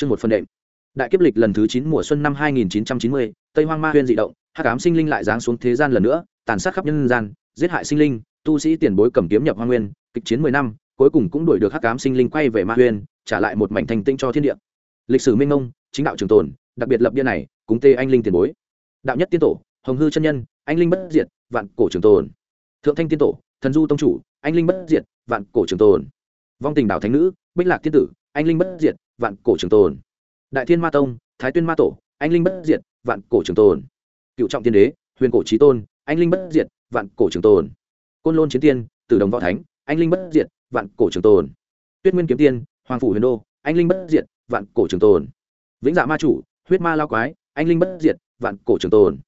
chương một phần đệm. Đại kiếp lịch lần thứ chín mùa xuân năm 2990, tây hoang ma huyên dị động hắc ám sinh linh lại giáng xuống thế gian lần nữa tàn sát khắp nhân gian giết hại sinh linh tu sĩ tiền bối cầm kiếm nhập hoa nguyên kịch chiến mười năm cuối cùng cũng đuổi được hắc ám sinh linh quay về ma huyên trả lại một mảnh thành tinh cho thiên địa. Lịch sử minh ông chính đạo trường tồn đặc biệt lập bia này cúng tê anh linh tiền bối. Đạo nhất tiên tổ hồng hư chân nhân anh linh bất diệt vạn cổ trường tồn. Thượng thanh tiên tổ thần du tông chủ anh linh bất diệt vạn cổ trường tồn. Vong tình đạo thánh nữ bích lạc tiên tử anh linh bất diệt vạn cổ trường tồn. Đại thiên ma tông, thái tuyên ma tổ, anh linh bất diệt, vạn cổ trường tồn. Cựu trọng tiên đế, huyền cổ trí tôn, anh linh bất diệt, vạn cổ trường tồn. Côn lôn chiến tiên, tử đồng võ thánh, anh linh bất diệt, vạn cổ trường tồn. Tuyết nguyên kiếm tiên, hoàng phủ huyền đô, anh linh bất diệt, vạn cổ trường tồn. Vĩnh dạ ma chủ, huyết ma lao quái, anh linh bất diệt, vạn cổ trường tồn.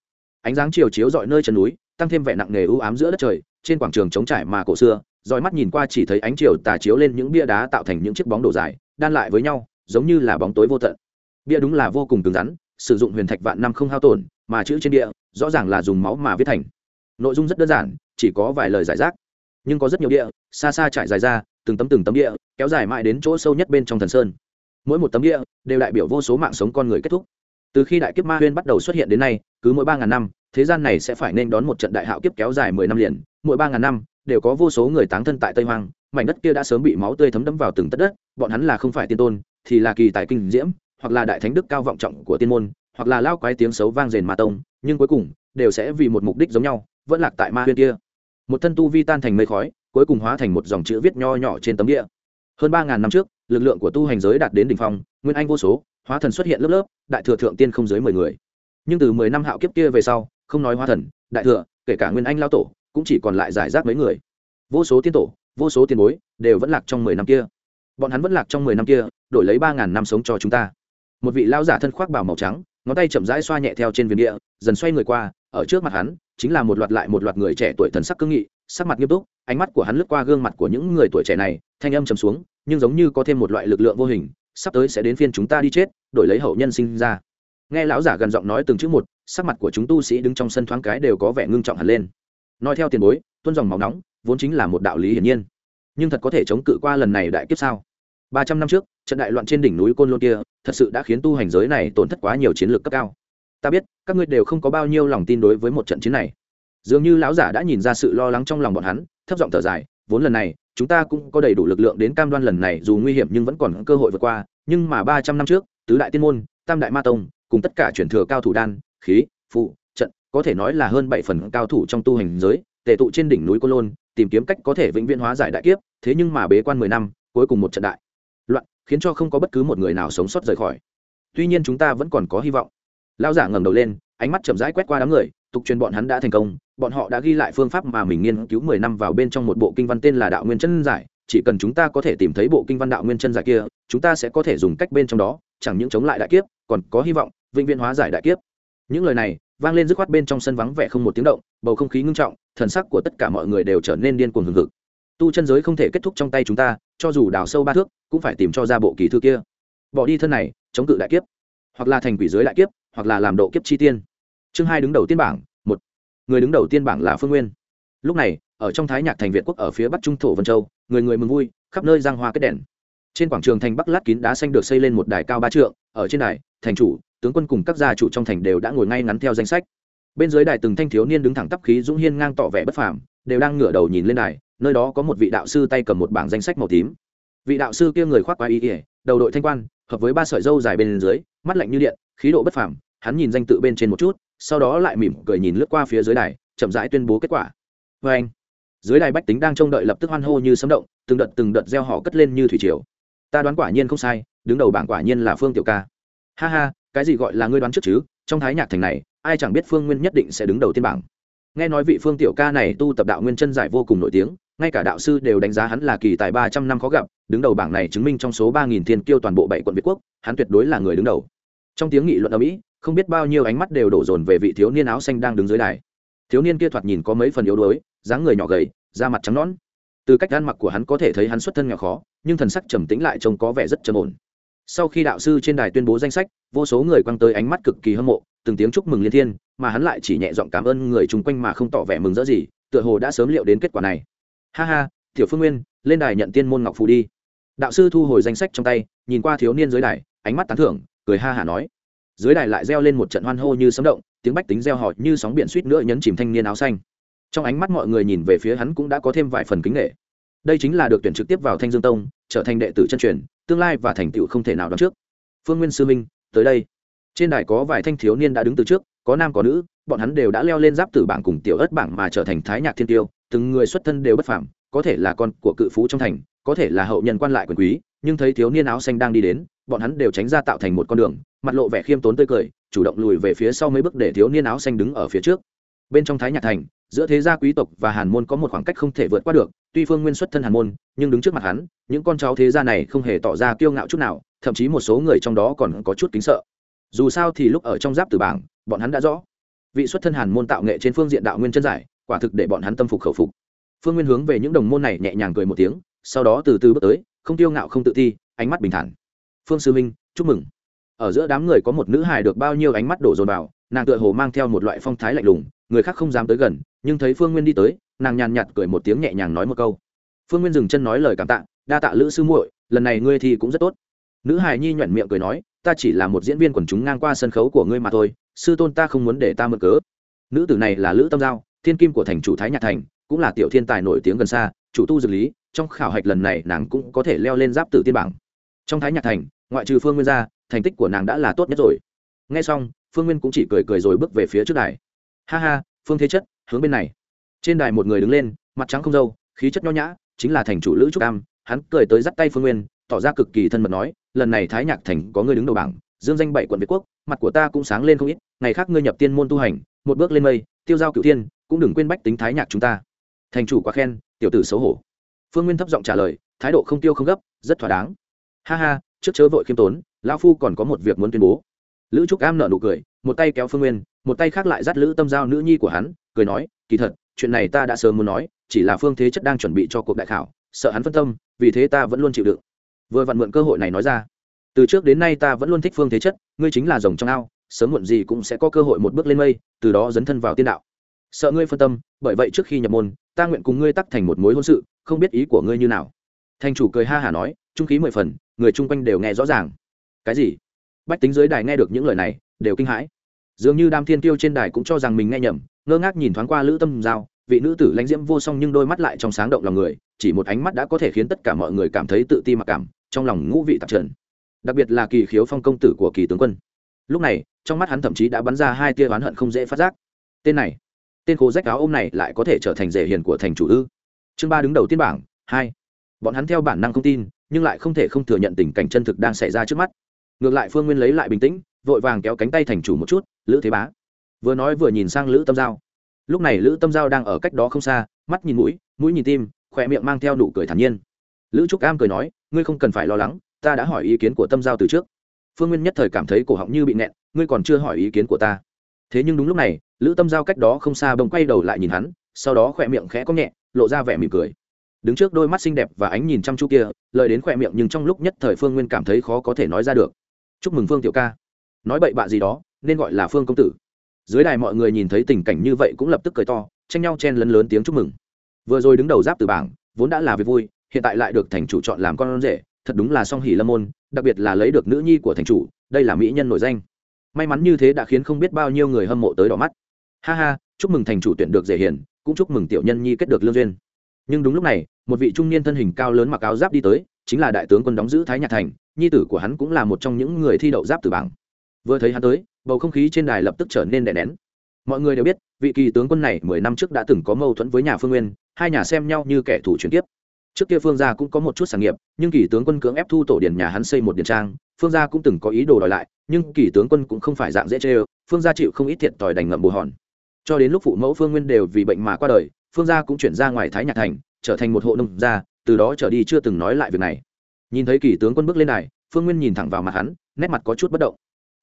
Ánh sáng chiều chiếu dọi nơi chân núi, tăng thêm vẻ nặng nề u ám giữa đất trời, trên quảng trường trống trải mà cổ xưa dọi mắt nhìn qua chỉ thấy ánh chiều tà chiếu lên những bia đá tạo thành những chiếc bóng đổ dài, đan lại với nhau giống như là bóng tối vô tận. Bia đúng là vô cùng cứng rắn, sử dụng huyền thạch vạn năm không hao tổn, mà chữ trên địa rõ ràng là dùng máu mà viết thành. Nội dung rất đơn giản, chỉ có vài lời giải rác. Nhưng có rất nhiều địa xa xa trải dài ra, từng tấm từng tấm địa kéo dài mãi đến chỗ sâu nhất bên trong thần sơn. Mỗi một tấm địa đều đại biểu vô số mạng sống con người kết thúc. Từ khi đại kiếp ma huyên bắt đầu xuất hiện đến nay, cứ mỗi ba ngàn năm, thế gian này sẽ phải nên đón một trận đại hạo kiếp kéo dài mười năm liền. Mỗi ba ngàn năm, đều có vô số người táng thân tại tây hoang, mảnh đất kia đã sớm bị máu tươi thấm đẫm vào từng tất đất, bọn hắn là không phải tiên tôn thì là kỳ tài kinh diễm, hoặc là đại thánh đức cao vọng trọng của tiên môn, hoặc là lao quái tiếng xấu vang rền ma tông, nhưng cuối cùng, đều sẽ vì một mục đích giống nhau, vẫn lạc tại ma huyên kia. Một thân tu vi tan thành mây khói, cuối cùng hóa thành một dòng chữ viết nho nhỏ trên tấm địa hơn ba ngàn năm trước, lực lượng của tu hành giới đạt đến đỉnh phong, nguyên anh vô số, hóa thần xuất hiện lớp lớp, đại thừa thượng tiên không dưới mười người. Nhưng từ mười năm hạo kiếp kia về sau, không nói hóa thần, đại thừa, kể cả nguyên anh lao tổ, cũng chỉ còn lại giải rác mấy người. Vô số tiên tổ, vô số tiền bối, đều vẫn lạc trong mười năm kia. Bọn hắn vẫn lạc trong mười năm kia đổi lấy ba ngàn năm sống cho chúng ta. Một vị lao giả thân khoác bảo màu trắng, ngón tay chậm rãi xoa nhẹ theo trên viên địa, dần xoay người qua, ở trước mặt hắn, chính là một loạt lại một loạt người trẻ tuổi thần sắc cương nghị, sắc mặt nghiêm túc, ánh mắt của hắn lướt qua gương mặt của những người tuổi trẻ này, thanh âm trầm xuống, nhưng giống như có thêm một loại lực lượng vô hình, sắp tới sẽ đến phiên chúng ta đi chết, đổi lấy hậu nhân sinh ra. Nghe lão giả gần giọng nói từng chữ một, sắc mặt của chúng tu sĩ đứng trong sân thoáng cái đều có vẻ ngưng trọng hẳn lên. Nói theo tiền bối tuân dòng máu nóng, vốn chính là một đạo lý hiển nhiên. Nhưng thật có thể chống cự qua lần này đại kiếp sao? Ba trăm năm trước, trận đại loạn trên đỉnh núi côn lôn kia, thật sự đã khiến tu hành giới này tổn thất quá nhiều chiến lược cấp cao. Ta biết, các ngươi đều không có bao nhiêu lòng tin đối với một trận chiến này. Dường như lão giả đã nhìn ra sự lo lắng trong lòng bọn hắn, thấp giọng thở dài, vốn lần này, chúng ta cũng có đầy đủ lực lượng đến cam đoan lần này dù nguy hiểm nhưng vẫn còn cơ hội vượt qua, nhưng mà ba trăm năm trước, tứ đại tiên môn, tam đại ma tông, cùng tất cả chuyển thừa cao thủ đan, khí, phụ, trận, có thể nói là hơn bảy phần cao thủ trong tu hành giới, tề tụ trên đỉnh núi côn lôn, tìm kiếm cách có thể vĩnh viễn hóa giải đại kiếp, thế nhưng mà bế quan mười năm, cuối cùng một trận đại khiến cho không có bất cứ một người nào sống sót rời khỏi. Tuy nhiên chúng ta vẫn còn có hy vọng. Lão giả ngẩng đầu lên, ánh mắt chậm rãi quét qua đám người, tục truyền bọn hắn đã thành công, bọn họ đã ghi lại phương pháp mà mình nghiên cứu mười năm vào bên trong một bộ kinh văn tên là đạo nguyên chân giải, chỉ cần chúng ta có thể tìm thấy bộ kinh văn đạo nguyên chân giải kia, chúng ta sẽ có thể dùng cách bên trong đó, chẳng những chống lại đại kiếp, còn có hy vọng, vĩnh viễn hóa giải đại kiếp. Những lời này vang lên dứt khoát bên trong sân vắng vẻ không một tiếng động, bầu không khí ngưng trọng, thần sắc của tất cả mọi người đều trở nên điên cuồng hừng hực. Tu chân giới không thể kết thúc trong tay chúng ta cho dù đào sâu ba thước, cũng phải tìm cho ra bộ kỳ thư kia. Bỏ đi thân này, chống cự đại kiếp. Hoặc là thành quỷ giới đại kiếp, hoặc là làm độ kiếp chi tiên. Chương hai đứng đầu tiên bảng, một. Người đứng đầu tiên bảng là phương nguyên. Lúc này, ở trong thái nhạc thành việt quốc ở phía bắc trung thổ vân châu, người người mừng vui, khắp nơi giang hoa kết đèn. Trên quảng trường thành bắc lát kín đá xanh được xây lên một đài cao ba trượng, ở trên đài, thành chủ, tướng quân cùng các gia chủ trong thành đều đã ngồi ngay ngắn theo danh sách. Bên dưới đài từng thanh thiếu niên đứng thẳng tắp khí dũng hiên ngang tỏ vẻ bất phàm đều đang ngửa đầu nhìn lên đài, nơi đó có một vị đạo sư tay cầm một bảng danh sách màu tím. Vị đạo sư kia người khoác qua ý ỉa đầu đội thanh quan, hợp với ba sợi dâu dài bên dưới, mắt lạnh như điện, khí độ bất phàm, hắn nhìn danh tự bên trên một chút, sau đó lại mỉm cười nhìn lướt qua phía dưới đài, chậm rãi tuyên bố kết quả. Vê anh, dưới đài bách tính đang trông đợi lập tức hoan hô như sấm động, từng đợt từng đợt gieo họ cất lên như thủy triều. Ta đoán quả nhiên không sai, đứng đầu bảng quả nhiên là phương tiểu ca. Ha ha, cái gì gọi là ngươi đoán trước chứ? Trong thái nhạc thành này, ai chẳng biết phương nguyên nhất định sẽ đứng đầu tiên bảng nghe nói vị phương tiểu ca này tu tập đạo nguyên chân giải vô cùng nổi tiếng, ngay cả đạo sư đều đánh giá hắn là kỳ tài ba trăm năm khó gặp, đứng đầu bảng này chứng minh trong số ba nghìn thiên kiêu toàn bộ bảy quận việt quốc, hắn tuyệt đối là người đứng đầu. Trong tiếng nghị luận ở mỹ, không biết bao nhiêu ánh mắt đều đổ dồn về vị thiếu niên áo xanh đang đứng dưới đài. Thiếu niên kia thoạt nhìn có mấy phần yếu đuối, dáng người nhỏ gầy, da mặt trắng nõn. Từ cách ăn mặc của hắn có thể thấy hắn xuất thân nghèo khó, nhưng thần sắc trầm tĩnh lại trông có vẻ rất trầm ổn. Sau khi đạo sư trên đài tuyên bố danh sách, vô số người quăng tới ánh mắt cực kỳ hâm mộ, từng tiếng chúc mừng liên thiên mà hắn lại chỉ nhẹ giọng cảm ơn người chung quanh mà không tỏ vẻ mừng rỡ gì, tựa hồ đã sớm liệu đến kết quả này. Ha ha, tiểu phương nguyên, lên đài nhận tiên môn ngọc phù đi. Đạo sư thu hồi danh sách trong tay, nhìn qua thiếu niên dưới đài, ánh mắt tán thưởng, cười ha hả nói. Dưới đài lại reo lên một trận hoan hô như sấm động, tiếng bách tính reo họ như sóng biển suýt nữa nhấn chìm thanh niên áo xanh. Trong ánh mắt mọi người nhìn về phía hắn cũng đã có thêm vài phần kính nghệ đây chính là được tuyển trực tiếp vào thanh dương tông, trở thành đệ tử chân truyền, tương lai và thành tựu không thể nào đoán trước. Phương nguyên sư minh, tới đây. Trên đài có vài thanh thiếu niên đã đứng từ trước có nam có nữ, bọn hắn đều đã leo lên giáp tử bảng cùng tiểu ớt bảng mà trở thành thái nhạc thiên tiêu, từng người xuất thân đều bất phàm, có thể là con của cự phú trong thành, có thể là hậu nhân quan lại quyền quý, nhưng thấy thiếu niên áo xanh đang đi đến, bọn hắn đều tránh ra tạo thành một con đường, mặt lộ vẻ khiêm tốn tươi cười, chủ động lùi về phía sau mấy bước để thiếu niên áo xanh đứng ở phía trước. Bên trong thái nhạc thành, giữa thế gia quý tộc và hàn môn có một khoảng cách không thể vượt qua được, tuy phương nguyên xuất thân hàn môn, nhưng đứng trước mặt hắn, những con cháu thế gia này không hề tỏ ra kiêu ngạo chút nào, thậm chí một số người trong đó còn có chút kính sợ. Dù sao thì lúc ở trong giáp tử bảng bọn hắn đã rõ. Vị xuất thân hàn môn tạo nghệ trên phương diện đạo nguyên chân giải, quả thực để bọn hắn tâm phục khẩu phục. Phương nguyên hướng về những đồng môn này nhẹ nhàng cười một tiếng, sau đó từ từ bước tới, không tiêu ngạo không tự ti, ánh mắt bình thản. Phương sư minh, chúc mừng. Ở giữa đám người có một nữ hài được bao nhiêu ánh mắt đổ dồn vào, nàng tựa hồ mang theo một loại phong thái lạnh lùng, người khác không dám tới gần, nhưng thấy phương nguyên đi tới, nàng nhàn nhạt cười một tiếng nhẹ nhàng nói một câu. Phương nguyên dừng chân nói lời cảm tạ, đa tạ lữ sư muội, lần này ngươi thì cũng rất tốt. Nữ hài nhi nhuận miệng cười nói ta chỉ là một diễn viên quần chúng ngang qua sân khấu của ngươi mà thôi, sư tôn ta không muốn để ta mượn cớ. Nữ tử này là lữ tâm giao, thiên kim của thành chủ thái nhạc thành, cũng là tiểu thiên tài nổi tiếng gần xa, chủ tu dược lý, trong khảo hạch lần này nàng cũng có thể leo lên giáp tử tiên bảng. Trong thái nhạc thành, ngoại trừ phương nguyên gia thành tích của nàng đã là tốt nhất rồi. Nghe xong, phương nguyên cũng chỉ cười cười rồi bước về phía trước đài. Ha ha, phương thế chất, hướng bên này. Trên đài một người đứng lên, mặt trắng không dâu khí chất nho nhã, chính là thành chủ lữ trúc am. Hắn cười tới dắt tay phương nguyên, tỏ ra cực kỳ thân mật nói lần này thái nhạc thành có ngươi đứng đầu bảng, dương danh bảy quận việt quốc, mặt của ta cũng sáng lên không ít, ngày khác ngươi nhập tiên môn tu hành, một bước lên mây, tiêu giao cựu thiên, cũng đừng quên bách tính thái nhạc chúng ta. Thành chủ quá khen, tiểu tử xấu hổ. Phương nguyên thấp giọng trả lời, thái độ không tiêu không gấp, rất thỏa đáng. Ha ha, trước chớ vội khiêm tốn, lão phu còn có một việc muốn tuyên bố. Lữ trúc am nợ nụ cười, một tay kéo phương nguyên, một tay khác lại dắt lữ tâm giao nữ nhi của hắn, cười nói, kỳ thật, chuyện này ta đã sớm muốn nói, chỉ là phương thế chất đang chuẩn bị cho cuộc đại khảo, sợ hắn phân tâm, vì thế ta vẫn luôn chịu đựng vừa vặn mượn cơ hội này nói ra. Từ trước đến nay ta vẫn luôn thích phương thế chất, ngươi chính là rồng trong ao, sớm muộn gì cũng sẽ có cơ hội một bước lên mây, từ đó dấn thân vào tiên đạo. Sợ ngươi phân tâm, bởi vậy trước khi nhập môn, ta nguyện cùng ngươi tắc thành một mối hôn sự, không biết ý của ngươi như nào. Thành chủ cười ha hả nói, trung khí mười phần, người chung quanh đều nghe rõ ràng. Cái gì? Bách tính dưới đài nghe được những lời này, đều kinh hãi. Dường như đam thiên tiêu trên đài cũng cho rằng mình nghe nhầm, ngơ ngác nhìn thoáng qua lữ tâm giao, vị nữ tử lãnh diễm vô song nhưng đôi mắt lại trong sáng động lòng người chỉ một ánh mắt đã có thể khiến tất cả mọi người cảm thấy tự ti mặc cảm, trong lòng ngũ vị tạp trần. Đặc biệt là kỳ khiếu phong công tử của kỳ tướng quân. Lúc này, trong mắt hắn thậm chí đã bắn ra hai tia oán hận không dễ phát giác. Tên này, tên khố rách áo ôm này lại có thể trở thành rể hiền của thành chủ ư? Chương ba đứng đầu tiên bảng, hai. Bọn hắn theo bản năng không tin, nhưng lại không thể không thừa nhận tình cảnh chân thực đang xảy ra trước mắt. Ngược lại phương nguyên lấy lại bình tĩnh, vội vàng kéo cánh tay thành chủ một chút, lữ thế bá. Vừa nói vừa nhìn sang lữ tâm giao. Lúc này lữ tâm giao đang ở cách đó không xa, mắt nhìn mũi mũi nhìn tim khỏe miệng mang theo nụ cười thản nhiên. Lữ trúc cam cười nói, ngươi không cần phải lo lắng, ta đã hỏi ý kiến của tâm giao từ trước. Phương nguyên nhất thời cảm thấy cổ họng như bị nẹn, ngươi còn chưa hỏi ý kiến của ta. Thế nhưng đúng lúc này, lữ tâm giao cách đó không xa bỗng quay đầu lại nhìn hắn, sau đó khỏe miệng khẽ có nhẹ, lộ ra vẻ mỉm cười. Đứng trước đôi mắt xinh đẹp và ánh nhìn chăm chú kia, lời đến khỏe miệng nhưng trong lúc nhất thời phương nguyên cảm thấy khó có thể nói ra được. Chúc mừng phương tiểu ca. Nói bậy bạ gì đó, nên gọi là phương công tử. Dưới đài mọi người nhìn thấy tình cảnh như vậy cũng lập tức cười to, tranh nhau chen lấn lớn tiếng chúc mừng vừa rồi đứng đầu giáp từ bảng, vốn đã là việc vui, hiện tại lại được thành chủ chọn làm con rể, thật đúng là song hỉ lâm môn, đặc biệt là lấy được nữ nhi của thành chủ, đây là mỹ nhân nổi danh. May mắn như thế đã khiến không biết bao nhiêu người hâm mộ tới đỏ mắt. Ha ha, chúc mừng thành chủ tuyển được rể hiền, cũng chúc mừng tiểu nhân nhi kết được lương duyên. Nhưng đúng lúc này, một vị trung niên thân hình cao lớn mặc áo giáp đi tới, chính là đại tướng quân đóng giữ thái nhạc thành, nhi tử của hắn cũng là một trong những người thi đậu giáp từ bảng. Vừa thấy hắn tới, bầu không khí trên đài lập tức trở nên đè nén mọi người đều biết, vị kỳ tướng quân này mười năm trước đã từng có mâu thuẫn với nhà phương nguyên, hai nhà xem nhau như kẻ thù chuyển tiếp trước kia phương gia cũng có một chút sản nghiệp, nhưng kỳ tướng quân cưỡng ép thu tổ điền nhà hắn xây một điền trang, phương gia cũng từng có ý đồ đòi lại, nhưng kỳ tướng quân cũng không phải dạng dễ chê ơ, phương gia chịu không ít thiệt tòi đành ngậm bù hòn. Cho đến lúc phụ mẫu phương nguyên đều vì bệnh mà qua đời, phương gia cũng chuyển ra ngoài thái nhạc thành, trở thành một hộ nông gia, từ đó trở đi chưa từng nói lại việc này. Nhìn thấy kỳ tướng quân bước lên này, phương nguyên nhìn thẳng vào mặt hắn, nét mặt có chút bất động.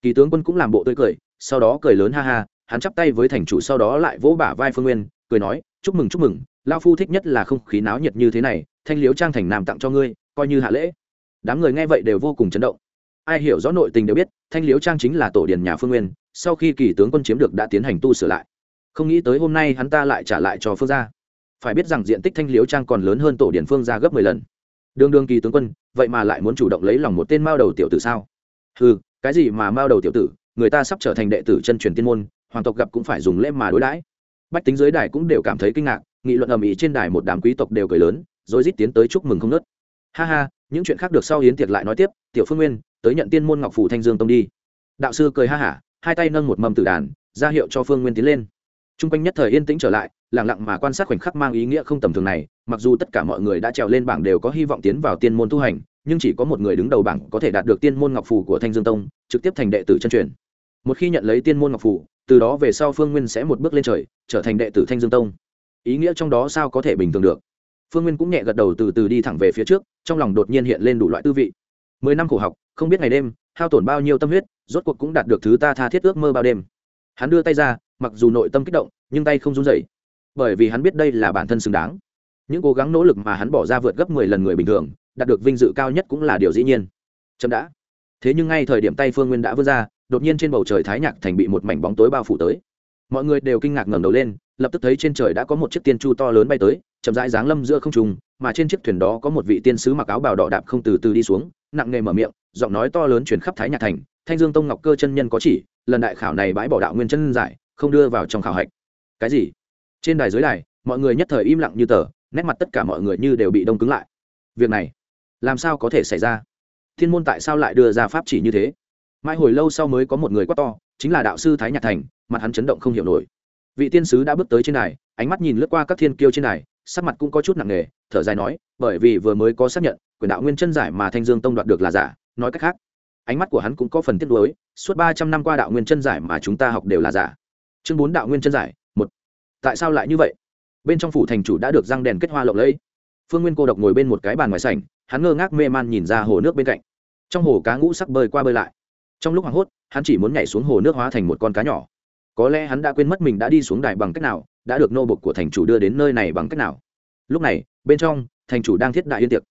Kỳ tướng quân cũng làm bộ tươi cười, sau đó cười lớn ha ha hắn chắp tay với thành chủ sau đó lại vỗ bả vai phương nguyên, cười nói, chúc mừng chúc mừng lao phu thích nhất là không khí náo nhiệt như thế này, thanh liếu trang thành nam tặng cho ngươi, coi như hạ lễ. Đám người nghe vậy đều vô cùng chấn động. Ai hiểu rõ nội tình đều biết, thanh liếu trang chính là tổ điền nhà phương nguyên, sau khi kỳ tướng quân chiếm được đã tiến hành tu sửa lại. Không nghĩ tới hôm nay hắn ta lại trả lại cho phương gia. Phải biết rằng diện tích thanh liếu trang còn lớn hơn tổ điền phương gia gấp mười lần. Đương đương kỳ tướng quân, vậy mà lại muốn chủ động lấy lòng một tên mao đầu tiểu tử sao? Ừ cái gì mà mao đầu tiểu tử, người ta sắp trở thành đệ tử chân truyền tiên môn hoàng tộc gặp cũng phải dùng lễ mà đối đãi. Bách tính dưới đài cũng đều cảm thấy kinh ngạc, nghị luận ầm ĩ trên đài một đám quý tộc đều cười lớn, rồi rít tiến tới chúc mừng không nớt ha ha, những chuyện khác được sau hiến tiệc lại nói tiếp, tiểu phương nguyên, tới nhận tiên môn ngọc phủ thanh dương tông đi. Đạo sư cười ha hả, hai tay nâng một mầm tử đàn, ra hiệu cho phương nguyên tiến lên. T r u n g quanh nhất thời yên tĩnh trở lại lẳng lặng mà quan sát khoảnh khắc mang ý nghĩa không tầm thường này, mặc dù tất cả mọi người đã trèo lên bảng đều có hy vọng tiến vào tiên môn tu hành, nhưng chỉ có một người đứng đầu bảng có thể đạt được tiên môn ngọc phủ của thanh dương tông, trực tiếp thành đệ tử chân truyền. Một khi nhận lấy tiên môn ngọc phủ từ đó về sau phương nguyên sẽ một bước lên trời, trở thành đệ tử thanh dương tông. Ý nghĩa trong đó sao có thể bình thường được? Phương nguyên cũng nhẹ gật đầu từ từ đi thẳng về phía trước, trong lòng đột nhiên hiện lên đủ loại tư vị. Mười năm khổ học, không biết ngày đêm, hao tổn bao nhiêu tâm huyết, rốt cuộc cũng đạt được thứ ta tha thiết ước mơ bao đêm. Hắn đưa tay ra, mặc dù nội tâm kích động, nhưng tay không run rẩy. Bởi vì hắn biết đây là bản thân xứng đáng. Những cố gắng nỗ lực mà hắn bỏ ra vượt gấp mười lần người bình thường, đạt được vinh dự cao nhất cũng là điều dĩ nhiên. Chậm đã. Thế nhưng ngay thời điểm tay phương nguyên đã vươn ra đột nhiên trên bầu trời thái nhạc thành bị một mảnh bóng tối bao phủ tới. Mọi người đều kinh ngạc ngẩng đầu lên, lập tức thấy trên trời đã có một chiếc tiên chu to lớn bay tới, chậm rãi giáng lâm giữa không trung, mà trên chiếc thuyền đó có một vị tiên sứ mặc áo bào đỏ đạp không từ từ đi xuống, nặng nề mở miệng, giọng nói to lớn chuyển khắp thái nhạc thành, thanh dương tông ngọc cơ chân nhân có chỉ, lần đại khảo này bãi bỏ đạo nguyên chân giải, không đưa vào trong khảo hạch. Cái gì? Trên đài dưới đài, mọi người nhất thời im lặng như tờ, nét mặt tất cả mọi người như đều bị đông cứng lại. Việc này, làm sao có thể xảy ra? Thiên môn tại sao lại đưa ra pháp chỉ như thế? Mãi hồi lâu sau mới có một người quát to, chính là đạo sư thái nhạc thành, mặt hắn chấn động không hiểu nổi. Vị tiên sứ đã bước tới trên đài, ánh mắt nhìn lướt qua các thiên kiêu trên đài, sắc mặt cũng có chút nặng nề, thở dài nói, bởi vì vừa mới có xác nhận, quyền đạo nguyên chân giải mà thanh dương tông đoạt được là giả, nói cách khác, ánh mắt của hắn cũng có phần tiếc nuối, suốt ba trăm năm qua đạo nguyên chân giải mà chúng ta học đều là giả. Chương bốn đạo nguyên chân giải, một. Tại sao lại như vậy? Bên trong phủ thành chủ đã được răng đèn kết hoa lộng lẫy. Phương nguyên cô độc ngồi bên một cái bàn ngoài sảnh, hắn ngơ ngác mê man nhìn ra hồ nước bên cạnh. Trong hồ cá ngũ sắc bơi qua bơi lại trong lúc hoảng hốt, hắn chỉ muốn nhảy xuống hồ nước hóa thành một con cá nhỏ. Có lẽ hắn đã quên mất mình đã đi xuống đài bằng cách nào, đã được nô bục của thành chủ đưa đến nơi này bằng cách nào. Lúc này, bên trong, thành chủ đang thiết đại yên tiệc.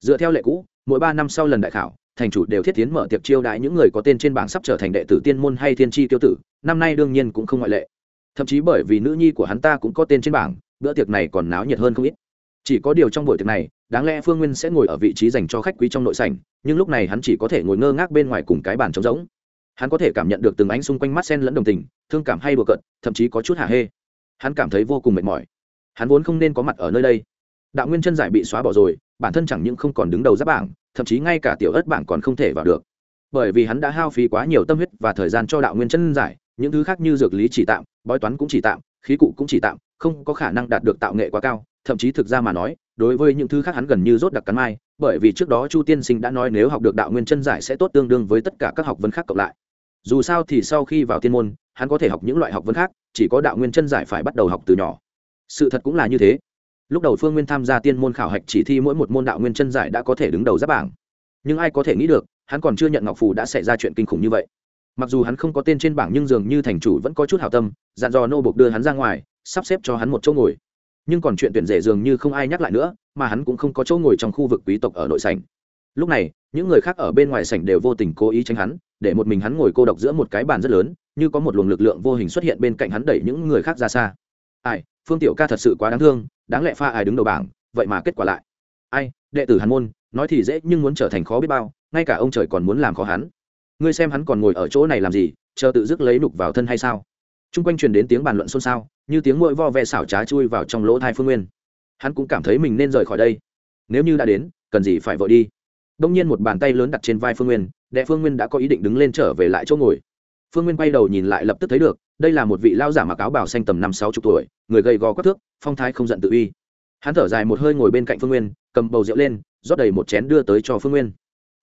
Dựa theo lệ cũ, mỗi ba năm sau lần đại khảo, thành chủ đều thiết tiến mở tiệc chiêu đãi những người có tên trên bảng sắp trở thành đệ tử tiên môn hay thiên tri tiêu tử, năm nay đương nhiên cũng không ngoại lệ. Thậm chí bởi vì nữ nhi của hắn ta cũng có tên trên bảng, bữa tiệc này còn náo nhiệt hơn không ít. Chỉ có điều trong buổi tiệc này đáng lẽ phương nguyên sẽ ngồi ở vị trí dành cho khách quý trong nội sảnh, nhưng lúc này hắn chỉ có thể ngồi ngơ ngác bên ngoài cùng cái bàn trống rỗng. Hắn có thể cảm nhận được từng ánh xung quanh mắt sen lẫn đồng tình, thương cảm hay đùa cận thậm chí có chút hả hê. Hắn cảm thấy vô cùng mệt mỏi. Hắn vốn không nên có mặt ở nơi đây. Đạo nguyên chân giải bị xóa bỏ rồi, bản thân chẳng những không còn đứng đầu giáp bảng, thậm chí ngay cả tiểu ớt bảng còn không thể vào được. Bởi vì hắn đã hao phí quá nhiều tâm huyết và thời gian cho đạo nguyên chân giải, những thứ khác như dược lý chỉ tạm, bói toán cũng chỉ tạm, khí cụ cũng chỉ tạm, không có khả năng đạt được tạo nghệ quá cao, thậm chí thực ra mà nói đối với những thứ khác hắn gần như rốt đặc cắn mai, bởi vì trước đó chu tiên sinh đã nói nếu học được đạo nguyên chân giải sẽ tốt tương đương với tất cả các học vấn khác cộng lại. Dù sao thì sau khi vào tiên môn, hắn có thể học những loại học vấn khác, chỉ có đạo nguyên chân giải phải bắt đầu học từ nhỏ. Sự thật cũng là như thế. Lúc đầu phương nguyên tham gia tiên môn khảo hạch chỉ thi mỗi một môn đạo nguyên chân giải đã có thể đứng đầu giáp bảng. Nhưng ai có thể nghĩ được, hắn còn chưa nhận ngọc phù đã xảy ra chuyện kinh khủng như vậy. Mặc dù hắn không có tên trên bảng nhưng dường như thành chủ vẫn có chút hảo tâm, dặn dò nô bộc đưa hắn ra ngoài, sắp xếp cho hắn một chỗ ngồi nhưng còn chuyện tuyển rể dường như không ai nhắc lại nữa, mà hắn cũng không có chỗ ngồi trong khu vực quý tộc ở nội sảnh. Lúc này, những người khác ở bên ngoài sảnh đều vô tình cố ý tránh hắn, để một mình hắn ngồi cô độc giữa một cái bàn rất lớn, như có một luồng lực lượng vô hình xuất hiện bên cạnh hắn đẩy những người khác ra xa. Ai, phương tiểu ca thật sự quá đáng thương, đáng lẽ pha ai đứng đầu bảng, vậy mà kết quả lại. Ai, đệ tử hàn môn, nói thì dễ nhưng muốn trở thành khó biết bao, ngay cả ông trời còn muốn làm khó hắn. Ngươi xem hắn còn ngồi ở chỗ này làm gì, chờ tự dứt lấy đục vào thân hay sao? T r u n g quanh truyền đến tiếng bàn luận xôn xao, như tiếng mội vo ve xảo trá chui vào trong lỗ thai phương nguyên. Hắn cũng cảm thấy mình nên rời khỏi đây. Nếu như đã đến, cần gì phải vội đi? Đông nhiên một bàn tay lớn đặt trên vai phương nguyên đệ phương nguyên đã có ý định đứng lên trở về lại chỗ ngồi. Phương nguyên quay đầu nhìn lại lập tức thấy được, đây là một vị lao giả mặc áo bảo xanh tầm năm sáu chục tuổi, người gầy gò quắc thước, phong thái không giận tự uy. Hắn thở dài một hơi ngồi bên cạnh phương nguyên, cầm bầu rượu lên, rót đầy một chén đưa tới cho phương nguyên.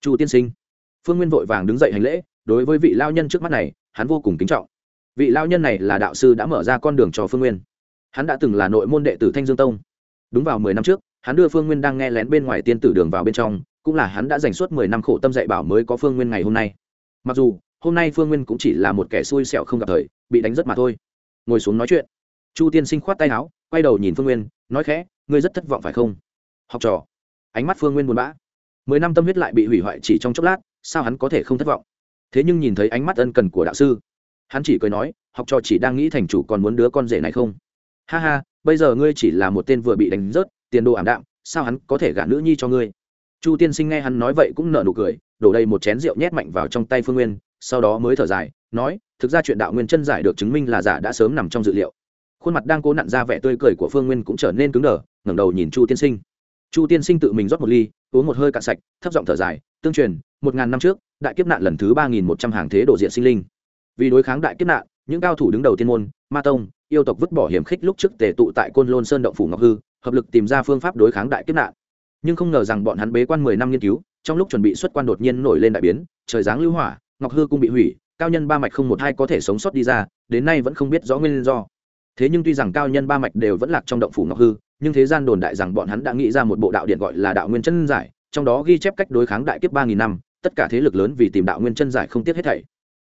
Chu tiên sinh. Phương nguyên vội vàng đứng dậy hành lễ, đối với vị lao nhân trước mắt này, hắn vô cùng kính trọng vị lao nhân này là đạo sư đã mở ra con đường cho phương nguyên. Hắn đã từng là nội môn đệ tử thanh dương tông. Đúng vào mười năm trước, hắn đưa phương nguyên đang nghe lén bên ngoài tiên tử đường vào bên trong, cũng là hắn đã dành suốt mười năm khổ tâm dạy bảo mới có phương nguyên ngày hôm nay. Mặc dù, hôm nay phương nguyên cũng chỉ là một kẻ xui xẻo không gặp thời, bị đánh rất mà thôi. Ngồi xuống nói chuyện. Chu tiên sinh khoát tay áo, quay đầu nhìn phương nguyên, nói khẽ, ngươi rất thất vọng phải không? Học trò. Ánh mắt phương nguyên buồn bã. Mười năm tâm huyết lại bị hủy hoại chỉ trong chốc lát, sao hắn có thể không thất vọng? Thế nhưng nhìn thấy ánh mắt ân cần của đạo sư hắn chỉ cười nói, học trò chỉ đang nghĩ thành chủ còn muốn đứa con rể này không? Ha ha, bây giờ ngươi chỉ là một tên vừa bị đánh rớt, tiền đồ ảm đạm, sao hắn có thể gả nữ nhi cho ngươi? Chu tiên sinh nghe hắn nói vậy cũng nở nụ cười, đổ đầy một chén rượu nhét mạnh vào trong tay phương nguyên, sau đó mới thở dài, nói, thực ra chuyện đạo nguyên chân giải được chứng minh là giả đã sớm nằm trong dự liệu. Khuôn mặt đang cố nặn ra vẻ tươi cười của phương nguyên cũng trở nên cứng đờ, ngẩng đầu nhìn chu tiên sinh. Chu tiên sinh tự mình rót một ly, uống một hơi cạn sạch, thấp giọng thở dài, tương truyền, một ngàn năm trước, đại kiếp nạn lần thứ ba nghìn một trăm hàng thế đổ diện sinh linh vì đối kháng đại kiếp nạn, những cao thủ đứng đầu tiên môn, ma tông, yêu tộc vứt bỏ hiểm khích lúc trước tề tụ tại côn lôn sơn động phủ ngọc hư, hợp lực tìm ra phương pháp đối kháng đại kiếp nạn. Nhưng không ngờ rằng bọn hắn bế quan mười năm nghiên cứu, trong lúc chuẩn bị xuất quan đột nhiên nổi lên đại biến, trời giáng lưu hỏa, ngọc hư cung bị hủy, cao nhân ba mạch không một hai có thể sống sót đi ra, đến nay vẫn không biết rõ nguyên do. Thế nhưng tuy rằng cao nhân ba mạch đều vẫn lạc trong động phủ ngọc hư, nhưng thế gian đồn đại rằng bọn hắn đã nghĩ ra một bộ đạo điện gọi là đạo nguyên chân giải, trong đó ghi chép cách đối kháng đại kiếp ba nghìn năm, tất cả thế lực lớn vì tìm đạo nguyên chân giải không tiếc hết thảy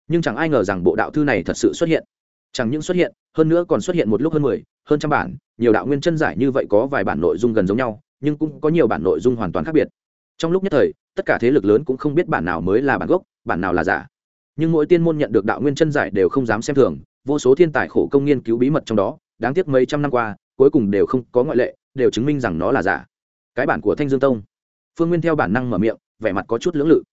nhưng chẳng ai ngờ rằng bộ đạo thư này thật sự xuất hiện. Chẳng những xuất hiện, hơn nữa còn xuất hiện một lúc hơn mười, hơn trăm bản, nhiều đạo nguyên chân giải như vậy có vài bản nội dung gần giống nhau, nhưng cũng có nhiều bản nội dung hoàn toàn khác biệt. Trong lúc nhất thời, tất cả thế lực lớn cũng không biết bản nào mới là bản gốc, bản nào là giả. Nhưng mỗi tiên môn nhận được đạo nguyên chân giải đều không dám xem thường, vô số thiên tài khổ công nghiên cứu bí mật trong đó, đáng tiếc mấy trăm năm qua, cuối cùng đều không có ngoại lệ, đều chứng minh rằng nó là giả. Cái bản của thanh dương tông. Phương nguyên theo bản năng mở miệng, vẻ mặt có chút lưỡng lự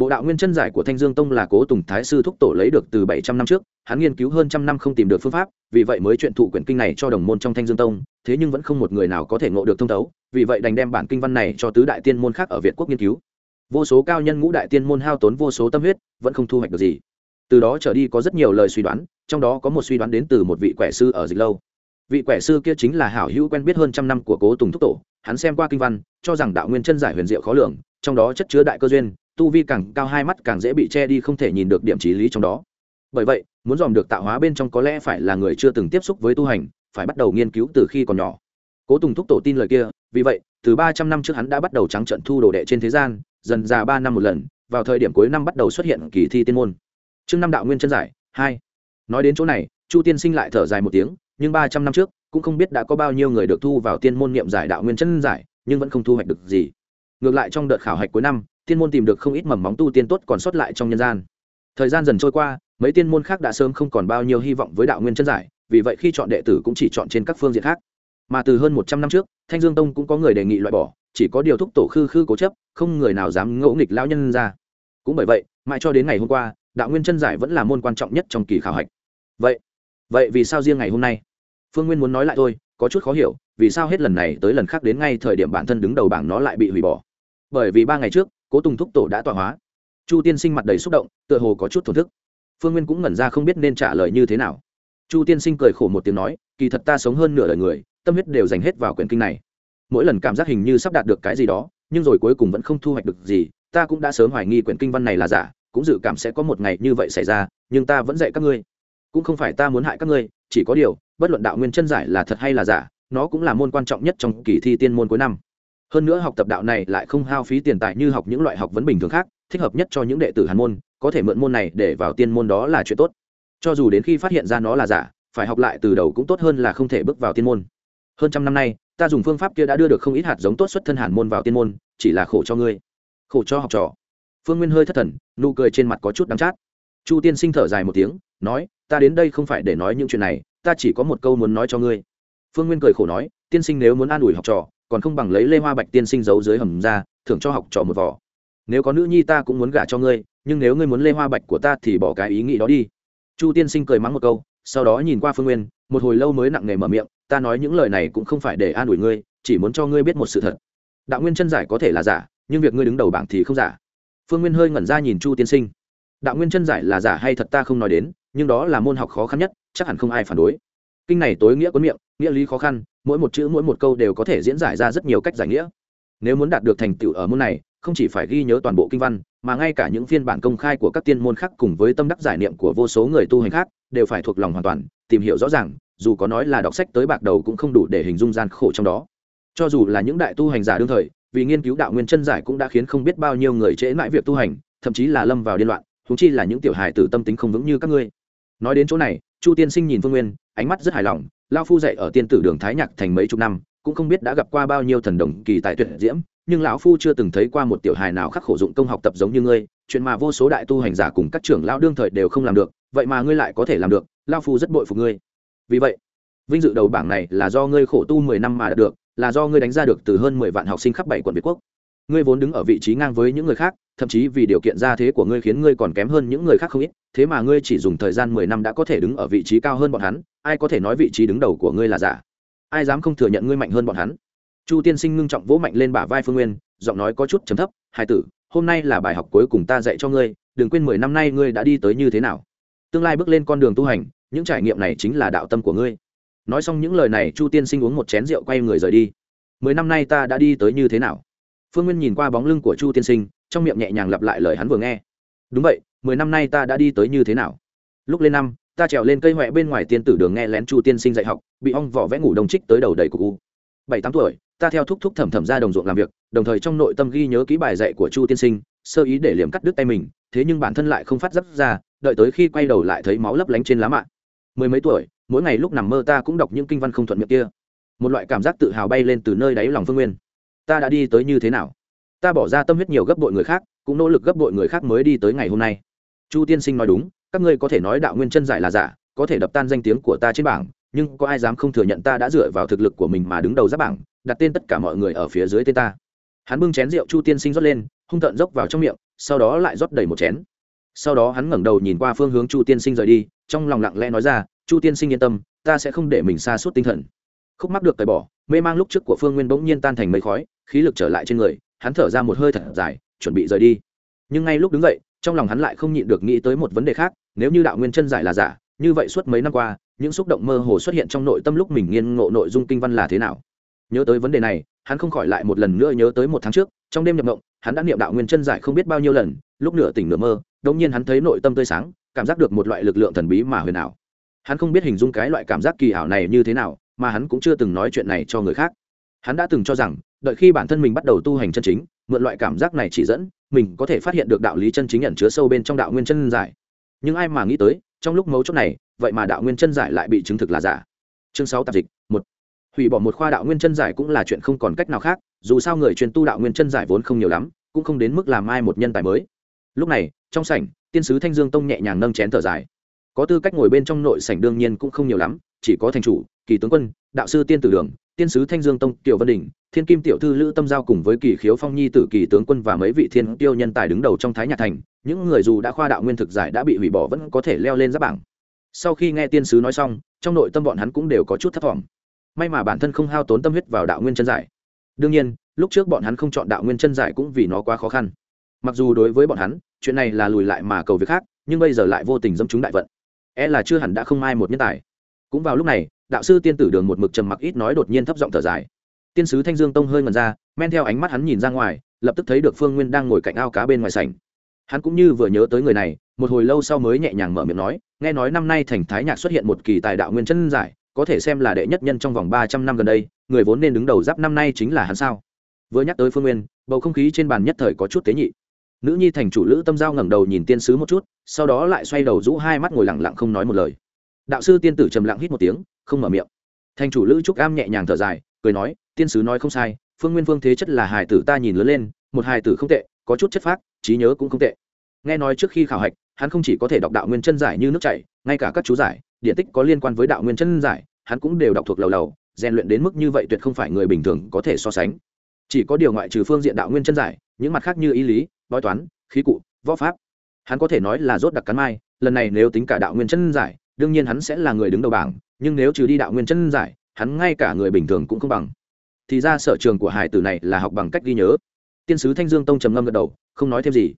bộ đạo nguyên chân giải của thanh dương tông là cố tùng thái sư thúc tổ lấy được từ bảy trăm năm trước, hắn nghiên cứu hơn trăm năm không tìm được phương pháp, vì vậy mới chuyện thụ quyển kinh này cho đồng môn trong thanh dương tông, thế nhưng vẫn không một người nào có thể ngộ được thông thấu, vì vậy đành đem bản kinh văn này cho tứ đại tiên môn khác ở việt quốc nghiên cứu. Vô số cao nhân ngũ đại tiên môn hao tốn vô số tâm huyết, vẫn không thu hoạch được gì. Từ đó trở đi có rất nhiều lời suy đoán, trong đó có một suy đoán đến từ một vị quẻ sư ở dịch lâu. Vị quẻ sư kia chính là hảo hữu quen biết hơn trăm năm của cố tùng thúc tổ, hắn xem qua kinh văn, cho rằng đạo nguyên chân giải huyền diệu khó lường, trong đó chất chứa đại cơ duyên tu vi càng cao hai mắt càng dễ bị che đi không thể nhìn được điểm trí lý trong đó. Bởi vậy, muốn dòm được tạo hóa bên trong có lẽ phải là người chưa từng tiếp xúc với tu hành, phải bắt đầu nghiên cứu từ khi còn nhỏ. Cố tùng thúc tổ tin lời kia, vì vậy, từ ba trăm năm trước hắn đã bắt đầu trắng trận thu đồ đệ trên thế gian, dần già ba năm một lần, vào thời điểm cuối năm bắt đầu xuất hiện kỳ thi tiên môn. Chương năm đạo nguyên chân giải, hai. Nói đến chỗ này, chu tiên sinh lại thở dài một tiếng, nhưng ba trăm năm trước, cũng không biết đã có bao nhiêu người được thu vào tiên môn niệm giải đạo nguyên chân giải, nhưng vẫn không thu hoạch được gì. Ngược lại trong đợt khảo hạch cuối năm tiên môn tìm được không ít mầm móng tu tiên tốt còn sót lại trong nhân gian. Thời gian dần trôi qua, mấy tiên môn khác đã sớm không còn bao nhiêu hy vọng với đạo nguyên chân giải, vì vậy khi chọn đệ tử cũng chỉ chọn trên các phương diện khác. Mà từ hơn một trăm năm trước, thanh dương tông cũng có người đề nghị loại bỏ, chỉ có điều thúc tổ khư khư cố chấp, không người nào dám ngẫu nghịch lão nhân ra. Cũng bởi vậy, mãi cho đến ngày hôm qua, đạo nguyên chân giải vẫn là môn quan trọng nhất trong kỳ khảo hạch. Vậy vậy vì sao riêng ngày hôm nay? Phương nguyên muốn nói lại thôi, có chút khó hiểu, vì sao hết lần này tới lần khác đến ngay thời điểm bản thân đứng đầu bảng nó lại bị hủy bỏ? Bởi vì ba ngày trước cố tùng thúc tổ đã tọa hóa. Chu tiên sinh mặt đầy xúc động, tựa hồ có chút thổn thức. Phương nguyên cũng ngẩn ra không biết nên trả lời như thế nào. Chu tiên sinh cười khổ một tiếng nói, kỳ thật ta sống hơn nửa đời người, tâm huyết đều dành hết vào quyển kinh này. Mỗi lần cảm giác hình như sắp đạt được cái gì đó, nhưng rồi cuối cùng vẫn không thu hoạch được gì, ta cũng đã sớm hoài nghi quyển kinh văn này là giả, cũng dự cảm sẽ có một ngày như vậy xảy ra, nhưng ta vẫn dạy các ngươi. Cũng không phải ta muốn hại các ngươi, chỉ có điều, bất luận đạo nguyên chân giải là thật hay là giả, nó cũng là môn quan trọng nhất trong kỳ thi tiên môn cuối năm hơn nữa học tập đạo này lại không hao phí tiền tài như học những loại học vấn bình thường khác, thích hợp nhất cho những đệ tử hàn môn, có thể mượn môn này để vào tiên môn đó là chuyện tốt. Cho dù đến khi phát hiện ra nó là giả, phải học lại từ đầu cũng tốt hơn là không thể bước vào tiên môn. Hơn trăm năm nay, ta dùng phương pháp kia đã đưa được không ít hạt giống tốt xuất thân hàn môn vào tiên môn, chỉ là khổ cho ngươi. Khổ cho học trò. Phương nguyên hơi thất thần, nụ cười trên mặt có chút đắng chát. Chu tiên sinh thở dài một tiếng, nói, ta đến đây không phải để nói những chuyện này, ta chỉ có một câu muốn nói cho ngươi. Phương nguyên cười khổ nói, tiên sinh nếu muốn an ủi học trò còn không bằng lấy lê hoa bạch tiên sinh giấu dưới hầm ra, thưởng cho học trò một vỏ nếu có nữ nhi ta cũng muốn gả cho ngươi, nhưng nếu ngươi muốn lê hoa bạch của ta thì bỏ cái ý nghĩ đó đi. Chu tiên sinh cười mắng một câu, sau đó nhìn qua phương nguyên, một hồi lâu mới nặng nề mở miệng, ta nói những lời này cũng không phải để an ủi ngươi, chỉ muốn cho ngươi biết một sự thật. Đạo nguyên chân giải có thể là giả, nhưng việc ngươi đứng đầu bảng thì không giả. Phương nguyên hơi ngẩn ra nhìn chu tiên sinh. Đạo nguyên chân giải là giả hay thật ta không nói đến, nhưng đó là môn học khó khăn nhất, chắc hẳn không ai phản đối. Kinh này tối nghĩa cuốn miệng, nghĩa lý khó khăn mỗi một chữ, mỗi một câu đều có thể diễn giải ra rất nhiều cách giải nghĩa. Nếu muốn đạt được thành tựu ở môn này, không chỉ phải ghi nhớ toàn bộ kinh văn, mà ngay cả những phiên bản công khai của các tiên môn khác cùng với tâm đắc giải niệm của vô số người tu hành khác, đều phải thuộc lòng hoàn toàn, tìm hiểu rõ ràng, dù có nói là đọc sách tới bạc đầu cũng không đủ để hình dung gian khổ trong đó. Cho dù là những đại tu hành giả đương thời, vì nghiên cứu đạo nguyên chân giải cũng đã khiến không biết bao nhiêu người trễ mãi việc tu hành, thậm chí là lâm vào điên loạn thúng chi là những tiểu hài tử tâm tính không vững như các ngươi. Nói đến chỗ này, chu tiên sinh nhìn phương nguyên, ánh mắt rất hài lòng lao phu dạy ở tiên tử đường thái nhạc thành mấy chục năm, cũng không biết đã gặp qua bao nhiêu thần đồng kỳ tài tuyệt diễm, nhưng lão phu chưa từng thấy qua một tiểu hài nào khắc khổ dụng công học tập giống như ngươi, chuyện mà vô số đại tu hành giả cùng các trưởng lão đương thời đều không làm được, vậy mà ngươi lại có thể làm được, lao phu rất bội phục ngươi. Vì vậy, vinh dự đầu bảng này là do ngươi khổ tu mười năm mà đạt được, là do ngươi đánh ra được từ hơn mười vạn học sinh khắp bảy quận việt quốc. Ngươi vốn đứng ở vị trí ngang với những người khác thậm chí vì điều kiện gia thế của ngươi khiến ngươi còn kém hơn những người khác không ít, thế mà ngươi chỉ dùng thời gian mười năm đã có thể đứng ở vị trí cao hơn bọn hắn, ai có thể nói vị trí đứng đầu của ngươi là giả? Ai dám không thừa nhận ngươi mạnh hơn bọn hắn? Chu tiên sinh ngưng trọng vỗ mạnh lên bả vai phương nguyên, giọng nói có chút chấm thấp hai tử, hôm nay là bài học cuối cùng ta dạy cho ngươi, đừng quên mười năm nay ngươi đã đi tới như thế nào. Tương lai bước lên con đường tu hành, những trải nghiệm này chính là đạo tâm của ngươi. Nói xong những lời này, chu tiên sinh uống một chén rượu quay người rời đi. Mười năm nay ta đã đi tới như thế nào? Phương nguyên nhìn qua bóng lưng của chu tiên sinh trong miệng nhẹ nhàng lặp lại lời hắn vừa nghe. Đúng vậy, mười năm nay ta đã đi tới như thế nào? Lúc lên năm, ta trèo lên cây huệ bên ngoài tiên tử đường nghe lén chu tiên sinh dạy học, bị ong vỏ vẽ ngủ đồng trích tới đầu đầy cục u. Bảy tám tuổi, ta theo thúc thúc thẩm thẩm ra đồng ruộng làm việc, đồng thời trong nội tâm ghi nhớ ký bài dạy của chu tiên sinh, sơ ý để liềm cắt đứt tay mình, thế nhưng bản thân lại không phát dứt ra, đợi tới khi quay đầu lại thấy máu lấp lánh trên lá mạng mười mấy tuổi, mỗi ngày lúc nằm mơ ta cũng đọc những kinh văn không thuận miệng kia. Một loại cảm giác tự hào bay lên từ nơi đáy lòng phương nguyên. Ta đã đi tới như thế nào? Ta bỏ ra tâm huyết nhiều gấp bội người khác, cũng nỗ lực gấp bội người khác mới đi tới ngày hôm nay. Chu tiên sinh nói đúng, các ngươi có thể nói đạo nguyên chân giải là giả, có thể đập tan danh tiếng của ta trên bảng, nhưng có ai dám không thừa nhận ta đã dựa vào thực lực của mình mà đứng đầu giáp bảng, đặt tên tất cả mọi người ở phía dưới tên ta. Hắn bưng chén rượu chu tiên sinh rót lên, hung tợn dốc vào trong miệng, sau đó lại rót đầy một chén. Sau đó hắn ngẩng đầu nhìn qua phương hướng chu tiên sinh rời đi, trong lòng lặng lẽ nói ra, chu tiên sinh yên tâm, ta sẽ không để mình xa suốt tinh thần. Khúc mắc được cởi bỏ, mê mang lúc trước của phương nguyên bỗng nhiên tan thành mây khói, khí lực trở lại trên người hắn thở ra một hơi thật dài, chuẩn bị rời đi. Nhưng ngay lúc đứng dậy, trong lòng hắn lại không nhịn được nghĩ tới một vấn đề khác, nếu như đạo nguyên chân giải là giả, như vậy suốt mấy năm qua, những xúc động mơ hồ xuất hiện trong nội tâm lúc mình nghiên ngộ nội dung kinh văn là thế nào? Nhớ tới vấn đề này, hắn không khỏi lại một lần nữa nhớ tới một tháng trước, trong đêm nhập mộng, hắn đã niệm đạo nguyên chân giải không biết bao nhiêu lần, lúc nửa tỉnh nửa mơ đông nhiên hắn thấy nội tâm tươi sáng, cảm giác được một loại lực lượng thần bí mà huyền ảo. Hắn không biết hình dung cái loại cảm giác kỳ ảo này như thế nào, mà hắn cũng chưa từng nói chuyện này cho người khác. Hắn đã từng cho rằng đợi khi bản thân mình bắt đầu tu hành chân chính, mượn loại cảm giác này chỉ dẫn, mình có thể phát hiện được đạo lý chân chính nhận chứa sâu bên trong đạo nguyên chân giải. Nhưng ai mà nghĩ tới, trong lúc mấu chốt này, vậy mà đạo nguyên chân giải lại bị chứng thực là giả. Chương sáu tạp dịch, một. Hủy bỏ một khoa đạo nguyên chân giải cũng là chuyện không còn cách nào khác, dù sao người truyền tu đạo nguyên chân giải vốn không nhiều lắm, cũng không đến mức làm ai một nhân tài mới. Lúc này, trong sảnh, tiên sứ thanh dương tông nhẹ nhàng nâng chén thở dài. Có tư cách ngồi bên trong nội sảnh đương nhiên cũng không nhiều lắm, chỉ có thành chủ, kỳ tướng quân, đạo sư tiên tử đường, tiên sứ thanh dương tông tiểu vân đình thiên kim tiểu thư lữ tâm giao cùng với kỳ khiếu phong nhi tử kỳ tướng quân và mấy vị thiên tiêu nhân tài đứng đầu trong thái nhạc thành, những người dù đã khoa đạo nguyên thực giải đã bị hủy bỏ vẫn có thể leo lên giáp bảng. Sau khi nghe tiên sứ nói xong, trong nội tâm bọn hắn cũng đều có chút thất vọng. May mà bản thân không hao tốn tâm huyết vào đạo nguyên chân giải. Đương nhiên, lúc trước bọn hắn không chọn đạo nguyên chân giải cũng vì nó quá khó khăn. Mặc dù đối với bọn hắn, chuyện này là lùi lại mà cầu việc khác, nhưng bây giờ lại vô tình dâm chúng đại vận. E là chưa hẳn đã không ai một nhân tài. Cũng vào lúc này, đạo sư tiên tử đường một mực trầm mặc ít nói đột nhiên thấp giọng thở dài tiên sứ thanh dương tông hơi ngần ra, men theo ánh mắt hắn nhìn ra ngoài, lập tức thấy được phương nguyên đang ngồi cạnh ao cá bên ngoài sảnh. Hắn cũng như vừa nhớ tới người này, một hồi lâu sau mới nhẹ nhàng mở miệng nói, nghe nói năm nay thành thái nhạc xuất hiện một kỳ tài đạo nguyên chân giải, có thể xem là đệ nhất nhân trong vòng ba trăm năm gần đây, người vốn nên đứng đầu giáp năm nay chính là hắn sao? Vừa nhắc tới phương nguyên, bầu không khí trên bàn nhất thời có chút tế nhị. Nữ nhi thành chủ lữ tâm giao ngẩng đầu nhìn tiên sứ một chút, sau đó lại xoay đầu rũ hai mắt ngồi lặng lặng không nói một lời. Đạo sư tiên tử trầm lặng hít một tiếng, không mở miệng. Thành chủ lữ trúc am nhẹ nhàng thở dài cười nói, tiên sứ nói không sai, phương nguyên vương thế chất là hài tử ta nhìn lớn lên, một hài tử không tệ, có chút chất phác, trí nhớ cũng không tệ. Nghe nói trước khi khảo hạch, hắn không chỉ có thể đọc đạo nguyên chân giải như nước chảy, ngay cả các chú giải, điện tích có liên quan với đạo nguyên chân giải, hắn cũng đều đọc thuộc lầu lầu, rèn luyện đến mức như vậy tuyệt không phải người bình thường có thể so sánh. Chỉ có điều ngoại trừ phương diện đạo nguyên chân giải, những mặt khác như ý lý, bói toán, khí cụ, võ pháp, hắn có thể nói là rốt đặc cắn mai, lần này nếu tính cả đạo nguyên chân giải, đương nhiên hắn sẽ là người đứng đầu bảng, nhưng nếu trừ đi đạo nguyên chân giải hắn ngay cả người bình thường cũng không bằng. Thì ra sở trường của hải tử này là học bằng cách ghi nhớ. Tiên sứ thanh dương tông trầm ngâm gật đầu, không nói thêm gì.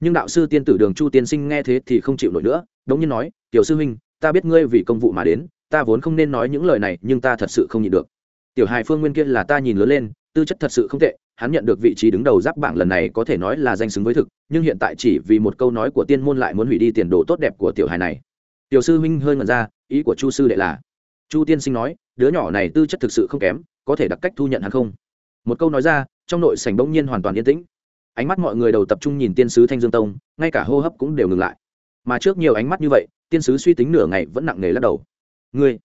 Nhưng đạo sư tiên tử đường chu tiên sinh nghe thế thì không chịu nổi nữa, đống nhiên nói, tiểu sư huynh, ta biết ngươi vì công vụ mà đến, ta vốn không nên nói những lời này, nhưng ta thật sự không nhịn được. Tiểu hài phương nguyên kia là ta nhìn lớn lên, tư chất thật sự không tệ, hắn nhận được vị trí đứng đầu giáp bảng lần này có thể nói là danh xứng với thực, nhưng hiện tại chỉ vì một câu nói của tiên môn lại muốn hủy đi tiền đồ tốt đẹp của tiểu hài này. Tiểu sư huynh hơi ngẩn ra, ý của chu sư đệ là chu tiên sinh nói, đứa nhỏ này tư chất thực sự không kém, có thể đặc cách thu nhận hắn không? Một câu nói ra, trong nội sảnh bỗng nhiên hoàn toàn yên tĩnh. Ánh mắt mọi người đầu tập trung nhìn tiên sứ thanh dương tông, ngay cả hô hấp cũng đều ngừng lại. Mà trước nhiều ánh mắt như vậy, tiên sứ suy tính nửa ngày vẫn nặng nề lắc đầu. Ngươi?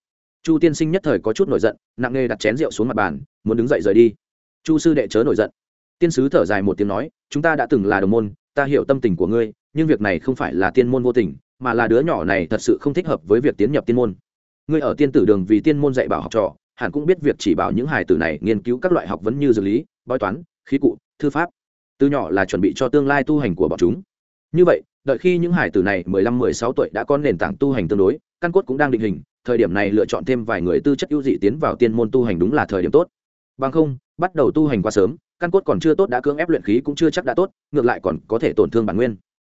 Chu tiên sinh nhất thời có chút nổi giận, nặng nề đặt chén rượu xuống mặt bàn, muốn đứng dậy rời đi. Chu sư đệ chớ nổi giận. Tiên sứ thở dài một tiếng nói, chúng ta đã từng là đồng môn, ta hiểu tâm tình của ngươi, nhưng việc này không phải là tiên môn vô tình, mà là đứa nhỏ này thật sự không thích hợp với việc tiến nhập tiên môn ngươi ở tiên tử đường vì tiên môn dạy bảo học trò, hẳn cũng biết việc chỉ bảo những hài tử này nghiên cứu các loại học vấn như dược lý, bói toán, khí cụ, thư pháp. Từ nhỏ là chuẩn bị cho tương lai tu hành của bọn chúng. Như vậy, đợi khi những hải tử này mười lăm, mười sáu tuổi đã có nền tảng tu hành tương đối, căn cốt cũng đang định hình, thời điểm này lựa chọn thêm vài người tư chất ưu dị tiến vào tiên môn tu hành đúng là thời điểm tốt. Bằng không, bắt đầu tu hành quá sớm, căn cốt còn chưa tốt đã cưỡng ép luyện khí cũng chưa chắc đã tốt, ngược lại còn có thể tổn thương bản nguyên.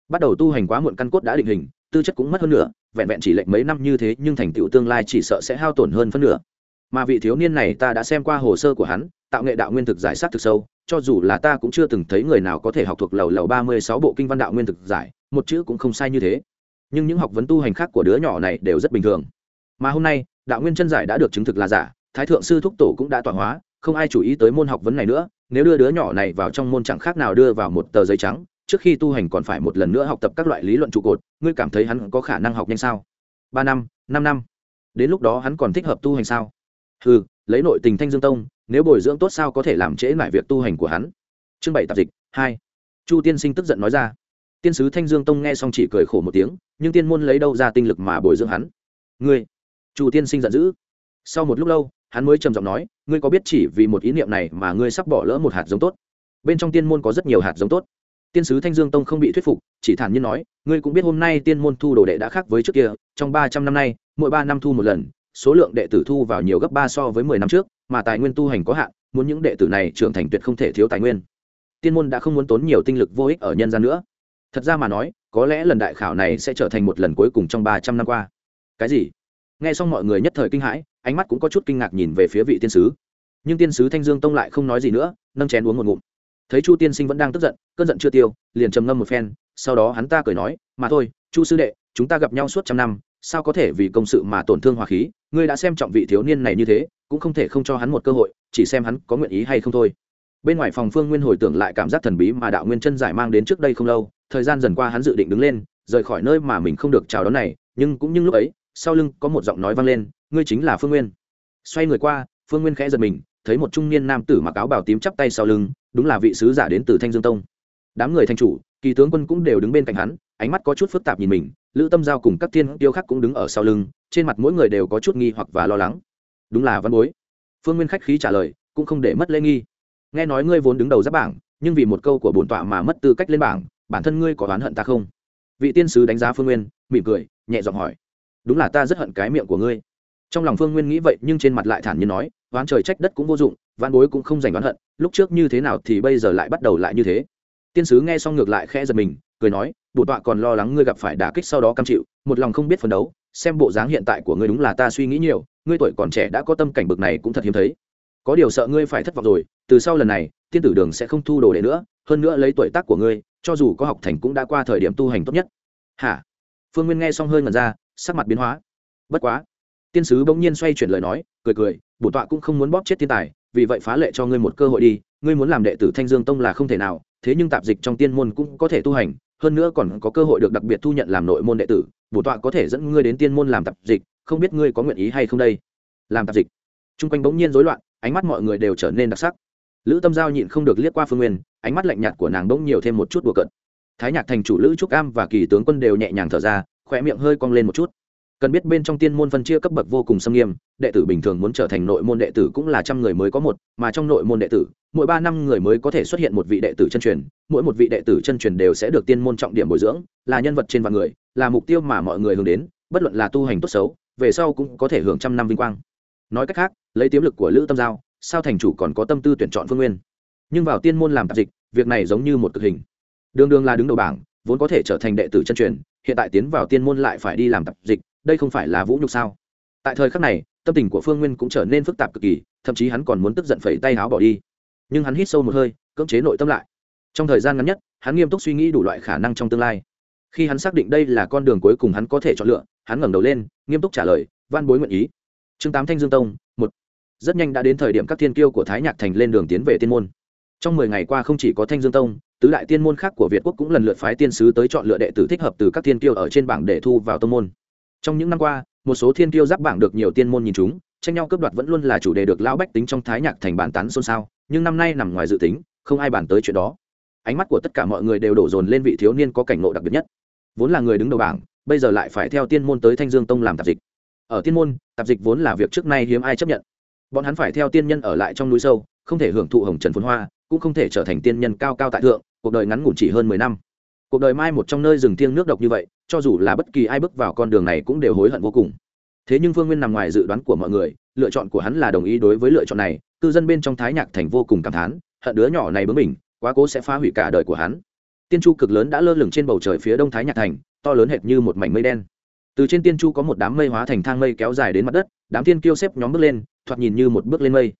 Bắt đầu tu hành quá muộn căn cốt đã định hình tư chất cũng mất hơn nửa, vẹn vẹn chỉ lệnh mấy năm như thế nhưng thành tựu tương lai chỉ sợ sẽ hao tổn hơn phân nửa. Mà vị thiếu niên này ta đã xem qua hồ sơ của hắn tạo nghệ đạo nguyên thực giải sát thực sâu cho dù là ta cũng chưa từng thấy người nào có thể học thuộc lầu lầu ba mươi sáu bộ kinh văn đạo nguyên thực giải một chữ cũng không sai như thế. Nhưng những học vấn tu hành khác của đứa nhỏ này đều rất bình thường. Mà hôm nay đạo nguyên chân giải đã được chứng thực là giả thái thượng sư thúc tổ cũng đã tọa hóa không ai chú ý tới môn học vấn này nữa nếu đưa đứa nhỏ này vào trong môn chẳng khác nào đưa vào một tờ giấy trắng trước khi tu hành còn phải một lần nữa học tập các loại lý luận trụ cột, ngươi cảm thấy hắn có khả năng học nhanh sao? Ba năm năm năm. Đến lúc đó hắn còn thích hợp tu hành sao? Ừ lấy nội tình thanh dương tông, nếu bồi dưỡng tốt sao có thể làm trễ lại việc tu hành của hắn? Chương bảy tạp dịch, hai. Chu tiên sinh tức giận nói ra. Tiên sứ thanh dương tông nghe xong chỉ cười khổ một tiếng, nhưng tiên môn lấy đâu ra tinh lực mà bồi dưỡng hắn? Ngươi, chu tiên sinh giận dữ. Sau một lúc lâu, hắn mới trầm giọng nói, ngươi có biết chỉ vì một ý niệm này mà ngươi sắp bỏ lỡ một hạt giống tốt? Bên trong tiên môn có rất nhiều hạt giống tốt tiên sứ thanh dương tông không bị thuyết phục, chỉ thản nhiên nói, ngươi cũng biết hôm nay tiên môn thu đồ đệ đã khác với trước kia, trong ba trăm năm nay, mỗi ba năm thu một lần, số lượng đệ tử thu vào nhiều gấp ba so với mười năm trước, mà tài nguyên tu hành có hạn, muốn những đệ tử này trưởng thành tuyệt không thể thiếu tài nguyên. Tiên môn đã không muốn tốn nhiều tinh lực vô ích ở nhân gian nữa. Thật ra mà nói, có lẽ lần đại khảo này sẽ trở thành một lần cuối cùng trong ba trăm năm qua. Cái gì? Nghe xong mọi người nhất thời kinh hãi, ánh mắt cũng có chút kinh ngạc nhìn về phía vị tiên sứ. Nhưng tiên sứ thanh dương tông lại không nói gì nữa, nâng chén uống một ngụm thấy chu tiên sinh vẫn đang tức giận, cơn giận chưa tiêu, liền trầm ngâm một phen, sau đó hắn ta cười nói, mà thôi, chu sư đệ, chúng ta gặp nhau suốt trăm năm, sao có thể vì công sự mà tổn thương hòa khí? Ngươi đã xem trọng vị thiếu niên này như thế, cũng không thể không cho hắn một cơ hội, chỉ xem hắn có nguyện ý hay không thôi. Bên ngoài phòng phương nguyên hồi tưởng lại cảm giác thần bí mà đạo nguyên chân giải mang đến trước đây không lâu, thời gian dần qua hắn dự định đứng lên, rời khỏi nơi mà mình không được chào đón này, nhưng cũng như lúc ấy, sau lưng có một giọng nói vang lên, ngươi chính là phương nguyên. Xoay người qua, phương nguyên khẽ giật mình thấy một trung niên nam tử mặc áo bào tím chắp tay sau lưng, đúng là vị sứ giả đến từ thanh dương tông. Đám người thanh chủ, kỳ tướng quân cũng đều đứng bên cạnh hắn, ánh mắt có chút phức tạp nhìn mình, lữ tâm giao cùng các thiên tiêu khác cũng đứng ở sau lưng, trên mặt mỗi người đều có chút nghi hoặc và lo lắng. Đúng là văn bối. Phương nguyên khách khí trả lời, cũng không để mất lễ nghi. Nghe nói ngươi vốn đứng đầu giáp bảng, nhưng vì một câu của bổn tọa mà mất tư cách lên bảng, bản thân ngươi có oán hận ta không? Vị tiên sứ đánh giá phương nguyên, mỉm cười, nhẹ giọng hỏi. Đúng là ta rất hận cái miệng của ngươi. Trong lòng phương nguyên nghĩ vậy, nhưng trên mặt lại thản nhiên nói oán trời trách đất cũng vô dụng văn bối cũng không dành oán hận, lúc trước như thế nào thì bây giờ lại bắt đầu lại như thế. Tiên sứ nghe xong ngược lại khẽ giật mình, cười nói bổ tọa còn lo lắng ngươi gặp phải đả kích sau đó cam chịu, một lòng không biết phấn đấu, xem bộ dáng hiện tại của ngươi đúng là ta suy nghĩ nhiều, ngươi tuổi còn trẻ đã có tâm cảnh bực này cũng thật hiếm thấy. Có điều sợ ngươi phải thất vọng rồi, từ sau lần này, tiên tử đường sẽ không thu đồ đệ nữa, hơn nữa lấy tuổi tác của ngươi, cho dù có học thành cũng đã qua thời điểm tu hành tốt nhất. Hả? Phương nguyên nghe xong hơi ngần ra, sắc mặt biến hóa. Bất quá tiên sứ bỗng nhiên xoay chuyển lời nói, cười cười bổn tọa cũng không muốn bóp chết thiên tài, vì vậy phá lệ cho ngươi một cơ hội đi, ngươi muốn làm đệ tử thanh dương tông là không thể nào, thế nhưng tạp dịch trong tiên môn cũng có thể tu hành, hơn nữa còn có cơ hội được đặc biệt thu nhận làm nội môn đệ tử bổn tọa có thể dẫn ngươi đến tiên môn làm tạp dịch, không biết ngươi có nguyện ý hay không đây? Làm tạp dịch. T r u n g quanh bỗng nhiên rối loạn, ánh mắt mọi người đều trở nên đặc sắc. Lữ tâm giao nhịn không được liếc qua phương nguyên, ánh mắt lạnh nhạt của nàng bỗng nhiều thêm một chút đùa cận thái nhạc thành chủ lữ trúc am và kỳ tướng quân đều nhẹ nhàng thở ra khỏe miệng hơi cong lên một chút cần biết bên trong tiên môn phân chia cấp bậc vô cùng xâm nghiêm, đệ tử bình thường muốn trở thành nội môn đệ tử cũng là trăm người mới có một, mà trong nội môn đệ tử, mỗi ba năm người mới có thể xuất hiện một vị đệ tử chân truyền, mỗi một vị đệ tử chân truyền đều sẽ được tiên môn trọng điểm bồi dưỡng, là nhân vật trên vạn người, là mục tiêu mà mọi người hướng đến, bất luận là tu hành tốt xấu, về sau cũng có thể hưởng trăm năm vinh quang. Nói cách khác, lấy tiềm lực của lữ tâm giao, sao thành chủ còn có tâm tư tuyển chọn phương nguyên? Nhưng vào tiên môn làm tạp dịch, việc này giống như một cực hình. Đường đường là đứng đầu bảng, vốn có thể trở thành đệ tử chân truyền, hiện tại tiến vào tiên môn lại phải đi làm tạp dịch đây không phải là vũ nhục sao? Tại thời khắc này, tâm tình của phương nguyên cũng trở nên phức tạp cực kỳ, thậm chí hắn còn muốn tức giận phẩy tay áo bỏ đi. Nhưng hắn hít sâu một hơi, cưỡng chế nội tâm lại. Trong thời gian ngắn nhất, hắn nghiêm túc suy nghĩ đủ loại khả năng trong tương lai. Khi hắn xác định đây là con đường cuối cùng hắn có thể chọn lựa, hắn ngẩng đầu lên, nghiêm túc trả lời van bối nguyện ý. Chương tám thanh dương tông, một. Rất nhanh đã đến thời điểm các thiên kiêu của thái nhạc thành lên đường tiến về tiên môn. Trong mười ngày qua không chỉ có thanh dương tông, tứ đại tiên môn khác của việt quốc cũng lần lượt phái tiên sứ tới chọn lựa đệ tử thích hợp từ các thiên kiêu ở trên bảng để thu vào tông môn trong những năm qua, một số thiên kiêu giáp bảng được nhiều tiên môn nhìn chúng, tranh nhau cướp đoạt vẫn luôn là chủ đề được lão bách tính trong thái nhạc thành bàn tán xôn xao, nhưng năm nay nằm ngoài dự tính, không ai bàn tới chuyện đó. Ánh mắt của tất cả mọi người đều đổ dồn lên vị thiếu niên có cảnh ngộ đặc biệt nhất. Vốn là người đứng đầu bảng, bây giờ lại phải theo tiên môn tới thanh dương tông làm tạp dịch. Ở tiên môn, tạp dịch vốn là việc trước nay hiếm ai chấp nhận. Bọn hắn phải theo tiên nhân ở lại trong núi sâu, không thể hưởng thụ hồng trần phồn hoa, cũng không thể trở thành tiên nhân cao cao tại thượng, cuộc đời ngắn ngủn chỉ hơn mười năm. Cuộc đời mai một trong nơi rừng thiêng nước độc như vậy cho dù là bất kỳ ai bước vào con đường này cũng đều hối hận vô cùng. Thế nhưng phương nguyên nằm ngoài dự đoán của mọi người, lựa chọn của hắn là đồng ý đối với lựa chọn này, cư dân bên trong thái nhạc thành vô cùng cảm thán, hận đứa nhỏ này bướng mình quá cố sẽ phá hủy cả đời của hắn. Tiên chu cực lớn đã lơ lửng trên bầu trời phía đông thái nhạc thành, to lớn hệt như một mảnh mây đen. Từ trên tiên chu có một đám mây hóa thành thang mây kéo dài đến mặt đất, đám tiên kiêu xếp nhóm bước lên, thoạt nhìn như một bước lên mây.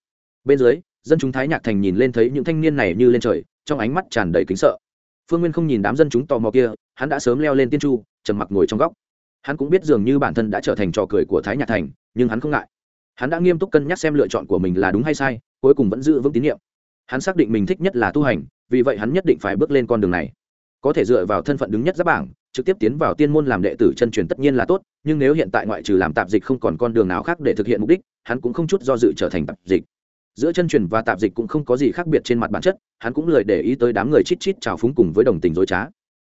Bên dưới, dân chúng thái nhạc thành nhìn lên thấy những thanh niên này như lên trời, trong ánh mắt tràn đầy kính sợ phương nguyên không nhìn đám dân chúng tò mò kia, hắn đã sớm leo lên tiên chu, trầm mặc ngồi trong góc. Hắn cũng biết dường như bản thân đã trở thành trò cười của thái nhạc thành, nhưng hắn không ngại. Hắn đã nghiêm túc cân nhắc xem lựa chọn của mình là đúng hay sai, cuối cùng vẫn giữ vững tín nhiệm. Hắn xác định mình thích nhất là tu hành, vì vậy hắn nhất định phải bước lên con đường này. Có thể dựa vào thân phận đứng nhất giáp bảng, trực tiếp tiến vào tiên môn làm đệ tử chân truyền tất nhiên là tốt, nhưng nếu hiện tại ngoại trừ làm tạp dịch không còn con đường nào khác để thực hiện mục đích, hắn cũng không chút do dự trở thành tạp dịch giữa chân truyền và tạp dịch cũng không có gì khác biệt trên mặt bản chất, hắn cũng lười để ý tới đám người chít chít trào phúng cùng với đồng tình dối trá.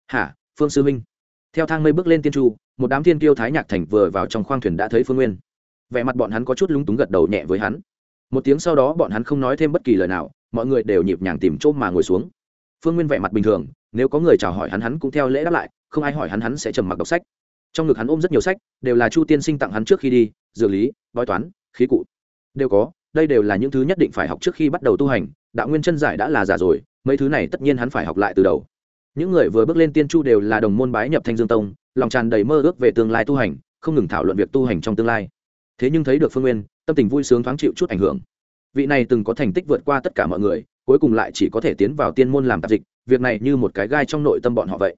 Hả, phương sư minh theo thang mây bước lên tiên chu, một đám thiên kiêu thái nhạc thành vừa vào trong khoang thuyền đã thấy phương nguyên. Vẻ mặt bọn hắn có chút lúng túng gật đầu nhẹ với hắn. Một tiếng sau đó bọn hắn không nói thêm bất kỳ lời nào, mọi người đều nhịp nhàng tìm chỗ mà ngồi xuống. Phương nguyên vẻ mặt bình thường, nếu có người chào hỏi hắn hắn cũng theo lễ đáp lại, không ai hỏi hắn hắn sẽ trầm mặc đọc sách. Trong ngực hắn ôm rất nhiều sách, đều là chu tiên sinh tặng hắn trước khi đi, dược lý, bói toán, khí cụ. Đều có đây đều là những thứ nhất định phải học trước khi bắt đầu tu hành, đạo nguyên chân giải đã là giả rồi, mấy thứ này tất nhiên hắn phải học lại từ đầu. Những người vừa bước lên tiên chu đều là đồng môn bái nhập thanh dương tông, lòng tràn đầy mơ ước về tương lai tu hành, không ngừng thảo luận việc tu hành trong tương lai. Thế nhưng thấy được phương nguyên, tâm tình vui sướng thoáng chịu chút ảnh hưởng. Vị này từng có thành tích vượt qua tất cả mọi người, cuối cùng lại chỉ có thể tiến vào tiên môn làm tạp dịch, việc này như một cái gai trong nội tâm bọn họ vậy.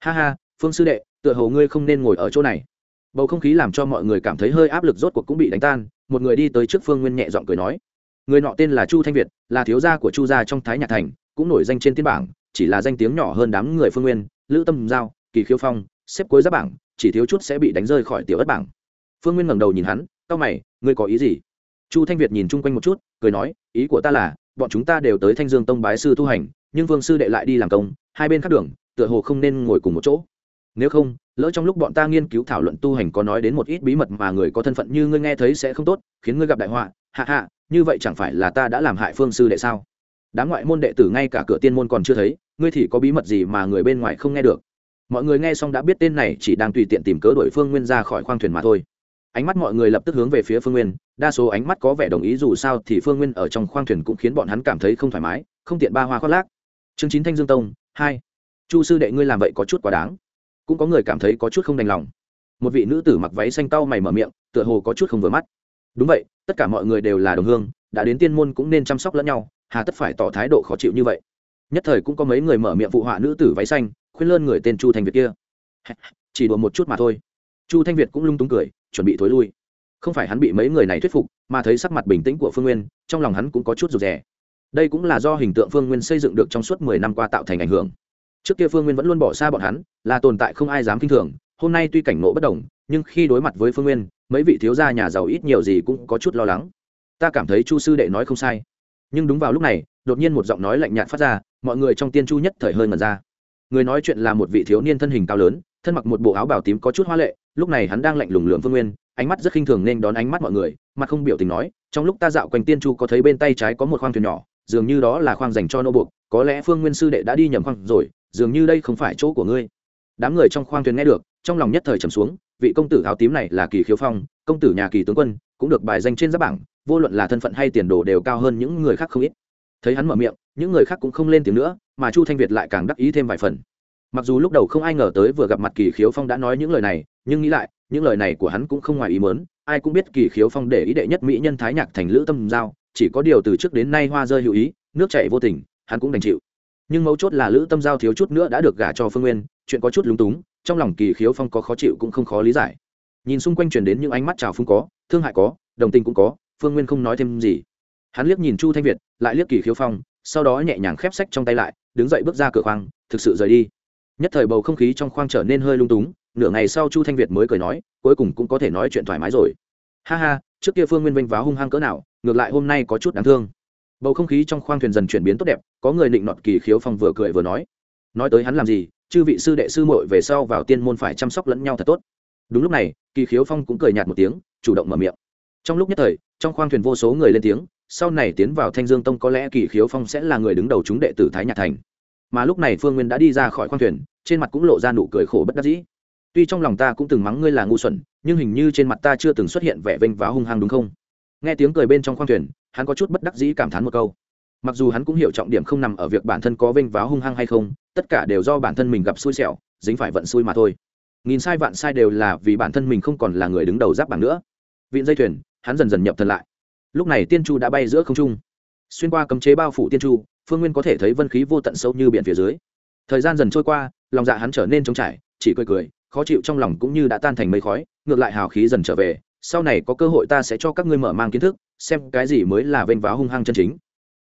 Ha ha, phương sư đệ, tựa hồ ngươi không nên ngồi ở chỗ này. Bầu không khí làm cho mọi người cảm thấy hơi áp lực rốt cuộc cũng bị đánh tan một người đi tới trước phương nguyên nhẹ giọng cười nói, người nọ tên là chu thanh việt, là thiếu gia của chu gia trong thái nhạc thành, cũng nổi danh trên tiên bảng, chỉ là danh tiếng nhỏ hơn đám người phương nguyên, lữ tâm giao, kỳ khiêu phong, xếp cuối giáp bảng, chỉ thiếu chút sẽ bị đánh rơi khỏi tiểu ất bảng. Phương nguyên ngẩng đầu nhìn hắn tao mày, ngươi có ý gì? Chu thanh việt nhìn chung quanh một chút, cười nói, ý của ta là, bọn chúng ta đều tới thanh dương tông bái sư tu hành, nhưng vương sư đệ lại đi làm công, hai bên khác đường, tựa hồ không nên ngồi cùng một chỗ. Nếu không lỡ trong lúc bọn ta nghiên cứu thảo luận tu hành có nói đến một ít bí mật mà người có thân phận như ngươi nghe thấy sẽ không tốt, khiến ngươi gặp đại họa, hạ hạ, như vậy chẳng phải là ta đã làm hại phương sư đệ sao? Đám ngoại môn đệ tử ngay cả cửa tiên môn còn chưa thấy, ngươi thì có bí mật gì mà người bên ngoài không nghe được? Mọi người nghe xong đã biết tên này chỉ đang tùy tiện tìm cớ đổi phương nguyên ra khỏi khoang thuyền mà thôi. Ánh mắt mọi người lập tức hướng về phía phương nguyên, đa số ánh mắt có vẻ đồng ý dù sao thì phương nguyên ở trong khoang thuyền cũng khiến bọn hắn cảm thấy không thoải mái, không tiện ba hoa khoác lác. Chương chín thanh dương tông, hai. Chu sư đệ ngươi làm vậy có chút quá đáng cũng có người cảm thấy có chút không đành lòng. Một vị nữ tử mặc váy xanh tao mày mở miệng, tựa hồ có chút không vừa mắt. Đúng vậy, tất cả mọi người đều là đồng hương, đã đến tiên môn cũng nên chăm sóc lẫn nhau, hà tất phải tỏ thái độ khó chịu như vậy. Nhất thời cũng có mấy người mở miệng phụ họa nữ tử váy xanh, khuyên lơn người tên chu thanh việt kia. Chỉ đùa một chút mà thôi. Chu thanh việt cũng lung túng cười, chuẩn bị thối lui. Không phải hắn bị mấy người này thuyết phục, mà thấy sắc mặt bình tĩnh của phương nguyên, trong lòng hắn cũng có chút rụt rè. Đây cũng là do hình tượng phương nguyên xây dựng được trong suốt mười năm qua tạo thành ảnh hưởng trước kia phương nguyên vẫn luôn bỏ xa bọn hắn, là tồn tại không ai dám k i n h thường, hôm nay tuy cảnh ngộ bất đồng, nhưng khi đối mặt với phương nguyên, mấy vị thiếu gia nhà giàu ít nhiều gì cũng có chút lo lắng. Ta cảm thấy chu sư đệ nói không sai. Nhưng đúng vào lúc này, đột nhiên một giọng nói lạnh nhạt phát ra, mọi người trong tiên chu nhất thời hơi ngần ra. Người nói chuyện là một vị thiếu niên thân hình cao lớn, thân mặc một bộ áo bào tím có chút hoa lệ, lúc này hắn đang lạnh lùng lượm phương nguyên, ánh mắt rất khinh thường nên đón ánh mắt mọi người mặt không biểu tình nói, trong lúc ta dạo quanh tiên chu có thấy bên tay trái có một khoang thuyền nhỏ, dường như đó là khoang dành cho nô buộc, có lẽ phương nguyên sư đệ đã đi nhầm khoang rồi dường như đây không phải chỗ của ngươi. Đám người trong khoang thuyền nghe được, trong lòng nhất thời trầm xuống, vị công tử áo tím này là kỳ khiếu phong, công tử nhà kỳ tướng quân, cũng được bài danh trên giáp bảng, vô luận là thân phận hay tiền đồ đều cao hơn những người khác không ít. Thấy hắn mở miệng, những người khác cũng không lên tiếng nữa, mà chu thanh việt lại càng đắc ý thêm vài phần. Mặc dù lúc đầu không ai ngờ tới vừa gặp mặt kỳ khiếu phong đã nói những lời này, nhưng nghĩ lại, những lời này của hắn cũng không ngoài ý mớn ai cũng biết kỳ khiếu phong để ý đệ nhất mỹ nhân thái nhạc thành lữ tâm giao, chỉ có điều từ trước đến nay hoa rơi hữu ý, nước chảy vô tình, hắn cũng đành chịu nhưng mấu chốt là lữ tâm giao thiếu chút nữa đã được gả cho phương nguyên, chuyện có chút lúng túng, trong lòng kỳ khiếu phong có khó chịu cũng không khó lý giải. Nhìn xung quanh chuyển đến những ánh mắt trào phung có, thương hại có, đồng tình cũng có, phương nguyên không nói thêm gì. Hắn liếc nhìn chu thanh việt, lại liếc kỳ khiếu phong, sau đó nhẹ nhàng khép sách trong tay lại, đứng dậy bước ra cửa khoang, thực sự rời đi. Nhất thời bầu không khí trong khoang trở nên hơi lung túng, nửa ngày sau chu thanh việt mới cười nói, cuối cùng cũng có thể nói chuyện thoải mái rồi. Ha ha, trước kia phương nguyên vinh váo hung hăng cỡ nào, ngược lại hôm nay có chút đáng thương bầu không khí trong khoang thuyền dần chuyển biến tốt đẹp, có người định nọt kỳ khiếu phong vừa cười vừa nói. Nói tới hắn làm gì, chư vị sư đệ sư muội về sau vào tiên môn phải chăm sóc lẫn nhau thật tốt. Đúng lúc này, kỳ khiếu phong cũng cười nhạt một tiếng, chủ động mở miệng. Trong lúc nhất thời, trong khoang thuyền vô số người lên tiếng, sau này tiến vào thanh dương tông có lẽ kỳ khiếu phong sẽ là người đứng đầu chúng đệ tử thái nhạc thành. Mà lúc này phương nguyên đã đi ra khỏi khoang thuyền, trên mặt cũng lộ ra nụ cười khổ bất đắc dĩ. Tuy trong lòng ta cũng từng mắng ngươi là ngu xuẩn, nhưng hình như trên mặt ta chưa từng xuất hiện vẻ vênh váo hung hăng đúng không? Nghe tiếng cười bên trong khoang thuyền hắn có chút bất đắc dĩ cảm thán một câu. Mặc dù hắn cũng hiểu trọng điểm không nằm ở việc bản thân có vênh váo hung hăng hay không, tất cả đều do bản thân mình gặp xui xẻo, dính phải vận xui mà thôi. Nghìn sai vạn sai đều là vì bản thân mình không còn là người đứng đầu giáp bảng nữa. Vịn dây thuyền, hắn dần dần nhập thần lại. Lúc này tiên chu đã bay giữa không trung. Xuyên qua cấm chế bao phủ tiên chu, phương nguyên có thể thấy vân khí vô tận sâu như biển phía dưới. Thời gian dần trôi qua, lòng dạ hắn trở nên trống trải, chỉ cười cười, khó chịu trong lòng cũng như đã tan thành mây khói, ngược lại hào khí dần trở về sau này có cơ hội ta sẽ cho các ngươi mở mang kiến thức, xem cái gì mới là vênh váo hung hăng chân chính.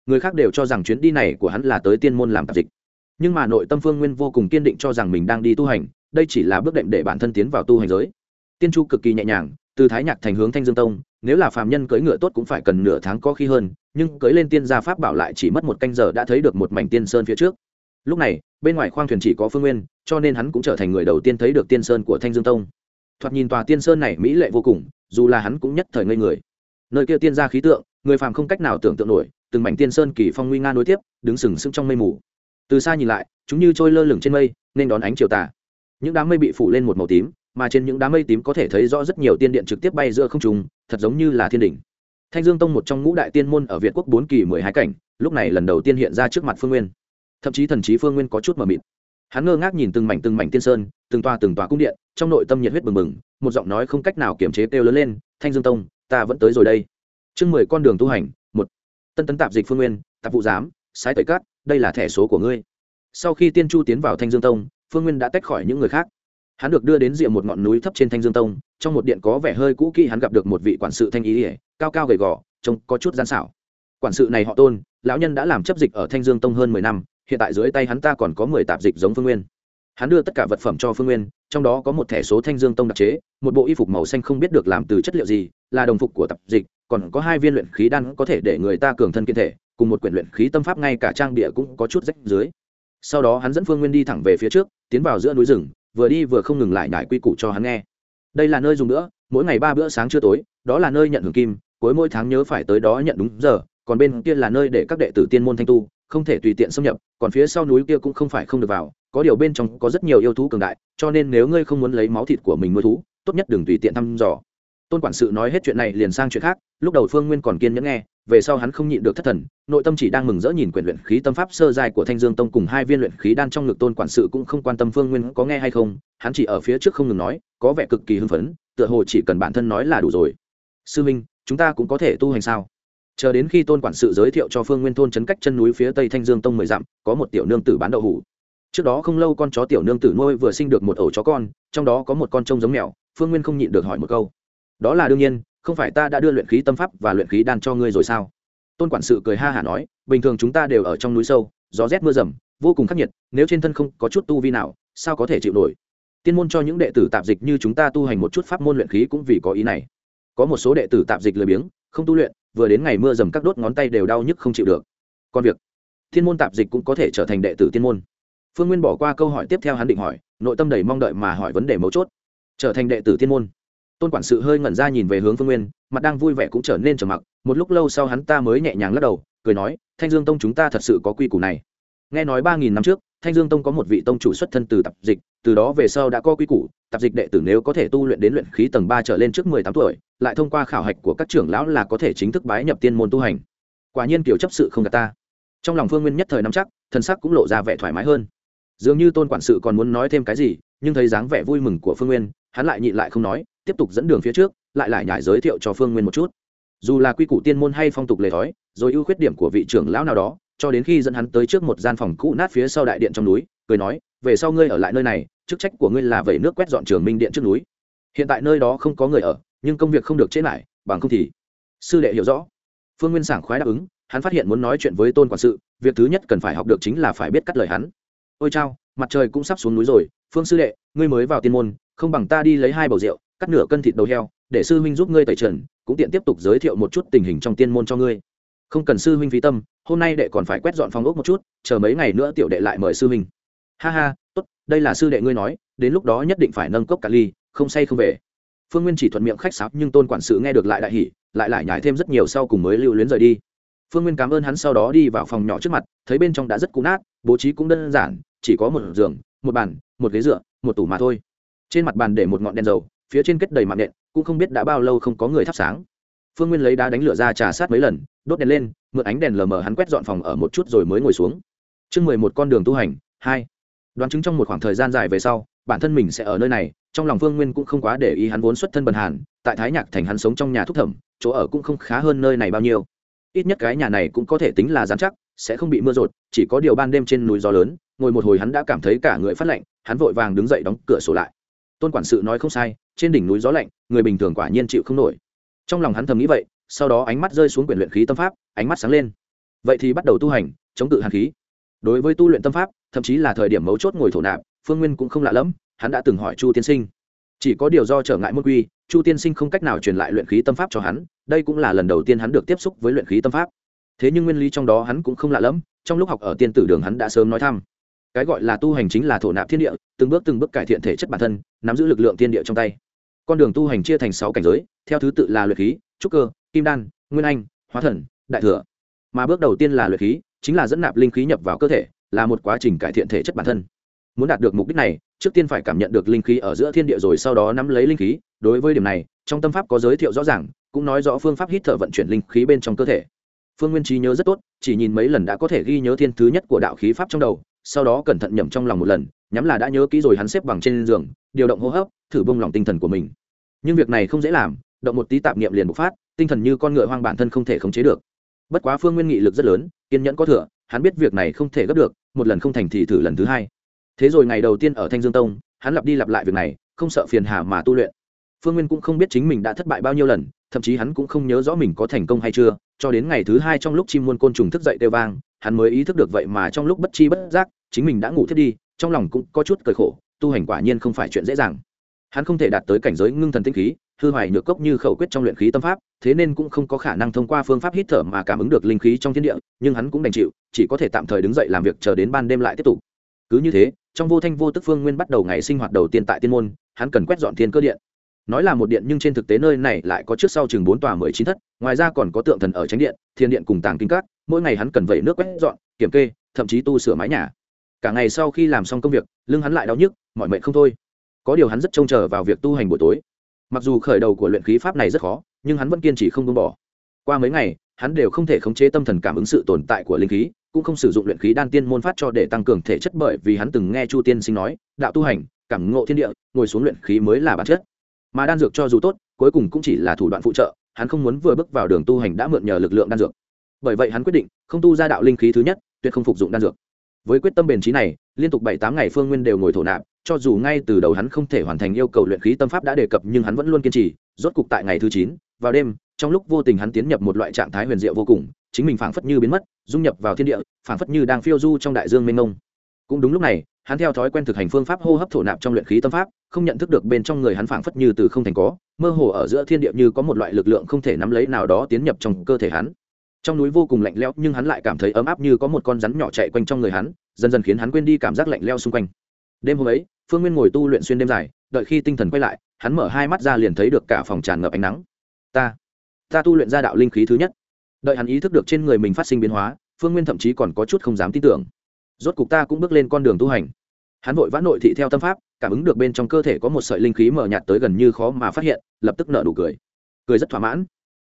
Người khác đều cho rằng chuyến đi này của hắn là tới tiên môn làm tạp dịch. Nhưng mà nội tâm phương nguyên vô cùng kiên định cho rằng mình đang đi tu hành, đây chỉ là bước đệm để bản thân tiến vào tu hành giới. Tiên chu cực kỳ nhẹ nhàng, từ thái nhạc thành hướng thanh dương tông, nếu là phàm nhân cưỡi ngựa tốt cũng phải cần nửa tháng có khi hơn, nhưng cưỡi lên tiên gia pháp bảo lại chỉ mất một canh giờ đã thấy được một mảnh tiên sơn phía trước. Lúc này, bên ngoài khoang thuyền chỉ có phương nguyên, cho nên hắn cũng trở thành người đầu tiên thấy được tiên sơn của thanh dương tông thoạt nhìn tòa tiên sơn này mỹ lệ vô cùng, dù là hắn cũng nhất thời ngây người. Nơi kia tiên gia khí tượng, người phàm không cách nào tưởng tượng nổi, từng mảnh tiên sơn kỳ phong nguy nga nối tiếp, đứng sừng sững trong mây mù. Từ xa nhìn lại, chúng như trôi lơ lửng trên mây, nên đón ánh chiều tà. Những đám mây bị phủ lên một màu tím, mà trên những đám mây tím có thể thấy rõ rất nhiều tiên điện trực tiếp bay giữa không trung, thật giống như là thiên đỉnh. Thanh dương tông một trong ngũ đại tiên môn ở việt quốc bốn kỳ mười hai cảnh, lúc này lần đầu tiên hiện ra trước mặt phương nguyên. Thậm chí thần trí phương nguyên có chút mờ mịt hắn ngơ ngác nhìn từng mảnh từng mảnh tiên sơn, từng tòa từng tòa cung điện, trong nội tâm nhiệt huyết bừng bừng, một giọng nói không cách nào kiềm chế kêu lớn lên, thanh dương tông, ta vẫn tới rồi đây. Chương mười con đường tu hành, một. Tân tấn tạp dịch phương nguyên, tạp vụ giám, sái tẩy cát, đây là thẻ số của ngươi. Sau khi tiên chu tiến vào thanh dương tông, phương nguyên đã tách khỏi những người khác. Hắn được đưa đến rìa một ngọn núi thấp trên thanh dương tông, trong một điện có vẻ hơi cũ kỹ hắn gặp được một vị quản sự thanh ý ỉa, cao cao gầy gò, trông có chút gian xảo. Quản sự này họ tôn, lão nhân đã làm chấp dịch ở thanh dương tông hơn mười năm hiện tại dưới tay hắn ta còn có mười tạp dịch giống phương nguyên. Hắn đưa tất cả vật phẩm cho phương nguyên, trong đó có một thẻ số thanh dương tông đặc chế, một bộ y phục màu xanh không biết được làm từ chất liệu gì, là đồng phục của tạp dịch, còn có hai viên luyện khí đan có thể để người ta cường thân kiên thể, cùng một quyển luyện khí tâm pháp ngay cả trang địa cũng có chút rách dưới. Sau đó hắn dẫn phương nguyên đi thẳng về phía trước, tiến vào giữa núi rừng, vừa đi vừa không ngừng lại nhải quy củ cho hắn nghe. Đây là nơi dùng nữa mỗi ngày ba bữa sáng trưa tối, đó là nơi nhận hưởng kim, cuối mỗi tháng nhớ phải tới đó nhận đúng giờ, còn bên kia là nơi để các đệ tử tiên môn thanh tu không thể tùy tiện xâm nhập, còn phía sau núi kia cũng không phải không được vào, có điều bên trong có rất nhiều yêu thú cường đại, cho nên nếu ngươi không muốn lấy máu thịt của mình nuôi thú, tốt nhất đừng tùy tiện thăm dò. Tôn quản sự nói hết chuyện này liền sang chuyện khác, lúc đầu phương nguyên còn kiên nhẫn nghe, về sau hắn không nhịn được thất thần, nội tâm chỉ đang mừng rỡ nhìn quyển luyện khí tâm pháp sơ dài của thanh dương tông cùng hai viên luyện khí đan trong ngực tôn quản sự cũng không quan tâm phương nguyên có nghe hay không, hắn chỉ ở phía trước không ngừng nói, có vẻ cực kỳ hưng phấn, tựa hồ chỉ cần bản thân nói là đủ rồi. Sư minh, chúng ta cũng có thể tu hành sao? Chờ đến khi tôn quản sự giới thiệu cho phương nguyên thôn chấn cách chân núi phía tây thanh dương tông mười dặm, có một tiểu nương tử bán đậu hủ. Trước đó không lâu con chó tiểu nương tử nuôi vừa sinh được một ổ chó con, trong đó có một con trông giống mèo, phương nguyên không nhịn được hỏi một câu. Đó là đương nhiên, không phải ta đã đưa luyện khí tâm pháp và luyện khí đan cho ngươi rồi sao? Tôn quản sự cười ha hả nói, bình thường chúng ta đều ở trong núi sâu, gió rét mưa rầm, vô cùng khắc nghiệt, nếu trên thân không có chút tu vi nào, sao có thể chịu nổi? Tiên môn cho những đệ tử tạp dịch như chúng ta tu hành một chút pháp môn luyện khí cũng vì có ý này. Có một số đệ tử tạp dịch lười biếng, không tu luyện vừa đến ngày mưa dầm các đốt ngón tay đều đau nhức không chịu được. Còn việc. Thiên môn tạp dịch cũng có thể trở thành đệ tử tiên môn. Phương nguyên bỏ qua câu hỏi tiếp theo hắn định hỏi, nội tâm đầy mong đợi mà hỏi vấn đề mấu chốt. Trở thành đệ tử tiên môn. Tôn quản sự hơi ngẩn ra nhìn về hướng phương nguyên, mặt đang vui vẻ cũng trở nên trầm mặc, một lúc lâu sau hắn ta mới nhẹ nhàng lắc đầu, cười nói, thanh dương tông chúng ta thật sự có quy củ này. Nghe nói ba nghìn năm trước, thanh dương tông có một vị tông chủ xuất thân từ tạp dịch, từ đó về sau đã có quy củ tập dịch đệ tử nếu có thể tu luyện đến luyện khí tầng ba trở lên trước mười tám tuổi, lại thông qua khảo hạch của các trưởng lão là có thể chính thức bái nhập tiên môn tu hành. Quả nhiên kiểu chấp sự không gạt ta. Trong lòng phương nguyên nhất thời nắm chắc, thân sắc cũng lộ ra vẻ thoải mái hơn. Dường như tôn quản sự còn muốn nói thêm cái gì, nhưng thấy dáng vẻ vui mừng của phương nguyên, hắn lại nhịn lại không nói, tiếp tục dẫn đường phía trước, lại lại nhải giới thiệu cho phương nguyên một chút. Dù là quy củ tiên môn hay phong tục lề thói, rồi ưu khuyết điểm của vị trưởng lão nào đó, cho đến khi dẫn hắn tới trước một gian phòng cũ nát phía sau đại điện trong núi cười nói, về sau ngươi ở lại nơi này, chức trách của ngươi là vẩy nước quét dọn trường minh điện trước núi. Hiện tại nơi đó không có người ở, nhưng công việc không được chế lại, bằng không thì sư đệ hiểu rõ. Phương nguyên sảng khoái đáp ứng, hắn phát hiện muốn nói chuyện với tôn quản sự, việc thứ nhất cần phải học được chính là phải biết cắt lời hắn. Ôi chao, mặt trời cũng sắp xuống núi rồi, phương sư đệ, ngươi mới vào tiên môn, không bằng ta đi lấy hai bầu rượu, cắt nửa cân thịt đầu heo, để sư huynh giúp ngươi tẩy trần, cũng tiện tiếp tục giới thiệu một chút tình hình trong tiên môn cho ngươi. Không cần sư huynh phí tâm, hôm nay đệ còn phải quét dọn phòng ốc một chút, chờ mấy ngày nữa tiểu đệ lại mời sư huynh ha ha, tốt, đây là sư đệ ngươi nói, đến lúc đó nhất định phải nâng cốc cả ly, không say không về. Phương nguyên chỉ thuận miệng khách sáo, nhưng tôn quản sự nghe được lại đại hỉ, lại lại nhải thêm rất nhiều sau cùng mới lưu luyến rời đi. Phương nguyên cảm ơn hắn sau đó đi vào phòng nhỏ trước mặt, thấy bên trong đã rất cũ nát, bố trí cũng đơn giản, chỉ có một giường, một bàn, một ghế dựa, một tủ mà thôi. Trên mặt bàn để một ngọn đèn dầu, phía trên kết đầy mạng nện, cũng không biết đã bao lâu không có người thắp sáng. Phương nguyên lấy đá đánh lửa ra trà sát mấy lần, đốt đèn lên, mượn ánh đèn lờ mờ hắn quét dọn phòng ở một chút rồi mới ngồi xuống. Chương mười một con đường tu hành, hai đoán chứng trong một khoảng thời gian dài về sau, bản thân mình sẽ ở nơi này, trong lòng Vương nguyên cũng không quá để ý hắn vốn xuất thân bần hàn, tại thái nhạc thành hắn sống trong nhà thúc thẩm, chỗ ở cũng không khá hơn nơi này bao nhiêu. Ít nhất cái nhà này cũng có thể tính là dán chắc, sẽ không bị mưa rột, chỉ có điều ban đêm trên núi gió lớn, ngồi một hồi hắn đã cảm thấy cả người phát lạnh, hắn vội vàng đứng dậy đóng cửa sổ lại. Tôn quản sự nói không sai, trên đỉnh núi gió lạnh, người bình thường quả nhiên chịu không nổi. Trong lòng hắn thầm nghĩ vậy, sau đó ánh mắt rơi xuống quyển luyện khí tâm pháp, ánh mắt sáng lên. Vậy thì bắt đầu tu hành, chống tự hàn khí. Đối với tu luyện tâm pháp thậm chí là thời điểm mấu chốt ngồi thổ nạp, phương nguyên cũng không lạ lẫm, hắn đã từng hỏi chu tiên sinh. Chỉ có điều do trở ngại môn quy, chu tiên sinh không cách nào truyền lại luyện khí tâm pháp cho hắn, đây cũng là lần đầu tiên hắn được tiếp xúc với luyện khí tâm pháp. Thế nhưng nguyên lý trong đó hắn cũng không lạ lẫm, trong lúc học ở tiên tử đường hắn đã sớm nói thăm. Cái gọi là tu hành chính là thổ nạp thiên địa, từng bước từng bước cải thiện thể chất bản thân, nắm giữ lực lượng thiên địa trong tay. Con đường tu hành chia thành sáu cảnh giới, theo thứ tự là luyện khí, trúc cơ, kim đan, nguyên anh, hóa thần, đại thừa. Mà bước đầu tiên là luyện khí, chính là dẫn nạp linh khí nhập vào cơ thể là một quá trình cải thiện thể chất bản thân. Muốn đạt được mục đích này, trước tiên phải cảm nhận được linh khí ở giữa thiên địa rồi sau đó nắm lấy linh khí. Đối với điểm này, trong tâm pháp có giới thiệu rõ ràng, cũng nói rõ phương pháp hít thở vận chuyển linh khí bên trong cơ thể. Phương nguyên trí nhớ rất tốt, chỉ nhìn mấy lần đã có thể ghi nhớ thiên thứ nhất của đạo khí pháp trong đầu, sau đó cẩn thận nhẩm trong lòng một lần, nhắm là đã nhớ kỹ rồi hắn xếp bằng trên giường, điều động hô hấp, thử bông lòng tinh thần của mình. Nhưng việc này không dễ làm, động một tí tạp niệm liền bộc phát, tinh thần như con ngựa hoang bản thân không thể khống chế được. Bất quá phương nguyên nghị lực rất lớn, kiên nhẫn có thừa hắn biết việc này không thể gấp được, một lần không thành thì thử lần thứ hai. Thế rồi ngày đầu tiên ở thanh dương tông, hắn lặp đi lặp lại việc này, không sợ phiền hà mà tu luyện. Phương nguyên cũng không biết chính mình đã thất bại bao nhiêu lần, thậm chí hắn cũng không nhớ rõ mình có thành công hay chưa, cho đến ngày thứ hai trong lúc chim muôn côn trùng thức dậy đều vang, hắn mới ý thức được vậy mà trong lúc bất chi bất giác, chính mình đã ngủ thiết đi, trong lòng cũng có chút cười khổ, tu hành quả nhiên không phải chuyện dễ dàng. Hắn không thể đạt tới cảnh giới ngưng thần tinh khí hư hoài nhược cốc như khẩu quyết trong luyện khí tâm pháp, thế nên cũng không có khả năng thông qua phương pháp hít thở mà cảm ứng được linh khí trong thiên địa, nhưng hắn cũng đành chịu, chỉ có thể tạm thời đứng dậy làm việc chờ đến ban đêm lại tiếp tục. Cứ như thế, trong vô thanh vô tức phương nguyên bắt đầu ngày sinh hoạt đầu tiên tại tiên môn, hắn cần quét dọn thiên cơ điện. Nói là một điện nhưng trên thực tế nơi này lại có trước sau chừng bốn tòa mười chín thất, ngoài ra còn có tượng thần ở tránh điện, thiên điện cùng tàng kinh các, mỗi ngày hắn cần vẩy nước quét dọn, kiểm kê, thậm chí tu sửa mái nhà. Cả ngày sau khi làm xong công việc, lưng hắn lại đau nhức mọi mệnh không thôi. Có điều hắn rất trông chờ vào việc tu hành buổi tối mặc dù khởi đầu của luyện khí pháp này rất khó, nhưng hắn vẫn kiên trì không buông bỏ. Qua mấy ngày, hắn đều không thể khống chế tâm thần cảm ứng sự tồn tại của linh khí, cũng không sử dụng luyện khí đan tiên môn phát cho để tăng cường thể chất bởi vì hắn từng nghe chu tiên sinh nói, đạo tu hành, cảm ngộ thiên địa, ngồi xuống luyện khí mới là bản chất. Mà đan dược cho dù tốt, cuối cùng cũng chỉ là thủ đoạn phụ trợ, hắn không muốn vừa bước vào đường tu hành đã mượn nhờ lực lượng đan dược. Bởi vậy hắn quyết định không tu ra đạo linh khí thứ nhất, tuyệt không phục dụng đan dược. Với quyết tâm bền trí này, liên tục bảy tám ngày phương nguyên đều ngồi thổ nạp cho dù ngay từ đầu hắn không thể hoàn thành yêu cầu luyện khí tâm pháp đã đề cập nhưng hắn vẫn luôn kiên trì. Rốt cục tại ngày thứ chín, vào đêm, trong lúc vô tình hắn tiến nhập một loại trạng thái huyền diệu vô cùng, chính mình phảng phất như biến mất, dung nhập vào thiên địa, phảng phất như đang phiêu du trong đại dương mênh mông. Cũng đúng lúc này, hắn theo thói quen thực hành phương pháp hô hấp thổ nạp trong luyện khí tâm pháp, không nhận thức được bên trong người hắn phảng phất như từ không thành có, mơ hồ ở giữa thiên địa như có một loại lực lượng không thể nắm lấy nào đó tiến nhập trong cơ thể hắn. Trong núi vô cùng lạnh lẽo, nhưng hắn lại cảm thấy ấm áp như có một con rắn nhỏ chạy quanh trong người hắn, dần dần khiến hắn quên đi cảm giác lạnh lẽo xung quanh đêm hôm ấy, phương nguyên ngồi tu luyện xuyên đêm dài, đợi khi tinh thần quay lại, hắn mở hai mắt ra liền thấy được cả phòng tràn ngập ánh nắng. Ta ta tu luyện ra đạo linh khí thứ nhất. Đợi hắn ý thức được trên người mình phát sinh biến hóa, phương nguyên thậm chí còn có chút không dám tin tưởng. Rốt cục ta cũng bước lên con đường tu hành. Hắn vội vã nội thị theo tâm pháp, cảm ứng được bên trong cơ thể có một sợi linh khí mở nhạt tới gần như khó mà phát hiện, lập tức nở đủ cười. Cười rất thỏa mãn.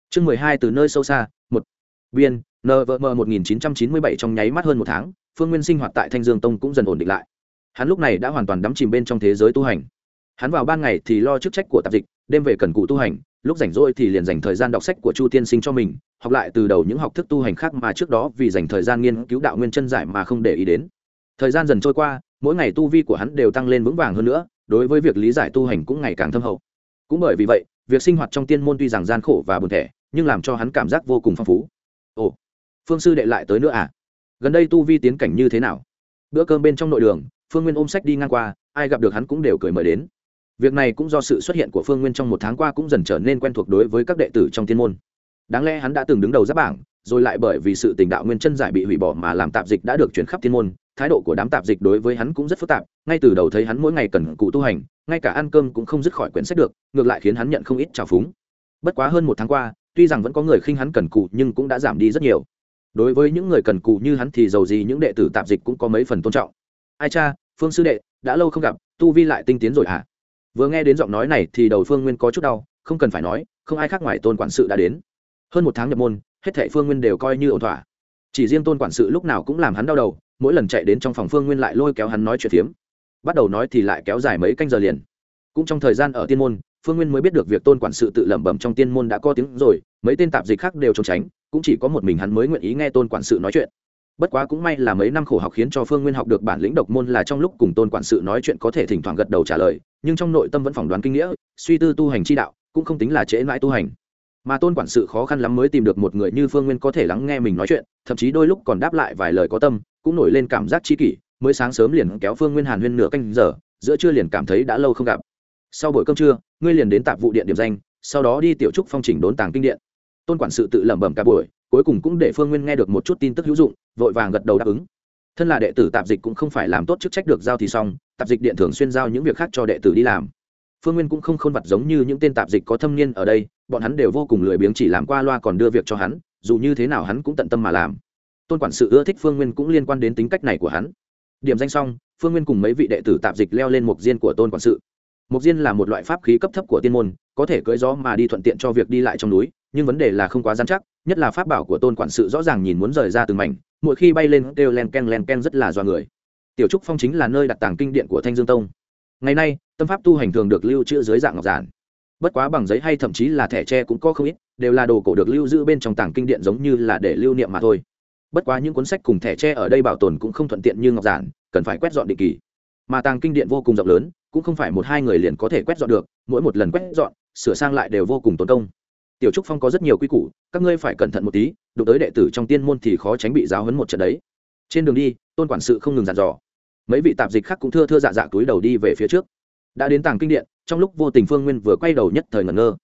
Chương mười hai từ nơi sâu xa, một. Biên nvm một nghìn chín trăm chín mươi bảy trong nháy mắt hơn một tháng, phương nguyên sinh hoạt tại thanh dương tông cũng dần ổn định lại hắn lúc này đã hoàn toàn đắm chìm bên trong thế giới tu hành. Hắn vào ban ngày thì lo chức trách của tạp dịch, đêm về cần cụ tu hành, lúc rảnh rỗi thì liền dành thời gian đọc sách của chu tiên sinh cho mình, học lại từ đầu những học thức tu hành khác mà trước đó vì dành thời gian nghiên cứu đạo nguyên chân giải mà không để ý đến. Thời gian dần trôi qua, mỗi ngày tu vi của hắn đều tăng lên vững vàng hơn nữa, đối với việc lý giải tu hành cũng ngày càng thâm hậu. Cũng bởi vì vậy, việc sinh hoạt trong tiên môn tuy rằng gian khổ và buồn thẻ, nhưng làm cho hắn cảm giác vô cùng phong phú. Ồ, phương sư đệ lại tới nữa à? Gần đây tu vi tiến cảnh như thế nào? Bữa cơm bên trong nội đường phương nguyên ôm sách đi ngang qua, ai gặp được hắn cũng đều cười mời đến. Việc này cũng do sự xuất hiện của phương nguyên trong một tháng qua cũng dần trở nên quen thuộc đối với các đệ tử trong tiên môn. Đáng lẽ hắn đã từng đứng đầu giáp bảng, rồi lại bởi vì sự tình đạo nguyên chân giải bị hủy bỏ mà làm tạp dịch đã được chuyển khắp tiên môn, thái độ của đám tạp dịch đối với hắn cũng rất phức tạp, ngay từ đầu thấy hắn mỗi ngày cần cụ tu hành, ngay cả ăn cơm cũng không dứt khỏi quyển sách được, ngược lại khiến hắn nhận không ít trào phúng. Bất quá hơn một tháng qua, tuy rằng vẫn có người khinh hắn cần cụ nhưng cũng đã giảm đi rất nhiều. Đối với những người cần cù như hắn thì giàu gì những đệ tử tạp dịch cũng có mấy phần tôn trọng ai cha, phương sư đệ, đã lâu không gặp, tu vi lại tinh tiến rồi hả? Vừa nghe đến giọng nói này thì đầu phương nguyên có chút đau, không cần phải nói, không ai khác ngoài tôn quản sự đã đến. Hơn một tháng nhập môn, hết thệ phương nguyên đều coi như ổn thỏa. Chỉ riêng tôn quản sự lúc nào cũng làm hắn đau đầu, mỗi lần chạy đến trong phòng phương nguyên lại lôi kéo hắn nói chuyện phiếm. Bắt đầu nói thì lại kéo dài mấy canh giờ liền. Cũng trong thời gian ở tiên môn, phương nguyên mới biết được việc tôn quản sự tự lẩm bẩm trong tiên môn đã có tiếng rồi, mấy tên tạp dịch khác đều trốn tránh, cũng chỉ có một mình hắn mới nguyện ý nghe tôn quản sự nói chuyện bất quá cũng may là mấy năm khổ học khiến cho phương nguyên học được bản lĩnh độc môn là trong lúc cùng tôn quản sự nói chuyện có thể thỉnh thoảng gật đầu trả lời, nhưng trong nội tâm vẫn phỏng đoán kinh nghĩa, suy tư tu hành chi đạo, cũng không tính là trễ mãi tu hành. Mà tôn quản sự khó khăn lắm mới tìm được một người như phương nguyên có thể lắng nghe mình nói chuyện, thậm chí đôi lúc còn đáp lại vài lời có tâm, cũng nổi lên cảm giác chi kỷ, mới sáng sớm liền kéo phương nguyên hàn huyên nửa canh giờ, giữa trưa liền cảm thấy đã lâu không gặp. Sau buổi cơm trưa, ngươi liền đến tạp vụ điện điểm danh, sau đó đi tiểu trúc phong chỉnh đốn tàng kinh điện. Tôn quản sự tự lẩm bẩm cả buổi, cuối cùng cũng để phương nguyên nghe được một chút tin tức hữu dụng vội vàng gật đầu đáp ứng. Thân là đệ tử tạp dịch cũng không phải làm tốt chức trách được giao thì xong, tạp dịch điện thường xuyên giao những việc khác cho đệ tử đi làm. Phương nguyên cũng không khôn vặt giống như những tên tạp dịch có thâm niên ở đây, bọn hắn đều vô cùng lười biếng chỉ làm qua loa còn đưa việc cho hắn, dù như thế nào hắn cũng tận tâm mà làm. Tôn quản sự ưa thích phương nguyên cũng liên quan đến tính cách này của hắn. Điểm danh xong, phương nguyên cùng mấy vị đệ tử tạp dịch leo lên mục diên của tôn quản sự. Mục diên là một loại pháp khí cấp thấp của tiên môn, có thể cưỡi gió mà đi thuận tiện cho việc đi lại trong núi, nhưng vấn đề là không quá gian chắc, nhất là pháp bảo của tôn quản sự rõ ràng nhìn muốn rời ra từng mảnh mỗi khi bay lên kêu len ken len ken rất là do người. Tiểu trúc phong chính là nơi đặt tàng kinh điện của thanh dương tông. Ngày nay, tâm pháp tu hành thường được lưu trữ dưới dạng ngọc giản. Bất quá bằng giấy hay thậm chí là thẻ tre cũng có không ít, đều là đồ cổ được lưu giữ bên trong tàng kinh điện giống như là để lưu niệm mà thôi. Bất quá những cuốn sách cùng thẻ tre ở đây bảo tồn cũng không thuận tiện như ngọc giản, cần phải quét dọn định kỳ. Mà tàng kinh điện vô cùng rộng lớn, cũng không phải một hai người liền có thể quét dọn được, mỗi một lần quét dọn, sửa sang lại đều vô cùng tốn công tiểu trúc phong có rất nhiều quy củ, các ngươi phải cẩn thận một tí, đụng tới đệ tử trong tiên môn thì khó tránh bị giáo hấn một trận đấy. Trên đường đi, tôn quản sự không ngừng dặn dò. Mấy vị tạp dịch khác cũng thưa thưa dạ dạ túi đầu đi về phía trước. Đã đến tàng kinh điện, trong lúc vô tình phương nguyên vừa quay đầu nhất thời ngẩn ngơ.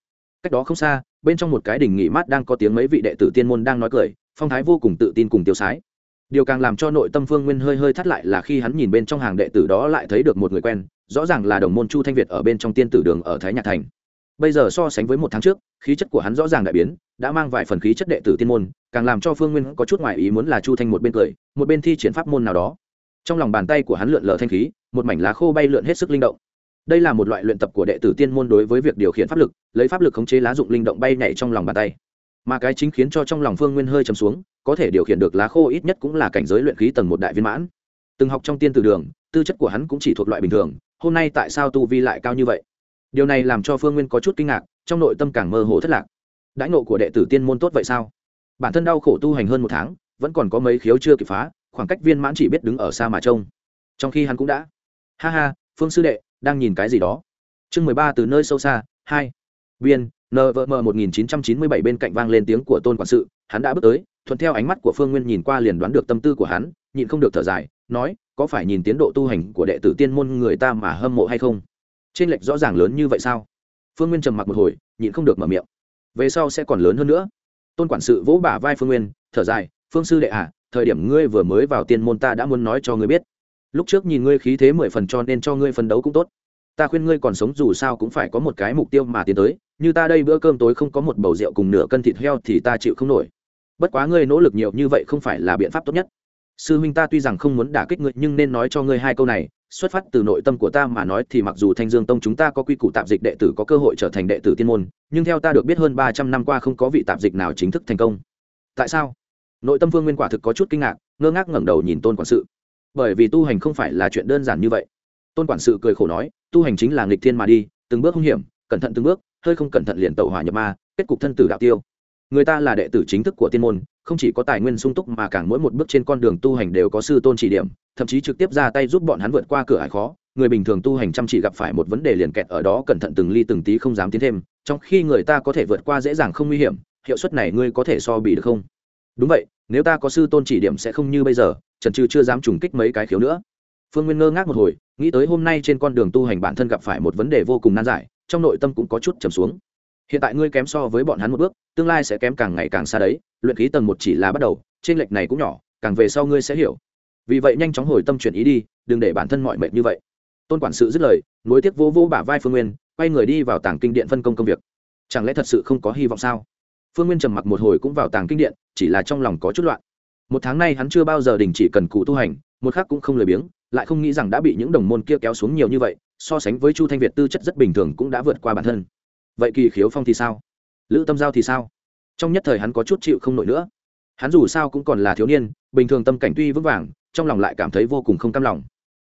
Cách đó không xa, bên trong một cái đình nghỉ mát đang có tiếng mấy vị đệ tử tiên môn đang nói cười, phong thái vô cùng tự tin cùng tiêu sái. Điều càng làm cho nội tâm phương nguyên hơi hơi thắt lại là khi hắn nhìn bên trong hàng đệ tử đó lại thấy được một người quen, rõ ràng là đồng môn chu thanh việt ở bên trong tiên tử đường ở thái nhạc thành bây giờ so sánh với một tháng trước, khí chất của hắn rõ ràng đại biến, đã mang vài phần khí chất đệ tử tiên môn, càng làm cho phương nguyên có chút ngoại ý muốn là chu thanh một bên cười, một bên thi triển pháp môn nào đó. Trong lòng bàn tay của hắn lượn lờ thanh khí, một mảnh lá khô bay lượn hết sức linh động. Đây là một loại luyện tập của đệ tử tiên môn đối với việc điều khiển pháp lực, lấy pháp lực khống chế lá dụng linh động bay nhảy trong lòng bàn tay. Mà cái chính khiến cho trong lòng phương nguyên hơi chấm xuống, có thể điều khiển được lá khô ít nhất cũng là cảnh giới luyện khí tầng một đại viên mãn. Từng học trong tiên tử đường, tư chất của hắn cũng chỉ thuộc loại bình thường, hôm nay tại sao tu vi lại cao như vậy? Điều này làm cho phương nguyên có chút kinh ngạc, trong nội tâm càng mơ hồ thất lạc. Đãi ngộ của đệ tử tiên môn tốt vậy sao? Bản thân đau khổ tu hành hơn một tháng, vẫn còn có mấy khiếu chưa kịp phá, khoảng cách viên mãn chỉ biết đứng ở xa mà trông. Trong khi hắn cũng đã. Ha ha, phương sư đệ, đang nhìn cái gì đó? Chương mười ba từ nơi sâu xa, hai. Viên nvm một nghìn chín trăm chín mươi bảy bên cạnh vang lên tiếng của tôn quản sự, hắn đã bước tới, thuận theo ánh mắt của phương nguyên nhìn qua liền đoán được tâm tư của hắn, nhịn không được thở dài, nói, có phải nhìn tiến độ tu hành của đệ tử tiên môn người ta mà hâm mộ hay không? Trên lệch rõ ràng lớn như vậy sao? Phương nguyên trầm mặc một hồi, nhịn không được mở miệng. Về sau sẽ còn lớn hơn nữa. Tôn quản sự vỗ bả vai phương nguyên, thở dài, phương sư đệ à thời điểm ngươi vừa mới vào tiên môn ta đã muốn nói cho ngươi biết. Lúc trước nhìn ngươi khí thế mười phần cho nên cho ngươi phấn đấu cũng tốt. Ta khuyên ngươi còn sống dù sao cũng phải có một cái mục tiêu mà tiến tới. Như ta đây bữa cơm tối không có một bầu rượu cùng nửa cân thịt heo thì ta chịu không nổi. Bất quá ngươi nỗ lực nhiều như vậy không phải là biện pháp tốt nhất sư huynh ta tuy rằng không muốn đả kích ngươi, nhưng nên nói cho ngươi hai câu này. Xuất phát từ nội tâm của ta mà nói thì mặc dù thanh dương tông chúng ta có quy củ tạp dịch đệ tử có cơ hội trở thành đệ tử tiên môn, nhưng theo ta được biết hơn ba trăm năm qua không có vị tạp dịch nào chính thức thành công. Tại sao? Nội tâm vương nguyên quả thực có chút kinh ngạc, ngơ ngác ngẩng đầu nhìn tôn quản sự. Bởi vì tu hành không phải là chuyện đơn giản như vậy. Tôn quản sự cười khổ nói, tu hành chính là nghịch thiên mà đi, từng bước hung hiểm, cẩn thận từng bước, hơi không cẩn thận liền tẩu hỏa nhập ma, kết cục thân tử đạo tiêu. Người ta là đệ tử chính thức của tiên môn không chỉ có tài nguyên sung túc mà càng mỗi một bước trên con đường tu hành đều có sư tôn chỉ điểm, thậm chí trực tiếp ra tay giúp bọn hắn vượt qua cửa hải khó. Người bình thường tu hành chăm chỉ gặp phải một vấn đề liền kẹt ở đó, cẩn thận từng ly từng tí không dám tiến thêm, trong khi người ta có thể vượt qua dễ dàng không nguy hiểm, hiệu suất này ngươi có thể so bị được không? Đúng vậy, nếu ta có sư tôn chỉ điểm sẽ không như bây giờ, trần trừ chưa dám trùng kích mấy cái khiếu nữa. Phương nguyên ngơ ngác một hồi, nghĩ tới hôm nay trên con đường tu hành bản thân gặp phải một vấn đề vô cùng nan giải, trong nội tâm cũng có chút trầm xuống hiện tại ngươi kém so với bọn hắn một bước, tương lai sẽ kém càng ngày càng xa đấy, luyện khí tầng một chỉ là bắt đầu trên lệch này cũng nhỏ, càng về sau ngươi sẽ hiểu. Vì vậy nhanh chóng hồi tâm chuyển ý đi, đừng để bản thân mọi mệt như vậy. Tôn quản sự dứt lời, nối tiếc vô vô bả vai phương nguyên, quay người đi vào tàng kinh điện phân công công việc. Chẳng lẽ thật sự không có hy vọng sao? Phương nguyên trầm mặc một hồi cũng vào tàng kinh điện, chỉ là trong lòng có chút loạn. Một tháng nay hắn chưa bao giờ đình chỉ cần cụ tu hành, một khác cũng không lười biếng, lại không nghĩ rằng đã bị những đồng môn kia kéo xuống nhiều như vậy, so sánh với chu thanh việt tư chất rất bình thường cũng đã vượt qua bản thân vậy kỳ khiếu phong thì sao? Lữ tâm giao thì sao? Trong nhất thời hắn có chút chịu không nổi nữa. Hắn dù sao cũng còn là thiếu niên, bình thường tâm cảnh tuy vững vàng, trong lòng lại cảm thấy vô cùng không cam lòng.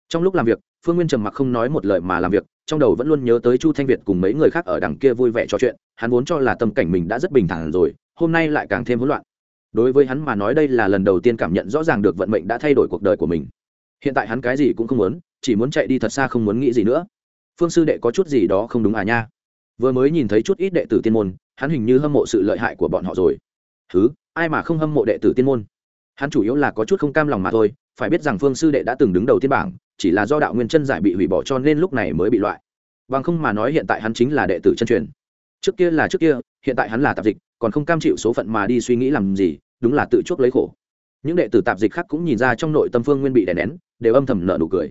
Trong lúc làm việc, phương nguyên trầm mặc không nói một lời mà làm việc, trong đầu vẫn luôn nhớ tới chu thanh việt cùng mấy người khác ở đằng kia vui vẻ trò chuyện, hắn vốn cho là tâm cảnh mình đã rất bình thản rồi, hôm nay lại càng thêm hỗn loạn. Đối với hắn mà nói đây là lần đầu tiên cảm nhận rõ ràng được vận mệnh đã thay đổi cuộc đời của mình. Hiện tại hắn cái gì cũng không muốn, chỉ muốn chạy đi thật xa không muốn nghĩ gì nữa. Phương sư đệ có chút gì đó không đúng à nha? Vừa mới nhìn thấy chút ít đệ tử tiên môn, hắn hình như hâm mộ sự lợi hại của bọn họ rồi. Thứ ai mà không hâm mộ đệ tử tiên môn? Hắn chủ yếu là có chút không cam lòng mà thôi, phải biết rằng phương sư đệ đã từng đứng đầu tiên bảng, chỉ là do đạo nguyên chân giải bị hủy bỏ cho nên lúc này mới bị loại. Bằng không mà nói hiện tại hắn chính là đệ tử chân truyền. Trước kia là trước kia, hiện tại hắn là tạp dịch, còn không cam chịu số phận mà đi suy nghĩ làm gì, đúng là tự chuốc lấy khổ. Những đệ tử tạp dịch khác cũng nhìn ra trong nội tâm phương nguyên bị đè nén, đều âm thầm nợ nụ cười.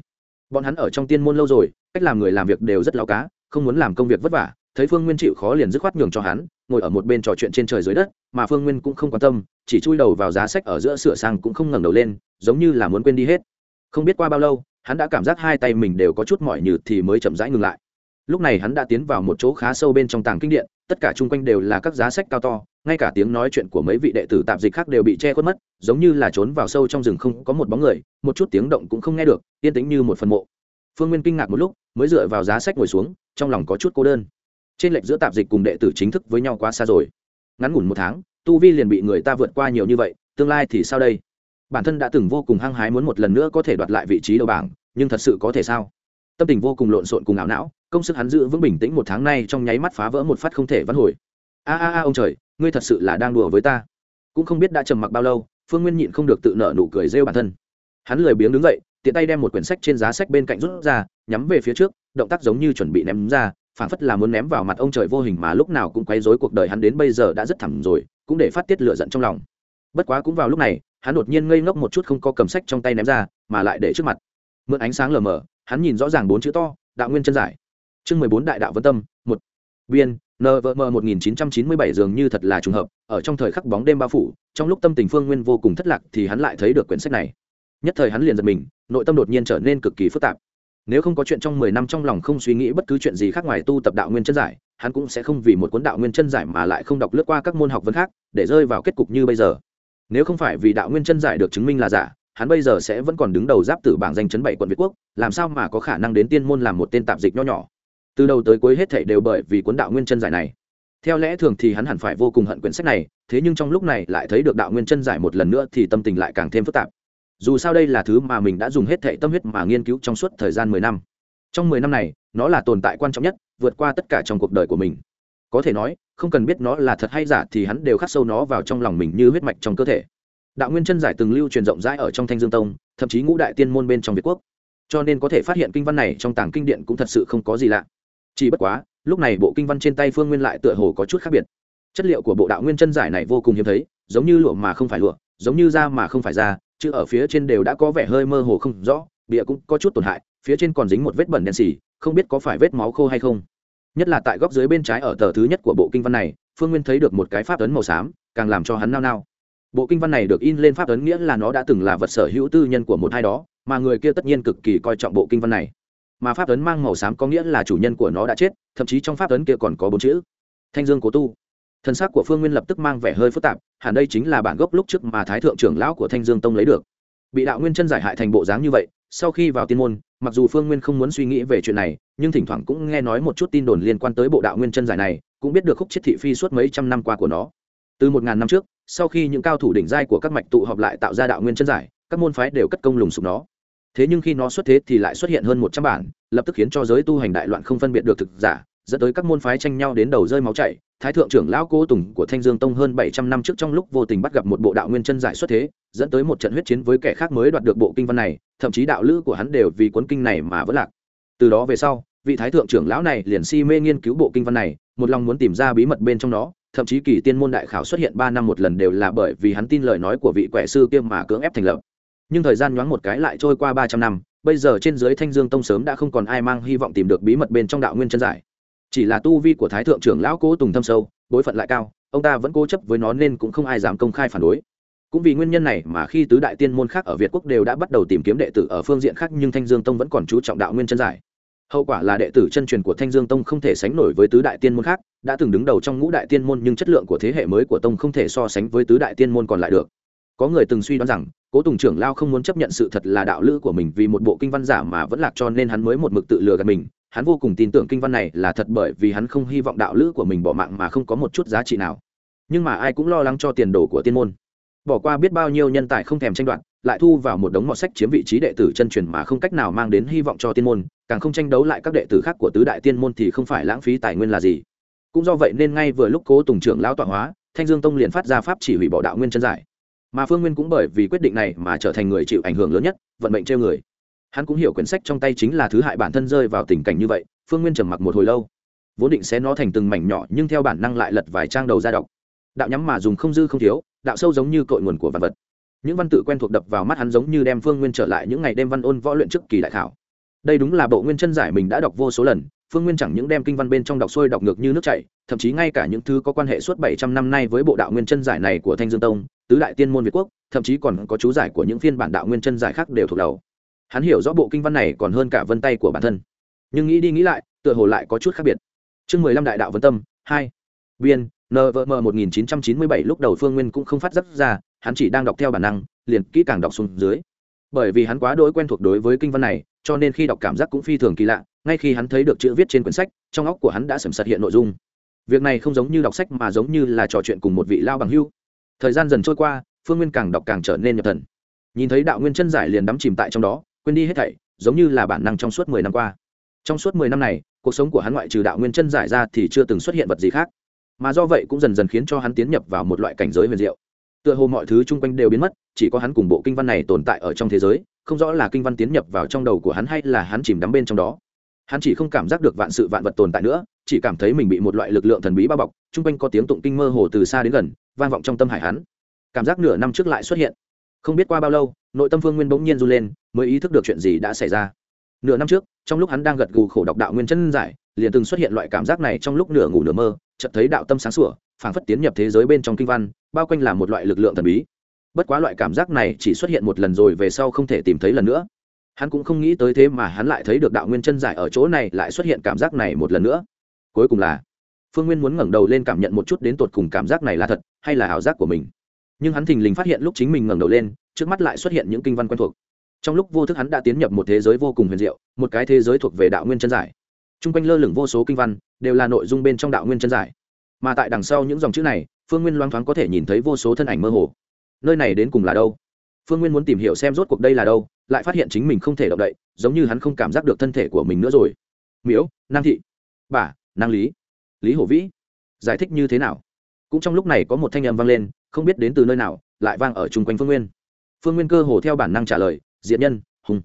Bọn hắn ở trong tiên môn lâu rồi, cách làm người làm việc đều rất lao cá, không muốn làm công việc vất vả thấy phương nguyên chịu khó liền dứt khoát nhường cho hắn, ngồi ở một bên trò chuyện trên trời dưới đất, mà phương nguyên cũng không quan tâm, chỉ chui đầu vào giá sách ở giữa sửa sang cũng không ngẩng đầu lên, giống như là muốn quên đi hết. Không biết qua bao lâu, hắn đã cảm giác hai tay mình đều có chút mỏi nhừ thì mới chậm rãi ngừng lại. Lúc này hắn đã tiến vào một chỗ khá sâu bên trong tàng kinh điện, tất cả chung quanh đều là các giá sách cao to, ngay cả tiếng nói chuyện của mấy vị đệ tử tạp dịch khác đều bị che khuất mất, giống như là trốn vào sâu trong rừng không có một bóng người, một chút tiếng động cũng không nghe được, yên tĩnh như một phần mộ. Phương nguyên kinh ngạc một lúc, mới dựa vào giá sách ngồi xuống, trong lòng có chút cô đơn trên lệch giữa tạp dịch cùng đệ tử chính thức với nhau quá xa rồi. Ngắn ngủn một tháng, tu vi liền bị người ta vượt qua nhiều như vậy, tương lai thì sao đây? Bản thân đã từng vô cùng hăng hái muốn một lần nữa có thể đoạt lại vị trí đầu bảng, nhưng thật sự có thể sao? Tâm tình vô cùng lộn xộn cùng ảo não, công sức hắn giữ vững bình tĩnh một tháng nay trong nháy mắt phá vỡ một phát không thể vãn hồi. A a a ông trời, ngươi thật sự là đang đùa với ta. Cũng không biết đã trầm mặc bao lâu, phương nguyên nhịn không được tự nợ nụ cười rêu bản thân. Hắn lười biếng đứng dậy, tiện tay đem một quyển sách trên giá sách bên cạnh rút ra, nhắm về phía trước, động tác giống như chuẩn bị ném ra phản phất là muốn ném vào mặt ông trời vô hình mà lúc nào cũng quấy rối cuộc đời hắn đến bây giờ đã rất thẳng rồi, cũng để phát tiết lửa giận trong lòng. Bất quá cũng vào lúc này, hắn đột nhiên ngây ngốc một chút không có cầm sách trong tay ném ra, mà lại để trước mặt. Mượn ánh sáng lờ mờ, hắn nhìn rõ ràng bốn chữ to, đạo nguyên chân giải. Chương mười bốn đại đạo vân tâm, một. Biên nvm một nghìn chín trăm chín mươi bảy dường như thật là trùng hợp, ở trong thời khắc bóng đêm bao phủ, trong lúc tâm tình phương nguyên vô cùng thất lạc thì hắn lại thấy được quyển sách này. Nhất thời hắn liền giật mình, nội tâm đột nhiên trở nên cực kỳ phức tạp nếu không có chuyện trong mười năm trong lòng không suy nghĩ bất cứ chuyện gì khác ngoài tu tập đạo nguyên chân giải, hắn cũng sẽ không vì một cuốn đạo nguyên chân giải mà lại không đọc lướt qua các môn học vấn khác, để rơi vào kết cục như bây giờ. Nếu không phải vì đạo nguyên chân giải được chứng minh là giả, hắn bây giờ sẽ vẫn còn đứng đầu giáp tử bảng danh chấn bảy quận việt quốc, làm sao mà có khả năng đến tiên môn làm một tên tạp dịch nho nhỏ? Từ đầu tới cuối hết thảy đều bởi vì cuốn đạo nguyên chân giải này. Theo lẽ thường thì hắn hẳn phải vô cùng hận quyển sách này, thế nhưng trong lúc này lại thấy được đạo nguyên chân giải một lần nữa thì tâm tình lại càng thêm phức tạp dù sao đây là thứ mà mình đã dùng hết thệ tâm huyết mà nghiên cứu trong suốt thời gian mười năm. Trong mười năm này, nó là tồn tại quan trọng nhất, vượt qua tất cả trong cuộc đời của mình. Có thể nói, không cần biết nó là thật hay giả thì hắn đều khắc sâu nó vào trong lòng mình như huyết mạch trong cơ thể. Đạo nguyên chân giải từng lưu truyền rộng rãi ở trong thanh dương tông, thậm chí ngũ đại tiên môn bên trong việt quốc. Cho nên có thể phát hiện kinh văn này trong tàng kinh điện cũng thật sự không có gì lạ. Chỉ bất quá, lúc này bộ kinh văn trên tay phương nguyên lại tựa hồ có chút khác biệt. Chất liệu của bộ đạo nguyên chân giải này vô cùng hiếm thấy, giống như lụa mà không phải lụa, giống như da mà không phải da chứ ở phía trên đều đã có vẻ hơi mơ hồ không rõ bịa cũng có chút tổn hại, phía trên còn dính một vết bẩn đen xì, không biết có phải vết máu khô hay không. Nhất là tại góc dưới bên trái ở tờ thứ nhất của bộ kinh văn này, phương nguyên thấy được một cái pháp ấn màu xám, càng làm cho hắn nao nao. Bộ kinh văn này được in lên pháp ấn nghĩa là nó đã từng là vật sở hữu tư nhân của một hai đó, mà người kia tất nhiên cực kỳ coi trọng bộ kinh văn này. Mà pháp ấn mang màu xám có nghĩa là chủ nhân của nó đã chết, thậm chí trong pháp ấn kia còn có bốn chữ. Thanh dương cố tu thân xác của phương nguyên lập tức mang vẻ hơi phức tạp, hẳn đây chính là bản gốc lúc trước mà thái thượng trưởng lão của thanh dương tông lấy được. Bị đạo nguyên chân giải hại thành bộ dáng như vậy, sau khi vào tiên môn, mặc dù phương nguyên không muốn suy nghĩ về chuyện này, nhưng thỉnh thoảng cũng nghe nói một chút tin đồn liên quan tới bộ đạo nguyên chân giải này, cũng biết được khúc chiết thị phi suốt mấy trăm năm qua của nó. Từ một ngàn năm trước, sau khi những cao thủ đỉnh giai của các mạch tụ họp lại tạo ra đạo nguyên chân giải, các môn phái đều cất công lùng sụp nó. Thế nhưng khi nó xuất thế thì lại xuất hiện hơn một trăm bản, lập tức khiến cho giới tu hành đại loạn không phân biệt được thực giả dẫn tới các môn phái tranh nhau đến đầu rơi máu chảy. Thái thượng trưởng lão cố tùng của thanh dương tông hơn bảy trăm năm trước trong lúc vô tình bắt gặp một bộ đạo nguyên chân giải xuất thế, dẫn tới một trận huyết chiến với kẻ khác mới đoạt được bộ kinh văn này, thậm chí đạo lữ của hắn đều vì cuốn kinh này mà vẫn lạc. Từ đó về sau, vị thái thượng trưởng lão này liền si mê nghiên cứu bộ kinh văn này, một lòng muốn tìm ra bí mật bên trong nó, thậm chí kỳ tiên môn đại khảo xuất hiện ba năm một lần đều là bởi vì hắn tin lời nói của vị quẻ sư kia mà cưỡng ép thành lập. Nhưng thời gian nhoáng một cái lại trôi qua ba trăm năm, bây giờ trên dưới thanh dương tông sớm đã không còn ai mang hy vọng tìm được bí mật bên trong đạo nguyên chân giải chỉ là tu vi của thái thượng trưởng lão cố tùng thâm sâu, bối phận lại cao, ông ta vẫn cố chấp với nó nên cũng không ai dám công khai phản đối. Cũng vì nguyên nhân này mà khi tứ đại tiên môn khác ở việt quốc đều đã bắt đầu tìm kiếm đệ tử ở phương diện khác nhưng thanh dương tông vẫn còn chú trọng đạo nguyên chân giải. Hậu quả là đệ tử chân truyền của thanh dương tông không thể sánh nổi với tứ đại tiên môn khác, đã từng đứng đầu trong ngũ đại tiên môn nhưng chất lượng của thế hệ mới của tông không thể so sánh với tứ đại tiên môn còn lại được. Có người từng suy đoán rằng, cố tùng trưởng lao không muốn chấp nhận sự thật là đạo lữ của mình vì một bộ kinh văn giả mà vẫn lạc cho nên hắn mới một mực tự lừa gạt mình hắn vô cùng tin tưởng kinh văn này là thật bởi vì hắn không hy vọng đạo lữ của mình bỏ mạng mà không có một chút giá trị nào. Nhưng mà ai cũng lo lắng cho tiền đồ của tiên môn. Bỏ qua biết bao nhiêu nhân tài không thèm tranh đoạt, lại thu vào một đống mọt sách chiếm vị trí đệ tử chân truyền mà không cách nào mang đến hy vọng cho tiên môn, càng không tranh đấu lại các đệ tử khác của tứ đại tiên môn thì không phải lãng phí tài nguyên là gì. Cũng do vậy nên ngay vừa lúc cố tùng trưởng lão tọa hóa, thanh dương tông liền phát ra pháp chỉ hủy bỏ đạo nguyên chân giải. Mà phương nguyên cũng bởi vì quyết định này mà trở thành người chịu ảnh hưởng lớn nhất, vận mệnh treo người hắn cũng hiểu quyển sách trong tay chính là thứ hại bản thân rơi vào tình cảnh như vậy, phương nguyên trầm mặc một hồi lâu. Vốn định xé nó thành từng mảnh nhỏ, nhưng theo bản năng lại lật vài trang đầu ra đọc. Đạo nhắm mà dùng không dư không thiếu, đạo sâu giống như cội nguồn của vật vật. Những văn tự quen thuộc đập vào mắt hắn giống như đem phương nguyên trở lại những ngày đêm văn ôn võ luyện trước kỳ đại khảo. Đây đúng là bộ nguyên chân giải mình đã đọc vô số lần, phương nguyên chẳng những đem kinh văn bên trong đọc xuôi đọc ngược như nước chảy, thậm chí ngay cả những thứ có quan hệ suốt bảy trăm năm nay với bộ đạo nguyên chân giải này của thanh dương tông, tứ đại tiên môn việt quốc, thậm chí còn có chú giải của những phiên bản đạo nguyên chân giải khác đều thuộc đầu hắn hiểu rõ bộ kinh văn này còn hơn cả vân tay của bản thân. Nhưng nghĩ đi nghĩ lại, tựa hồ lại có chút khác biệt. Chương mười lăm đại đạo vân tâm, hai. Biên nvm một nghìn chín trăm chín mươi bảy lúc đầu phương nguyên cũng không phát giác ra, hắn chỉ đang đọc theo bản năng, liền kỹ càng đọc xuống dưới. Bởi vì hắn quá đỗi quen thuộc đối với kinh văn này, cho nên khi đọc cảm giác cũng phi thường kỳ lạ, ngay khi hắn thấy được chữ viết trên quyển sách, trong óc của hắn đã sầm sật hiện nội dung. Việc này không giống như đọc sách mà giống như là trò chuyện cùng một vị lao bằng hưu. Thời gian dần trôi qua, phương nguyên càng đọc càng trở nên nhập thần. Nhìn thấy đạo nguyên chân giải liền đắm chìm tại trong đó quên đi hết thảy, giống như là bản năng trong suốt mười năm qua. Trong suốt mười năm này, cuộc sống của hắn ngoại trừ đạo nguyên chân giải ra thì chưa từng xuất hiện vật gì khác. Mà do vậy cũng dần dần khiến cho hắn tiến nhập vào một loại cảnh giới huyền diệu. Tựa hồ mọi thứ chung quanh đều biến mất, chỉ có hắn cùng bộ kinh văn này tồn tại ở trong thế giới, không rõ là kinh văn tiến nhập vào trong đầu của hắn hay là hắn chìm đắm bên trong đó. Hắn chỉ không cảm giác được vạn sự vạn vật tồn tại nữa, chỉ cảm thấy mình bị một loại lực lượng thần bí bao bọc, chung quanh có tiếng tụng kinh mơ hồ từ xa đến gần, vang vọng trong tâm hải hắn. Cảm giác nửa năm trước lại xuất hiện không biết qua bao lâu, nội tâm phương nguyên bỗng nhiên r u lên, mới ý thức được chuyện gì đã xảy ra. Nửa năm trước, trong lúc hắn đang gật gù khổ đọc đạo nguyên chân giải, liền từng xuất hiện loại cảm giác này trong lúc nửa ngủ nửa mơ, chợt thấy đạo tâm sáng sủa, phảng phất tiến nhập thế giới bên trong kinh văn, bao quanh là một loại lực lượng thần bí. Bất quá loại cảm giác này chỉ xuất hiện một lần rồi về sau không thể tìm thấy lần nữa. Hắn cũng không nghĩ tới thế mà hắn lại thấy được đạo nguyên chân giải ở chỗ này lại xuất hiện cảm giác này một lần nữa. Cuối cùng là, phương nguyên muốn ngẩng đầu lên cảm nhận một chút đến tột cùng cảm giác này là thật hay là ảo giác của mình nhưng hắn thình lình phát hiện lúc chính mình ngẩng đầu lên, trước mắt lại xuất hiện những kinh văn quen thuộc. Trong lúc vô thức hắn đã tiến nhập một thế giới vô cùng huyền diệu, một cái thế giới thuộc về đạo nguyên chân giải. T r u n g quanh lơ lửng vô số kinh văn, đều là nội dung bên trong đạo nguyên chân giải. Mà tại đằng sau những dòng chữ này, phương nguyên loang thoáng có thể nhìn thấy vô số thân ảnh mơ hồ. Nơi này đến cùng là đâu? Phương nguyên muốn tìm hiểu xem rốt cuộc đây là đâu, lại phát hiện chính mình không thể động đậy, giống như hắn không cảm giác được thân thể của mình nữa rồi. Miễu nam thị. Bà năng lý. Lý hổ vĩ. Giải thích như thế nào? Cũng trong lúc này có một thanh âm vang lên không biết đến từ nơi nào, lại vang ở chung quanh phương nguyên. Phương nguyên cơ hồ theo bản năng trả lời diện nhân, hùng.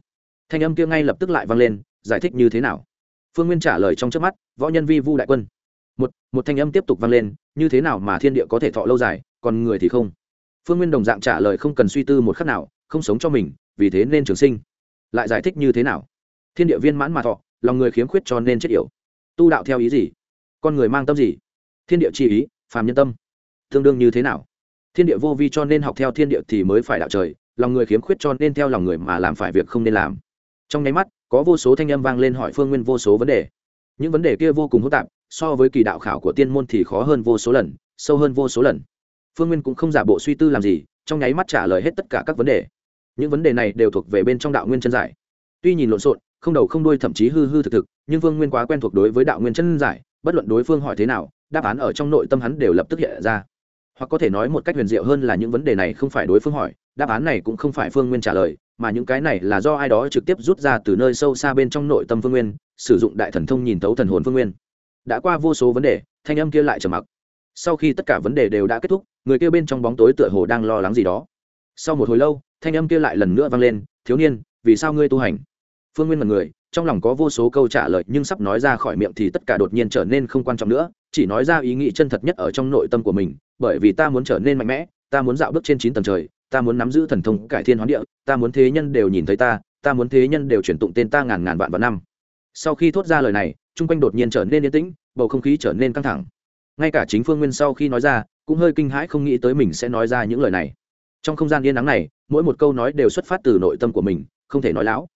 Thanh âm kia ngay lập tức lại vang lên, giải thích như thế nào? Phương nguyên trả lời trong trước mắt, võ nhân vi vu đại quân. Một một thanh âm tiếp tục vang lên, như thế nào mà thiên địa có thể thọ lâu dài, còn người thì không? Phương nguyên đồng dạng trả lời không cần suy tư một khắc nào, không sống cho mình, vì thế nên trường sinh. Lại giải thích như thế nào? Thiên địa viên mãn mà thọ, lòng người khiếm khuyết cho nên chết yểu. Tu đạo theo ý gì? Con người mang tâm gì? Thiên địa chi ý, phàm nhân tâm, tương đương như thế nào? Thiên địa vô vi cho nên học theo thiên địa thì mới phải đạo trời, lòng người khiếm khuyết cho nên theo lòng người mà làm phải việc không nên làm. Trong nháy mắt, có vô số thanh âm vang lên hỏi phương nguyên vô số vấn đề. Những vấn đề kia vô cùng hỗn tạp, so với kỳ đạo khảo của tiên môn thì khó hơn vô số lần, sâu hơn vô số lần. Phương nguyên cũng không giả bộ suy tư làm gì, trong nháy mắt trả lời hết tất cả các vấn đề. Những vấn đề này đều thuộc về bên trong đạo nguyên chân giải. Tuy nhìn lộn xộn, không đầu không đuôi thậm chí hư hư thực thực, nhưng phương nguyên quá quen thuộc đối với đạo nguyên chân giải, bất luận đối phương hỏi thế nào, đáp án ở trong nội tâm hắn đều lập tức hiện ra hoặc có thể nói một cách huyền diệu hơn là những vấn đề này không phải đối phương hỏi, đáp án này cũng không phải phương nguyên trả lời, mà những cái này là do ai đó trực tiếp rút ra từ nơi sâu xa bên trong nội tâm phương nguyên, sử dụng đại thần thông nhìn tấu thần hồn phương nguyên. Đã qua vô số vấn đề, thanh âm kia lại trầm mặc. Sau khi tất cả vấn đề đều đã kết thúc, người kia bên trong bóng tối tựa hồ đang lo lắng gì đó. Sau một hồi lâu, thanh âm kia lại lần nữa vang lên, thiếu niên, vì sao ngươi tu hành? Phương nguyên mật người trong lòng có vô số câu trả lời, nhưng sắp nói ra khỏi miệng thì tất cả đột nhiên trở nên không quan trọng nữa, chỉ nói ra ý nghĩ chân thật nhất ở trong nội tâm của mình, bởi vì ta muốn trở nên mạnh mẽ, ta muốn dạo bước trên chín tầng trời, ta muốn nắm giữ thần thông, cải thiên hoán địa, ta muốn thế nhân đều nhìn thấy ta ta muốn thế nhân đều chuyển tụng tên ta ngàn ngàn vạn vạn năm. Sau khi thốt ra lời này, chung quanh đột nhiên trở nên yên tĩnh, bầu không khí trở nên căng thẳng. Ngay cả chính phương nguyên sau khi nói ra, cũng hơi kinh hãi không nghĩ tới mình sẽ nói ra những lời này. Trong không gian yên nắng này, mỗi một câu nói đều xuất phát từ nội tâm của mình, không thể nói láo.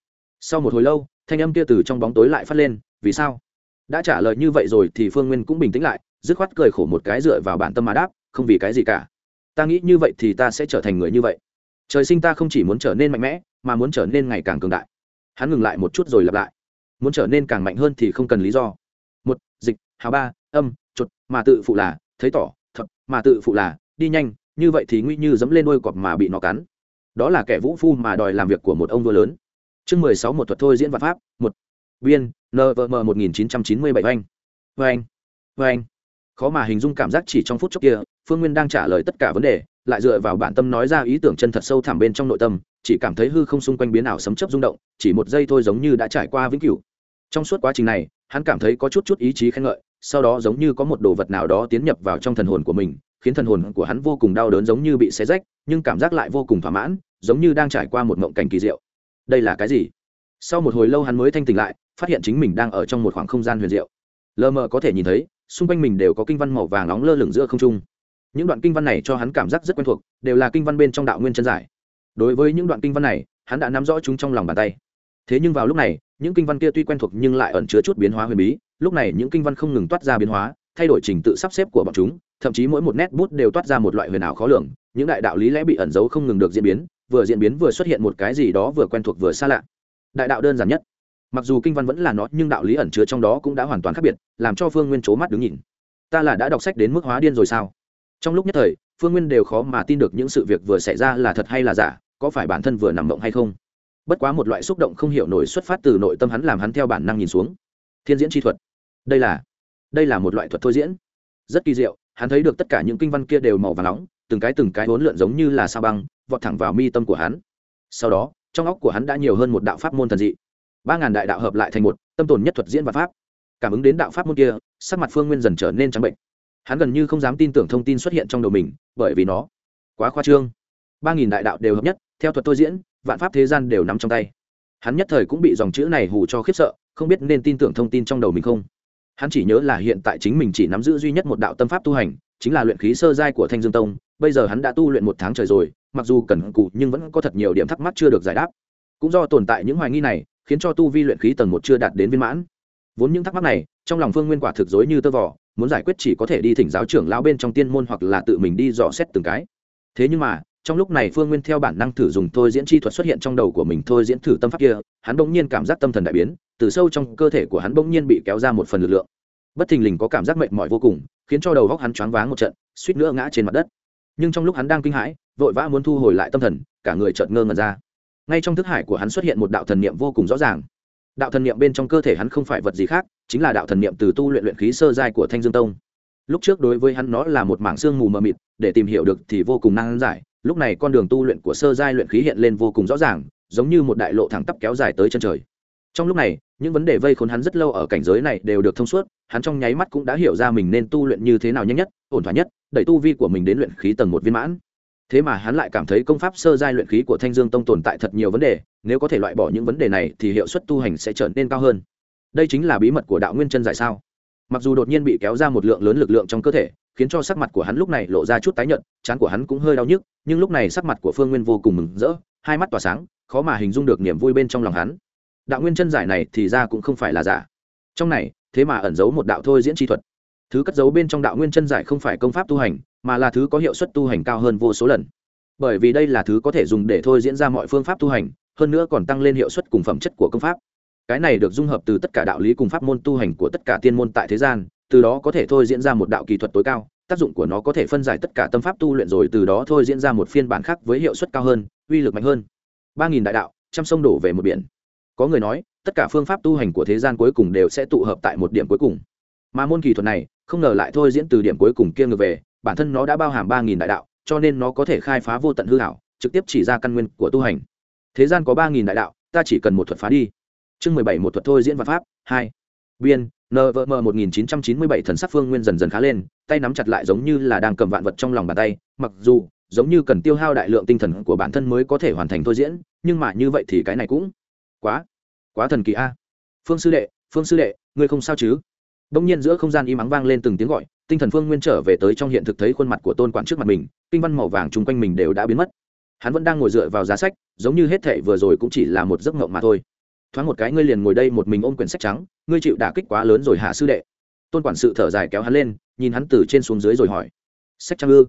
Sau một hồi lâu thanh âm kia từ trong bóng tối lại phát lên, vì sao? Đã trả lời như vậy rồi thì phương nguyên cũng bình tĩnh lại, dứt khoát cười khổ một cái dựa vào bản tâm mà đáp, không vì cái gì cả. Ta nghĩ như vậy thì ta sẽ trở thành người như vậy. Trời sinh ta không chỉ muốn trở nên mạnh mẽ, mà muốn trở nên ngày càng cường đại. Hắn ngừng lại một chút rồi lặp lại, muốn trở nên càng mạnh hơn thì không cần lý do. Một, dịch, hào ba, âm, chuột, mà tự phụ là, thấy tỏ thật mà tự phụ là, đi nhanh, như vậy thì nguy như dẫm lên đôi cọp mà bị nó cắn. Đó là kẻ vũ phu mà đòi làm việc của một ông vua lớn chương mười sáu một thuật thôi diễn văn pháp, một. Viên nvm một nghìn chín trăm chín mươi bảy oanh. Oanh oanh. Khó mà hình dung cảm giác chỉ trong phút chốc kia, phương nguyên đang trả lời tất cả vấn đề, lại dựa vào bản tâm nói ra ý tưởng chân thật sâu thẳm bên trong nội tâm, chỉ cảm thấy hư không xung quanh biến ảo sấm chấp rung động, chỉ một giây thôi giống như đã trải qua vĩnh cửu. Trong suốt quá trình này, hắn cảm thấy có chút chút ý chí khen ngợi, sau đó giống như có một đồ vật nào đó tiến nhập vào trong thần hồn của mình, khiến thần hồn của hắn vô cùng đau đớn giống như bị xé rách, nhưng cảm giác lại vô cùng thỏa mãn, giống như đang trải qua một mộng cảnh kỳ diệu đây là cái gì? Sau một hồi lâu hắn mới thanh tỉnh lại, phát hiện chính mình đang ở trong một khoảng không gian huyền diệu. Lờ mờ có thể nhìn thấy, xung quanh mình đều có kinh văn màu vàng nóng lơ lửng giữa không trung. Những đoạn kinh văn này cho hắn cảm giác rất quen thuộc, đều là kinh văn bên trong đạo nguyên chân giải. Đối với những đoạn kinh văn này, hắn đã nắm rõ chúng trong lòng bàn tay. Thế nhưng vào lúc này, những kinh văn kia tuy quen thuộc nhưng lại ẩn chứa chút biến hóa huyền bí, lúc này những kinh văn không ngừng toát ra biến hóa, thay đổi trình tự sắp xếp của bọn chúng, thậm chí mỗi một nét bút đều toát ra một loại huyền ảo khó lường, những đại đạo lý lẽ bị ẩn giấu không ngừng được diễn biến vừa diễn biến vừa xuất hiện một cái gì đó vừa quen thuộc vừa xa lạ. Đại đạo đơn giản nhất. Mặc dù kinh văn vẫn là nó, nhưng đạo lý ẩn chứa trong đó cũng đã hoàn toàn khác biệt, làm cho phương nguyên c mắt đứng nhìn. Ta là đã đọc sách đến mức hóa điên rồi sao? Trong lúc nhất thời, phương nguyên đều khó mà tin được những sự việc vừa xảy ra là thật hay là giả, có phải bản thân vừa nằm mộng hay không? Bất quá một loại xúc động không hiểu nổi xuất phát từ nội tâm hắn làm hắn theo bản năng nhìn xuống. Thiên diễn chi thuật. Đây là đây là một loại thuật thôi diễn. Rất kỳ diệu, hắn thấy được tất cả những kinh văn kia đều màu và nóng, từng cái từng cái hỗn lượn giống như là sao băng vọt thẳng vào mi tâm của hắn. Sau đó, trong óc của hắn đã nhiều hơn một đạo pháp môn thần dị. Ba ngàn đại đạo hợp lại thành một, tâm tồn nhất thuật diễn và pháp. Cảm ứng đến đạo pháp môn kia, sắc mặt phương nguyên dần trở nên trắng bệnh. Hắn gần như không dám tin tưởng thông tin xuất hiện trong đầu mình, bởi vì nó quá khoa trương. Ba nghìn đại đạo đều hợp nhất, theo thuật tôi diễn, vạn pháp thế gian đều nằm trong tay. Hắn nhất thời cũng bị dòng chữ này hù cho khiếp sợ, không biết nên tin tưởng thông tin trong đầu mình không. Hắn chỉ nhớ là hiện tại chính mình chỉ nắm giữ duy nhất một đạo tâm pháp tu hành chính là luyện khí sơ giai của thanh dương tông, bây giờ hắn đã tu luyện một tháng trời rồi, mặc dù cần cụ nhưng vẫn có thật nhiều điểm thắc mắc chưa được giải đáp. Cũng do tồn tại những hoài nghi này, khiến cho tu vi luyện khí tầng một chưa đạt đến viên mãn. Vốn những thắc mắc này, trong lòng phương nguyên quả thực dối như tơ vỏ muốn giải quyết chỉ có thể đi thỉnh giáo trưởng lão bên trong tiên môn hoặc là tự mình đi dò xét từng cái. Thế nhưng mà, trong lúc này phương nguyên theo bản năng thử dùng thôi diễn chi thuật xuất hiện trong đầu của mình thôi diễn thử tâm pháp kia, hắn bỗng nhiên cảm giác tâm thần đại biến, từ sâu trong cơ thể của hắn bỗng nhiên bị kéo ra một phần lực lượng. Bất thình lình có cảm giác mệt mỏi vô cùng khiến cho đầu góc hắn choáng váng một trận, suýt nữa ngã trên mặt đất. Nhưng trong lúc hắn đang kinh hãi, vội vã muốn thu hồi lại tâm thần, cả người chợt ngơ ngẩn ra. Ngay trong thức hải của hắn xuất hiện một đạo thần niệm vô cùng rõ ràng. Đạo thần niệm bên trong cơ thể hắn không phải vật gì khác, chính là đạo thần niệm từ tu luyện luyện khí sơ giai của thanh dương tông. Lúc trước đối với hắn nó là một mảng xương mù mờ mịt, để tìm hiểu được thì vô cùng năng giải. Lúc này con đường tu luyện của sơ giai luyện khí hiện lên vô cùng rõ ràng, giống như một đại lộ thẳng tắp kéo dài tới chân trời. Trong lúc này những vấn đề vây khốn hắn rất lâu ở cảnh giới này đều được thông suốt, hắn trong nháy mắt cũng đã hiểu ra mình nên tu luyện như thế nào nhanh nhất, ổn thỏa nhất, đẩy tu vi của mình đến luyện khí tầng một viên mãn. Thế mà hắn lại cảm thấy công pháp sơ giai luyện khí của thanh dương tông tồn tại thật nhiều vấn đề, nếu có thể loại bỏ những vấn đề này thì hiệu suất tu hành sẽ trở nên cao hơn. Đây chính là bí mật của đạo nguyên chân giải sao. Mặc dù đột nhiên bị kéo ra một lượng lớn lực lượng trong cơ thể, khiến cho sắc mặt của hắn lúc này lộ ra chút tái nhợt chán của hắn cũng hơi đau nhức, nhưng lúc này sắc mặt của phương nguyên vô cùng mừng rỡ, hai mắt tỏa sáng, khó mà hình dung được niềm vui bên trong lòng hắn đạo nguyên chân giải này thì ra cũng không phải là giả. Trong này, thế mà ẩn giấu một đạo thôi diễn chi thuật. Thứ cất giấu bên trong đạo nguyên chân giải không phải công pháp tu hành, mà là thứ có hiệu suất tu hành cao hơn vô số lần. Bởi vì đây là thứ có thể dùng để thôi diễn ra mọi phương pháp tu hành, hơn nữa còn tăng lên hiệu suất cùng phẩm chất của công pháp. Cái này được dung hợp từ tất cả đạo lý cùng pháp môn tu hành của tất cả tiên môn tại thế gian, từ đó có thể thôi diễn ra một đạo kỳ thuật tối cao, tác dụng của nó có thể phân giải tất cả tâm pháp tu luyện rồi từ đó thôi diễn ra một phiên bản khác với hiệu suất cao hơn, uy lực mạnh hơn. Ba nghìn đại đạo, trăm sông đổ về một biển có người nói, tất cả phương pháp tu hành của thế gian cuối cùng đều sẽ tụ hợp tại một điểm cuối cùng. Mà môn kỳ thuật này, không ngờ lại thôi diễn từ điểm cuối cùng kia ngược về, bản thân nó đã bao hàm ba nghìn đại đạo, cho nên nó có thể khai phá vô tận hư hảo trực tiếp chỉ ra căn nguyên của tu hành. Thế gian có ba nghìn đại đạo, ta chỉ cần một thuật phá đi. Chương mười bảy một thuật thôi diễn và pháp, hai. Biên nvm một nghìn chín trăm chín mươi bảy thần sắc phương nguyên dần dần khá lên, tay nắm chặt lại giống như là đang cầm vạn vật trong lòng bàn tay, mặc dù giống như cần tiêu hao đại lượng tinh thần của bản thân mới có thể hoàn thành thôi diễn, nhưng mà như vậy thì cái này cũng quá quá thần kỳ a. Phương sư đệ, phương sư đệ, ngươi không sao chứ? Đông nhiên giữa không gian im ắng vang lên từng tiếng gọi, tinh thần phương nguyên trở về tới trong hiện thực thấy khuôn mặt của tôn quản trước mặt mình, kinh văn màu vàng chung quanh mình đều đã biến mất. Hắn vẫn đang ngồi dựa vào giá sách, giống như hết thệ vừa rồi cũng chỉ là một giấc ngộng mà thôi. Thoáng một cái ngươi liền ngồi đây một mình ôm quyển sách trắng, ngươi chịu đả kích quá lớn rồi hạ sư đệ? Tôn quản sự thở dài kéo hắn lên, nhìn hắn từ trên xuống dưới rồi hỏi. Sách trắng ư?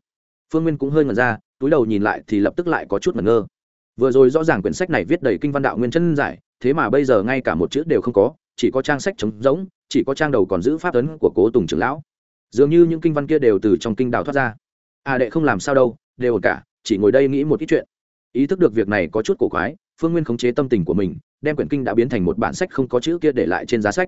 Phương nguyên cũng hơi ngẩn ra, túi đầu nhìn lại thì lập tức lại có chút ngẩn ngơ vừa rồi rõ ràng quyển sách này viết đầy kinh văn đạo nguyên chân giải, thế mà bây giờ ngay cả một chữ đều không có, chỉ có trang sách trống rỗng, chỉ có trang đầu còn giữ pháp ấn của cố tùng trưởng lão. Dường như những kinh văn kia đều từ trong kinh đào thoát ra. À đệ không làm sao đâu, đều cả, chỉ ngồi đây nghĩ một ít chuyện. Ý thức được việc này có chút cổ quái, phương nguyên khống chế tâm tình của mình, đem quyển kinh đã biến thành một bản sách không có chữ kia để lại trên giá sách.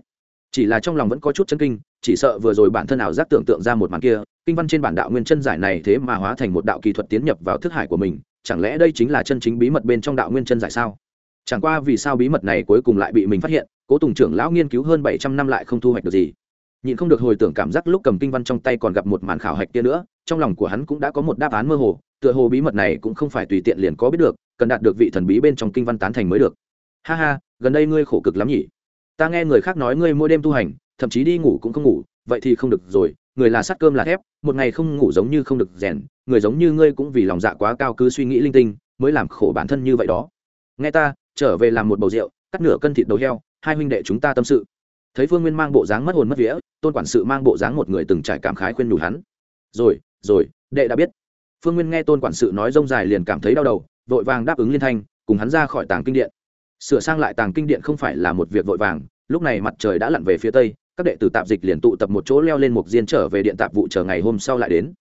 Chỉ là trong lòng vẫn có chút chân kinh, chỉ sợ vừa rồi bản thân ảo giác tưởng tượng ra một màn kia, kinh văn trên bản đạo nguyên chân giải này thế mà hóa thành một đạo kỳ thuật tiến nhập vào thức hải của mình chẳng lẽ đây chính là chân chính bí mật bên trong đạo nguyên chân giải sao? Chẳng qua vì sao bí mật này cuối cùng lại bị mình phát hiện, cố tùng trưởng lão nghiên cứu hơn bảy trăm năm lại không thu hoạch được gì. Nhịn không được hồi tưởng cảm giác lúc cầm kinh văn trong tay còn gặp một màn khảo hạch kia nữa, trong lòng của hắn cũng đã có một đáp án mơ hồ, tựa hồ bí mật này cũng không phải tùy tiện liền có biết được, cần đạt được vị thần bí bên trong kinh văn tán thành mới được. Ha ha, gần đây ngươi khổ cực lắm nhỉ. Ta nghe người khác nói ngươi mỗi đêm tu hành, thậm chí đi ngủ cũng không ngủ, vậy thì không được rồi người là sắt cơm là thép, một ngày không ngủ giống như không được rèn, người giống như ngươi cũng vì lòng dạ quá cao cứ suy nghĩ linh tinh, mới làm khổ bản thân như vậy đó. Nghe ta, trở về làm một bầu rượu, cắt nửa cân thịt đầu heo, hai huynh đệ chúng ta tâm sự. Thấy phương nguyên mang bộ dáng mất hồn mất vía, tôn quản sự mang bộ dáng một người từng trải cảm khái khuyên nhủ hắn. Rồi rồi, đệ đã biết. Phương nguyên nghe tôn quản sự nói rông dài liền cảm thấy đau đầu, vội vàng đáp ứng liên thanh, cùng hắn ra khỏi tàng kinh điện. Sửa sang lại tàng kinh điện không phải là một việc vội vàng, lúc này mặt trời đã lặn về phía tây các đệ tử tạp dịch liền tụ tập một chỗ leo lên một diên trở về điện tạp vụ chờ ngày hôm sau lại đến.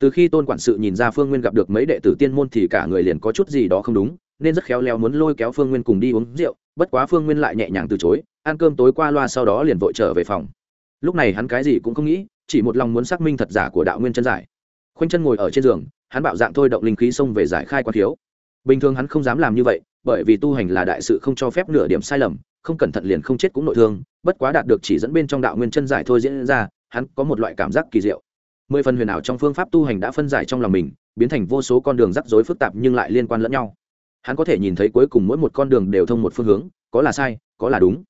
Từ khi tôn quản sự nhìn ra phương nguyên gặp được mấy đệ tử tiên môn thì cả người liền có chút gì đó không đúng, nên rất khéo léo muốn lôi kéo phương nguyên cùng đi uống rượu, bất quá phương nguyên lại nhẹ nhàng từ chối, ăn cơm tối qua loa sau đó liền vội trở về phòng. Lúc này hắn cái gì cũng không nghĩ, chỉ một lòng muốn xác minh thật giả của đạo nguyên chân giải. Khoanh chân ngồi ở trên giường, hắn bạo dạng thôi động linh khí xông về giải khai quan thiếu. Bình thường hắn không dám làm như vậy, bởi vì tu hành là đại sự không cho phép nửa điểm sai lầm không cẩn thận liền không chết cũng nội thương, bất quá đạt được chỉ dẫn bên trong đạo nguyên chân giải thôi diễn ra, hắn có một loại cảm giác kỳ diệu. Mười phần huyền ảo trong phương pháp tu hành đã phân giải trong lòng mình, biến thành vô số con đường rắc rối phức tạp nhưng lại liên quan lẫn nhau. Hắn có thể nhìn thấy cuối cùng mỗi một con đường đều thông một phương hướng, có là sai, có là đúng.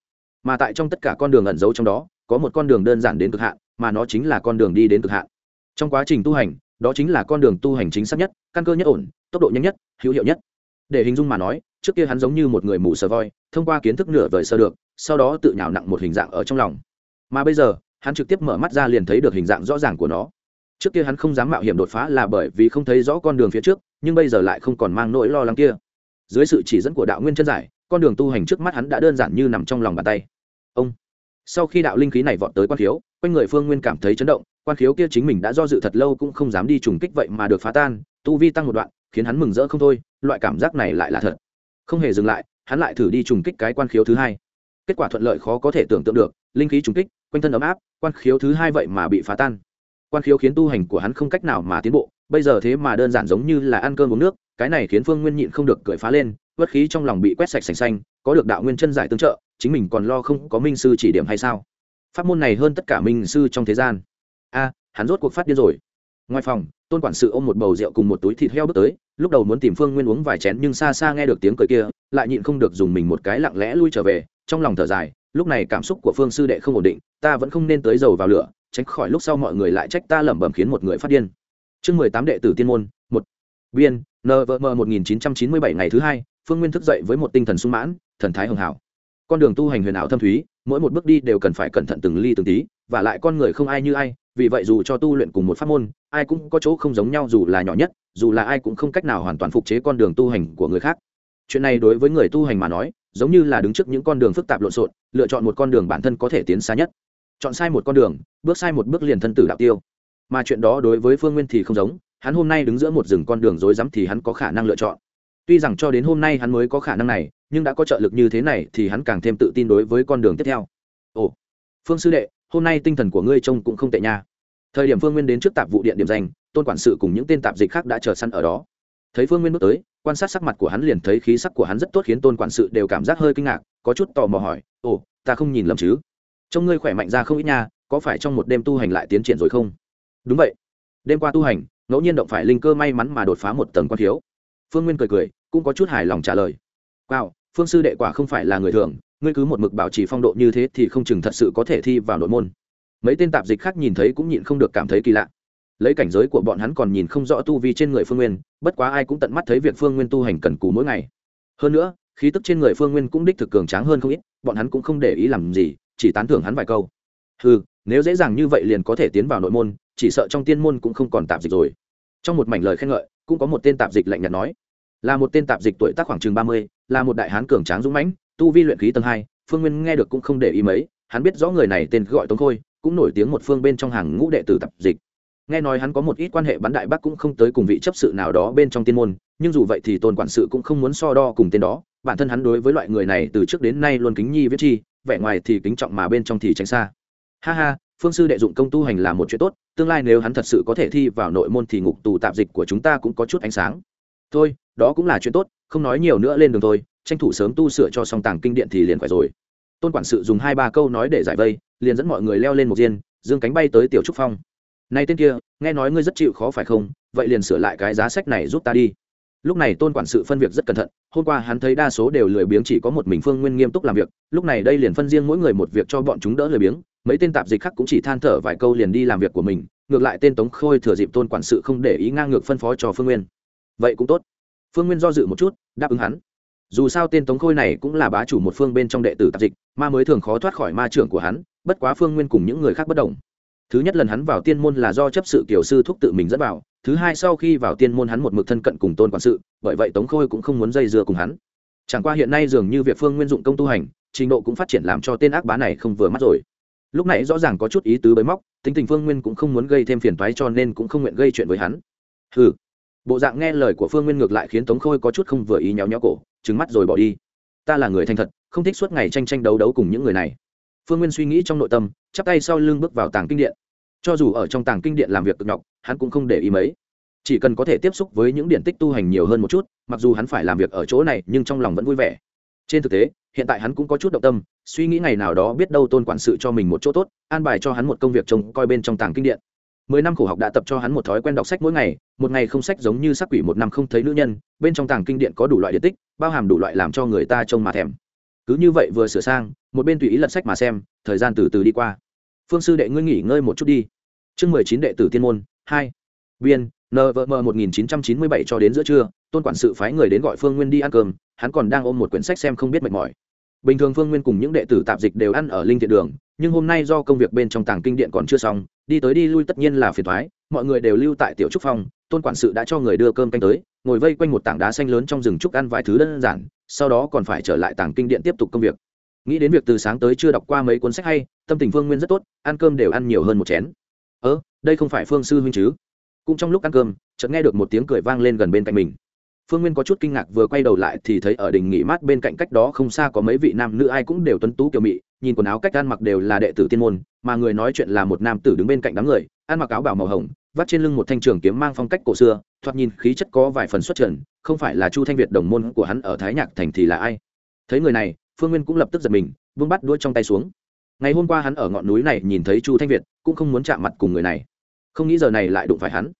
Mà tại trong tất cả con đường ẩn giấu trong đó, có một con đường đơn giản đến cực hạn, mà nó chính là con đường đi đến cực hạn. Trong quá trình tu hành, đó chính là con đường tu hành chính xác nhất, căn cơ nhất ổn, tốc độ nhanh nhất, hữu hiệu nhất. Để hình dung mà nói trước kia hắn giống như một người mù sờ voi, thông qua kiến thức nửa vời sơ được, sau đó tự nhào nặng một hình dạng ở trong lòng. Mà bây giờ, hắn trực tiếp mở mắt ra liền thấy được hình dạng rõ ràng của nó. Trước kia hắn không dám mạo hiểm đột phá là bởi vì không thấy rõ con đường phía trước, nhưng bây giờ lại không còn mang nỗi lo lắng kia. Dưới sự chỉ dẫn của đạo nguyên chân giải, con đường tu hành trước mắt hắn đã đơn giản như nằm trong lòng bàn tay. Ông! Sau khi đạo linh khí này vọt tới quan khiếu, quanh người phương nguyên cảm thấy chấn động, quan khiếu kia chính mình đã do dự thật lâu cũng không dám đi trùng kích vậy mà được phá tan, tu vi tăng một đoạn, khiến hắn mừng rỡ không thôi, loại cảm giác này lại là thật không hề dừng lại, hắn lại thử đi trùng kích cái quan khiếu thứ hai. Kết quả thuận lợi khó có thể tưởng tượng được, linh khí trùng kích, quanh thân ấm áp, quan khiếu thứ hai vậy mà bị phá tan. Quan khiếu khiến tu hành của hắn không cách nào mà tiến bộ, bây giờ thế mà đơn giản giống như là ăn cơm uống nước, cái này khiến phương nguyên nhịn không được cười phá lên, bất khí trong lòng bị quét sạch sành xanh, có được đạo nguyên chân giải tương trợ, chính mình còn lo không có minh sư chỉ điểm hay sao? Pháp môn này hơn tất cả minh sư trong thế gian. A, hắn rốt cuộc phát điên rồi. Ngoài phòng, tôn quản sự ôm một bầu rượu cùng một túi thịt heo bước tới lúc đầu muốn tìm phương nguyên uống vài chén nhưng xa xa nghe được tiếng cười kia, lại nhịn không được dùng mình một cái lặng lẽ lui trở về, trong lòng thở dài, lúc này cảm xúc của phương sư đệ không ổn định, ta vẫn không nên tới dầu vào lửa, tránh khỏi lúc sau mọi người lại trách ta lẩm bẩm khiến một người phát điên. Chương mười tám đệ tử tiên môn, một. Biên nvm một nghìn chín trăm chín mươi bảy ngày thứ hai, phương nguyên thức dậy với một tinh thần sung mãn, thần thái hưng hảo. Con đường tu hành huyền ảo thâm thúy, mỗi một bước đi đều cần phải cẩn thận từng ly từng tí, và lại con người không ai như ai vì vậy dù cho tu luyện cùng một pháp môn, ai cũng có chỗ không giống nhau dù là nhỏ nhất, dù là ai cũng không cách nào hoàn toàn phục chế con đường tu hành của người khác. Chuyện này đối với người tu hành mà nói, giống như là đứng trước những con đường phức tạp lộn xộn, lựa chọn một con đường bản thân có thể tiến xa nhất. Chọn sai một con đường, bước sai một bước liền thân tử đạo tiêu. Mà chuyện đó đối với phương nguyên thì không giống, hắn hôm nay đứng giữa một rừng con đường rối rắm thì hắn có khả năng lựa chọn. Tuy rằng cho đến hôm nay hắn mới có khả năng này, nhưng đã có trợ lực như thế này thì hắn càng thêm tự tin đối với con đường tiếp theo. Ồ, phương sư đệ hôm nay tinh thần của ngươi trông cũng không tệ nha. Thời điểm phương nguyên đến trước tạp vụ điện điểm danh, tôn quản sự cùng những tên tạp dịch khác đã chờ săn ở đó. Thấy phương nguyên bước tới, quan sát sắc mặt của hắn liền thấy khí sắc của hắn rất tốt khiến tôn quản sự đều cảm giác hơi kinh ngạc, có chút tò mò hỏi, ồ, ta không nhìn lầm chứ? Trông ngươi khỏe mạnh ra không ít nha, có phải trong một đêm tu hành lại tiến triển rồi không? Đúng vậy. Đêm qua tu hành, ngẫu nhiên động phải linh cơ may mắn mà đột phá một tầng quan thiếu. Phương nguyên cười cười, cũng có chút hài lòng trả lời. Wow, phương sư đệ quả không phải là người thường ngươi cứ một mực bảo trì phong độ như thế thì không chừng thật sự có thể thi vào nội môn. Mấy tên tạp dịch khác nhìn thấy cũng nhịn không được cảm thấy kỳ lạ. Lấy cảnh giới của bọn hắn còn nhìn không rõ tu vi trên người phương nguyên, bất quá ai cũng tận mắt thấy việc phương nguyên tu hành cần cù mỗi ngày. Hơn nữa, khí tức trên người phương nguyên cũng đích thực cường tráng hơn không ít, bọn hắn cũng không để ý làm gì, chỉ tán thưởng hắn vài câu. Ừ nếu dễ dàng như vậy liền có thể tiến vào nội môn, chỉ sợ trong tiên môn cũng không còn tạp dịch rồi. Trong một mảnh lời khen ngợi, cũng có một tên tạp dịch lạnh nhạt nói. Là một tên tạp dịch tuổi tác khoảng chừng ba mươi, là một đại hán cường tráng dũng mãnh tu vi luyện khí tầng hai, phương nguyên nghe được cũng không để ý mấy, hắn biết rõ người này tên gọi tống khôi, cũng nổi tiếng một phương bên trong hàng ngũ đệ tử tập dịch. Nghe nói hắn có một ít quan hệ bắn đại bắc cũng không tới cùng vị chấp sự nào đó bên trong tiên môn, nhưng dù vậy thì tôn quản sự cũng không muốn so đo cùng tên đó, bản thân hắn đối với loại người này từ trước đến nay luôn kính nhi viết chi, vẻ ngoài thì kính trọng mà bên trong thì tránh xa. Ha ha, phương sư đệ dụng công tu hành là một chuyện tốt, tương lai nếu hắn thật sự có thể thi vào nội môn thì ngục tù tạp dịch của chúng ta cũng có chút ánh sáng. Thôi đó cũng là chuyện tốt, không nói nhiều nữa lên đường thôi, tranh thủ sớm tu sửa cho song tàng kinh điện thì liền khỏe rồi. Tôn quản sự dùng hai ba câu nói để giải vây, liền dẫn mọi người leo lên một diên dương cánh bay tới tiểu trúc phong. Nay tên kia, nghe nói ngươi rất chịu khó phải không? Vậy liền sửa lại cái giá sách này giúp ta đi. Lúc này tôn quản sự phân việc rất cẩn thận, hôm qua hắn thấy đa số đều lười biếng chỉ có một mình phương nguyên nghiêm túc làm việc, lúc này đây liền phân riêng mỗi người một việc cho bọn chúng đỡ lười biếng, mấy tên tạp dịch khác cũng chỉ than thở vài câu liền đi làm việc của mình, ngược lại tên tống khôi thừa dịp tôn quản sự không để ý ngang ngược phân phó cho phương nguyên. Vậy cũng tốt phương nguyên do dự một chút, đáp ứng hắn. Dù sao tên tống khôi này cũng là bá chủ một phương bên trong đệ tử tạp dịch, ma mới thường khó thoát khỏi ma trưởng của hắn, bất quá phương nguyên cùng những người khác bất đồng. Thứ nhất lần hắn vào tiên môn là do chấp sự kiểu sư thúc tự mình dẫn vào, thứ hai sau khi vào tiên môn hắn một mực thân cận cùng tôn quản sự, bởi vậy tống khôi cũng không muốn dây dưa cùng hắn. Chẳng qua hiện nay dường như việc phương nguyên dụng công tu hành, trình độ cũng phát triển làm cho tên ác bá này không vừa mắt rồi. Lúc này rõ ràng có chút ý tứ bới móc, tính tình phương nguyên cũng không muốn gây thêm phiền toái cho nên cũng không nguyện gây chuyện với hắn. Ừ bộ dạng nghe lời của phương nguyên ngược lại khiến tống khôi có chút không vừa ý nhéo nhéo cổ trứng mắt rồi bỏ đi. Ta là người thành thật, không thích suốt ngày tranh tranh đấu đấu cùng những người này. Phương nguyên suy nghĩ trong nội tâm, chắp tay sau lưng bước vào tàng kinh điện. Cho dù ở trong tàng kinh điện làm việc cực nhọc, hắn cũng không để ý mấy. Chỉ cần có thể tiếp xúc với những điện tích tu hành nhiều hơn một chút, mặc dù hắn phải làm việc ở chỗ này, nhưng trong lòng vẫn vui vẻ. Trên thực tế, hiện tại hắn cũng có chút động tâm, suy nghĩ ngày nào đó biết đâu tôn quản sự cho mình một chỗ tốt, an bài cho hắn một công việc trông coi bên trong tàng kinh điện mười năm khổ học đã tập cho hắn một thói quen đọc sách mỗi ngày, một ngày không sách giống như sắc quỷ một năm không thấy nữ nhân, bên trong tàng kinh điện có đủ loại điện tích, bao hàm đủ loại làm cho người ta trông mà thèm. Cứ như vậy vừa sửa sang, một bên tùy ý lật sách mà xem, thời gian từ từ đi qua. Phương sư đệ ngươi nghỉ ngơi một chút đi. Chương mười chín đệ tử tiên môn, hai. Biên nvm một nghìn chín trăm chín mươi bảy cho đến giữa trưa, tôn quản sự phái người đến gọi phương nguyên đi ăn cơm, hắn còn đang ôm một quyển sách xem không biết mệt mỏi. Bình thường phương nguyên cùng những đệ tử tạp dịch đều ăn ở linh thiện đường, nhưng hôm nay do công việc bên trong tàng kinh điện còn chưa xong đi tới đi lui tất nhiên là phiền thoái, mọi người đều lưu tại tiểu trúc phong tôn quản sự đã cho người đưa cơm canh tới, ngồi vây quanh một tảng đá xanh lớn trong rừng trúc ăn vài thứ đơn giản, sau đó còn phải trở lại tảng kinh điện tiếp tục công việc. Nghĩ đến việc từ sáng tới chưa đọc qua mấy cuốn sách hay, tâm tình phương nguyên rất tốt, ăn cơm đều ăn nhiều hơn một chén. Ớ đây không phải phương sư huynh chứ? Cũng trong lúc ăn cơm, chợt nghe được một tiếng cười vang lên gần bên cạnh mình. Phương nguyên có chút kinh ngạc vừa quay đầu lại thì thấy ở đình nghỉ mát bên cạnh cách đó không xa có mấy vị nam nữ ai cũng đều tuấn tú kiều mị nhìn quần áo cách ăn mặc đều là đệ tử tiên môn, mà người nói chuyện là một nam tử đứng bên cạnh đám người, ăn mặc áo bảo màu hồng, vắt trên lưng một thanh trường kiếm mang phong cách cổ xưa, thoạt nhìn khí chất có vài phần xuất trần, không phải là chu thanh việt đồng môn của hắn ở thái nhạc thành thì là ai. Thấy người này, phương nguyên cũng lập tức giật mình, vung bắt đuôi trong tay xuống. Ngày hôm qua hắn ở ngọn núi này nhìn thấy chu thanh việt, cũng không muốn chạm mặt cùng người này. Không nghĩ giờ này lại đụng phải hắn.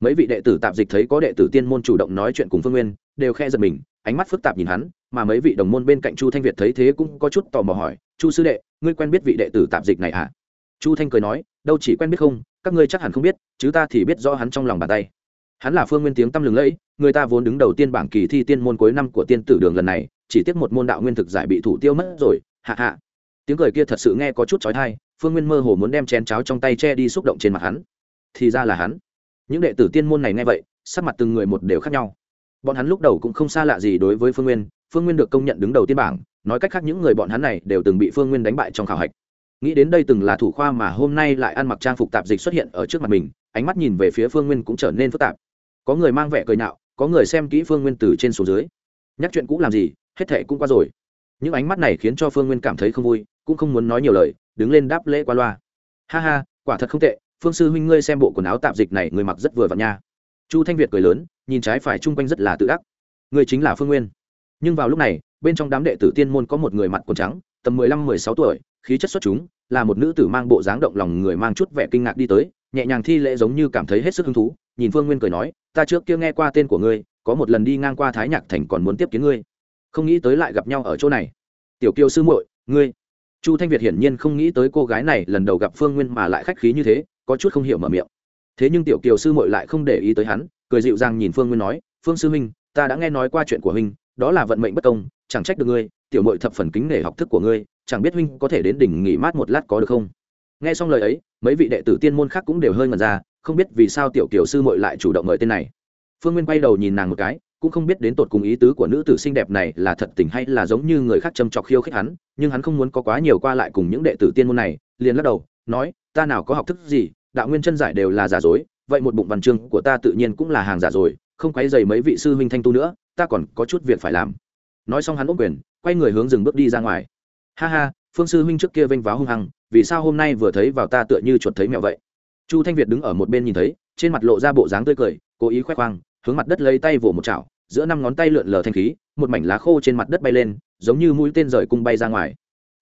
Mấy vị đệ tử tạp dịch thấy có đệ tử tiên môn chủ động nói chuyện cùng phương nguyên, đều khe giật mình, ánh mắt phức tạp nhìn hắn, mà mấy vị đồng môn bên cạnh chu thanh việt thấy thế cũng có chút tò mò hỏi chu sư đệ, ngươi quen biết vị đệ tử tạp dịch này à? Chu thanh cười nói, đâu chỉ quen biết không, các ngươi chắc hẳn không biết, chứ ta thì biết rõ hắn trong lòng bàn tay. Hắn là phương nguyên tiếng tăm lừng lẫy, người ta vốn đứng đầu tiên bảng kỳ thi tiên môn cuối năm của tiên tử đường lần này, chỉ tiếc một môn đạo nguyên thực giải bị thủ tiêu mất rồi, hạ hạ. Tiếng cười kia thật sự nghe có chút trói thai phương nguyên mơ hồ muốn đem chén cháo trong tay che đi xúc động trên mặt hắn. Thì ra là hắn. Những đệ tử tiên môn này nghe vậy, sắc mặt từng người một đều khác nhau. Bọn hắn lúc đầu cũng không xa lạ gì đối với phương nguyên phương nguyên được công nhận đứng đầu tiên bảng nói cách khác những người bọn hắn này đều từng bị phương nguyên đánh bại trong khảo hạch. Nghĩ đến đây từng là thủ khoa mà hôm nay lại ăn mặc trang phục tạp dịch xuất hiện ở trước mặt mình, ánh mắt nhìn về phía phương nguyên cũng trở nên phức tạp. Có người mang vẻ cười nhạo có người xem kỹ phương nguyên từ trên xuống dưới. Nhắc chuyện cũ làm gì, hết thệ cũng qua rồi. Những ánh mắt này khiến cho phương nguyên cảm thấy không vui, cũng không muốn nói nhiều lời, đứng lên đáp lễ qua loa. Ha ha, quả thật không tệ, phương sư huynh ngươi xem bộ quần áo tạp dịch này người mặc rất vừa vặn nha. Chu thanh việt cười lớn, nhìn trái phải chung quanh rất là tự ác. Người chính là phương nguyên. Nhưng vào lúc này bên trong đám đệ tử tiên môn có một người mặt quần trắng, tầm mười lăm, mười sáu tuổi, khí chất xuất chúng, là một nữ tử mang bộ dáng động lòng người mang chút vẻ kinh ngạc đi tới, nhẹ nhàng thi lễ giống như cảm thấy hết sức hứng thú, nhìn phương nguyên cười nói, ta trước kia nghe qua tên của ngươi, có một lần đi ngang qua thái nhạc thành còn muốn tiếp kiến ngươi. Không nghĩ tới lại gặp nhau ở chỗ này. Tiểu kiều sư muội, ngươi. Chu thanh việt hiển nhiên không nghĩ tới cô gái này lần đầu gặp phương nguyên mà lại khách khí như thế, có chút không hiểu mở miệng. Thế nhưng tiểu kiều sư muội lại không để ý tới hắn, cười dịu dàng nhìn phương nguyên nói, phương sư huynh, ta đã nghe nói qua chuyện của huynh, đó là vận mệnh bất công chẳng trách được ngươi, tiểu mội thập phần kính nể học thức của ngươi, chẳng biết huynh có thể đến đỉnh nghỉ mát một lát có được không? Nghe xong lời ấy, mấy vị đệ tử tiên môn khác cũng đều hơi ngần ra, không biết vì sao tiểu kiều sư mội lại chủ động mời tên này. Phương nguyên quay đầu nhìn nàng một cái, cũng không biết đến tột cùng ý tứ của nữ tử xinh đẹp này là thật tình hay là giống như người khác châm chọc khiêu khích hắn, nhưng hắn không muốn có quá nhiều qua lại cùng những đệ tử tiên môn này, liền lắc đầu, nói, ta nào có học thức gì, đạo nguyên chân giải đều là giả dối, vậy một bụng văn chương của ta tự nhiên cũng là hàng giả rồi, không quấy dày mấy vị sư huynh thanh tu nữa, ta còn có chút việc phải làm nói xong hắn ôm quyền, quay người hướng dừng bước đi ra ngoài. Ha ha, phương sư huynh trước kia vênh váo hung hăng, vì sao hôm nay vừa thấy vào ta tựa như chuột thấy mèo vậy? Chu thanh việt đứng ở một bên nhìn thấy, trên mặt lộ ra bộ dáng tươi cười, cố ý khoe khoang, hướng mặt đất lấy tay vỗ một chảo, giữa năm ngón tay lượn lờ thanh khí, một mảnh lá khô trên mặt đất bay lên, giống như mũi tên rời cung bay ra ngoài.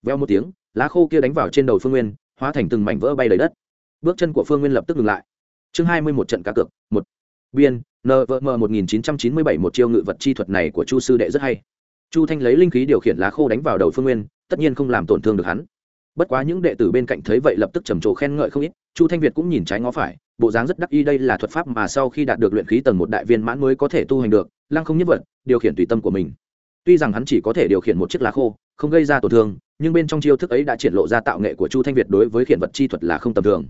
Veo một tiếng, lá khô kia đánh vào trên đầu phương nguyên, hóa thành từng mảnh vỡ bay đầy đất. Bước chân của phương nguyên lập tức ngừng lại. Chương hai mươi một trận cá cược, một. Biên nvm một nghìn chín trăm chín mươi bảy một chiêu ngự vật chi thuật này của chu sư đệ rất hay chu thanh lấy linh khí điều khiển lá khô đánh vào đầu phương nguyên, tất nhiên không làm tổn thương được hắn. Bất quá những đệ tử bên cạnh thấy vậy lập tức trầm trồ khen ngợi không ít, chu thanh việt cũng nhìn trái ngó phải, bộ dáng rất đắc ý đây là thuật pháp mà sau khi đạt được luyện khí tầng một đại viên mãn mới có thể tu hành được, lăng không nhất vật, điều khiển tùy tâm của mình. Tuy rằng hắn chỉ có thể điều khiển một chiếc lá khô, không gây ra tổn thương, nhưng bên trong chiêu thức ấy đã triển lộ ra tạo nghệ của chu thanh việt đối với khiển vật chi thuật là không tầm thường.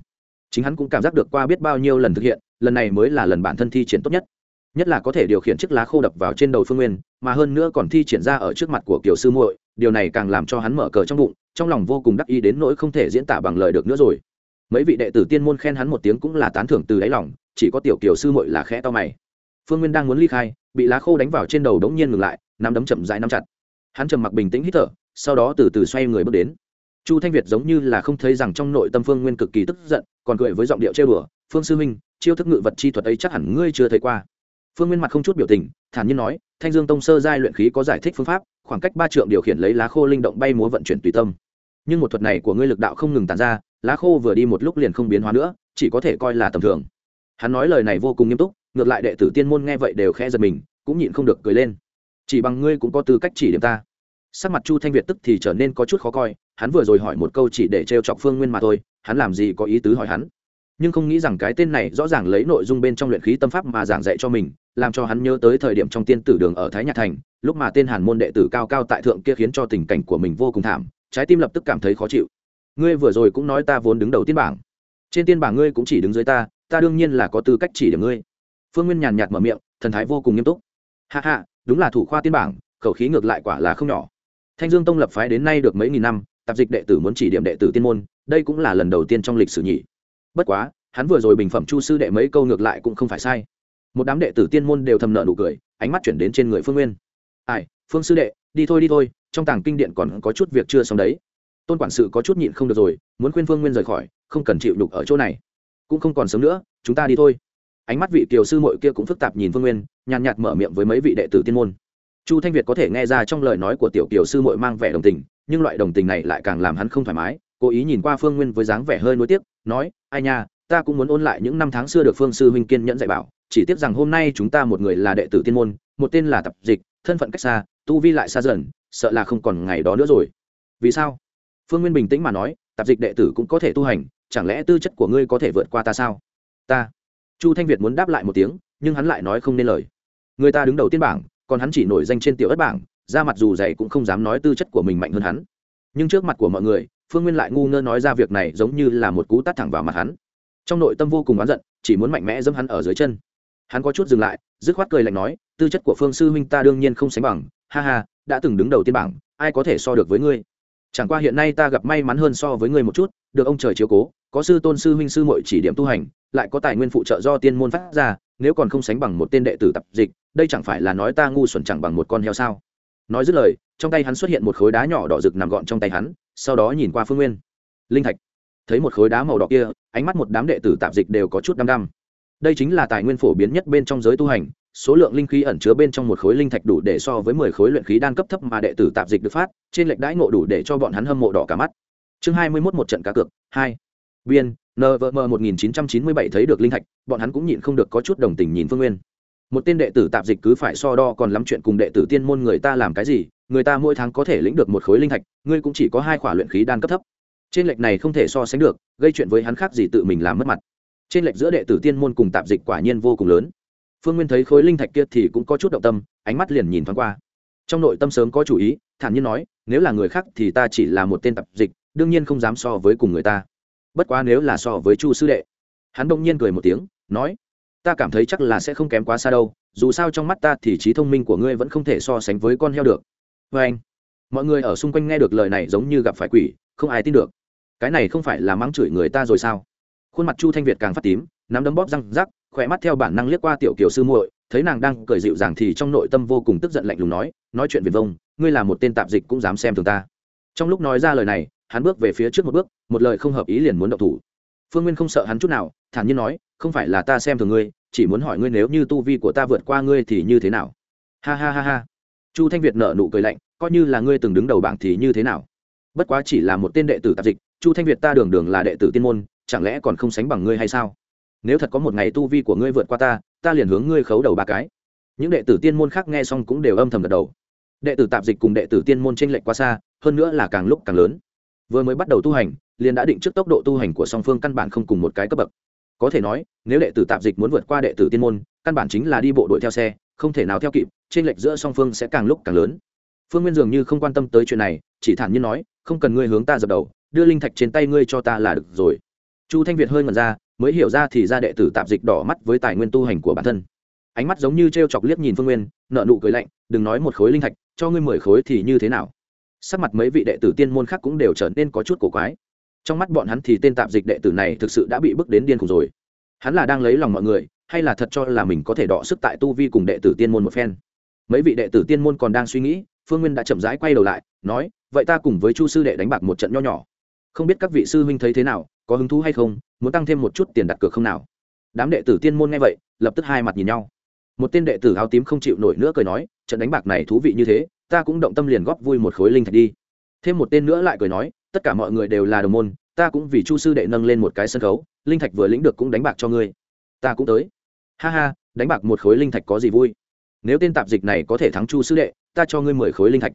Chính hắn cũng cảm giác được qua biết bao nhiêu lần thực hiện, lần này mới là lần bản thân thi triển tốt nhất nhất là có thể điều khiển chiếc lá khô đập vào trên đầu phương nguyên, mà hơn nữa còn thi triển ra ở trước mặt của kiều sư muội, điều này càng làm cho hắn mở cờ trong bụng, trong lòng vô cùng đắc ý đến nỗi không thể diễn tả bằng lời được nữa rồi. Mấy vị đệ tử tiên môn khen hắn một tiếng cũng là tán thưởng từ đáy lòng, chỉ có tiểu kiều sư muội là khẽ to mày. Phương nguyên đang muốn ly khai, bị lá khô đánh vào trên đầu đống nhiên ngừng lại, nắm đấm chậm rãi nắm chặt. Hắn trầm mặc bình tĩnh hít thở, sau đó từ từ xoay người bước đến. Chu thanh việt giống như là không thấy rằng trong nội tâm phương nguyên cực kỳ tức giận, còn cười với giọng điệu trêu đùa, phương sư huynh, chiêu thức ngự vật chi thuật ấy chắc hẳn ngươi chưa thấy qua phương nguyên mặt không chút biểu tình, thản nhiên nói, thanh dương tông sơ giai luyện khí có giải thích phương pháp, khoảng cách ba trượng điều khiển lấy lá khô linh động bay múa vận chuyển tùy tâm. Nhưng một thuật này của ngươi lực đạo không ngừng tàn ra, lá khô vừa đi một lúc liền không biến hóa nữa, chỉ có thể coi là tầm thường. Hắn nói lời này vô cùng nghiêm túc, ngược lại đệ tử tiên môn nghe vậy đều khẽ giật mình, cũng nhịn không được cười lên. Chỉ bằng ngươi cũng có tư cách chỉ điểm ta. Sắc mặt chu thanh việt tức thì trở nên có chút khó coi, hắn vừa rồi hỏi một câu chỉ để trêu chọc phương nguyên mà thôi, hắn làm gì có ý tứ hỏi hắn. Nhưng không nghĩ rằng cái tên này rõ ràng lấy nội dung bên trong luyện khí tâm pháp mà giảng dạy cho mình làm cho hắn nhớ tới thời điểm trong tiên tử đường ở thái nhạc thành, lúc mà tên hàn môn đệ tử cao cao tại thượng kia khiến cho tình cảnh của mình vô cùng thảm, trái tim lập tức cảm thấy khó chịu. Ngươi vừa rồi cũng nói ta vốn đứng đầu tiên bảng. Trên tiên bảng ngươi cũng chỉ đứng dưới ta ta đương nhiên là có tư cách chỉ điểm ngươi. Phương nguyên nhàn nhạt mở miệng, thần thái vô cùng nghiêm túc. Hạ hạ đúng là thủ khoa tiên bảng, khẩu khí ngược lại quả là không nhỏ. Thanh dương tông lập phái đến nay được mấy nghìn năm, tạp dịch đệ tử muốn chỉ điểm đệ tử tiên môn, đây cũng là lần đầu tiên trong lịch sử nhỉ. Bất quá, hắn vừa rồi bình phẩm chu sư đệ mấy câu ngược lại cũng không phải sai một đám đệ tử tiên môn đều thầm nợ nụ cười, ánh mắt chuyển đến trên người phương nguyên. Ai, phương sư đệ, đi thôi đi thôi, trong tàng kinh điện còn có chút việc chưa xong đấy. Tôn quản sự có chút nhịn không được rồi, muốn khuyên phương nguyên rời khỏi, không cần chịu đục ở chỗ này. Cũng không còn sớm nữa, chúng ta đi thôi. Ánh mắt vị kiều sư mội kia cũng phức tạp nhìn phương nguyên, nhàn nhạt mở miệng với mấy vị đệ tử tiên môn. Chu thanh việt có thể nghe ra trong lời nói của tiểu kiều sư mội mang vẻ đồng tình, nhưng loại đồng tình này lại càng làm hắn không thoải mái, cố ý nhìn qua phương nguyên với dáng vẻ hơi nuối tiếc, nói, ai nha, ta cũng muốn ôn lại những năm tháng xưa được phương sư huynh kiên nhẫn dạy bảo chỉ tiếc rằng hôm nay chúng ta một người là đệ tử tiên môn, một tên là tập dịch, thân phận cách xa, tu vi lại xa dần, sợ là không còn ngày đó nữa rồi. Vì sao? Phương nguyên bình tĩnh mà nói tạp dịch đệ tử cũng có thể tu hành, chẳng lẽ tư chất của ngươi có thể vượt qua ta sao? Ta. Chu thanh việt muốn đáp lại một tiếng, nhưng hắn lại nói không nên lời. Người ta đứng đầu tiên bảng, còn hắn chỉ nổi danh trên tiểu ất bảng, ra mặt dù dày cũng không dám nói tư chất của mình mạnh hơn hắn. Nhưng trước mặt của mọi người, phương nguyên lại ngu ngơ nói ra việc này giống như là một cú tát thẳng vào mặt hắn. Trong nội tâm vô cùng oán giận, chỉ muốn mạnh mẽ dâm hắn ở dưới chân hắn có chút dừng lại, dứt khoát cười lạnh nói, tư chất của phương sư huynh ta đương nhiên không sánh bằng, ha ha, đã từng đứng đầu tiên bảng, ai có thể so được với ngươi? Chẳng qua hiện nay ta gặp may mắn hơn so với ngươi một chút, được ông trời chiếu cố, có sư tôn sư huynh sư mội chỉ điểm tu hành, lại có tài nguyên phụ trợ do tiên môn phát ra, nếu còn không sánh bằng một tên đệ tử tập dịch, đây chẳng phải là nói ta ngu xuẩn chẳng bằng một con heo sao? Nói dứt lời, trong tay hắn xuất hiện một khối đá nhỏ đỏ rực nằm gọn trong tay hắn, sau đó nhìn qua phương nguyên. Linh thạch. Thấy một khối đá màu đỏ kia, ánh mắt một đám đệ tử tạp dịch đều có chút đăm đăm đây chính là tài nguyên phổ biến nhất bên trong giới tu hành, số lượng linh khí ẩn chứa bên trong một khối linh thạch đủ để so với mười khối luyện khí đan cấp thấp mà đệ tử tạp dịch được phát, trên lệch đãi ngộ đủ để cho bọn hắn hâm mộ đỏ cả mắt. Chương hai mươi mốt một trận cá cược, hai. Biên nvm một nghìn chín trăm chín mươi bảy thấy được linh thạch, bọn hắn cũng nhịn không được có chút đồng tình nhìn phương nguyên. Một tên đệ tử tạp dịch cứ phải so đo còn lắm chuyện cùng đệ tử tiên môn người ta làm cái gì, người ta mỗi tháng có thể lĩnh được một khối linh thạch, ngươi cũng chỉ có hai khỏa luyện khí đan cấp thấp. Trên lệch này không thể so sánh được, gây chuyện với hắn khác gì tự mình làm mất mặt trên lệch giữa đệ tử tiên môn cùng tạp dịch quả nhiên vô cùng lớn. Phương nguyên thấy khối linh thạch kia thì cũng có chút động tâm, ánh mắt liền nhìn thoáng qua. Trong nội tâm sớm có chủ ý, thản nhiên nói, nếu là người khác thì ta chỉ là một tên tạp dịch, đương nhiên không dám so với cùng người ta. Bất quá nếu là so với chu sư đệ. Hắn đông nhiên cười một tiếng, nói, ta cảm thấy chắc là sẽ không kém quá xa đâu, dù sao trong mắt ta thì trí thông minh của ngươi vẫn không thể so sánh với con heo được. Vê anh, mọi người ở xung quanh nghe được lời này giống như gặp phải quỷ, không ai tin được. Cái này không phải là mắng chửi người ta rồi sao? Khuôn mặt chu thanh việt càng phát tím, nắm đấm bóp răng rắc, khỏe mắt theo bản năng liếc qua tiểu kiều sư muội, thấy nàng đang cười dịu dàng thì trong nội tâm vô cùng tức giận lạnh lùng nói nói chuyện việt vông, ngươi là một tên tạp dịch cũng dám xem thường ta. Trong lúc nói ra lời này, hắn bước về phía trước một bước, một lời không hợp ý liền muốn động thủ. Phương nguyên không sợ hắn chút nào, thản nhiên nói, không phải là ta xem thường ngươi, chỉ muốn hỏi ngươi nếu như tu vi của ta vượt qua ngươi thì như thế nào? Ha ha ha ha. Chu thanh việt nở nụ cười lạnh, coi như là ngươi từng đứng đầu bảng thì như thế nào? Bất quá chỉ là một tên đệ tử tạp dịch, chu thanh việt ta đường đường là đệ tử tiên môn chẳng lẽ còn không sánh bằng ngươi hay sao? Nếu thật có một ngày tu vi của ngươi vượt qua ta ta liền hướng ngươi khấu đầu ba cái. Những đệ tử tiên môn khác nghe xong cũng đều âm thầm gật đầu. Đệ tử tạp dịch cùng đệ tử tiên môn chênh lệch quá xa, hơn nữa là càng lúc càng lớn. Vừa mới bắt đầu tu hành, liền đã định trước tốc độ tu hành của song phương căn bản không cùng một cái cấp bậc. Có thể nói, nếu đệ tử tạp dịch muốn vượt qua đệ tử tiên môn, căn bản chính là đi bộ đội theo xe, không thể nào theo kịp, chênh lệch giữa song phương sẽ càng lúc càng lớn. Phương nguyên dường như không quan tâm tới chuyện này, chỉ thản nhiên nói, không cần ngươi hướng ta dập đầu, đưa linh thạch trên tay ngươi cho ta là được rồi chu thanh việt hơi ngẩn ra, mới hiểu ra thì ra đệ tử tạp dịch đỏ mắt với tài nguyên tu hành của bản thân. Ánh mắt giống như t r e o chọc liếc nhìn phương nguyên nợ nụ cười lạnh, đừng nói một khối linh thạch, cho ngươi mười khối thì như thế nào? Sắc mặt mấy vị đệ tử tiên môn khác cũng đều trở nên có chút cổ quái. Trong mắt bọn hắn thì tên tạp dịch đệ tử này thực sự đã bị bước đến điên khùng rồi. Hắn là đang lấy lòng mọi người, hay là thật cho là mình có thể đọ sức tại tu vi cùng đệ tử tiên môn một phen? Mấy vị đệ tử tiên môn còn đang suy nghĩ, phương nguyên đã chậm rãi quay đầu lại, nói, vậy ta cùng với chu sư đệ đánh bạc một trận nho nhỏ. Không biết các vị sư huynh thấy thế nào có hứng thú hay không, muốn tăng thêm một chút tiền đặt cược không nào? Đám đệ tử tiên môn nghe vậy, lập tức hai mặt nhìn nhau. Một tên đệ tử áo tím không chịu nổi nữa cười nói, trận đánh bạc này thú vị như thế, ta cũng động tâm liền góp vui một khối linh thạch đi. Thêm một tên nữa lại cười nói, tất cả mọi người đều là đồng môn, ta cũng vì chu sư đệ nâng lên một cái sân khấu, linh thạch vừa lĩnh được cũng đánh bạc cho ngươi. Ta cũng tới. Ha ha, đánh bạc một khối linh thạch có gì vui? Nếu tên tạp dịch này có thể thắng chu sư đệ, ta cho ngươi mười khối linh thạch.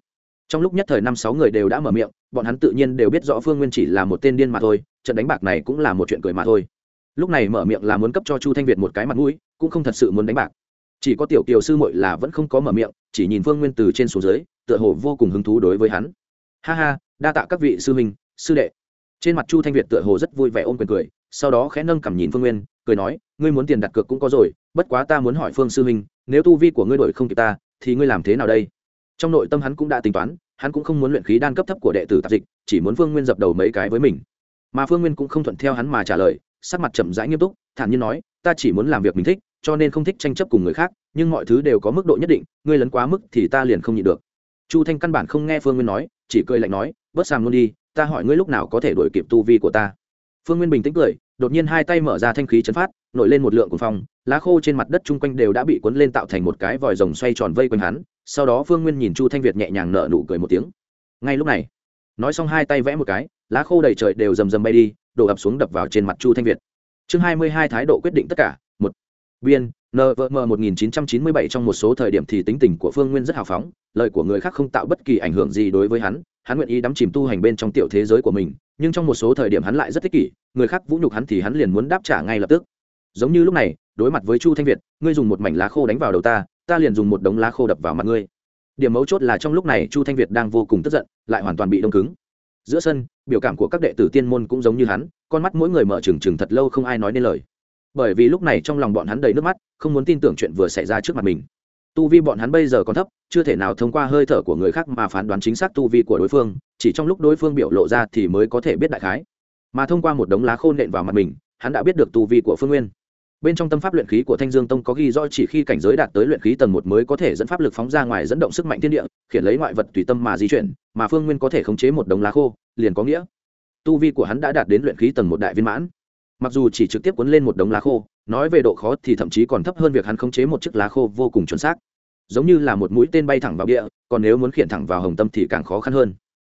Trong lúc nhất thời năm sáu người đều đã mở miệng, bọn hắn tự nhiên đều biết rõ phương nguyên chỉ là một tên điên mà thôi trận đánh bạc này cũng là một chuyện cười mà thôi. Lúc này mở miệng là muốn cấp cho chu thanh việt một cái mặt mũi, cũng không thật sự muốn đánh bạc. Chỉ có tiểu kiều sư muội là vẫn không có mở miệng, chỉ nhìn phương nguyên từ trên xuống dưới, tựa hồ vô cùng hứng thú đối với hắn. Ha ha, đa tạ các vị sư huynh, sư đệ. Trên mặt chu thanh việt tựa hồ rất vui vẻ ôm quyền cười, sau đó khẽ nâng cằm nhìn phương nguyên, cười nói, ngươi muốn tiền đặt cược cũng có rồi, bất quá ta muốn hỏi phương sư huynh, nếu tu vi của ngươi đổi không kịp ta, thì ngươi làm thế nào đây? Trong nội tâm hắn cũng đã tính toán, hắn cũng không muốn luyện khí đan cấp thấp của đệ tử tạp dịch, chỉ muốn phương nguyên dập đầu mấy cái với mình mà phương nguyên cũng không thuận theo hắn mà trả lời sắc mặt chậm rãi nghiêm túc thản nhiên nói ta chỉ muốn làm việc mình thích cho nên không thích tranh chấp cùng người khác nhưng mọi thứ đều có mức độ nhất định ngươi lấn quá mức thì ta liền không nhịn được chu thanh căn bản không nghe phương nguyên nói chỉ cười lạnh nói bớt sàng luôn đi ta hỏi ngươi lúc nào có thể đổi kịp tu vi của ta phương nguyên bình tĩnh cười đột nhiên hai tay mở ra thanh khí chấn phát nổi lên một lượng cuồng phong lá khô trên mặt đất chung quanh đều đã bị cuốn lên tạo thành một cái vòi rồng xoay tròn vây quanh hắn sau đó phương nguyên nhìn chu thanh việt nhẹ nhàng nở nụ cười một tiếng ngay lúc này nói xong hai tay vẽ một cái lá khô đầy trời đều rầm rầm bay đi, đổ ập xuống đập vào trên mặt chu thanh việt. Chương hai mươi hai thái độ quyết định tất cả, một. Biên nvm 1997 trong một số thời điểm thì tính tình của phương nguyên rất hào phóng, lời của người khác không tạo bất kỳ ảnh hưởng gì đối với hắn hắn nguyện ý đắm chìm tu hành bên trong tiểu thế giới của mình, nhưng trong một số thời điểm hắn lại rất thích kỷ, người khác vũ nhục hắn thì hắn liền muốn đáp trả ngay lập tức. Giống như lúc này, đối mặt với chu thanh việt, ngươi dùng một mảnh lá khô đánh vào đầu ta ta liền dùng một đống lá khô đập vào mặt ngươi. Điểm mấu chốt là trong lúc này chu thanh việt đang vô cùng tức giận, lại hoàn toàn bị đông cứng giữa sân, biểu cảm của các đệ tử tiên môn cũng giống như hắn, con mắt mỗi người mở trừng trừng thật lâu không ai nói nên lời. Bởi vì lúc này trong lòng bọn hắn đầy nước mắt, không muốn tin tưởng chuyện vừa xảy ra trước mặt mình. Tu vi bọn hắn bây giờ còn thấp, chưa thể nào thông qua hơi thở của người khác mà phán đoán chính xác tu vi của đối phương, chỉ trong lúc đối phương biểu lộ ra thì mới có thể biết đại khái. Mà thông qua một đống lá khô nện vào mặt mình, hắn đã biết được tu vi của phương nguyên bên trong tâm pháp luyện khí của thanh dương tông có ghi rõ chỉ khi cảnh giới đạt tới luyện khí tầng một mới có thể dẫn pháp lực phóng ra ngoài dẫn động sức mạnh thiên địa, khiển lấy ngoại vật tùy tâm mà di chuyển, mà phương nguyên có thể khống chế một đống lá khô, liền có nghĩa. Tu vi của hắn đã đạt đến luyện khí tầng một đại viên mãn. Mặc dù chỉ trực tiếp cuốn lên một đống lá khô, nói về độ khó thì thậm chí còn thấp hơn việc hắn khống chế một chiếc lá khô vô cùng chuẩn xác. Giống như là một mũi tên bay thẳng vào địa, còn nếu muốn khiển thẳng vào hồng tâm thì càng khó khăn hơn.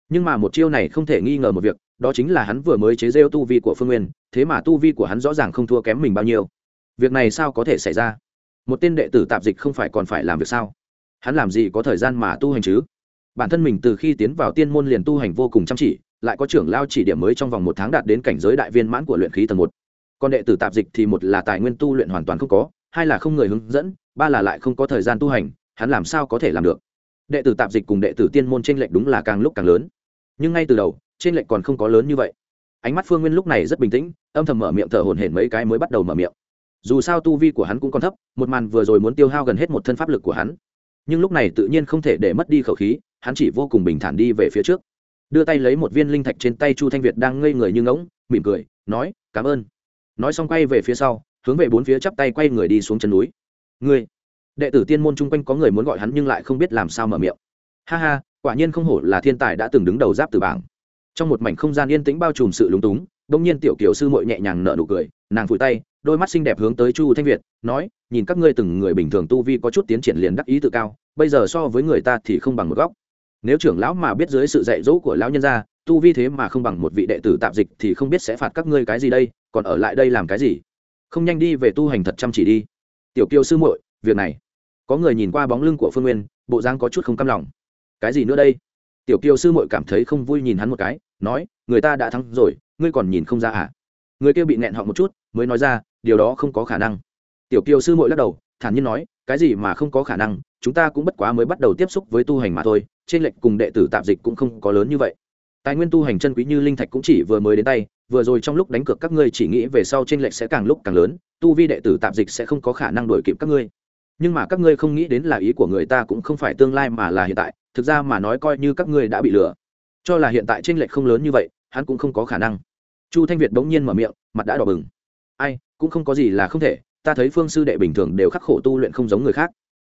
Nhưng mà một chiêu này không thể nghi ngờ một việc, đó chính là hắn vừa mới chế rêu tu vi của phương nguyên, thế mà tu vi của hắn rõ ràng không thua kém mình bao nhiêu việc này sao có thể xảy ra? Một tên đệ tử tạp dịch không phải còn phải làm việc sao? Hắn làm gì có thời gian mà tu hành chứ? Bản thân mình từ khi tiến vào tiên môn liền tu hành vô cùng chăm chỉ, lại có trưởng lao chỉ điểm mới trong vòng một tháng đạt đến cảnh giới đại viên mãn của luyện khí tầng một. Còn đệ tử tạp dịch thì một là tài nguyên tu luyện hoàn toàn không có, hai là không người hướng dẫn, ba là lại không có thời gian tu hành, hắn làm sao có thể làm được? Đệ tử tạp dịch cùng đệ tử tiên môn t r ê n lệch đúng là càng lúc càng lớn. Nhưng ngay từ đầu t r ê n lệch còn không có lớn như vậy. Ánh mắt phương nguyên lúc này rất bình tĩnh, âm thầm mở miệng thở hổn hển mấy cái mới bắt đầu mở miệng dù sao tu vi của hắn cũng còn thấp, một màn vừa rồi muốn tiêu hao gần hết một thân pháp lực của hắn. Nhưng lúc này tự nhiên không thể để mất đi khẩu khí, hắn chỉ vô cùng bình thản đi về phía trước. Đưa tay lấy một viên linh thạch trên tay chu thanh việt đang ngây người như ngỗng, mỉm cười, nói, cảm ơn. Nói xong quay về phía sau, hướng về bốn phía chắp tay quay người đi xuống chân núi. Ngươi, đệ tử tiên môn chung quanh có người muốn gọi hắn nhưng lại không biết làm sao mở miệng. Ha ha, quả nhiên không hổ là thiên tài đã từng đứng đầu giáp từ bảng. Trong một mảnh không gian yên tĩnh bao trùm sự lúng túng đông nhiên tiểu kiều sư mội nhẹ nhàng nở nụ cười, nàng phủi tay đôi mắt xinh đẹp hướng tới chu thanh việt, nói, nhìn các ngươi từng người bình thường tu vi có chút tiến triển liền đắc ý tự cao, bây giờ so với người ta thì không bằng một góc. Nếu trưởng lão mà biết dưới sự dạy dỗ của lão nhân gia, tu vi thế mà không bằng một vị đệ tử tạp dịch thì không biết sẽ phạt các ngươi cái gì đây, còn ở lại đây làm cái gì? Không nhanh đi về tu hành thật chăm chỉ đi. Tiểu Kiêu sư muội, việc này. Có người nhìn qua bóng lưng của phương nguyên, bộ giang có chút không căm lòng. Cái gì nữa đây? Tiểu kiều sư muội cảm thấy không vui nhìn hắn một cái, nói, người ta đã thắng rồi, ngươi còn nhìn không ra à? Người kia bị nẹn họ một chút, mới nói ra điều đó không có khả năng. Tiểu kiều sư muội lắc đầu, thản nhiên nói, cái gì mà không có khả năng, chúng ta cũng bất quá mới bắt đầu tiếp xúc với tu hành mà thôi, trên lệnh cùng đệ tử tạp dịch cũng không có lớn như vậy. Tài nguyên tu hành chân quý như linh thạch cũng chỉ vừa mới đến tay, vừa rồi trong lúc đánh cược các ngươi chỉ nghĩ về sau trên lệnh sẽ càng lúc càng lớn, tu vi đệ tử tạp dịch sẽ không có khả năng đổi kịp các ngươi. Nhưng mà các ngươi không nghĩ đến là ý của người ta cũng không phải tương lai mà là hiện tại, thực ra mà nói coi như các ngươi đã bị lừa. Cho là hiện tại trên lệch không lớn như vậy, hắn cũng không có khả năng. Chu thanh việt bỗng nhiên mở miệng, mặt đã đỏ bừng ai, cũng không có gì là không thể, ta thấy phương sư đệ bình thường đều khắc khổ tu luyện không giống người khác.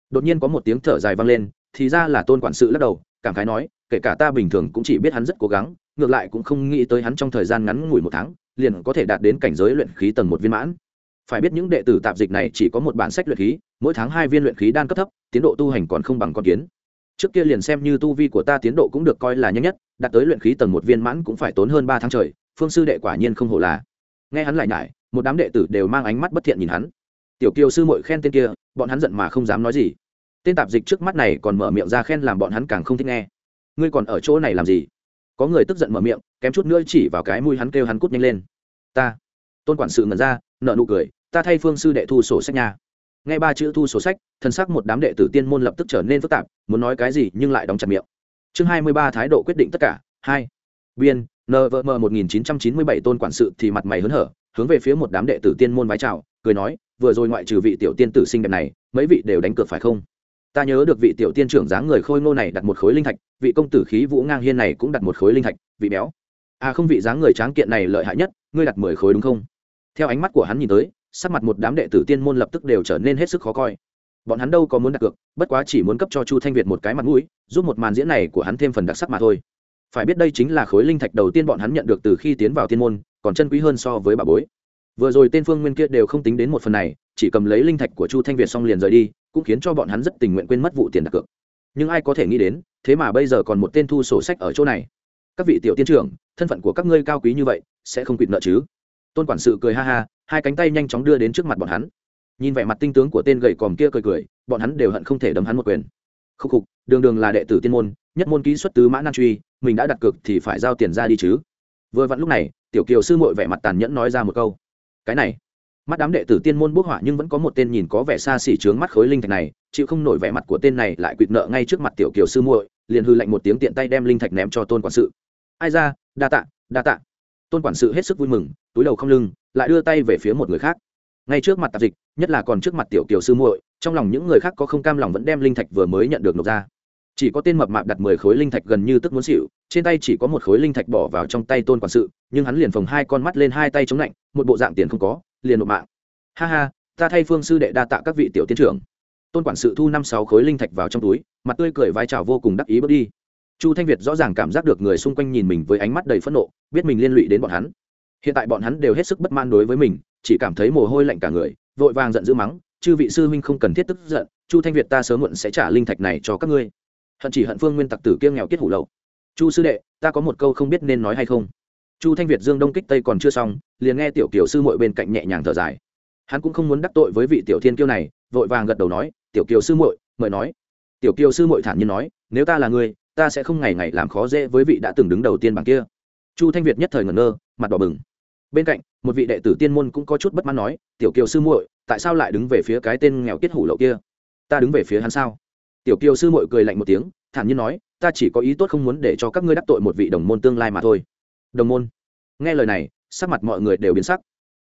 Đột nhiên có một tiếng thở dài vang lên, thì ra là tôn quản sự lắc đầu, cảm khái nói, kể cả ta bình thường cũng chỉ biết hắn rất cố gắng, ngược lại cũng không nghĩ tới hắn trong thời gian ngắn ngủi một tháng, liền có thể đạt đến cảnh giới luyện khí tầng một viên mãn. Phải biết những đệ tử tạp dịch này chỉ có một bản sách luyện khí, mỗi tháng hai viên luyện khí đan cấp thấp, tiến độ tu hành còn không bằng con kiến. Trước kia liền xem như tu vi của ta tiến độ cũng được coi là nhanh nhất, đạt tới luyện khí tầng một viên mãn cũng phải tốn hơn ba tháng trời, phương sư đệ quả nhiên không hổ là. Nghe hắn lại nhải một đám đệ tử đều mang ánh mắt bất thiện nhìn hắn. Tiểu kiều sư mội khen tên kia, bọn hắn giận mà không dám nói gì. Tên tạp dịch trước mắt này còn mở miệng ra khen làm bọn hắn càng không thích nghe. Ngươi còn ở chỗ này làm gì? Có người tức giận mở miệng, kém chút nữa chỉ vào cái mũi hắn kêu hắn cút nhanh lên. Ta. Tôn quản sự ngẩn ra nợ nụ cười, ta thay phương sư đệ thu sổ sách nhà nghe ba chữ thu sổ sách thân sắc một đám đệ tử tiên môn lập tức trở nên phức tạp, muốn nói cái gì nhưng lại đóng chặt miệng. Chương hai mươi ba thái độ quyết định tất cả, hai biên nvm một nghìn chín trăm chín mươi bảy tôn quản sự thì mặt mày hớn hở, hướng về phía một đám đệ tử tiên môn vái chào, cười nói, vừa rồi ngoại trừ vị tiểu tiên tử sinh đẹp này, mấy vị đều đánh cược phải không? Ta nhớ được vị tiểu tiên trưởng dáng người khôi ngô này đặt một khối linh thạch, vị công tử khí vũ ngang hiên này cũng đặt một khối linh thạch, vị béo. À không, vị dáng người tráng kiện này lợi hại nhất, ngươi đặt mười khối đúng không? Theo ánh mắt của hắn nhìn tới, sắc mặt một đám đệ tử tiên môn lập tức đều trở nên hết sức khó coi. Bọn hắn đâu có muốn đặt cược, bất quá chỉ muốn cấp cho chu thanh việt một cái mặt mũi, giúp một màn diễn này của hắn thêm phần đặc sắc mà thôi phải biết đây chính là khối linh thạch đầu tiên bọn hắn nhận được từ khi tiến vào tiên môn, còn chân quý hơn so với bà bối. Vừa rồi tên phương nguyên kia đều không tính đến một phần này, chỉ cầm lấy linh thạch của chu thanh việt xong liền rời đi, cũng khiến cho bọn hắn rất tình nguyện quên mất vụ tiền đặt cược. Nhưng ai có thể nghĩ đến, thế mà bây giờ còn một tên thu sổ sách ở chỗ này. Các vị tiểu tiên trưởng, thân phận của các ngươi cao quý như vậy, sẽ không quỵt nợ chứ? Tôn quản sự cười ha ha, hai cánh tay nhanh chóng đưa đến trước mặt bọn hắn. Nhìn vẻ mặt tinh tướng của tên gầy còm kia cười cười, bọn hắn đều hận không thể đấm hắn một quyền. Khúc khục, đường đường là đệ tử tiên môn nhất môn ký xuất tứ mã nan truy, mình đã đặt cược thì phải giao tiền ra đi chứ. Vừa vặn lúc này, tiểu kiều sư mội vẻ mặt tàn nhẫn nói ra một câu. Cái này, mắt đám đệ tử tiên môn bốc hỏa nhưng vẫn có một tên nhìn có vẻ xa xỉ trướng mắt khối linh thạch này, chịu không nổi vẻ mặt của tên này lại quỵt nợ ngay trước mặt tiểu kiều sư muội, liền hư lạnh một tiếng tiện tay đem linh thạch ném cho tôn quản sự. Ai ra, đa tạ đa tạ. Tôn quản sự hết sức vui mừng, túi đầu không lưng, lại đưa tay về phía một người khác. Ngay trước mặt tạp dịch, nhất là còn trước mặt tiểu kiều sư muội, trong lòng những người khác có không cam lòng vẫn đem linh thạch vừa mới nhận được nộp ra chỉ có tên mập mạp đặt mười khối linh thạch gần như tức muốn xỉu, trên tay chỉ có một khối linh thạch bỏ vào trong tay tôn quản sự, nhưng hắn liền phồng hai con mắt lên hai tay chống lạnh, một bộ dạng tiền không có, liền nộp mạng. Ha ha, ta thay phương sư đệ đa tạ các vị tiểu tiến trưởng. Tôn quản sự thu năm sáu khối linh thạch vào trong túi, mặt tươi cười vai trào vô cùng đắc ý bước đi. Chu thanh việt rõ ràng cảm giác được người xung quanh nhìn mình với ánh mắt đầy phẫn nộ, biết mình liên lụy đến bọn hắn. Hiện tại bọn hắn đều hết sức bất man đối với mình, chỉ cảm thấy mồ hôi lạnh cả người, vội vàng giận dữ mắng, chư vị sư huynh không cần thiết tức giận, chu thanh việt ta sớm muộn sẽ trả linh thạch này cho các ngươi hận chỉ hận phương nguyên tặc tử kiêng nghèo kết hủ lậu. Chu sư đệ, ta có một câu không biết nên nói hay không. Chu thanh việt dương đông kích tây còn chưa xong, liền nghe tiểu kiều sư mội bên cạnh nhẹ nhàng thở dài. Hắn cũng không muốn đắc tội với vị tiểu thiên kiêu này, vội vàng gật đầu nói, tiểu kiều sư muội, mời nói. Tiểu kiều sư muội thản nhiên nói, nếu ta là người ta sẽ không ngày ngày làm khó dễ với vị đã từng đứng đầu tiên bằng kia. Chu thanh việt nhất thời ngẩn ngơ, mặt đỏ bừng. Bên cạnh, một vị đệ tử tiên môn cũng có chút bất mãn nói, tiểu kiều sư muội, tại sao lại đứng về phía cái tên nghèo kết hủ lậu kia? Ta đứng về phía hắn sao? Tiểu kiều sư mội cười lạnh một tiếng, thản nhiên nói, ta chỉ có ý tốt không muốn để cho các ngươi đắc tội một vị đồng môn tương lai mà thôi. Đồng môn? Nghe lời này, sắc mặt mọi người đều biến sắc.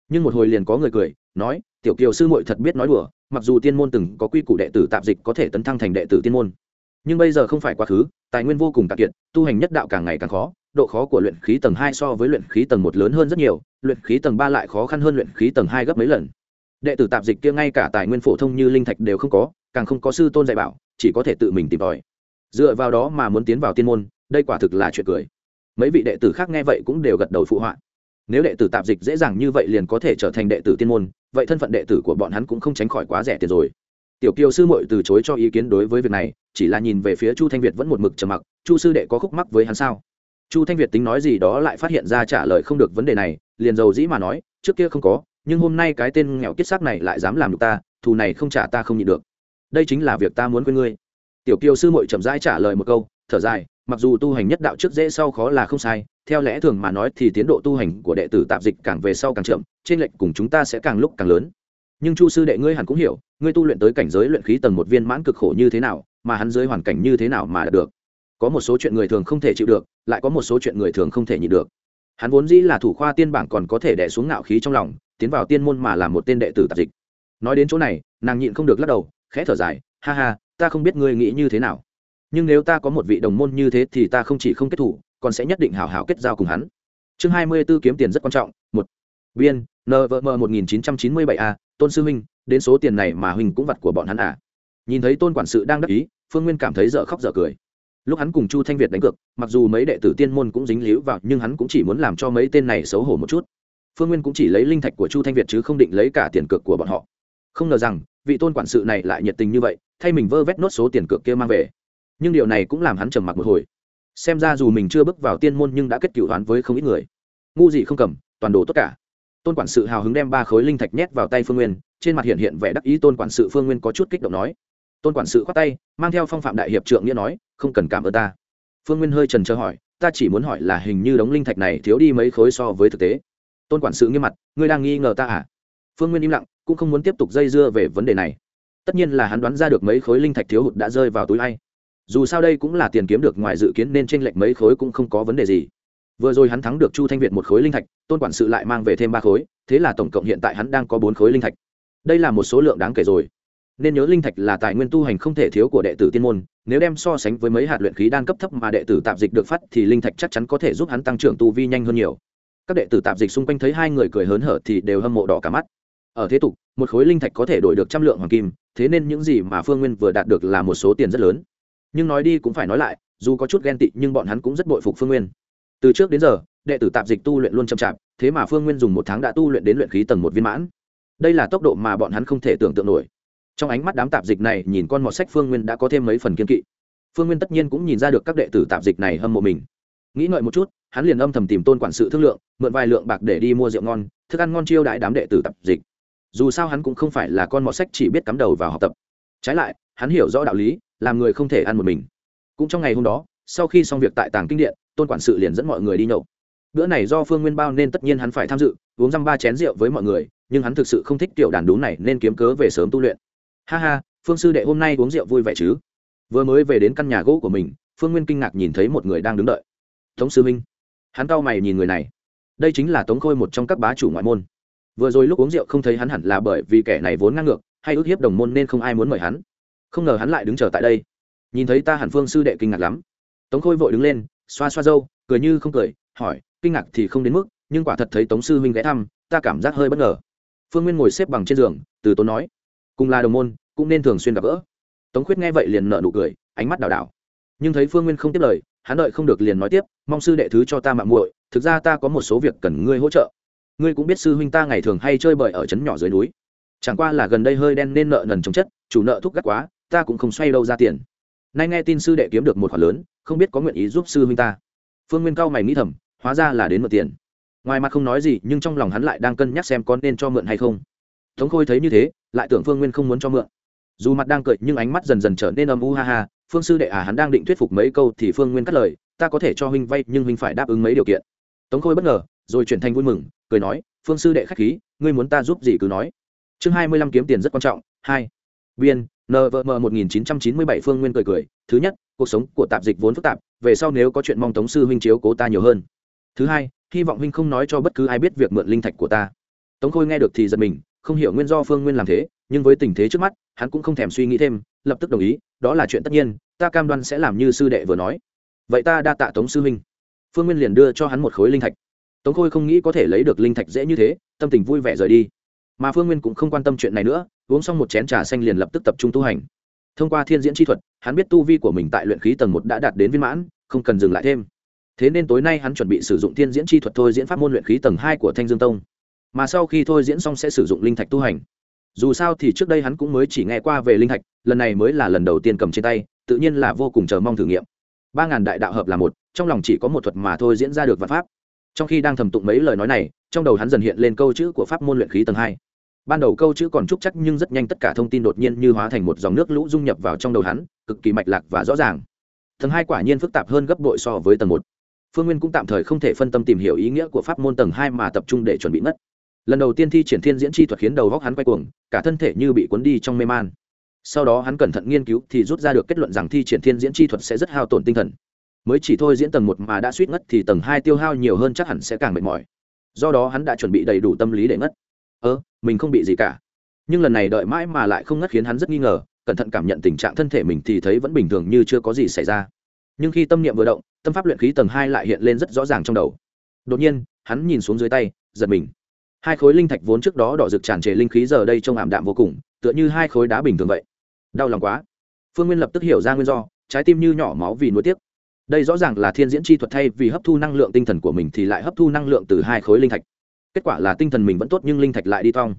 Nhưng một hồi liền có người cười, nói, tiểu kiều sư mội thật biết nói đùa, mặc dù tiên môn từng có quy củ đệ tử tạp dịch có thể tấn thăng thành đệ tử tiên môn, nhưng bây giờ không phải quá khứ, tài nguyên vô cùng cạn kiệt, tu hành nhất đạo càng ngày càng khó, độ khó của luyện khí tầng hai so với luyện khí tầng một lớn hơn rất nhiều, luyện khí tầng ba lại khó khăn hơn luyện khí tầng hai gấp mấy lần. Đệ tử tạp dịch kia ngay cả tài nguyên phổ thông như linh thạch đều không có, càng không có sư tôn dạy bảo chỉ có thể tự mình tìm tòi. Dựa vào đó mà muốn tiến vào tiên môn, đây quả thực là chuyện cười. Mấy vị đệ tử khác nghe vậy cũng đều gật đầu phụ họa. Nếu đệ tử tạp dịch dễ dàng như vậy liền có thể trở thành đệ tử tiên môn, vậy thân phận đệ tử của bọn hắn cũng không tránh khỏi quá rẻ tiền rồi. Tiểu kiều sư muội từ chối cho ý kiến đối với việc này, chỉ là nhìn về phía chu thanh việt vẫn một mực trầm mặc, chu sư đệ có khúc mắc với hắn sao? Chu thanh việt tính nói gì đó lại phát hiện ra trả lời không được vấn đề này, liền giàu dĩ mà nói, trước kia không có, nhưng hôm nay cái tên nghèo kiết xác này lại dám làm được ta, thù này không trả ta không nhịn được đây chính là việc ta muốn quên ngươi. Tiểu kiều sư muội chậm rãi trả lời một câu, thở dài, mặc dù tu hành nhất đạo trước dễ sau khó là không sai, theo lẽ thường mà nói thì tiến độ tu hành của đệ tử tạp dịch càng về sau càng chậm, trên lệnh cùng chúng ta sẽ càng lúc càng lớn. Nhưng chu sư đệ ngươi hẳn cũng hiểu, ngươi tu luyện tới cảnh giới luyện khí tầng một viên mãn cực khổ như thế nào, mà hắn dưới hoàn cảnh như thế nào mà đạt được. Có một số chuyện người thường không thể chịu được, lại có một số chuyện người thường không thể nhịn được. Hắn vốn dĩ là thủ khoa tiên bảng còn có thể đẻ xuống ngạo khí trong lòng, tiến vào tiên môn mà làm một tên đệ tử tạp dịch. Nói đến chỗ này, nàng nhịn không được lắc đầu khẽ thở dài, ha ha, ta không biết ngươi nghĩ như thế nào. Nhưng nếu ta có một vị đồng môn như thế thì ta không chỉ không kết thủ, còn sẽ nhất định hảo hảo kết giao cùng hắn. Chương hai mươi b ố kiếm tiền rất quan trọng, một. Biên nvm một nghìn chín trăm chín mươi bảy a, tôn sư huynh, đến số tiền này mà huynh cũng vặt của bọn hắn à? Nhìn thấy tôn quản sự đang đắc ý, phương nguyên cảm thấy dở khóc dở cười. Lúc hắn cùng chu thanh việt đánh cược, mặc dù mấy đệ tử tiên môn cũng dính líu vào, nhưng hắn cũng chỉ muốn làm cho mấy tên này xấu hổ một chút. Phương nguyên cũng chỉ lấy linh thạch của chu thanh việt chứ không định lấy cả tiền cược của bọn họ. Không ngờ rằng vị tôn quản sự này lại nhiệt tình như vậy, thay mình vơ vét nốt số tiền cược kia mang về. Nhưng điều này cũng làm hắn trầm mặc một hồi. Xem ra dù mình chưa bước vào tiên môn nhưng đã kết cựu đoán với không ít người. Ngu gì không cầm, toàn đồ tất cả. Tôn quản sự hào hứng đem ba khối linh thạch nhét vào tay phương nguyên, trên mặt hiện hiện vẻ đắc ý tôn quản sự phương nguyên có chút kích động nói. Tôn quản sự khoát tay, mang theo phong phạm đại hiệp trượng nghĩa nói, không cần cảm ơn ta. Phương nguyên hơi trần trơ hỏi, ta chỉ muốn hỏi là hình như đống linh thạch này thiếu đi mấy khối so với thực tế? Tôn quản sự nghiêm mặt, ngươi đang nghi ngờ ta à? Phương nguyên im lặng cũng không muốn tiếp tục dây dưa về vấn đề này. Tất nhiên là hắn đoán ra được mấy khối linh thạch thiếu hụt đã rơi vào túi hay dù sao đây cũng là tiền kiếm được ngoài dự kiến nên tranh lệch mấy khối cũng không có vấn đề gì. Vừa rồi hắn thắng được chu thanh việt một khối linh thạch, tôn quản sự lại mang về thêm ba khối, thế là tổng cộng hiện tại hắn đang có bốn khối linh thạch. Đây là một số lượng đáng kể rồi. Nên nhớ linh thạch là tài nguyên tu hành không thể thiếu của đệ tử tiên môn, nếu đem so sánh với mấy hạt luyện khí đan cấp thấp mà đệ tử tạp dịch được phát thì linh thạch chắc chắn có thể giúp hắn tăng trưởng tu vi nhanh hơn nhiều. Các đệ tử tạp dịch xung quanh thấy hai người cười hớn hở thì đều hâm mộ đỏ cả mắt ở thế tục, một khối linh thạch có thể đổi được trăm lượng hoàng kim, thế nên những gì mà phương nguyên vừa đạt được là một số tiền rất lớn. Nhưng nói đi cũng phải nói lại, dù có chút ghen tị nhưng bọn hắn cũng rất bội phục phương nguyên. Từ trước đến giờ, đệ tử tạp dịch tu luyện luôn chậm chạp, thế mà phương nguyên dùng một tháng đã tu luyện đến luyện khí tầng một viên mãn. Đây là tốc độ mà bọn hắn không thể tưởng tượng nổi. Trong ánh mắt đám tạp dịch này, nhìn con mọt sách phương nguyên đã có thêm mấy phần kiên kỵ. Phương nguyên tất nhiên cũng nhìn ra được các đệ tử tạp dịch này hâm mộ mình. Nghĩ ngợi một chút, hắn liền âm thầm tìm tôn quản sự thương lượng, mượn vài lượng bạc để đi mua rượu ngon, thức ăn ngon chiêu đại đám đệ tử tạp dịch dù sao hắn cũng không phải là con mọt sách chỉ biết cắm đầu vào học tập. Trái lại, hắn hiểu rõ đạo lý, làm người không thể ăn một mình. Cũng trong ngày hôm đó, sau khi xong việc tại tàng kinh điện, tôn quản sự liền dẫn mọi người đi nhậu. Bữa này do phương nguyên bao nên tất nhiên hắn phải tham dự, uống răm ba chén rượu với mọi người, nhưng hắn thực sự không thích tiểu đàn đú này nên kiếm cớ về sớm tu luyện. Ha ha, phương sư đệ hôm nay uống rượu vui vẻ chứ? Vừa mới về đến căn nhà gỗ của mình, phương nguyên kinh ngạc nhìn thấy một người đang đứng đợi. Tống sư minh. Hắn cau mày nhìn người này. Đây chính là tống khôi một trong các bá chủ ngoại môn vừa rồi lúc uống rượu không thấy hắn hẳn là bởi vì kẻ này vốn ngang ngược, hay ước hiếp đồng môn nên không ai muốn mời hắn. Không ngờ hắn lại đứng chờ tại đây. Nhìn thấy ta hẳn phương sư đệ kinh ngạc lắm. Tống khôi vội đứng lên, xoa xoa dâu cười như không cười, hỏi, kinh ngạc thì không đến mức, nhưng quả thật thấy tống sư huynh ghé thăm, ta cảm giác hơi bất ngờ. Phương nguyên ngồi xếp bằng trên giường, từ tốn nói, cùng là đồng môn, cũng nên thường xuyên gặp gỡ. Tống khuyết nghe vậy liền nợ nụ cười, ánh mắt đảo đảo. Nhưng thấy phương nguyên không tiếp lời, hắn đợi không được liền nói tiếp, mong sư đệ thứ cho ta mạng muội, thực ra ta có một số việc cần ngươi hỗ trợ ngươi cũng biết sư huynh ta ngày thường hay chơi bời ở trấn nhỏ dưới núi. Chẳng qua là gần đây hơi đen nên nợ nần chống chất, chủ nợ thúc gắt quá, ta cũng không xoay đâu ra tiền. Nay nghe tin sư đệ kiếm được một khoản lớn, không biết có nguyện ý giúp sư huynh ta. Phương nguyên cao mày nghĩ thầm, hóa ra là đến mượn tiền. Ngoài mặt không nói gì, nhưng trong lòng hắn lại đang cân nhắc xem có nên cho mượn hay không. Tống khôi thấy như thế, lại tưởng phương nguyên không muốn cho mượn. Dù mặt đang cười, nhưng ánh mắt dần dần trở nên âm u ha ha, phương sư đệ à hắn đang định thuyết phục mấy câu thì phương nguyên cắt lời, ta có thể cho huynh vay, nhưng huynh phải đáp ứng mấy điều kiện. Tống khôi bất ngờ, rồi chuyển thành vui mừng cười nói, phương sư đệ khách khí, ngươi muốn ta giúp gì cứ nói. Chương hai mươi lăm kiếm tiền rất quan trọng, hai. Biên nvm 1997 phương nguyên cười cười, thứ nhất, cuộc sống của tạp dịch vốn phức tạp, về sau nếu có chuyện mong tống sư huynh chiếu cố ta nhiều hơn. Thứ hai, hy vọng huynh không nói cho bất cứ ai biết việc mượn linh thạch của ta. Tống khôi nghe được thì giật mình, không hiểu nguyên do phương nguyên làm thế, nhưng với tình thế trước mắt, hắn cũng không thèm suy nghĩ thêm, lập tức đồng ý, đó là chuyện tất nhiên, ta cam đoan sẽ làm như sư đệ vừa nói. Vậy ta đa tạ tống sư huynh. Phương nguyên liền đưa cho hắn một khối linh thạch tống khôi không nghĩ có thể lấy được linh thạch dễ như thế, tâm tình vui vẻ rời đi. Mà phương nguyên cũng không quan tâm chuyện này nữa, uống xong một chén trà xanh liền lập tức tập trung tu hành. Thông qua thiên diễn chi thuật, hắn biết tu vi của mình tại luyện khí tầng một đã đạt đến viên mãn, không cần dừng lại thêm. Thế nên tối nay hắn chuẩn bị sử dụng thiên diễn chi thuật thôi diễn pháp môn luyện khí tầng hai của thanh dương tông. Mà sau khi thôi diễn xong sẽ sử dụng linh thạch tu hành. Dù sao thì trước đây hắn cũng mới chỉ nghe qua về linh thạch, lần này mới là lần đầu tiên cầm trên tay, tự nhiên là vô cùng chờ mong thử nghiệm. Ba ngàn đại đạo hợp là một, trong lòng chỉ có một thuật mà thôi diễn ra được vật pháp trong khi đang thầm tụng mấy lời nói này, trong đầu hắn dần hiện lên câu chữ của pháp môn luyện khí tầng hai. Ban đầu câu chữ còn trúc chắc nhưng rất nhanh tất cả thông tin đột nhiên như hóa thành một dòng nước lũ dung nhập vào trong đầu hắn, cực kỳ mạch lạc và rõ ràng. Tầng hai quả nhiên phức tạp hơn gấp bội so với tầng một. Phương nguyên cũng tạm thời không thể phân tâm tìm hiểu ý nghĩa của pháp môn tầng hai mà tập trung để chuẩn bị mất lần đầu tiên thi triển thiên diễn chi thuật khiến đầu góc hắn quay cuồng, cả thân thể như bị cuốn đi trong mê man. Sau đó hắn cẩn thận nghiên cứu thì rút ra được kết luận rằng thi triển thiên diễn chi thuật sẽ rất hao tổn tinh thần mới chỉ thôi diễn tầng một mà đã suýt ngất thì tầng hai tiêu hao nhiều hơn chắc hẳn sẽ càng mệt mỏi. Do đó hắn đã chuẩn bị đầy đủ tâm lý để ngất. Ơ, mình không bị gì cả. Nhưng lần này đợi mãi mà lại không ngất khiến hắn rất nghi ngờ, cẩn thận cảm nhận tình trạng thân thể mình thì thấy vẫn bình thường như chưa có gì xảy ra. Nhưng khi tâm niệm vừa động, tâm pháp luyện khí tầng hai lại hiện lên rất rõ ràng trong đầu. Đột nhiên, hắn nhìn xuống dưới tay, giật mình. Hai khối linh thạch vốn trước đó đỏ rực tràn trề linh khí giờ đây trông ảm đạm vô cùng, tựa như hai khối đá bình thường vậy. Đau lòng quá. Phương nguyên lập tức hiểu ra nguyên do, trái tim như nhỏ máu vì nuối tiếc đây rõ ràng là thiên diễn chi thuật thay vì hấp thu năng lượng tinh thần của mình thì lại hấp thu năng lượng từ hai khối linh thạch. Kết quả là tinh thần mình vẫn tốt nhưng linh thạch lại đi thong.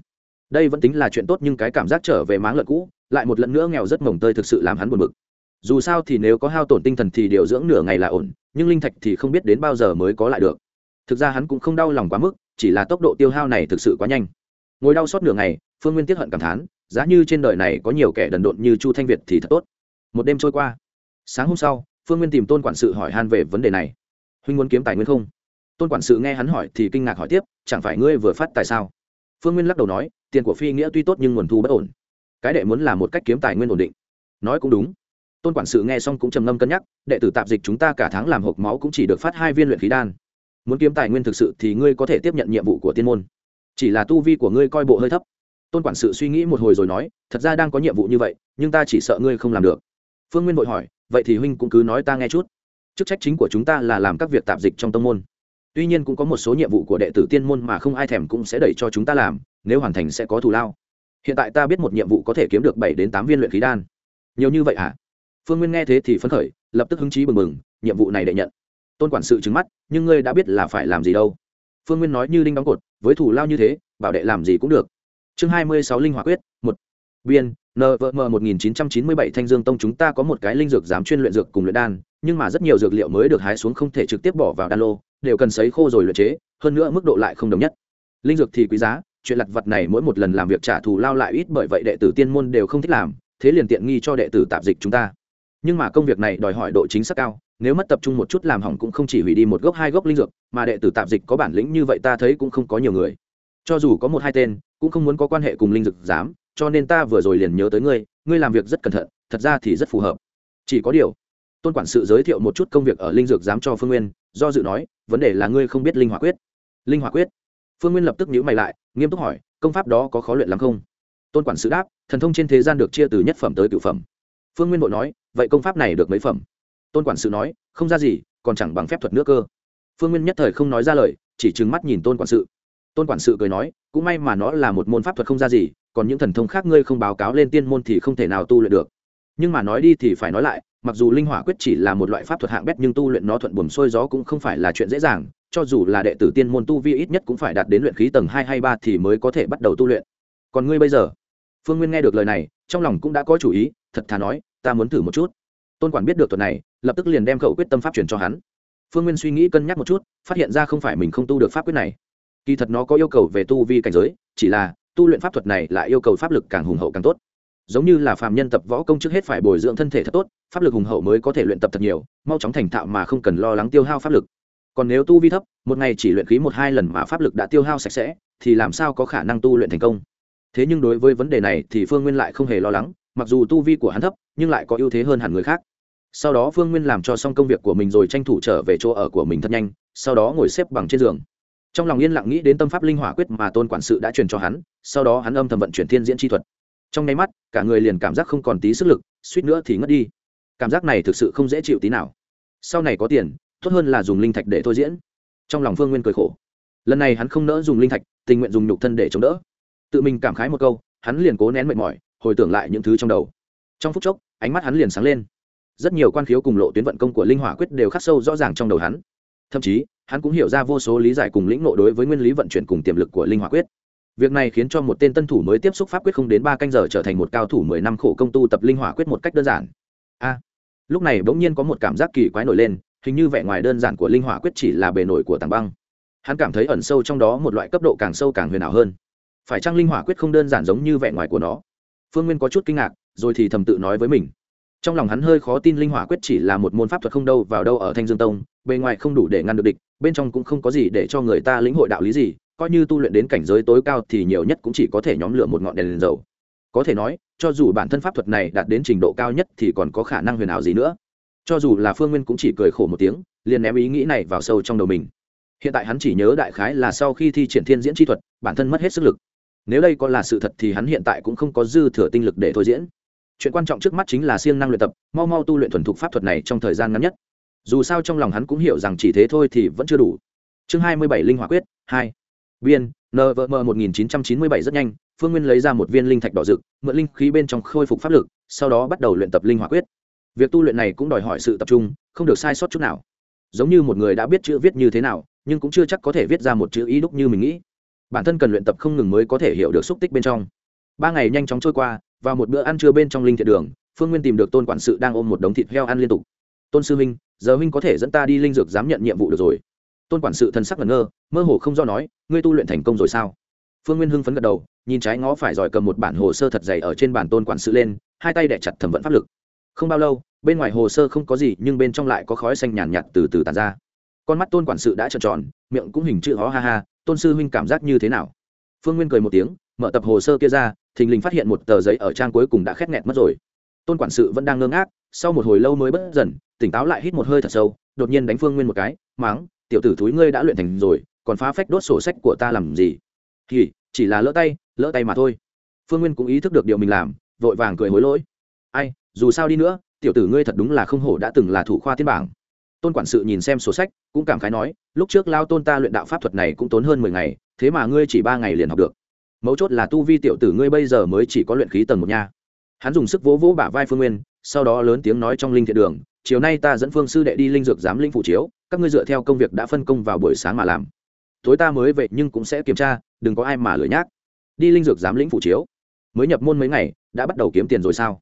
Đây vẫn tính là chuyện tốt nhưng cái cảm giác trở về máng lợn cũ, lại một lần nữa nghèo rất mồng tơi thực sự làm hắn buồn bực. Dù sao thì nếu có hao tổn tinh thần thì điều dưỡng nửa ngày là ổn, nhưng linh thạch thì không biết đến bao giờ mới có lại được. Thực ra hắn cũng không đau lòng quá mức, chỉ là tốc độ tiêu hao này thực sự quá nhanh. Ngồi đau xót nửa ngày, phương nguyên tiếp hận cảm thán, giá như trên đời này có nhiều kẻ đần độn như chu thanh việt thì thật tốt. Một đêm trôi qua. Sáng hôm sau phương nguyên tìm tôn quản sự hỏi han về vấn đề này. Huynh muốn kiếm tài nguyên không? Tôn quản sự nghe hắn hỏi thì kinh ngạc hỏi tiếp, chẳng phải ngươi vừa phát tại sao? Phương nguyên lắc đầu nói, tiền của phi nghĩa tuy tốt nhưng nguồn thu bất ổn. Cái đệ muốn là một cách kiếm tài nguyên ổn định. Nói cũng đúng. Tôn quản sự nghe xong cũng trầm ngâm cân nhắc, đệ tử tạp dịch chúng ta cả tháng làm hộp máu cũng chỉ được phát hai viên luyện khí đan. Muốn kiếm tài nguyên thực sự thì ngươi có thể tiếp nhận nhiệm vụ của tiên môn. Chỉ là tu vi của ngươi coi bộ hơi thấp. Tôn quản sự suy nghĩ một hồi rồi nói, thật ra đang có nhiệm vụ như vậy, nhưng ta chỉ sợ ngươi không làm được phương nguyên vội hỏi, vậy thì huynh cũng cứ nói ta nghe chút. Chức trách chính của chúng ta là làm các việc tạp dịch trong tông môn. Tuy nhiên cũng có một số nhiệm vụ của đệ tử tiên môn mà không ai thèm cũng sẽ đẩy cho chúng ta làm, nếu hoàn thành sẽ có thù lao. Hiện tại ta biết một nhiệm vụ có thể kiếm được bảy đến tám viên luyện khí đan. Nhiều như vậy hả? À? phương nguyên nghe thế thì phấn khởi, lập tức hứng chí bừng bừng, nhiệm vụ này đệ nhận. Tôn quản sự trứng mắt, nhưng ngươi đã biết là phải làm gì đâu. Phương nguyên nói như đinh đóng cột, với thủ lao như thế, bảo đệ làm gì cũng được. Chương hai mươi sáu linh hỏa quyết, một biên nvm một nghìn chín trăm chín mươi bảy thanh dương tông chúng ta có một cái linh dược dám chuyên luyện dược cùng luyện đan, nhưng mà rất nhiều dược liệu mới được hái xuống không thể trực tiếp bỏ vào đan lô, đều cần sấy khô rồi luyện chế, hơn nữa mức độ lại không đồng nhất. Linh dược thì quý giá, chuyện lặt vặt này mỗi một lần làm việc trả thù lao lại ít bởi vậy đệ tử tiên môn đều không thích làm, thế liền tiện nghi cho đệ tử tạp dịch chúng ta. Nhưng mà công việc này đòi hỏi độ chính xác cao, nếu mất tập trung một chút làm hỏng cũng không chỉ hủy đi một gốc hai gốc linh dược, mà đệ tử tạp dịch có bản lĩnh như vậy ta thấy cũng không có nhiều người. Cho dù có một hai tên, cũng không muốn có quan hệ cùng linh dược dám cho nên ta vừa rồi liền nhớ tới ngươi ngươi làm việc rất cẩn thận, thật ra thì rất phù hợp. Chỉ có điều, tôn quản sự giới thiệu một chút công việc ở linh dược dám cho phương nguyên, do dự nói, vấn đề là ngươi không biết linh hỏa quyết. Linh hỏa quyết? Phương nguyên lập tức nhíu mày lại, nghiêm túc hỏi, công pháp đó có khó luyện lắm không? Tôn quản sự đáp, thần thông trên thế gian được chia từ nhất phẩm tới cửu phẩm. Phương nguyên bộ nói, vậy công pháp này được mấy phẩm? Tôn quản sự nói, không ra gì, còn chẳng bằng phép thuật nữa cơ. Phương nguyên nhất thời không nói ra lời, chỉ trừng mắt nhìn tôn quản sự. Tôn quản sự cười nói, cũng may mà nó là một môn pháp thuật không ra gì còn những thần thông khác ngươi không báo cáo lên tiên môn thì không thể nào tu luyện được. Nhưng mà nói đi thì phải nói lại, mặc dù linh hỏa quyết chỉ là một loại pháp thuật hạng bét nhưng tu luyện nó thuận buồm xuôi gió cũng không phải là chuyện dễ dàng, cho dù là đệ tử tiên môn tu vi ít nhất cũng phải đạt đến luyện khí tầng hai hay ba thì mới có thể bắt đầu tu luyện. Còn ngươi bây giờ? Phương nguyên nghe được lời này, trong lòng cũng đã có chủ ý, thật thà nói, ta muốn thử một chút. Tôn quản biết được thuật này, lập tức liền đem khẩu quyết tâm pháp truyền cho hắn. Phương nguyên suy nghĩ cân nhắc một chút, phát hiện ra không phải mình không tu được pháp quyết này. Kỳ thật nó có yêu cầu về tu vi cảnh giới, chỉ là tu luyện pháp thuật này lại yêu cầu pháp lực càng hùng hậu càng tốt. Giống như là phàm nhân tập võ công trước hết phải bồi dưỡng thân thể thật tốt, pháp lực hùng hậu mới có thể luyện tập thật nhiều, mau chóng thành thạo mà không cần lo lắng tiêu hao pháp lực. Còn nếu tu vi thấp, một ngày chỉ luyện khí một hai lần mà pháp lực đã tiêu hao sạch sẽ, thì làm sao có khả năng tu luyện thành công? Thế nhưng đối với vấn đề này thì phương nguyên lại không hề lo lắng, mặc dù tu vi của hắn thấp, nhưng lại có ưu thế hơn hẳn người khác. Sau đó phương nguyên làm cho xong công việc của mình rồi tranh thủ trở về chỗ ở của mình thật nhanh, sau đó ngồi xếp bằng trên giường trong lòng yên lặng nghĩ đến tâm pháp linh hỏa quyết mà tôn quản sự đã truyền cho hắn, sau đó hắn âm thầm vận chuyển thiên diễn chi thuật. Trong nháy mắt, cả người liền cảm giác không còn tí sức lực, suýt nữa thì ngất đi. Cảm giác này thực sự không dễ chịu tí nào. Sau này có tiền, tốt hơn là dùng linh thạch để thôi diễn. Trong lòng phương nguyên cười khổ. Lần này hắn không nỡ dùng linh thạch, tình nguyện dùng nhục thân để chống đỡ. Tự mình cảm khái một câu, hắn liền cố nén mệt mỏi, hồi tưởng lại những thứ trong đầu. Trong phút chốc, ánh mắt hắn liền sáng lên. Rất nhiều quan khiếu cùng lộ tuyến vận công của linh hỏa quyết đều khắc sâu rõ ràng trong đầu hắn. Thậm chí hắn cũng hiểu ra vô số lý giải cùng lĩnh nộ đối với nguyên lý vận chuyển cùng tiềm lực của linh hỏa quyết. Việc này khiến cho một tên tân thủ mới tiếp xúc pháp quyết không đến ba canh giờ trở thành một cao thủ mười năm khổ công tu tập linh hỏa quyết một cách đơn giản. A, lúc này bỗng nhiên có một cảm giác kỳ quái nổi lên, hình như vẻ ngoài đơn giản của linh hỏa quyết chỉ là bề nổi của tảng băng. Hắn cảm thấy ẩn sâu trong đó một loại cấp độ càng sâu càng huyền ảo hơn. Phải chăng linh hỏa quyết không đơn giản giống như vẻ ngoài của nó? Phương nguyên có chút kinh ngạc, rồi thì thầm tự nói với mình trong lòng hắn hơi khó tin linh hỏa quyết chỉ là một môn pháp thuật không đâu vào đâu ở thanh dương tông, bề ngoài không đủ để ngăn được địch, bên trong cũng không có gì để cho người ta lĩnh hội đạo lý gì, coi như tu luyện đến cảnh giới tối cao thì nhiều nhất cũng chỉ có thể nhóm lửa một ngọn đèn đèn dầu. Có thể nói, cho dù bản thân pháp thuật này đạt đến trình độ cao nhất thì còn có khả năng huyền ảo gì nữa. Cho dù là phương nguyên cũng chỉ cười khổ một tiếng, liền ném ý nghĩ này vào sâu trong đầu mình. Hiện tại hắn chỉ nhớ đại khái là sau khi thi triển thiên diễn chi thuật, bản thân mất hết sức lực. Nếu đây có là sự thật thì hắn hiện tại cũng không có dư thừa tinh lực để thôi diễn chuyện quan trọng trước mắt chính là siêng năng luyện tập, mau mau tu luyện thuần thục pháp thuật này trong thời gian ngắn nhất. Dù sao trong lòng hắn cũng hiểu rằng chỉ thế thôi thì vẫn chưa đủ. Chương hai mươi bảy linh hỏa quyết, hai. Viên nvm một nghìn chín trăm chín mươi bảy rất nhanh, phương nguyên lấy ra một viên linh thạch đỏ rực, mượn linh khí bên trong khôi phục pháp lực, sau đó bắt đầu luyện tập linh hỏa quyết. Việc tu luyện này cũng đòi hỏi sự tập trung, không được sai sót chút nào. Giống như một người đã biết chữ viết như thế nào, nhưng cũng chưa chắc có thể viết ra một chữ ý đúc như mình nghĩ. Bản thân cần luyện tập không ngừng mới có thể hiểu được xúc tích bên trong. Ba ngày nhanh chóng trôi qua và một bữa ăn trưa bên trong linh thiện đường phương nguyên tìm được tôn quản sự đang ôm một đống thịt heo ăn liên tục. Tôn sư huynh giờ huynh có thể dẫn ta đi linh dược dám nhận nhiệm vụ được rồi. Tôn quản sự thần sắc ngẩn ngơ mơ hồ không do nói ngươi tu luyện thành công rồi sao? Phương nguyên hưng phấn gật đầu nhìn trái ngó phải giỏi cầm một bản hồ sơ thật dày ở trên bản tôn quản sự lên hai tay đẻ chặt thẩm vận pháp lực. Không bao lâu bên ngoài hồ sơ không có gì nhưng bên trong lại có khói xanh nhàn nhạt, nhạt từ từ tàn ra. Con mắt tôn quản sự đã trợn tròn miệng cũng hình chữ hó ha ha tôn sư huynh cảm giác như thế nào? Phương nguyên cười một tiếng mở tập hồ sơ kia ra thình lình phát hiện một tờ giấy ở trang cuối cùng đã khét nghẹt mất rồi. Tôn quản sự vẫn đang ngơ ngác, sau một hồi lâu mới bất dần tỉnh táo lại hít một hơi thật sâu, đột nhiên đánh phương nguyên một cái, máng, tiểu tử thúi ngươi đã luyện thành rồi, còn phá phách đốt sổ sách của ta làm gì? Thì chỉ là lỡ tay lỡ tay mà thôi. Phương nguyên cũng ý thức được điều mình làm, vội vàng cười hối lỗi. Ai, dù sao đi nữa, tiểu tử ngươi thật đúng là không hổ đã từng là thủ khoa tiên bảng. Tôn quản sự nhìn xem sổ sách, cũng cảm khái nói, lúc trước lao tôn ta luyện đạo pháp thuật này cũng tốn hơn mười ngày, thế mà ngươi chỉ ba ngày liền học được mấu chốt là tu vi tiểu tử ngươi bây giờ mới chỉ có luyện khí tầng một nha. Hắn dùng sức vỗ vỗ bả vai phương nguyên, sau đó lớn tiếng nói trong linh thiện đường, chiều nay ta dẫn phương sư đệ đi linh dược giám linh phụ chiếu, các ngươi dựa theo công việc đã phân công vào buổi sáng mà làm. Tối ta mới vậy nhưng cũng sẽ kiểm tra, đừng có ai mà lười nhác. Đi linh dược giám lĩnh phụ chiếu. Mới nhập môn mấy ngày, đã bắt đầu kiếm tiền rồi sao?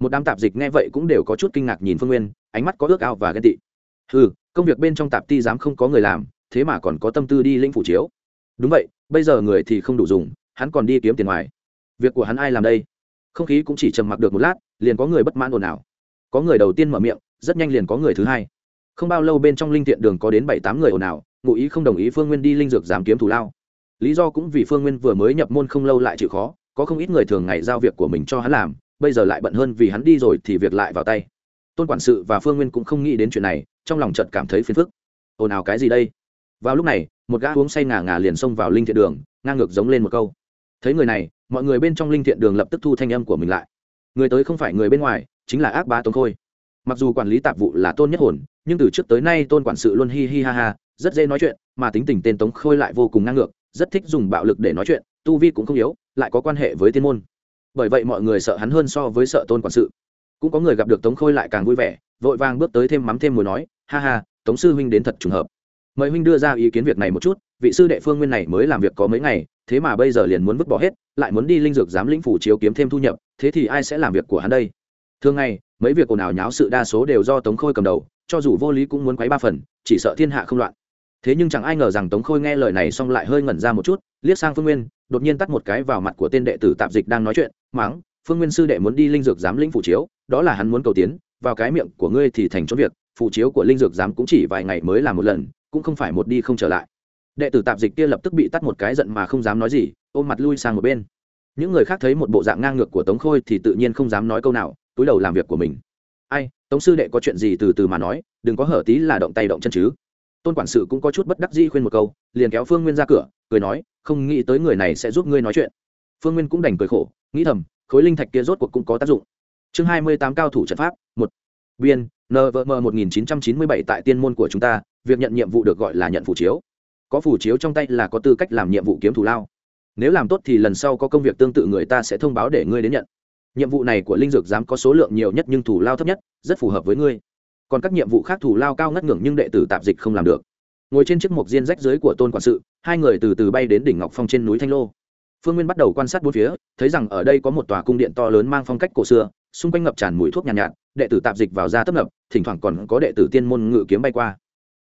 Một đám tạp dịch nghe vậy cũng đều có chút kinh ngạc nhìn phương nguyên, ánh mắt có ước ao và ghen tị. Ừ công việc bên trong tạp ti dám không có người làm, thế mà còn có tâm tư đi lĩnh phủ chiếu. Đúng vậy, bây giờ người thì không đủ dùng hắn còn đi kiếm tiền ngoài. Việc của hắn ai làm đây? Không khí cũng chỉ trầm mặc được một lát, liền có người bất mãn ồn ào. Có người đầu tiên mở miệng, rất nhanh liền có người thứ hai. Không bao lâu bên trong linh thiện đường có đến bảy tám người ồn ào, ngụ ý không đồng ý phương nguyên đi linh dược giảm kiếm thù lao. Lý do cũng vì phương nguyên vừa mới nhập môn không lâu lại chịu khó, có không ít người thường ngày giao việc của mình cho hắn làm, bây giờ lại bận hơn vì hắn đi rồi thì việc lại vào tay. Tôn quản sự và phương nguyên cũng không nghĩ đến chuyện này, trong lòng chợt cảm thấy phiền phức. Ồn ào cái gì đây? Vào lúc này, một gã uống say ngà ngà liền xông vào linh thiện đường, ngang ngược giống lên một câu thấy người này, mọi người bên trong linh thiện đường lập tức thu thanh âm của mình lại. Người tới không phải người bên ngoài, chính là ác bá tôn khôi. Mặc dù quản lý tạp vụ là tôn nhất hồn, nhưng từ trước tới nay tôn quản sự luôn hi hi ha ha, rất dễ nói chuyện, mà tính tình tên tống khôi lại vô cùng ngang ngược, rất thích dùng bạo lực để nói chuyện, tu vi cũng không yếu, lại có quan hệ với tiên môn. Bởi vậy mọi người sợ hắn hơn so với sợ tôn quản sự. Cũng có người gặp được tống khôi lại càng vui vẻ, vội vàng bước tới thêm mắm thêm mùi nói, ha ha, tống sư huynh đến thật trùng hợp. Mời huynh đưa ra ý kiến việc này một chút, vị sư đệ phương nguyên này mới làm việc có mấy ngày thế mà bây giờ liền muốn vứt bỏ hết, lại muốn đi linh dược giám lĩnh phủ chiếu kiếm thêm thu nhập, thế thì ai sẽ làm việc của hắn đây? Thường ngày, mấy việc ồn ào nháo sự đa số đều do tống khôi cầm đầu, cho dù vô lý cũng muốn quấy ba phần, chỉ sợ thiên hạ không loạn. Thế nhưng chẳng ai ngờ rằng tống khôi nghe lời này xong lại hơi ngẩn ra một chút, liếc sang phương nguyên, đột nhiên tắt một cái vào mặt của tên đệ tử tạp dịch đang nói chuyện, máng, phương nguyên sư đệ muốn đi linh dược giám lĩnh phủ chiếu, đó là hắn muốn cầu tiến, vào cái miệng của ngươi thì thành cho việc, phủ chiếu của linh dược giám cũng chỉ vài ngày mới làm một lần, cũng không phải một đi không trở lại đệ tử tạp dịch kia lập tức bị tắt một cái giận mà không dám nói gì, ôm mặt lui sang một bên. Những người khác thấy một bộ dạng ngang ngược của tống khôi thì tự nhiên không dám nói câu nào, túi đầu làm việc của mình. Ai, tống sư đệ có chuyện gì từ từ mà nói, đừng có hở tí là động tay động chân chứ. Tôn quản sự cũng có chút bất đắc dĩ khuyên một câu, liền kéo phương nguyên ra cửa, cười nói, không nghĩ tới người này sẽ giúp ngươi nói chuyện. Phương nguyên cũng đành cười khổ, nghĩ thầm, khối linh thạch kia rốt cuộc cũng có tác dụng. Chương hai mươi tám cao thủ trận pháp, một. Biên nvm một nghìn chín trăm chín mươi bảy tại tiên môn của chúng ta, việc nhận nhiệm vụ được gọi là nhận phủ chiếu có phủ chiếu trong tay là có tư cách làm nhiệm vụ kiếm thủ lao. Nếu làm tốt thì lần sau có công việc tương tự người ta sẽ thông báo để ngươi đến nhận. Nhiệm vụ này của linh dược dám có số lượng nhiều nhất nhưng thủ lao thấp nhất rất phù hợp với ngươi. Còn các nhiệm vụ khác thủ lao cao ngất ngưỡng nhưng đệ tử tạp dịch không làm được. Ngồi trên chiếc mộc diên rách dưới của tôn quản sự hai người từ từ bay đến đỉnh ngọc phong trên núi thanh lô. Phương nguyên bắt đầu quan sát bốn phía thấy rằng ở đây có một tòa cung điện to lớn mang phong cách cổ xưa xung quanh ngập tràn mùi thuốc nhàn nhạt, nhạt đệ tử tạp dịch vào ra tấp nập thỉnh thoảng còn có đệ tử tiên môn ngự kiếm bay qua.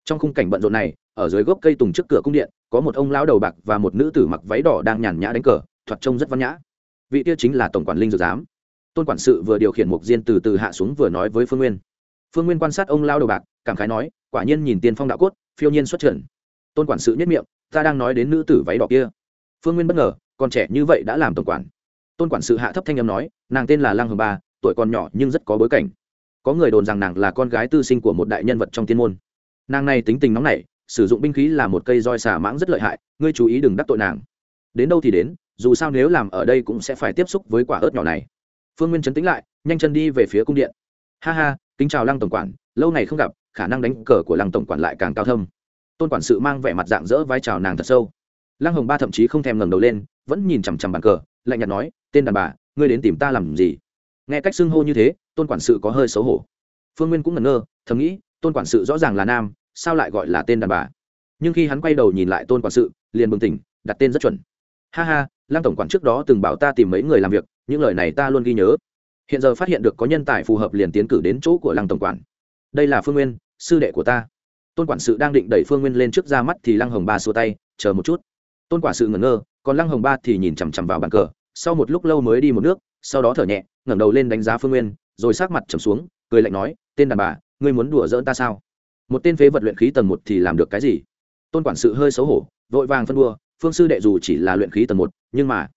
Trong khung cảnh bận rộn này ở dưới gốc cây tùng trước cửa cung điện, có một ông lão đầu bạc và một nữ tử mặc váy đỏ đang nhàn nhã đánh cờ, thoạt trông rất văn nhã. Vị kia chính là tổng quản linh dược giám. Tôn quản sự vừa điều khiển mục diên từ từ hạ xuống vừa nói với phương nguyên. Phương nguyên quan sát ông lao đầu bạc, cảm khái nói, quả nhiên nhìn tiên phong đạo cốt, phiêu nhiên xuất trần. Tôn quản sự nhất miệng, ta đang nói đến nữ tử váy đỏ kia. Phương nguyên bất ngờ còn trẻ như vậy đã làm tổng quản. Tôn quản sự hạ thấp thanh âm nói, nàng tên là lăng hồng ba, tuổi còn nhỏ nhưng rất có bối cảnh. Có người đồn rằng nàng là con gái tư sinh của một đại nhân vật trong tiên môn. Nàng này tính tình nóng nảy sử dụng binh khí là một cây roi xà mãng rất lợi hại, ngươi chú ý đừng đắc tội nàng. Đến đâu thì đến, dù sao nếu làm ở đây cũng sẽ phải tiếp xúc với quả ớt nhỏ này. Phương nguyên chấn tĩnh lại, nhanh chân đi về phía cung điện. Ha ha, kính chào lăng tổng quản, lâu ngày không gặp, khả năng đánh cờ của lăng tổng quản lại càng cao thâm. Tôn quản sự mang vẻ mặt dạng dỡ vai chào nàng thật sâu. Lăng hồng ba thậm chí không thèm ngẩng đầu lên, vẫn nhìn chằm chằm bàn cờ, lạnh nhạt nói, tên đàn bà, ngươi đến tìm ta làm gì? Nghe cách xưng hô như thế, tôn quản sự có hơi xấu hổ. Phương nguyên cũng ngẩn ngơ, thầm nghĩ, tôn quản sự rõ ràng là nam sao lại gọi là tên đàn bà? Nhưng khi hắn quay đầu nhìn lại tôn quản sự, liền bừng tỉnh, đặt tên rất chuẩn. Ha ha, lăng tổng quản trước đó từng bảo ta tìm mấy người làm việc, những lời này ta luôn ghi nhớ. Hiện giờ phát hiện được có nhân tài phù hợp liền tiến cử đến chỗ của lăng tổng quản. Đây là phương nguyên, sư đệ của ta. Tôn quản sự đang định đẩy phương nguyên lên trước ra mắt thì lăng hồng ba xua tay, chờ một chút. Tôn quản sự ngẩn ngơ, còn lăng hồng ba thì nhìn chằm chằm vào bàn cờ, sau một lúc lâu mới đi một nước, sau đó thở nhẹ, ngẩng đầu lên đánh giá phương nguyên, rồi sát mặt trầm xuống, cười lạnh nói, tên đàn bà, ngươi muốn đùa giỡn ta sao? Một tên phế vật luyện khí tầng một thì làm được cái gì? Tôn quản sự hơi xấu hổ, vội vàng phân đua, phương sư đệ dù chỉ là luyện khí tầng một, nhưng mà,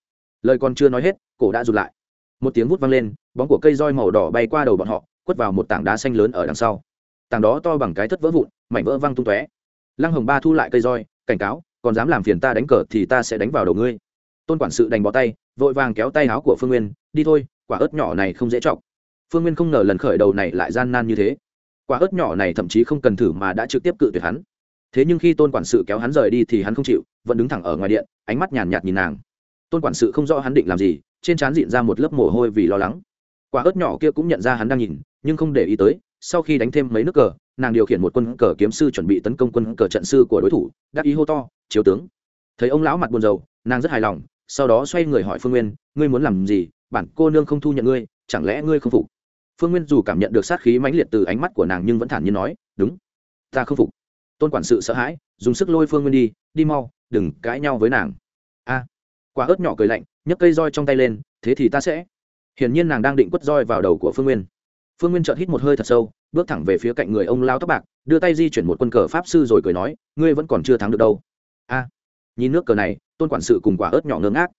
lời còn chưa nói hết, cổ đã rụt lại. Một tiếng vút vang lên, bóng của cây roi màu đỏ bay qua đầu bọn họ, quất vào một tảng đá xanh lớn ở đằng sau. Tảng đó to bằng cái thất vỡ vụn, mảnh vỡ văng tung tóe. Lăng hồng ba thu lại cây roi, cảnh cáo, còn dám làm phiền ta đánh cờ thì ta sẽ đánh vào đầu ngươi. Tôn quản sự đành bỏ tay, vội vàng kéo tay áo của phương nguyên, đi thôi, quả ớt nhỏ này không dễ chọc. Phương nguyên không ngờ lần khởi đầu này lại gian nan như thế quả ớt nhỏ này thậm chí không cần thử mà đã trực tiếp cự tuyệt hắn. Thế nhưng khi tôn quản sự kéo hắn rời đi thì hắn không chịu, vẫn đứng thẳng ở ngoài điện, ánh mắt nhàn nhạt nhìn nàng. Tôn quản sự không rõ hắn định làm gì, trên trán dịn ra một lớp mồ hôi vì lo lắng. Quả ớt nhỏ kia cũng nhận ra hắn đang nhìn, nhưng không để ý tới, sau khi đánh thêm mấy nước cờ, nàng điều khiển một quân cờ kiếm sư chuẩn bị tấn công quân cờ trận sư của đối thủ, đắc ý hô to, chiếu tướng. Thấy ông lão mặt buồn rầu, nàng rất hài lòng, sau đó xoay người hỏi phương nguyên, ngươi muốn làm gì? Bản cô nương không thu nhận ngươi, chẳng lẽ ngươi không phục? Phương nguyên dù cảm nhận được sát khí mãnh liệt từ ánh mắt của nàng nhưng vẫn thản nhiên nói, đúng, ta không phục. Tôn quản sự sợ hãi, dùng sức lôi phương nguyên đi đi mau, đừng cãi nhau với nàng. A. Quả ớt nhỏ cười lạnh, nhấc cây roi trong tay lên, thế thì ta sẽ. Hiển nhiên nàng đang định quất roi vào đầu của phương nguyên. Phương nguyên chợt hít một hơi thật sâu, bước thẳng về phía cạnh người ông lao tóc bạc, đưa tay di chuyển một quân cờ pháp sư rồi cười nói, ngươi vẫn còn chưa thắng được đâu. A. Nhìn nước cờ này, tôn quản sự cùng quả ớt nhỏ ngơ ngác.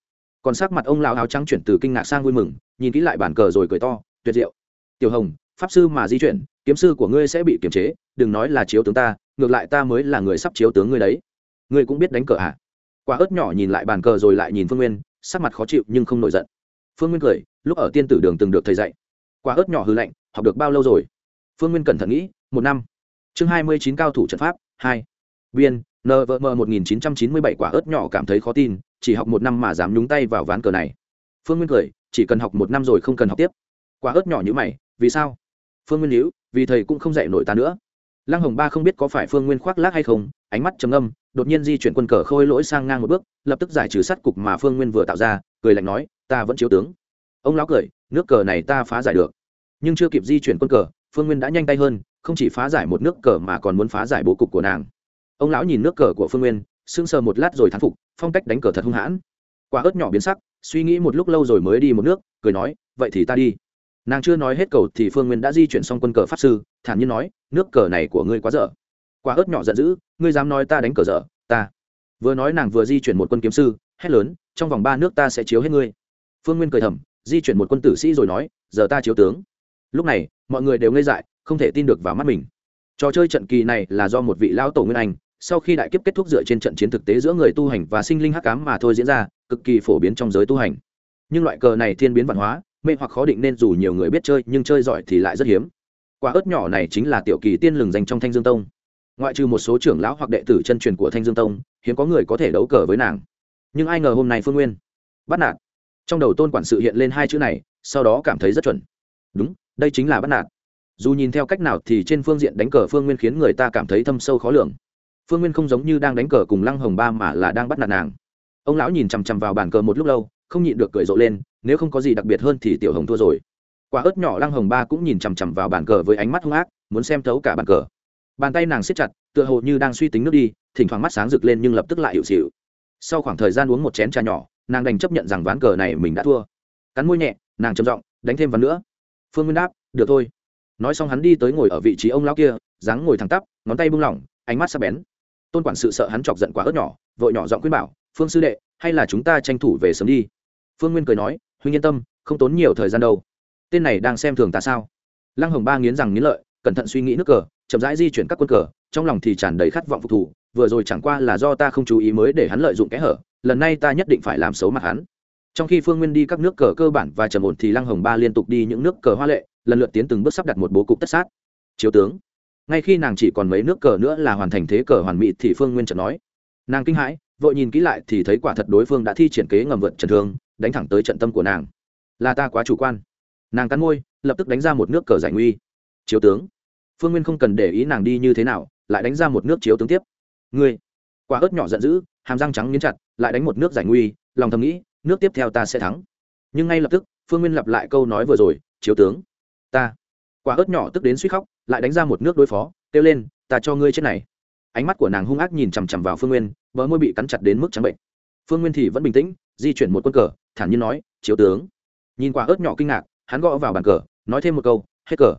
Còn sắc mặt ông lao áo trắng chuyển từ kinh ngạc sang vui mừng, nhìn kỹ lại bàn cờ rồi cười to, tuyệt diệu tiểu hồng, pháp sư mà di chuyển, kiếm sư của ngươi sẽ bị kiềm chế, đừng nói là chiếu tướng ta, ngược lại ta mới là người sắp chiếu tướng ngươi đấy. Ngươi cũng biết đánh cờ à? Quả ớt nhỏ nhìn lại bàn cờ rồi lại nhìn phương nguyên, sắc mặt khó chịu nhưng không nổi giận. Phương nguyên cười, lúc ở tiên tử đường từng được thầy dạy. Quả ớt nhỏ hư lạnh, học được bao lâu rồi? Phương nguyên cẩn thận nghĩ, một năm. Chương hai mươi chín cao thủ trận pháp, hai. Biên nvm một nghìn chín trăm chín mươi bảy quả ớt nhỏ cảm thấy khó tin, chỉ học một năm mà dám nhúng tay vào ván cờ này. Phương nguyên cười, chỉ cần học một năm rồi không cần học tiếp. Quả ớt nhỏ như mày vì sao? Phương nguyên hữu vì thầy cũng không dạy nổi ta nữa. Lăng hồng ba không biết có phải phương nguyên khoác lác hay không, ánh mắt trầm âm đột nhiên di chuyển quân cờ khôi lỗi sang ngang một bước, lập tức giải trừ sát cục mà phương nguyên vừa tạo ra, cười lạnh nói, ta vẫn chiếu tướng. Ông lão cười, nước cờ này ta phá giải được. Nhưng chưa kịp di chuyển quân cờ, phương nguyên đã nhanh tay hơn, không chỉ phá giải một nước cờ mà còn muốn phá giải bố cục của nàng. Ông lão nhìn nước cờ của phương nguyên, sững sờ một lát rồi thán phục, phong cách đánh cờ thật hung hãn. Quả ớt nhỏ biến sắc, suy nghĩ một lúc lâu rồi mới đi một nước, cười nói, vậy thì ta đi nàng chưa nói hết cầu thì phương nguyên đã di chuyển xong quân cờ pháp sư, thản nhiên nói, nước cờ này của ngươi quá dở. Quá ớt nhỏ giận dữ, ngươi dám nói ta đánh cờ dở, ta. Vừa nói nàng vừa di chuyển một quân kiếm sư, hét lớn, trong vòng ba nước ta sẽ chiếu hết ngươi. Phương nguyên cười thầm, di chuyển một quân tử sĩ rồi nói, giờ ta chiếu tướng. Lúc này, mọi người đều ngây dại, không thể tin được vào mắt mình. Trò chơi trận kỳ này là do một vị lão tổ nguyên anh, sau khi đại kiếp kết thúc dựa trên trận chiến thực tế giữa người tu hành và sinh linh hắc cám mà thôi diễn ra, cực kỳ phổ biến trong giới tu hành. Nhưng loại cờ này thiên biến văn hóa mê hoặc khó định nên dù nhiều người biết chơi, nhưng chơi giỏi thì lại rất hiếm. Quả ớt nhỏ này chính là tiểu kỳ tiên lừng dành trong thanh dương tông. Ngoại trừ một số trưởng lão hoặc đệ tử chân truyền của thanh dương tông, hiếm có người có thể đấu cờ với nàng. Nhưng ai ngờ hôm nay phương nguyên, bắt nạt. Trong đầu tôn quản sự hiện lên hai chữ này, sau đó cảm thấy rất chuẩn. Đúng, đây chính là bắt nạt. Dù nhìn theo cách nào thì trên phương diện đánh cờ phương nguyên khiến người ta cảm thấy thâm sâu khó lường. Phương nguyên không giống như đang đánh cờ cùng lăng hồng ba mà là đang bắt nạt nàng. Ông lão nhìn chằm chằm vào bàn cờ một lúc lâu, không nhịn được cười rộ lên nếu không có gì đặc biệt hơn thì tiểu hồng thua rồi. Quả ớt nhỏ lăng hồng ba cũng nhìn chằm chằm vào bàn cờ với ánh mắt hung ác, muốn xem thấu cả bàn cờ. Bàn tay nàng siết chặt, tựa hồ như đang suy tính nước đi, thỉnh thoảng mắt sáng rực lên nhưng lập tức lại hiệu xịu. Sau khoảng thời gian uống một chén trà nhỏ, nàng đành chấp nhận rằng ván cờ này mình đã thua. Cắn môi nhẹ, nàng trầm giọng, đánh thêm ván nữa. Phương nguyên đáp, được thôi. Nói xong hắn đi tới ngồi ở vị trí ông lão kia, dáng ngồi thẳng tắp, ngón tay buông lỏng, ánh mắt sắc bén. Tôn quản sự sợ hắn chọc giận quá ớt nhỏ, vội nhỏ giọng khuyên bảo, phương sư đệ, hay là chúng ta tranh thủ về sớm đi. Phương nguyên cười nói huynh yên tâm, không tốn nhiều thời gian đâu. Tên này đang xem thường ta sao? Lăng hồng ba nghiến rằng nghiến lợi, cẩn thận suy nghĩ nước cờ, chậm rãi di chuyển các quân cờ, trong lòng thì tràn đầy khát vọng phục thủ vừa rồi chẳng qua là do ta không chú ý mới để hắn lợi dụng kẽ hở, lần này ta nhất định phải làm xấu mặt hắn. Trong khi phương nguyên đi các nước cờ cơ bản và trầm ổn thì lăng hồng ba liên tục đi những nước cờ hoa lệ, lần lượt tiến từng bước sắp đặt một bố cục tất sát. Chiếu tướng. Ngay khi nàng chỉ còn mấy nước cờ nữa là hoàn thành thế cờ hoàn mỹ thì phương nguyên chợt nói. Nàng kinh hãi, vội nhìn kỹ lại thì thấy quả thật đối phương đã thi triển kế ngầm vượt trần thương đánh thẳng tới trận tâm của nàng. Là ta quá chủ quan. Nàng cắn môi, lập tức đánh ra một nước cờ giải nguy. Chiếu tướng. Phương nguyên không cần để ý nàng đi như thế nào, lại đánh ra một nước chiếu tướng tiếp. Ngươi. Quả ớt nhỏ giận dữ, hàm răng trắng nghiến chặt, lại đánh một nước giải nguy, lòng thầm nghĩ, nước tiếp theo ta sẽ thắng. Nhưng ngay lập tức, phương nguyên lặp lại câu nói vừa rồi, chiếu tướng, ta. Quả ớt nhỏ tức đến suýt khóc, lại đánh ra một nước đối phó, kêu lên, ta cho ngươi chết này. Ánh mắt của nàng hung ác nhìn chằm chằm vào phương nguyên, bờ môi bị cắn chặt đến mức trắng bệnh. Phương nguyên thì vẫn bình tĩnh, di chuyển một quân cờ thản nhiên nói, chiếu tướng. Nhìn quả ớt nhỏ kinh ngạc, hắn gõ vào bàn cờ, nói thêm một câu, hết cờ.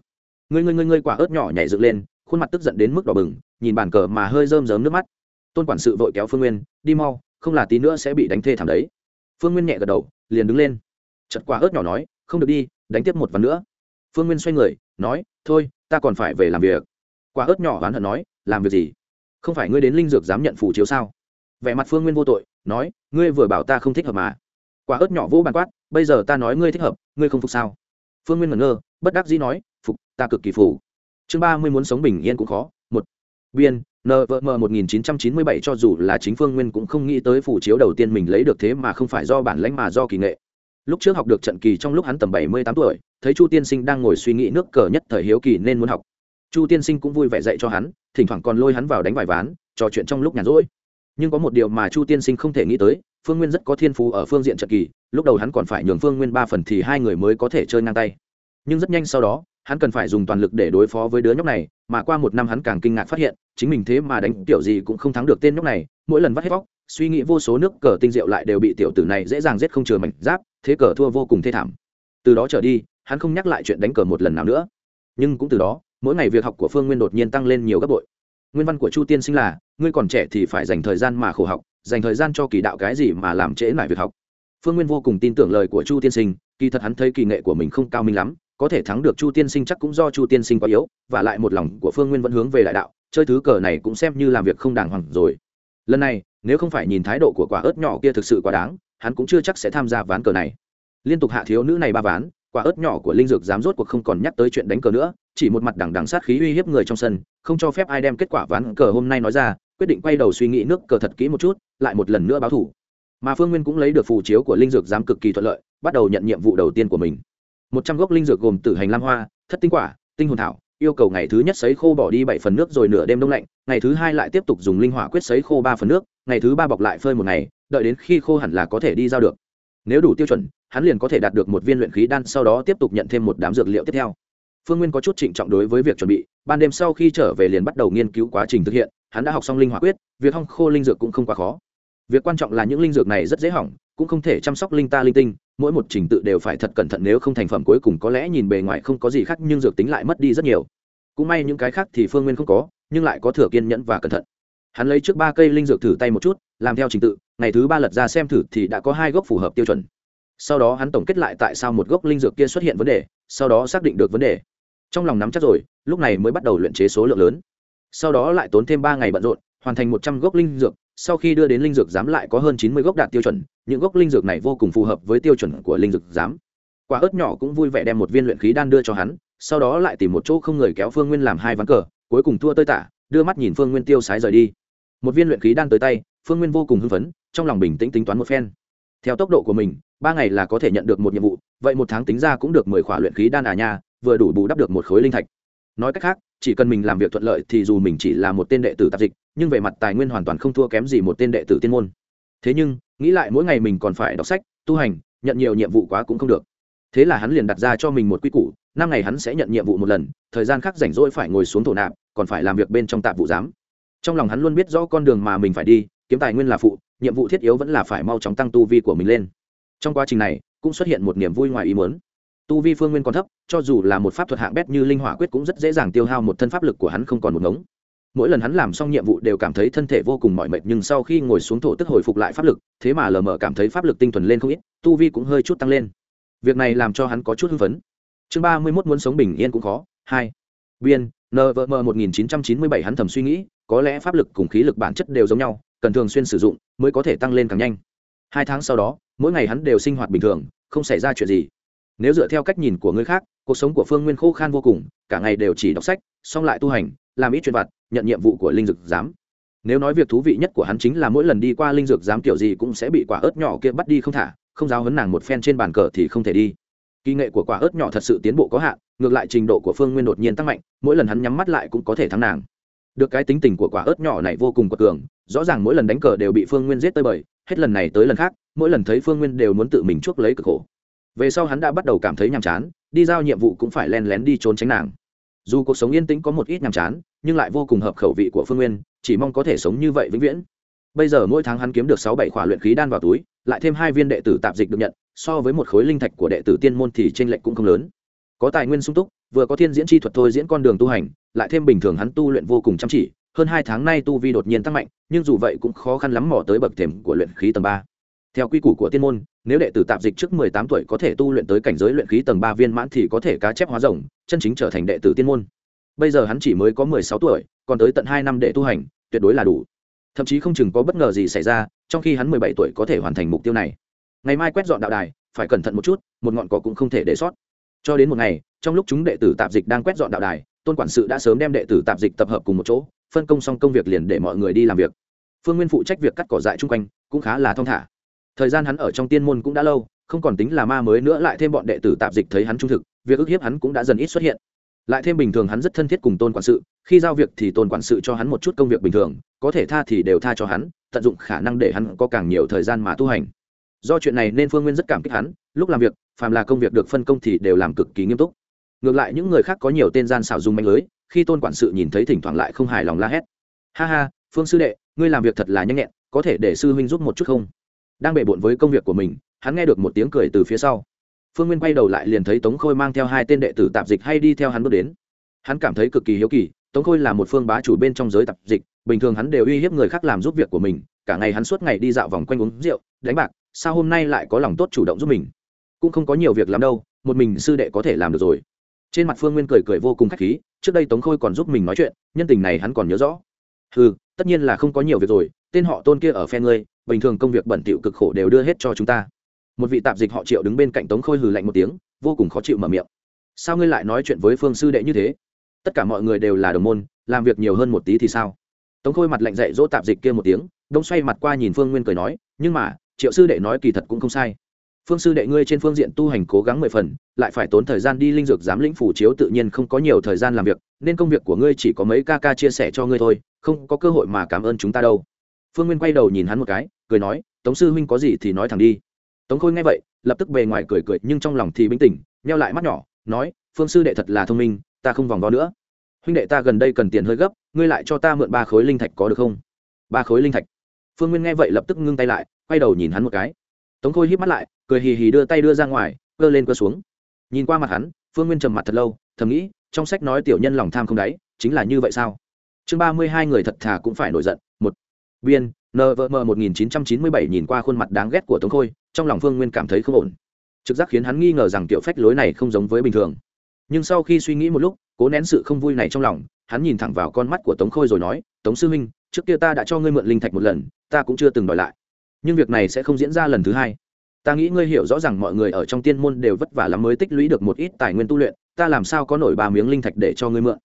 Ngươi ngươi ngươi ngươi quả ớt nhỏ nhảy dựng lên, khuôn mặt tức giận đến mức đỏ bừng, nhìn bàn cờ mà hơi rơm rớm nước mắt. Tôn quản sự vội kéo phương nguyên, đi mau, không là tí nữa sẽ bị đánh thê thảm đấy. Phương nguyên nhẹ gật đầu, liền đứng lên. Chật quả ớt nhỏ nói, không được đi, đánh tiếp một ván nữa. Phương nguyên xoay người, nói, thôi, ta còn phải về làm việc. Quả ớt nhỏ oán hận nói, làm việc gì? Không phải ngươi đến linh dược dám nhận phủ chiếu sao? Vẻ mặt phương nguyên vô tội, nói, ngươi vừa bảo ta không thích hợp mà quả ớt nhỏ vỗ bàn quát, bây giờ ta nói ngươi thích hợp, ngươi không phục sao? Phương nguyên ngẩn ngơ, bất đắc dĩ nói, phục, ta cực kỳ phủ chương ba mươi muốn sống bình yên cũng khó, một. Biên nvm một nghìn chín trăm chín mươi bảy cho dù là chính phương nguyên cũng không nghĩ tới phủ chiếu đầu tiên mình lấy được thế mà không phải do bản lãnh mà do kỳ nghệ. Lúc trước học được trận kỳ trong lúc hắn tầm bảy mươi tám tuổi, thấy chu tiên sinh đang ngồi suy nghĩ nước cờ nhất thời hiếu kỳ nên muốn học. Chu tiên sinh cũng vui vẻ dạy cho hắn, thỉnh thoảng còn lôi hắn vào đánh vài ván, trò chuyện trong lúc nhàn rỗi. Nhưng có một điều mà chu tiên sinh không thể nghĩ tới phương nguyên rất có thiên phú ở phương diện trận kỳ, lúc đầu hắn còn phải nhường phương nguyên ba phần thì hai người mới có thể chơi ngang tay. Nhưng rất nhanh sau đó, hắn cần phải dùng toàn lực để đối phó với đứa nhóc này, mà qua một năm hắn càng kinh ngạc phát hiện, chính mình thế mà đánh kiểu gì cũng không thắng được tên nhóc này, mỗi lần vắt hết vóc suy nghĩ vô số nước cờ tinh diệu lại đều bị tiểu tử này dễ dàng giết không chừa mảnh giáp, thế cờ thua vô cùng thê thảm. Từ đó trở đi, hắn không nhắc lại chuyện đánh cờ một lần nào nữa. Nhưng cũng từ đó, mỗi ngày việc học của phương nguyên đột nhiên tăng lên nhiều gấp bội. Nguyên văn của chu tiên sinh là, ngươi còn trẻ thì phải dành thời gian mà khổ học dành thời gian cho kỳ đạo cái gì mà làm trễ lại việc học. Phương nguyên vô cùng tin tưởng lời của chu tiên sinh, kỳ thật hắn thấy kỳ nghệ của mình không cao minh lắm, có thể thắng được chu tiên sinh chắc cũng do chu tiên sinh quá yếu, và lại một lòng của phương nguyên vẫn hướng về đại đạo, chơi thứ cờ này cũng xem như làm việc không đàng hoàng rồi. Lần này, nếu không phải nhìn thái độ của quả ớt nhỏ kia thực sự quá đáng, hắn cũng chưa chắc sẽ tham gia ván cờ này. Liên tục hạ thiếu nữ này ba ván, quả ớt nhỏ của linh dược dám rốt cuộc không còn nhắc tới chuyện đánh cờ nữa, chỉ một mặt đằng đằng sát khí uy hiếp người trong sân, không cho phép ai đem kết quả ván cờ hôm nay nói ra quyết định quay đầu suy nghĩ nước cờ thật kỹ một chút, lại một lần nữa báo thủ. Mà phương nguyên cũng lấy được phù chiếu của linh dược giám cực kỳ thuận lợi, bắt đầu nhận nhiệm vụ đầu tiên của mình. Một trăm gốc linh dược gồm tử hành lam hoa, thất tinh quả, tinh hồn thảo, yêu cầu ngày thứ nhất sấy khô bỏ đi bảy phần nước rồi nửa đêm đông lạnh, ngày thứ hai lại tiếp tục dùng linh hỏa quyết sấy khô ba phần nước, ngày thứ ba bọc lại phơi một ngày, đợi đến khi khô hẳn là có thể đi giao được. Nếu đủ tiêu chuẩn, hắn liền có thể đạt được một viên luyện khí đan, sau đó tiếp tục nhận thêm một đám dược liệu tiếp theo. Phương nguyên có chút trịnh trọng đối với việc chuẩn bị, ban đêm sau khi trở về liền bắt đầu nghiên cứu quá trình thực hiện hắn đã học xong linh hỏa quyết, việc hong khô linh dược cũng không quá khó. Việc quan trọng là những linh dược này rất dễ hỏng, cũng không thể chăm sóc linh ta linh tinh, mỗi một trình tự đều phải thật cẩn thận nếu không thành phẩm cuối cùng có lẽ nhìn bề ngoài không có gì khác nhưng dược tính lại mất đi rất nhiều. Cũng may những cái khác thì phương nguyên không có, nhưng lại có thừa kiên nhẫn và cẩn thận. Hắn lấy trước ba cây linh dược thử tay một chút, làm theo trình tự, ngày thứ ba lật ra xem thử thì đã có hai gốc phù hợp tiêu chuẩn. Sau đó hắn tổng kết lại tại sao một gốc linh dược kia xuất hiện vấn đề, sau đó xác định được vấn đề. Trong lòng nắm chắc rồi, lúc này mới bắt đầu luyện chế số lượng lớn sau đó lại tốn thêm ba ngày bận rộn, hoàn thành một trăm gốc linh dược, sau khi đưa đến linh dược giám lại có hơn chín mươi gốc đạt tiêu chuẩn, những gốc linh dược này vô cùng phù hợp với tiêu chuẩn của linh dược giám. Quả ớt nhỏ cũng vui vẻ đem một viên luyện khí đan đưa cho hắn, sau đó lại tìm một chỗ không người kéo phương nguyên làm hai ván cờ, cuối cùng thua tơi tả, đưa mắt nhìn phương nguyên tiêu sái rời đi. Một viên luyện khí đan tới tay, phương nguyên vô cùng hưng phấn, trong lòng bình tĩnh tính toán một phen. Theo tốc độ của mình, ba ngày là có thể nhận được một nhiệm vụ, vậy một tháng tính ra cũng được mười khỏa luyện khí đan à nha, vừa đủ bù đắp được một khối linh thạch nói cách khác, chỉ cần mình làm việc thuận lợi thì dù mình chỉ là một tên đệ tử tạp dịch, nhưng về mặt tài nguyên hoàn toàn không thua kém gì một tên đệ tử tiên môn. Thế nhưng, nghĩ lại mỗi ngày mình còn phải đọc sách, tu hành, nhận nhiều nhiệm vụ quá cũng không được. Thế là hắn liền đặt ra cho mình một quy củ, năm ngày hắn sẽ nhận nhiệm vụ một lần, thời gian khác rảnh rỗi phải ngồi xuống thổ nạp, còn phải làm việc bên trong tạp vụ giám. Trong lòng hắn luôn biết rõ con đường mà mình phải đi, kiếm tài nguyên là phụ, nhiệm vụ thiết yếu vẫn là phải mau chóng tăng tu vi của mình lên. Trong quá trình này, cũng xuất hiện một niềm vui ngoài ý muốn tu vi phương nguyên còn thấp, cho dù là một pháp thuật hạng bét như linh hỏa quyết cũng rất dễ dàng tiêu hao một thân pháp lực của hắn không còn một ngống. Mỗi lần hắn làm xong nhiệm vụ đều cảm thấy thân thể vô cùng mỏi mệt, nhưng sau khi ngồi xuống thổ tức hồi phục lại pháp lực, thế mà lờ mờ cảm thấy pháp lực tinh thuần lên không ít, tu vi cũng hơi chút tăng lên. Việc này làm cho hắn có chút hưng phấn. Chương ba mươi mốt muốn sống bình yên cũng khó, hai. Biên nvm một nghìn chín trăm chín mươi bảy, hắn thầm suy nghĩ, có lẽ pháp lực cùng khí lực bản chất đều giống nhau, cần thường xuyên sử dụng, mới có thể tăng lên càng nhanh. Hai tháng sau đó, mỗi ngày hắn đều sinh hoạt bình thường, không xảy ra chuyện gì nếu dựa theo cách nhìn của người khác, cuộc sống của phương nguyên khô khan vô cùng, cả ngày đều chỉ đọc sách, xong lại tu hành, làm ít chuyện vặt, nhận nhiệm vụ của linh dược giám. Nếu nói việc thú vị nhất của hắn chính là mỗi lần đi qua linh dược giám kiểu gì cũng sẽ bị quả ớt nhỏ kia bắt đi không thả, không giáo hấn nàng một phen trên bàn cờ thì không thể đi. Kỳ nghệ của quả ớt nhỏ thật sự tiến bộ có hạn, ngược lại trình độ của phương nguyên đột nhiên tăng mạnh, mỗi lần hắn nhắm mắt lại cũng có thể thắng nàng. Được cái tính tình của quả ớt nhỏ này vô cùng quật cường, rõ ràng mỗi lần đánh cờ đều bị phương nguyên giết tới bời, hết lần này tới lần khác, mỗi lần thấy phương nguyên đều muốn tự mình chuốc lấy cực khổ về sau hắn đã bắt đầu cảm thấy nhàm chán, đi giao nhiệm vụ cũng phải len lén đi trốn tránh nàng. Dù cuộc sống yên tĩnh có một ít nhàm chán, nhưng lại vô cùng hợp khẩu vị của phương nguyên, chỉ mong có thể sống như vậy vĩnh viễn. Bây giờ mỗi tháng hắn kiếm được sáu bảy khỏa luyện khí đan vào túi, lại thêm hai viên đệ tử tạp dịch được nhận, so với một khối linh thạch của đệ tử tiên môn thì t r ê n lệch cũng không lớn. Có tài nguyên sung túc, vừa có thiên diễn chi thuật thôi diễn con đường tu hành, lại thêm bình thường hắn tu luyện vô cùng chăm chỉ, hơn hai tháng nay tu vi đột nhiên tăng mạnh, nhưng dù vậy cũng khó khăn lắm mò tới bậc thềm của luyện khí tầng ba theo quy củ của tiên môn, nếu đệ tử tạp dịch trước mười tám tuổi có thể tu luyện tới cảnh giới luyện khí tầng ba viên mãn thì có thể cá chép hóa rồng, chân chính trở thành đệ tử tiên môn. Bây giờ hắn chỉ mới có mười sáu tuổi, còn tới tận hai năm để tu hành, tuyệt đối là đủ. Thậm chí không chừng có bất ngờ gì xảy ra, trong khi hắn mười bảy tuổi có thể hoàn thành mục tiêu này. Ngày mai quét dọn đạo đài, phải cẩn thận một chút, một ngọn cỏ cũng không thể để sót. Cho đến một ngày, trong lúc chúng đệ tử tạp dịch đang quét dọn đạo đài, tôn quản sự đã sớm đem đệ tử tạp dịch tập hợp cùng một chỗ, phân công xong công việc liền để mọi người đi làm việc. Phương nguyên phụ trách việc cắt cỏ dại chung quanh, cũng khá là thong thả thời gian hắn ở trong tiên môn cũng đã lâu, không còn tính là ma mới nữa, lại thêm bọn đệ tử tạp dịch thấy hắn trung thực, việc ức hiếp hắn cũng đã dần ít xuất hiện. Lại thêm bình thường hắn rất thân thiết cùng tôn quản sự, khi giao việc thì tôn quản sự cho hắn một chút công việc bình thường, có thể tha thì đều tha cho hắn, tận dụng khả năng để hắn có càng nhiều thời gian mà tu hành. Do chuyện này nên phương nguyên rất cảm kích hắn, lúc làm việc, phàm là công việc được phân công thì đều làm cực kỳ nghiêm túc. Ngược lại những người khác có nhiều tên gian xảo dùng manh lưới, khi tôn quản sự nhìn thấy thỉnh thoảng lại không hài lòng la hét. Ha ha, phương sư đệ, ngươi làm việc thật là nhanh nhẹn, có thể để sư huynh giúp một chút không? Đang bệ bộn với công việc của mình, hắn nghe được một tiếng cười từ phía sau. Phương nguyên quay đầu lại liền thấy tống khôi mang theo hai tên đệ tử tạp dịch hay đi theo hắn bước đến. Hắn cảm thấy cực kỳ hiếu kỳ, tống khôi là một phương bá chủ bên trong giới tạp dịch, bình thường hắn đều uy hiếp người khác làm giúp việc của mình, cả ngày hắn suốt ngày đi dạo vòng quanh uống rượu, đánh bạc, sao hôm nay lại có lòng tốt chủ động giúp mình? Cũng không có nhiều việc làm đâu, một mình sư đệ có thể làm được rồi. Trên mặt phương nguyên cười cười vô cùng k h á c h khí, trước đây tống khôi còn giúp mình nói chuyện, nhân tình này hắn còn nhớ rõ. Ừ tất nhiên là không có nhiều việc rồi, tên họ tôn kia ở phe ngươi bình thường công việc bẩn thỉu cực khổ đều đưa hết cho chúng ta. Một vị tạp dịch họ triệu đứng bên cạnh tống khôi hừ lạnh một tiếng, vô cùng khó chịu mở miệng. Sao ngươi lại nói chuyện với phương sư đệ như thế? Tất cả mọi người đều là đồng môn, làm việc nhiều hơn một tí thì sao? Tống khôi mặt lạnh dạy dỗ tạp dịch kia một tiếng, đông xoay mặt qua nhìn phương nguyên cười nói, nhưng mà, triệu sư đệ nói kỳ thật cũng không sai. Phương sư đệ ngươi trên phương diện tu hành cố gắng mười phần, lại phải tốn thời gian đi linh dược giám lĩnh phủ chiếu tự nhiên không có nhiều thời gian làm việc, nên công việc của ngươi chỉ có mấy ca ca chia sẻ cho ngươi thôi, không có cơ hội mà cảm ơn chúng ta đâu phương nguyên quay đầu nhìn hắn một cái, cười nói, tống sư huynh có gì thì nói thẳng đi. Tống khôi nghe vậy, lập tức bề ngoài cười cười, nhưng trong lòng thì bình tĩnh neo lại mắt nhỏ, nói, phương sư đệ thật là thông minh, ta không vòng vo nữa. Huynh đệ ta gần đây cần tiền hơi gấp, ngươi lại cho ta mượn ba khối linh thạch có được không? Ba khối linh thạch? Phương nguyên nghe vậy lập tức ngưng tay lại, quay đầu nhìn hắn một cái. Tống khôi híp mắt lại, cười hì hì đưa tay đưa ra ngoài, cơ lên cơ xuống. Nhìn qua mặt hắn, phương nguyên trầm mặt thật lâu, thầm nghĩ, trong sách nói tiểu nhân lòng tham không đáy, chính là như vậy sao? Chương ba mươi hai người thật thà cũng phải nổi giận biên nvm một nghìn chín trăm chín mươi bảy nhìn qua khuôn mặt đáng ghét của tống khôi, trong lòng phương nguyên cảm thấy không ổn. Trực giác khiến hắn nghi ngờ rằng kiểu phách lối này không giống với bình thường. Nhưng sau khi suy nghĩ một lúc, cố nén sự không vui này trong lòng, hắn nhìn thẳng vào con mắt của tống khôi rồi nói, tống sư huynh, trước kia ta đã cho ngươi mượn linh thạch một lần, ta cũng chưa từng đòi lại. Nhưng việc này sẽ không diễn ra lần thứ hai. Ta nghĩ ngươi hiểu rõ rằng mọi người ở trong tiên môn đều vất vả lắm mới tích lũy được một ít tài nguyên tu luyện, ta làm sao có nổi ba miếng linh thạch để cho ngươi mượn?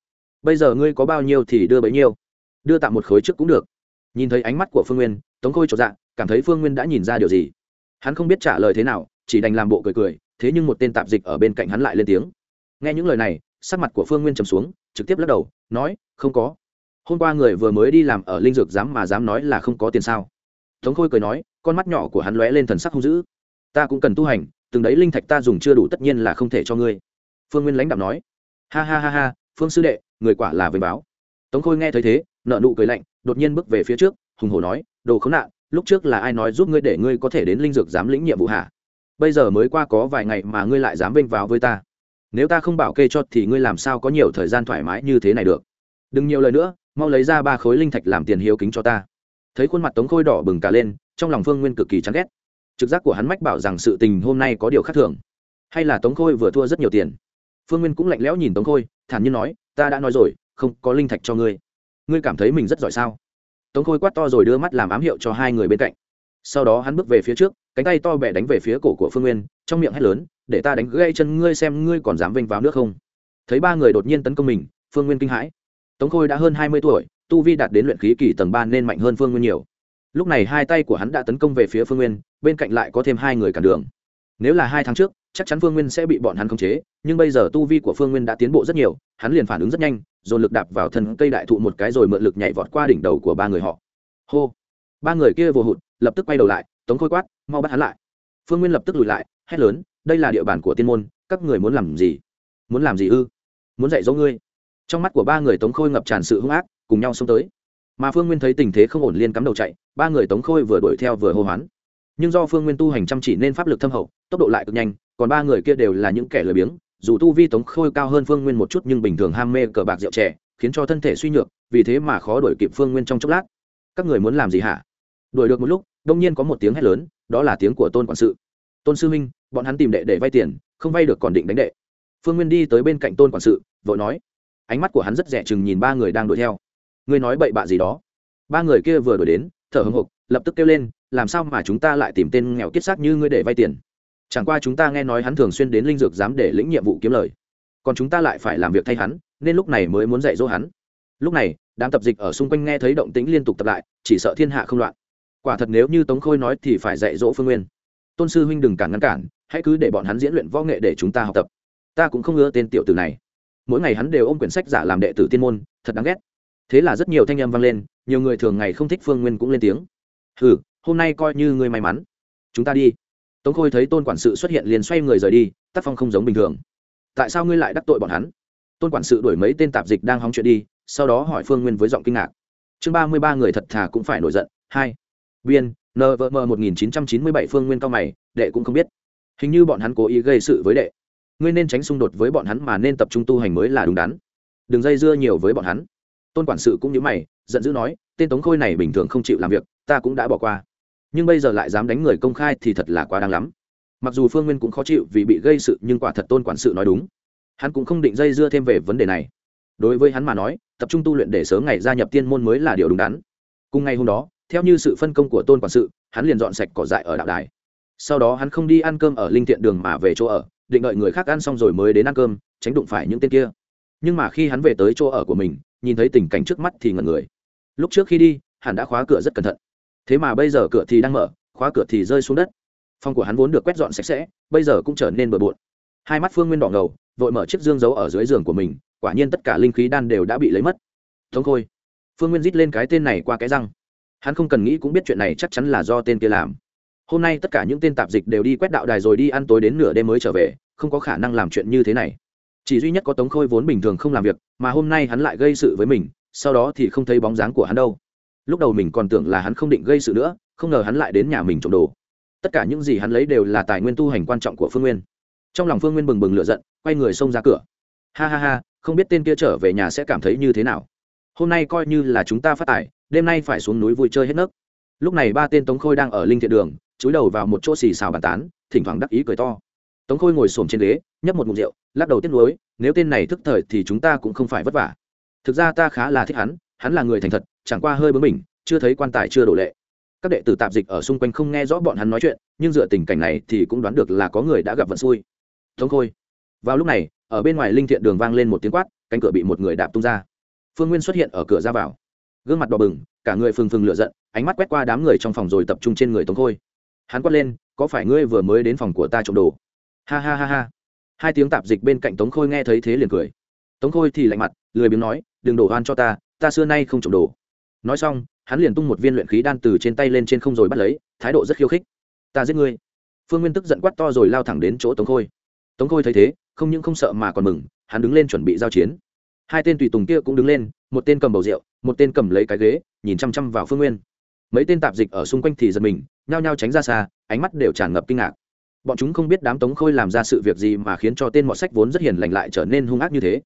Bây giờ ngươi có bao nhiêu thì đưa bấy nhiêu. Đưa tạm một khối trước cũng được nhìn thấy ánh mắt của phương nguyên, tống khôi trột dạ cảm thấy phương nguyên đã nhìn ra điều gì. Hắn không biết trả lời thế nào, chỉ đành làm bộ cười cười, thế nhưng một tên tạp dịch ở bên cạnh hắn lại lên tiếng. Nghe những lời này, sắc mặt của phương nguyên trầm xuống, trực tiếp lắc đầu, nói, không có. Hôm qua người vừa mới đi làm ở linh dược dám mà dám nói là không có tiền sao? Tống khôi cười nói, con mắt nhỏ của hắn lóe lên thần sắc hung dữ. Ta cũng cần tu hành, từng đấy linh thạch ta dùng chưa đủ tất nhiên là không thể cho ngươi. Phương nguyên lãnh đạo nói. Ha ha ha ha, phương sư đệ, người quả là về báo. Tống khôi nghe thấy thế nợ nụ cười lạnh đột nhiên bước về phía trước, hùng hổ nói, đồ khốn nạn, lúc trước là ai nói giúp ngươi để ngươi có thể đến linh dược giám lĩnh nhiệm vụ hả? Bây giờ mới qua có vài ngày mà ngươi lại dám vênh vào với ta. Nếu ta không bảo kê cho thì ngươi làm sao có nhiều thời gian thoải mái như thế này được? Đừng nhiều lời nữa, mau lấy ra ba khối linh thạch làm tiền hiếu kính cho ta. Thấy khuôn mặt tống khôi đỏ bừng cả lên, trong lòng phương nguyên cực kỳ chán ghét. Trực giác của hắn mách bảo rằng sự tình hôm nay có điều khác thường. Hay là tống khôi vừa thua rất nhiều tiền? Phương nguyên cũng lạnh lẽo nhìn tống khôi, thản nhiên nói, ta đã nói rồi, không có linh thạch cho ngươi ngươi cảm thấy mình rất giỏi sao? Tống khôi quát to rồi đưa mắt làm ám hiệu cho hai người bên cạnh. Sau đó hắn bước về phía trước, cánh tay to bẻ đánh về phía cổ của phương nguyên, trong miệng hét lớn, để ta đánh gãy chân ngươi xem ngươi còn dám vênh vào nước không? Thấy ba người đột nhiên tấn công mình, phương nguyên kinh hãi. Tống khôi đã hơn hai mươi tuổi, tu vi đạt đến luyện khí kỳ tầng ba nên mạnh hơn phương nguyên nhiều. Lúc này hai tay của hắn đã tấn công về phía phương nguyên, bên cạnh lại có thêm hai người cản đường. Nếu là hai tháng trước chắc chắn phương nguyên sẽ bị bọn hắn khống chế, nhưng bây giờ tu vi của phương nguyên đã tiến bộ rất nhiều, hắn liền phản ứng rất nhanh, dồn lực đạp vào thân cây đại thụ một cái rồi mượn lực nhảy vọt qua đỉnh đầu của ba người họ. Hô! Ba người kia vô hụt, lập tức quay đầu lại, tống khôi quát, mau bắt hắn lại. Phương nguyên lập tức lùi lại, hét lớn, đây là địa bàn của tiên môn, các người muốn làm gì? Muốn làm gì ư? Muốn dạy dỗ ngươi? Trong mắt của ba người tống khôi ngập tràn sự hung ác, cùng nhau xông tới. Mà phương nguyên thấy tình thế không ổn liên cắm đầu chạy, ba người tống khôi vừa đuổi theo vừa hô hoán nhưng do phương nguyên tu hành chăm chỉ nên pháp lực thâm hậu, tốc độ lại cực nhanh, còn ba người kia đều là những kẻ lười biếng, dù tu vi tống khôi cao hơn phương nguyên một chút nhưng bình thường ham mê cờ bạc rượu trẻ, khiến cho thân thể suy nhược, vì thế mà khó đuổi kịp phương nguyên trong chốc lát. Các người muốn làm gì hả? Đuổi được một lúc, đông nhiên có một tiếng hét lớn, đó là tiếng của tôn quản sự. Tôn sư minh bọn hắn tìm đệ để vay tiền, không vay được còn định đánh đệ. Phương nguyên đi tới bên cạnh tôn quản sự, vội nói. Ánh mắt của hắn rất rẻ chừng nhìn ba người đang đuổi theo. Ngươi nói bậy bạ gì đó? Ba người kia vừa đuổi đến, thở hồng hộc, lập tức kêu lên làm sao mà chúng ta lại tìm tên nghèo kiết xác như ngươi để vay tiền? Chẳng qua chúng ta nghe nói hắn thường xuyên đến linh dược dám để lĩnh nhiệm vụ kiếm lời. Còn chúng ta lại phải làm việc thay hắn, nên lúc này mới muốn dạy dỗ hắn. Lúc này, đám tập dịch ở xung quanh nghe thấy động tĩnh liên tục tập lại, chỉ sợ thiên hạ không loạn. Quả thật nếu như tống khôi nói thì phải dạy dỗ phương nguyên. Tôn sư huynh đừng cản ngăn cản, hãy cứ để bọn hắn diễn luyện võ nghệ để chúng ta học tập. Ta cũng không ưa tên tiểu tử này. Mỗi ngày hắn đều ôm quyển sách giả làm đệ tử tiên môn, thật đáng ghét. Thế là rất nhiều thanh âm vang lên, nhiều người thường ngày không thích phương nguyên cũng lên tiếng. Ừ hôm nay coi như ngươi may mắn. Chúng ta đi. Tống khôi thấy tôn quản sự xuất hiện liền xoay người rời đi, tác phong không giống bình thường. Tại sao ngươi lại đắc tội bọn hắn? Tôn quản sự đuổi mấy tên tạp dịch đang hóng chuyện đi, sau đó hỏi phương nguyên với giọng kinh ngạc. Chương ba mươi ba người thật thà cũng phải nổi giận. Hai. Biên nvm một nghìn chín trăm chín mươi bảy, phương nguyên cao mày, đệ cũng không biết. Hình như bọn hắn cố ý gây sự với đệ. Ngươi nên tránh xung đột với bọn hắn mà nên tập trung tu hành mới là đúng đắn. Đừng dây dưa nhiều với bọn hắn. Tôn quản sự cũng như mày, giận dữ nói, tên tống khôi này bình thường không chịu làm việc, ta cũng đã bỏ qua nhưng bây giờ lại dám đánh người công khai thì thật là quá đáng lắm. Mặc dù phương nguyên cũng khó chịu vì bị gây sự nhưng quả thật tôn quản sự nói đúng. Hắn cũng không định dây dưa thêm về vấn đề này. Đối với hắn mà nói, tập trung tu luyện để sớm ngày gia nhập tiên môn mới là điều đúng đắn. Cùng ngày hôm đó, theo như sự phân công của tôn quản sự, hắn liền dọn sạch cỏ dại ở đạo đài. Sau đó hắn không đi ăn cơm ở linh thiện đường mà về chỗ ở, định đợi người khác ăn xong rồi mới đến ăn cơm, tránh đụng phải những tên kia. Nhưng mà khi hắn về tới chỗ ở của mình, nhìn thấy tình cảnh trước mắt thì ngẩn người. Lúc trước khi đi, hắn đã khóa cửa rất cẩn thận thế mà bây giờ cửa thì đang mở, khóa cửa thì rơi xuống đất. Phòng của hắn vốn được quét dọn sạch sẽ, bây giờ cũng trở nên bừa bộn. Hai mắt phương nguyên đỏ ngầu, vội mở chiếc dương giấu ở dưới giường của mình, quả nhiên tất cả linh khí đan đều đã bị lấy mất. Thống khôi, phương nguyên rít lên cái tên này qua cái răng. Hắn không cần nghĩ cũng biết chuyện này chắc chắn là do tên kia làm. Hôm nay tất cả những tên tạp dịch đều đi quét đạo đài rồi đi ăn tối đến nửa đêm mới trở về, không có khả năng làm chuyện như thế này. Chỉ duy nhất có tống khôi vốn bình thường không làm việc, mà hôm nay hắn lại gây sự với mình, sau đó thì không thấy bóng dáng của hắn đâu lúc đầu mình còn tưởng là hắn không định gây sự nữa, không ngờ hắn lại đến nhà mình trộm đồ. Tất cả những gì hắn lấy đều là tài nguyên tu hành quan trọng của phương nguyên. Trong lòng phương nguyên bừng bừng lửa giận, quay người xông ra cửa. Ha ha ha, không biết tên kia trở về nhà sẽ cảm thấy như thế nào. Hôm nay coi như là chúng ta phát tài, đêm nay phải xuống núi vui chơi hết nấc. Lúc này ba tên tống khôi đang ở linh thiện đường, chúi đầu vào một chỗ xì xào bàn tán, thỉnh thoảng đắc ý cười to. Tống khôi ngồi xổm trên ghế, nhấp một mục rượu, lắc đầu tiếc nuối, nếu tên này thức thời thì chúng ta cũng không phải vất vả. Thực ra ta khá là thích hắn hắn là người thành thật, chẳng qua hơi bướng mình chưa thấy quan tài chưa đổ lệ. Các đệ tử tạp dịch ở xung quanh không nghe rõ bọn hắn nói chuyện, nhưng dựa tình cảnh này thì cũng đoán được là có người đã gặp vận xui. Tống khôi. Vào lúc này, ở bên ngoài linh thiện đường vang lên một tiếng quát, cánh cửa bị một người đạp tung ra. Phương nguyên xuất hiện ở cửa ra vào. Gương mặt đỏ bừng, cả người phừng phừng lửa giận, ánh mắt quét qua đám người trong phòng rồi tập trung trên người tống khôi. Hắn quát lên, có phải ngươi vừa mới đến phòng của ta trộm đồ? Ha ha ha ha. Hai tiếng tạp dịch bên cạnh tống khôi nghe thấy thế liền cười. Tống khôi thì lạnh mặt, lười biếng nói, đừng đổ oan cho ta ta xưa nay không trộm đồ. Nói xong, hắn liền tung một viên luyện khí đan từ trên tay lên trên không rồi bắt lấy, thái độ rất khiêu khích. Ta giết ngươi. Phương nguyên tức giận quát to rồi lao thẳng đến chỗ tống khôi. Tống khôi thấy thế, không những không sợ mà còn mừng, hắn đứng lên chuẩn bị giao chiến. Hai tên tùy tùng kia cũng đứng lên, một tên cầm bầu rượu, một tên cầm lấy cái ghế, nhìn chăm chăm vào phương nguyên. Mấy tên tạp dịch ở xung quanh thì giật mình, nhao nhao tránh ra xa, ánh mắt đều tràn ngập kinh ngạc. Bọn chúng không biết đám tống khôi làm ra sự việc gì mà khiến cho tên mọt sách vốn rất hiền lành lại trở nên hung ác như thế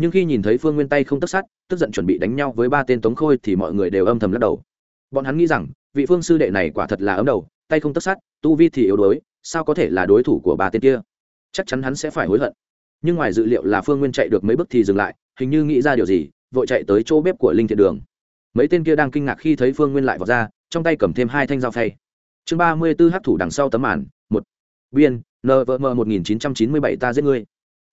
nhưng khi nhìn thấy phương nguyên tay không tất sát tức giận chuẩn bị đánh nhau với ba tên tống khôi thì mọi người đều âm thầm lắc đầu. Bọn hắn nghĩ rằng, vị phương sư đệ này quả thật là ấm đầu, tay không tất sát tu vi thì yếu đuối, sao có thể là đối thủ của ba tên kia? Chắc chắn hắn sẽ phải hối hận. Nhưng ngoài dự liệu là phương nguyên chạy được mấy bước thì dừng lại, hình như nghĩ ra điều gì, vội chạy tới chỗ bếp của linh thiện đường. Mấy tên kia đang kinh ngạc khi thấy phương nguyên lại vọt ra, trong tay cầm thêm hai thanh dao phay. Chương ba mươi b ố hát thủ đằng sau tấm màn, một. Biên nvm một nghìn chín trăm chín mươi bảy ta giết ngươi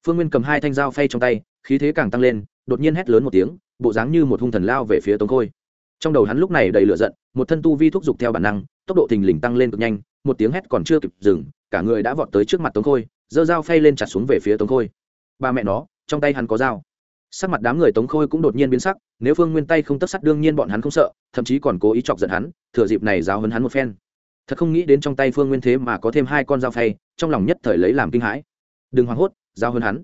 phương nguyên cầm hai thanh dao phay trong tay, khí thế càng tăng lên, đột nhiên hét lớn một tiếng, bộ dáng như một hung thần lao về phía tống khôi. Trong đầu hắn lúc này đầy lửa giận, một thân tu vi thúc giục theo bản năng, tốc độ thình lình tăng lên cực nhanh, một tiếng hét còn chưa kịp dừng, cả người đã vọt tới trước mặt tống khôi, giơ dao phay lên chặt xuống về phía tống khôi. Ba mẹ nó, trong tay hắn có dao. Sắc mặt đám người tống khôi cũng đột nhiên biến sắc, nếu phương nguyên tay không tất sắt đương nhiên bọn hắn không sợ, thậm chí còn cố ý chọc giận hắn, thừa dịp này giáo hấn hắn một phen. Thật không nghĩ đến trong tay phương nguyên thế mà có thêm hai con dao phay, trong lòng nhất thời lấy làm kinh hãi. Đừng hoảng hốt giao hơn hắn.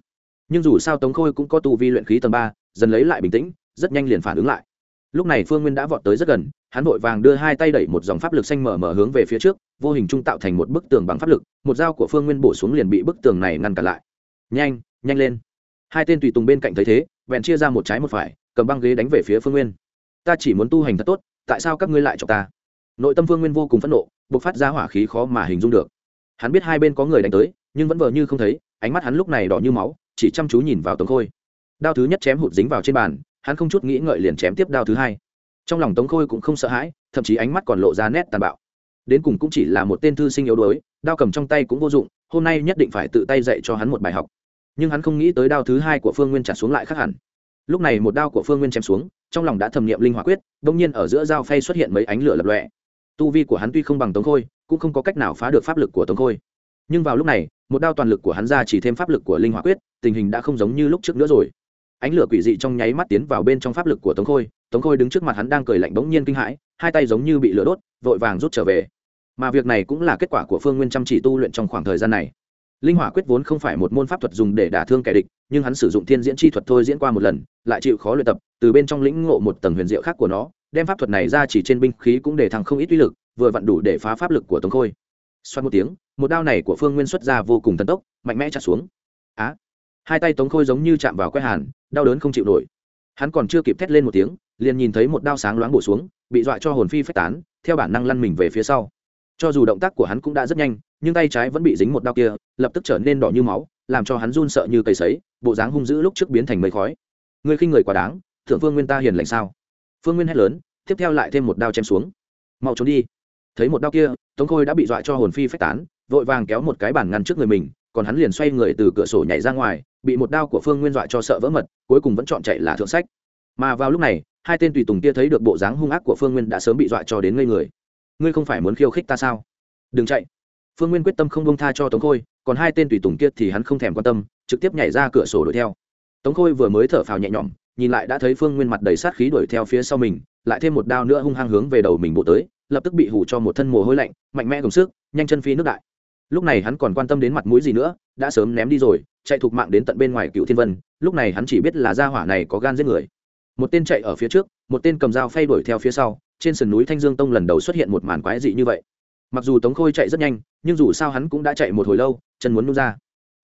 Nhưng dù sao tống khôi cũng có tu vi luyện khí tầng ba, dần lấy lại bình tĩnh, rất nhanh liền phản ứng lại. Lúc này phương nguyên đã vọt tới rất gần, hắn vội vàng đưa hai tay đẩy một dòng pháp lực xanh mở mở hướng về phía trước, vô hình trung tạo thành một bức tường bằng pháp lực, một dao của phương nguyên bổ xuống liền bị bức tường này ngăn cản lại. Nhanh nhanh lên. Hai tên tùy tùng bên cạnh thấy thế vẹn chia ra một trái một phải, cầm băng ghế đánh về phía phương nguyên. Ta chỉ muốn tu hành thật tốt, tại sao các ngươi lại chọc ta? Nội tâm phương nguyên vô cùng phẫn nộ b ộ c phát ra hỏa khí khó mà hình dung được. Hắn biết hai bên có người đánh tới, nhưng vẫn vờ như không thấy ánh mắt hắn lúc này đỏ như máu, chỉ chăm chú nhìn vào tống khôi. Đao thứ nhất chém hụt dính vào trên bàn, hắn không chút nghĩ ngợi liền chém tiếp đao thứ hai. Trong lòng tống khôi cũng không sợ hãi, thậm chí ánh mắt còn lộ ra nét tàn bạo. Đến cùng cũng chỉ là một tên thư sinh yếu đuối, đao cầm trong tay cũng vô dụng, hôm nay nhất định phải tự tay dạy cho hắn một bài học. Nhưng hắn không nghĩ tới đao thứ hai của phương nguyên trả xuống lại khác hẳn. Lúc này một đao của phương nguyên chém xuống, trong lòng đã thẩm nghiệm linh hỏa quyết đ ỗ n g nhiên ở giữa dao phay xuất hiện mấy ánh lửa lập lọe tu vi của hắn tuy không bằng tống khôi, cũng không có cách nào phá được pháp lực của tống khôi. Nhưng vào lúc này một đao toàn lực của hắn ra chỉ thêm pháp lực của linh hỏa quyết, tình hình đã không giống như lúc trước nữa rồi. Ánh lửa quỷ dị trong nháy mắt tiến vào bên trong pháp lực của tống khôi tống khôi đứng trước mặt hắn đang cười lạnh bỗng nhiên kinh hãi, hai tay giống như bị lửa đốt, vội vàng rút trở về. Mà việc này cũng là kết quả của phương nguyên chăm chỉ tu luyện trong khoảng thời gian này. Linh hỏa quyết vốn không phải một môn pháp thuật dùng để đả thương kẻ địch, nhưng hắn sử dụng thiên diễn chi thuật thôi diễn qua một lần, lại chịu khó luyện tập, từ bên trong lĩnh ngộ một tầng huyền diệu khác của nó, đem pháp thuật này ra chỉ trên binh khí cũng để thằng không ít uy lực, vừa vặn đủ để phá pháp lực của tống khôi. Xoát một tiếng một đao này của phương nguyên xuất ra vô cùng thần tốc, mạnh mẽ chặt xuống. Á! Hai tay tống khôi giống như chạm vào que hàn, đau đớn không chịu nổi. Hắn còn chưa kịp thét lên một tiếng, liền nhìn thấy một đao sáng loáng bổ xuống, bị dọa cho hồn phi phách tán, theo bản năng lăn mình về phía sau. Cho dù động tác của hắn cũng đã rất nhanh, nhưng tay trái vẫn bị dính một đao kia, lập tức trở nên đỏ như máu, làm cho hắn run sợ như cây sấy, bộ dáng hung dữ lúc trước biến thành mây khói. Người khinh người quá đáng, thượng phương nguyên ta hiền lành sao? Phương nguyên hét lớn, tiếp theo lại thêm một đao chém xuống. Mau trốn đi. Thấy một đao kia, tống khôi đã bị dọa cho hồn phi phách tán vội vàng kéo một cái bàn ngăn trước người mình, còn hắn liền xoay người từ cửa sổ nhảy ra ngoài, bị một đao của phương nguyên dọa cho sợ vỡ mật, cuối cùng vẫn chọn chạy là thượng sách. Mà vào lúc này, hai tên tùy tùng kia thấy được bộ dáng hung ác của phương nguyên đã sớm bị dọa cho đến ngây người. Ngươi không phải muốn khiêu khích ta sao? Đừng chạy. Phương nguyên quyết tâm không bông tha cho tống khôi, còn hai tên tùy tùng kia thì hắn không thèm quan tâm, trực tiếp nhảy ra cửa sổ đuổi theo. Tống khôi vừa mới thở phào nhẹ nhõm, nhìn lại đã thấy phương nguyên mặt đầy sát khí đuổi theo phía sau mình, lại thêm một đao nữa hung hăng hướng về đầu mình bộ tới, lập tức bị hủ cho một thân mồ hôi lạnh, mạnh mẽ gồng sức, nhanh chân phi nước đại lúc này hắn còn quan tâm đến mặt mũi gì nữa, đã sớm ném đi rồi, chạy thục mạng đến tận bên ngoài cựu thiên vân, lúc này hắn chỉ biết là gia hỏa này có gan giết người. Một tên chạy ở phía trước, một tên cầm dao phay đuổi theo phía sau, trên sườn núi thanh dương tông lần đầu xuất hiện một màn quái dị như vậy. Mặc dù tống khôi chạy rất nhanh, nhưng dù sao hắn cũng đã chạy một hồi lâu, chân muốn nút ra.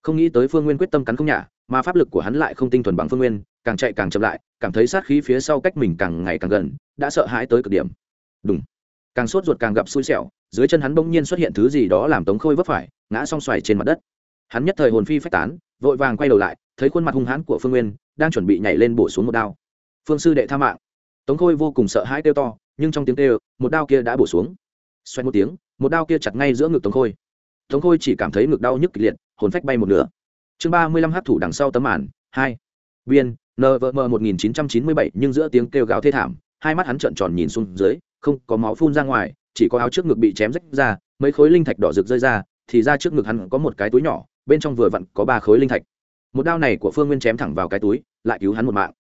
Không nghĩ tới phương nguyên quyết tâm cắn không nhả, mà pháp lực của hắn lại không tinh thuần bằng phương nguyên, càng chạy càng chậm lại, cảm thấy sát khí phía sau cách mình càng ngày càng gần, đã sợ hãi tới cực điểm. Đúng càng sốt ruột càng gặp xui xẻo dưới chân hắn bỗng nhiên xuất hiện thứ gì đó làm tống khôi vấp phải, ngã song xoài trên mặt đất. Hắn nhất thời hồn phi phách tán, vội vàng quay đầu lại, thấy khuôn mặt hung hãn của phương nguyên, đang chuẩn bị nhảy lên bổ xuống một đao. Phương sư đệ tha mạng. Tống khôi vô cùng sợ hãi kêu to, nhưng trong tiếng kêu, một đao kia đã bổ xuống. Xoay một tiếng, một đao kia chặt ngay giữa ngực tống khôi. Tống khôi chỉ cảm thấy ngực đau nhức kịch liệt, hồn phách bay một nửa. Chương ba mươi lăm hát thủ đằng sau tấm màn, hai. Biên nvm một nghìn chín trăm chín mươi bảy, nhưng giữa tiếng kêu gào thê thảm, hai mắt hắn trợn tròn nhìn xuống dưới, không có máu phun ra ngoài chỉ có áo trước ngực bị chém rách ra, mấy khối linh thạch đỏ rực rơi ra, thì ra trước ngực hắn có một cái túi nhỏ, bên trong vừa vặn có ba khối linh thạch. Một đao này của phương nguyên chém thẳng vào cái túi, lại cứu hắn một mạng.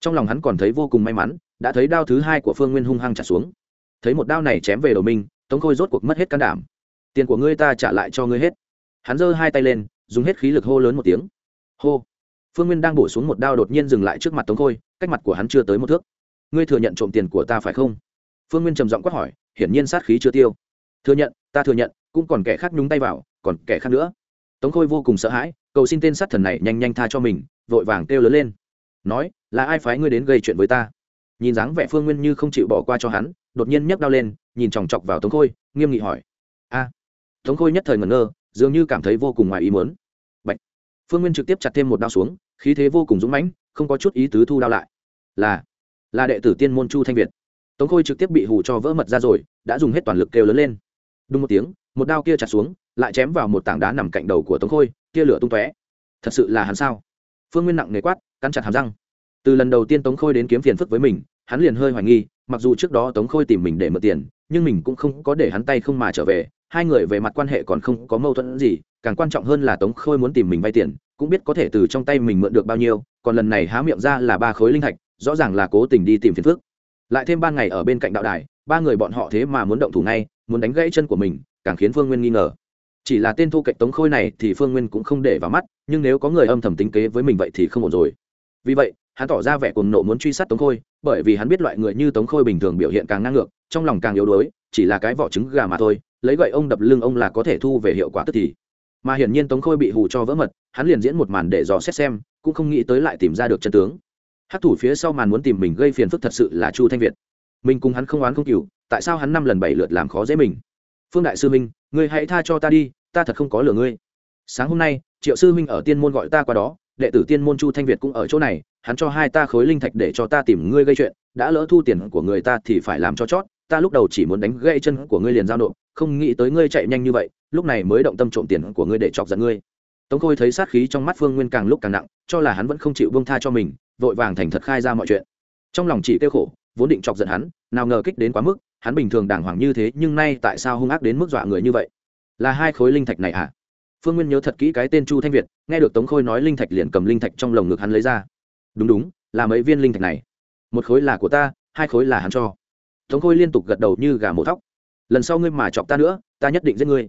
Trong lòng hắn còn thấy vô cùng may mắn, đã thấy đao thứ hai của phương nguyên hung hăng trả xuống. Thấy một đao này chém về đầu minh tống khôi rốt cuộc mất hết can đảm. Tiền của ngươi ta trả lại cho ngươi hết. Hắn giơ hai tay lên, dùng hết khí lực hô lớn một tiếng. Hô! Phương nguyên đang bổ xuống một đao đột nhiên dừng lại trước mặt tống khôi, cách mặt của hắn chưa tới một thước. Ngươi thừa nhận trộm tiền của ta phải không? Phương nguyên trầm giọng quát hỏi hiển nhiên sát khí chưa tiêu. Thừa nhận, ta thừa nhận, cũng còn kẻ khác nhúng tay vào, còn kẻ khác nữa. Tống khôi vô cùng sợ hãi, cầu xin tên sát thần này nhanh nhanh tha cho mình, vội vàng kêu lớn lên. Nói, là ai phái ngươi đến gây chuyện với ta? Nhìn dáng vẻ phương nguyên như không chịu bỏ qua cho hắn, đột nhiên nhấc đao lên, nhìn chòng chọc vào tống khôi, nghiêm nghị hỏi. A. Tống khôi nhất thời ngẩn ngơ, dường như cảm thấy vô cùng ngoài ý muốn. Bạch. phương nguyên trực tiếp chặt thêm một đao xuống, khí thế vô cùng dũng mãnh, không có chút ý tứ thu đao lại. Là là đệ tử tiên môn chu thanh việt tống khôi trực tiếp bị hù cho vỡ mật ra rồi, đã dùng hết toàn lực kêu lớn lên. Đúng một tiếng, một đao kia chặt xuống, lại chém vào một tảng đá nằm cạnh đầu của tống khôi, kia lửa tung tóe. Thật sự là hắn sao? Phương nguyên nặng nề quát, cắn chặt hàm răng. Từ lần đầu tiên tống khôi đến kiếm phiền phức với mình, hắn liền hơi hoài nghi, mặc dù trước đó tống khôi tìm mình để mượn tiền, nhưng mình cũng không có để hắn tay không mà trở về, hai người về mặt quan hệ còn không có mâu thuẫn gì, càng quan trọng hơn là tống khôi muốn tìm mình vay tiền, cũng biết có thể từ trong tay mình mượn được bao nhiêu, còn lần này há miệng ra là ba khối linh thạch, rõ ràng là cố tình đi tìm phiền phức lại thêm ba ngày ở bên cạnh đạo đài, ba người bọn họ thế mà muốn động thủ ngay, muốn đánh gãy chân của mình, càng khiến phương nguyên nghi ngờ. Chỉ là tên thu cạnh tống khôi này thì phương nguyên cũng không để vào mắt, nhưng nếu có người âm thầm tính kế với mình vậy thì không ổn rồi. Vì vậy, hắn tỏ ra vẻ cuồng nộ muốn truy sát tống khôi, bởi vì hắn biết loại người như tống khôi bình thường biểu hiện càng ngang ngược, trong lòng càng yếu đuối, chỉ là cái vỏ trứng gà mà thôi, lấy gậy ông đập lưng ông là có thể thu về hiệu quả tức thì. Mà hiển nhiên tống khôi bị hù cho vỡ mật, hắn liền diễn một màn để dò xét xem, cũng không nghĩ tới lại tìm ra được chân tướng hát thủ phía sau màn muốn tìm mình gây phiền phức thật sự là chu thanh việt. Mình cùng hắn không oán không cừu tại sao hắn năm lần bảy lượt làm khó dễ mình? Phương đại sư minh, ngươi hãy tha cho ta đi, ta thật không có lừa ngươi. Sáng hôm nay, triệu sư minh ở tiên môn gọi ta qua đó, đệ tử tiên môn chu thanh việt cũng ở chỗ này, hắn cho hai ta khối linh thạch để cho ta tìm ngươi gây chuyện, đã lỡ thu tiền của người ta thì phải làm cho chót, ta lúc đầu chỉ muốn đánh gãy chân của ngươi liền giao nộp, không nghĩ tới ngươi chạy nhanh như vậy, lúc này mới động tâm trộm tiền của ngươi để chọc giận ngươi tống khôi thấy sát khí trong mắt phương nguyên càng lúc càng nặng, cho là hắn vẫn không chịu bông tha cho mình, vội vàng thành thật khai ra mọi chuyện. Trong lòng chỉ kêu khổ, vốn định chọc giận hắn, nào ngờ kích đến quá mức, hắn bình thường đàng hoàng như thế, nhưng nay tại sao hung ác đến mức dọa người như vậy? Là hai khối linh thạch này à? Phương nguyên nhớ thật kỹ cái tên chu thanh việt, nghe được tống khôi nói linh thạch liền cầm linh thạch trong lồng ngực hắn lấy ra. Đúng đúng, là mấy viên linh thạch này. Một khối là của ta, hai khối là hắn cho. Tống khôi liên tục gật đầu như gà mổ thóc. Lần sau ngươi mà chọc ta nữa, ta nhất định giết ngươi.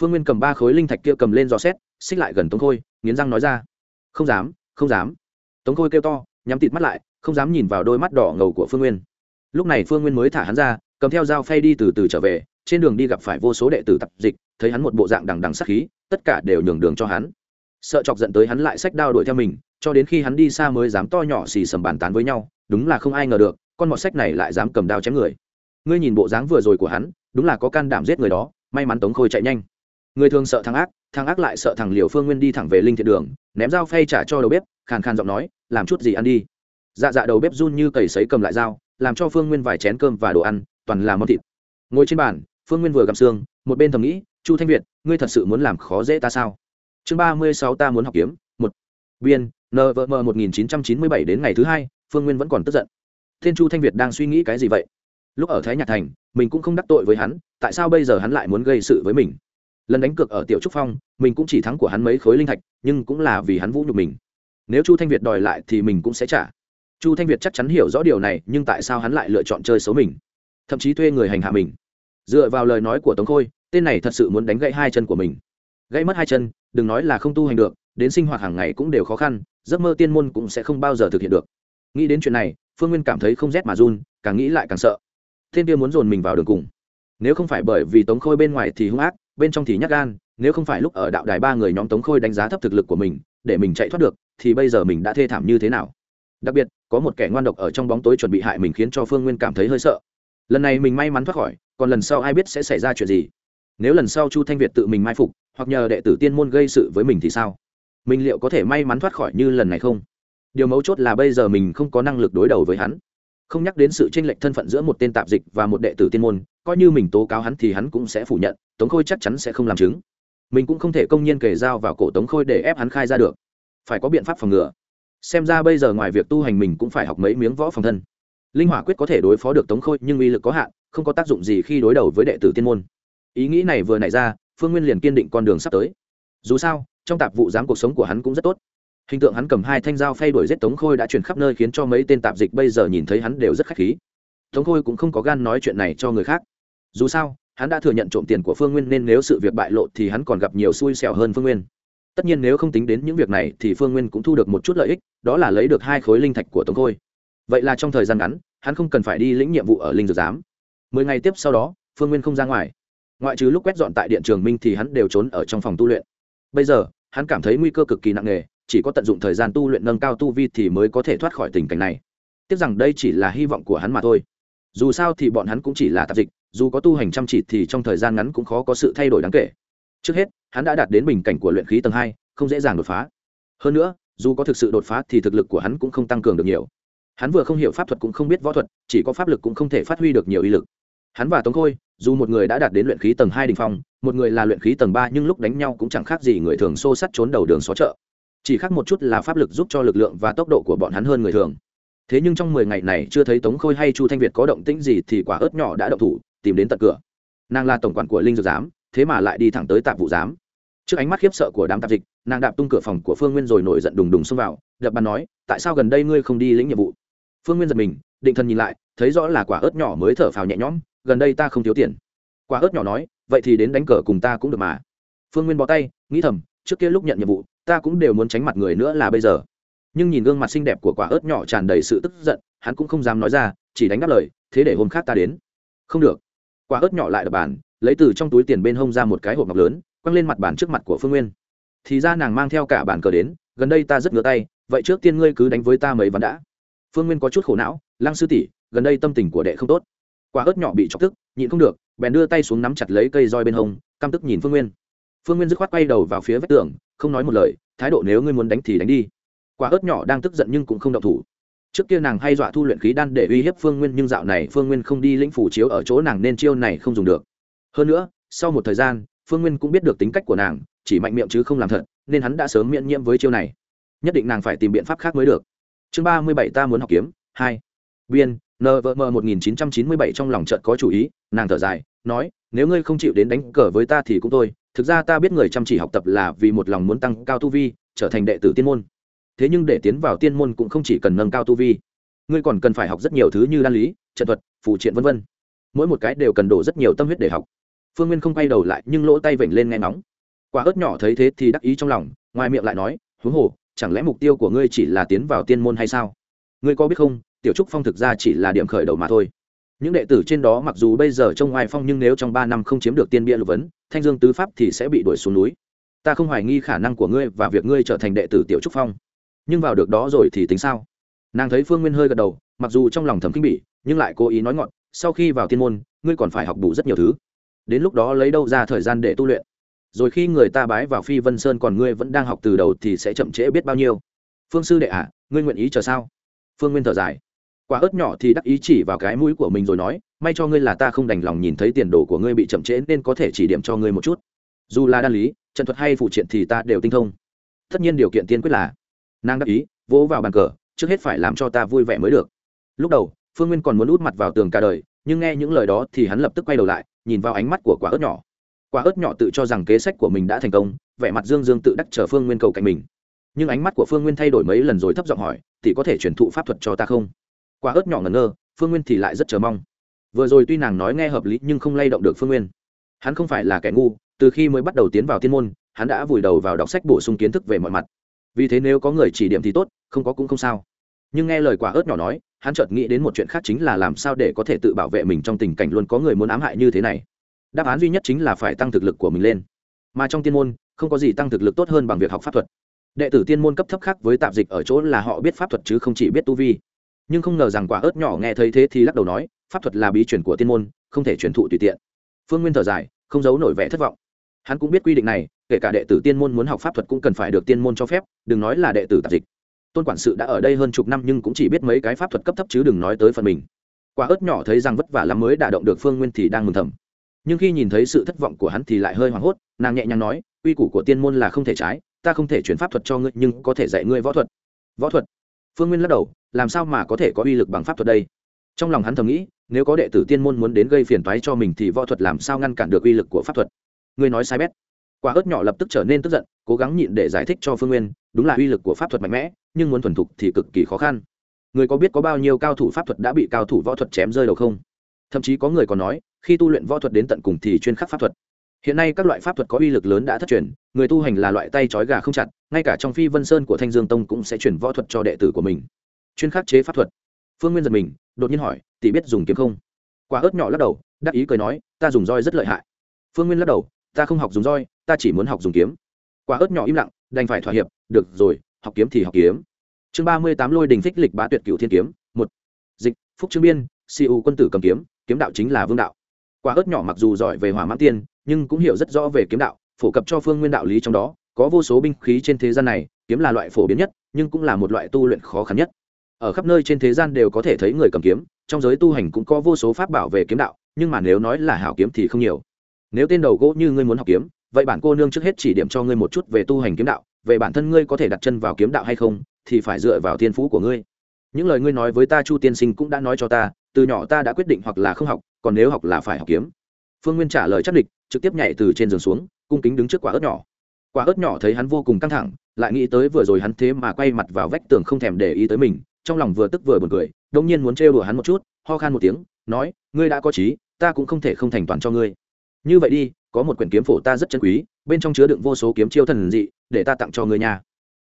Phương nguyên cầm ba khối linh thạch kia cầm lên dò xét xích lại gần tống khôi, nghiến răng nói ra. Không dám không dám. Tống khôi kêu to, nhắm tịt mắt lại, không dám nhìn vào đôi mắt đỏ ngầu của phương nguyên. Lúc này phương nguyên mới thả hắn ra, cầm theo dao phay đi từ từ trở về, trên đường đi gặp phải vô số đệ tử tập dịch, thấy hắn một bộ dạng đằng đằng sắc khí, tất cả đều nhường đường cho hắn. Sợ chọc giận tới hắn lại sách đao đuổi theo mình, cho đến khi hắn đi xa mới dám to nhỏ xì sầm bàn tán với nhau, đúng là không ai ngờ được, con mọt sách này lại dám cầm đao chém người. Ngươi nhìn bộ dáng vừa rồi của hắn, đúng là có can đảm giết người đó, may mắn tống khôi chạy nhanh. Người thường sợ thằng ác thằng ác lại sợ thằng liều phương nguyên đi thẳng về linh thiện đường, ném dao phay trả cho đầu bếp, khàn khàn giọng nói, làm chút gì ăn đi. Dạ dạ đầu bếp run như cầy sấy cầm lại dao, làm cho phương nguyên vài chén cơm và đồ ăn, toàn là món thịt. Ngồi trên bàn, phương nguyên vừa gặm xương, một bên thầm nghĩ, chu thanh việt, ngươi thật sự muốn làm khó dễ ta sao? Chương ba mươi sáu ta muốn học kiếm, một. Biên nvm một nghìn chín trăm chín mươi bảy đến ngày thứ hai, phương nguyên vẫn còn tức giận. Thiên chu thanh việt đang suy nghĩ cái gì vậy? Lúc ở thái nhạc thành, mình cũng không đắc tội với hắn, tại sao bây giờ hắn lại muốn gây sự với mình? Lần đánh cược ở tiểu trúc phong, mình cũng chỉ thắng của hắn mấy khối linh thạch, nhưng cũng là vì hắn vũ nhục mình. Nếu chu thanh việt đòi lại thì mình cũng sẽ trả. Chu thanh việt chắc chắn hiểu rõ điều này, nhưng tại sao hắn lại lựa chọn chơi xấu mình? Thậm chí thuê người hành hạ mình. Dựa vào lời nói của tống khôi, tên này thật sự muốn đánh gãy hai chân của mình. Gãy mất hai chân, đừng nói là không tu hành được, đến sinh hoạt hàng ngày cũng đều khó khăn, giấc mơ tiên môn cũng sẽ không bao giờ thực hiện được. Nghĩ đến chuyện này, phương nguyên cảm thấy không rét mà run, càng nghĩ lại càng sợ. Thiên kia muốn dồn mình vào đường cùng. Nếu không phải bởi vì tống khôi bên ngoài thì hung ác bên trong thì nhắc gan, nếu không phải lúc ở đạo đài ba người nhóm tống khôi đánh giá thấp thực lực của mình, để mình chạy thoát được, thì bây giờ mình đã thê thảm như thế nào? Đặc biệt, có một kẻ ngoan độc ở trong bóng tối chuẩn bị hại mình khiến cho phương nguyên cảm thấy hơi sợ. Lần này mình may mắn thoát khỏi, còn lần sau ai biết sẽ xảy ra chuyện gì? Nếu lần sau chu thanh việt tự mình mai phục, hoặc nhờ đệ tử tiên môn gây sự với mình thì sao? Mình liệu có thể may mắn thoát khỏi như lần này không? Điều mấu chốt là bây giờ mình không có năng lực đối đầu với hắn không nhắc đến sự tranh lệch thân phận giữa một tên tạp dịch và một đệ tử tiên môn, coi như mình tố cáo hắn thì hắn cũng sẽ phủ nhận, tống khôi chắc chắn sẽ không làm chứng. Mình cũng không thể công nhiên kể dao vào cổ tống khôi để ép hắn khai ra được. Phải có biện pháp phòng ngừa. Xem ra bây giờ ngoài việc tu hành mình cũng phải học mấy miếng võ phòng thân. Linh hỏa quyết có thể đối phó được tống khôi, nhưng uy lực có hạn, không có tác dụng gì khi đối đầu với đệ tử tiên môn. Ý nghĩ này vừa nảy ra, phương nguyên liền kiên định con đường sắp tới. Dù sao, trong tạp vụ giám cuộc sống của hắn cũng rất tốt hình tượng hắn cầm hai thanh dao phay đuổi giết tống khôi đã chuyển khắp nơi khiến cho mấy tên tạp dịch bây giờ nhìn thấy hắn đều rất khách khí. Tống khôi cũng không có gan nói chuyện này cho người khác. Dù sao, hắn đã thừa nhận trộm tiền của phương nguyên nên nếu sự việc bại lộ thì hắn còn gặp nhiều xui xẻo hơn phương nguyên. Tất nhiên nếu không tính đến những việc này thì phương nguyên cũng thu được một chút lợi ích, đó là lấy được hai khối linh thạch của tống khôi. Vậy là trong thời gian ngắn, hắn không cần phải đi lĩnh nhiệm vụ ở linh dược giám. Mười ngày tiếp sau đó, phương nguyên không ra ngoài. Ngoại trừ lúc quét dọn tại điện trường minh thì hắn đều trốn ở trong phòng tu luyện. Bây giờ, hắn cảm thấy nguy cơ cực kỳ nặng nề chỉ có tận dụng thời gian tu luyện nâng cao tu vi thì mới có thể thoát khỏi tình cảnh này. Tiếc rằng đây chỉ là hy vọng của hắn mà thôi. Dù sao thì bọn hắn cũng chỉ là tạp dịch, dù có tu hành chăm chỉ thì trong thời gian ngắn cũng khó có sự thay đổi đáng kể. Trước hết, hắn đã đạt đến bình cảnh của luyện khí tầng hai, không dễ dàng đột phá. Hơn nữa, dù có thực sự đột phá thì thực lực của hắn cũng không tăng cường được nhiều. Hắn vừa không hiểu pháp thuật cũng không biết võ thuật, chỉ có pháp lực cũng không thể phát huy được nhiều uy lực. Hắn và tống khôi, dù một người đã đạt đến luyện khí tầng hai đình phong, một người là luyện khí tầng ba nhưng lúc đánh nhau cũng chẳng khác gì người thường xô sắt trốn đầu đường xó chợ chỉ khác một chút là pháp lực giúp cho lực lượng và tốc độ của bọn hắn hơn người thường. Thế nhưng trong mười ngày này chưa thấy tống khôi hay chu thanh việt có động tĩnh gì thì quả ớt nhỏ đã động thủ, tìm đến tận cửa. Nàng là tổng quản của linh dược giám, thế mà lại đi thẳng tới tạp vụ giám. Trước ánh mắt khiếp sợ của đám tạp dịch, nàng đạp tung cửa phòng của phương nguyên rồi nổi giận đùng đùng xông vào, đập bàn nói, tại sao gần đây ngươi không đi lĩnh nhiệm vụ? Phương nguyên giật mình, định thần nhìn lại, thấy rõ là quả ớt nhỏ mới thở phào nhẹ nhõm, gần đây ta không thiếu tiền. Quả ớt nhỏ nói, vậy thì đến đánh cờ cùng ta cũng được mà. Phương nguyên bó tay, nghĩ thầm, trước kia lúc nhận nhiệm vụ ta cũng đều muốn tránh mặt người nữa là bây giờ. Nhưng nhìn gương mặt xinh đẹp của quả ớt nhỏ tràn đầy sự tức giận, hắn cũng không dám nói ra, chỉ đánh đáp lời, thế để hôm khác ta đến. Không được. Quả ớt nhỏ lại đập bàn, lấy từ trong túi tiền bên hông ra một cái hộp ngọc lớn, quăng lên mặt bàn trước mặt của phương nguyên. Thì ra nàng mang theo cả bàn cờ đến, gần đây ta rất ngứa tay, vậy trước tiên ngươi cứ đánh với ta mấy ván đã. Phương nguyên có chút khổ não, lăng sư tỷ, gần đây tâm tình của đệ không tốt. Quả ớt nhỏ bị chọc tức, nhịn không được, bèn đưa tay xuống nắm chặt lấy cây roi bên hông, căm tức nhìn phương nguyên phương nguyên dứt khoát quay đầu vào phía vách tường, không nói một lời, thái độ nếu ngươi muốn đánh thì đánh đi. Quả ớt nhỏ đang tức giận nhưng cũng không động thủ. Trước kia nàng hay dọa thu luyện khí đan để uy hiếp phương nguyên, nhưng dạo này phương nguyên không đi lĩnh phủ chiếu ở chỗ nàng nên chiêu này không dùng được. Hơn nữa, sau một thời gian, phương nguyên cũng biết được tính cách của nàng, chỉ mạnh miệng chứ không làm thật, nên hắn đã sớm miễn nhiễm với chiêu này. Nhất định nàng phải tìm biện pháp khác mới được. Chương ba mươi bảy ta muốn học kiếm, hai. Biên nvm một nghìn chín trăm chín mươi bảy trong lòng trận có chủ ý, nàng thở dài, nói nếu ngươi không chịu đến đánh cờ với ta thì cũng thôi, thực ra ta biết người chăm chỉ học tập là vì một lòng muốn tăng cao tu vi, trở thành đệ tử tiên môn. Thế nhưng để tiến vào tiên môn cũng không chỉ cần nâng cao tu vi, ngươi còn cần phải học rất nhiều thứ như đan lý, trận thuật phụ triện v v mỗi một cái đều cần đổ rất nhiều tâm huyết để học. Phương nguyên không quay đầu lại, nhưng lỗ tay vểnh lên nghe nóng quả ớt nhỏ thấy thế thì đắc ý trong lòng, ngoài miệng lại nói, huống hồ, chẳng lẽ mục tiêu của ngươi chỉ là tiến vào tiên môn hay sao? Ngươi có biết không, tiểu trúc phong thực ra chỉ là điểm khởi đầu mà thôi những đệ tử trên đó mặc dù bây giờ trông ngoài phong nhưng nếu trong ba năm không chiếm được tiên bia lục vấn thanh dương tứ pháp thì sẽ bị đuổi xuống núi. Ta không hoài nghi khả năng của ngươi và việc ngươi trở thành đệ tử tiểu trúc phong. Nhưng vào được đó rồi thì tính sao? Nàng thấy phương nguyên hơi gật đầu mặc dù trong lòng thầm kinh bỉ nhưng lại cố ý nói ngọn sau khi vào tiên môn ngươi còn phải học đủ rất nhiều thứ. Đến lúc đó lấy đâu ra thời gian để tu luyện? Rồi khi người ta bái vào phi vân sơn còn ngươi vẫn đang học từ đầu thì sẽ chậm trễ biết bao nhiêu? Phương sư đệ ạ à, ngươi nguyện ý chờ sao? Phương nguyên thở dài quả ớt nhỏ thì đắc ý chỉ vào cái mũi của mình rồi nói, may cho ngươi là ta không đành lòng nhìn thấy tiền đồ của ngươi bị chậm trễ nên có thể chỉ điểm cho ngươi một chút. Dù là đan lý, trận thuật hay phụ triện thì ta đều tinh thông. Tất nhiên điều kiện tiên quyết là, nàng đắc ý, vỗ vào bàn cờ, trước hết phải làm cho ta vui vẻ mới được. Lúc đầu, phương nguyên còn muốn út mặt vào tường cả đời, nhưng nghe những lời đó thì hắn lập tức quay đầu lại, nhìn vào ánh mắt của quả ớt nhỏ. Quả ớt nhỏ tự cho rằng kế sách của mình đã thành công, vẻ mặt dương dương tự đắc chờ phương nguyên cầu cạnh mình. Nhưng ánh mắt của phương nguyên thay đổi mấy lần rồi thấp giọng hỏi thì có thể truyền thụ pháp thuật cho ta không? Quả ớt nhỏ ngẩn ngơ, phương nguyên thì lại rất chờ mong. Vừa rồi tuy nàng nói nghe hợp lý nhưng không lay động được phương nguyên. Hắn không phải là kẻ ngu, từ khi mới bắt đầu tiến vào thiên môn, hắn đã vùi đầu vào đọc sách bổ sung kiến thức về mọi mặt. Vì thế nếu có người chỉ điểm thì tốt, không có cũng không sao. Nhưng nghe lời quả ớt nhỏ nói, hắn chợt nghĩ đến một chuyện khác chính là làm sao để có thể tự bảo vệ mình trong tình cảnh luôn có người muốn ám hại như thế này. Đáp án duy nhất chính là phải tăng thực lực của mình lên. Mà trong tiên môn, không có gì tăng thực lực tốt hơn bằng việc học pháp thuật. Đệ tử tiên môn cấp thấp khác với tạp dịch ở chỗ là họ biết pháp thuật chứ không chỉ biết tu vi nhưng không ngờ rằng quả ớt nhỏ nghe thấy thế thì lắc đầu nói, pháp thuật là bí truyền của tiên môn, không thể truyền thụ tùy tiện. Phương nguyên thở dài, không giấu nổi vẻ thất vọng. Hắn cũng biết quy định này, kể cả đệ tử tiên môn muốn học pháp thuật cũng cần phải được tiên môn cho phép, đừng nói là đệ tử tạp dịch. Tôn quản sự đã ở đây hơn chục năm nhưng cũng chỉ biết mấy cái pháp thuật cấp thấp chứ đừng nói tới phần mình. Quả ớt nhỏ thấy rằng vất vả lắm mới đả động được phương nguyên thì đang mừng thầm. Nhưng khi nhìn thấy sự thất vọng của hắn thì lại hơi hoảng hốt, nàng nhẹ nhàng nói uy củ của tiên môn là không thể trái, ta không thể chuyển pháp thuật cho ngươi nhưng có thể dạy ngươi võ thuật. Võ thuật? Phương nguyên lắc đầu làm sao mà có thể có uy lực bằng pháp thuật đây? Trong lòng hắn thầm nghĩ, nếu có đệ tử tiên môn muốn đến gây phiền toái cho mình thì võ thuật làm sao ngăn cản được uy lực của pháp thuật? Ngươi nói sai bét. Quả ớt nhỏ lập tức trở nên tức giận, cố gắng nhịn để giải thích cho phương nguyên, đúng là uy lực của pháp thuật mạnh mẽ, nhưng muốn thuần thục thì cực kỳ khó khăn. Người có biết có bao nhiêu cao thủ pháp thuật đã bị cao thủ võ thuật chém rơi đầu không? Thậm chí có người còn nói, khi tu luyện võ thuật đến tận cùng thì chuyên khắc pháp thuật. Hiện nay các loại pháp thuật có uy lực lớn đã thất truyền, người tu hành là loại tay trói gà không chặt, ngay cả trong phi vân sơn của thanh dương tông cũng sẽ chuyển võ thuật cho đệ tử của mình chuyên khắc chế pháp thuật. Phương nguyên giật mình, đột nhiên hỏi, tỷ biết dùng kiếm không? Quả ớt nhỏ lắc đầu, đắc ý cười nói, ta dùng roi rất lợi hại. Phương nguyên lắc đầu, ta không học dùng roi, ta chỉ muốn học dùng kiếm. Quả ớt nhỏ im lặng, đành phải thỏa hiệp, được rồi, học kiếm thì học kiếm. Chương ba mươi tám lôi đình phích lịch bá tuyệt cựu thiên kiếm, một. Dịch, phúc trương biên si u quân tử cầm kiếm kiếm đạo chính là vương đạo. Quả ớt nhỏ mặc dù giỏi về hỏa mãn tiên, nhưng cũng hiểu rất rõ về kiếm đạo, phổ cập cho phương nguyên đạo lý trong đó, có vô số binh khí trên thế gian này, kiếm là loại phổ biến nhất, nhưng cũng là một loại tu luyện khó khăn nhất ở khắp nơi trên thế gian đều có thể thấy người cầm kiếm, trong giới tu hành cũng có vô số pháp bảo về kiếm đạo, nhưng mà nếu nói là hảo kiếm thì không nhiều. Nếu tên đầu gỗ như ngươi muốn học kiếm, vậy bản cô nương trước hết chỉ điểm cho ngươi một chút về tu hành kiếm đạo, về bản thân ngươi có thể đặt chân vào kiếm đạo hay không, thì phải dựa vào thiên phú của ngươi. Những lời ngươi nói với ta chu tiên sinh cũng đã nói cho ta, từ nhỏ ta đã quyết định hoặc là không học, còn nếu học là phải học kiếm. Phương nguyên trả lời chắc địch, trực tiếp nhảy từ trên giường xuống, cung kính đứng trước quả ớt nhỏ. Quả ớt nhỏ thấy hắn vô cùng căng thẳng, lại nghĩ tới vừa rồi hắn thế mà quay mặt vào vách tường không thèm để ý tới mình trong lòng vừa tức vừa buồn cười đông nhiên muốn trêu đùa hắn một chút, ho khan một tiếng, nói, ngươi đã có trí, ta cũng không thể không thành toàn cho ngươi. Như vậy đi, có một quyển kiếm phổ ta rất chân quý, bên trong chứa đựng vô số kiếm chiêu thần dị, để ta tặng cho ngươi nhà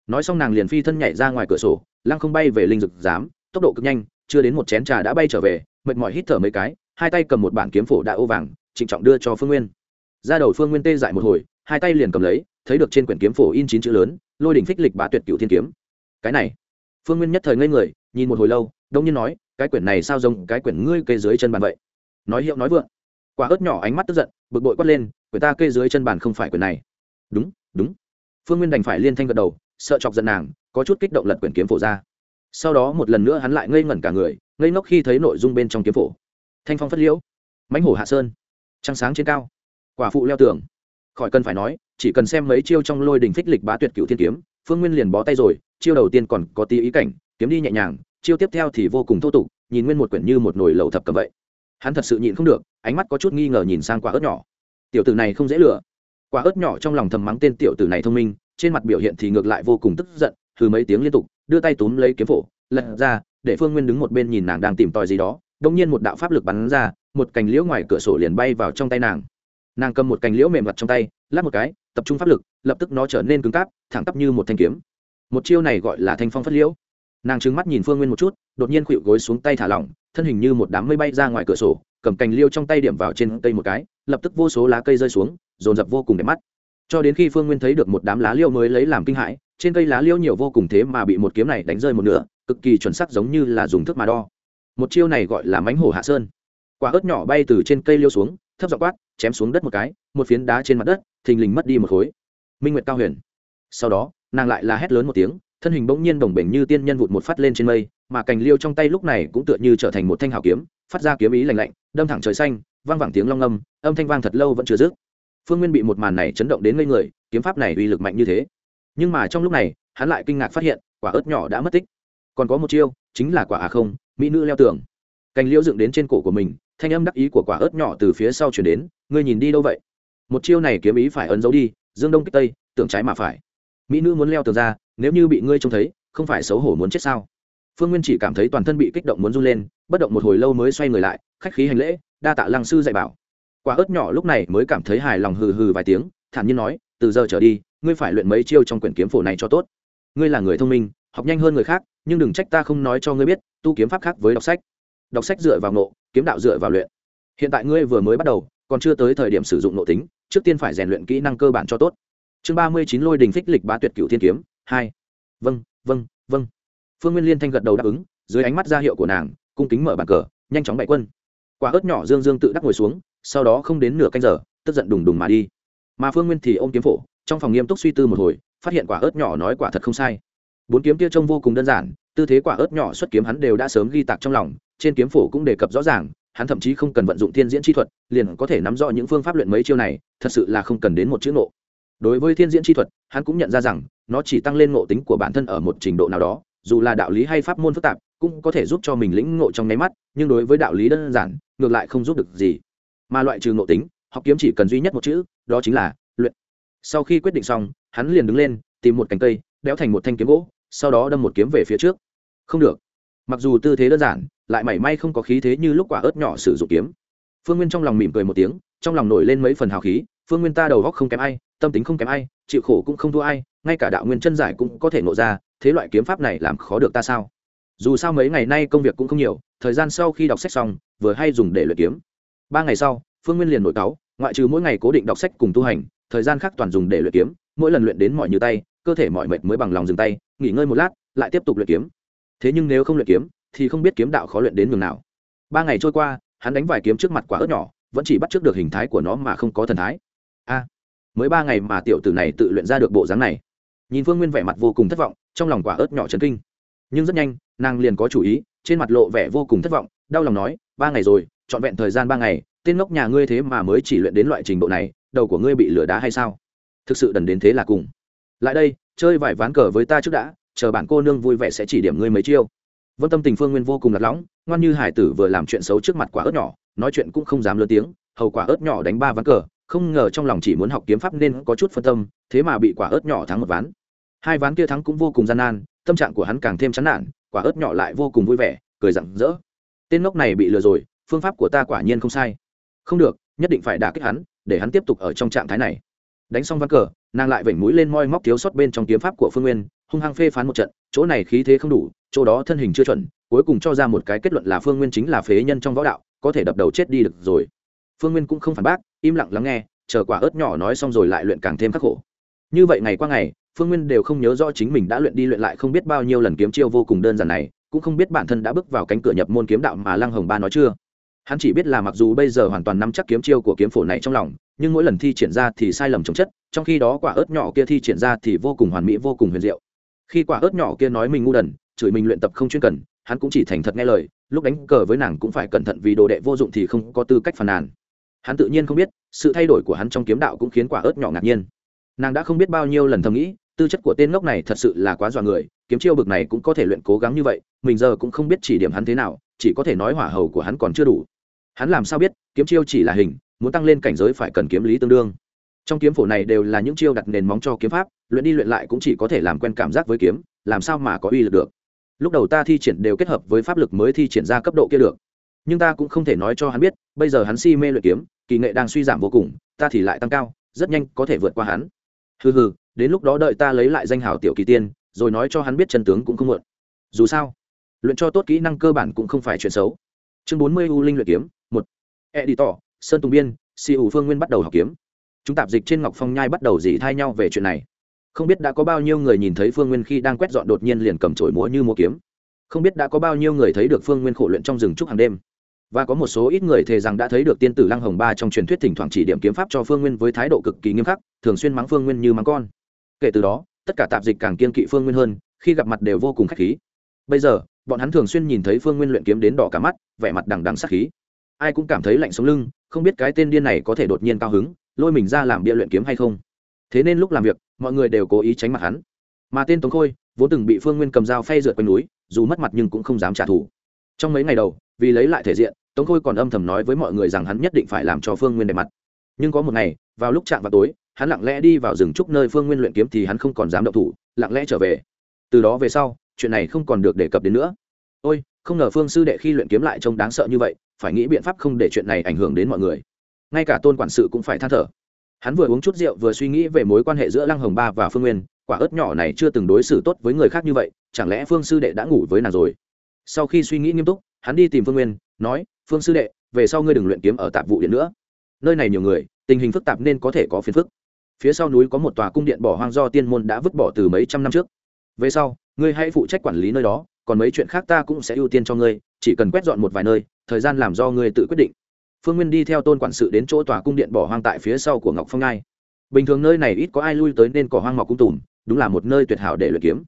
nói xong nàng liền phi thân nhảy ra ngoài cửa sổ, lăng không bay về linh dực giám, tốc độ cực nhanh, chưa đến một chén trà đã bay trở về, mệt mỏi hít thở mấy cái, hai tay cầm một bản kiếm phổ đã ô vàng, trịnh trọng đưa cho phương nguyên. Ra đầu phương nguyên tê dại một hồi, hai tay liền cầm lấy, thấy được trên quyển kiếm phổ in chín chữ lớn, lôi đỉnh phích lịch bá tuyệt cựu thiên kiếm. Cái này phương nguyên nhất thời ngây người, nhìn một hồi lâu, đông nhiên nói, cái quyển này sao giống cái quyển ngươi kê dưới chân bàn vậy? Nói hiệu nói vượng. Quả ớt nhỏ ánh mắt tức giận, bực bội quát lên, quyển ta kê dưới chân bàn không phải quyển này. Đúng đúng. Phương nguyên đành phải liên thanh gật đầu, sợ chọc giận nàng, có chút kích động lật quyển kiếm phổ ra. Sau đó một lần nữa hắn lại ngây ngẩn cả người, ngây ngốc khi thấy nội dung bên trong kiếm phổ. Thanh phong phất liễu, mãnh hổ hạ sơn, trăng sáng trên cao, quả phụ leo tường. Khỏi cần phải nói, chỉ cần xem mấy chiêu trong lôi đình phích lịch bá tuyệt cựu thiên kiếm, phương nguyên liền bó tay rồi chiêu đầu tiên còn có tí ý cảnh, kiếm đi nhẹ nhàng, chiêu tiếp theo thì vô cùng thô tục, nhìn nguyên một quyển như một nồi lầu thập cầm vậy. Hắn thật sự nhịn không được, ánh mắt có chút nghi ngờ nhìn sang quả ớt nhỏ. Tiểu tử này không dễ lừa. Quả ớt nhỏ trong lòng thầm mắng tên tiểu tử này thông minh, trên mặt biểu hiện thì ngược lại vô cùng tức giận thử mấy tiếng liên tục, đưa tay túm lấy kiếm phổ, lật ra, để phương nguyên đứng một bên nhìn nàng đang tìm tòi gì đó đông nhiên một đạo pháp lực bắn ra, một cành liễu ngoài cửa sổ liền bay vào trong tay nàng. Nàng cầm một cành liễu mềm mặt trong tay lát một cái, tập trung pháp lực, lập tức nó trở nên cứng cáp, thẳng tắp như một thanh kiếm một chiêu này gọi là thanh phong phất liễu. Nàng trứng mắt nhìn phương nguyên một chút, đột nhiên khuỵu gối xuống tay thả lỏng, thân hình như một đám mây bay ra ngoài cửa sổ, cầm cành liêu trong tay điểm vào trên cây một cái, lập tức vô số lá cây rơi xuống, dồn dập vô cùng đẹp mắt. Cho đến khi phương nguyên thấy được một đám lá liêu mới lấy làm kinh hãi, trên cây lá liêu nhiều vô cùng thế mà bị một kiếm này đánh rơi một nửa, cực kỳ chuẩn sắc giống như là dùng thước mà đo. Một chiêu này gọi là mánh hổ hạ sơn. Quả ớt nhỏ bay từ trên cây liêu xuống, thấp dọ quát, chém xuống đất một cái, một phiến đá trên mặt đất, thình lình mất đi một khối. Minh nguyệt cao huyền. Sau đó nàng lại là hét lớn một tiếng, thân hình bỗng nhiên đồng bể như tiên nhân vụt một phát lên trên mây, mà cành liêu trong tay lúc này cũng tựa như trở thành một thanh hào kiếm, phát ra kiếm ý lạnh lạnh, đâm thẳng trời xanh, vang vẳng tiếng long âm âm thanh vang thật lâu vẫn chưa dứt. Phương nguyên bị một màn này chấn động đến ngây người, kiếm pháp này uy lực mạnh như thế. Nhưng mà trong lúc này, hắn lại kinh ngạc phát hiện, quả ớt nhỏ đã mất tích. Còn có một chiêu, chính là quả à không, mỹ nữ leo tường. Cành liêu dựng đến trên cổ của mình, thanh âm đắc ý của quả ớt nhỏ từ phía sau chuyển đến, ngươi nhìn đi đâu vậy? Một chiêu này kiếm ý phải ấn dấu đi, dương đông kích tây, tưởng trái mà phải mỹ nữ muốn leo tường ra, nếu như bị ngươi trông thấy, không phải xấu hổ muốn chết sao? Phương nguyên chỉ cảm thấy toàn thân bị kích động muốn run lên, bất động một hồi lâu mới xoay người lại, khách khí hành lễ, đa tạ lăng sư dạy bảo. Quả ớt nhỏ lúc này mới cảm thấy hài lòng hừ hừ vài tiếng, thản nhiên nói, từ giờ trở đi, ngươi phải luyện mấy chiêu trong quyển kiếm phổ này cho tốt. Ngươi là người thông minh, học nhanh hơn người khác, nhưng đừng trách ta không nói cho ngươi biết, tu kiếm pháp khác với đọc sách. Đọc sách dựa vào nộ kiếm đạo dựa vào luyện. Hiện tại ngươi vừa mới bắt đầu, còn chưa tới thời điểm sử dụng nội tính, trước tiên phải rèn luyện kỹ năng cơ bản cho tốt chương ba mươi chín lôi đình phích lịch bá tuyệt cựu thiên kiếm, hai. Vâng vâng vâng. Phương nguyên liên thanh gật đầu đáp ứng, dưới ánh mắt ra hiệu của nàng, cung kính mở bàn cờ, nhanh chóng bại quân. Quả ớt nhỏ dương dương tự đắc ngồi xuống, sau đó không đến nửa canh giờ, tức giận đùng đùng mà đi. Mà phương nguyên thì ôm kiếm phổ, trong phòng nghiêm túc suy tư một hồi, phát hiện quả ớt nhỏ nói quả thật không sai. Bốn kiếm kia trông vô cùng đơn giản, tư thế quả ớt nhỏ xuất kiếm hắn đều đã sớm ghi tạc trong lòng, trên kiếm phổ cũng đề cập rõ ràng, hắn thậm chí không cần vận dụng thiên diễn chi thuật, liền có thể nắm rõ những phương pháp luyện mấy chiêu này, thật sự là không cần đến một chữ nộ đối với thiên diễn chi thuật, hắn cũng nhận ra rằng, nó chỉ tăng lên ngộ tính của bản thân ở một trình độ nào đó, dù là đạo lý hay pháp môn phức tạp, cũng có thể giúp cho mình lĩnh ngộ trong nháy mắt, nhưng đối với đạo lý đơn giản, ngược lại không giúp được gì. Mà loại trừ ngộ tính, học kiếm chỉ cần duy nhất một chữ, đó chính là luyện. Sau khi quyết định xong, hắn liền đứng lên, tìm một cành cây đéo thành một thanh kiếm gỗ, sau đó đâm một kiếm về phía trước. Không được. Mặc dù tư thế đơn giản, lại mảy may không có khí thế như lúc quả ớt nhỏ sử dụng kiếm. Phương nguyên trong lòng mỉm cười một tiếng, trong lòng nổi lên mấy phần hào khí phương nguyên ta đầu góc không kém ai, tâm tính không kém ai, chịu khổ cũng không thua ai, ngay cả đạo nguyên chân giải cũng có thể nộ ra, thế loại kiếm pháp này làm khó được ta sao? Dù sao mấy ngày nay công việc cũng không nhiều, thời gian sau khi đọc sách xong, vừa hay dùng để luyện kiếm. Ba ngày sau, phương nguyên liền nổi cáu, ngoại trừ mỗi ngày cố định đọc sách cùng tu hành, thời gian khác toàn dùng để luyện kiếm, mỗi lần luyện đến mọi như tay, cơ thể mọi mệt mới bằng lòng dừng tay, nghỉ ngơi một lát, lại tiếp tục luyện kiếm. Thế nhưng nếu không luyện kiếm, thì không biết kiếm đạo khó luyện đến nhường nào. Ba ngày trôi qua, hắn đánh vài kiếm trước mặt quả ớt nhỏ, vẫn chỉ bắt trước được hình thái của nó mà không có thần thái mới ba ngày mà tiểu tử này tự luyện ra được bộ dáng này. Nhìn phương nguyên vẻ mặt vô cùng thất vọng, trong lòng quả ớt nhỏ chấn kinh. Nhưng rất nhanh, nàng liền có chủ ý, trên mặt lộ vẻ vô cùng thất vọng, đau lòng nói, ba ngày rồi, trọn vẹn thời gian ba ngày, tên ngốc nhà ngươi thế mà mới chỉ luyện đến loại trình độ này, đầu của ngươi bị lửa đá hay sao? Thực sự đần đến thế là cùng. Lại đây, chơi vài ván cờ với ta trước đã, chờ bạn cô nương vui vẻ sẽ chỉ điểm ngươi mấy chiêu. Vân tâm tình phương nguyên vô cùng lạc lõng ngoan như hải tử vừa làm chuyện xấu trước mặt quả ớt nhỏ, nói chuyện cũng không dám lớn tiếng, hầu quả ớt nhỏ đánh ba ván cờ không ngờ trong lòng chỉ muốn học kiếm pháp nên có chút phân tâm, thế mà bị quả ớt nhỏ thắng một ván. Hai ván kia thắng cũng vô cùng gian nan, tâm trạng của hắn càng thêm chán nản, quả ớt nhỏ lại vô cùng vui vẻ, cười rặng rỡ. Tên ngốc này bị lừa rồi, phương pháp của ta quả nhiên không sai. Không được, nhất định phải đả kích hắn, để hắn tiếp tục ở trong trạng thái này. Đánh xong ván cờ, nàng lại vểnh mũi lên moi móc thiếu sót bên trong kiếm pháp của phương nguyên, hung hăng phê phán một trận, chỗ này khí thế không đủ, chỗ đó thân hình chưa chuẩn, cuối cùng cho ra một cái kết luận là phương nguyên chính là phế nhân trong võ đạo, có thể đập đầu chết đi được rồi phương nguyên cũng không phản bác, im lặng lắng nghe, chờ quả ớt nhỏ nói xong rồi lại luyện càng thêm khắc khổ. Như vậy ngày qua ngày, phương nguyên đều không nhớ rõ chính mình đã luyện đi luyện lại không biết bao nhiêu lần kiếm chiêu vô cùng đơn giản này, cũng không biết bản thân đã bước vào cánh cửa nhập môn kiếm đạo mà lăng hồng ba nói chưa. Hắn chỉ biết là mặc dù bây giờ hoàn toàn nắm chắc kiếm chiêu của kiếm phổ này trong lòng, nhưng mỗi lần thi triển ra thì sai lầm chồng chất, trong khi đó quả ớt nhỏ kia thi triển ra thì vô cùng hoàn mỹ, vô cùng huyền diệu. Khi quả ớt nhỏ kia nói mình ngu đần, chửi mình luyện tập không chuyên cần, hắn cũng chỉ thành thật nghe lời, lúc đánh cờ với nàng cũng phải cẩn thận vì đồ đệ vô dụng thì không có tư cách phàn nàn hắn tự nhiên không biết, sự thay đổi của hắn trong kiếm đạo cũng khiến quả ớt nhỏ ngạc nhiên. Nàng đã không biết bao nhiêu lần thầm nghĩ, tư chất của tên ngốc này thật sự là quá dọa người, kiếm chiêu bực này cũng có thể luyện cố gắng như vậy, mình giờ cũng không biết chỉ điểm hắn thế nào, chỉ có thể nói hỏa hầu của hắn còn chưa đủ. Hắn làm sao biết, kiếm chiêu chỉ là hình, muốn tăng lên cảnh giới phải cần kiếm lý tương đương. Trong kiếm phổ này đều là những chiêu đặt nền móng cho kiếm pháp, luyện đi luyện lại cũng chỉ có thể làm quen cảm giác với kiếm, làm sao mà có uy lực được. Lúc đầu ta thi triển đều kết hợp với pháp lực mới thi triển ra cấp độ kia được. Nhưng ta cũng không thể nói cho hắn biết, bây giờ hắn si mê luyện kiếm kỳ nghệ đang suy giảm vô cùng ta thì lại tăng cao rất nhanh có thể vượt qua hắn. Hừ hừ đến lúc đó đợi ta lấy lại danh hào tiểu kỳ tiên rồi nói cho hắn biết chân tướng cũng không muộn. Dù sao luyện cho tốt kỹ năng cơ bản cũng không phải chuyện xấu. Chương bốn mươi u linh luyện kiếm một. E đi tỏ, sơn tùng biên si ủ phương nguyên bắt đầu học kiếm. Chúng tạp dịch trên ngọc phong nhai bắt đầu dỉ thai nhau về chuyện này. Không biết đã có bao nhiêu người nhìn thấy phương nguyên khi đang quét dọn đột nhiên liền cầm chổi múa như múa kiếm. Không biết đã có bao nhiêu người thấy được phương nguyên khổ luyện trong rừng trúc hàng đêm và có một số ít người thề rằng đã thấy được tiên tử lăng hồng ba trong truyền thuyết thỉnh thoảng chỉ điểm kiếm pháp cho phương nguyên với thái độ cực kỳ nghiêm khắc, thường xuyên mắng phương nguyên như mắng con. Kể từ đó, tất cả tạp dịch càng kiên kỵ phương nguyên hơn, khi gặp mặt đều vô cùng k h á c h khí. Bây giờ, bọn hắn thường xuyên nhìn thấy phương nguyên luyện kiếm đến đỏ cả mắt, vẻ mặt đằng đằng sắc khí. Ai cũng cảm thấy lạnh sống lưng, không biết cái tên điên này có thể đột nhiên cao hứng, lôi mình ra làm bia luyện kiếm hay không. Thế nên lúc làm việc, mọi người đều cố ý tránh mặt hắn. Mà tên tống khôi, vốn từng bị phương nguyên cầm dao phay rượt quanh núi, dù mất mặt nhưng cũng không dám trả thù. Trong mấy ngày đầu, vì lấy lại thể diện tống khôi còn âm thầm nói với mọi người rằng hắn nhất định phải làm cho phương nguyên đẹp mặt. Nhưng có một ngày, vào lúc chạm vào tối, hắn lặng lẽ đi vào rừng trúc nơi phương nguyên luyện kiếm thì hắn không còn dám động thủ, lặng lẽ trở về. Từ đó về sau, chuyện này không còn được đề cập đến nữa. Ôi, không ngờ phương sư đệ khi luyện kiếm lại trông đáng sợ như vậy, phải nghĩ biện pháp không để chuyện này ảnh hưởng đến mọi người. Ngay cả tôn quản sự cũng phải than thở. Hắn vừa uống chút rượu vừa suy nghĩ về mối quan hệ giữa lăng hồng ba và phương nguyên, quả ớt nhỏ này chưa từng đối xử tốt với người khác như vậy, chẳng lẽ phương sư đệ đã ngủ với nàng rồi? Sau khi suy nghĩ nghiêm túc, hắn đi tìm phương nguyên, nói phương sư đệ, về sau ngươi đừng luyện kiếm ở tạp vụ điện nữa. Nơi này nhiều người, tình hình phức tạp nên có thể có phiền phức. Phía sau núi có một tòa cung điện bỏ hoang do tiên môn đã vứt bỏ từ mấy trăm năm trước. Về sau, ngươi hãy phụ trách quản lý nơi đó, còn mấy chuyện khác ta cũng sẽ ưu tiên cho ngươi, chỉ cần quét dọn một vài nơi, thời gian làm do ngươi tự quyết định. Phương nguyên đi theo tôn quản sự đến chỗ tòa cung điện bỏ hoang tại phía sau của ngọc phong ngai. Bình thường nơi này ít có ai lui tới nên cỏ hoang mọc cung tùm, đúng là một nơi tuyệt hảo để luyện kiếm.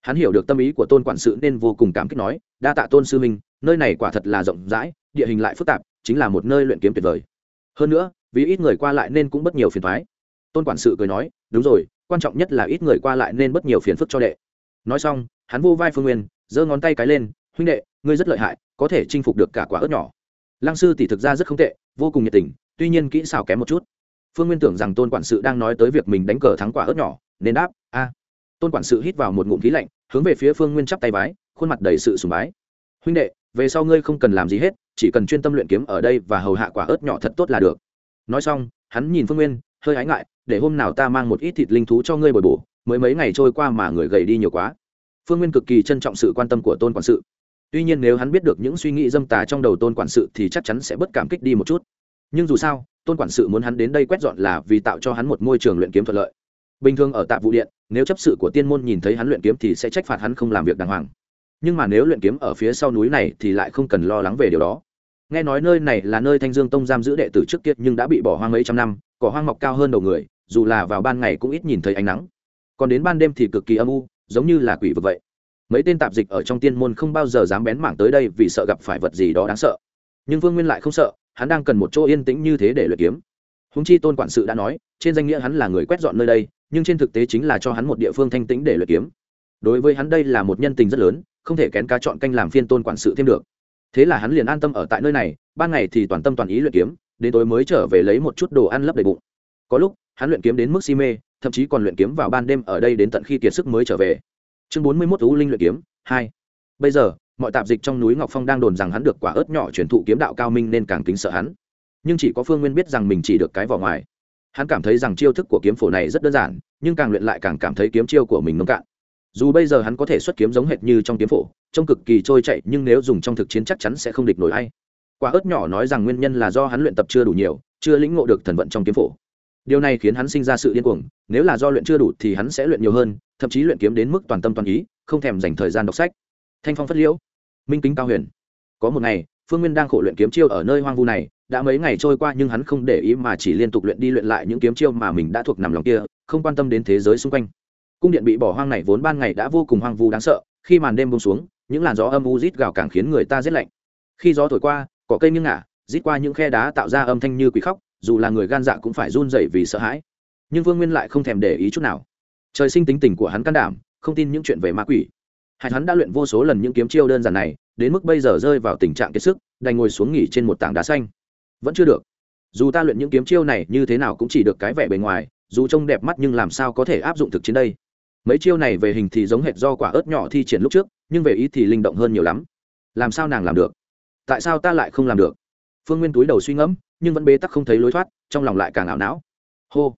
Hắn hiểu được tâm ý của tôn quản sự nên vô cùng cảm kích nói, đa tạ tôn sư minh nơi này quả thật là rộng rãi địa hình lại phức tạp, chính là một nơi luyện kiếm tuyệt vời. Hơn nữa, vì ít người qua lại nên cũng bất nhiều phiền thoái tôn quản sự cười nói, đúng rồi, quan trọng nhất là ít người qua lại nên bất nhiều phiền phức cho đệ. Nói xong, hắn vô vai phương nguyên, giơ ngón tay cái lên, huynh đệ, ngươi rất lợi hại, có thể chinh phục được cả quả ớt nhỏ. Lăng sư tỷ thực ra rất không tệ, vô cùng nhiệt tình, tuy nhiên kỹ xảo kém một chút. Phương nguyên tưởng rằng tôn quản sự đang nói tới việc mình đánh cờ thắng quả ớt nhỏ, nên đáp, a. Tôn quản sự hít vào một ngụm khí lạnh, hướng về phía phương nguyên chắp tay bái, khuôn mặt đầy sự sùng bái. Huynh đệ, về sau ngươi không cần làm gì hết chỉ cần chuyên tâm luyện kiếm ở đây và hầu hạ quả ớt nhỏ thật tốt là được. Nói xong, hắn nhìn phương nguyên, hơi ái ngại, để hôm nào ta mang một ít thịt linh thú cho ngươi bồi bổ, mới mấy ngày trôi qua mà người gầy đi nhiều quá. Phương nguyên cực kỳ trân trọng sự quan tâm của tôn quản sự. Tuy nhiên nếu hắn biết được những suy nghĩ dâm tà trong đầu tôn quản sự thì chắc chắn sẽ bất cảm kích đi một chút. Nhưng dù sao, tôn quản sự muốn hắn đến đây quét dọn là vì tạo cho hắn một môi trường luyện kiếm thuận lợi. Bình thường ở tạ vụ điện, nếu chấp sự của tiên môn nhìn thấy hắn luyện kiếm thì sẽ trách phạt hắn không làm việc đàng hoàng nhưng mà nếu luyện kiếm ở phía sau núi này thì lại không cần lo lắng về điều đó. Nghe nói nơi này là nơi thanh dương tông giam giữ đệ tử trước kia nhưng đã bị bỏ hoang mấy trăm năm, cỏ hoang mọc cao hơn đầu người, dù là vào ban ngày cũng ít nhìn thấy ánh nắng. Còn đến ban đêm thì cực kỳ âm u, giống như là quỷ vực vậy. Mấy tên tạp dịch ở trong tiên môn không bao giờ dám bén mảng tới đây vì sợ gặp phải vật gì đó đáng sợ. Nhưng vương nguyên lại không sợ, hắn đang cần một chỗ yên tĩnh như thế để luyện kiếm. Húng chi tôn quản sự đã nói, trên danh nghĩa hắn là người quét dọn nơi đây, nhưng trên thực tế chính là cho hắn một địa phương thanh tĩnh để luyện kiếm. Đối với hắn đây là một nhân tình rất lớn không thể kén cá chọn canh làm phiên tôn quản sự thêm được. Thế là hắn liền an tâm ở tại nơi này, ban ngày thì toàn tâm toàn ý luyện kiếm, đến tối mới trở về lấy một chút đồ ăn lấp đầy bụng. Có lúc, hắn luyện kiếm đến mức si mê, thậm chí còn luyện kiếm vào ban đêm ở đây đến tận khi kiệt sức mới trở về. Chương bốn mươi mốt u linh luyện kiếm, hai. Bây giờ, mọi tạp dịch trong núi ngọc phong đang đồn rằng hắn được quả ớt nhỏ truyền thụ kiếm đạo cao minh nên càng kính sợ hắn. Nhưng chỉ có phương nguyên biết rằng mình chỉ được cái vỏ ngoài. Hắn cảm thấy rằng chiêu thức của kiếm phổ này rất đơn giản, nhưng càng luyện lại càng cảm thấy kiếm chiêu của mình nông cạn dù bây giờ hắn có thể xuất kiếm giống hệt như trong kiếm phổ, trông cực kỳ trôi chạy nhưng nếu dùng trong thực chiến chắc chắn sẽ không địch nổi hay quả ớt nhỏ nói rằng nguyên nhân là do hắn luyện tập chưa đủ nhiều, chưa lĩnh ngộ được thần vận trong kiếm phổ. Điều này khiến hắn sinh ra sự điên cuồng, nếu là do luyện chưa đủ thì hắn sẽ luyện nhiều hơn, thậm chí luyện kiếm đến mức toàn tâm toàn ý, không thèm dành thời gian đọc sách. Thanh phong phất liễu. Minh kính cao huyền. Có một ngày, phương nguyên đang khổ luyện kiếm chiêu ở nơi hoang vu này, đã mấy ngày trôi qua nhưng hắn không để ý mà chỉ liên tục luyện đi luyện lại những kiếm chiêu mà mình đã thuộc nằm lòng kia, không quan tâm đến thế giới xung quanh cung điện bị bỏ hoang này vốn ban ngày đã vô cùng hoang vu đáng sợ, khi màn đêm bông xuống, những làn gió âm u rít gào càng khiến người ta rét lạnh. Khi gió thổi qua, cỏ cây nghiêng ngả, rít qua những khe đá tạo ra âm thanh như quỷ khóc, dù là người gan dạ cũng phải run rẩy vì sợ hãi. Nhưng vương nguyên lại không thèm để ý chút nào. Trời sinh tính tình của hắn can đảm, không tin những chuyện về ma quỷ. Hạnh hắn đã luyện vô số lần những kiếm chiêu đơn giản này, đến mức bây giờ rơi vào tình trạng kiệt sức, đành ngồi xuống nghỉ trên một tảng đá xanh. Vẫn chưa được. Dù ta luyện những kiếm chiêu này như thế nào cũng chỉ được cái vẻ bề ngoài, dù trông đẹp mắt nhưng làm sao có thể áp dụng thực chiến đây? Mấy chiêu này về hình thì giống hệt do quả ớt nhỏ thi triển lúc trước, nhưng về ý thì linh động hơn nhiều lắm. Làm sao nàng làm được? Tại sao ta lại không làm được? Phương nguyên túi đầu suy ngẫm, nhưng vẫn bế tắc không thấy lối thoát, trong lòng lại càng ảo não. Hô!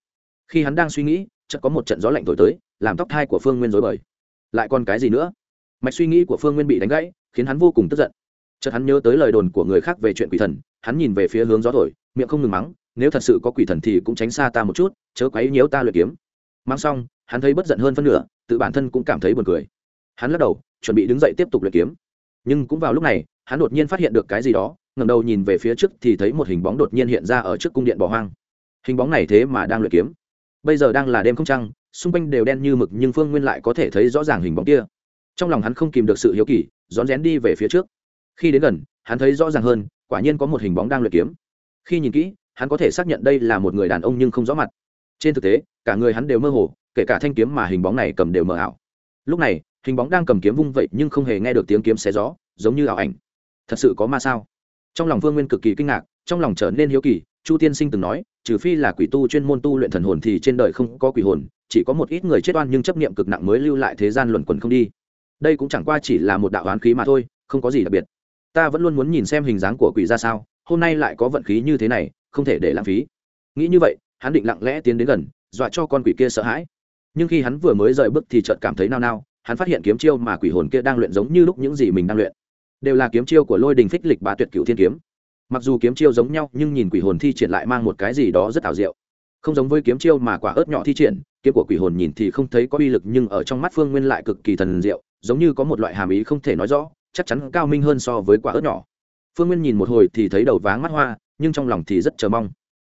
Khi hắn đang suy nghĩ, chợt có một trận gió lạnh thổi tới, làm tóc thai của phương nguyên rối bời. Lại còn cái gì nữa? Mạch suy nghĩ của phương nguyên bị đánh gãy, khiến hắn vô cùng tức giận. Chợt hắn nhớ tới lời đồn của người khác về chuyện quỷ thần, hắn nhìn về phía hướng gió thổi, miệng không ngừng mắng, nếu thật sự có quỷ thần thì cũng tránh xa ta một chút, chớ quấy nhiễu ta luyện kiếm. Mang xong hắn thấy bất giận hơn phân nửa, tự bản thân cũng cảm thấy buồn cười. Hắn lắc đầu, chuẩn bị đứng dậy tiếp tục luyện kiếm. Nhưng cũng vào lúc này, hắn đột nhiên phát hiện được cái gì đó, ngẩng đầu nhìn về phía trước thì thấy một hình bóng đột nhiên hiện ra ở trước cung điện bỏ hoang. Hình bóng này thế mà đang luyện kiếm. Bây giờ đang là đêm không trăng, xung quanh đều đen như mực nhưng phương nguyên lại có thể thấy rõ ràng hình bóng kia. Trong lòng hắn không kìm được sự hiếu kỳ, rón rén đi về phía trước. Khi đến gần, hắn thấy rõ ràng hơn, quả nhiên có một hình bóng đang luyện kiếm. Khi nhìn kỹ, hắn có thể xác nhận đây là một người đàn ông nhưng không rõ mặt. Trên thực tế, cả người hắn đều mơ hồ kể cả thanh kiếm mà hình bóng này cầm đều mờ ảo. Lúc này, hình bóng đang cầm kiếm vung vậy nhưng không hề nghe được tiếng kiếm xé gió, giống như ảo ảnh. Thật sự có ma sao? Trong lòng vương nguyên cực kỳ kinh ngạc, trong lòng trở nên hiếu kỳ, chu tiên sinh từng nói, trừ phi là quỷ tu chuyên môn tu luyện thần hồn thì trên đời không có quỷ hồn, chỉ có một ít người chết oan nhưng chấp niệm cực nặng mới lưu lại thế gian luẩn quẩn không đi. Đây cũng chẳng qua chỉ là một đạo oán khí mà thôi, không có gì đặc biệt. Ta vẫn luôn muốn nhìn xem hình dáng của quỷ ra sao, hôm nay lại có vận khí như thế này, không thể để lãng phí. Nghĩ như vậy, hắn định lặng lẽ tiến đến gần, dọa cho con quỷ kia sợ hãi nhưng khi hắn vừa mới rời bước thì chợt cảm thấy nao nao, hắn phát hiện kiếm chiêu mà quỷ hồn kia đang luyện giống như lúc những gì mình đang luyện. Đều là kiếm chiêu của lôi đình phích lịch bá tuyệt cựu thiên kiếm. Mặc dù kiếm chiêu giống nhau, nhưng nhìn quỷ hồn thi triển lại mang một cái gì đó rất ảo diệu. Không giống với kiếm chiêu mà quả ớt nhỏ thi triển, kiếm của quỷ hồn nhìn thì không thấy có uy lực nhưng ở trong mắt phương nguyên lại cực kỳ thần diệu, giống như có một loại hàm ý không thể nói rõ, chắc chắn cao minh hơn so với quả ớt nhỏ. Phương nguyên nhìn một hồi thì thấy đầu váng mắt hoa, nhưng trong lòng thì rất chờ mong.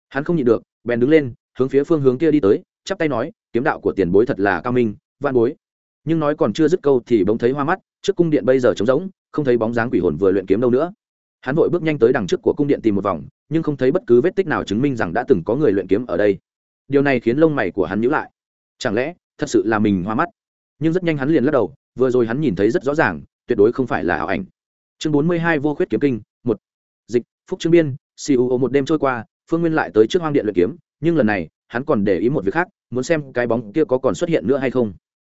Hắn không nhịn được, bèn đứng lên, hướng phía phương hướng kia đi tới chắp tay nói, kiếm đạo của tiền bối thật là cao minh van bối. Nhưng nói còn chưa dứt câu thì bỗng thấy hoa mắt, trước cung điện bây giờ trống rỗng, không thấy bóng dáng quỷ hồn vừa luyện kiếm đâu nữa. Hắn vội bước nhanh tới đằng trước của cung điện tìm một vòng, nhưng không thấy bất cứ vết tích nào chứng minh rằng đã từng có người luyện kiếm ở đây. Điều này khiến lông mày của hắn nhíu lại. Chẳng lẽ, thật sự là mình hoa mắt? Nhưng rất nhanh hắn liền lắc đầu, vừa rồi hắn nhìn thấy rất rõ ràng, tuyệt đối không phải là ảo ảnh. Chương bốn mươi hai vô khuyết kiếm kinh, một. Dịch, phúc trương biên siêu một đêm trôi qua, phương nguyên lại tới trước hoang điện luyện kiếm, nhưng lần này hắn còn để ý một việc khác, muốn xem cái bóng kia có còn xuất hiện nữa hay không.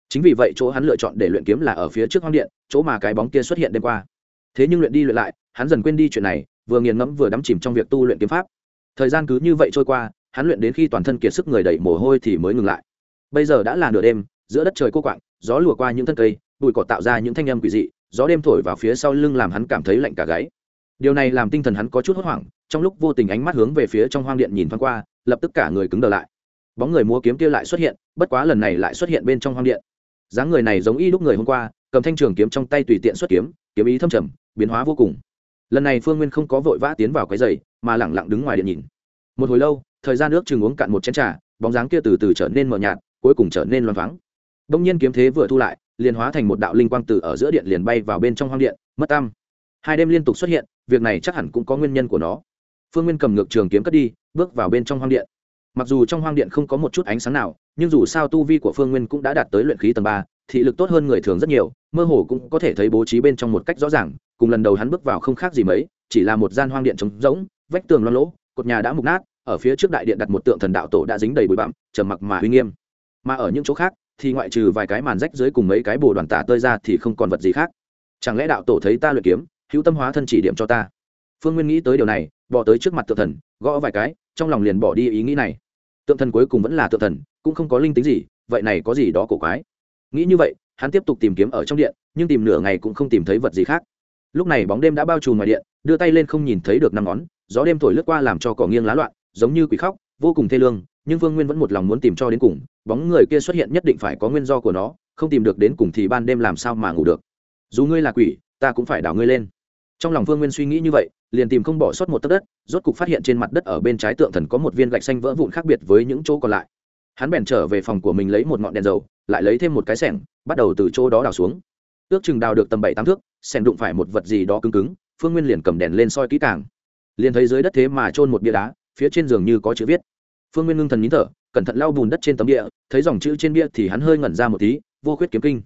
Chính vì vậy chỗ hắn lựa chọn để luyện kiếm là ở phía trước hoang điện, chỗ mà cái bóng kia xuất hiện đêm qua. Thế nhưng luyện đi luyện lại, hắn dần quên đi chuyện này, vừa nghiền ngẫm vừa đắm chìm trong việc tu luyện kiếm pháp. Thời gian cứ như vậy trôi qua, hắn luyện đến khi toàn thân kiệt sức người đầy mồ hôi thì mới ngừng lại. Bây giờ đã là nửa đêm, giữa đất trời cô quạng, gió lùa qua những thân cây, bụi cỏ tạo ra những thanh âm quỷ dị, gió đêm thổi vào phía sau lưng làm hắn cảm thấy lạnh cả gáy. Điều này làm tinh thần hắn có chút hốt hoảng, trong lúc vô tình ánh mắt hướng về phía trong hoang điện nhìn thoáng qua lập tức cả người cứng đờ lại. Bóng người múa kiếm kia lại xuất hiện, bất quá lần này lại xuất hiện bên trong hoang điện. Dáng người này giống y lúc người hôm qua, cầm thanh trường kiếm trong tay tùy tiện xuất kiếm kiếm ý thâm trầm, biến hóa vô cùng. Lần này phương nguyên không có vội vã tiến vào cái giày, mà lẳng lặng đứng ngoài điện nhìn. Một hồi lâu, thời gian nước chừng uống cạn một chén trà, bóng dáng kia từ từ trở nên mờ nhạt, cuối cùng trở nên loang thoáng. Đông nhiên kiếm thế vừa thu lại, liền hóa thành một đạo linh quang từ ở giữa điện liền bay vào bên trong hoang điện, mất tam hai đêm liên tục xuất hiện, việc này chắc hẳn cũng có nguyên nhân của nó phương nguyên cầm ngược trường kiếm cất đi, bước vào bên trong hoang điện. Mặc dù trong hoang điện không có một chút ánh sáng nào, nhưng dù sao tu vi của phương nguyên cũng đã đạt tới luyện khí tầng ba, thị lực tốt hơn người thường rất nhiều, mơ hồ cũng có thể thấy bố trí bên trong một cách rõ ràng, cùng lần đầu hắn bước vào không khác gì mấy, chỉ là một gian hoang điện trống rỗng, vách tường loan lỗ, cột nhà đã mục nát, ở phía trước đại điện đặt một tượng thần đạo tổ đã dính đầy bụi bặm, trầm mặc mà uy nghiêm. Mà ở những chỗ khác, thì ngoại trừ vài cái màn rách dưới cùng mấy cái bồ đoàn tả tơi ra thì không còn vật gì khác. Chẳng lẽ đạo tổ thấy ta luyện kiếm, hữu tâm hóa thân chỉ điểm cho ta? Phương nguyên nghĩ tới điều này, bỏ tới trước mặt tượng thần, gõ vài cái, trong lòng liền bỏ đi ý nghĩ này. Tượng thần cuối cùng vẫn là tượng thần, cũng không có linh tính gì, vậy này có gì đó cổ quái. Nghĩ như vậy, hắn tiếp tục tìm kiếm ở trong điện, nhưng tìm nửa ngày cũng không tìm thấy vật gì khác. Lúc này bóng đêm đã bao trùm ngoài điện, đưa tay lên không nhìn thấy được năm ngón, gió đêm thổi lướt qua làm cho cỏ nghiêng lá loạn, giống như quỷ khóc, vô cùng thê lương, nhưng vương nguyên vẫn một lòng muốn tìm cho đến cùng, bóng người kia xuất hiện nhất định phải có nguyên do của nó, không tìm được đến cùng thì ban đêm làm sao mà ngủ được. Dù ngươi là quỷ, ta cũng phải đảo ngươi lên trong lòng vương nguyên suy nghĩ như vậy, liền tìm không bỏ sót một tấc đất, rốt cục phát hiện trên mặt đất ở bên trái tượng thần có một viên gạch xanh vỡ vụn khác biệt với những chỗ còn lại. Hắn bèn trở về phòng của mình lấy một ngọn đèn dầu, lại lấy thêm một cái sẻng, bắt đầu từ chỗ đó đào xuống. Ước chừng đào được tầm bảy tám thước, sẻng đụng phải một vật gì đó cứng cứng, phương nguyên liền cầm đèn lên soi kỹ càng. Liền thấy dưới đất thế mà trôn một bia đá, phía trên giường như có chữ viết. Phương nguyên ngưng thần nín thở, cẩn thận lau bùn đất trên tấm địa thấy dòng chữ trên bia thì hắn hơi ngẩn ra một tí, vô khuyết kiếm kinh.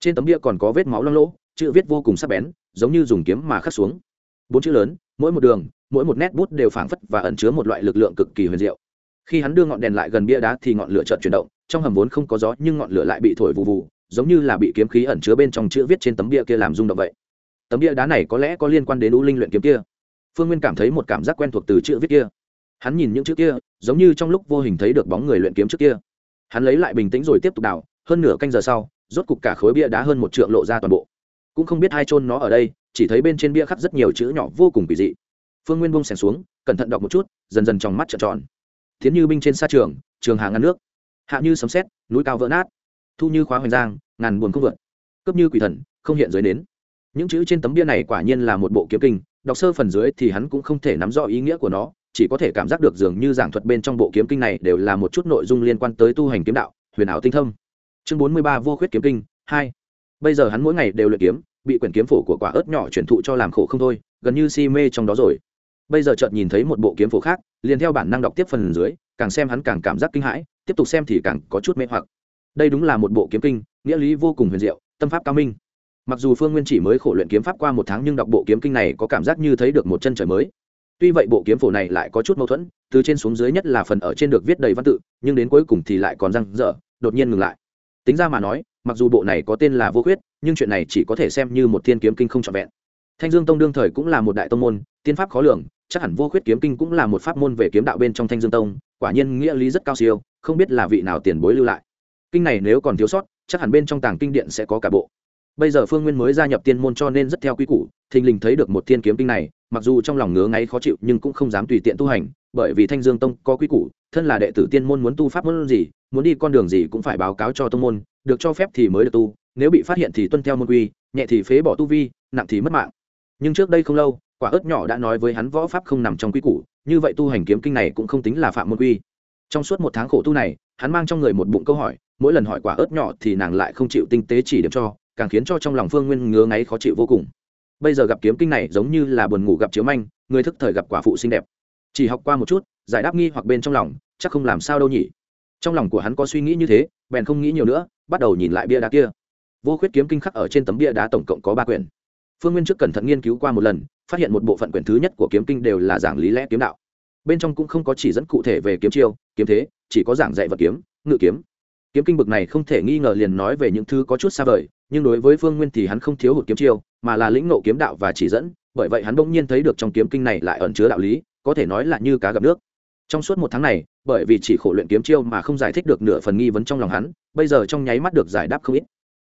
Trên tấm bia còn có vết máu loang lỗ chữ viết vô cùng sắc bén, giống như dùng kiếm mà khắc xuống. Bốn chữ lớn, mỗi một đường, mỗi một nét bút đều phảng phất và ẩn chứa một loại lực lượng cực kỳ huyền diệu. Khi hắn đưa ngọn đèn lại gần bia đá thì ngọn lửa chợt chuyển động, trong hầm vốn không có gió nhưng ngọn lửa lại bị thổi vụ vụ giống như là bị kiếm khí ẩn chứa bên trong chữ viết trên tấm bia kia làm rung động vậy. Tấm bia đá này có lẽ có liên quan đến u linh luyện kiếm kia. Phương nguyên cảm thấy một cảm giác quen thuộc từ chữ viết kia. Hắn nhìn những chữ kia, giống như trong lúc vô hình thấy được bóng người luyện kiếm trước kia. Hắn lấy lại bình tĩnh rồi tiếp tục đào, hơn nửa canh giờ sau, rốt cục cả khối bia đá hơn một trượng lộ ra toàn bộ cũng không biết hai chôn nó ở đây, chỉ thấy bên trên bia khắc rất nhiều chữ nhỏ vô cùng kỳ dị. Phương nguyên bông sèn xuống, cẩn thận đọc một chút, dần dần trong mắt trợn tròn. Thiến như binh trên sa trường trường hàng ngăn nước. Hạ như sấm xét núi cao vỡ nát. Thu như khóa hoành giang, ngàn buồn không vượt. Cấp như quỷ thần, không hiện dưới đến những chữ trên tấm bia này quả nhiên là một bộ kiếm kinh, đọc sơ phần dưới thì hắn cũng không thể nắm rõ ý nghĩa của nó, chỉ có thể cảm giác được dường như giảng thuật bên trong bộ kiếm kinh này đều là một chút nội dung liên quan tới tu hành kiếm đạo, huyền ảo tinh thâm. Chương bốn mươi ba vô khuyết kiếm kinh, hai bây giờ hắn mỗi ngày đều luyện kiếm, bị quyển kiếm phổ của quả ớt nhỏ chuyển thụ cho làm khổ không thôi, gần như si mê trong đó rồi. Bây giờ chợt nhìn thấy một bộ kiếm phổ khác, liền theo bản năng đọc tiếp phần dưới, càng xem hắn càng cảm giác kinh hãi, tiếp tục xem thì càng có chút mê hoặc. Đây đúng là một bộ kiếm kinh, nghĩa lý vô cùng huyền diệu, tâm pháp cao minh. Mặc dù phương nguyên chỉ mới khổ luyện kiếm pháp qua một tháng nhưng đọc bộ kiếm kinh này có cảm giác như thấy được một chân trời mới. Tuy vậy bộ kiếm phổ này lại có chút mâu thuẫn, từ trên xuống dưới nhất là phần ở trên được viết đầy văn tự, nhưng đến cuối cùng thì lại còn răng dở đột nhiên ngừng lại. Tính ra mà nói mặc dù bộ này có tên là vô khuyết, nhưng chuyện này chỉ có thể xem như một thiên kiếm kinh không trọn vẹn. Thanh dương tông đương thời cũng là một đại tông môn, tiên pháp khó lường, chắc hẳn vô khuyết kiếm kinh cũng là một pháp môn về kiếm đạo bên trong thanh dương tông, quả nhiên nghĩa lý rất cao siêu, không biết là vị nào tiền bối lưu lại. Kinh này nếu còn thiếu sót, chắc hẳn bên trong tàng kinh điện sẽ có cả bộ. Bây giờ phương nguyên mới gia nhập tiên môn cho nên rất theo quy củ, thình lình thấy được một thiên kiếm kinh này, mặc dù trong lòng ngứa ngáy khó chịu nhưng cũng không dám tùy tiện tu hành, bởi vì thanh dương tông có quy củ, thân là đệ tử tiên môn muốn tu pháp môn gì, muốn đi con đường gì cũng phải báo cáo cho tông môn được cho phép thì mới được tu, nếu bị phát hiện thì tuân theo môn quy, nhẹ thì phế bỏ tu vi, nặng thì mất mạng. Nhưng trước đây không lâu, quả ớt nhỏ đã nói với hắn võ pháp không nằm trong quy củ, như vậy tu hành kiếm kinh này cũng không tính là phạm môn quy. Trong suốt một tháng khổ tu này, hắn mang trong người một bụng câu hỏi, mỗi lần hỏi quả ớt nhỏ thì nàng lại không chịu tinh tế chỉ điểm cho, càng khiến cho trong lòng phương nguyên ngứa ngáy khó chịu vô cùng. Bây giờ gặp kiếm kinh này giống như là buồn ngủ gặp chiếu manh, người thức thời gặp quả phụ xinh đẹp. Chỉ học qua một chút, giải đáp nghi hoặc bên trong lòng, chắc không làm sao đâu nhỉ. Trong lòng của hắn có suy nghĩ như thế bèn không nghĩ nhiều nữa, bắt đầu nhìn lại bia đá kia. Vô khuyết kiếm kinh khắc ở trên tấm bia đá tổng cộng có ba quyển. Phương nguyên trước cẩn thận nghiên cứu qua một lần, phát hiện một bộ phận quyển thứ nhất của kiếm kinh đều là giảng lý lẽ kiếm đạo. Bên trong cũng không có chỉ dẫn cụ thể về kiếm chiêu, kiếm thế, chỉ có giảng dạy vật kiếm, ngự kiếm. Kiếm kinh bực này không thể nghi ngờ liền nói về những thứ có chút xa vời, nhưng đối với phương nguyên thì hắn không thiếu hụt kiếm chiêu, mà là lĩnh nộ kiếm đạo và chỉ dẫn, bởi vậy hắn bỗng nhiên thấy được trong kiếm kinh này lại ẩn chứa đạo lý, có thể nói là như cá gặp nước. Trong suốt một tháng này bởi vì chỉ khổ luyện kiếm chiêu mà không giải thích được nửa phần nghi vấn trong lòng hắn, bây giờ trong nháy mắt được giải đáp không ít.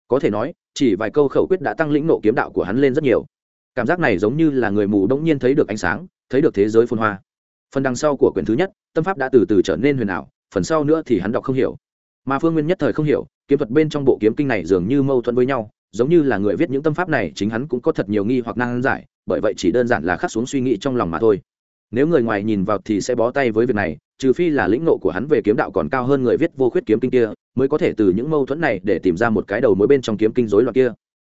Có thể nói, chỉ vài câu khẩu quyết đã tăng lĩnh nộ kiếm đạo của hắn lên rất nhiều. Cảm giác này giống như là người mù bỗng nhiên thấy được ánh sáng, thấy được thế giới phồn hoa. Phần đằng sau của quyển thứ nhất, tâm pháp đã từ từ trở nên huyền ảo, phần sau nữa thì hắn đọc không hiểu. Mà phương nguyên nhất thời không hiểu, kiếm thuật bên trong bộ kiếm kinh này dường như mâu thuẫn với nhau, giống như là người viết những tâm pháp này chính hắn cũng có thật nhiều nghi hoặc năng giải, bởi vậy chỉ đơn giản là khắc xuống suy nghĩ trong lòng mà thôi. Nếu người ngoài nhìn vào thì sẽ bó tay với việc này trừ phi là lĩnh nộ của hắn về kiếm đạo còn cao hơn người viết vô khuyết kiếm kinh kia, mới có thể từ những mâu thuẫn này để tìm ra một cái đầu mối bên trong kiếm kinh rối loạn kia.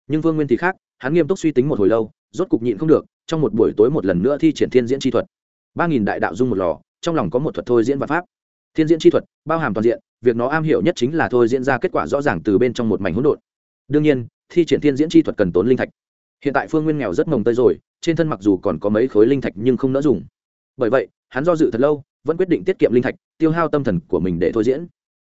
Nhưng vương nguyên thì khác, hắn nghiêm túc suy tính một hồi lâu, rốt cục nhịn không được, trong một buổi tối một lần nữa thi triển thiên diễn chi thuật. Ba nghìn đại đạo dung một lò, trong lòng có một thuật thôi diễn và pháp. Thiên diễn chi thuật, bao hàm toàn diện, việc nó am hiểu nhất chính là thôi diễn ra kết quả rõ ràng từ bên trong một mảnh hỗn độn. Đương nhiên, thi triển thiên diễn chi thuật cần tốn linh thạch. Hiện tại phương nguyên nghèo rất mồng tơi rồi, trên thân mặc dù còn có mấy khối linh thạch nhưng không nỡ dùng. Bởi vậy, hắn do dự thật lâu vẫn quyết định tiết kiệm linh thạch, tiêu hao tâm thần của mình để thôi diễn.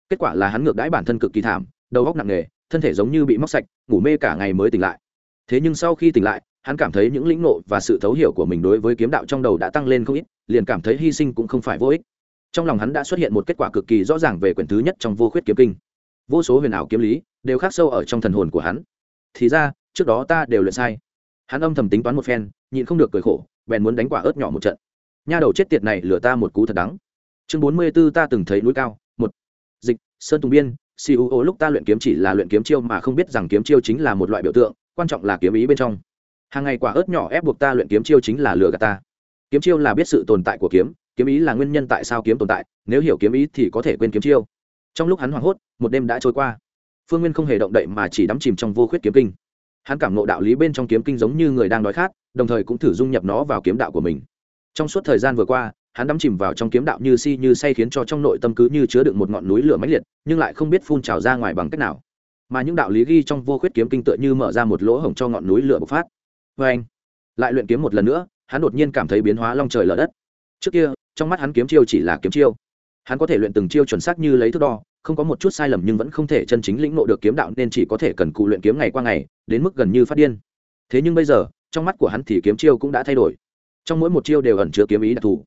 Kết quả là hắn ngược đãi bản thân cực kỳ thảm, đầu óc nặng nề, thân thể giống như bị móc sạch, ngủ mê cả ngày mới tỉnh lại. Thế nhưng sau khi tỉnh lại, hắn cảm thấy những lĩnh nộ và sự thấu hiểu của mình đối với kiếm đạo trong đầu đã tăng lên không ít, liền cảm thấy hy sinh cũng không phải vô ích. Trong lòng hắn đã xuất hiện một kết quả cực kỳ rõ ràng về quyển thứ nhất trong vô khuyết kiếm kinh. Vô số huyền ảo kiếm lý đều khắc sâu ở trong thần hồn của hắn. Thì ra, trước đó ta đều luyện sai. Hắn âm thầm tính toán một phen, nhịn không được cười khổ, bèn muốn đánh quả ớt nhỏ một trận nha đầu chết tiệt này lừa ta một cú thật đắng. Chương bốn mươi b ố ta từng thấy núi cao, một. Dịch, sơn tùng biên siêu ô lúc ta luyện kiếm chỉ là luyện kiếm chiêu mà không biết rằng kiếm chiêu chính là một loại biểu tượng, quan trọng là kiếm ý bên trong. Hàng ngày quả ớt nhỏ ép buộc ta luyện kiếm chiêu chính là lừa gạt ta. Kiếm chiêu là biết sự tồn tại của kiếm kiếm ý là nguyên nhân tại sao kiếm tồn tại, nếu hiểu kiếm ý thì có thể quên kiếm chiêu. Trong lúc hắn hoảng hốt, một đêm đã trôi qua. Phương nguyên không hề động đậy mà chỉ đắm chìm trong vô khuyết kiếm kinh. Hắn cảm nộ đạo lý bên trong kiếm kinh giống như người đang đói khát, đồng thời cũng thử dung nhập nó vào kiếm đạo của mình trong suốt thời gian vừa qua, hắn đắm chìm vào trong kiếm đạo như si như say khiến cho trong nội tâm cứ như chứa đựng một ngọn núi lửa mãnh liệt, nhưng lại không biết phun trào ra ngoài bằng cách nào. Mà những đạo lý ghi trong vô khuyết kiếm kinh tựa như mở ra một lỗ hổng cho ngọn núi lửa bộc phát. Vê anh, lại luyện kiếm một lần nữa, hắn đột nhiên cảm thấy biến hóa long trời lở đất. Trước kia, trong mắt hắn kiếm chiêu chỉ là kiếm chiêu. Hắn có thể luyện từng chiêu chuẩn xác như lấy thước đo, không có một chút sai lầm nhưng vẫn không thể chân chính lĩnh nộ được kiếm đạo nên chỉ có thể cần cụ luyện kiếm ngày qua ngày, đến mức gần như phát điên. Thế nhưng bây giờ, trong mắt của hắn thì kiếm chiêu cũng đã thay đổi trong mỗi một chiêu đều ẩn chứa kiếm ý đặc thù.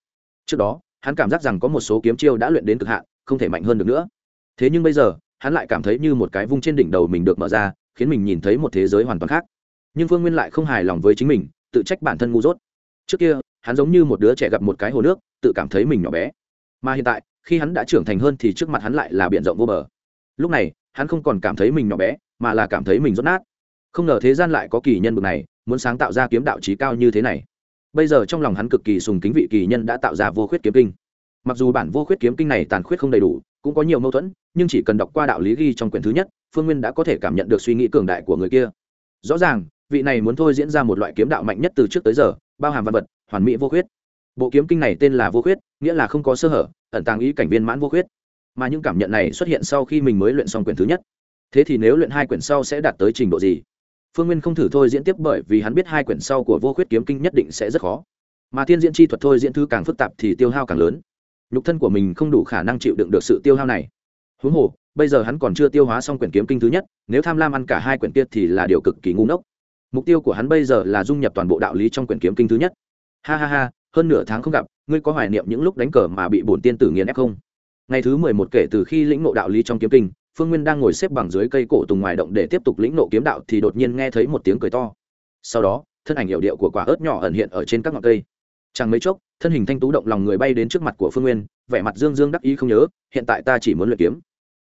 Trước đó, hắn cảm giác rằng có một số kiếm chiêu đã luyện đến cực hạn, không thể mạnh hơn được nữa. Thế nhưng bây giờ, hắn lại cảm thấy như một cái vung trên đỉnh đầu mình được mở ra, khiến mình nhìn thấy một thế giới hoàn toàn khác. Nhưng phương nguyên lại không hài lòng với chính mình, tự trách bản thân ngu dốt. Trước kia, hắn giống như một đứa trẻ gặp một cái hồ nước, tự cảm thấy mình nhỏ bé. Mà hiện tại, khi hắn đã trưởng thành hơn thì trước mặt hắn lại là b i ể n rộng vô bờ. Lúc này, hắn không còn cảm thấy mình nhỏ bé, mà là cảm thấy mình rốt nát. Không ngờ thế gian lại có kỳ nhân bực này, muốn sáng tạo ra kiếm đạo trí cao như thế này bây giờ trong lòng hắn cực kỳ sùng kính vị kỳ nhân đã tạo ra vô khuyết kiếm kinh. Mặc dù bản vô khuyết kiếm kinh này tàn khuyết không đầy đủ, cũng có nhiều mâu thuẫn, nhưng chỉ cần đọc qua đạo lý ghi trong quyển thứ nhất, phương nguyên đã có thể cảm nhận được suy nghĩ cường đại của người kia. Rõ ràng, vị này muốn thôi diễn ra một loại kiếm đạo mạnh nhất từ trước tới giờ, bao hàm văn vật, hoàn mỹ vô khuyết. Bộ kiếm kinh này tên là vô khuyết, nghĩa là không có sơ hở, ẩn tàng ý cảnh viên mãn vô khuyết. Mà những cảm nhận này xuất hiện sau khi mình mới luyện xong quyển thứ nhất. Thế thì nếu luyện hai quyển sau sẽ đạt tới trình độ gì? Phương nguyên không thử thôi diễn tiếp bởi vì hắn biết hai quyển sau của vô khuyết kiếm kinh nhất định sẽ rất khó. Mà thiên diễn chi thuật thôi diễn thứ càng phức tạp thì tiêu hao càng lớn. Nhục thân của mình không đủ khả năng chịu đựng được sự tiêu hao này. Huống hồ, bây giờ hắn còn chưa tiêu hóa xong quyển kiếm kinh thứ nhất, nếu tham lam ăn cả hai quyển kia thì là điều cực kỳ ngu ngốc. Mục tiêu của hắn bây giờ là dung nhập toàn bộ đạo lý trong quyển kiếm kinh thứ nhất. Ha ha ha, hơn nửa tháng không gặp, ngươi có hoài niệm những lúc đánh cờ mà bị bổn tiên tử nghiền ép không? Ngày thứ mười một kể từ khi lĩnh ngộ đạo lý trong kiếm kinh phương nguyên đang ngồi xếp bằng dưới cây cổ tùng ngoài động để tiếp tục lĩnh nộ kiếm đạo thì đột nhiên nghe thấy một tiếng cười to. Sau đó, thân ảnh hiệu điệu của quả ớt nhỏ ẩn hiện ở trên các ngọn cây. Chẳng mấy chốc, thân hình thanh tú động lòng người bay đến trước mặt của phương nguyên, vẻ mặt dương dương đắc ý không nhớ, hiện tại ta chỉ muốn luyện kiếm.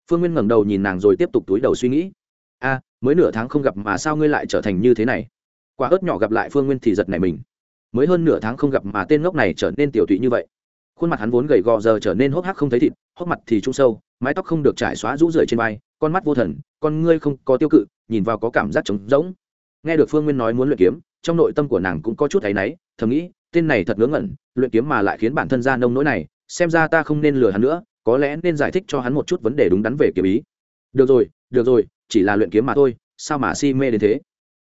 Phương nguyên ngẩng đầu nhìn nàng rồi tiếp tục túi đầu suy nghĩ. A, mới nửa tháng không gặp mà sao ngươi lại trở thành như thế này? Quả ớt nhỏ gặp lại phương nguyên thì giật này mình. Mới hơn nửa tháng không gặp mà tên ngốc này trở nên tiểu tụy như vậy khuôn mặt hắn vốn gầy gò giờ trở nên hốc hác không thấy thịt, hốc mặt thì trung sâu, mái tóc không được trải xóa rũ rượi trên vai, con mắt vô thần, con ngươi không có tiêu cự, nhìn vào có cảm giác trống rỗng. Nghe được phương nguyên nói muốn luyện kiếm, trong nội tâm của nàng cũng có chút thấy náy, thầm nghĩ, tên này thật ngớ ngẩn, luyện kiếm mà lại khiến bản thân ra nông nỗi này, xem ra ta không nên lừa hắn nữa, có lẽ nên giải thích cho hắn một chút vấn đề đúng đắn về kiếm ý. Được rồi được rồi, chỉ là luyện kiếm mà thôi, sao mà si mê đến thế?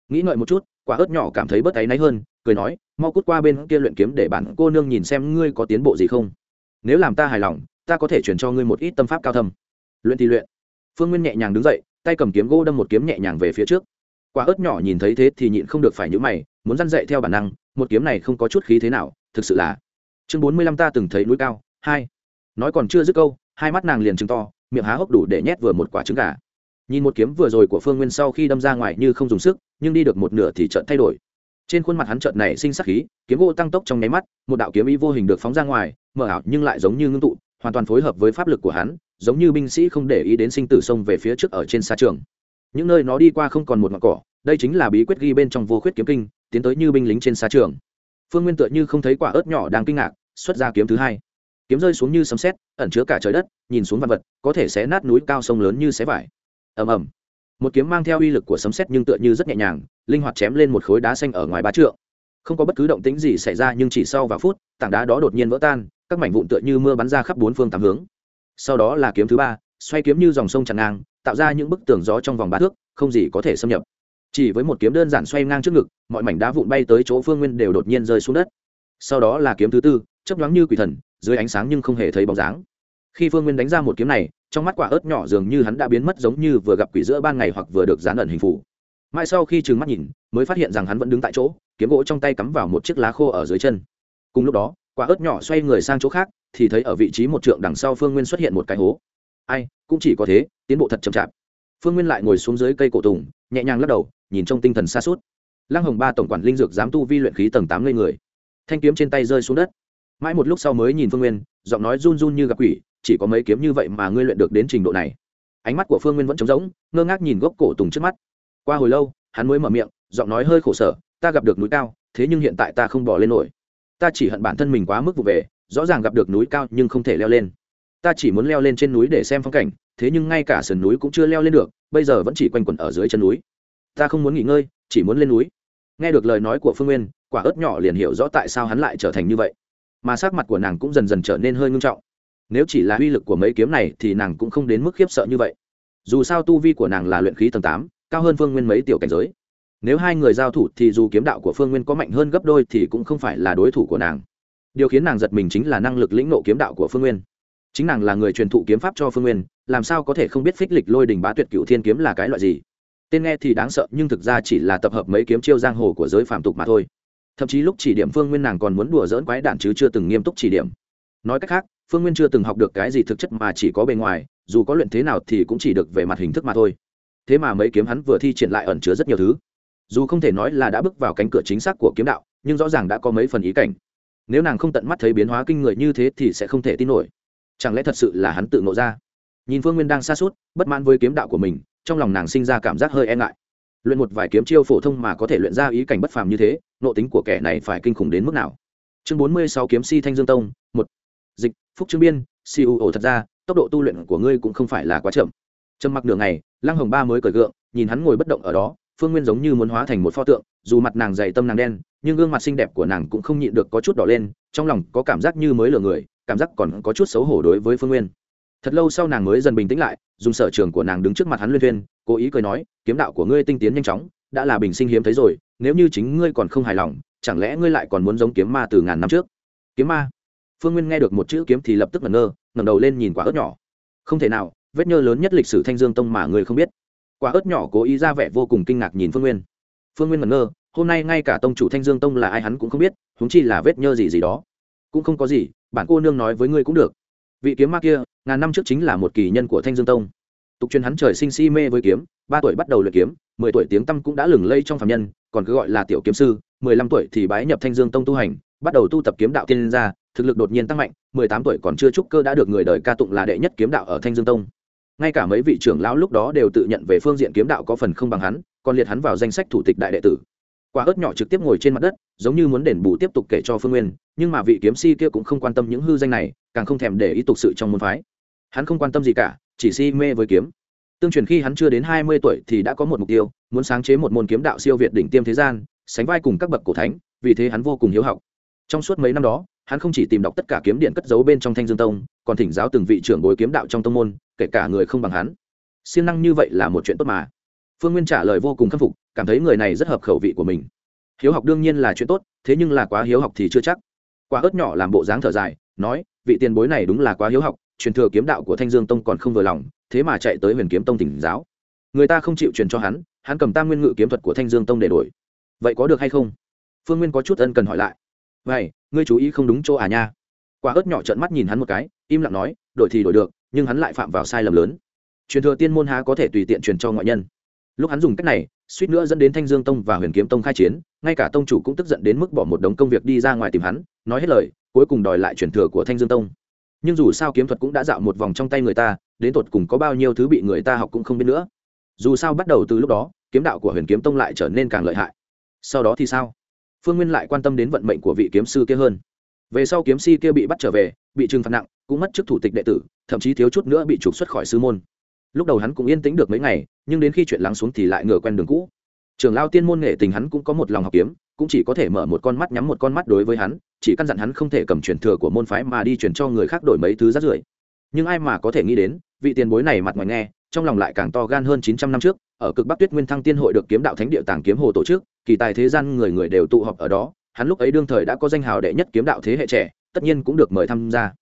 Nghĩ ngợi một chút quả ớt nhỏ cảm thấy bớt áy náy hơn, cười nói, mau cút qua bên kia luyện kiếm để bản cô nương nhìn xem ngươi có tiến bộ gì không. Nếu làm ta hài lòng, ta có thể chuyển cho ngươi một ít tâm pháp cao thâm. Luyện thì luyện. Phương nguyên nhẹ nhàng đứng dậy, tay cầm kiếm gỗ đâm một kiếm nhẹ nhàng về phía trước. Quả ớt nhỏ nhìn thấy thế thì nhịn không được phải nhữ mày, muốn răn dậy theo bản năng, một kiếm này không có chút khí thế nào, thực sự là. Chương bốn mươi lăm ta từng thấy núi cao, hai. Nói còn chưa dứt câu, hai mắt nàng liền trừng to, miệng há hốc đủ để nhét vừa một quả trứng gà nhìn một kiếm vừa rồi của phương nguyên sau khi đâm ra ngoài như không dùng sức, nhưng đi được một nửa thì trợn thay đổi. Trên khuôn mặt hắn trợn này sinh sắc khí, kiếm gỗ tăng tốc trong nháy mắt, một đạo kiếm ý vô hình được phóng ra ngoài, mở ảo nhưng lại giống như ngưng tụ, hoàn toàn phối hợp với pháp lực của hắn, giống như binh sĩ không để ý đến sinh tử sông về phía trước ở trên xa trường. Những nơi nó đi qua không còn một ngọn cỏ, đây chính là bí quyết ghi bên trong vô khuyết kiếm kinh, tiến tới như binh lính trên xa trường. Phương nguyên tựa như không thấy quả ớt nhỏ đang kinh ngạc, xuất ra kiếm thứ hai. Kiếm rơi xuống như sấm sét, ẩn chứa cả trời đất, nhìn xuống vật vật, có thể xé nát núi cao sông lớn như xé vải ầm ầm. Một kiếm mang theo uy lực của sấm sét nhưng tựa như rất nhẹ nhàng, linh hoạt chém lên một khối đá xanh ở ngoài ba trượng. Không có bất cứ động tĩnh gì xảy ra nhưng chỉ sau vài phút, tảng đá đó đột nhiên vỡ tan, các mảnh vụn tựa như mưa bắn ra khắp bốn phương tám hướng. Sau đó là kiếm thứ ba, xoay kiếm như dòng sông tràn ngang, tạo ra những bức tường gió trong vòng ba thước, không gì có thể xâm nhập. Chỉ với một kiếm đơn giản xoay ngang trước ngực, mọi mảnh đá vụn bay tới chỗ phương nguyên đều đột nhiên rơi xuống đất. Sau đó là kiếm thứ tư chấp nhoáng như quỷ thần, dưới ánh sáng nhưng không hề thấy bóng dáng. Khi phương nguyên đánh ra một kiếm này trong mắt quả ớt nhỏ dường như hắn đã biến mất giống như vừa gặp quỷ giữa ban ngày hoặc vừa được dán ẩn hình phủ mãi sau khi trừng mắt nhìn, mới phát hiện rằng hắn vẫn đứng tại chỗ, kiếm gỗ trong tay cắm vào một chiếc lá khô ở dưới chân. Cùng lúc đó, quả ớt nhỏ xoay người sang chỗ khác, thì thấy ở vị trí một trượng đằng sau phương nguyên xuất hiện một cái hố. Ai, cũng chỉ có thế, tiến bộ thật chậm chạp. Phương nguyên lại ngồi xuống dưới cây cổ tùng, nhẹ nhàng lắc đầu, nhìn trong tinh thần xa suốt. Lăng hồng ba tổng quản linh dược dám tu vi luyện khí tầng tám lên người. Thanh kiếm trên tay rơi xuống đất. Mãi một lúc sau mới nhìn phương nguyên, giọng nói run run như gặp quỷ chỉ có mấy kiếm như vậy mà ngươi luyện được đến trình độ này. Ánh mắt của phương nguyên vẫn trống rỗng, ngơ ngác nhìn gốc cổ tùng trước mắt. Qua hồi lâu, hắn mới mở miệng, giọng nói hơi khổ sở, ta gặp được núi cao, thế nhưng hiện tại ta không bỏ lên nổi. Ta chỉ hận bản thân mình quá mức vụ về, rõ ràng gặp được núi cao nhưng không thể leo lên. Ta chỉ muốn leo lên trên núi để xem phong cảnh, thế nhưng ngay cả sườn núi cũng chưa leo lên được, bây giờ vẫn chỉ quanh quẩn ở dưới chân núi. Ta không muốn nghỉ ngơi, chỉ muốn lên núi. Nghe được lời nói của phương nguyên, quả ớt nhỏ liền hiểu rõ tại sao hắn lại trở thành như vậy. Mà sắc mặt của nàng cũng dần dần trở nên hơi ngưng trọng nếu chỉ là uy lực của mấy kiếm này thì nàng cũng không đến mức khiếp sợ như vậy. Dù sao tu vi của nàng là luyện khí tầng tám, cao hơn phương nguyên mấy tiểu cảnh giới. Nếu hai người giao thủ thì dù kiếm đạo của phương nguyên có mạnh hơn gấp đôi thì cũng không phải là đối thủ của nàng. Điều khiến nàng giật mình chính là năng lực lĩnh nộ kiếm đạo của phương nguyên. Chính nàng là người truyền thụ kiếm pháp cho phương nguyên, làm sao có thể không biết phích lịch lôi đình bá tuyệt cựu thiên kiếm là cái loại gì? Tên nghe thì đáng sợ nhưng thực ra chỉ là tập hợp mấy kiếm chiêu giang hồ của giới phạm tục mà thôi. Thậm chí lúc chỉ điểm phương nguyên nàng còn muốn đùa dỡn quái đản chứ chưa từng nghiêm túc chỉ điểm. Nói cách khác phương nguyên chưa từng học được cái gì thực chất mà chỉ có bề ngoài, dù có luyện thế nào thì cũng chỉ được về mặt hình thức mà thôi. Thế mà mấy kiếm hắn vừa thi triển lại ẩn chứa rất nhiều thứ. Dù không thể nói là đã bước vào cánh cửa chính xác của kiếm đạo, nhưng rõ ràng đã có mấy phần ý cảnh. Nếu nàng không tận mắt thấy biến hóa kinh người như thế thì sẽ không thể tin nổi. Chẳng lẽ thật sự là hắn tự ngộ ra? Nhìn phương nguyên đang xa suốt bất mãn với kiếm đạo của mình, trong lòng nàng sinh ra cảm giác hơi e ngại. Luyện một vài kiếm chiêu phổ thông mà có thể luyện ra ý cảnh bất phàm như thế nộ tính của kẻ này phải kinh khủng đến mức nào? Chương bốn mươi sáu kiếm si thanh dương tông, một phúc trương biên si u ổ thật ra, tốc độ tu luyện của ngươi cũng không phải là quá chậm. Trầm mặc nửa ngày, lăng hồng ba mới cởi gượng, nhìn hắn ngồi bất động ở đó, phương nguyên giống như muốn hóa thành một pho tượng, dù mặt nàng dày tâm nàng đen, nhưng gương mặt xinh đẹp của nàng cũng không nhịn được có chút đỏ lên, trong lòng có cảm giác như mới lừa người, cảm giác còn có chút xấu hổ đối với phương nguyên. Thật lâu sau nàng mới dần bình tĩnh lại, dùng sở trường của nàng đứng trước mặt hắn luyên thuyên, cố ý cười nói, kiếm đạo của ngươi tinh tiến nhanh chóng, đã là bình sinh hiếm thấy rồi, nếu như chính ngươi còn không hài lòng, chẳng lẽ ngươi lại còn muốn giống kiếm ma từ ngàn năm trước? Kiếm ma? Phương nguyên nghe được một chữ kiếm thì lập tức ngẩn ngơ, ngẩng đầu lên nhìn quả ớt nhỏ. Không thể nào, vết nhơ lớn nhất lịch sử thanh dương tông mà người không biết. Quả ớt nhỏ cố ý ra vẻ vô cùng kinh ngạc nhìn phương nguyên. Phương nguyên ngẩn ngơ, hôm nay ngay cả tông chủ thanh dương tông là ai hắn cũng không biết húng chi là vết nhơ gì gì đó. Cũng không có gì, bản cô nương nói với ngươi cũng được. Vị kiếm ma kia, ngàn năm trước chính là một kỳ nhân của thanh dương tông. Tục truyền hắn trời sinh si mê với kiếm, ba tuổi bắt đầu luyện kiếm, mười tuổi tiếng tăm cũng đã lừng lây trong phạm nhân, còn cứ gọi là tiểu kiếm sư, mười lăm tuổi thì bái nhập thanh dương tông tu hành, bắt đầu tu tập kiếm đạo tiên gia thực lực đột nhiên tăng mạnh, mười tám tuổi còn chưa trúc cơ đã được người đời ca tụng là đệ nhất kiếm đạo ở thanh dương tông. Ngay cả mấy vị trưởng lão lúc đó đều tự nhận về phương diện kiếm đạo có phần không bằng hắn, còn liệt hắn vào danh sách thủ tịch đại đệ tử. Quả ớt nhỏ trực tiếp ngồi trên mặt đất, giống như muốn đền bù tiếp tục kể cho phương nguyên, nhưng mà vị kiếm si kia cũng không quan tâm những hư danh này, càng không thèm để ý tục sự trong môn phái. Hắn không quan tâm gì cả, chỉ si mê với kiếm. Tương truyền khi hắn chưa đến hai mươi tuổi thì đã có một mục tiêu, muốn sáng chế một môn kiếm đạo siêu việt đỉnh tiêm thế gian, sánh vai cùng các bậc cổ thánh, vì thế hắn vô cùng hiếu học. Trong suốt mấy năm đó hắn không chỉ tìm đọc tất cả kiếm điện cất giấu bên trong thanh dương tông, còn thỉnh giáo từng vị trưởng bối kiếm đạo trong tông môn, kể cả người không bằng hắn. Siêng năng như vậy là một chuyện tốt mà. Phương nguyên trả lời vô cùng khâm phục, cảm thấy người này rất hợp khẩu vị của mình. Hiếu học đương nhiên là chuyện tốt, thế nhưng là quá hiếu học thì chưa chắc. Quá ớt nhỏ làm bộ dáng thở dài, nói, vị tiền bối này đúng là quá hiếu học, truyền thừa kiếm đạo của thanh dương tông còn không vừa lòng, thế mà chạy tới huyền kiếm tông tỉnh giáo. Người ta không chịu truyền cho hắn hắn cầm tam nguyên ngự kiếm thuật của thanh dương tông để đổi. Vậy có được hay không? Phương nguyên có chút ân cần hỏi lại vậy ngươi chú ý không đúng chỗ à nha. Quả ớt nhỏ trợn mắt nhìn hắn một cái, im lặng nói, đổi thì đổi được, nhưng hắn lại phạm vào sai lầm lớn. Truyền thừa tiên môn há có thể tùy tiện truyền cho ngoại nhân. Lúc hắn dùng cách này, suýt nữa dẫn đến thanh dương tông và huyền kiếm tông khai chiến, ngay cả tông chủ cũng tức giận đến mức bỏ một đống công việc đi ra ngoài tìm hắn, nói hết lời, cuối cùng đòi lại truyền thừa của thanh dương tông. Nhưng dù sao kiếm thuật cũng đã dạo một vòng trong tay người ta, đến tột cùng có bao nhiêu thứ bị người ta học cũng không biết nữa. Dù sao bắt đầu từ lúc đó, kiếm đạo của huyền kiếm tông lại trở nên càng lợi hại. Sau đó thì sao? Phương nguyên lại quan tâm đến vận mệnh của vị kiếm sư kia hơn. Về sau kiếm si kia bị bắt trở về, bị trừng phạt nặng, cũng mất chức thủ tịch đệ tử, thậm chí thiếu chút nữa bị trục xuất khỏi sư môn. Lúc đầu hắn cũng yên tĩnh được mấy ngày, nhưng đến khi chuyện lắng xuống thì lại ngửa quen đường cũ. Trường lao tiên môn nghệ tình hắn cũng có một lòng học kiếm, cũng chỉ có thể mở một con mắt nhắm một con mắt đối với hắn, chỉ căn dặn hắn không thể cầm truyền thừa của môn phái mà đi truyền cho người khác đổi mấy thứ rát rưởi. Nhưng ai mà có thể nghĩ đến, vị tiền bối này mặt ngoài nghe trong lòng lại càng to gan hơn chín trăm năm trước, ở cực bắc tuyết nguyên thăng tiên hội được kiếm đạo thánh địa tàng kiếm hồ tổ chức, kỳ tài thế gian người người đều tụ họp ở đó, hắn lúc ấy đương thời đã có danh hào đệ nhất kiếm đạo thế hệ trẻ, tất nhiên cũng được mời tham gia.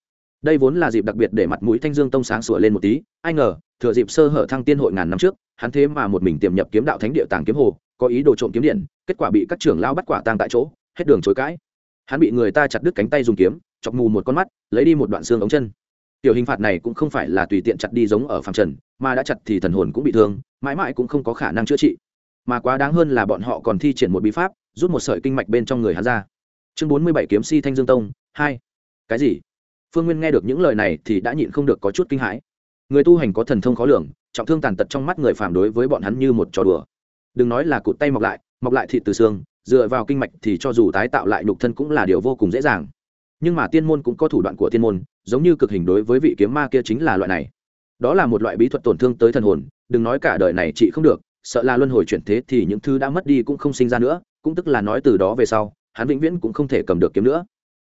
Đây vốn là dịp đặc biệt để mặt mũi thanh dương tông sáng sủa lên một tí, ai ngờ, thừa dịp sơ hở thăng tiên hội ngàn năm trước, hắn thế mà một mình tiềm nhập kiếm đạo thánh địa tàng kiếm hồ, có ý đồ trộm kiếm điện, kết quả bị các trưởng lao bắt quả tang tại chỗ, hết đường chối cãi. Hắn bị người ta chặt đứt cánh tay dùng kiếm, chọc mù một con mắt, lấy đi một đoạn xương ống chân. Tiểu hình phạt này cũng không phải là tùy tiện chặt đi giống ở phàm trần mà đã chặt thì thần hồn cũng bị thương, mãi mãi cũng không có khả năng chữa trị. Mà quá đáng hơn là bọn họ còn thi triển một bí pháp, rút một sợi kinh mạch bên trong người hắn ra. Chương bốn mươi bảy kiếm si thanh dương tông, hai. Cái gì? Phương nguyên nghe được những lời này thì đã nhịn không được có chút kinh hãi. Người tu hành có thần thông khó lường, trọng thương tàn tật trong mắt người phàm đối với bọn hắn như một trò đùa. Đừng nói là cụt tay mọc lại mọc lại thịt từ xương, dựa vào kinh mạch thì cho dù tái tạo lại nhục thân cũng là điều vô cùng dễ dàng. Nhưng mà tiên môn cũng có thủ đoạn của tiên môn, giống như cực hình đối với vị kiếm ma kia chính là loại này đó là một loại bí thuật tổn thương tới thần hồn, đừng nói cả đời này chị không được, sợ là luân hồi chuyển thế thì những thứ đã mất đi cũng không sinh ra nữa, cũng tức là nói từ đó về sau, hắn vĩnh viễn cũng không thể cầm được kiếm nữa.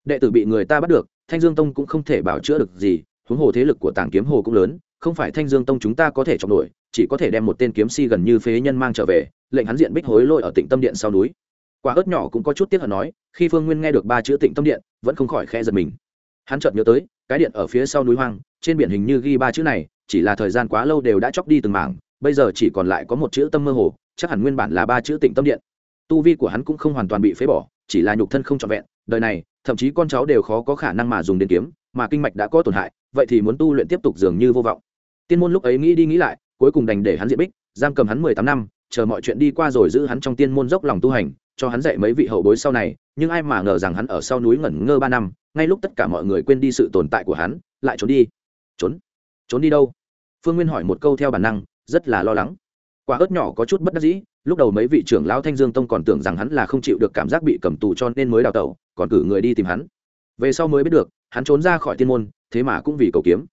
Đệ tử bị người ta bắt được, thanh dương tông cũng không thể bảo chữa được gì, huống hồ thế lực của tàng kiếm hồ cũng lớn, không phải thanh dương tông chúng ta có thể chọc nổi, chỉ có thể đem một tên kiếm si gần như phế nhân mang trở về, lệnh hắn diện bích hối lỗi ở tịnh tâm điện sau núi. Quả ớt nhỏ cũng có chút tiếc hận nói, khi phương nguyên nghe được ba chữ tịnh tâm điện, vẫn không khỏi khe giật mình. Hắn chợt nhớ tới, cái điện ở phía sau núi hoang, trên biển hình như ghi ba chữ này chỉ là thời gian quá lâu đều đã chóc đi từng mảng, bây giờ chỉ còn lại có một chữ tâm mơ hồ, chắc hẳn nguyên bản là ba chữ tịnh tâm điện. Tu vi của hắn cũng không hoàn toàn bị phế bỏ, chỉ là nhục thân không trọn vẹn, đời này, thậm chí con cháu đều khó có khả năng mà dùng đến kiếm, mà kinh mạch đã có tổn hại, vậy thì muốn tu luyện tiếp tục dường như vô vọng. Tiên môn lúc ấy nghĩ đi nghĩ lại, cuối cùng đành để hắn diện bích, giam cầm hắn mười tám năm, chờ mọi chuyện đi qua rồi giữ hắn trong tiên môn dốc lòng tu hành, cho hắn dạy mấy vị hậu bối sau này, nhưng ai mà ngờ rằng hắn ở sau núi ngẩn ngơ ba năm, ngay lúc tất cả mọi người quên đi sự tồn tại của hắn, lại trốn đi. Trốn? Trốn đi đâu? Phương nguyên hỏi một câu theo bản năng, rất là lo lắng. Quả ớt nhỏ có chút bất đắc dĩ, lúc đầu mấy vị trưởng lão thanh dương tông còn tưởng rằng hắn là không chịu được cảm giác bị cầm tù cho nên mới đào tẩu, còn cử người đi tìm hắn. Về sau mới biết được, hắn trốn ra khỏi tiên môn, thế mà cũng vì cầu kiếm.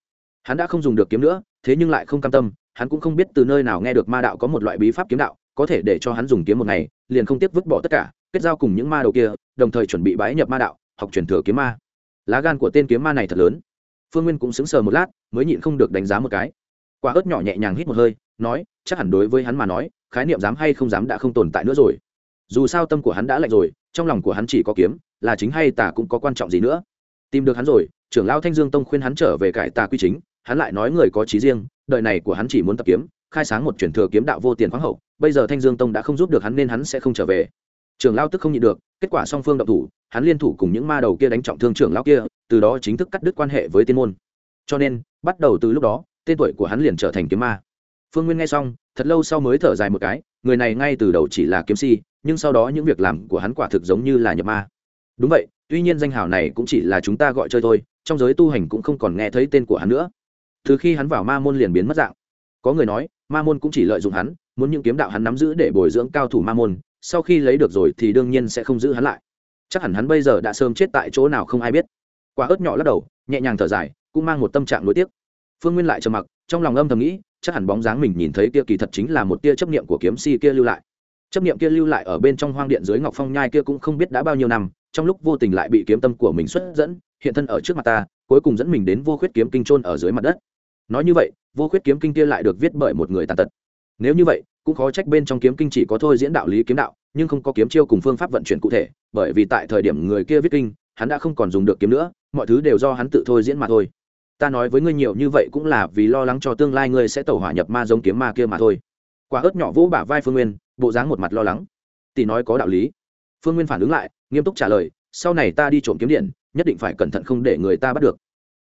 Hắn đã không dùng được kiếm nữa, thế nhưng lại không cam tâm, hắn cũng không biết từ nơi nào nghe được ma đạo có một loại bí pháp kiếm đạo, có thể để cho hắn dùng kiếm một ngày, liền không tiếc vứt bỏ tất cả, kết giao cùng những ma đầu kia, đồng thời chuẩn bị bái nhập ma đạo, học truyền thừa kiếm ma. Lá gan của tên kiếm ma này thật lớn phương nguyên cũng sững sờ một lát, mới nhịn không được đánh giá một cái. Quả ớt nhỏ nhẹ nhàng hít một hơi, nói, chắc hẳn đối với hắn mà nói, khái niệm dám hay không dám đã không tồn tại nữa rồi. Dù sao tâm của hắn đã lạnh rồi, trong lòng của hắn chỉ có kiếm, là chính hay tà cũng có quan trọng gì nữa. Tìm được hắn rồi, trưởng lao thanh dương tông khuyên hắn trở về cải tà quy chính, hắn lại nói người có trí riêng, đời này của hắn chỉ muốn tập kiếm, khai sáng một truyền thừa kiếm đạo vô tiền khoáng hậu, bây giờ thanh dương tông đã không giúp được hắn nên hắn sẽ không trở về trưởng lao tức không nhịn được, kết quả song phương động thủ, hắn liên thủ cùng những ma đầu kia đánh trọng thương trưởng lao kia, từ đó chính thức cắt đứt quan hệ với tiên môn. Cho nên, bắt đầu từ lúc đó, tên tuổi của hắn liền trở thành kiếm ma. Phương nguyên nghe xong, thật lâu sau mới thở dài một cái, người này ngay từ đầu chỉ là kiếm si, nhưng sau đó những việc làm của hắn quả thực giống như là nhập ma. Đúng vậy, tuy nhiên danh hào này cũng chỉ là chúng ta gọi chơi thôi, trong giới tu hành cũng không còn nghe thấy tên của hắn nữa. Từ khi hắn vào ma môn liền biến mất dạng. Có người nói, ma môn cũng chỉ lợi dụng hắn, muốn những kiếm đạo hắn nắm giữ để bồi dưỡng cao thủ ma môn sau khi lấy được rồi thì đương nhiên sẽ không giữ hắn lại. Chắc hẳn hắn bây giờ đã sớm chết tại chỗ nào không ai biết. Quả ớt nhỏ lắc đầu, nhẹ nhàng thở dài, cũng mang một tâm trạng nối tiếc. Phương nguyên lại trầm mặc, trong lòng âm thầm nghĩ, chắc hẳn bóng dáng mình nhìn thấy kia kỳ thật chính là một tia chấp niệm của kiếm si kia lưu lại. Chấp niệm kia lưu lại ở bên trong hoang điện dưới ngọc phong nhai kia cũng không biết đã bao nhiêu năm, trong lúc vô tình lại bị kiếm tâm của mình xuất dẫn, hiện thân ở trước mặt ta, cuối cùng dẫn mình đến vô khuyết kiếm kinh trôn ở dưới mặt đất. Nói như vậy, vô khuyết kiếm kinh kia lại được viết bởi một người tàn tật. Nếu như vậy cũng khó trách bên trong kiếm kinh chỉ có thôi diễn đạo lý kiếm đạo, nhưng không có kiếm chiêu cùng phương pháp vận chuyển cụ thể, bởi vì tại thời điểm người kia viết kinh, hắn đã không còn dùng được kiếm nữa, mọi thứ đều do hắn tự thôi diễn mà thôi. Ta nói với ngươi nhiều như vậy cũng là vì lo lắng cho tương lai ngươi sẽ tẩu hỏa nhập ma giống kiếm ma kia mà thôi. Quả ớt nhỏ vỗ bả vai phương nguyên, bộ dáng một mặt lo lắng. Tỷ nói có đạo lý. Phương nguyên phản ứng lại, nghiêm túc trả lời, sau này ta đi trộm kiếm điện, nhất định phải cẩn thận không để người ta bắt được.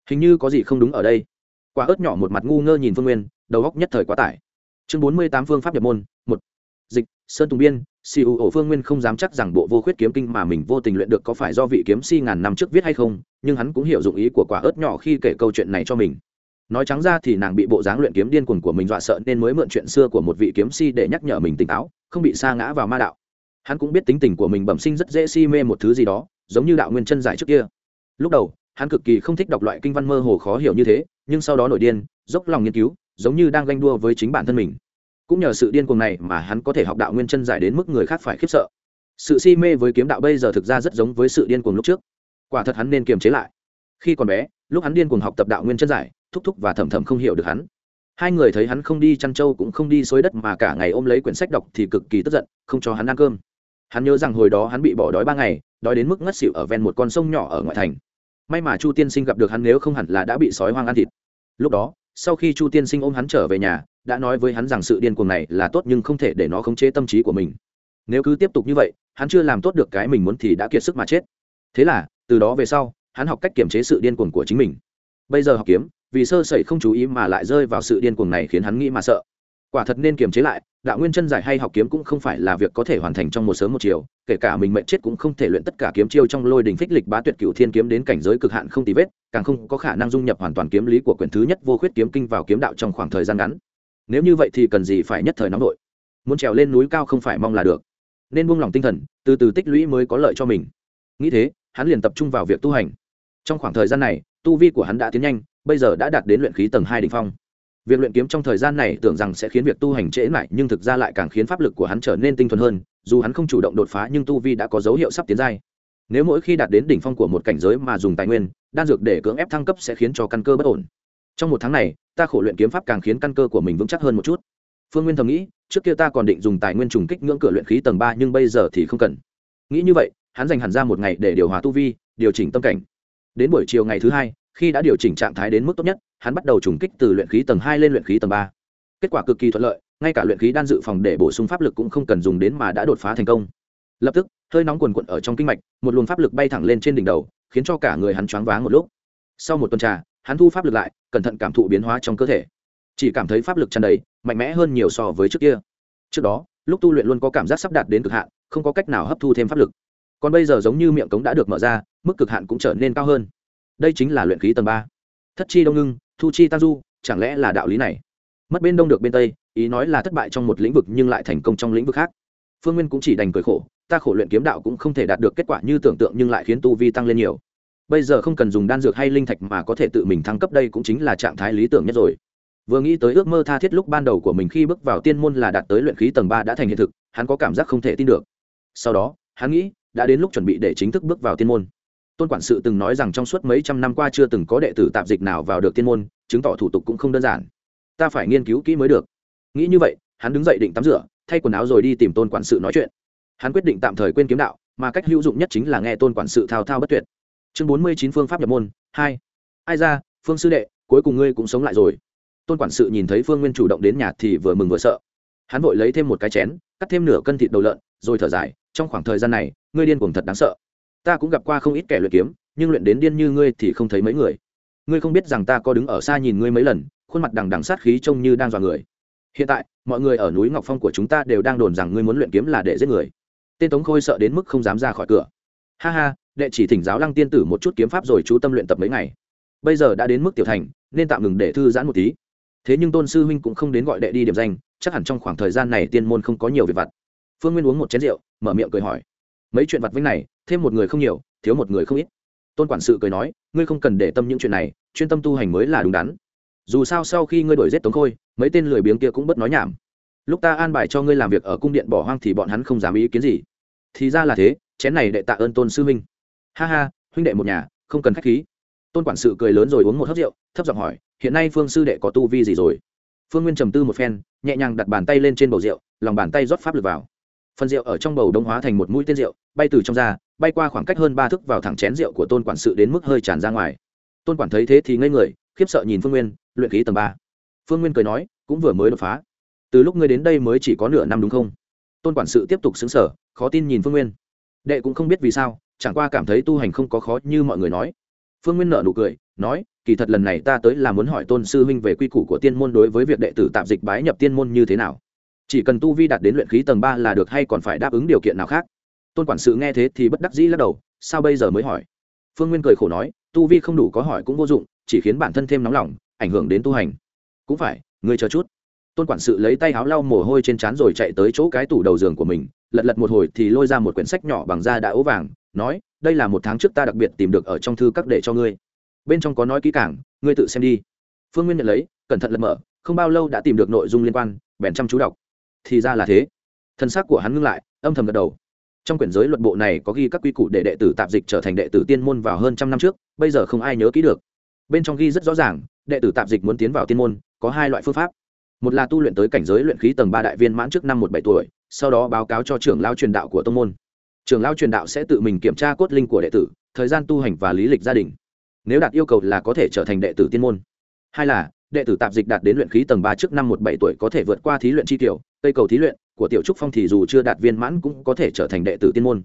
Hình như có gì không đúng ở đây. Quả ớt nhỏ một mặt ngu ngơ nhìn phương nguyên, đầu góc nhất thời quá tải chương bốn mươi tám phương pháp nhập môn, một, dịch, sơn tùng biên si u ổ phương nguyên không dám chắc rằng bộ vô khuyết kiếm kinh mà mình vô tình luyện được có phải do vị kiếm si ngàn năm trước viết hay không, nhưng hắn cũng hiểu dụng ý của quả ớt nhỏ khi kể câu chuyện này cho mình. Nói trắng ra thì nàng bị bộ dáng luyện kiếm điên cuồng của mình dọa sợ nên mới mượn chuyện xưa của một vị kiếm si để nhắc nhở mình tỉnh táo, không bị sa ngã vào ma đạo. Hắn cũng biết tính tình của mình bẩm sinh rất dễ si mê một thứ gì đó, giống như đạo nguyên chân giải trước kia. Lúc đầu, hắn cực kỳ không thích đọc loại kinh văn mơ hồ khó hiểu như thế, nhưng sau đó nổi điên, dốc lòng nghiên cứu giống như đang ganh đua với chính bản thân mình. Cũng nhờ sự điên cuồng này mà hắn có thể học đạo nguyên chân giải đến mức người khác phải khiếp sợ. Sự si mê với kiếm đạo bây giờ thực ra rất giống với sự điên cuồng lúc trước. Quả thật hắn nên kiềm chế lại. Khi còn bé, lúc hắn điên cuồng học tập đạo nguyên chân giải thúc thúc và thầm thầm không hiểu được hắn. Hai người thấy hắn không đi chăn trâu cũng không đi xối đất mà cả ngày ôm lấy quyển sách đọc thì cực kỳ tức giận, không cho hắn ăn cơm. Hắn nhớ rằng hồi đó hắn bị bỏ đói ba ngày, đói đến mức ngất xỉu ở ven một con sông nhỏ ở ngoại thành. May mà chu tiên sinh gặp được hắn nếu không hẳn là đã bị sói hoang ăn thịt. Lúc đó sau khi chu tiên sinh ôm hắn trở về nhà, đã nói với hắn rằng sự điên cuồng này là tốt nhưng không thể để nó khống chế tâm trí của mình. Nếu cứ tiếp tục như vậy, hắn chưa làm tốt được cái mình muốn thì đã kiệt sức mà chết. Thế là, từ đó về sau, hắn học cách kiềm chế sự điên cuồng của chính mình. Bây giờ học kiếm, vì sơ sẩy không chú ý mà lại rơi vào sự điên cuồng này khiến hắn nghĩ mà sợ quả thật nên kiềm chế lại, đạo nguyên chân giải hay học kiếm cũng không phải là việc có thể hoàn thành trong một sớm một chiều, kể cả mình mệnh chết cũng không thể luyện tất cả kiếm chiêu trong lôi đình phích lịch bá tuyệt cựu thiên kiếm đến cảnh giới cực hạn không tì vết, càng không có khả năng dung nhập hoàn toàn kiếm lý của quyển thứ nhất vô khuyết kiếm kinh vào kiếm đạo trong khoảng thời gian ngắn. Nếu như vậy thì cần gì phải nhất thời nóng đội muốn trèo lên núi cao không phải mong là được. Nên buông lỏng tinh thần, từ từ tích lũy mới có lợi cho mình. Nghĩ thế, hắn liền tập trung vào việc tu hành. Trong khoảng thời gian này, tu vi của hắn đã tiến nhanh, bây giờ đã đạt đến luyện khí tầng hai đ ỉ n h phong việc luyện kiếm trong thời gian này tưởng rằng sẽ khiến việc tu hành trễ lại nhưng thực ra lại càng khiến pháp lực của hắn trở nên tinh thuần hơn, dù hắn không chủ động đột phá nhưng tu vi đã có dấu hiệu sắp tiến giai. Nếu mỗi khi đạt đến đỉnh phong của một cảnh giới mà dùng tài nguyên, đan dược để cưỡng ép thăng cấp sẽ khiến cho căn cơ bất ổn. Trong một tháng này, ta khổ luyện kiếm pháp càng khiến căn cơ của mình vững chắc hơn một chút. Phương nguyên thầm nghĩ, trước kia ta còn định dùng tài nguyên trùng kích ngưỡng cửa luyện khí tầng ba nhưng bây giờ thì không cần. Nghĩ như vậy, hắn dành hẳn ra một ngày để điều hòa tu vi, điều chỉnh tâm cảnh. Đến buổi chiều ngày thứ hai khi đã điều chỉnh trạng thái đến mức tốt nhất, hắn bắt đầu trùng kích từ luyện khí tầng hai lên luyện khí tầng ba. Kết quả cực kỳ thuận lợi, ngay cả luyện khí đan dự phòng để bổ sung pháp lực cũng không cần dùng đến mà đã đột phá thành công. Lập tức, hơi nóng quần quận ở trong kinh mạch, một luồng pháp lực bay thẳng lên trên đỉnh đầu, khiến cho cả người hắn choáng váng một lúc. Sau một tuần trà, hắn thu pháp lực lại, cẩn thận cảm thụ biến hóa trong cơ thể. Chỉ cảm thấy pháp lực tràn đầy, mạnh mẽ hơn nhiều so với trước kia. Trước đó, lúc tu luyện luôn có cảm giác sắp đạt đến cực hạn, không có cách nào hấp thu thêm pháp lực. Còn bây giờ giống như miệng cống đã được mở ra, mức cực hạn cũng trở nên cao hơn đây chính là luyện khí tầng ba. Thất chi đông ngưng, thu chi tam du, chẳng lẽ là đạo lý này? Mất bên đông được bên tây, ý nói là thất bại trong một lĩnh vực nhưng lại thành công trong lĩnh vực khác. Phương nguyên cũng chỉ đành cười khổ, ta khổ luyện kiếm đạo cũng không thể đạt được kết quả như tưởng tượng nhưng lại khiến tu vi tăng lên nhiều. Bây giờ không cần dùng đan dược hay linh thạch mà có thể tự mình thăng cấp đây cũng chính là trạng thái lý tưởng nhất rồi. Vừa nghĩ tới ước mơ tha thiết lúc ban đầu của mình khi bước vào tiên môn là đạt tới luyện khí tầng ba đã thành hiện thực, hắn có cảm giác không thể tin được. Sau đó, hắn nghĩ, đã đến lúc chuẩn bị để chính thức bước vào tiên môn tôn quản sự từng nói rằng trong suốt mấy trăm năm qua chưa từng có đệ tử tạp dịch nào vào được tiên môn, chứng tỏ thủ tục cũng không đơn giản. Ta phải nghiên cứu kỹ mới được. Nghĩ như vậy, hắn đứng dậy định tắm rửa, thay quần áo rồi đi tìm tôn quản sự nói chuyện. Hắn quyết định tạm thời quên kiếm đạo, mà cách hữu dụng nhất chính là nghe tôn quản sự thao thao bất tuyệt. Chương bốn mươi chín phương pháp nhập môn, hai. Ai ra, phương sư đệ, cuối cùng ngươi cũng sống lại rồi. Tôn quản sự nhìn thấy phương nguyên chủ động đến nhà thì vừa mừng vừa sợ. Hắn vội lấy thêm một cái chén, cắt thêm nửa cân thịt đầu lợn, rồi thở dài, trong khoảng thời gian này, ngươi điên cuồng thật đáng sợ ta cũng gặp qua không ít kẻ luyện kiếm, nhưng luyện đến điên như ngươi thì không thấy mấy người. Ngươi không biết rằng ta có đứng ở xa nhìn ngươi mấy lần, khuôn mặt đằng đằng sát khí trông như đang dọa người. Hiện tại, mọi người ở núi ngọc phong của chúng ta đều đang đồn rằng ngươi muốn luyện kiếm là để giết người. Tên tống khôi sợ đến mức không dám ra khỏi cửa. Ha ha, đệ chỉ thỉnh giáo lăng tiên tử một chút kiếm pháp rồi chú tâm luyện tập mấy ngày. Bây giờ đã đến mức tiểu thành, nên tạm ngừng để thư giãn một tí. Thế nhưng tôn sư huynh cũng không đến gọi đệ đi điểm danh, chắc hẳn trong khoảng thời gian này tiên môn không có nhiều việc vặt. Phương nguyên uống một chén rượu, mở miệng cười hỏi mấy chuyện vặt vãnh này, thêm một người không nhiều, thiếu một người không ít. Tôn quản sự cười nói, ngươi không cần để tâm những chuyện này, chuyên tâm tu hành mới là đúng đắn. Dù sao sau khi ngươi đổi giết tống khôi, mấy tên lười biếng kia cũng bất nói nhảm. Lúc ta an bài cho ngươi làm việc ở cung điện bỏ hoang thì bọn hắn không dám ý kiến gì. Thì ra là thế, chén này đệ tạ ơn tôn sư huynh. Ha ha, huynh đệ một nhà, không cần khách khí. Tôn quản sự cười lớn rồi uống một hớp rượu, thấp giọng hỏi, hiện nay phương sư đệ có tu vi gì rồi? Phương nguyên trầm tư một phen, nhẹ nhàng đặt bàn tay lên trên bầu rượu, lòng bàn tay rót pháp lực vào phần rượu ở trong bầu đông hóa thành một mũi tên rượu, bay từ trong ra, bay qua khoảng cách hơn ba thước vào thẳng chén rượu của tôn quản sự đến mức hơi tràn ra ngoài. Tôn quản thấy thế thì ngây người, khiếp sợ nhìn phương nguyên, luyện khí tầng ba. Phương nguyên cười nói, cũng vừa mới đột phá. Từ lúc ngươi đến đây mới chỉ có nửa năm đúng không? Tôn quản sự tiếp tục xứng sở khó tin nhìn phương nguyên. Đệ cũng không biết vì sao, chẳng qua cảm thấy tu hành không có khó như mọi người nói. Phương nguyên nợ nụ cười, nói, kỳ thật lần này ta tới là muốn hỏi tôn sư huynh về quy củ của tiên môn đối với việc đệ tử tạm dịch bái nhập tiên môn như thế nào chỉ cần tu vi đạt đến luyện khí tầng ba là được hay còn phải đáp ứng điều kiện nào khác? Tôn quản sự nghe thế thì bất đắc dĩ lắc đầu, sao bây giờ mới hỏi? Phương nguyên cười khổ nói, tu vi không đủ có hỏi cũng vô dụng, chỉ khiến bản thân thêm nóng lòng, ảnh hưởng đến tu hành. Cũng phải, ngươi chờ chút. Tôn quản sự lấy tay áo lau mồ hôi trên trán rồi chạy tới chỗ cái tủ đầu giường của mình, lật lật một hồi thì lôi ra một quyển sách nhỏ bằng da đã ố vàng, nói, đây là một tháng trước ta đặc biệt tìm được ở trong thư các để cho ngươi. Bên trong có nói kỹ cảng ngươi tự xem đi. Phương nguyên nhận lấy, cẩn thận lật mở, không bao lâu đã tìm được nội dung liên quan, bèn chăm chú đọc thì ra là thế. Thân xác của hắn ngưng lại, âm thầm gật đầu. Trong quyển giới luật bộ này có ghi các quy củ để đệ tử tạp dịch trở thành đệ tử tiên môn vào hơn trăm năm trước, bây giờ không ai nhớ kỹ được. Bên trong ghi rất rõ ràng, đệ tử tạp dịch muốn tiến vào tiên môn, có hai loại phương pháp. Một là tu luyện tới cảnh giới luyện khí tầng ba đại viên mãn trước năm một bảy tuổi, sau đó báo cáo cho trưởng lao truyền đạo của tông môn. Trưởng lao truyền đạo sẽ tự mình kiểm tra cốt linh của đệ tử, thời gian tu hành và lý lịch gia đình. Nếu đạt yêu cầu là có thể trở thành đệ tử tiên môn. Hai là đệ tử tạp dịch đạt đến luyện khí tầng ba trước năm một bảy tuổi có thể vượt qua thí luyện chi tiểu, cây cầu thí luyện của tiểu trúc phong thì dù chưa đạt viên mãn cũng có thể trở thành đệ tử tiên môn.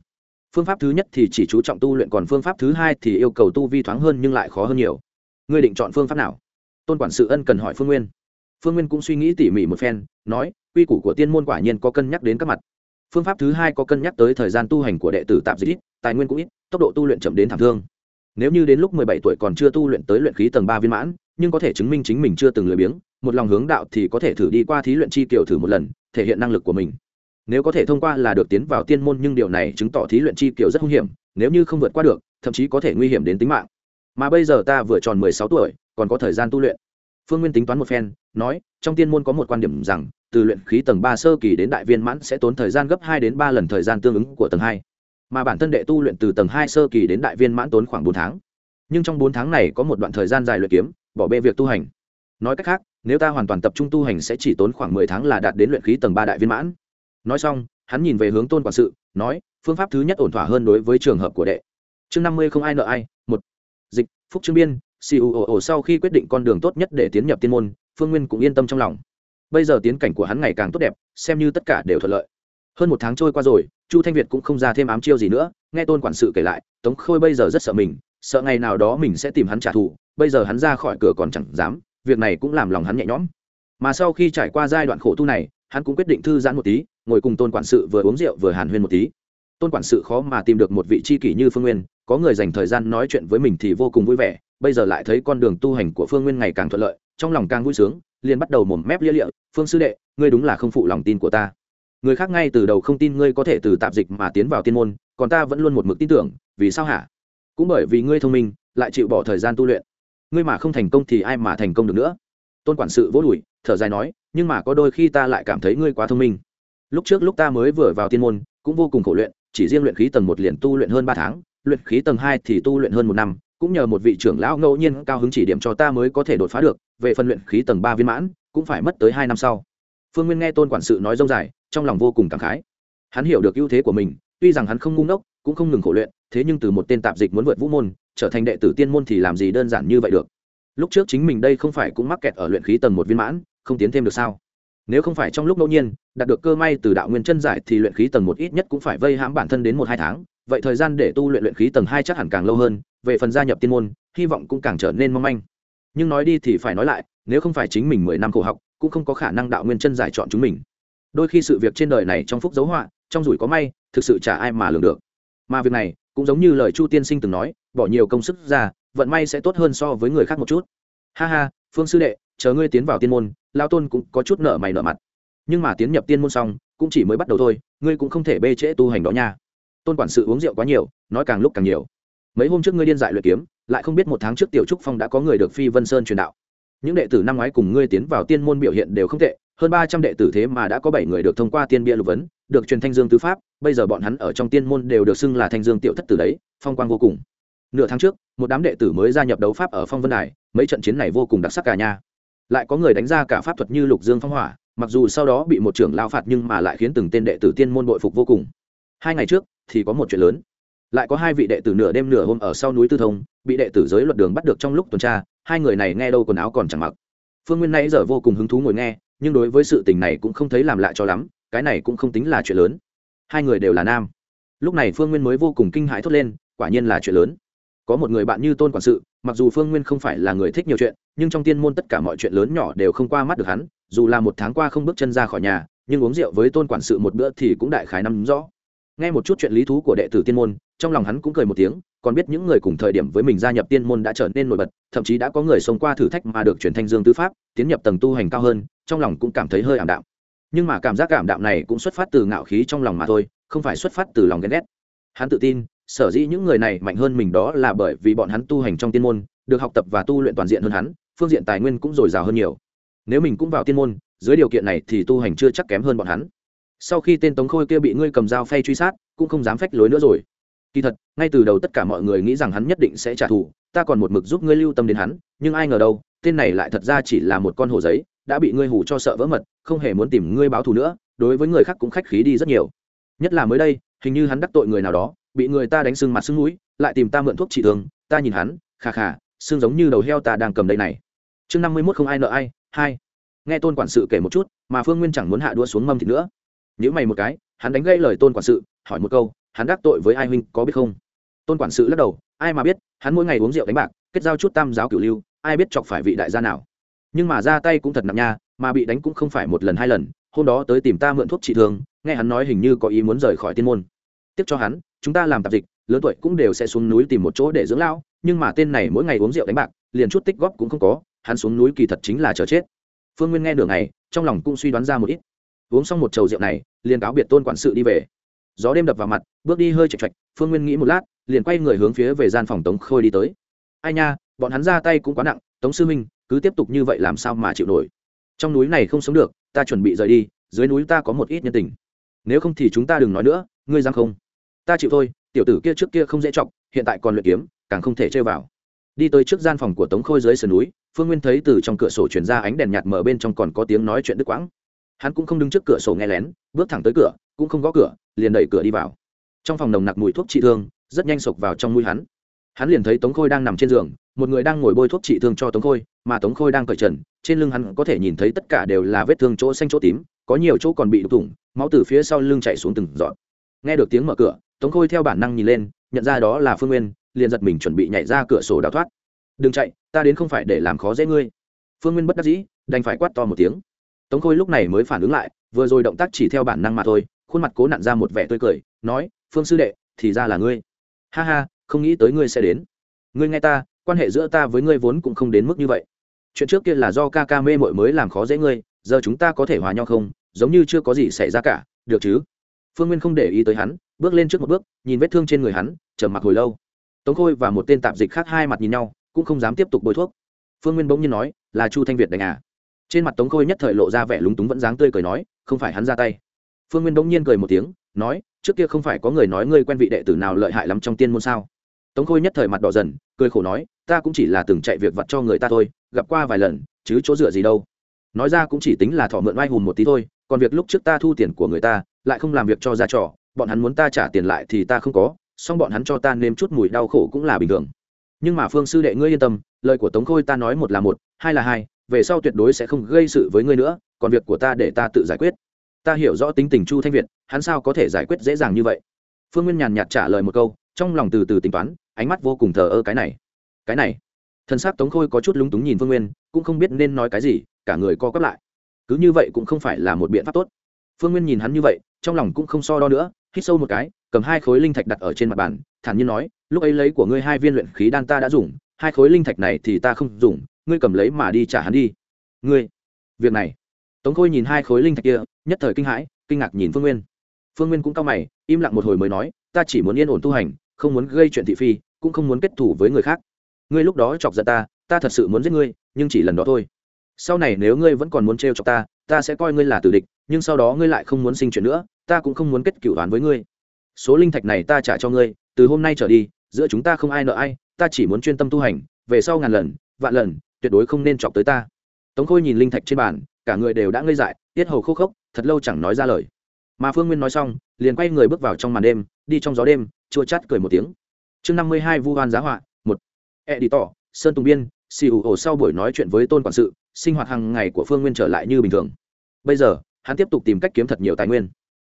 Phương pháp thứ nhất thì chỉ chú trọng tu luyện, còn phương pháp thứ hai thì yêu cầu tu vi thoáng hơn nhưng lại khó hơn nhiều. Ngươi định chọn phương pháp nào? Tôn quản sự ân cần hỏi phương nguyên. Phương nguyên cũng suy nghĩ tỉ mỉ một phen, nói, quy củ của tiên môn quả nhiên có cân nhắc đến các mặt. Phương pháp thứ hai có cân nhắc tới thời gian tu hành của đệ tử tạm dịch ít, tài nguyên cũng ít, tốc độ tu luyện chậm đến thảm thương. Nếu như đến lúc mười bảy tuổi còn chưa tu luyện tới luyện khí tầng ba viên mãn nhưng có thể chứng minh chính mình chưa từng lười biếng, một lòng hướng đạo thì có thể thử đi qua thí luyện chi kiểu thử một lần, thể hiện năng lực của mình. Nếu có thể thông qua là được tiến vào tiên môn nhưng điều này chứng tỏ thí luyện chi kiểu rất hung hiểm, nếu như không vượt qua được, thậm chí có thể nguy hiểm đến tính mạng. Mà bây giờ ta vừa tròn mười sáu tuổi, còn có thời gian tu luyện. Phương nguyên tính toán một phen, nói, trong tiên môn có một quan điểm rằng, từ luyện khí tầng ba sơ kỳ đến đại viên mãn sẽ tốn thời gian gấp hai đến ba lần thời gian tương ứng của tầng hai. Mà bản thân đệ tu luyện từ tầng hai sơ kỳ đến đại viên mãn tốn khoảng bốn tháng. Nhưng trong bốn tháng này có một đoạn thời gian dài luyện kiếm bỏ bê việc tu hành. Nói cách khác, nếu ta hoàn toàn tập trung tu hành sẽ chỉ tốn khoảng mười tháng là đạt đến luyện khí tầng ba đại viên mãn. Nói xong, hắn nhìn về hướng tôn quản sự, nói, phương pháp thứ nhất ổn thỏa hơn đối với trường hợp của đệ. Chương năm mươi không ai nợ ai, một. Dịch, phúc trương biên cuoo sau khi quyết định con đường tốt nhất để tiến nhập tiên môn, phương nguyên cũng yên tâm trong lòng. Bây giờ tiến cảnh của hắn ngày càng tốt đẹp, xem như tất cả đều thuận lợi. Hơn một tháng trôi qua rồi, chu thanh việt cũng không ra thêm ám chiêu gì nữa, nghe tôn quản sự kể lại, tống khôi bây giờ rất sợ mình, sợ ngày nào đó mình sẽ tìm hắn trả thù bây giờ hắn ra khỏi cửa còn chẳng dám, việc này cũng làm lòng hắn nhẹ nhõm. Mà sau khi trải qua giai đoạn khổ tu này, hắn cũng quyết định thư giãn một tí, ngồi cùng tôn quản sự vừa uống rượu vừa hàn huyên một tí. Tôn quản sự khó mà tìm được một vị tri kỷ như phương nguyên, có người dành thời gian nói chuyện với mình thì vô cùng vui vẻ, bây giờ lại thấy con đường tu hành của phương nguyên ngày càng thuận lợi, trong lòng càng vui sướng, liền bắt đầu mồm mép lia lịa, phương sư đệ, ngươi đúng là không phụ lòng tin của ta. Người khác ngay từ đầu không tin ngươi có thể từ tạp dịch mà tiến vào tiên môn, còn ta vẫn luôn một mực tin tưởng, vì sao hả? Cũng bởi vì ngươi thông minh, lại chịu bỏ thời gian tu luyện ngươi mà không thành công thì ai mà thành công được nữa? Tôn quản sự vỗ đùi, thở dài nói, nhưng mà có đôi khi ta lại cảm thấy ngươi quá thông minh. Lúc trước lúc ta mới vừa vào tiên môn, cũng vô cùng khổ luyện, chỉ riêng luyện khí tầng một liền tu luyện hơn ba tháng, luyện khí tầng hai thì tu luyện hơn một năm, cũng nhờ một vị trưởng lão ngẫu nhiên cao hứng chỉ điểm cho ta mới có thể đột phá được, về phần luyện khí tầng ba viên mãn, cũng phải mất tới hai năm sau. Phương nguyên nghe tôn quản sự nói dông dài, trong lòng vô cùng cảm khái. Hắn hiểu được ưu thế của mình, tuy rằng hắn không ngu ngốc, cũng không ngừng khổ luyện thế nhưng từ một tên tạp dịch muốn vượt vũ môn, trở thành đệ tử tiên môn thì làm gì đơn giản như vậy được? Lúc trước chính mình đây không phải cũng mắc kẹt ở luyện khí tầng một viên mãn, không tiến thêm được sao? Nếu không phải trong lúc ngẫu nhiên, đạt được cơ may từ đạo nguyên chân giải thì luyện khí tầng một ít nhất cũng phải vây hãm bản thân đến một hai tháng, vậy thời gian để tu luyện luyện khí tầng hai chắc hẳn càng lâu hơn, về phần gia nhập tiên môn, hy vọng cũng càng trở nên mong manh. Nhưng nói đi thì phải nói lại, nếu không phải chính mình mười năm khổ học, cũng không có khả năng đạo nguyên chân giải chọn chúng mình. Đôi khi sự việc trên đời này trong phúc dấu họa, trong rủi có may, thực sự chả ai mà lường được. Mà việc này cũng giống như lời chu tiên sinh từng nói, bỏ nhiều công sức ra, vận may sẽ tốt hơn so với người khác một chút. Ha ha, phương sư đệ, chờ ngươi tiến vào tiên môn lao tôn cũng có chút nợ mày nợ mặt. Nhưng mà tiến nhập tiên môn xong, cũng chỉ mới bắt đầu thôi, ngươi cũng không thể bê trễ tu hành đó nha. Tôn quản sự uống rượu quá nhiều, nói càng lúc càng nhiều. Mấy hôm trước ngươi điên dại luyện kiếm, lại không biết một tháng trước tiểu trúc phong đã có người được phi vân sơn truyền đạo. Những đệ tử năm ngoái cùng ngươi tiến vào tiên môn biểu hiện đều không tệ hơn ba trăm đệ tử thế mà đã có bảy người được thông qua tiên bia lục vấn, được truyền thanh dương tứ pháp, bây giờ bọn hắn ở trong tiên môn đều được xưng là thanh dương tiểu thất tử đấy, phong quang vô cùng. Nửa tháng trước, một đám đệ tử mới gia nhập đấu pháp ở phong vân đài, mấy trận chiến này vô cùng đặc sắc cả nhà lại có người đánh ra cả pháp thuật như lục dương phong hỏa, mặc dù sau đó bị một trưởng lao phạt nhưng mà lại khiến từng tên đệ tử tiên môn bội phục vô cùng. Hai ngày trước, thì có một chuyện lớn. Lại có hai vị đệ tử nửa đêm nửa hôm ở sau núi tư thông, bị đệ tử giới luật đường bắt được trong lúc tuần tra, hai người này nghe đâu quần áo còn chẳng mặc. Phương nguyên nay giờ vô cùng hứng thú ngồi nghe nhưng đối với sự tình này cũng không thấy làm lạ cho lắm, cái này cũng không tính là chuyện lớn. Hai người đều là nam. Lúc này phương nguyên mới vô cùng kinh hãi thốt lên, quả nhiên là chuyện lớn. Có một người bạn như tôn quản sự, mặc dù phương nguyên không phải là người thích nhiều chuyện, nhưng trong tiên môn tất cả mọi chuyện lớn nhỏ đều không qua mắt được hắn, dù là một tháng qua không bước chân ra khỏi nhà, nhưng uống rượu với tôn quản sự một bữa thì cũng đại khái nắm rõ. Nghe một chút chuyện lý thú của đệ tử tiên môn, trong lòng hắn cũng cười một tiếng còn biết những người cùng thời điểm với mình gia nhập tiên môn đã trở nên nổi bật, thậm chí đã có người sống qua thử thách mà được chuyển thanh dương tư pháp, tiến nhập tầng tu hành cao hơn, trong lòng cũng cảm thấy hơi ảm đạm. Nhưng mà cảm giác cảm đạm này cũng xuất phát từ ngạo khí trong lòng mà thôi, không phải xuất phát từ lòng ghen ghét. Hắn tự tin, sở dĩ những người này mạnh hơn mình đó là bởi vì bọn hắn tu hành trong tiên môn, được học tập và tu luyện toàn diện hơn hắn, phương diện tài nguyên cũng dồi dào hơn nhiều. Nếu mình cũng vào tiên môn, dưới điều kiện này thì tu hành chưa chắc kém hơn bọn hắn. Sau khi tên tống khôi kia bị ngươi cầm dao phay truy sát, cũng không dám phách lối nữa rồi kỳ thật, ngay từ đầu tất cả mọi người nghĩ rằng hắn nhất định sẽ trả thù, ta còn một mực giúp ngươi lưu tâm đến hắn, nhưng ai ngờ đâu, tên này lại thật ra chỉ là một con hồ giấy, đã bị ngươi hủ cho sợ vỡ mật, không hề muốn tìm ngươi báo thù nữa, đối với người khác cũng khách khí đi rất nhiều. Nhất là mới đây, hình như hắn đắc tội người nào đó, bị người ta đánh sưng mặt sưng mũi, lại tìm ta mượn thuốc trị thương, ta nhìn hắn khà khà xương giống như đầu heo ta đang cầm đây này. Chương năm mươi mốt không ai nợ ai, hai. Nghe tôn quản sự kể một chút, mà phương nguyên chẳng muốn hạ đua xuống mâm thịt nữa. Nhữ mày một cái, hắn đánh gãy lời tôn quản sự, hỏi một câu hắn đắc tội với ai huynh có biết không? Tôn quản sự lắc đầu, ai mà biết, hắn mỗi ngày uống rượu đánh bạc, kết giao chút tam giáo cửu lưu, ai biết chọc phải vị đại gia nào. Nhưng mà ra tay cũng thật nặng nha, mà bị đánh cũng không phải một lần hai lần, hôm đó tới tìm ta mượn thuốc trị thương, nghe hắn nói hình như có ý muốn rời khỏi tiên môn. Tiếp cho hắn, chúng ta làm tạp dịch, lớn tuổi cũng đều sẽ xuống núi tìm một chỗ để dưỡng lão, nhưng mà tên này mỗi ngày uống rượu đánh bạc, liền chút tích góp cũng không có, hắn xuống núi kỳ thật chính là chờ chết. Phương nguyên nghe đường này trong lòng cũng suy đoán ra một ít. Uống xong một chầu rượu này, liền cáo biệt tôn quản sự đi về gió đêm đập vào mặt, bước đi hơi chạch chạch phương nguyên nghĩ một lát, liền quay người hướng phía về gian phòng tống khôi đi tới. Ai nha, bọn hắn ra tay cũng quá nặng, tống sư minh, cứ tiếp tục như vậy làm sao mà chịu nổi? Trong núi này không sống được, ta chuẩn bị rời đi, dưới núi ta có một ít nhân tình. Nếu không thì chúng ta đừng nói nữa, ngươi giang không? Ta chịu thôi, tiểu tử kia trước kia không dễ chọc, hiện tại còn luyện kiếm, càng không thể chơi vào. Đi tới trước gian phòng của tống khôi dưới sườn núi, phương nguyên thấy từ trong cửa sổ chuyển ra ánh đèn nhạt mở bên trong còn có tiếng nói chuyện đứt quãng. Hắn cũng không đứng trước cửa sổ nghe lén, bước thẳng tới cửa, cũng không gõ cửa liền đẩy cửa đi vào. Trong phòng nồng nặc mùi thuốc trị thương, rất nhanh sộc vào trong mũi hắn. Hắn liền thấy tống khôi đang nằm trên giường, một người đang ngồi bôi thuốc trị thương cho tống khôi, mà tống khôi đang cởi trần, trên lưng hắn có thể nhìn thấy tất cả đều là vết thương chỗ xanh chỗ tím, có nhiều chỗ còn bị đục thủng, máu từ phía sau lưng chạy xuống từng giọt. Nghe được tiếng mở cửa, tống khôi theo bản năng nhìn lên, nhận ra đó là phương nguyên, liền giật mình chuẩn bị nhảy ra cửa sổ đào thoát. Đừng chạy, ta đến không phải để làm khó dễ ngươi. Phương nguyên bất đắc dĩ, đành phải quát to một tiếng. Tống khôi lúc này mới phản ứng lại, vừa rồi động tác chỉ theo bản năng mà thôi khuôn mặt cố nặn ra một vẻ tươi cười, nói, phương sư đệ, thì ra là ngươi. Ha ha, không nghĩ tới ngươi sẽ đến. Ngươi nghe ta, quan hệ giữa ta với ngươi vốn cũng không đến mức như vậy. Chuyện trước kia là do ca ca mê mội mới làm khó dễ ngươi, giờ chúng ta có thể hòa nhau không? Giống như chưa có gì xảy ra cả, được chứ? Phương nguyên không để ý tới hắn, bước lên trước một bước, nhìn vết thương trên người hắn, trầm mặc hồi lâu. Tống khôi và một tên tạp dịch khác hai mặt nhìn nhau, cũng không dám tiếp tục bôi thuốc. Phương nguyên bỗng nhiên nói, là chu thanh việt đánh à? Trên mặt tống khôi nhất thời lộ ra vẻ lúng túng vẫn dáng tươi cười nói, không phải hắn ra tay phương nguyên bỗng nhiên cười một tiếng, nói, trước kia không phải có người nói ngươi quen vị đệ tử nào lợi hại lắm trong tiên môn sao? Tống khôi nhất thời mặt đỏ dần, cười khổ nói, ta cũng chỉ là từng chạy việc vặt cho người ta thôi, gặp qua vài lần, chứ chỗ dựa gì đâu. Nói ra cũng chỉ tính là thọ mượn oai hùn một tí thôi, còn việc lúc trước ta thu tiền của người ta, lại không làm việc cho ra trò, bọn hắn muốn ta trả tiền lại thì ta không có, song bọn hắn cho ta nếm chút mùi đau khổ cũng là bình thường. Nhưng mà phương sư đệ ngươi yên tâm, lời của tống khôi ta nói một là một, hai là hai, về sau tuyệt đối sẽ không gây sự với ngươi nữa, còn việc của ta để ta tự giải quyết ta hiểu rõ tính tình chu thanh việt, hắn sao có thể giải quyết dễ dàng như vậy? Phương nguyên nhàn nhạt trả lời một câu, trong lòng từ từ tính toán, ánh mắt vô cùng thờ ơ cái này. Cái này. Thân xác tống khôi có chút lúng túng nhìn phương nguyên, cũng không biết nên nói cái gì, cả người co quắp lại. Cứ như vậy cũng không phải là một biện pháp tốt. Phương nguyên nhìn hắn như vậy, trong lòng cũng không so đo nữa, hít sâu một cái, cầm hai khối linh thạch đặt ở trên mặt bàn, thản nhiên nói, lúc ấy lấy của ngươi hai viên luyện khí đan ta đã dùng, hai khối linh thạch này thì ta không dùng, ngươi cầm lấy mà đi trả hắn đi. Ngươi. Việc này tống khôi nhìn hai khối linh thạch kia, nhất thời kinh hãi, kinh ngạc nhìn phương nguyên. Phương nguyên cũng cao mày, im lặng một hồi mới nói, ta chỉ muốn yên ổn tu hành, không muốn gây chuyện thị phi, cũng không muốn kết thủ với người khác. Ngươi lúc đó chọc giận ta ta thật sự muốn giết ngươi, nhưng chỉ lần đó thôi. Sau này nếu ngươi vẫn còn muốn trêu chọc ta ta sẽ coi ngươi là tử địch, nhưng sau đó ngươi lại không muốn sinh chuyện nữa, ta cũng không muốn kết cựu đoán với ngươi. Số linh thạch này ta trả cho ngươi, từ hôm nay trở đi, giữa chúng ta không ai nợ ai, ta chỉ muốn chuyên tâm tu hành, về sau ngàn lần, vạn lần, tuyệt đối không nên chọc tới ta. Tống khôi nhìn linh thạch trên bàn cả người đều đã ngây dại, tiết hầu khô khốc, thật lâu chẳng nói ra lời. Mà phương nguyên nói xong, liền quay người bước vào trong màn đêm, đi trong gió đêm, chua chát cười một tiếng. Chương năm mươi hai vu hoan giá họa, một. E đi tỏ sơn tùng biên, xì ủ ổ sau buổi nói chuyện với tôn quản sự, sinh hoạt hàng ngày của phương nguyên trở lại như bình thường. Bây giờ, hắn tiếp tục tìm cách kiếm thật nhiều tài nguyên.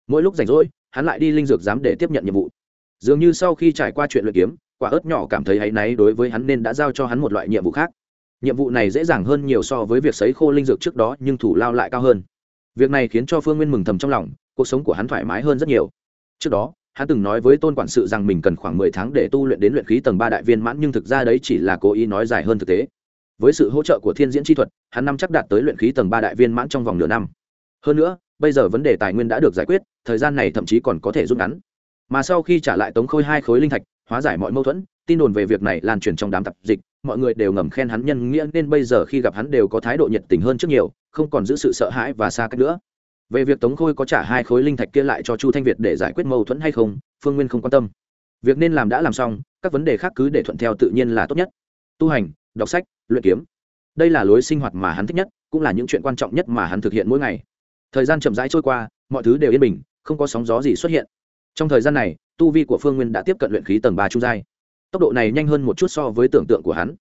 Mỗi lúc rảnh rỗi, hắn lại đi linh dược giám để tiếp nhận nhiệm vụ. Dường như sau khi trải qua chuyện luyện kiếm, quả ớt nhỏ cảm thấy áy náy đối với hắn nên đã giao cho hắn một loại nhiệm vụ khác nhiệm vụ này dễ dàng hơn nhiều so với việc sấy khô linh dược trước đó, nhưng thủ lao lại cao hơn. Việc này khiến cho phương nguyên mừng thầm trong lòng, cuộc sống của hắn thoải mái hơn rất nhiều. Trước đó, hắn từng nói với tôn quản sự rằng mình cần khoảng mười tháng để tu luyện đến luyện khí tầng ba đại viên mãn, nhưng thực ra đấy chỉ là cố ý nói dài hơn thực tế. Với sự hỗ trợ của thiên diễn chi thuật, hắn năm chắc đạt tới luyện khí tầng ba đại viên mãn trong vòng nửa năm. Hơn nữa, bây giờ vấn đề tài nguyên đã được giải quyết, thời gian này thậm chí còn có thể rút ngắn. Mà sau khi trả lại tống khôi hai khối linh thạch, hóa giải mọi mâu thuẫn tin đồn về việc này lan truyền trong đám tập dịch, mọi người đều ngầm khen hắn nhân nghĩa nên bây giờ khi gặp hắn đều có thái độ nhiệt tình hơn trước nhiều, không còn giữ sự sợ hãi và xa cách nữa. Về việc tống khôi có trả hai khối linh thạch kia lại cho chu thanh việt để giải quyết mâu thuẫn hay không, phương nguyên không quan tâm. Việc nên làm đã làm xong, các vấn đề khác cứ để thuận theo tự nhiên là tốt nhất. Tu hành, đọc sách, luyện kiếm. Đây là lối sinh hoạt mà hắn thích nhất, cũng là những chuyện quan trọng nhất mà hắn thực hiện mỗi ngày. Thời gian chậm rãi trôi qua, mọi thứ đều yên bình, không có sóng gió gì xuất hiện. Trong thời gian này, tu vi của phương nguyên đã tiếp cận luyện khí tầng ba trung giai tốc độ này nhanh hơn một chút so với tưởng tượng của hắn.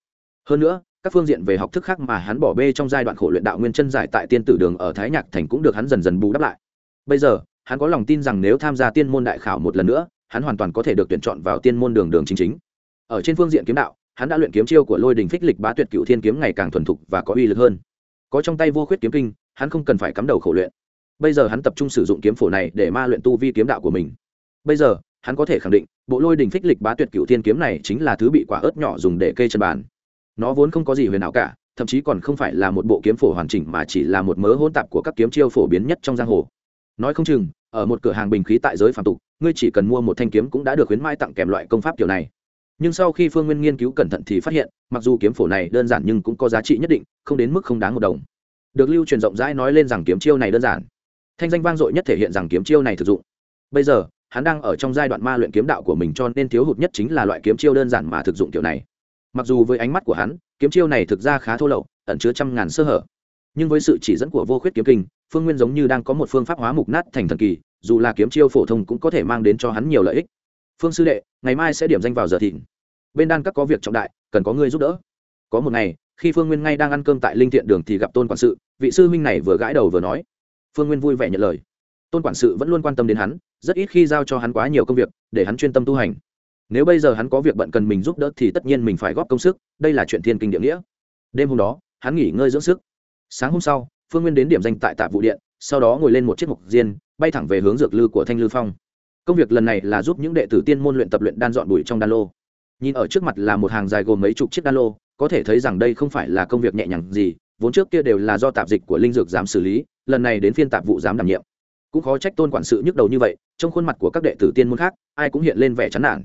Hơn nữa, các phương diện về học thức khác mà hắn bỏ bê trong giai đoạn khổ luyện đạo nguyên chân giải tại tiên tử đường ở thái nhạc thành cũng được hắn dần dần bù đắp lại. Bây giờ, hắn có lòng tin rằng nếu tham gia tiên môn đại khảo một lần nữa, hắn hoàn toàn có thể được tuyển chọn vào tiên môn đường đường chính chính. Ở trên phương diện kiếm đạo, hắn đã luyện kiếm chiêu của lôi đình phích lịch bá tuyệt cựu thiên kiếm ngày càng thuần thục và có uy lực hơn. Có trong tay vô khuyết kiếm kinh, hắn không cần phải cắm đầu khổ luyện. Bây giờ hắn tập trung sử dụng kiếm phổ này để ma luyện tu vi kiếm đạo của mình. Bây giờ hắn có thể khẳng định, bộ lôi đình phích lịch bá tuyệt cựu thiên kiếm này chính là thứ bị quả ớt nhỏ dùng để kê chân bàn. Nó vốn không có gì huyền ảo cả, thậm chí còn không phải là một bộ kiếm phổ hoàn chỉnh mà chỉ là một mớ hỗn tạp của các kiếm chiêu phổ biến nhất trong giang hồ. Nói không chừng, ở một cửa hàng bình khí tại giới phạm tục, ngươi chỉ cần mua một thanh kiếm cũng đã được khuyến mãi tặng kèm loại công pháp kiểu này. Nhưng sau khi phương nguyên nghiên cứu cẩn thận thì phát hiện, mặc dù kiếm phổ này đơn giản nhưng cũng có giá trị nhất định, không đến mức không đáng một đồng. Được lưu truyền rộng rãi nói lên rằng kiếm chiêu này đơn giản. Thanh danh vang dội nhất thể hiện rằng kiếm chiêu này thực dụng. Bây giờ hắn đang ở trong giai đoạn ma luyện kiếm đạo của mình cho nên thiếu hụt nhất chính là loại kiếm chiêu đơn giản mà thực dụng kiểu này. Mặc dù với ánh mắt của hắn, kiếm chiêu này thực ra khá thô lậu, ẩn chứa trăm ngàn sơ hở. Nhưng với sự chỉ dẫn của vô khuyết kiếm kinh, phương nguyên giống như đang có một phương pháp hóa mục nát thành thần kỳ, dù là kiếm chiêu phổ thông cũng có thể mang đến cho hắn nhiều lợi ích. Phương sư đệ, ngày mai sẽ điểm danh vào giờ thịnh. Bên đan các có việc trọng đại, cần có người giúp đỡ. Có một ngày, khi phương nguyên ngay đang ăn cơm tại linh thiện đường thì gặp tôn quản sự, vị sư huynh này vừa gãi đầu vừa nói. Phương nguyên vui vẻ nhận lời. Tôn quản sự vẫn luôn quan tâm đến hắn rất ít khi giao cho hắn quá nhiều công việc, để hắn chuyên tâm tu hành. Nếu bây giờ hắn có việc bận cần mình giúp đỡ thì tất nhiên mình phải góp công sức, đây là chuyện thiên kinh địa nghĩa. Đêm hôm đó, hắn nghỉ ngơi dưỡng sức. Sáng hôm sau, phương nguyên đến điểm danh tại tạp vụ điện, sau đó ngồi lên một chiếc mục diên, bay thẳng về hướng dược lư của thanh lư phong. Công việc lần này là giúp những đệ tử tiên môn luyện tập luyện đan dọn bụi trong đan lô. Nhìn ở trước mặt là một hàng dài gồm mấy chục chiếc đan lô, có thể thấy rằng đây không phải là công việc nhẹ nhàng gì, vốn trước kia đều là do tạp dịch của linh dược giám xử lý, lần này đến phiên tạp vụ giám đảm nhiệm cũng khó trách tôn quản sự nhức đầu như vậy trong khuôn mặt của các đệ tử tiên môn khác, ai cũng hiện lên vẻ chán nản.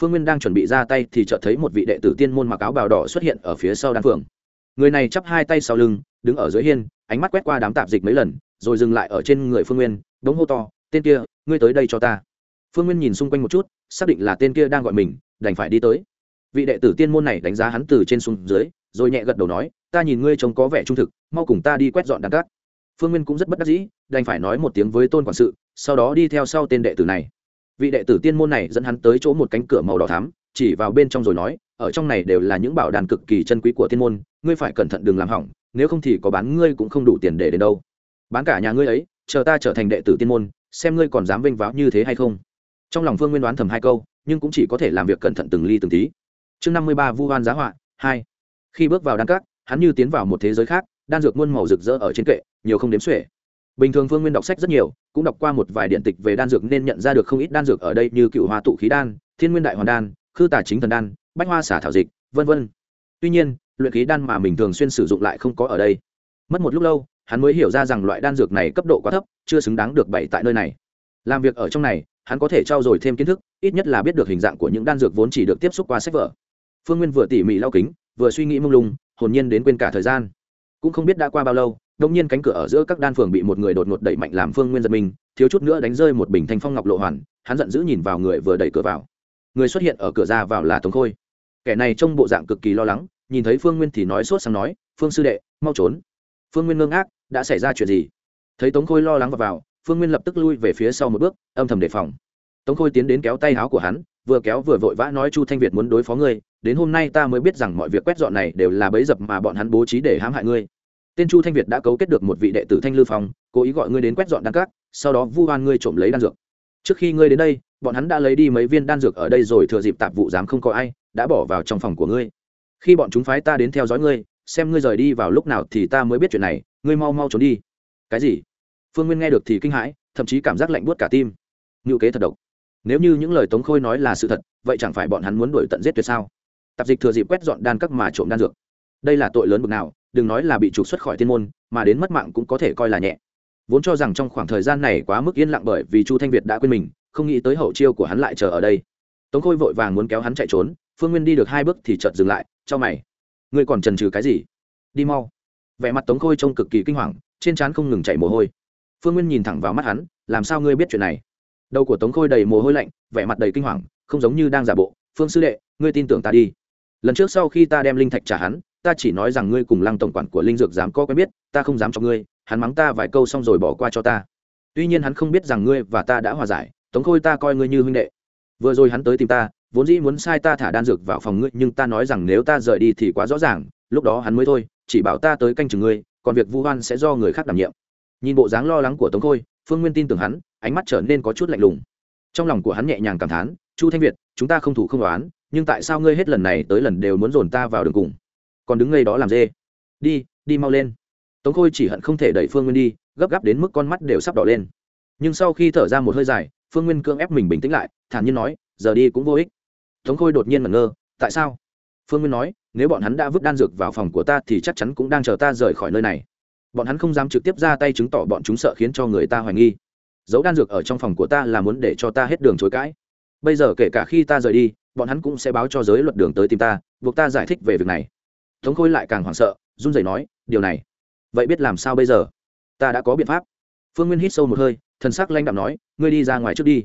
Phương nguyên đang chuẩn bị ra tay thì chợt thấy một vị đệ tử tiên môn mặc áo bào đỏ xuất hiện ở phía sau đan phượng. Người này chắp hai tay sau lưng, đứng ở dưới hiên, ánh mắt quét qua đám tạp dịch mấy lần, rồi dừng lại ở trên người phương nguyên, đống hô to, tên kia, ngươi tới đây cho ta. Phương nguyên nhìn xung quanh một chút, xác định là tên kia đang gọi mình, đành phải đi tới. Vị đệ tử tiên môn này đánh giá hắn từ trên xuống dưới, rồi nhẹ gật đầu nói, ta nhìn ngươi trông có vẻ trung thực, mau cùng ta đi quét dọn đàn cát phương nguyên cũng rất bất đắc dĩ đành phải nói một tiếng với tôn quản sự sau đó đi theo sau tên đệ tử này. Vị đệ tử tiên môn này dẫn hắn tới chỗ một cánh cửa màu đỏ thắm chỉ vào bên trong rồi nói ở trong này đều là những bảo đàn cực kỳ chân quý của tiên môn ngươi phải cẩn thận đừng làm hỏng nếu không thì có bán ngươi cũng không đủ tiền để đến đâu. Bán cả nhà ngươi ấy chờ ta trở thành đệ tử tiên môn xem ngươi còn dám vênh váo như thế hay không. Trong lòng phương nguyên đoán thầm hai câu nhưng cũng chỉ có thể làm việc cẩn thận từng ly từng tí. Chương năm mươi ba vu hoan giá họa hai. Khi bước vào đan cát, hắn như tiến vào một thế giới khác đan dược muôn màu rực rỡ ở trên kệ nhiều không đếm xuể. Bình thường phương nguyên đọc sách rất nhiều, cũng đọc qua một vài điện tịch về đan dược nên nhận ra được không ít đan dược ở đây như cựu hoa tụ khí đan, thiên nguyên đại hoàn đan, khư tà chính thần đan, bách hoa xả thảo dịch v v tuy nhiên, luyện khí đan mà mình thường xuyên sử dụng lại không có ở đây. Mất một lúc lâu, hắn mới hiểu ra rằng loại đan dược này cấp độ quá thấp, chưa xứng đáng được bày tại nơi này. Làm việc ở trong này, hắn có thể trao dồi thêm kiến thức, ít nhất là biết được hình dạng của những đan dược vốn chỉ được tiếp xúc qua sách vở. Phương nguyên vừa tỉ mỉ lau kính, vừa suy nghĩ mông lung, hồn nhiên đến quên cả thời gian. Cũng không biết đã qua bao lâu đông nhiên cánh cửa ở giữa các đan phường bị một người đột ngột đẩy mạnh làm phương nguyên giật mình thiếu chút nữa đánh rơi một bình thanh phong ngọc lộ hoàn hắn giận dữ nhìn vào người vừa đẩy cửa vào. Người xuất hiện ở cửa ra vào là tống khôi. Kẻ này trông bộ dạng cực kỳ lo lắng nhìn thấy phương nguyên thì nói sốt sang nói phương sư đệ mau trốn. Phương nguyên ngơ ngác đã xảy ra chuyện gì? Thấy tống khôi lo lắng vào, vào phương nguyên lập tức lui về phía sau một bước âm thầm đề phòng. Tống khôi tiến đến kéo tay áo của hắn vừa kéo vừa vội vã nói chu thanh việt muốn đối phó ngươi đến hôm nay ta mới biết rằng mọi việc quét dọn này đều là bẫy dập mà bọn hắn bố trí để hãm hại ngươi tên chu thanh việt đã cấu kết được một vị đệ tử thanh lư phong, cố ý gọi ngươi đến quét dọn đan cát sau đó vu oan ngươi trộm lấy đan dược. Trước khi ngươi đến đây, bọn hắn đã lấy đi mấy viên đan dược ở đây rồi, thừa dịp tạp vụ dám không có ai, đã bỏ vào trong phòng của ngươi. Khi bọn chúng phái ta đến theo dõi ngươi, xem ngươi rời đi vào lúc nào thì ta mới biết chuyện này, ngươi mau mau trốn đi. Cái gì? Phương nguyên nghe được thì kinh hãi, thậm chí cảm giác lạnh buốt cả tim. Ngữ kế thật độc. Nếu như những lời tống khôi nói là sự thật, vậy chẳng phải bọn hắn muốn đuổi tận giết tuyệt sao? Tạp dịch thừa dịp quét dọn đan các mà trộm đan dược. Đây là tội lớn bực nào? Đừng nói là bị trục xuất khỏi thiên môn, mà đến mất mạng cũng có thể coi là nhẹ. Vốn cho rằng trong khoảng thời gian này quá mức yên lặng bởi vì chu thanh việt đã quên mình, không nghĩ tới hậu chiêu của hắn lại chờ ở đây. Tống khôi vội vàng muốn kéo hắn chạy trốn, phương nguyên đi được hai bước thì chợt dừng lại, cho mày. Ngươi còn trần trừ cái gì? Đi mau. Vẻ mặt tống khôi trông cực kỳ kinh hoàng, trên trán không ngừng chảy mồ hôi. Phương nguyên nhìn thẳng vào mắt hắn, làm sao ngươi biết chuyện này? Đầu của tống khôi đầy mồ hôi lạnh, vẻ mặt đầy kinh hoàng, không giống như đang giả bộ. Phương sư đệ, ngươi tin tưởng ta đi. Lần trước sau khi ta đem linh thạch trả hắn ta chỉ nói rằng ngươi cùng lăng tổng quản của linh dược dám có quen biết, ta không dám cho ngươi, hắn mắng ta vài câu xong rồi bỏ qua cho ta. Tuy nhiên hắn không biết rằng ngươi và ta đã hòa giải, tống khôi ta coi ngươi như huynh đệ. Vừa rồi hắn tới tìm ta, vốn dĩ muốn sai ta thả đan dược vào phòng ngươi, nhưng ta nói rằng nếu ta rời đi thì quá rõ ràng, lúc đó hắn mới thôi, chỉ bảo ta tới canh chừng ngươi, còn việc vu hoan sẽ do người khác đảm nhiệm. Nhìn bộ dáng lo lắng của tống khôi, phương nguyên tin tưởng hắn, ánh mắt trở nên có chút lạnh lùng. Trong lòng của hắn nhẹ nhàng cảm thán, chu thanh việt, chúng ta không thủ không đoán nhưng tại sao ngươi hết lần này tới lần đều muốn dồn ta vào đường cùng? Còn đứng ngay đó làm dê. Đi đi mau lên. Tống khôi chỉ hận không thể đẩy phương nguyên đi, gấp gáp đến mức con mắt đều sắp đỏ lên. Nhưng sau khi thở ra một hơi dài, phương nguyên cưỡng ép mình bình tĩnh lại, thản nhiên nói, giờ đi cũng vô ích. Tống khôi đột nhiên mẩn ngơ, tại sao? Phương nguyên nói, nếu bọn hắn đã vứt đan dược vào phòng của ta thì chắc chắn cũng đang chờ ta rời khỏi nơi này. Bọn hắn không dám trực tiếp ra tay chứng tỏ bọn chúng sợ khiến cho người ta hoài nghi. Giấu đan dược ở trong phòng của ta là muốn để cho ta hết đường chối cãi. Bây giờ kể cả khi ta rời đi, bọn hắn cũng sẽ báo cho giới luật đường tới tìm ta, buộc ta giải thích về việc này tống khôi lại càng hoảng sợ, run rẩy nói, điều này, vậy biết làm sao bây giờ? Ta đã có biện pháp. Phương nguyên hít sâu một hơi, thần sắc lanh đạm nói, ngươi đi ra ngoài trước đi.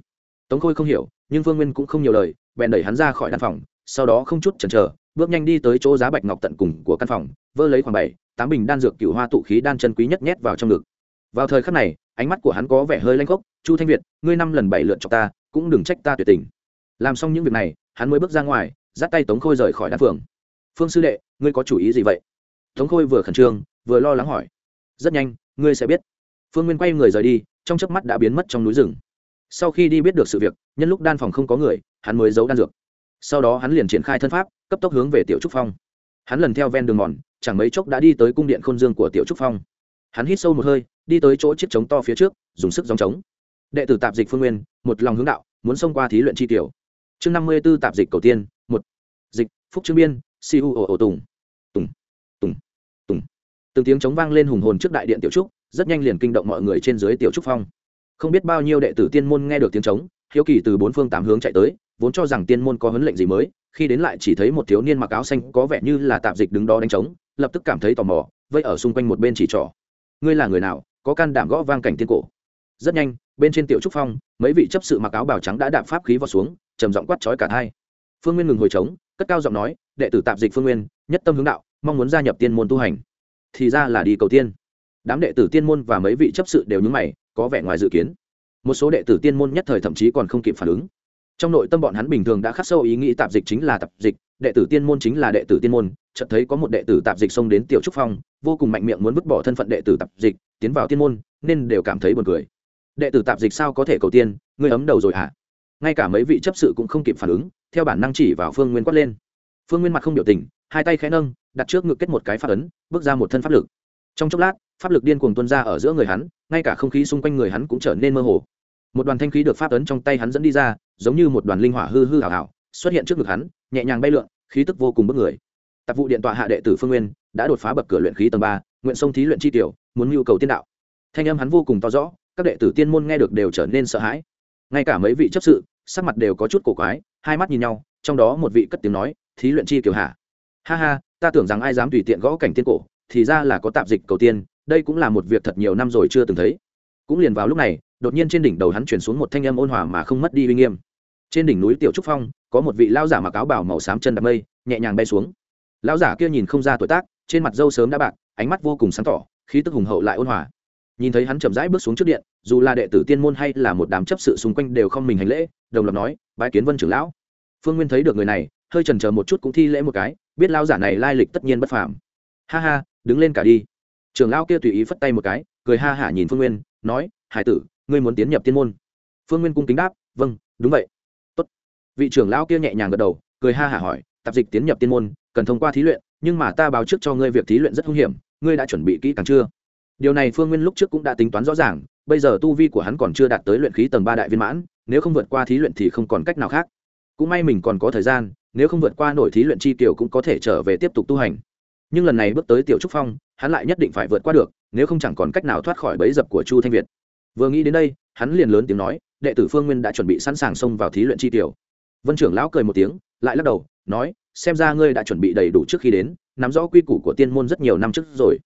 Tống khôi không hiểu, nhưng phương nguyên cũng không nhiều lời, bèn đẩy hắn ra khỏi căn phòng, sau đó không chút chần chờ, bước nhanh đi tới chỗ giá bạch ngọc tận cùng của căn phòng, vơ lấy khoảng bảy, tám bình đan dược cựu hoa tụ khí đan chân quý nhất nhét vào trong ngực. Vào thời khắc này, ánh mắt của hắn có vẻ hơi lanh khốc, chu thanh việt, ngươi năm lần bảy lượt cho ta, cũng đừng trách ta tuyệt tình. Làm xong những việc này, hắn mới bước ra ngoài, dắt tay tống khôi rời khỏi đan phường phương sư đệ, ngươi có chủ ý gì vậy? Tống khôi vừa khẩn trương, vừa lo lắng hỏi. Rất nhanh, ngươi sẽ biết. Phương nguyên quay người rời đi, trong chớp mắt đã biến mất trong núi rừng. Sau khi đi biết được sự việc, nhân lúc đan phòng không có người, hắn mới giấu đan dược. Sau đó hắn liền triển khai thân pháp, cấp tốc hướng về tiểu trúc phong. Hắn lần theo ven đường mòn, chẳng mấy chốc đã đi tới cung điện khôn dương của tiểu trúc phong. Hắn hít sâu một hơi, đi tới chỗ chiếc trống to phía trước, dùng sức dòng trống. Đệ tử tạp dịch phương nguyên, một lòng hướng đạo, muốn xông qua thí luyện tri tiểu. Chương năm mươi b ố tạp dịch cầu tiên, một. Dịch, phúc trương biên si u ồ ồ tùng tùng tùng. Tùng từng tiếng trống vang lên hùng hồn trước đại điện tiểu trúc, rất nhanh liền kinh động mọi người trên dưới tiểu trúc phong. Không biết bao nhiêu đệ tử tiên môn nghe được tiếng trống, hiếu kỳ từ bốn phương tám hướng chạy tới, vốn cho rằng tiên môn có huấn lệnh gì mới, khi đến lại chỉ thấy một thiếu niên mặc áo xanh có vẻ như là tạp dịch đứng đó đánh trống, lập tức cảm thấy tò mò, vây ở xung quanh một bên chỉ trỏ. Ngươi là người nào? Có can đảm gõ vang cảnh tiên cổ? Rất nhanh, bên trên tiểu trúc phong, mấy vị chấp sự mặc áo bào trắng đã đạp pháp khí vào xuống, trầm giọng quát trói cả hai phương nguyên ngừng hồi trống, cất cao giọng nói đệ tử tạp dịch phương nguyên, nhất tâm hướng đạo, mong muốn gia nhập tiên môn tu hành. Thì ra là đi cầu tiên. Đám đệ tử tiên môn và mấy vị chấp sự đều nhúng mày, có vẻ ngoài dự kiến. Một số đệ tử tiên môn nhất thời thậm chí còn không kịp phản ứng. Trong nội tâm bọn hắn bình thường đã khắc sâu ý nghĩ tạp dịch chính là tạp dịch, đệ tử tiên môn chính là đệ tử tiên môn. Chợt thấy có một đệ tử tạp dịch xông đến tiểu trúc phong, vô cùng mạnh miệng muốn vứt bỏ thân phận đệ tử tạp dịch, tiến vào tiên môn, nên đều cảm thấy buồn cười. Đệ tử tạp dịch sao có thể cầu tiên? Ngươi ấm đầu rồi hả? Ngay cả mấy vị chấp sự cũng không kịp phản ứng, theo bản năng chỉ vào phương nguyên quát lên phương nguyên mặt không biểu tình, hai tay khẽ nâng, đặt trước ngực kết một cái phát ấn, bước ra một thân pháp lực. Trong chốc lát, pháp lực điên cuồng tuôn ra ở giữa người hắn, ngay cả không khí xung quanh người hắn cũng trở nên mơ hồ. Một đoàn thanh khí được pháp ấn trong tay hắn dẫn đi ra, giống như một đoàn linh hỏa hư hư hảo hảo xuất hiện trước ngực hắn, nhẹ nhàng bay lượn, khí tức vô cùng bức người. Tạp vụ điện tọa hạ đệ tử phương nguyên đã đột phá bậc cửa luyện khí tầng ba, nguyện sông thí luyện chi tiểu, muốn nhu cầu tiên đạo. Thanh âm hắn vô cùng to rõ, các đệ tử tiên môn nghe được đều trở nên sợ hãi. Ngay cả mấy vị chấp sự, sắc mặt đều có chút cổ quái, hai mắt nhìn nhau, trong đó một vị cất tiếng nói thí luyện chi kiểu hạ ha ha, ta tưởng rằng ai dám tùy tiện gõ cảnh tiên cổ, thì ra là có tạp dịch cầu tiên, đây cũng là một việc thật nhiều năm rồi chưa từng thấy. Cũng liền vào lúc này, đột nhiên trên đỉnh đầu hắn chuyển xuống một thanh âm ôn hòa mà không mất đi uy nghiêm. Trên đỉnh núi tiểu trúc phong, có một vị lao giả mặc áo bảo màu xám chân đạp mây, nhẹ nhàng bay xuống. Lao giả kia nhìn không ra tuổi tác, trên mặt dâu sớm đã bạc, ánh mắt vô cùng sáng tỏ, khí tức hùng hậu lại ôn hòa. Nhìn thấy hắn chậm rãi bước xuống trước điện, dù là đệ tử tiên môn hay là một đám chấp sự xung quanh đều không mình hành lễ, đồng loạt nói, bái kiến vân trưởng lão. Phương nguyên thấy được người này hơi chần chờ một chút cũng thi lễ một cái, biết lao giả này lai lịch tất nhiên bất phàm. Ha ha, đứng lên cả đi. Trưởng lão kia tùy ý phất tay một cái, cười ha hả nhìn phương nguyên, nói, hải tử, ngươi muốn tiến nhập tiên môn? Phương nguyên cung kính đáp vâng đúng vậy. Tốt. vị trưởng lão kia nhẹ nhàng gật đầu, cười ha hả hỏi, tạp dịch tiến nhập tiên môn, cần thông qua thí luyện, nhưng mà ta báo trước cho ngươi việc thí luyện rất hung hiểm, ngươi đã chuẩn bị kỹ càng chưa? Điều này phương nguyên lúc trước cũng đã tính toán rõ ràng, bây giờ tu vi của hắn còn chưa đạt tới luyện khí tầng ba đại viên mãn, nếu không vượt qua thí luyện thì không còn cách nào khác. Cũng may mình còn có thời gian nếu không vượt qua nổi thí luyện chi tiểu cũng có thể trở về tiếp tục tu hành. Nhưng lần này bước tới tiểu trúc phong, hắn lại nhất định phải vượt qua được, nếu không chẳng còn cách nào thoát khỏi bẫy dập của chu thanh việt. Vừa nghĩ đến đây, hắn liền lớn tiếng nói, đệ tử phương nguyên đã chuẩn bị sẵn sàng xông vào thí luyện chi tiểu vân trưởng lão cười một tiếng, lại lắc đầu, nói, xem ra ngươi đã chuẩn bị đầy đủ trước khi đến, nắm rõ quy củ của tiên môn rất nhiều năm trước rồi.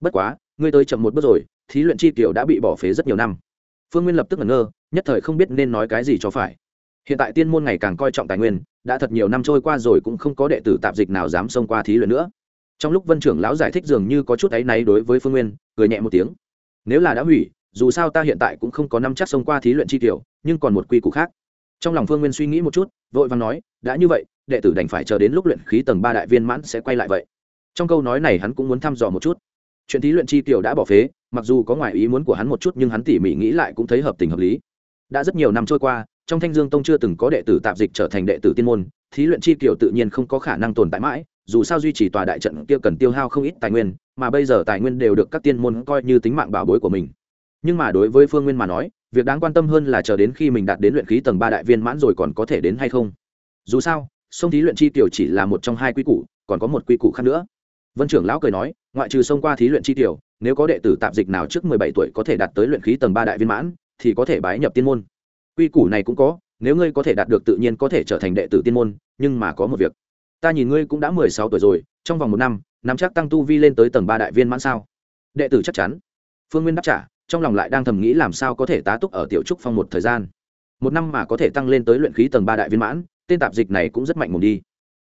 Bất quá, ngươi tới chậm một bước rồi, thí luyện chi tiểu đã bị bỏ phế rất nhiều năm. Phương nguyên lập tức ngẩn ngơ, nhất thời không biết nên nói cái gì cho phải hiện tại tiên môn ngày càng coi trọng tài nguyên, đã thật nhiều năm trôi qua rồi cũng không có đệ tử tạp dịch nào dám xông qua thí luyện nữa. Trong lúc vân trưởng lão giải thích dường như có chút áy náy đối với phương nguyên, cười nhẹ một tiếng. Nếu là đã hủy, dù sao ta hiện tại cũng không có năm chắc xông qua thí luyện chi tiểu, nhưng còn một quy củ khác. Trong lòng phương nguyên suy nghĩ một chút, vội vàng nói, đã như vậy, đệ tử đành phải chờ đến lúc luyện khí tầng ba đại viên mãn sẽ quay lại vậy. Trong câu nói này hắn cũng muốn thăm dò một chút. Chuyện thí luyện chi tiểu đã bỏ phế, mặc dù có ngoài ý muốn của hắn một chút nhưng hắn tỉ mỉ nghĩ lại cũng thấy hợp tình hợp lý. Đã rất nhiều năm trôi qua trong thanh dương tông chưa từng có đệ tử tạp dịch trở thành đệ tử tiên môn, thí luyện chi kiểu tự nhiên không có khả năng tồn tại mãi, dù sao duy trì tòa đại trận kia cần tiêu hao không ít tài nguyên, mà bây giờ tài nguyên đều được các tiên môn coi như tính mạng bảo bối của mình. Nhưng mà đối với phương nguyên mà nói, việc đáng quan tâm hơn là chờ đến khi mình đạt đến luyện khí tầng ba đại viên mãn rồi còn có thể đến hay không. Dù sao, sông thí luyện chi tiểu chỉ là một trong hai quy củ, còn có một quy củ khác nữa. Vân trưởng lão cười nói, ngoại trừ xông qua thí luyện chi tiểu nếu có đệ tử tạp dịch nào trước mười bảy tuổi có thể đạt tới luyện khí tầng ba đại viên mãn, thì có thể bái nhập tiên môn quy củ này cũng có, nếu ngươi có thể đạt được tự nhiên có thể trở thành đệ tử tiên môn, nhưng mà có một việc. Ta nhìn ngươi cũng đã mười sáu tuổi rồi, trong vòng một năm, nắm chắc tăng tu vi lên tới tầng ba đại viên mãn sao? Đệ tử chắc chắn. Phương nguyên đáp trả, trong lòng lại đang thầm nghĩ làm sao có thể tá túc ở tiểu trúc phong một thời gian. Một năm mà có thể tăng lên tới luyện khí tầng ba đại viên mãn, tên tạp dịch này cũng rất mạnh mồm đi.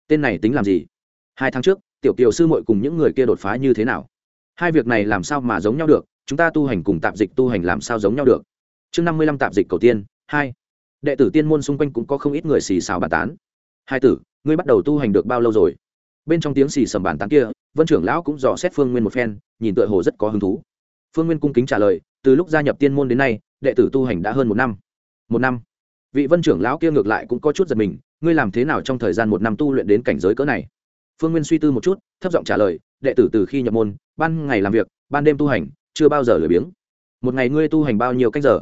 Tên này tính làm gì? Hai tháng trước, tiểu kiều sư muội cùng những người kia đột phá như thế nào? Hai việc này làm sao mà giống nhau được? Chúng ta tu hành cùng tạp dịch tu hành làm sao giống nhau được? Chương năm mươi lăm tạp dịch cầu tiên hai, đệ tử tiên môn xung quanh cũng có không ít người xì xào bàn tán. Hai tử, ngươi bắt đầu tu hành được bao lâu rồi? Bên trong tiếng xì sầm bàn tán kia, vân trưởng lão cũng dò xét phương nguyên một phen, nhìn tựa hồ rất có hứng thú. Phương nguyên cung kính trả lời, từ lúc gia nhập tiên môn đến nay, đệ tử tu hành đã hơn một năm. Một năm. Vị vân trưởng lão kia ngược lại cũng có chút giật mình, ngươi làm thế nào trong thời gian một năm tu luyện đến cảnh giới cỡ này? Phương nguyên suy tư một chút, thấp giọng trả lời, đệ tử từ khi nhập môn, ban ngày làm việc, ban đêm tu hành, chưa bao giờ lười biếng. Một ngày ngươi tu hành bao nhiêu cách giờ?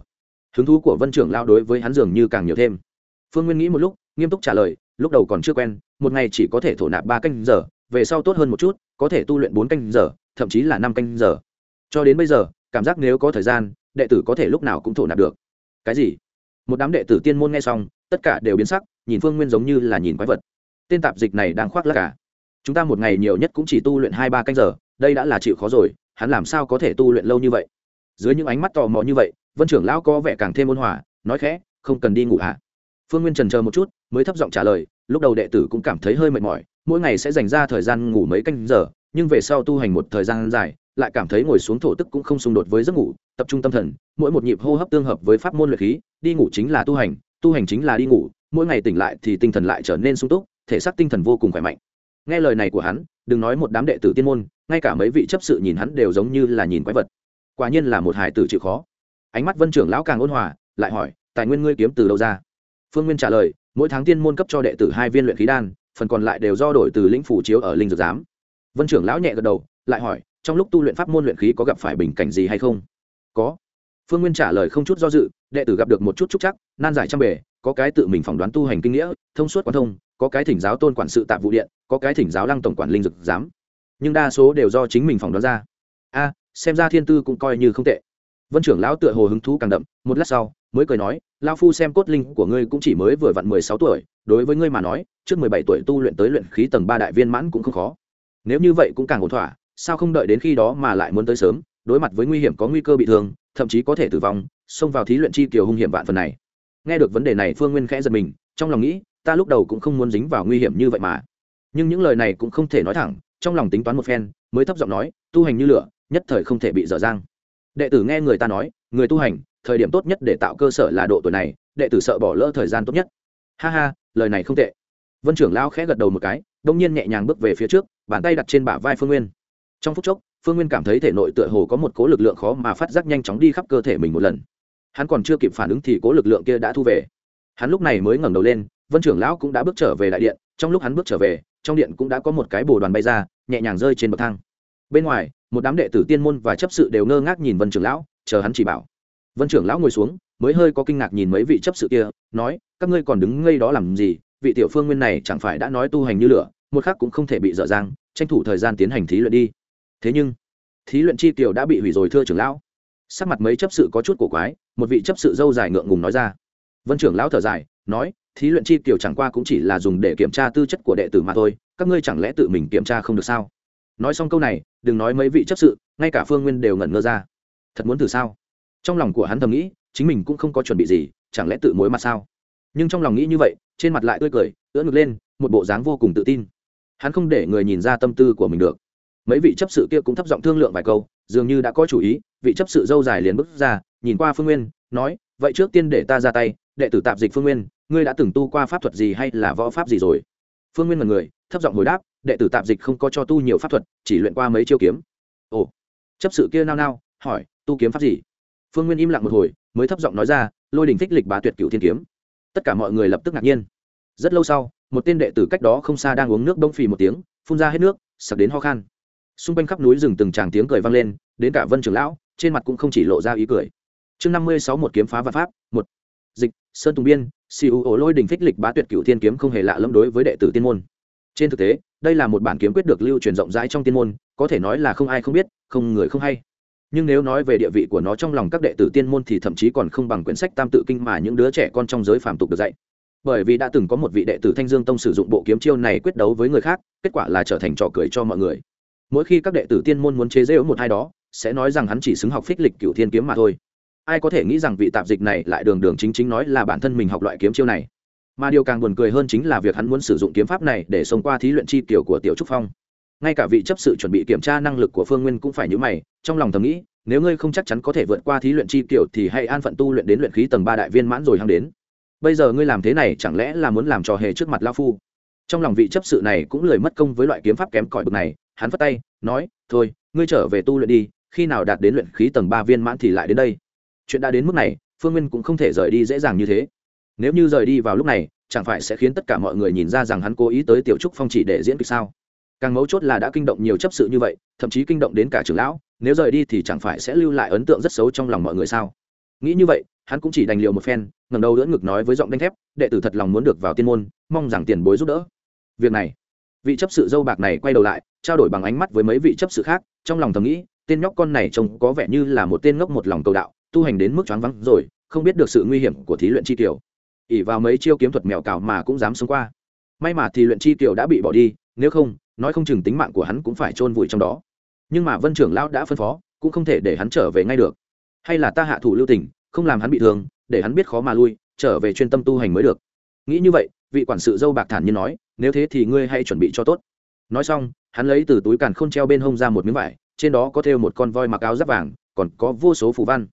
Hứng thú của vân trưởng lao đối với hắn dường như càng nhiều thêm. Phương nguyên nghĩ một lúc, nghiêm túc trả lời, lúc đầu còn chưa quen, một ngày chỉ có thể thổ nạp ba canh giờ, về sau tốt hơn một chút, có thể tu luyện bốn canh giờ, thậm chí là năm canh giờ. Cho đến bây giờ, cảm giác nếu có thời gian, đệ tử có thể lúc nào cũng thổ nạp được. Cái gì? Một đám đệ tử tiên môn nghe xong, tất cả đều biến sắc, nhìn phương nguyên giống như là nhìn quái vật. Tên tạp dịch này đang khoác lắc cả à? chúng ta một ngày nhiều nhất cũng chỉ tu luyện hai ba canh giờ, đây đã là chịu khó rồi, hắn làm sao có thể tu luyện lâu như vậy? Dưới những ánh mắt tò mò như vậy vân trưởng lão có vẻ càng thêm ôn hòa, nói khẽ, không cần đi ngủ hả phương nguyên trần chờ một chút, mới thấp giọng trả lời, lúc đầu đệ tử cũng cảm thấy hơi mệt mỏi, mỗi ngày sẽ dành ra thời gian ngủ mấy canh giờ, nhưng về sau tu hành một thời gian dài, lại cảm thấy ngồi xuống thổ tức cũng không xung đột với giấc ngủ, tập trung tâm thần, mỗi một nhịp hô hấp tương hợp với pháp môn luyện khí, đi ngủ chính là tu hành tu hành chính là đi ngủ, mỗi ngày tỉnh lại thì tinh thần lại trở nên sung túc, thể xác tinh thần vô cùng khỏe mạnh. Nghe lời này của hắn, đừng nói một đám đệ tử tiên môn, ngay cả mấy vị chấp sự nhìn hắn đều giống như là nhìn quái vật. Quả nhiên là một hải tử chịu khó ánh mắt vân trưởng lão càng ôn hòa, lại hỏi, tài nguyên ngươi kiếm từ đâu ra? Phương nguyên trả lời, mỗi tháng tiên môn cấp cho đệ tử hai viên luyện khí đan, phần còn lại đều do đổi từ lĩnh phủ chiếu ở linh dược giám. Vân trưởng lão nhẹ gật đầu, lại hỏi, trong lúc tu luyện pháp môn luyện khí có gặp phải bình cảnh gì hay không? Có. Phương nguyên trả lời không chút do dự, đệ tử gặp được một chút trúc chắc, nan giải trăm bề, có cái tự mình phỏng đoán tu hành kinh nghĩa, thông suốt quan thông, có cái thỉnh giáo tôn quản sự tạp vụ điện, có cái thỉnh giáo lăng tổng quản linh Dược giám. Nhưng đa số đều do chính mình phỏng đoán ra. A, xem ra thiên tư cũng coi như không tệ vân trưởng lão tựa hồ hứng thú càng đậm, một lát sau, mới cười nói lao phu xem cốt linh của ngươi cũng chỉ mới vừa vặn mười sáu tuổi, đối với ngươi mà nói, trước mười bảy tuổi tu luyện tới luyện khí tầng ba đại viên mãn cũng không khó. Nếu như vậy cũng càng ổn thỏa, sao không đợi đến khi đó mà lại muốn tới sớm, đối mặt với nguy hiểm có nguy cơ bị thương, thậm chí có thể tử vong, xông vào thí luyện chi kiều hung hiểm vạn phần này. Nghe được vấn đề này, phương nguyên khẽ giật mình, trong lòng nghĩ, ta lúc đầu cũng không muốn dính vào nguy hiểm như vậy mà. Nhưng những lời này cũng không thể nói thẳng, trong lòng tính toán một phen, mới thấp giọng nói, tu hành như lửa, nhất thời không thể bị dở dang đệ tử nghe người ta nói, người tu hành, thời điểm tốt nhất để tạo cơ sở là độ tuổi này, đệ tử sợ bỏ lỡ thời gian tốt nhất. Ha ha, lời này không tệ. Vân trưởng lao khẽ gật đầu một cái, đông nhiên nhẹ nhàng bước về phía trước, bàn tay đặt trên bả vai phương nguyên. Trong phút chốc, phương nguyên cảm thấy thể nội tựa hồ có một cố lực lượng khó mà phát giác nhanh chóng đi khắp cơ thể mình một lần. Hắn còn chưa kịp phản ứng thì cố lực lượng kia đã thu về. Hắn lúc này mới ngẩng đầu lên, vân trưởng lão cũng đã bước trở về đại điện, trong lúc hắn bước trở về, trong điện cũng đã có một cái bồ đoàn bay ra, nhẹ nhàng rơi trên bậc thang. Bên ngoài một đám đệ tử tiên môn và chấp sự đều ngơ ngác nhìn vân trưởng lão, chờ hắn chỉ bảo. Vân trưởng lão ngồi xuống, mới hơi có kinh ngạc nhìn mấy vị chấp sự kia, nói, các ngươi còn đứng ngây đó làm gì? Vị tiểu phương nguyên này chẳng phải đã nói tu hành như lửa, một khác cũng không thể bị dở dang, tranh thủ thời gian tiến hành thí luyện đi. Thế nhưng, thí luyện chi tiểu đã bị hủy rồi thưa trưởng lão. Sắc mặt mấy chấp sự có chút cổ quái, một vị chấp sự dâu dài ngượng ngùng nói ra. Vân trưởng lão thở dài, nói, thí luyện chi tiểu chẳng qua cũng chỉ là dùng để kiểm tra tư chất của đệ tử mà thôi, các ngươi chẳng lẽ tự mình kiểm tra không được sao? Nói xong câu này, đừng nói mấy vị chấp sự, ngay cả phương nguyên đều ngẩn ngơ ra. Thật muốn thử sao? Trong lòng của hắn thầm nghĩ, chính mình cũng không có chuẩn bị gì, chẳng lẽ tự mối mặt sao? Nhưng trong lòng nghĩ như vậy, trên mặt lại tươi cười, ưỡn ngực lên, một bộ dáng vô cùng tự tin. Hắn không để người nhìn ra tâm tư của mình được. Mấy vị chấp sự kia cũng thấp giọng thương lượng vài câu, dường như đã có chủ ý, vị chấp sự dâu dài liền bước ra, nhìn qua phương nguyên, nói, vậy trước tiên để ta ra tay, đệ tử tạp dịch phương nguyên, ngươi đã từng tu qua pháp thuật gì hay là võ pháp gì rồi? Phương nguyên là người thấp giọng hồi đáp, đệ tử tạp dịch không có cho tu nhiều pháp thuật, chỉ luyện qua mấy chiêu kiếm. Ồ. Chấp sự kia nao nao, hỏi, tu kiếm pháp gì? Phương nguyên im lặng một hồi, mới thấp giọng nói ra, lôi đình thích lịch bá tuyệt cựu thiên kiếm. Tất cả mọi người lập tức ngạc nhiên. Rất lâu sau, một tên đệ tử cách đó không xa đang uống nước đông phì một tiếng, phun ra hết nước, sặc đến ho khan. Xung quanh khắp núi rừng từng tràng tiếng cười vang lên, đến cả vân trường lão, trên mặt cũng không chỉ lộ ra ý cười. Chương năm mươi sáu một kiếm phá vạn pháp, một. Dịch, sơn tùng biên siêu ổ lôi đình phích lịch bá tuyệt cựu thiên kiếm không hề lạ lẫm đối với đệ tử tiên môn trên thực tế, đây là một bản kiếm quyết được lưu truyền rộng rãi trong tiên môn, có thể nói là không ai không biết, không người không hay. Nhưng nếu nói về địa vị của nó trong lòng các đệ tử tiên môn thì thậm chí còn không bằng quyển sách tam tự kinh mà những đứa trẻ con trong giới phàm tục được dạy. Bởi vì đã từng có một vị đệ tử thanh dương tông sử dụng bộ kiếm chiêu này quyết đấu với người khác, kết quả là trở thành trò cười cho mọi người. Mỗi khi các đệ tử tiên môn muốn chế giễu một hai đó, sẽ nói rằng hắn chỉ xứng học phích lịch cựu thiên kiếm mà thôi. Ai có thể nghĩ rằng vị tạp dịch này lại đường đường chính chính nói là bản thân mình học loại kiếm chiêu này? Mà điều càng buồn cười hơn chính là việc hắn muốn sử dụng kiếm pháp này để xông qua thí luyện chi tiểu của tiểu trúc phong. Ngay cả vị chấp sự chuẩn bị kiểm tra năng lực của phương nguyên cũng phải nhớ mày, trong lòng thầm nghĩ, nếu ngươi không chắc chắn có thể vượt qua thí luyện chi tiểu thì hãy an phận tu luyện đến luyện khí tầng ba đại viên mãn rồi hăng đến. Bây giờ ngươi làm thế này chẳng lẽ là muốn làm trò hề trước mặt lao phu? Trong lòng vị chấp sự này cũng lười mất công với loại kiếm pháp kém cỏi bực này, hắn phất tay, nói, thôi, ngươi trở về tu luyện đi, khi nào đạt đến luyện khí tầng ba viên mãn thì lại đến đây. Chuyện đã đến mức này, phương nguyên cũng không thể rời đi dễ dàng như thế nếu như rời đi vào lúc này, chẳng phải sẽ khiến tất cả mọi người nhìn ra rằng hắn cố ý tới tiểu trúc phong chỉ để diễn kịch sao? Càng mấu chốt là đã kinh động nhiều chấp sự như vậy, thậm chí kinh động đến cả trưởng lão, nếu rời đi thì chẳng phải sẽ lưu lại ấn tượng rất xấu trong lòng mọi người sao? Nghĩ như vậy, hắn cũng chỉ đành liệu một phen ngầm đầu đỡ ngực nói với giọng đanh thép, đệ tử thật lòng muốn được vào tiên môn, mong rằng tiền bối giúp đỡ. Việc này, vị chấp sự dâu bạc này quay đầu lại, trao đổi bằng ánh mắt với mấy vị chấp sự khác, trong lòng thầm nghĩ, tên nhóc con này trông có vẻ như là một tên ngốc một lòng cầu đạo, tu hành đến mức choáng vắng rồi, không biết được sự nguy hiểm của thí luyện chi tiểu ỉ vào mấy chiêu kiếm thuật mèo cào mà cũng dám sống qua. May mà thì luyện chi tiểu đã bị bỏ đi, nếu không, nói không chừng tính mạng của hắn cũng phải chôn vùi trong đó. Nhưng mà vân trưởng lão đã phân phó, cũng không thể để hắn trở về ngay được. Hay là ta hạ thủ lưu tình, không làm hắn bị thương, để hắn biết khó mà lui, trở về chuyên tâm tu hành mới được. Nghĩ như vậy, vị quản sự dâu bạc thản nhiên nói, nếu thế thì ngươi hãy chuẩn bị cho tốt. Nói xong, hắn lấy từ túi càn khôn treo bên hông ra một miếng vải, trên đó có thêu một con voi mặc áo giáp vàng, còn có vô số phù văn.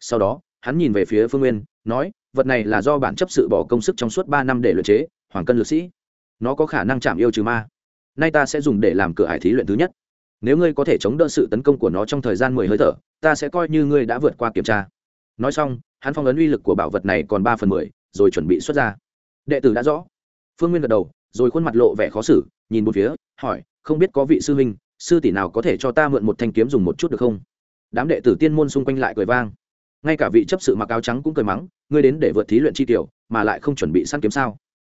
Sau đó, hắn nhìn về phía phương nguyên, nói vật này là do bản chấp sự bỏ công sức trong suốt ba năm để luyện chế, hoàng cân lực sĩ. Nó có khả năng chạm yêu trừ ma. Nay ta sẽ dùng để làm cửa hải thí luyện thứ nhất. Nếu ngươi có thể chống đỡ sự tấn công của nó trong thời gian mười hơi thở, ta sẽ coi như ngươi đã vượt qua kiểm tra. Nói xong, hắn phong ấn uy lực của bảo vật này còn ba phần mười, rồi chuẩn bị xuất ra. Đệ tử đã rõ. Phương nguyên gật đầu, rồi khuôn mặt lộ vẻ khó xử, nhìn một phía, hỏi, không biết có vị sư huynh, sư tỷ nào có thể cho ta mượn một thanh kiếm dùng một chút được không? Đám đệ tử tiên môn xung quanh lại cười vang ngay cả vị chấp sự mặc áo trắng cũng cười mắng, ngươi đến để vượt thí luyện chi tiểu, mà lại không chuẩn bị săn kiếm sao?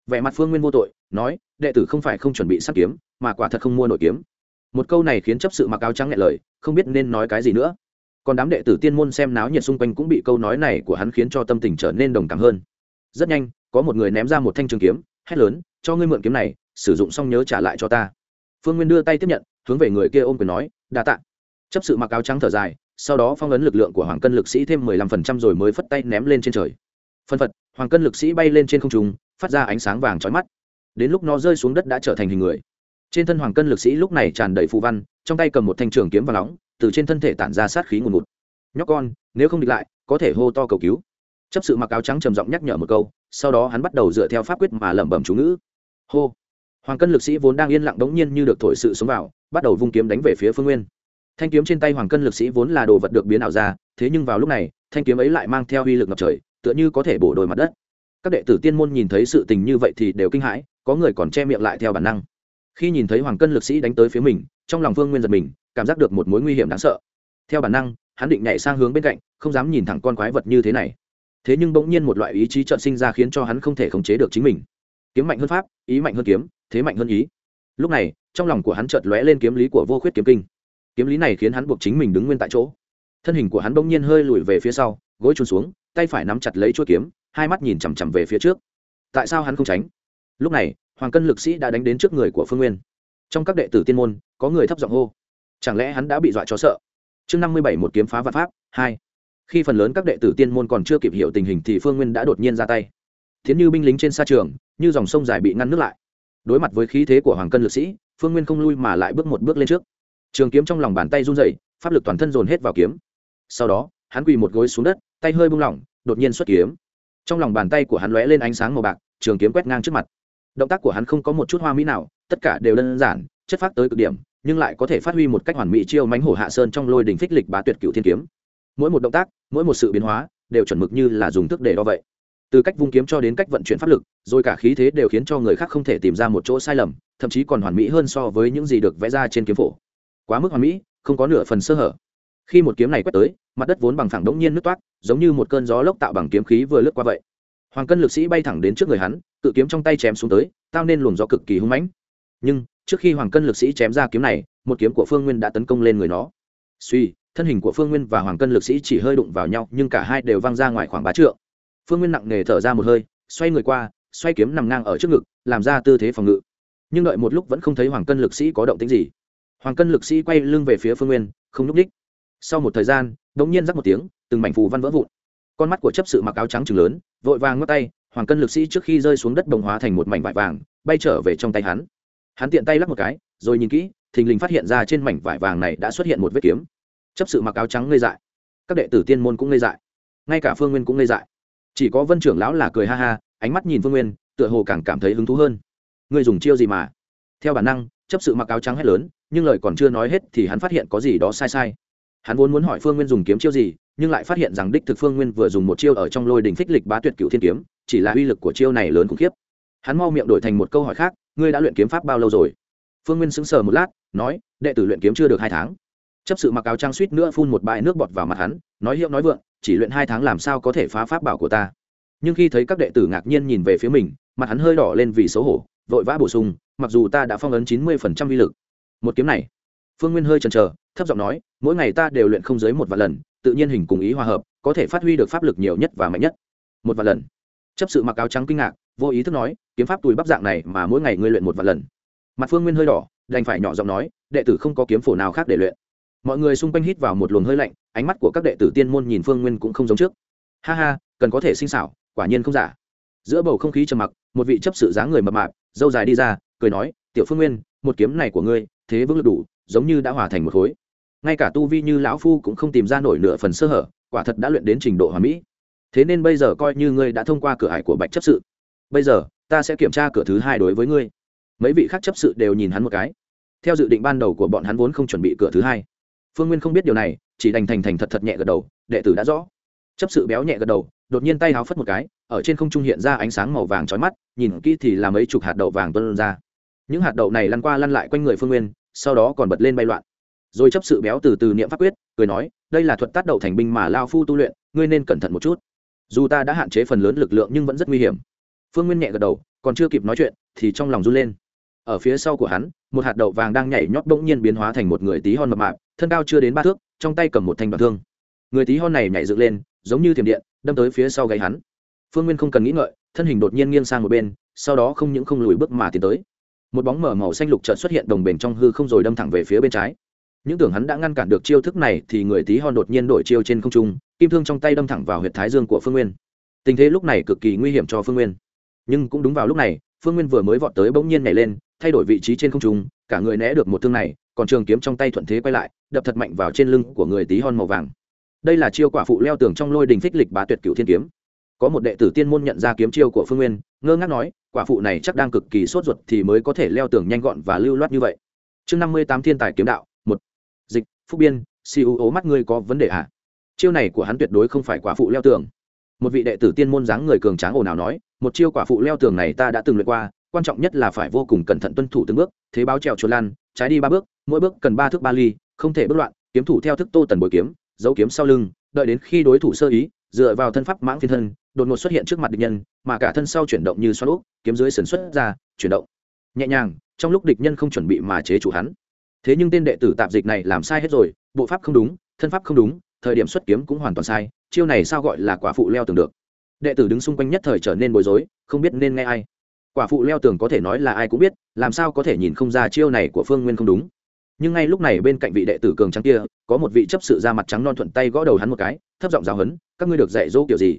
Vẻ mặt phương nguyên vô tội, nói, đệ tử không phải không chuẩn bị săn kiếm, mà quả thật không mua nổi kiếm. Một câu này khiến chấp sự mặc áo trắng nghe lời, không biết nên nói cái gì nữa. Còn đám đệ tử tiên môn xem náo nhiệt xung quanh cũng bị câu nói này của hắn khiến cho tâm tình trở nên đồng cảm hơn. Rất nhanh, có một người ném ra một thanh trường kiếm, hét lớn, cho ngươi mượn kiếm này, sử dụng xong nhớ trả lại cho ta. Phương nguyên đưa tay tiếp nhận, hướng về người kia ôm quyền nói, đa tạ. Chấp sự mặc áo trắng thở dài sau đó phong ấn lực lượng của hoàng cân lực sĩ thêm mười lăm phần trăm rồi mới phất tay ném lên trên trời. Phân phật, hoàng cân lực sĩ bay lên trên không trung, phát ra ánh sáng vàng chói mắt. Đến lúc nó rơi xuống đất đã trở thành hình người. Trên thân hoàng cân lực sĩ lúc này tràn đầy phù văn, trong tay cầm một thanh trường kiếm và nóng, từ trên thân thể tản ra sát khí ngùn ngụt. Nhóc con, nếu không địch lại, có thể hô to cầu cứu. Chấp sự mặc áo trắng trầm giọng nhắc nhở một câu, sau đó hắn bắt đầu dựa theo pháp quyết mà lẩm bẩm chú ngữ. Hô. Hoàng cân lực sĩ vốn đang yên lặng đống nhiên như được thổi sự sống vào, bắt đầu vung kiếm đánh về phía phương nguyên thanh kiếm trên tay hoàng cân lực sĩ vốn là đồ vật được biến ảo ra, thế nhưng vào lúc này, thanh kiếm ấy lại mang theo uy lực ngập trời, tựa như có thể bổ đôi mặt đất. Các đệ tử tiên môn nhìn thấy sự tình như vậy thì đều kinh hãi, có người còn che miệng lại theo bản năng. Khi nhìn thấy hoàng cân lực sĩ đánh tới phía mình, trong lòng Vương nguyên giật mình, cảm giác được một mối nguy hiểm đáng sợ. Theo bản năng, hắn định nhảy sang hướng bên cạnh, không dám nhìn thẳng con quái vật như thế này. Thế nhưng bỗng nhiên một loại ý chí trợn sinh ra khiến cho hắn không thể khống chế được chính mình. Kiếm mạnh hơn pháp, ý mạnh hơn kiếm, thế mạnh hơn ý. Lúc này, trong lòng của hắn chợt lóe lên kiếm lý của vô khuyết kiếm kinh kiếm lý này khiến hắn buộc chính mình đứng nguyên tại chỗ. Thân hình của hắn bỗng nhiên hơi lùi về phía sau, gối trùn xuống, tay phải nắm chặt lấy chuôi kiếm, hai mắt nhìn chằm chằm về phía trước. Tại sao hắn không tránh? Lúc này, hoàng cân lực sĩ đã đánh đến trước người của phương nguyên. Trong các đệ tử tiên môn, có người thấp giọng hô, chẳng lẽ hắn đã bị dọa cho sợ? Chương năm mươi bảy một kiếm phá vạn pháp, hai. Khi phần lớn các đệ tử tiên môn còn chưa kịp hiểu tình hình thì phương nguyên đã đột nhiên ra tay. Thiến như binh lính trên sa trường, như dòng sông dài bị ngăn nước lại. Đối mặt với khí thế của hoàng cân lực sĩ, phương nguyên không lui mà lại bước một bước lên trước trường kiếm trong lòng bàn tay run dậy pháp lực toàn thân dồn hết vào kiếm. Sau đó, hắn quỳ một gối xuống đất, tay hơi bung lỏng, đột nhiên xuất kiếm. Trong lòng bàn tay của hắn lóe lên ánh sáng màu bạc, trường kiếm quét ngang trước mặt. Động tác của hắn không có một chút hoa mỹ nào, tất cả đều đơn giản, chất phát tới cực điểm, nhưng lại có thể phát huy một cách hoàn mỹ chiêu mánh hổ hạ sơn trong lôi đình phích lịch bá tuyệt cựu thiên kiếm. Mỗi một động tác, mỗi một sự biến hóa, đều chuẩn mực như là dùng thức để đo vậy. Từ cách vung kiếm cho đến cách vận chuyển pháp lực, rồi cả khí thế đều khiến cho người khác không thể tìm ra một chỗ sai lầm, thậm chí còn hoàn mỹ hơn so với những gì được vẽ ra trên kiếm phổ quá mức hoàn mỹ, không có nửa phần sơ hở. Khi một kiếm này quét tới, mặt đất vốn bằng phẳng đống nhiên nứt toát giống như một cơn gió lốc tạo bằng kiếm khí vừa lướt qua vậy. Hoàng cân lực sĩ bay thẳng đến trước người hắn, cự kiếm trong tay chém xuống tới, tạo nên luồng gió cực kỳ hung mãnh. Nhưng, trước khi hoàng cân lực sĩ chém ra kiếm này, một kiếm của phương nguyên đã tấn công lên người nó. Suy, thân hình của phương nguyên và hoàng cân lực sĩ chỉ hơi đụng vào nhau, nhưng cả hai đều văng ra ngoài khoảng bá trượng. Phương nguyên nặng nề thở ra một hơi, xoay người qua, xoay kiếm nằm ngang ở trước ngực, làm ra tư thế phòng ngự. Nhưng đợi một lúc vẫn không thấy hoàng cân lực sĩ có động tính gì hoàng cân lực sĩ quay lưng về phía phương nguyên, không n ú c đích sau một thời gian đ ỗ n g nhiên rắc một tiếng, từng mảnh phù văn vỡ vụn. Con mắt của chấp sự mặc áo trắng trừng lớn, vội vàng ngót tay, hoàng cân lực sĩ trước khi rơi xuống đất đồng hóa thành một mảnh vải vàng, bay trở về trong tay hắn. Hắn tiện tay lắc một cái, rồi nhìn kỹ, thình lình phát hiện ra trên mảnh vải vàng này đã xuất hiện một vết kiếm. Chấp sự mặc áo trắng ngây dại. Các đệ tử tiên môn cũng ngây dại. Ngay cả phương nguyên cũng ngây dại. Chỉ có vân trưởng lão là cười ha ha, ánh mắt nhìn phương nguyên, tựa hồ càng cảm thấy hứng thú hơn. Ngươi dùng chiêu gì mà? Theo bản năng, chấp sự mặc áo trắng hét lớn nhưng lời còn chưa nói hết thì hắn phát hiện có gì đó sai sai. Hắn vốn muốn hỏi phương nguyên dùng kiếm chiêu gì, nhưng lại phát hiện rằng đích thực phương nguyên vừa dùng một chiêu ở trong lôi đình phích lịch bá tuyệt cựu thiên kiếm, chỉ là uy lực của chiêu này lớn khủng khiếp. Hắn mau miệng đổi thành một câu hỏi khác, ngươi đã luyện kiếm pháp bao lâu rồi? Phương nguyên sững sờ một lát, nói, đệ tử luyện kiếm chưa được hai tháng. Chấp sự mặc áo trang suýt nữa phun một bãi nước bọt vào mặt hắn, nói, hiệu nói vượng, chỉ luyện hai tháng làm sao có thể phá pháp bảo của ta? Nhưng khi thấy các đệ tử ngạc nhiên nhìn về phía mình, mặt hắn hơi đỏ lên vì xấu hổ, vội vã bổ sung, mặc dù ta đã phong ấn chín mươi phần trăm uy lực một kiếm này. Phương nguyên hơi chần chờ, thấp giọng nói, mỗi ngày ta đều luyện không dưới một vài lần, tự nhiên hình cùng ý hòa hợp, có thể phát huy được pháp lực nhiều nhất và mạnh nhất. Một vài lần. Chấp sự mặc áo trắng kinh ngạc, vô ý thức nói, kiếm pháp tùi bắp dạng này mà mỗi ngày ngươi luyện một vài lần. Mặt phương nguyên hơi đỏ, đành phải nhỏ giọng nói, đệ tử không có kiếm phổ nào khác để luyện. Mọi người xung quanh hít vào một luồng hơi lạnh, ánh mắt của các đệ tử tiên môn nhìn phương nguyên cũng không giống trước. Ha ha, cần có thể sinh xảo, quả nhiên không giả. Giữa bầu không khí trầm mặc, một vị chấp sự dáng người mập mạp dâu dài đi ra, cười nói, tiểu phương nguyên, một kiếm này của ngươi thế vững lực đủ, giống như đã hòa thành một khối. Ngay cả tu vi như lão phu cũng không tìm ra nổi nửa phần sơ hở, quả thật đã luyện đến trình độ hòa mỹ. Thế nên bây giờ coi như ngươi đã thông qua cửa hải của bạch chấp sự, bây giờ, ta sẽ kiểm tra cửa thứ hai đối với ngươi. Mấy vị khác chấp sự đều nhìn hắn một cái. Theo dự định ban đầu của bọn hắn vốn không chuẩn bị cửa thứ hai. Phương nguyên không biết điều này, chỉ đành thành thành thật thật nhẹ gật đầu, đệ tử đã rõ. Chấp sự béo nhẹ gật đầu, đột nhiên tay háo phất một cái, ở trên không trung hiện ra ánh sáng màu vàng trói mắt, nhìn kỹ thì là mấy chục hạt đậu vàng tuân ra. Những hạt đậu này lăn qua lăn lại quanh người phương nguyên sau đó còn bật lên bay loạn. Rồi chấp sự béo từ từ niệm pháp quyết, cười nói, đây là thuật tác đậu thành binh mà lao phu tu luyện, ngươi nên cẩn thận một chút. Dù ta đã hạn chế phần lớn lực lượng nhưng vẫn rất nguy hiểm. Phương nguyên nhẹ gật đầu, còn chưa kịp nói chuyện thì trong lòng run lên. Ở phía sau của hắn, một hạt đậu vàng đang nhảy nhót bỗng nhiên biến hóa thành một người tí hon mập mạp, thân cao chưa đến ba thước, trong tay cầm một thanh đoạn thương. Người tí hon này nhảy dựng lên, giống như thiểm điện, đâm tới phía sau gáy hắn. Phương nguyên không cần nghĩ ngợi, thân hình đột nhiên nghiêng sang một bên, sau đó không những không lùi bước mà tiến tới một bóng mở màu xanh lục chợt xuất hiện đồng bền trong hư không rồi đâm thẳng về phía bên trái. Những tưởng hắn đã ngăn cản được chiêu thức này thì người tí hon đột nhiên đổi chiêu trên không trung, kim thương trong tay đâm thẳng vào huyệt thái dương của phương nguyên. Tình thế lúc này cực kỳ nguy hiểm cho phương nguyên. Nhưng cũng đúng vào lúc này, phương nguyên vừa mới vọt tới bỗng nhiên nhảy lên, thay đổi vị trí trên không trung, cả người né được một thương này, còn trường kiếm trong tay thuận thế quay lại, đập thật mạnh vào trên lưng của người tí hon màu vàng. Đây là chiêu quả phụ leo tường trong lôi đình phích lịch bá tuyệt cựu thiên kiếm. Có một đệ tử tiên môn nhận ra kiếm chiêu của phương nguyên, ngơ ngác nói quả phụ này chắc đang cực kỳ sốt ruột thì mới có thể leo tường nhanh gọn và lưu loát như vậy. Chương năm mươi tám thiên tài kiếm đạo, một. Dịch, phúc biên si u ố mắt ngươi có vấn đề à? chiêu này của hắn tuyệt đối không phải quả phụ leo tường. Một vị đệ tử tiên môn dáng người cường tráng ồn ào nói, một chiêu quả phụ leo tường này ta đã từng luyện qua, quan trọng nhất là phải vô cùng cẩn thận tuân thủ từng bước, thế báo trèo chuột lan trái đi ba bước, mỗi bước cần ba thước ba ly, không thể bất loạn, kiếm thủ theo thức tô tần bồi kiếm, giấu kiếm sau lưng, đợi đến khi đối thủ sơ ý, dựa vào thân pháp mãng phiên thân đột ngột xuất hiện trước mặt địch nhân, mà cả thân sau chuyển động như xoắn úp, kiếm dưới sần xuất ra, chuyển động. Nhẹ nhàng, trong lúc địch nhân không chuẩn bị mà chế chủ hắn. Thế nhưng tên đệ tử tạp dịch này làm sai hết rồi, bộ pháp không đúng, thân pháp không đúng, thời điểm xuất kiếm cũng hoàn toàn sai, chiêu này sao gọi là quả phụ leo tường được? Đệ tử đứng xung quanh nhất thời trở nên bối rối, không biết nên nghe ai. Quả phụ leo tường có thể nói là ai cũng biết, làm sao có thể nhìn không ra chiêu này của phương nguyên không đúng. Nhưng ngay lúc này bên cạnh vị đệ tử cường trắng kia, có một vị chấp sự ra mặt trắng non thuận tay gõ đầu hắn một cái, thấp giọng giáo hấn các ngươi được dạy dỗ kiểu gì?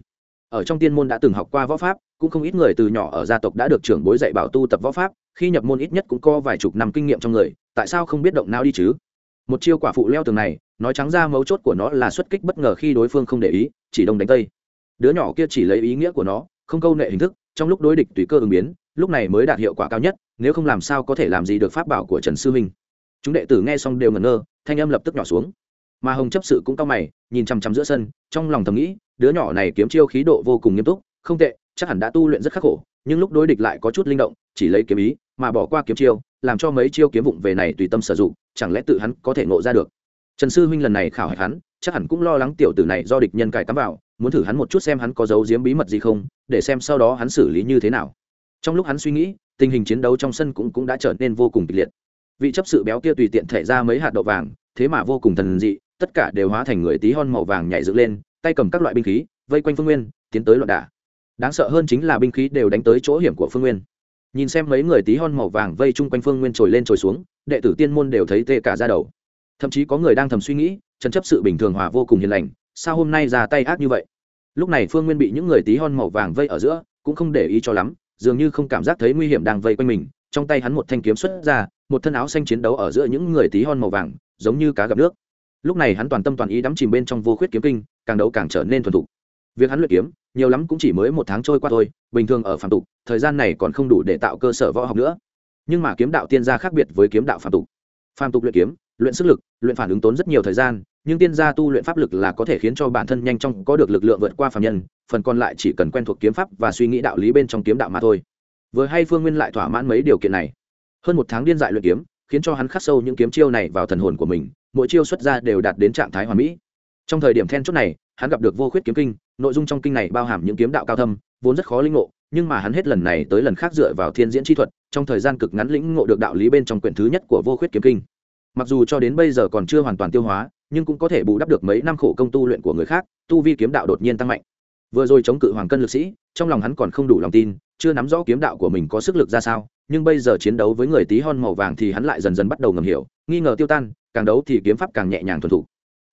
Ở trong tiên môn đã từng học qua võ pháp, cũng không ít người từ nhỏ ở gia tộc đã được trưởng bối dạy bảo tu tập võ pháp, khi nhập môn ít nhất cũng có vài chục năm kinh nghiệm trong người, tại sao không biết động não đi chứ? Một chiêu quả phụ leo tường này, nói trắng ra mấu chốt của nó là xuất kích bất ngờ khi đối phương không để ý, chỉ đông đánh tây. Đứa nhỏ kia chỉ lấy ý nghĩa của nó, không câu nệ hình thức, trong lúc đối địch tùy cơ ứng biến, lúc này mới đạt hiệu quả cao nhất, nếu không làm sao có thể làm gì được pháp bảo của trần sư minh. Chúng đệ tử nghe xong đều ngẩn ngơ, thanh âm lập tức nhỏ xuống. Mà hồng chấp sự cũng cao mày, nhìn chằm chằm giữa sân, trong lòng thầm nghĩ đứa nhỏ này kiếm chiêu khí độ vô cùng nghiêm túc không tệ chắc hẳn đã tu luyện rất khắc khổ nhưng lúc đối địch lại có chút linh động chỉ lấy kiếm ý mà bỏ qua kiếm chiêu làm cho mấy chiêu kiếm vụng về này tùy tâm sử dụng chẳng lẽ tự hắn có thể ngộ ra được? Trần sư huynh lần này khảo hạch hắn chắc hẳn cũng lo lắng tiểu tử này do địch nhân cài cắm vào muốn thử hắn một chút xem hắn có giấu giếm bí mật gì không để xem sau đó hắn xử lý như thế nào. Trong lúc hắn suy nghĩ tình hình chiến đấu trong sân cũng, cũng đã trở nên vô cùng kịch liệt. Vị chấp sự béo kia tùy tiện thể ra mấy hạt đậu vàng thế mà vô cùng thần dị tất cả đều hóa thành người tí hon màu vàng nhảy dựng lên tay cầm các loại binh khí, vây quanh phương nguyên, tiến tới loạn đả. Đáng sợ hơn chính là binh khí đều đánh tới chỗ hiểm của phương nguyên. Nhìn xem mấy người tí hon màu vàng vây chung quanh phương nguyên trồi lên trồi xuống, đệ tử tiên môn đều thấy tê cả ra đầu. Thậm chí có người đang thầm suy nghĩ trần chấp sự bình thường hòa vô cùng hiền lành, sao hôm nay ra tay ác như vậy? Lúc này phương nguyên bị những người tí hon màu vàng vây ở giữa, cũng không để ý cho lắm, dường như không cảm giác thấy nguy hiểm đang vây quanh mình, trong tay hắn một thanh kiếm xuất ra, một thân áo xanh chiến đấu ở giữa những người tí hon màu vàng, giống như cá gặp nước lúc này hắn toàn tâm toàn ý đắm chìm bên trong vô khuyết kiếm kinh, càng đấu càng trở nên thuần thục. Việc hắn luyện kiếm, nhiều lắm cũng chỉ mới một tháng trôi qua thôi, bình thường ở phạm tục, thời gian này còn không đủ để tạo cơ sở võ học nữa. Nhưng mà kiếm đạo tiên gia khác biệt với kiếm đạo phạm tục. Phạm tục luyện kiếm, luyện sức lực, luyện phản ứng tốn rất nhiều thời gian, nhưng tiên gia tu luyện pháp lực là có thể khiến cho bản thân nhanh chóng có được lực lượng vượt qua phạm nhân, phần còn lại chỉ cần quen thuộc kiếm pháp và suy nghĩ đạo lý bên trong kiếm đạo mà thôi. Vừa hay phương nguyên lại thỏa mãn mấy điều kiện này. Hơn một tháng điên dại luyện kiếm khiến cho hắn khắc sâu những kiếm chiêu này vào thần hồn của mình, mỗi chiêu xuất ra đều đạt đến trạng thái hoàn mỹ. Trong thời điểm then chốt này, hắn gặp được vô khuyết kiếm kinh, nội dung trong kinh này bao hàm những kiếm đạo cao thâm, vốn rất khó linh ngộ, nhưng mà hắn hết lần này tới lần khác dựa vào thiên diễn chi thuật, trong thời gian cực ngắn lĩnh ngộ được đạo lý bên trong quyển thứ nhất của vô khuyết kiếm kinh. Mặc dù cho đến bây giờ còn chưa hoàn toàn tiêu hóa, nhưng cũng có thể bù đắp được mấy năm khổ công tu luyện của người khác, tu vi kiếm đạo đột nhiên tăng mạnh. Vừa rồi chống cự hoàng cân lực sĩ, trong lòng hắn còn không đủ lòng tin, chưa nắm rõ kiếm đạo của mình có sức lực ra sao nhưng bây giờ chiến đấu với người tí hon màu vàng thì hắn lại dần dần bắt đầu ngầm hiểu, nghi ngờ tiêu tan, càng đấu thì kiếm pháp càng nhẹ nhàng thuần thủ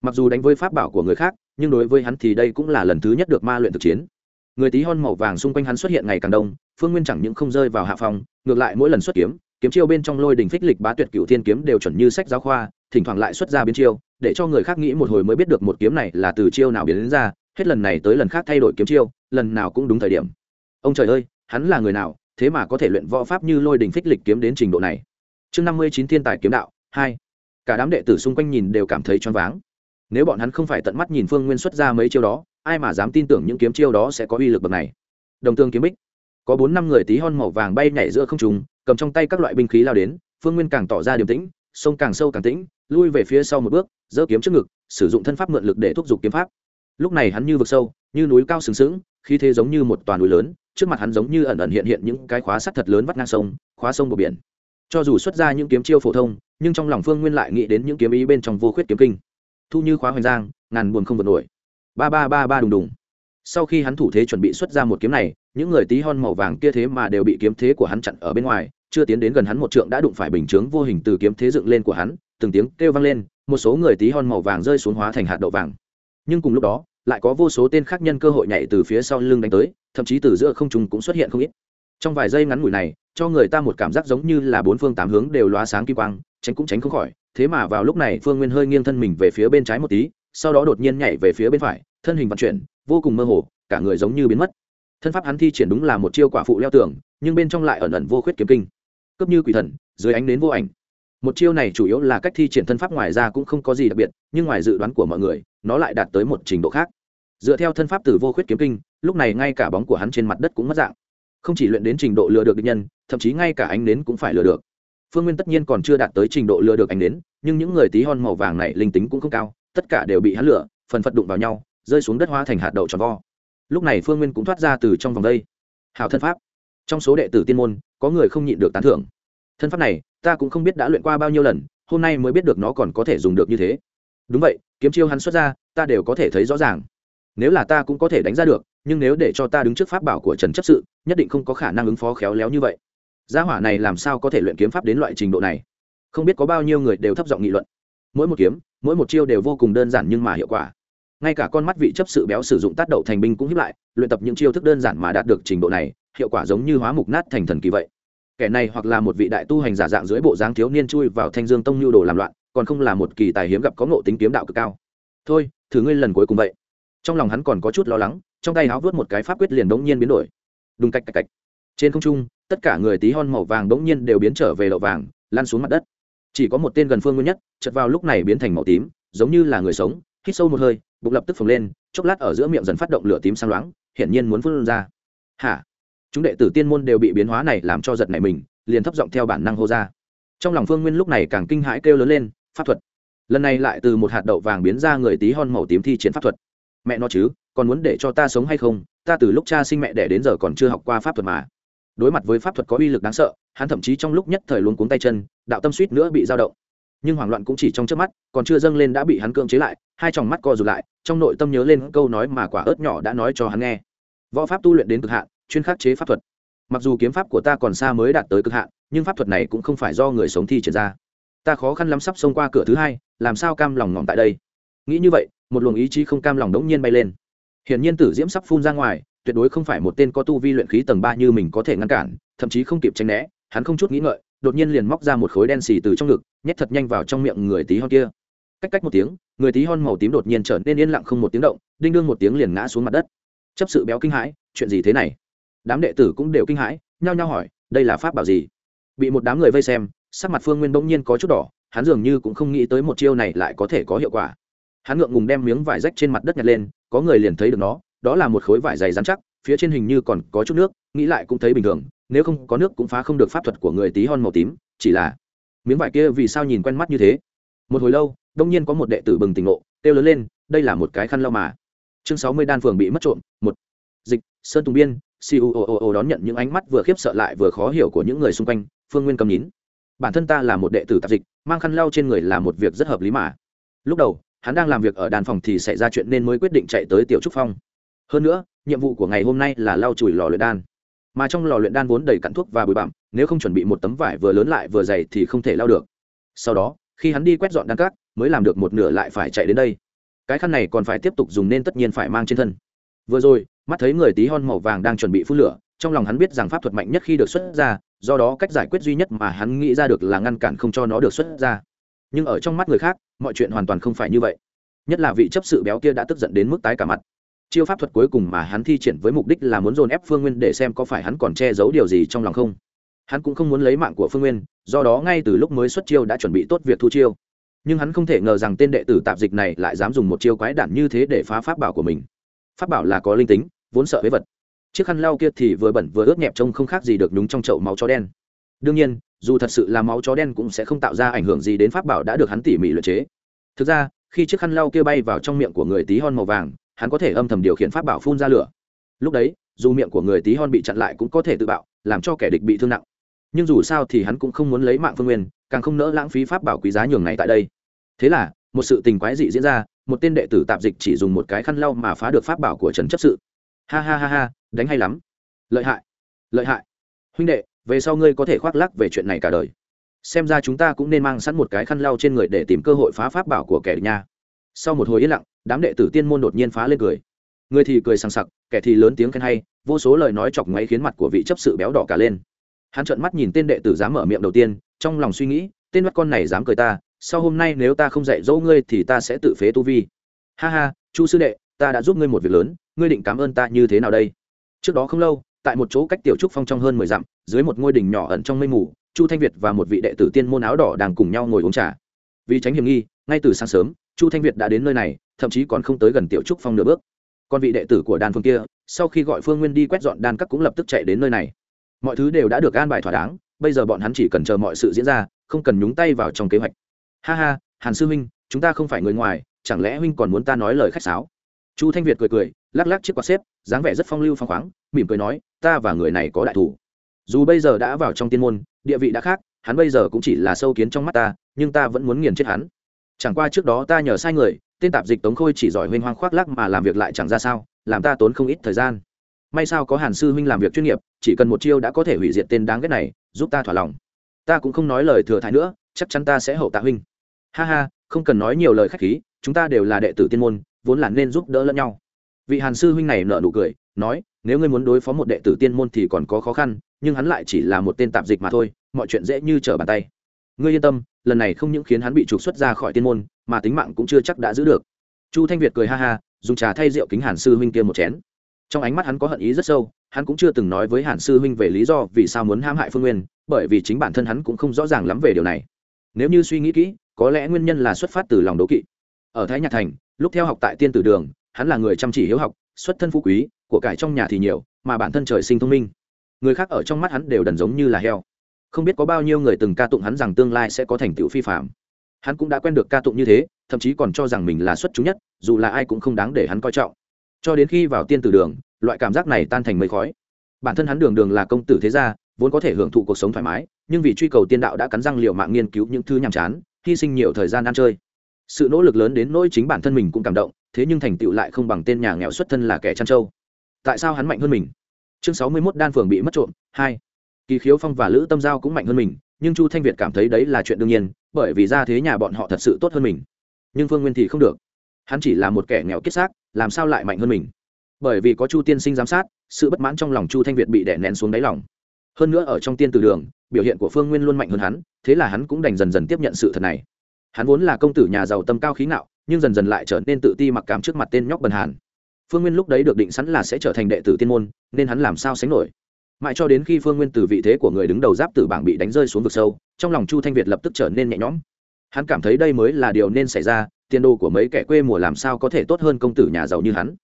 mặc dù đánh với pháp bảo của người khác, nhưng đối với hắn thì đây cũng là lần thứ nhất được ma luyện thực chiến. Người tí hon màu vàng xung quanh hắn xuất hiện ngày càng đông, phương nguyên chẳng những không rơi vào hạ phòng ngược lại mỗi lần xuất kiếm kiếm chiêu bên trong lôi đình phích lịch bá tuyệt cựu thiên kiếm đều chuẩn như sách giáo khoa, thỉnh thoảng lại xuất ra biến chiêu, để cho người khác nghĩ một hồi mới biết được một kiếm này là từ chiêu nào biến đến ra, hết lần này tới lần khác thay đổi kiếm chiêu, lần nào cũng đúng thời điểm. Ông trời ơi, hắn là người nào thế mà có thể luyện võ pháp như lôi đình phích lịch kiếm đến trình độ này. Chương năm mươi chín thiên tài kiếm đạo, hai. Cả đám đệ tử xung quanh nhìn đều cảm thấy choáng váng. Nếu bọn hắn không phải tận mắt nhìn phương nguyên xuất ra mấy chiêu đó, ai mà dám tin tưởng những kiếm chiêu đó sẽ có uy lực bậc này? Đồng tương kiếm bích. Có bốn năm người tí hon màu vàng bay nhảy giữa không trùng cầm trong tay các loại binh khí lao đến, phương nguyên càng tỏ ra điềm tĩnh, sông càng sâu càng tĩnh, lui về phía sau một bước, giơ kiếm trước ngực, sử dụng thân pháp mượn lực để thúc giục kiếm pháp. Lúc này hắn như vực sâu, như núi cao sừng sững khi thế giống như một toàn núi lớn trước mặt hắn giống như ẩn ẩn hiện hiện những cái khóa sắt thật lớn vắt ngang sông, khóa sông bờ biển. Cho dù xuất ra những kiếm chiêu phổ thông, nhưng trong lòng phương nguyên lại nghĩ đến những kiếm ý bên trong vô khuyết kiếm kinh. Thu như khóa hoành giang, ngàn buồn không vượt nổi. Ba ba ba ba đùng đùng. Sau khi hắn thủ thế chuẩn bị xuất ra một kiếm này, những người tí hon màu vàng kia thế mà đều bị kiếm thế của hắn chặn ở bên ngoài, chưa tiến đến gần hắn một trượng đã đụng phải bình chướng vô hình từ kiếm thế dựng lên của hắn, từng tiếng kêu vang lên, một số người tí hon màu vàng rơi xuống hóa thành hạt đậu vàng. Nhưng cùng lúc đó lại có vô số tên khác nhân cơ hội nhảy từ phía sau lưng đánh tới, thậm chí từ giữa không trung cũng xuất hiện không ít. Trong vài giây ngắn ngủi này, cho người ta một cảm giác giống như là bốn phương tám hướng đều lóa sáng kim quang, tránh cũng tránh không khỏi. Thế mà vào lúc này, phương nguyên hơi nghiêng thân mình về phía bên trái một tí, sau đó đột nhiên nhảy về phía bên phải, thân hình vận chuyển, vô cùng mơ hồ, cả người giống như biến mất. Thân pháp hắn thi triển đúng là một chiêu quả phụ leo tường, nhưng bên trong lại ẩn ẩn vô khuyết kiếm kinh. Cấp như quỷ thần, dưới ánh đến vô ảnh. Một chiêu này chủ yếu là cách thi triển thân pháp ngoài ra cũng không có gì đặc biệt, nhưng ngoài dự đoán của mọi người, nó lại đạt tới một trình độ khác dựa theo thân pháp từ vô khuyết kiếm kinh, lúc này ngay cả bóng của hắn trên mặt đất cũng mất dạng. Không chỉ luyện đến trình độ lừa được định nhân, thậm chí ngay cả ánh nến cũng phải lừa được. Phương nguyên tất nhiên còn chưa đạt tới trình độ lừa được ánh nến, nhưng những người tí hon màu vàng này linh tính cũng không cao, tất cả đều bị hắn lửa phần phật đụng vào nhau, rơi xuống đất hóa thành hạt đậu tròn vo. Lúc này phương nguyên cũng thoát ra từ trong vòng đây. Hào thân pháp. Trong số đệ tử tiên môn, có người không nhịn được tán thưởng. Thân pháp này, ta cũng không biết đã luyện qua bao nhiêu lần, hôm nay mới biết được nó còn có thể dùng được như thế. Đúng vậy, kiếm chiêu hắn xuất ra, ta đều có thể thấy rõ ràng nếu là ta cũng có thể đánh ra được, nhưng nếu để cho ta đứng trước pháp bảo của trần chấp sự, nhất định không có khả năng ứng phó khéo léo như vậy. Gia hỏa này làm sao có thể luyện kiếm pháp đến loại trình độ này? Không biết có bao nhiêu người đều thấp giọng nghị luận. Mỗi một kiếm, mỗi một chiêu đều vô cùng đơn giản nhưng mà hiệu quả. Ngay cả con mắt vị chấp sự béo sử dụng tác đậu thành binh cũng hiếp lại, luyện tập những chiêu thức đơn giản mà đạt được trình độ này, hiệu quả giống như hóa mục nát thành thần kỳ vậy. Kẻ này hoặc là một vị đại tu hành giả dạng dưới bộ dáng thiếu niên chui vào thanh dương tông nhu đồ làm loạn, còn không là một kỳ tài hiếm gặp có ngộ tính kiếm đạo cực cao. Thôi, thử ngươi lần cuối cùng vậy trong lòng hắn còn có chút lo lắng, trong tay áo vớt một cái pháp quyết liền bỗng nhiên biến đổi. Đùng cạch cạch cạch. Trên không trung, tất cả người tí hon màu vàng bỗng nhiên đều biến trở về lậu vàng, lăn xuống mặt đất. Chỉ có một tên gần phương nguyên nhất chật vào lúc này biến thành màu tím, giống như là người sống, hít sâu một hơi, bụng lập tức phồng lên, chốc lát ở giữa miệng dần phát động lửa tím sang loáng, hiển nhiên muốn phun ra. Hả? Chúng đệ tử tiên môn đều bị biến hóa này làm cho giật này mình, liền thấp giọng theo bản năng hô ra. Trong lòng phương nguyên lúc này càng kinh hãi kêu lớn lên, pháp thuật. Lần này lại từ một hạt đậu vàng biến ra người tí hon màu tím thi triển pháp thuật mẹ nó chứ, còn muốn để cho ta sống hay không? Ta từ lúc cha sinh mẹ đẻ đến giờ còn chưa học qua pháp thuật mà. Đối mặt với pháp thuật có uy lực đáng sợ, hắn thậm chí trong lúc nhất thời luôn cuống tay chân, đạo tâm suýt nữa bị dao động. Nhưng hoảng loạn cũng chỉ trong trước mắt, còn chưa dâng lên đã bị hắn cưỡng chế lại, hai tròng mắt co rụt lại, trong nội tâm nhớ lên câu nói mà quả ớt nhỏ đã nói cho hắn nghe. Võ pháp tu luyện đến cực hạn, chuyên khắc chế pháp thuật. Mặc dù kiếm pháp của ta còn xa mới đạt tới cực hạn, nhưng pháp thuật này cũng không phải do người sống thi triển ra. Ta khó khăn lắm sắp xông qua cửa thứ hai, làm sao cam lòng ngỏm tại đây? Nghĩ như vậy, một luồng ý chí không cam lòng đống nhiên bay lên. Hiển nhiên tử diễm sắp phun ra ngoài, tuyệt đối không phải một tên có tu vi luyện khí tầng ba như mình có thể ngăn cản, thậm chí không kịp tránh né, hắn không chút nghĩ ngợi, đột nhiên liền móc ra một khối đen xì từ trong ngực, nhét thật nhanh vào trong miệng người tí hon kia. Cách cách một tiếng, người tí hon màu tím đột nhiên trở nên yên lặng không một tiếng động, đinh đương một tiếng liền ngã xuống mặt đất. Chấp sự béo kinh hãi, chuyện gì thế này? Đám đệ tử cũng đều kinh hãi, nhao nhao hỏi, đây là pháp bảo gì? Bị một đám người vây xem, sắc mặt phương nguyên bỗng nhiên có chút đỏ, hắn dường như cũng không nghĩ tới một chiêu này lại có thể có hiệu quả hắn ngượng ngùng đem miếng vải rách trên mặt đất nhặt lên, có người liền thấy được nó, đó là một khối vải dày dán chắc, phía trên hình như còn có chút nước, nghĩ lại cũng thấy bình thường, nếu không có nước cũng phá không được pháp thuật của người tí hon màu tím, chỉ là miếng vải kia vì sao nhìn quen mắt như thế? Một hồi lâu, đông nhiên có một đệ tử bừng tỉnh ngộ, kêu lớn lên, đây là một cái khăn lau mà. Chương sáu mươi đan phường bị mất trộm, một. Dịch, sơn tùng biên cuoo đón nhận những ánh mắt vừa khiếp sợ lại vừa khó hiểu của những người xung quanh, phương nguyên cầm nhín bản thân ta là một đệ tử tạp dịch, mang khăn lau trên người là một việc rất hợp lý mà. Lúc đầu hắn đang làm việc ở đàn phòng thì xảy ra chuyện nên mới quyết định chạy tới tiểu trúc phong. Hơn nữa, nhiệm vụ của ngày hôm nay là lau chùi lò luyện đan. Mà trong lò luyện đan vốn đầy cặn thuốc và bụi bặm, nếu không chuẩn bị một tấm vải vừa lớn lại vừa dày thì không thể lau được. Sau đó, khi hắn đi quét dọn đan cát, mới làm được một nửa lại phải chạy đến đây. Cái khăn này còn phải tiếp tục dùng nên tất nhiên phải mang trên thân. Vừa rồi, mắt thấy người tí hon màu vàng đang chuẩn bị phun lửa, trong lòng hắn biết rằng pháp thuật mạnh nhất khi được xuất ra, do đó cách giải quyết duy nhất mà hắn nghĩ ra được là ngăn cản không cho nó được xuất ra nhưng ở trong mắt người khác, mọi chuyện hoàn toàn không phải như vậy. Nhất là vị chấp sự béo kia đã tức giận đến mức tái cả mặt. Chiêu pháp thuật cuối cùng mà hắn thi triển với mục đích là muốn dồn ép phương nguyên để xem có phải hắn còn che giấu điều gì trong lòng không. Hắn cũng không muốn lấy mạng của phương nguyên, do đó ngay từ lúc mới xuất chiêu đã chuẩn bị tốt việc thu chiêu. Nhưng hắn không thể ngờ rằng tên đệ tử tạp dịch này lại dám dùng một chiêu quái đản như thế để phá pháp bảo của mình. Pháp bảo là có linh tính, vốn sợ với vật. Chiếc khăn lau kia thì vừa bẩn vừa ướt nhẹp trông không khác gì được nhúng trong chậu máu chó đen. Đương nhiên dù thật sự là máu chó đen cũng sẽ không tạo ra ảnh hưởng gì đến pháp bảo đã được hắn tỉ mỉ luyện chế. Thực ra, khi chiếc khăn lau kia bay vào trong miệng của người tí hon màu vàng, hắn có thể âm thầm điều khiển pháp bảo phun ra lửa. Lúc đấy, dù miệng của người tí hon bị chặn lại cũng có thể tự bạo, làm cho kẻ địch bị thương nặng. Nhưng dù sao thì hắn cũng không muốn lấy mạng phương nguyên, càng không nỡ lãng phí pháp bảo quý giá nhường này tại đây. Thế là, một sự tình quái dị diễn ra, một tên đệ tử tạp dịch chỉ dùng một cái khăn lau mà phá được pháp bảo của trần chấp sự. Ha ha ha ha, đánh hay lắm. Lợi hại. Lợi hại. Huynh đệ về sau ngươi có thể khoác lắc về chuyện này cả đời. Xem ra chúng ta cũng nên mang sẵn một cái khăn lau trên người để tìm cơ hội phá pháp bảo của kẻ địch nha. Sau một hồi yên lặng, đám đệ tử tiên môn đột nhiên phá lên cười. Người thì cười sằng sặc, kẻ thì lớn tiếng khen hay, vô số lời nói chọc ngoáy khiến mặt của vị chấp sự béo đỏ cả lên. Hắn trợn mắt nhìn tên đệ tử dám mở miệng đầu tiên, trong lòng suy nghĩ, tên mắt con này dám cười ta, sau hôm nay nếu ta không dạy dỗ ngươi thì ta sẽ tự phế tu vi. Ha ha, chu sư đệ, ta đã giúp ngươi một việc lớn, ngươi định cảm ơn ta như thế nào đây? Trước đó không lâu tại một chỗ cách tiểu trúc phong trong hơn mười dặm, dưới một ngôi đình nhỏ ẩn trong mây mù, chu thanh việt và một vị đệ tử tiên môn áo đỏ đang cùng nhau ngồi uống trà. Vì tránh hiểm nghi, ngay từ sáng sớm, chu thanh việt đã đến nơi này, thậm chí còn không tới gần tiểu trúc phong nửa bước. Còn vị đệ tử của đan phương kia, sau khi gọi phương nguyên đi quét dọn đan các cũng lập tức chạy đến nơi này. Mọi thứ đều đã được an bài thỏa đáng, bây giờ bọn hắn chỉ cần chờ mọi sự diễn ra, không cần nhúng tay vào trong kế hoạch. Ha ha, hàn sư huynh, chúng ta không phải người ngoài, chẳng lẽ huynh còn muốn ta nói lời khách sáo? Chu thanh việt cười cười, lắc lắc chiếc quạt xếp, dáng vẻ rất phong lưu phong khoáng, mỉm cười nói ta và người này có đại thủ. Dù bây giờ đã vào trong tiên môn, địa vị đã khác, hắn bây giờ cũng chỉ là sâu kiến trong mắt ta, nhưng ta vẫn muốn nghiền chết hắn. Chẳng qua trước đó ta nhờ sai người, tên tạp dịch tống khôi chỉ giỏi huynh hoang khoác lắc mà làm việc lại chẳng ra sao, làm ta tốn không ít thời gian. May sao có hàn sư huynh làm việc chuyên nghiệp, chỉ cần một chiêu đã có thể hủy diệt tên đáng ghét này, giúp ta thỏa lòng. Ta cũng không nói lời thừa thãi nữa, chắc chắn ta sẽ hậu tạ huynh. Ha ha, không cần nói nhiều lời khách khí, chúng ta đều là đệ tử tiên môn, vốn là nên giúp đỡ lẫn nhau vị hàn sư huynh này nợ nụ cười, nói, nếu ngươi muốn đối phó một đệ tử tiên môn thì còn có khó khăn, nhưng hắn lại chỉ là một tên tạp dịch mà thôi, mọi chuyện dễ như trở bàn tay. Ngươi yên tâm, lần này không những khiến hắn bị trục xuất ra khỏi tiên môn, mà tính mạng cũng chưa chắc đã giữ được. Chu thanh việt cười ha ha, dùng trà thay rượu kính hàn sư huynh kia một chén. Trong ánh mắt hắn có hận ý rất sâu, hắn cũng chưa từng nói với hàn sư huynh về lý do vì sao muốn hãm hại phương nguyên, bởi vì chính bản thân hắn cũng không rõ ràng lắm về điều này. Nếu như suy nghĩ kỹ, có lẽ nguyên nhân là xuất phát từ lòng đố kỵ. Ở thái nhạc thành, lúc theo học tại tiên tử đường hắn là người chăm chỉ hiếu học, xuất thân phú quý, của cải trong nhà thì nhiều, mà bản thân trời sinh thông minh. Người khác ở trong mắt hắn đều đần giống như là heo. Không biết có bao nhiêu người từng ca tụng hắn rằng tương lai sẽ có thành tựu phi phạm hắn cũng đã quen được ca tụng như thế, thậm chí còn cho rằng mình là xuất chúng nhất, dù là ai cũng không đáng để hắn coi trọng. Cho đến khi vào tiên tử đường, loại cảm giác này tan thành mây khói. Bản thân hắn đường đường là công tử thế gia, vốn có thể hưởng thụ cuộc sống thoải mái, nhưng vì truy cầu tiên đạo đã cắn răng liệu mạng nghiên cứu những thứ nhàm chán, hy sinh nhiều thời gian ăn chơi. Sự nỗ lực lớn đến nỗi chính bản thân mình cũng cảm động thế nhưng thành tựu lại không bằng tên nhà nghèo xuất thân là kẻ chăn trâu. Tại sao hắn mạnh hơn mình? Chương sáu mươi 61 đan phường bị mất trộm, hai. Kỳ khiếu phong và lữ tâm giao cũng mạnh hơn mình, nhưng chu thanh việt cảm thấy đấy là chuyện đương nhiên, bởi vì ra thế nhà bọn họ thật sự tốt hơn mình. Nhưng phương nguyên thì không được. Hắn chỉ là một kẻ nghèo kết xác, làm sao lại mạnh hơn mình? Bởi vì có chu tiên sinh giám sát, sự bất mãn trong lòng chu thanh việt bị đè nén xuống đáy lòng. Hơn nữa ở trong tiên từ đường, biểu hiện của phương nguyên luôn mạnh hơn hắn, thế là hắn cũng đành dần dần tiếp nhận sự thật này. Hắn vốn là công tử nhà giàu tâm cao khí ngạo nhưng dần dần lại trở nên tự ti mặc cảm trước mặt tên nhóc bần hàn. Phương nguyên lúc đấy được định sẵn là sẽ trở thành đệ tử tiên môn, nên hắn làm sao sánh nổi? Mãi cho đến khi phương nguyên từ vị thế của người đứng đầu giáp tử bảng bị đánh rơi xuống vực sâu, trong lòng chu thanh việt lập tức trở nên nhẹ nhõm. Hắn cảm thấy đây mới là điều nên xảy ra, tiền đồ của mấy kẻ quê mùa làm sao có thể tốt hơn công tử nhà giàu như hắn?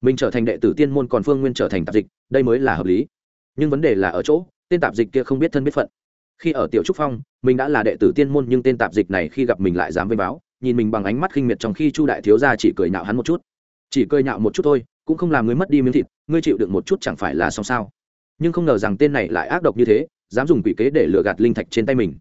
Mình trở thành đệ tử tiên môn còn phương nguyên trở thành tạp dịch, đây mới là hợp lý. Nhưng vấn đề là ở chỗ, tên tạp dịch kia không biết thân biết phận. Khi ở tiểu trúc phong, mình đã là đệ tử tiên môn nhưng tên tạp dịch này khi gặp mình lại dám vênh báo nhìn mình bằng ánh mắt khinh miệt trong khi chu đại thiếu gia chỉ cười nhạo hắn một chút. Chỉ cười nhạo một chút thôi, cũng không làm ngươi mất đi miếng thịt, ngươi chịu được một chút chẳng phải là xong sao? Nhưng không ngờ rằng tên này lại ác độc như thế, dám dùng quỷ kế để lừa gạt linh thạch trên tay mình.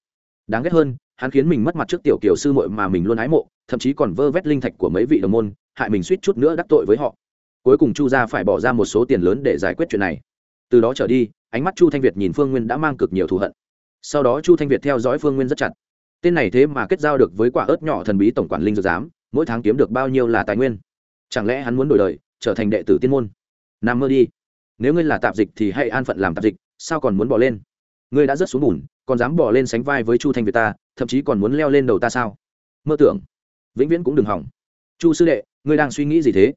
Đáng ghét hơn, hắn khiến mình mất mặt trước tiểu kiều sư muội mà mình luôn ái mộ, thậm chí còn vơ vét linh thạch của mấy vị đồng môn, hại mình suýt chút nữa đắc tội với họ. Cuối cùng chu gia phải bỏ ra một số tiền lớn để giải quyết chuyện này. Từ đó trở đi, ánh mắt chu thanh việt nhìn phương nguyên đã mang cực nhiều thù hận. Sau đó chu thanh việt theo dõi phương nguyên rất chặt tên này thế mà kết giao được với quả ớt nhỏ thần bí tổng quản linh dược giám, mỗi tháng kiếm được bao nhiêu là tài nguyên? Chẳng lẽ hắn muốn đổi đời, trở thành đệ tử tiên môn? Nằm mơ đi. Nếu ngươi là tạp dịch thì hãy an phận làm tạp dịch, sao còn muốn bỏ lên? Ngươi đã rất xuống bùn, còn dám bỏ lên sánh vai với chu thanh việt ta, thậm chí còn muốn leo lên đầu ta sao? Mơ tưởng. Vĩnh viễn cũng đừng hỏng. Chu sư đệ, ngươi đang suy nghĩ gì thế?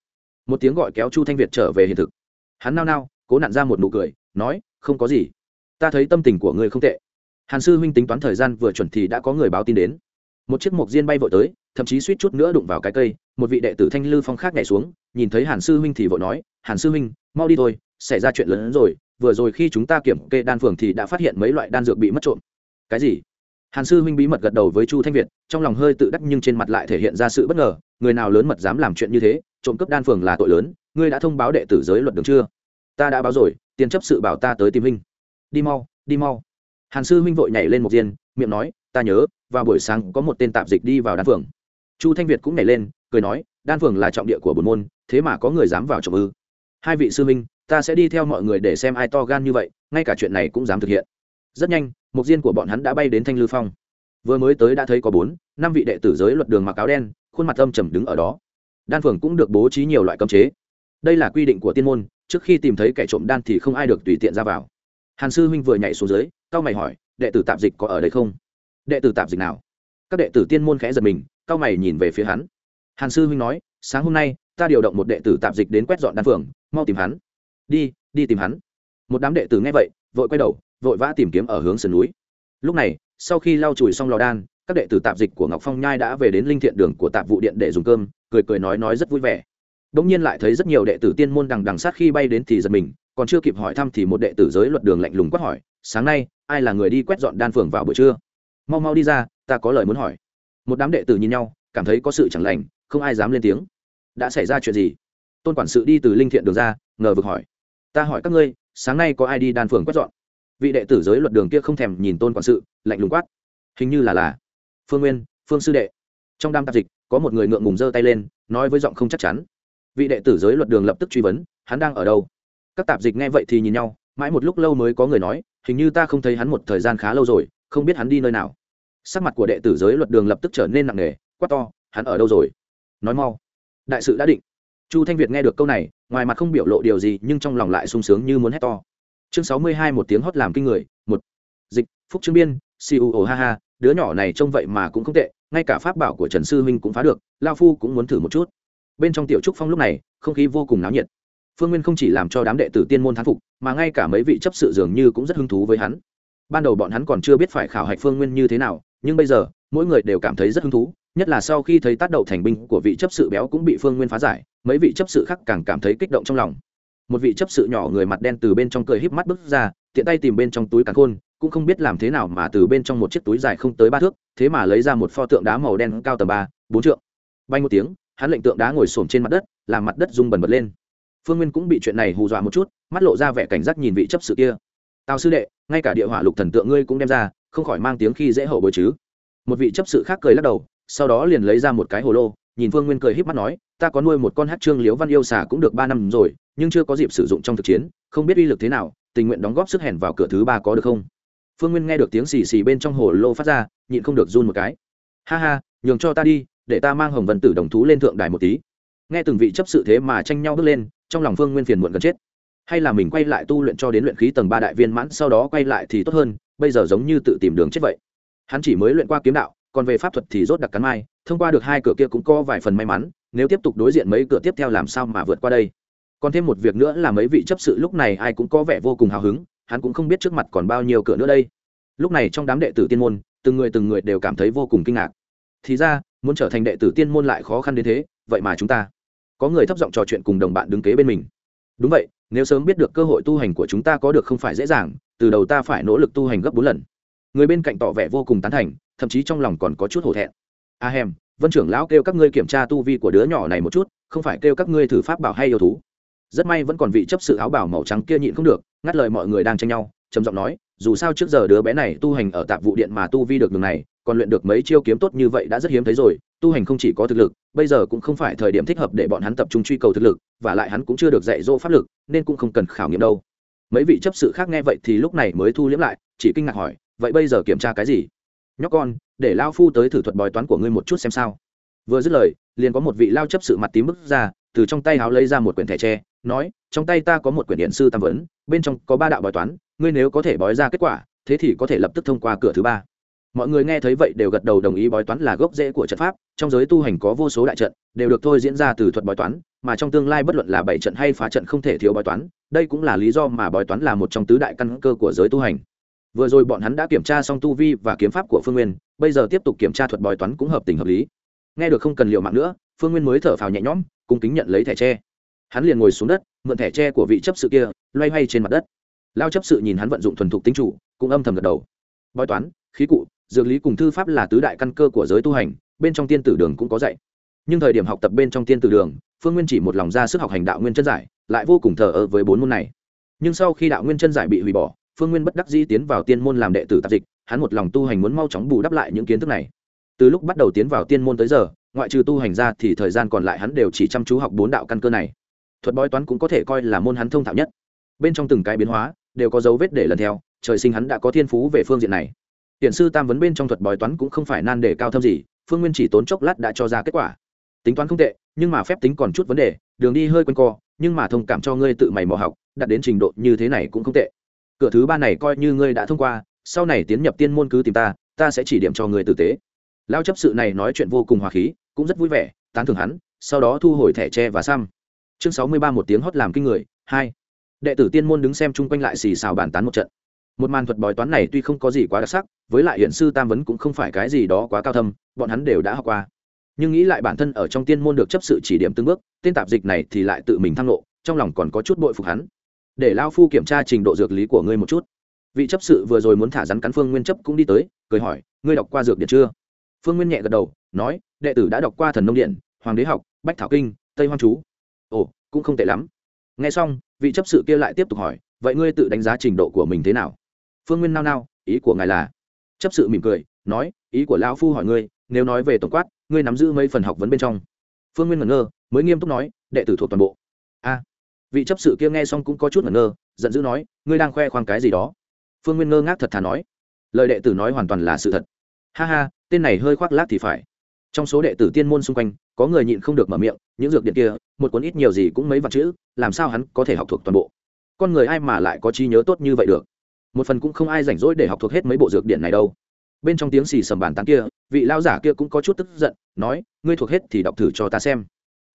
Một tiếng gọi kéo chu thanh việt trở về hiện thực. Hắn nao nao, cố nặn ra một nụ cười, nói, không có gì. Ta thấy tâm tình của ngươi không tệ hàn sư huynh tính toán thời gian vừa chuẩn thì đã có người báo tin đến. Một chiếc mộc diên bay vội tới, thậm chí suýt chút nữa đụng vào cái cây, một vị đệ tử thanh lư phong khác nhảy xuống, nhìn thấy hàn sư huynh thì vội nói, hàn sư huynh, mau đi thôi, xảy ra chuyện lớn hơn rồi, vừa rồi khi chúng ta kiểm kê đan phường thì đã phát hiện mấy loại đan dược bị mất trộm. Cái gì? Hàn sư huynh bí mật gật đầu với chu thanh việt, trong lòng hơi tự đắc nhưng trên mặt lại thể hiện ra sự bất ngờ, người nào lớn mật dám làm chuyện như thế, trộm cướp đan phường là tội lớn, ngươi đã thông báo đệ tử giới luật đường chưa? Ta đã báo rồi, tiền chấp sự bảo ta tới tìm huynh. Đi mau đi mau hàn sư huynh vội nhảy lên một diên miệng nói, ta nhớ, vào buổi sáng có một tên tạp dịch đi vào đan phường chu thanh việt cũng nhảy lên, cười nói, đan phường là trọng địa của bồn môn, thế mà có người dám vào trộm ư? Hai vị sư huynh, ta sẽ đi theo mọi người để xem ai to gan như vậy, ngay cả chuyện này cũng dám thực hiện. Rất nhanh, một diên của bọn hắn đã bay đến thanh lư phong. Vừa mới tới đã thấy có bốn, năm vị đệ tử giới luật đường mặc áo đen, khuôn mặt âm trầm đứng ở đó. Đan phường cũng được bố trí nhiều loại cấm chế. Đây là quy định của tiên môn, trước khi tìm thấy kẻ trộm đan thì không ai được tùy tiện ra vào hàn sư huynh vừa nhảy xuống dưới cao mày hỏi, đệ tử tạp dịch có ở đây không? Đệ tử tạp dịch nào? Các đệ tử tiên môn khẽ giật mình cao mày nhìn về phía hắn. Hàn sư huynh nói, sáng hôm nay, ta điều động một đệ tử tạp dịch đến quét dọn đan phường, mau tìm hắn. Đi đi tìm hắn. Một đám đệ tử nghe vậy, vội quay đầu, vội vã tìm kiếm ở hướng sườn núi. Lúc này, sau khi lau chùi xong lò đan, các đệ tử tạp dịch của ngọc phong nhai đã về đến linh thiện đường của tạp vụ điện để dùng cơm, cười cười nói nói rất vui vẻ. Đ ỗ n g nhiên lại thấy rất nhiều đệ tử tiên môn đằng đằng sát khi bay đến thì giật mình còn chưa kịp hỏi thăm thì một đệ tử giới luật đường lạnh lùng quát hỏi, sáng nay, ai là người đi quét dọn đan phường vào buổi trưa? Mau mau đi ra, ta có lời muốn hỏi. Một đám đệ tử nhìn nhau, cảm thấy có sự chẳng lành, không ai dám lên tiếng. Đã xảy ra chuyện gì? Tôn quản sự đi từ linh thiện đường ra, ngờ vực hỏi. Ta hỏi các ngươi, sáng nay có ai đi đan phường quét dọn? Vị đệ tử giới luật đường kia không thèm nhìn tôn quản sự, lạnh lùng quát. Hình như là là. Phương nguyên, phương sư đệ. Trong đám tạp dịch, có một người ngượng ngùng giơ tay lên, nói với giọng không chắc chắn. Vị đệ tử giới luật đường lập tức truy vấn, hắn đang ở đâu? Các tạp dịch nghe vậy thì nhìn nhau, mãi một lúc lâu mới có người nói, hình như ta không thấy hắn một thời gian khá lâu rồi, không biết hắn đi nơi nào. Sắc mặt của đệ tử giới luật đường lập tức trở nên nặng nề, quát to, hắn ở đâu rồi? Nói mau. Đại sự đã định. Chu thanh việt nghe được câu này, ngoài mặt không biểu lộ điều gì, nhưng trong lòng lại sung sướng như muốn hét to. Chương sáu mươi hai một tiếng hót làm kinh người, một. Dịch, phúc trương biên siêu ồ, ha ha, đứa nhỏ này trông vậy mà cũng không tệ, ngay cả pháp bảo của trần sư huynh cũng phá được, lao phu cũng muốn thử một chút. Bên trong tiểu trúc phong lúc này, không khí vô cùng náo nhiệt phương nguyên không chỉ làm cho đám đệ tử tiên môn thán phục, mà ngay cả mấy vị chấp sự dường như cũng rất hứng thú với hắn. Ban đầu bọn hắn còn chưa biết phải khảo hạch phương nguyên như thế nào, nhưng bây giờ, mỗi người đều cảm thấy rất hứng thú, nhất là sau khi thấy tác đậu thành binh của vị chấp sự béo cũng bị phương nguyên phá giải, mấy vị chấp sự khác càng cảm thấy kích động trong lòng. Một vị chấp sự nhỏ người mặt đen từ bên trong cười híp mắt bước ra, tiện tay tìm bên trong túi càn khôn, cũng không biết làm thế nào mà từ bên trong một chiếc túi dài không tới ba thước, thế mà lấy ra một pho tượng đá màu đen cao tầm ba, bốn trượng. Bay một tiếng, hắn lệnh tượng đá ngồi xổm trên mặt đất, làm mặt đất rung bần bật lên phương nguyên cũng bị chuyện này hù dọa một chút, mắt lộ ra vẻ cảnh giác nhìn vị chấp sự kia. Tào sư đệ, ngay cả địa hỏa lục thần tượng ngươi cũng đem ra, không khỏi mang tiếng khi dễ hậu bồi chứ. Một vị chấp sự khác cười lắc đầu, sau đó liền lấy ra một cái hồ lô, nhìn phương nguyên cười híp mắt nói, ta có nuôi một con hát trương liếu văn yêu xà cũng được ba năm rồi, nhưng chưa có dịp sử dụng trong thực chiến, không biết uy lực thế nào, tình nguyện đóng góp sức hèn vào cửa thứ ba có được không? Phương nguyên nghe được tiếng xì xì bên trong hồ lô phát ra, nhịn không được run một cái. Ha ha, nhường cho ta đi, để ta mang hồng vân tử đồng thú lên thượng đài một tí. Nghe từng vị chấp sự thế mà tranh nhau bước lên trong lòng phương nguyên phiền muộn gần chết. Hay là mình quay lại tu luyện cho đến luyện khí tầng ba đại viên mãn, sau đó quay lại thì tốt hơn, bây giờ giống như tự tìm đường chết vậy. Hắn chỉ mới luyện qua kiếm đạo, còn về pháp thuật thì rốt đặc cắn mai, thông qua được hai cửa kia cũng có vài phần may mắn, nếu tiếp tục đối diện mấy cửa tiếp theo làm sao mà vượt qua đây? Còn thêm một việc nữa là mấy vị chấp sự lúc này ai cũng có vẻ vô cùng hào hứng, hắn cũng không biết trước mặt còn bao nhiêu cửa nữa đây. Lúc này trong đám đệ tử tiên môn, từng người từng người đều cảm thấy vô cùng kinh ngạc. Thì ra, muốn trở thành đệ tử tiên môn lại khó khăn đến thế, vậy mà chúng ta có người thấp giọng trò chuyện cùng đồng bạn đứng kế bên mình. Đúng vậy, nếu sớm biết được cơ hội tu hành của chúng ta có được không phải dễ dàng, từ đầu ta phải nỗ lực tu hành gấp bốn lần. Người bên cạnh tỏ vẻ vô cùng tán thành, thậm chí trong lòng còn có chút hổ thẹn. A à hèm, vân trưởng lão kêu các ngươi kiểm tra tu vi của đứa nhỏ này một chút, không phải kêu các ngươi thử pháp bảo hay yêu thú. Rất may vẫn còn vị chấp sự áo bảo màu trắng kia nhịn không được, ngắt lời mọi người đang tranh nhau, trầm giọng nói, dù sao trước giờ đứa bé này tu hành ở tạp vụ điện mà tu vi được đường này còn luyện được mấy chiêu kiếm tốt như vậy đã rất hiếm thấy rồi, tu hành không chỉ có thực lực, bây giờ cũng không phải thời điểm thích hợp để bọn hắn tập trung truy cầu thực lực, và lại hắn cũng chưa được dạy dỗ pháp lực, nên cũng không cần khảo nghiệm đâu. Mấy vị chấp sự khác nghe vậy thì lúc này mới thu liễm lại, chỉ kinh ngạc hỏi, vậy bây giờ kiểm tra cái gì? Nhóc con, để lao phu tới thử thuật bói toán của ngươi một chút xem sao. Vừa dứt lời, liền có một vị lao chấp sự mặt tím bước ra, từ trong tay háo lấy ra một quyển thẻ tre, nói, trong tay ta có một quyển điện sư tam vấn, bên trong có ba đạo bói toán, ngươi nếu có thể bói ra kết quả, thế thì có thể lập tức thông qua cửa thứ ba mọi người nghe thấy vậy đều gật đầu đồng ý bói toán là gốc rễ của trận pháp, trong giới tu hành có vô số đại trận, đều được thôi diễn ra từ thuật bói toán, mà trong tương lai bất luận là bảy trận hay phá trận không thể thiếu bói toán, đây cũng là lý do mà bói toán là một trong tứ đại căn cơ của giới tu hành. Vừa rồi bọn hắn đã kiểm tra xong tu vi và kiếm pháp của phương nguyên, bây giờ tiếp tục kiểm tra thuật bói toán cũng hợp tình hợp lý. Nghe được không cần liệu mạng nữa, phương nguyên mới thở phào nhẹ nhõm, cung kính nhận lấy thẻ tre. Hắn liền ngồi xuống đất, mượn thẻ tre của vị chấp sự kia, loay hoay trên mặt đất. Lao chấp sự nhìn hắn vận dụng thuần thục tính chủ, cũng âm thầm gật đầu. Bói toán, khí cụ dược lý cùng thư pháp là tứ đại căn cơ của giới tu hành, bên trong tiên tử đường cũng có dạy. Nhưng thời điểm học tập bên trong tiên tử đường, phương nguyên chỉ một lòng ra sức học hành đạo nguyên chân giải, lại vô cùng thờ ơ với bốn môn này. Nhưng sau khi đạo nguyên chân giải bị hủy bỏ, phương nguyên bất đắc dĩ tiến vào tiên môn làm đệ tử tạp dịch, hắn một lòng tu hành muốn mau chóng bù đắp lại những kiến thức này. Từ lúc bắt đầu tiến vào tiên môn tới giờ, ngoại trừ tu hành ra thì thời gian còn lại hắn đều chỉ chăm chú học bốn đạo căn cơ này. Thuật bói toán cũng có thể coi là môn hắn thông thạo nhất. Bên trong từng cái biến hóa, đều có dấu vết để lần theo, trời sinh hắn đã có thiên phú về phương diện này hiện sư tam vấn bên trong thuật bói toán cũng không phải nan đề cao thâm gì, phương nguyên chỉ tốn chốc lát đã cho ra kết quả. Tính toán không tệ, nhưng mà phép tính còn chút vấn đề, đường đi hơi quanh co, nhưng mà thông cảm cho ngươi tự mày mò học, đạt đến trình độ như thế này cũng không tệ. Cửa thứ ba này coi như ngươi đã thông qua, sau này tiến nhập tiên môn cứ tìm ta ta sẽ chỉ điểm cho ngươi tử tế. Lao chấp sự này nói chuyện vô cùng hòa khí, cũng rất vui vẻ, tán thưởng hắn, sau đó thu hồi thẻ tre và xăm. Chương sáu mươi ba một tiếng hót làm kinh người, hai. Đệ tử tiên môn đứng xem chung quanh lại xì xào bàn tán một trận một màn thuật bói toán này tuy không có gì quá đặc sắc, với lại hiện sư tam vấn cũng không phải cái gì đó quá cao thâm, bọn hắn đều đã học qua. Nhưng nghĩ lại bản thân ở trong tiên môn được chấp sự chỉ điểm từng bước, tên tạp dịch này thì lại tự mình thăng lộ, trong lòng còn có chút bội phục hắn. Để lao phu kiểm tra trình độ dược lý của ngươi một chút. Vị chấp sự vừa rồi muốn thả rắn cắn phương nguyên chấp cũng đi tới, cười hỏi, ngươi đọc qua dược điện chưa? Phương nguyên nhẹ gật đầu, nói, đệ tử đã đọc qua thần nông điện, hoàng đế học, bách thảo kinh, tây hoang chú. Ồ, cũng không tệ lắm. Nghe xong, vị chấp sự kia lại tiếp tục hỏi, vậy ngươi tự đánh giá trình độ của mình thế nào? Phương nguyên nao nao, ý của ngài là? Chấp sự mỉm cười, nói, ý của lão phu hỏi ngươi, nếu nói về tổng quát, ngươi nắm giữ mấy phần học vấn bên trong. Phương nguyên ngẩn ngơ, mới nghiêm túc nói, đệ tử thuộc toàn bộ. A. Vị chấp sự kia nghe xong cũng có chút ngẩn ngơ, giận dữ nói, ngươi đang khoe khoang cái gì đó. Phương nguyên ngơ ngác thật thà nói, lời đệ tử nói hoàn toàn là sự thật. Ha ha, tên này hơi khoác lác thì phải. Trong số đệ tử tiên môn xung quanh, có người nhịn không được mở miệng, những dược điện kia, một cuốn ít nhiều gì cũng mấy vạn chữ, làm sao hắn có thể học thuộc toàn bộ? Con người ai mà lại có trí nhớ tốt như vậy được? Một phần cũng không ai rảnh rỗi để học thuộc hết mấy bộ dược điện này đâu. Bên trong tiếng xì sầm bàn tán kia, vị lao giả kia cũng có chút tức giận, nói, ngươi thuộc hết thì đọc thử cho ta xem.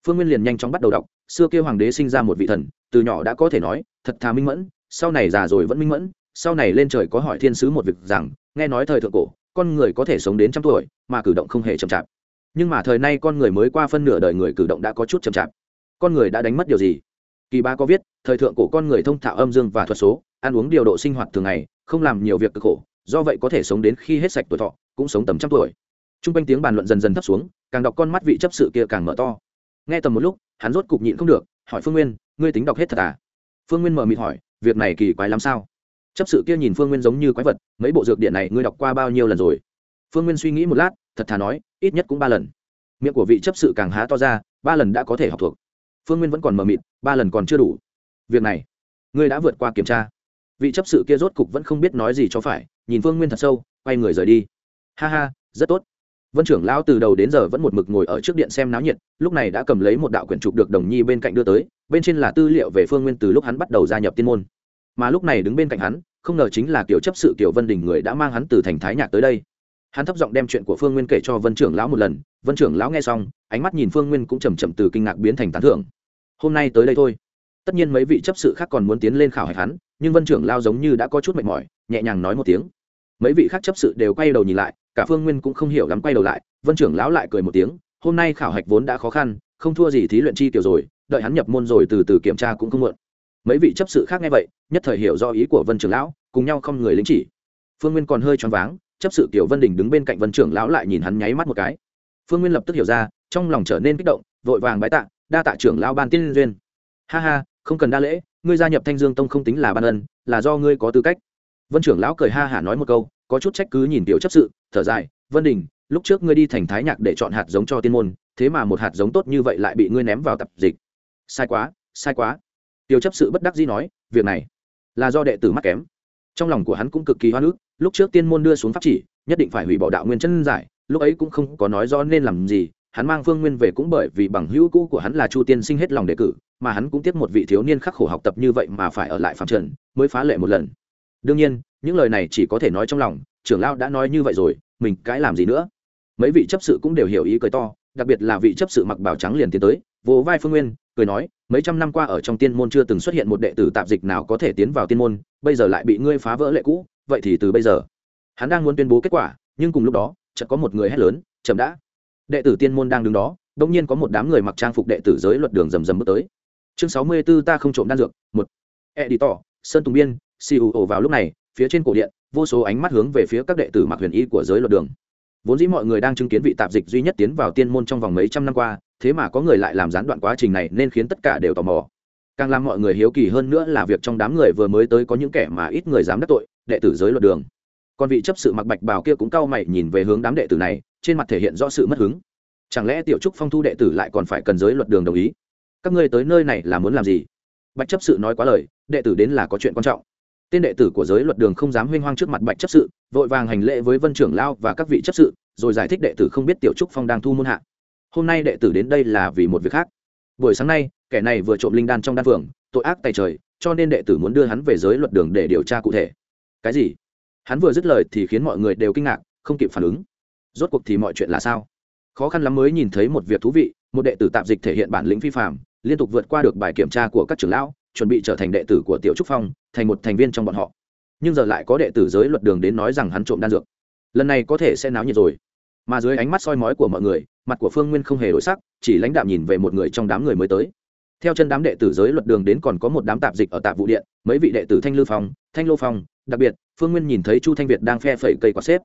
Phương nguyên liền nhanh chóng bắt đầu đọc, xưa kia hoàng đế sinh ra một vị thần, từ nhỏ đã có thể nói, thật thà minh mẫn, sau này già rồi vẫn minh mẫn, sau này lên trời có hỏi thiên sứ một việc rằng, nghe nói thời thượng cổ, con người có thể sống đến trăm tuổi, mà cử động không hề chậm chạp. Nhưng mà thời nay con người mới qua phân nửa đời người cử động đã có chút chậm chạp. Con người đã đánh mất điều gì? Kỳ ba có viết, thời thượng cổ con người thông thạo âm dương và thuật số ăn uống điều độ sinh hoạt thường ngày, không làm nhiều việc cực khổ, do vậy có thể sống đến khi hết sạch tuổi thọ, cũng sống tầm trăm tuổi. T r u n g quanh tiếng bàn luận dần dần thấp xuống, càng đọc con mắt vị chấp sự kia càng mở to. Nghe tầm một lúc, hắn rốt cục nhịn không được, hỏi phương nguyên, ngươi tính đọc hết thật à? Phương nguyên mở mịt hỏi, việc này kỳ quái lắm sao? Chấp sự kia nhìn phương nguyên giống như quái vật, mấy bộ dược điện này ngươi đọc qua bao nhiêu lần rồi? Phương nguyên suy nghĩ một lát, thật thà nói, ít nhất cũng ba lần. Miệng của vị chấp sự càng há to ra, ba lần đã có thể học thuộc. Phương nguyên vẫn còn mờ mịt, ba lần còn chưa đủ. Việc này, ngươi đã vượt qua kiểm tra vị chấp sự kia rốt cục vẫn không biết nói gì cho phải, nhìn phương nguyên thật sâu, quay người rời đi. Ha ha, rất tốt. Vân trưởng lão từ đầu đến giờ vẫn một mực ngồi ở trước điện xem náo nhiệt, lúc này đã cầm lấy một đạo quyển trục được đồng nhi bên cạnh đưa tới, bên trên là tư liệu về phương nguyên từ lúc hắn bắt đầu gia nhập tiên môn. Mà lúc này đứng bên cạnh hắn, không ngờ chính là kiểu chấp sự kiểu vân đình người đã mang hắn từ thành thái nhạc tới đây. Hắn thấp giọng đem chuyện của phương nguyên kể cho vân trưởng lão một lần, vân trưởng lão nghe xong, ánh mắt nhìn phương nguyên cũng chầm chậm từ kinh ngạc biến thành tán thưởng. Hôm nay tới đây thôi tất nhiên mấy vị chấp sự khác còn muốn tiến lên khảo hạch hắn, nhưng vân trưởng lao giống như đã có chút mệt mỏi, nhẹ nhàng nói một tiếng. Mấy vị khác chấp sự đều quay đầu nhìn lại, cả phương nguyên cũng không hiểu lắm quay đầu lại, vân trưởng lão lại cười một tiếng, hôm nay khảo hạch vốn đã khó khăn, không thua gì thí luyện chi tiểu rồi, đợi hắn nhập môn rồi từ từ kiểm tra cũng không muộn. Mấy vị chấp sự khác nghe vậy, nhất thời hiểu do ý của vân trưởng lão, cùng nhau không người lính chỉ. Phương nguyên còn hơi choáng váng, chấp sự kiểu vân đình đứng bên cạnh vân trưởng lão lại nhìn hắn nháy mắt một cái. Phương nguyên lập tức hiểu ra, trong lòng trở nên kích động, vội vàng bái tạ, đa tạ trưởng lão ban tiên duyên. Ha ha không cần đa lễ, ngươi gia nhập thanh dương tông không tính là ban ân, là do ngươi có tư cách. Vân trưởng lão cười ha hả nói một câu, có chút trách cứ nhìn tiểu chấp sự, thở dài, vân đình, lúc trước ngươi đi thành thái nhạc để chọn hạt giống cho tiên môn, thế mà một hạt giống tốt như vậy lại bị ngươi ném vào tập dịch. Sai quá sai quá. Tiểu chấp sự bất đắc dĩ nói, việc này là do đệ tử mắc kém. Trong lòng của hắn cũng cực kỳ hoa nước lúc trước tiên môn đưa xuống pháp chỉ, nhất định phải hủy bỏ đạo nguyên chân giải, lúc ấy cũng không có nói rõ nên làm gì, hắn mang phương nguyên về cũng bởi vì bằng hữu cũ của hắn là chu tiên sinh hết lòng đề cử mà hắn cũng tiếp một vị thiếu niên khắc khổ học tập như vậy mà phải ở lại phạm trần, mới phá lệ một lần. Đương nhiên, những lời này chỉ có thể nói trong lòng, trưởng lão đã nói như vậy rồi, mình cãi làm gì nữa? Mấy vị chấp sự cũng đều hiểu ý cười to, đặc biệt là vị chấp sự mặc bảo trắng liền tiến tới, vỗ vai phương nguyên, cười nói, mấy trăm năm qua ở trong tiên môn chưa từng xuất hiện một đệ tử tạp dịch nào có thể tiến vào tiên môn, bây giờ lại bị ngươi phá vỡ lệ cũ, vậy thì từ bây giờ, hắn đang muốn tuyên bố kết quả, nhưng cùng lúc đó, chợt có một người hét lớn, chậm đã. Đệ tử tiên môn đang đứng đó đông nhiên có một đám người mặc trang phục đệ tử giới luật đường rầm rầm bước tới chương sáu mươi 64 ta không trộm đan dược, một. Editor, sơn tùng biên, siêu ổ vào lúc này, phía trên cổ điện, vô số ánh mắt hướng về phía các đệ tử mặc huyền y của giới luật đường. Vốn dĩ mọi người đang chứng kiến vị tạp dịch duy nhất tiến vào tiên môn trong vòng mấy trăm năm qua, thế mà có người lại làm gián đoạn quá trình này nên khiến tất cả đều tò mò. Càng làm mọi người hiếu kỳ hơn nữa là việc trong đám người vừa mới tới có những kẻ mà ít người dám đắc tội, đệ tử giới luật đường. Còn vị chấp sự mặc bạch bào kia cũng cau mày nhìn về hướng đám đệ tử này, trên mặt thể hiện rõ sự mất hứng. Chẳng lẽ tiểu trúc phong thu đệ tử lại còn phải cần giới luật đường đồng ý? Các ngươi tới nơi này là muốn làm gì? Bạch chấp sự nói quá lời, đệ tử đến là có chuyện quan trọng. Tên đệ tử của giới luật đường không dám huynh hoang trước mặt bạch chấp sự, vội vàng hành lễ với vân trưởng lao và các vị chấp sự, rồi giải thích đệ tử không biết tiểu trúc phong đang thu môn hạ. Hôm nay đệ tử đến đây là vì một việc khác. Buổi sáng nay, kẻ này vừa trộm linh đan trong đan phường tội ác tay trời, cho nên đệ tử muốn đưa hắn về giới luật đường để điều tra cụ thể. Cái gì? Hắn vừa dứt lời thì khiến mọi người đều kinh ngạc, không kịp phản ứng. Rốt cuộc thì mọi chuyện là sao? Khó khăn lắm mới nhìn thấy một việc thú vị, một đệ tử tạp dịch thể hiện bản lĩnh phi phạm liên tục vượt qua được bài kiểm tra của các trưởng lão chuẩn bị trở thành đệ tử của tiểu trúc phong thành một thành viên trong bọn họ. Nhưng giờ lại có đệ tử giới luật đường đến nói rằng hắn trộm đan dược. Lần này có thể sẽ náo nhiệt rồi. Mà dưới ánh mắt soi mói của mọi người mặt của phương nguyên không hề đổi sắc chỉ lãnh đạm nhìn về một người trong đám người mới tới. Theo chân đám đệ tử giới luật đường đến còn có một đám tạp dịch ở tạp vụ điện mấy vị đệ tử thanh lư phong thanh lô phong đặc biệt phương nguyên nhìn thấy chu thanh việt đang phe phẩy cây quả xếp.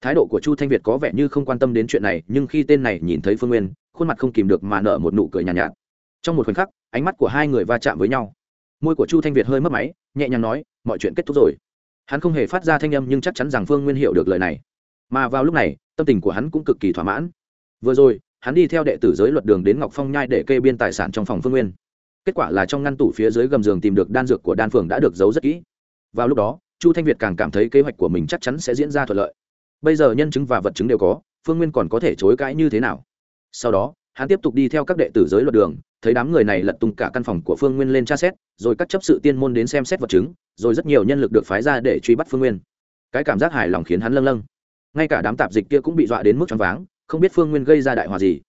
Thái độ của chu thanh việt có vẻ như không quan tâm đến chuyện này nhưng khi tên này nhìn thấy phương nguyên khuôn mặt không kìm được mà nở một nụ cười nhàn nhạt, nhạt trong một khoảnh khắc, ánh mắt của hai người va chạm với nhau. Môi của chu thanh việt hơi mất máy, nhẹ nhàng nói, mọi chuyện kết thúc rồi. Hắn không hề phát ra thanh âm nhưng chắc chắn rằng phương nguyên hiểu được lời này. Mà vào lúc này, tâm tình của hắn cũng cực kỳ thỏa mãn. Vừa rồi, hắn đi theo đệ tử giới luật đường đến ngọc phong nhai để kê biên tài sản trong phòng phương nguyên. Kết quả là trong ngăn tủ phía dưới gầm giường tìm được đan dược của đan phường đã được giấu rất kỹ. Vào lúc đó, chu thanh việt càng cảm thấy kế hoạch của mình chắc chắn sẽ diễn ra thuận lợi. Bây giờ nhân chứng và vật chứng đều có, phương nguyên còn có thể chối cãi như thế nào? Sau đó, hắn tiếp tục đi theo các đệ tử giới luật đường thấy đám người này lật tung cả căn phòng của phương nguyên lên tra xét, rồi các chấp sự tiên môn đến xem xét vật chứng, rồi rất nhiều nhân lực được phái ra để truy bắt phương nguyên. Cái cảm giác hài lòng khiến hắn lâng lâng. Ngay cả đám tạp dịch kia cũng bị dọa đến mức choáng váng, không biết phương nguyên gây ra đại hòa gì.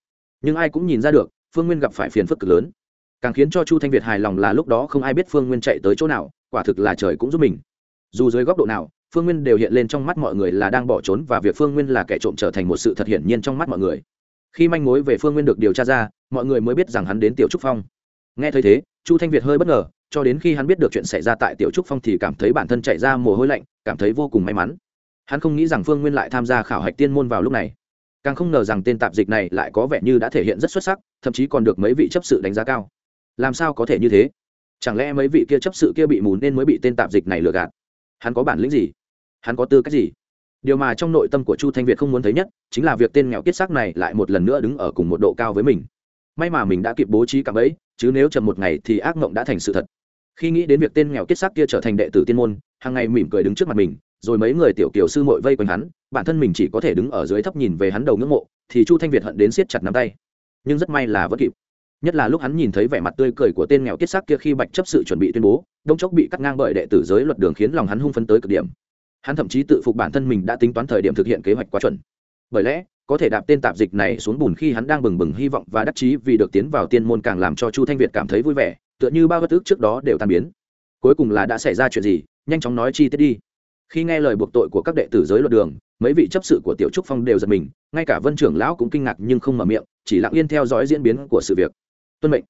Nhưng ai cũng nhìn ra được, phương nguyên gặp phải phiền phức cực lớn. Càng khiến cho chu thanh việt hài lòng là lúc đó không ai biết phương nguyên chạy tới chỗ nào, quả thực là trời cũng giúp mình. Dù dưới góc độ nào, phương nguyên đều hiện lên trong mắt mọi người là đang bỏ trốn và việc phương nguyên là kẻ trộm trở thành một sự thật hiển nhiên trong mắt mọi người khi manh mối về phương nguyên được điều tra ra, mọi người mới biết rằng hắn đến tiểu trúc phong. Nghe thấy thế, chu thanh việt hơi bất ngờ, cho đến khi hắn biết được chuyện xảy ra tại tiểu trúc phong thì cảm thấy bản thân chạy ra mồ hôi lạnh, cảm thấy vô cùng may mắn. Hắn không nghĩ rằng phương nguyên lại tham gia khảo hạch tiên môn vào lúc này. Càng không ngờ rằng tên tạp dịch này lại có vẻ như đã thể hiện rất xuất sắc, thậm chí còn được mấy vị chấp sự đánh giá cao. Làm sao có thể như thế? Chẳng lẽ mấy vị kia chấp sự kia bị mù nên mới bị tên tạp dịch này lừa gạt? Hắn có bản lĩnh gì? Hắn có tư cách gì? Điều mà trong nội tâm của chu thanh việt không muốn thấy nhất chính là việc tên nghèo kiết xác này lại một lần nữa đứng ở cùng một độ cao với mình. May mà mình đã kịp bố trí cạm ấy chứ nếu chậm một ngày thì ác mộng đã thành sự thật. Khi nghĩ đến việc tên nghèo kiết xác kia trở thành đệ tử tiên môn, hàng ngày mỉm cười đứng trước mặt mình, rồi mấy người tiểu kiều sư mội vây quanh hắn, bản thân mình chỉ có thể đứng ở dưới thấp nhìn về hắn đầu ngưỡng mộ, thì chu thanh việt hận đến siết chặt nắm tay. Nhưng rất may là vẫn kịp. Nhất là lúc hắn nhìn thấy vẻ mặt tươi cười của tên nghèo kiết xác kia khi bạch chấp sự chuẩn bị tuyên bố, đông chốc bị cắt ngang bởi đệ tử giới luật đường khiến lòng hắn hung phấn tới cực điểm hắn thậm chí tự phục bản thân mình đã tính toán thời điểm thực hiện kế hoạch quá chuẩn. Bởi lẽ, có thể đạp tên tạp dịch này xuống bùn khi hắn đang bừng bừng hy vọng và đắc chí vì được tiến vào tiên môn càng làm cho chu thanh việt cảm thấy vui vẻ, tựa như bao bất ức trước đó đều tan biến. Cuối cùng là đã xảy ra chuyện gì, nhanh chóng nói chi tiết đi. Khi nghe lời buộc tội của các đệ tử giới luật đường, mấy vị chấp sự của tiểu trúc phong đều giật mình, ngay cả vân trưởng lão cũng kinh ngạc nhưng không mở miệng, chỉ lặng yên theo dõi diễn biến của sự việc. Tuân mệnh.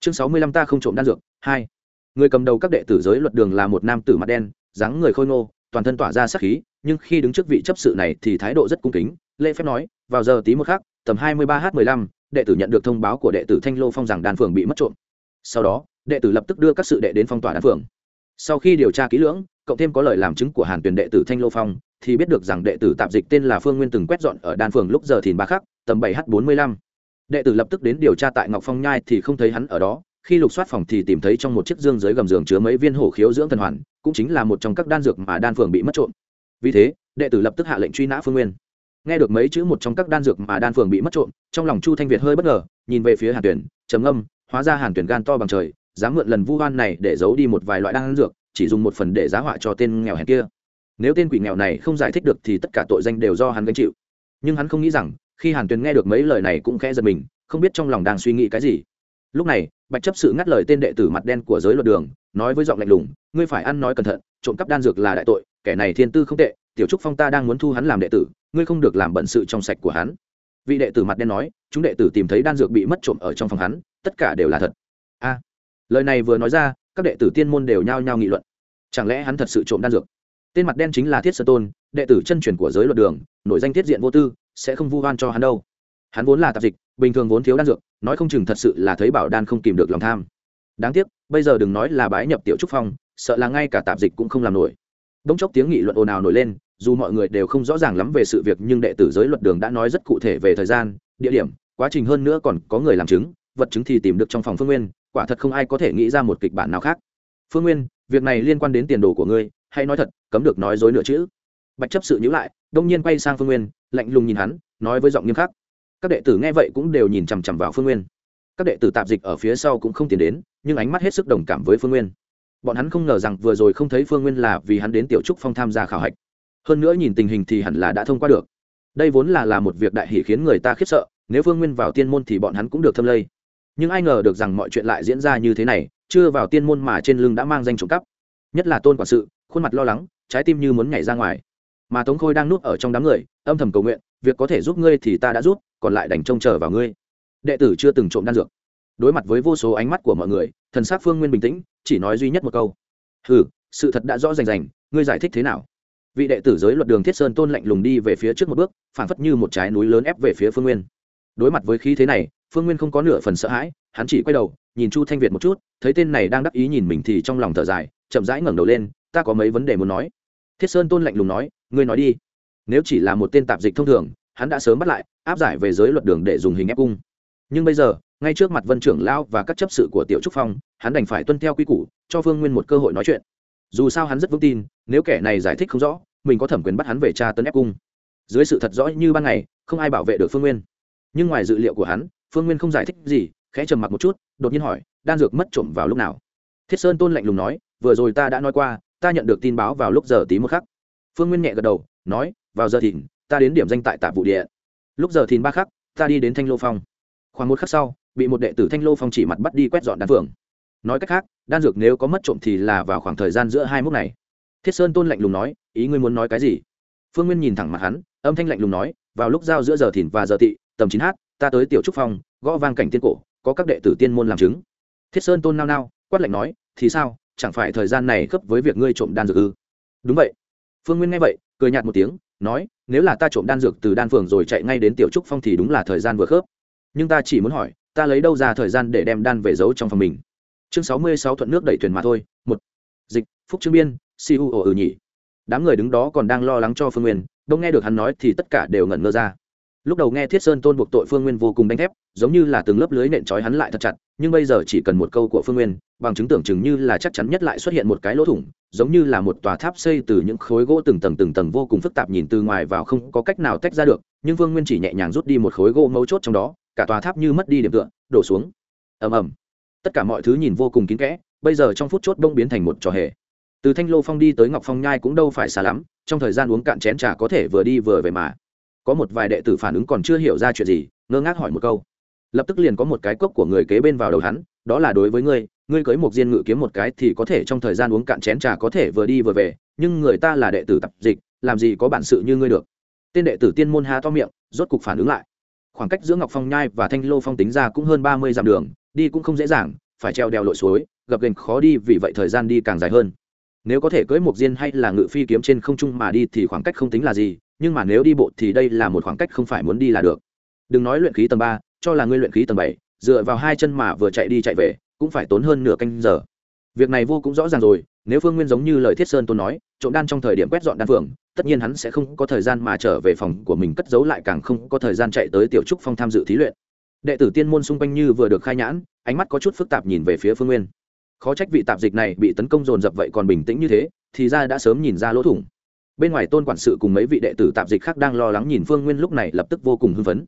Chương sáu mươi lăm ta không trộm đan dược, hai. Người cầm đầu các đệ tử giới luật đường là một nam tử mặt đen, dáng người khôi ngô toàn thân tỏa ra sắc khí, nhưng khi đứng trước vị chấp sự này thì thái độ rất cung kính, lễ phép nói, vào giờ tí một khắc, tầm hai mươi ba h mười lăm, đệ tử nhận được thông báo của đệ tử thanh lô phong rằng đan phường bị mất trộm. Sau đó, đệ tử lập tức đưa các sự đệ đến phong tỏa đan phường. Sau khi điều tra kỹ lưỡng, cộng thêm có lời làm chứng của hàn tuyển đệ tử thanh lô phong, thì biết được rằng đệ tử tạp dịch tên là phương nguyên từng quét dọn ở đan phường lúc giờ thìn ba khắc, tầm bảy h bốn mươi lăm. Đệ tử lập tức đến điều tra tại ngọc phong nhai thì không thấy hắn ở đó khi lục soát phòng thì tìm thấy trong một chiếc dương dưới gầm giường chứa mấy viên hổ khiếu dưỡng thần hoàn, cũng chính là một trong các đan dược mà đan phường bị mất trộm. Vì thế, đệ tử lập tức hạ lệnh truy nã phương nguyên. Nghe được mấy chữ một trong các đan dược mà đan phường bị mất trộm, trong lòng chu thanh việt hơi bất ngờ, nhìn về phía hàn tuyển, trầm âm hóa ra hàn tuyển gan to bằng trời, dám mượn lần vu hoan này để giấu đi một vài loại đan dược, chỉ dùng một phần để giá họa cho tên nghèo hèn kia. Nếu tên quỷ nghèo này không giải thích được thì tất cả tội danh đều do hắn gánh chịu. Nhưng hắn không nghĩ rằng, khi hàn tuyền nghe được mấy lời này cũng khẽ giật mình, không biết trong lòng đang suy nghĩ cái gì lúc này, bạch chấp sự ngắt lời tên đệ tử mặt đen của giới luật đường, nói với giọng lạnh lùng, ngươi phải ăn nói cẩn thận, trộm cắp đan dược là đại tội, kẻ này thiên tư không tệ, tiểu trúc phong ta đang muốn thu hắn làm đệ tử, ngươi không được làm bận sự trong sạch của hắn. Vị đệ tử mặt đen nói, chúng đệ tử tìm thấy đan dược bị mất trộm ở trong phòng hắn, tất cả đều là thật. A. Lời này vừa nói ra, các đệ tử tiên môn đều nhao nhao nghị luận. Chẳng lẽ hắn thật sự trộm đan dược? Tên mặt đen chính là thiết sơ tôn, đệ tử chân truyền của giới luật đường, nổi danh thiết diện vô tư, sẽ không vu oan cho hắn đâu hắn vốn là tạp dịch, bình thường vốn thiếu đan dược, nói không chừng thật sự là thấy bảo đan không kìm được lòng tham. Đáng tiếc, bây giờ đừng nói là bái nhập tiểu trúc phong, sợ là ngay cả tạp dịch cũng không làm nổi. Đống chốc tiếng nghị luận ồn ào nổi lên, dù mọi người đều không rõ ràng lắm về sự việc nhưng đệ tử giới luật đường đã nói rất cụ thể về thời gian, địa điểm, quá trình hơn nữa còn có người làm chứng, vật chứng thì tìm được trong phòng phương nguyên, quả thật không ai có thể nghĩ ra một kịch bản nào khác. Phương nguyên, việc này liên quan đến tiền đồ của ngươi, hãy nói thật, cấm được nói dối nữa chứ bạch chấp sự nhữ lại, đông nhiên quay sang phương nguyên, lạnh lùng nhìn hắn, nói với giọng nghiêm khắc các đệ tử nghe vậy cũng đều nhìn chằm chằm vào phương nguyên. Các đệ tử tạp dịch ở phía sau cũng không tiến đến, nhưng ánh mắt hết sức đồng cảm với phương nguyên. Bọn hắn không ngờ rằng vừa rồi không thấy phương nguyên là vì hắn đến tiểu trúc phong tham gia khảo hạch. Hơn nữa nhìn tình hình thì hẳn là đã thông qua được. Đây vốn là là một việc đại hỷ khiến người ta khiếp sợ, nếu phương nguyên vào tiên môn thì bọn hắn cũng được thâm lây. Nhưng ai ngờ được rằng mọi chuyện lại diễn ra như thế này, chưa vào tiên môn mà trên lưng đã mang danh trộm cắp. Nhất là tôn quản sự, khuôn mặt lo lắng, trái tim như muốn nhảy ra ngoài mà tống khôi đang nuốt ở trong đám người, âm thầm cầu nguyện, việc có thể giúp ngươi thì ta đã giúp, còn lại đành trông chờ vào ngươi. Đệ tử chưa từng trộm đan dược. Đối mặt với vô số ánh mắt của mọi người, thần s á c phương nguyên bình tĩnh, chỉ nói duy nhất một câu. Ừ sự thật đã rõ rành rành, ngươi giải thích thế nào? Vị đệ tử giới luật đường thiết sơn tôn lạnh lùng đi về phía trước một bước phản phất như một trái núi lớn ép về phía phương nguyên. Đối mặt với khí thế này, phương nguyên không có nửa phần sợ hãi, hắn chỉ quay đầu, nhìn chu thanh việt một chút, thấy tên này đang đắc ý nhìn mình thì trong lòng thở dài, chậm rãi ngẩng đầu lên, ta có mấy vấn đề muốn nói thiết sơn tôn lạnh lùng nói, ngươi nói đi. Nếu chỉ là một tên tạp dịch thông thường, hắn đã sớm bắt lại, áp giải về giới luật đường để dùng hình ép cung. Nhưng bây giờ, ngay trước mặt vân trưởng lao và các chấp sự của tiểu trúc phong, hắn đành phải tuân theo quy củ, cho phương nguyên một cơ hội nói chuyện. Dù sao hắn rất vững tin, nếu kẻ này giải thích không rõ, mình có thẩm quyền bắt hắn về tra tấn ép cung. Dưới sự thật rõ như ban ngày, không ai bảo vệ được phương nguyên. Nhưng ngoài dự liệu của hắn, phương nguyên không giải thích gì, khẽ trầm mặc một chút, đột nhiên hỏi, đan dược mất trộm vào lúc nào? Thiết sơn tôn lạnh lùng nói, vừa rồi ta đã nói qua ta nhận được tin báo vào lúc giờ tí một khắc. Phương nguyên nhẹ gật đầu, nói, vào giờ thìn, ta đến điểm danh tại tạp vụ địa lúc giờ thìn ba khắc, ta đi đến thanh lô phong. Khoảng một khắc sau, bị một đệ tử thanh lô phong chỉ mặt bắt đi quét dọn đan phường nói cách khác, đan dược nếu có mất trộm thì là vào khoảng thời gian giữa hai mốc này. Thiết sơn tôn lạnh lùng nói, ý ngươi muốn nói cái gì? Phương nguyên nhìn thẳng mặt hắn, âm thanh lạnh lùng nói, vào lúc giao giữa giờ thìn và giờ tị tầm chín h ta tới tiểu trúc phong, gõ vang cảnh tiên cổ, có các đệ tử tiên môn làm chứng. Thiết sơn tôn nao nao, quát lạnh nói, thì sao? Chẳng phải thời gian này khớp với việc ngươi trộm đan dược ư? Đúng vậy. Phương nguyên nghe vậy, cười nhạt một tiếng, nói, nếu là ta trộm đan dược từ đan phường rồi chạy ngay đến tiểu trúc phong thì đúng là thời gian vừa khớp. Nhưng ta chỉ muốn hỏi, ta lấy đâu ra thời gian để đem đan về giấu trong phòng mình? Chương sáu mươi sáu thuận nước đẩy thuyền mà thôi, một. Dịch, phúc trương biên si u ồ ừ nhỉ. Đám người đứng đó còn đang lo lắng cho phương nguyên, đông nghe được hắn nói thì tất cả đều ngẩn ngơ ra lúc đầu nghe thiết sơn tôn buộc tội phương nguyên vô cùng đánh thép, giống như là từng lớp lưới nện trói hắn lại thật chặt, nhưng bây giờ chỉ cần một câu của phương nguyên, bằng chứng tưởng chừng như là chắc chắn nhất lại xuất hiện một cái lỗ thủng, giống như là một tòa tháp xây từ những khối gỗ từng tầng từng tầng vô cùng phức tạp nhìn từ ngoài vào không có cách nào tách ra được, nhưng phương nguyên chỉ nhẹ nhàng rút đi một khối gỗ mấu chốt trong đó, cả tòa tháp như mất đi điểm tựa, đổ xuống. Ầm ầm. Tất cả mọi thứ nhìn vô cùng kín kẽ, bây giờ trong phút chốt bông biến thành một trò hề. Từ thanh lô phong đi tới ngọc phong nhai cũng đâu phải xa lắm, trong thời gian uống cạn chén trà có thể vừa đi vừa về mà có một vài đệ tử phản ứng còn chưa hiểu ra chuyện gì, ngơ ngác hỏi một câu. Lập tức liền có một cái cốc của người kế bên vào đầu hắn, đó là đối với ngươi ngươi cưới một diên ngự kiếm một cái thì có thể trong thời gian uống cạn chén trà có thể vừa đi vừa về, nhưng người ta là đệ tử tập dịch, làm gì có bản sự như ngươi được. Tên đệ tử tiên môn ha to miệng, rốt cục phản ứng lại. Khoảng cách giữa ngọc phong nhai và thanh lô phong tính ra cũng hơn ba mươi dặm đường, đi cũng không dễ dàng, phải treo đèo lội suối gập gành khó đi vì vậy thời gian đi càng dài hơn. Nếu có thể cưỡi một diên hay là ngự phi kiếm trên không trung mà đi thì khoảng cách không tính là gì nhưng mà nếu đi bộ thì đây là một khoảng cách không phải muốn đi là được. Đừng nói luyện khí tầng ba, cho là ngươi luyện khí tầng bảy, dựa vào hai chân mà vừa chạy đi chạy về, cũng phải tốn hơn nửa canh giờ. Việc này vô cũng rõ ràng rồi, nếu phương nguyên giống như lời thiết sơn tôn nói, trộm đan trong thời điểm quét dọn đan phường tất nhiên hắn sẽ không có thời gian mà trở về phòng của mình cất giấu lại càng không có thời gian chạy tới tiểu trúc phong tham dự thí luyện. Đệ tử tiên môn xung quanh như vừa được khai nhãn, ánh mắt có chút phức tạp nhìn về phía phương nguyên. Khó trách vị tạp dịch này bị tấn công dồn dập vậy còn bình tĩnh như thế, thì ra đã sớm nhìn ra lỗ thủng bên ngoài tôn quản sự cùng mấy vị đệ tử tạp dịch khác đang lo lắng nhìn phương nguyên lúc này lập tức vô cùng hưng phấn.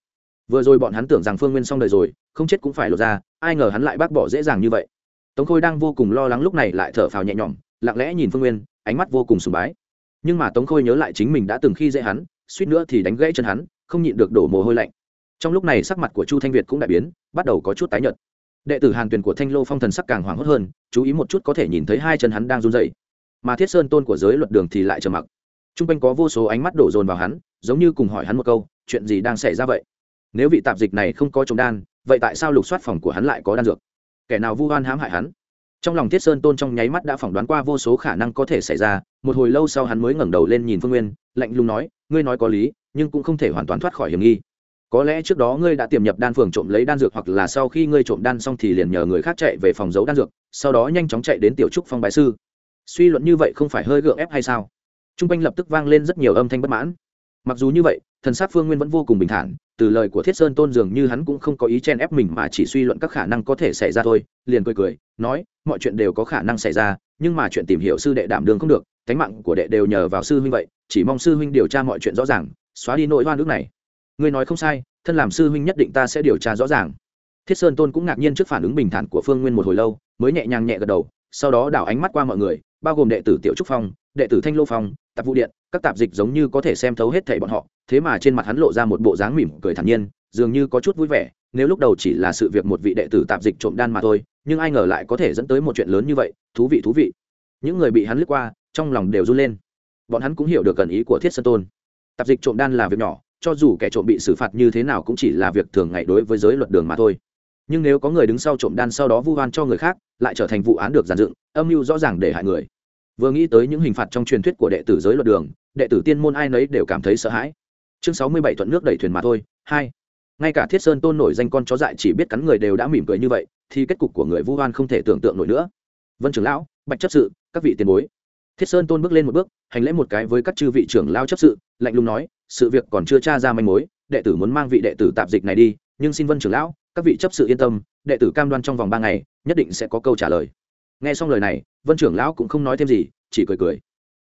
Vừa rồi bọn hắn tưởng rằng phương nguyên xong đời rồi, không chết cũng phải lột ra, ai ngờ hắn lại bác bỏ dễ dàng như vậy. Tống khôi đang vô cùng lo lắng lúc này lại thở phào nhẹ nhõm, lặng lẽ nhìn phương nguyên, ánh mắt vô cùng sùng bái. Nhưng mà tống khôi nhớ lại chính mình đã từng khi dễ hắn, suýt nữa thì đánh gãy chân hắn, không nhịn được đổ mồ hôi lạnh. Trong lúc này sắc mặt của chu thanh việt cũng đại biến, bắt đầu có chút tái nhợt. Đệ tử hàn tuyền của thanh lô phong thần sắc càng hoảng hốt hơn, chú ý một chút có thể nhìn thấy hai chân hắn đang run dậy mà thiết sơn tôn của giới luật đường thì lại trầm mặc t r u n g quanh có vô số ánh mắt đổ dồn vào hắn, giống như cùng hỏi hắn một câu, chuyện gì đang xảy ra vậy? Nếu vị tạp dịch này không có trồng đan, vậy tại sao lục soát phòng của hắn lại có đan dược? Kẻ nào vu oan hãm hại hắn? Trong lòng thiết sơn tôn trong nháy mắt đã phỏng đoán qua vô số khả năng có thể xảy ra, một hồi lâu sau hắn mới ngẩng đầu lên nhìn phương nguyên, lạnh lùng nói, ngươi nói có lý, nhưng cũng không thể hoàn toàn thoát khỏi hiểm nghi. Có lẽ trước đó ngươi đã tiềm nhập đan phường trộm lấy đan dược hoặc là sau khi ngươi trộm đan xong thì liền nhờ người khác chạy về phòng giấu đan dược, sau đó nhanh chóng chạy đến tiểu trúc phong bái sư. Suy luận như vậy không phải hơi gượng ép hay sao? T r u n g quanh lập tức vang lên rất nhiều âm thanh bất mãn. Mặc dù như vậy, thần sát phương nguyên vẫn vô cùng bình thản, từ lời của thiết sơn tôn dường như hắn cũng không có ý chen ép mình mà chỉ suy luận các khả năng có thể xảy ra thôi, liền cười cười, nói, mọi chuyện đều có khả năng xảy ra, nhưng mà chuyện tìm hiểu sư đệ đảm đường không được cánh mạng của đệ đều nhờ vào sư huynh vậy, chỉ mong sư huynh điều tra mọi chuyện rõ ràng, xóa đi nỗi hoa nước này. Ngươi nói không sai, thân làm sư huynh nhất định ta sẽ điều tra rõ ràng. Thiết sơn tôn cũng ngạc nhiên trước phản ứng bình thản của phương nguyên một hồi lâu, mới nhẹ nhàng nhẹ gật đầu, sau đó đảo ánh mắt qua mọi người, bao gồm đệ tử tiểu trúc phong, đệ tử thanh lô phong tạp vụ điện, các tạp dịch giống như có thể xem thấu hết thảy bọn họ, thế mà trên mặt hắn lộ ra một bộ dáng mỉm cười thản nhiên, dường như có chút vui vẻ, nếu lúc đầu chỉ là sự việc một vị đệ tử tạp dịch trộm đan mà thôi, nhưng ai ngờ lại có thể dẫn tới một chuyện lớn như vậy, thú vị thú vị. Những người bị hắn lướt qua, trong lòng đều run lên. Bọn hắn cũng hiểu được cần ý của thiết sơn tôn. Tạp dịch trộm đan là việc nhỏ, cho dù kẻ trộm bị xử phạt như thế nào cũng chỉ là việc thường ngày đối với giới luật đường mà thôi. Nhưng nếu có người đứng sau trộm đan sau đó vu oan cho người khác, lại trở thành vụ án được giàn dựng, âm mưu rõ ràng để hại người vừa nghĩ tới những hình phạt trong truyền thuyết của đệ tử giới luật đường, đệ tử tiên môn ai nấy đều cảm thấy sợ hãi. Chương sáu mươi bảy thuận nước đẩy thuyền mà thôi, hai. Ngay cả thiết sơn tôn nổi danh con chó dại chỉ biết cắn người đều đã mỉm cười như vậy, thì kết cục của người vu oan không thể tưởng tượng nổi nữa. Vân trưởng lão, bạch chấp sự, các vị tiền bối. Thiết sơn tôn bước lên một bước, hành lễ một cái với các chư vị trưởng lao chấp sự, lạnh lùng nói, sự việc còn chưa tra ra manh mối, đệ tử muốn mang vị đệ tử tạp dịch này đi, nhưng xin vân trưởng lão, các vị chấp sự yên tâm, đệ tử cam đoan trong vòng ba ngày, nhất định sẽ có câu trả lời. Nghe xong lời này vân trưởng lão cũng không nói thêm gì, chỉ cười cười.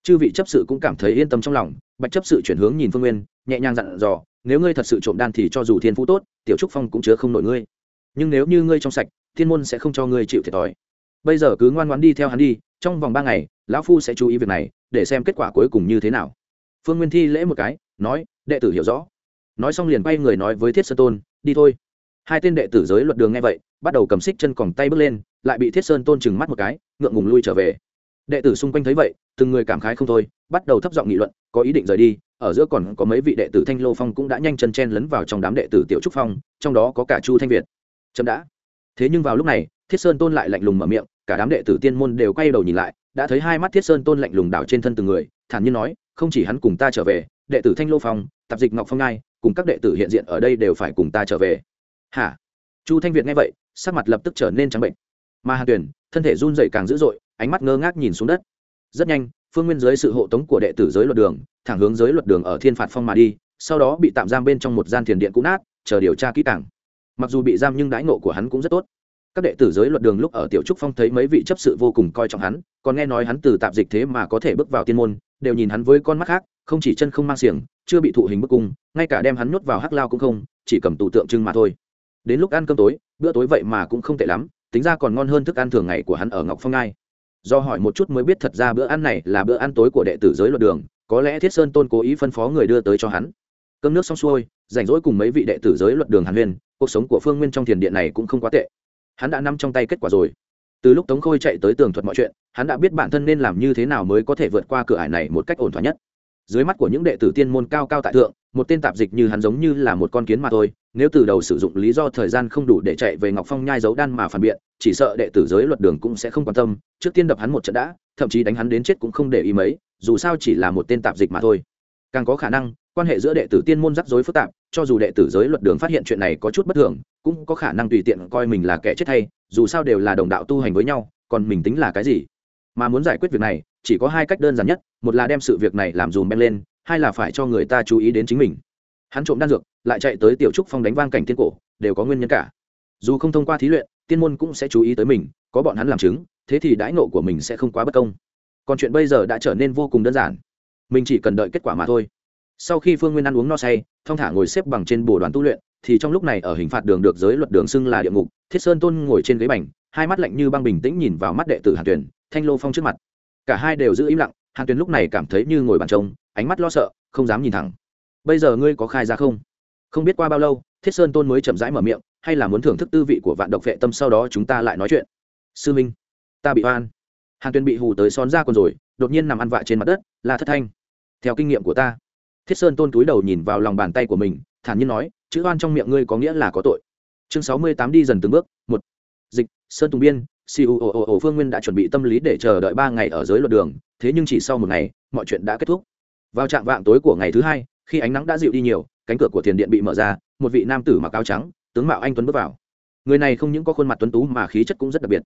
Chư vị chấp sự cũng cảm thấy yên tâm trong lòng, bạch chấp sự chuyển hướng nhìn phương nguyên, nhẹ nhàng dặn dò, nếu ngươi thật sự trộm đan thì cho dù thiên phú tốt, tiểu trúc phong cũng chứa không nổi ngươi. Nhưng nếu như ngươi trong sạch, thiên môn sẽ không cho ngươi chịu thiệt thòi. Bây giờ cứ ngoan ngoãn đi theo hắn đi, trong vòng ba ngày, lão phu sẽ chú ý việc này, để xem kết quả cuối cùng như thế nào. Phương nguyên thi lễ một cái, nói, đệ tử hiểu rõ. Nói xong liền bay người nói với thiết sơn tôn, đi thôi hai tên đệ tử giới luật đường nghe vậy, bắt đầu cầm xích chân còng tay bước lên, lại bị thiết sơn tôn chừng mắt một cái, ngượng ngùng lui trở về. Đệ tử xung quanh thấy vậy, từng người cảm khái không thôi, bắt đầu thấp giọng nghị luận, có ý định rời đi, ở giữa còn có mấy vị đệ tử thanh lô phong cũng đã nhanh chân chen lấn vào trong đám đệ tử tiểu trúc phong, trong đó có cả chu thanh việt. Chậm đã. Thế nhưng vào lúc này, thiết sơn tôn lại lạnh lùng mở miệng, cả đám đệ tử tiên môn đều quay đầu nhìn lại, đã thấy hai mắt thiết sơn tôn lạnh lùng đảo trên thân từng người, thản nhiên nói, không chỉ hắn cùng ta trở về, đệ tử thanh lô phong, tạp dịch ngọc phong ngai, cùng các đệ tử hiện diện ở đây đều phải cùng ta trở về hả? Chu thanh việt nghe vậy, sắc mặt lập tức trở nên trắng bệnh. Mà hàn tuyển, thân thể run dậy càng dữ dội, ánh mắt ngơ ngác nhìn xuống đất. Rất nhanh, phương nguyên dưới sự hộ tống của đệ tử giới luật đường, thẳng hướng giới luật đường ở thiên phạt phong mà đi, sau đó bị tạm giam bên trong một gian thiền điện cũ nát, chờ điều tra kỹ càng. Mặc dù bị giam nhưng đãi ngộ của hắn cũng rất tốt. Các đệ tử giới luật đường lúc ở tiểu trúc phong thấy mấy vị chấp sự vô cùng coi trọng hắn, còn nghe nói hắn từ tạp dịch thế mà có thể bước vào tiên môn, đều nhìn hắn với con mắt khác, không chỉ chân không mang xiềng, chưa bị thụ hình bức cung, ngay cả đem hắn nhốt vào hắc lao cũng không, chỉ cầm tù tượng trưng mà thôi đến lúc ăn cơm tối, bữa tối vậy mà cũng không tệ lắm, tính ra còn ngon hơn thức ăn thường ngày của hắn ở ngọc phong ngai. Do hỏi một chút mới biết thật ra bữa ăn này là bữa ăn tối của đệ tử giới luật đường, có lẽ thiết sơn tôn cố ý phân phó người đưa tới cho hắn. Cơm nước xong xuôi, rảnh rỗi cùng mấy vị đệ tử giới luật đường hàn huyền cuộc sống của phương nguyên trong thiền điện này cũng không quá tệ. Hắn đã nằm trong tay kết quả rồi. Từ lúc tống khôi chạy tới tường thuật mọi chuyện, hắn đã biết bản thân nên làm như thế nào mới có thể vượt qua cửa ải này một cách ổn thỏa nhất dưới mắt của những đệ tử tiên môn cao cao tại thượng, một tên tạp dịch như hắn giống như là một con kiến mà thôi, nếu từ đầu sử dụng lý do thời gian không đủ để chạy về ngọc phong nhai dấu đan mà phản biện, chỉ sợ đệ tử giới luật đường cũng sẽ không quan tâm, trước tiên đập hắn một trận đã, thậm chí đánh hắn đến chết cũng không để ý mấy, dù sao chỉ là một tên tạp dịch mà thôi. Càng có khả năng, quan hệ giữa đệ tử tiên môn rắc rối phức tạp, cho dù đệ tử giới luật đường phát hiện chuyện này có chút bất thường, cũng có khả năng tùy tiện coi mình là kẻ chết hay, dù sao đều là đồng đạo tu hành với nhau, còn mình tính là cái gì? Mà muốn giải quyết việc này chỉ có hai cách đơn giản nhất, một là đem sự việc này làm dùm beng lên, hai là phải cho người ta chú ý đến chính mình. Hắn trộm đan dược, lại chạy tới tiểu trúc phong đánh vang cảnh tiên cổ, đều có nguyên nhân cả. Dù không thông qua thí luyện, tiên môn cũng sẽ chú ý tới mình, có bọn hắn làm chứng, thế thì đãi nộ của mình sẽ không quá bất công. Còn chuyện bây giờ đã trở nên vô cùng đơn giản. Mình chỉ cần đợi kết quả mà thôi. Sau khi phương nguyên ăn uống no say, thong thả ngồi xếp bằng trên bồ đoàn tu luyện, thì trong lúc này ở hình phạt đường được giới luật đường xưng là địa ngục, thiết sơn tôn ngồi trên ghế bành, hai mắt lạnh như băng bình tĩnh nhìn vào mắt đệ tử hàn tuyển thanh lô phong trước mặt cả hai đều giữ im lặng, hàn tuyền lúc này cảm thấy như ngồi bàn trông ánh mắt lo sợ, không dám nhìn thẳng. Bây giờ ngươi có khai ra không? Không biết qua bao lâu, thiết sơn tôn mới chậm rãi mở miệng, hay là muốn thưởng thức tư vị của vạn độc vệ tâm sau đó chúng ta lại nói chuyện. Sư minh, ta bị oan. Hàn tuyền bị hù tới xón ra còn rồi, đột nhiên nằm ăn vạ trên mặt đất là thất thanh, theo kinh nghiệm của ta. Thiết sơn tôn túi đầu nhìn vào lòng bàn tay của mình, thản nhiên nói, chữ oan trong miệng ngươi có nghĩa là có tội. Chương sáu mươi tám đi dần từng bước, một. Dịch, sơn tùng biên siêu phương nguyên đã chuẩn bị tâm lý để chờ đợi ba ngày ở dưới luật đường, thế nhưng chỉ sau một ngày, mọi chuyện đã kết thúc. Vào trạng vạng tối của ngày thứ hai, khi ánh nắng đã dịu đi nhiều, cánh cửa của thiền điện bị mở ra, một vị nam tử mặc áo trắng, tướng mạo anh tuấn bước vào. Người này không những có khuôn mặt tuấn tú mà khí chất cũng rất đặc biệt.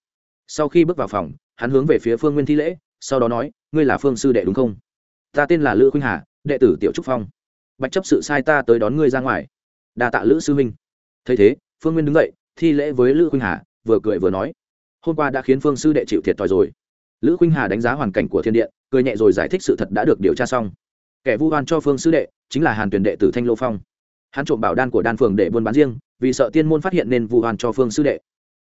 Sau khi bước vào phòng, hắn hướng về phía phương nguyên thi lễ, sau đó nói, ngươi là phương sư đệ đúng không? Ta tên là lữ khuynh hà, đệ tử tiểu trúc phong. Bạch chấp sự sai ta tới đón ngươi ra ngoài. Đa tạ lữ sư huynh. Thấy thế, phương nguyên đứng dậy, thi lễ với lữ khuynh hà, vừa cười vừa nói hôm qua đã khiến phương sư đệ chịu thiệt thòi rồi. Lữ khuynh hà đánh giá hoàn cảnh của thiên điện, cười nhẹ rồi giải thích sự thật đã được điều tra xong. Kẻ vu oan cho phương sư đệ chính là hàn tuyển đệ tử thanh lô phong. Hắn trộm bảo đan của đan phường để buôn bán riêng, vì sợ tiên môn phát hiện nên vu oan cho phương sư đệ.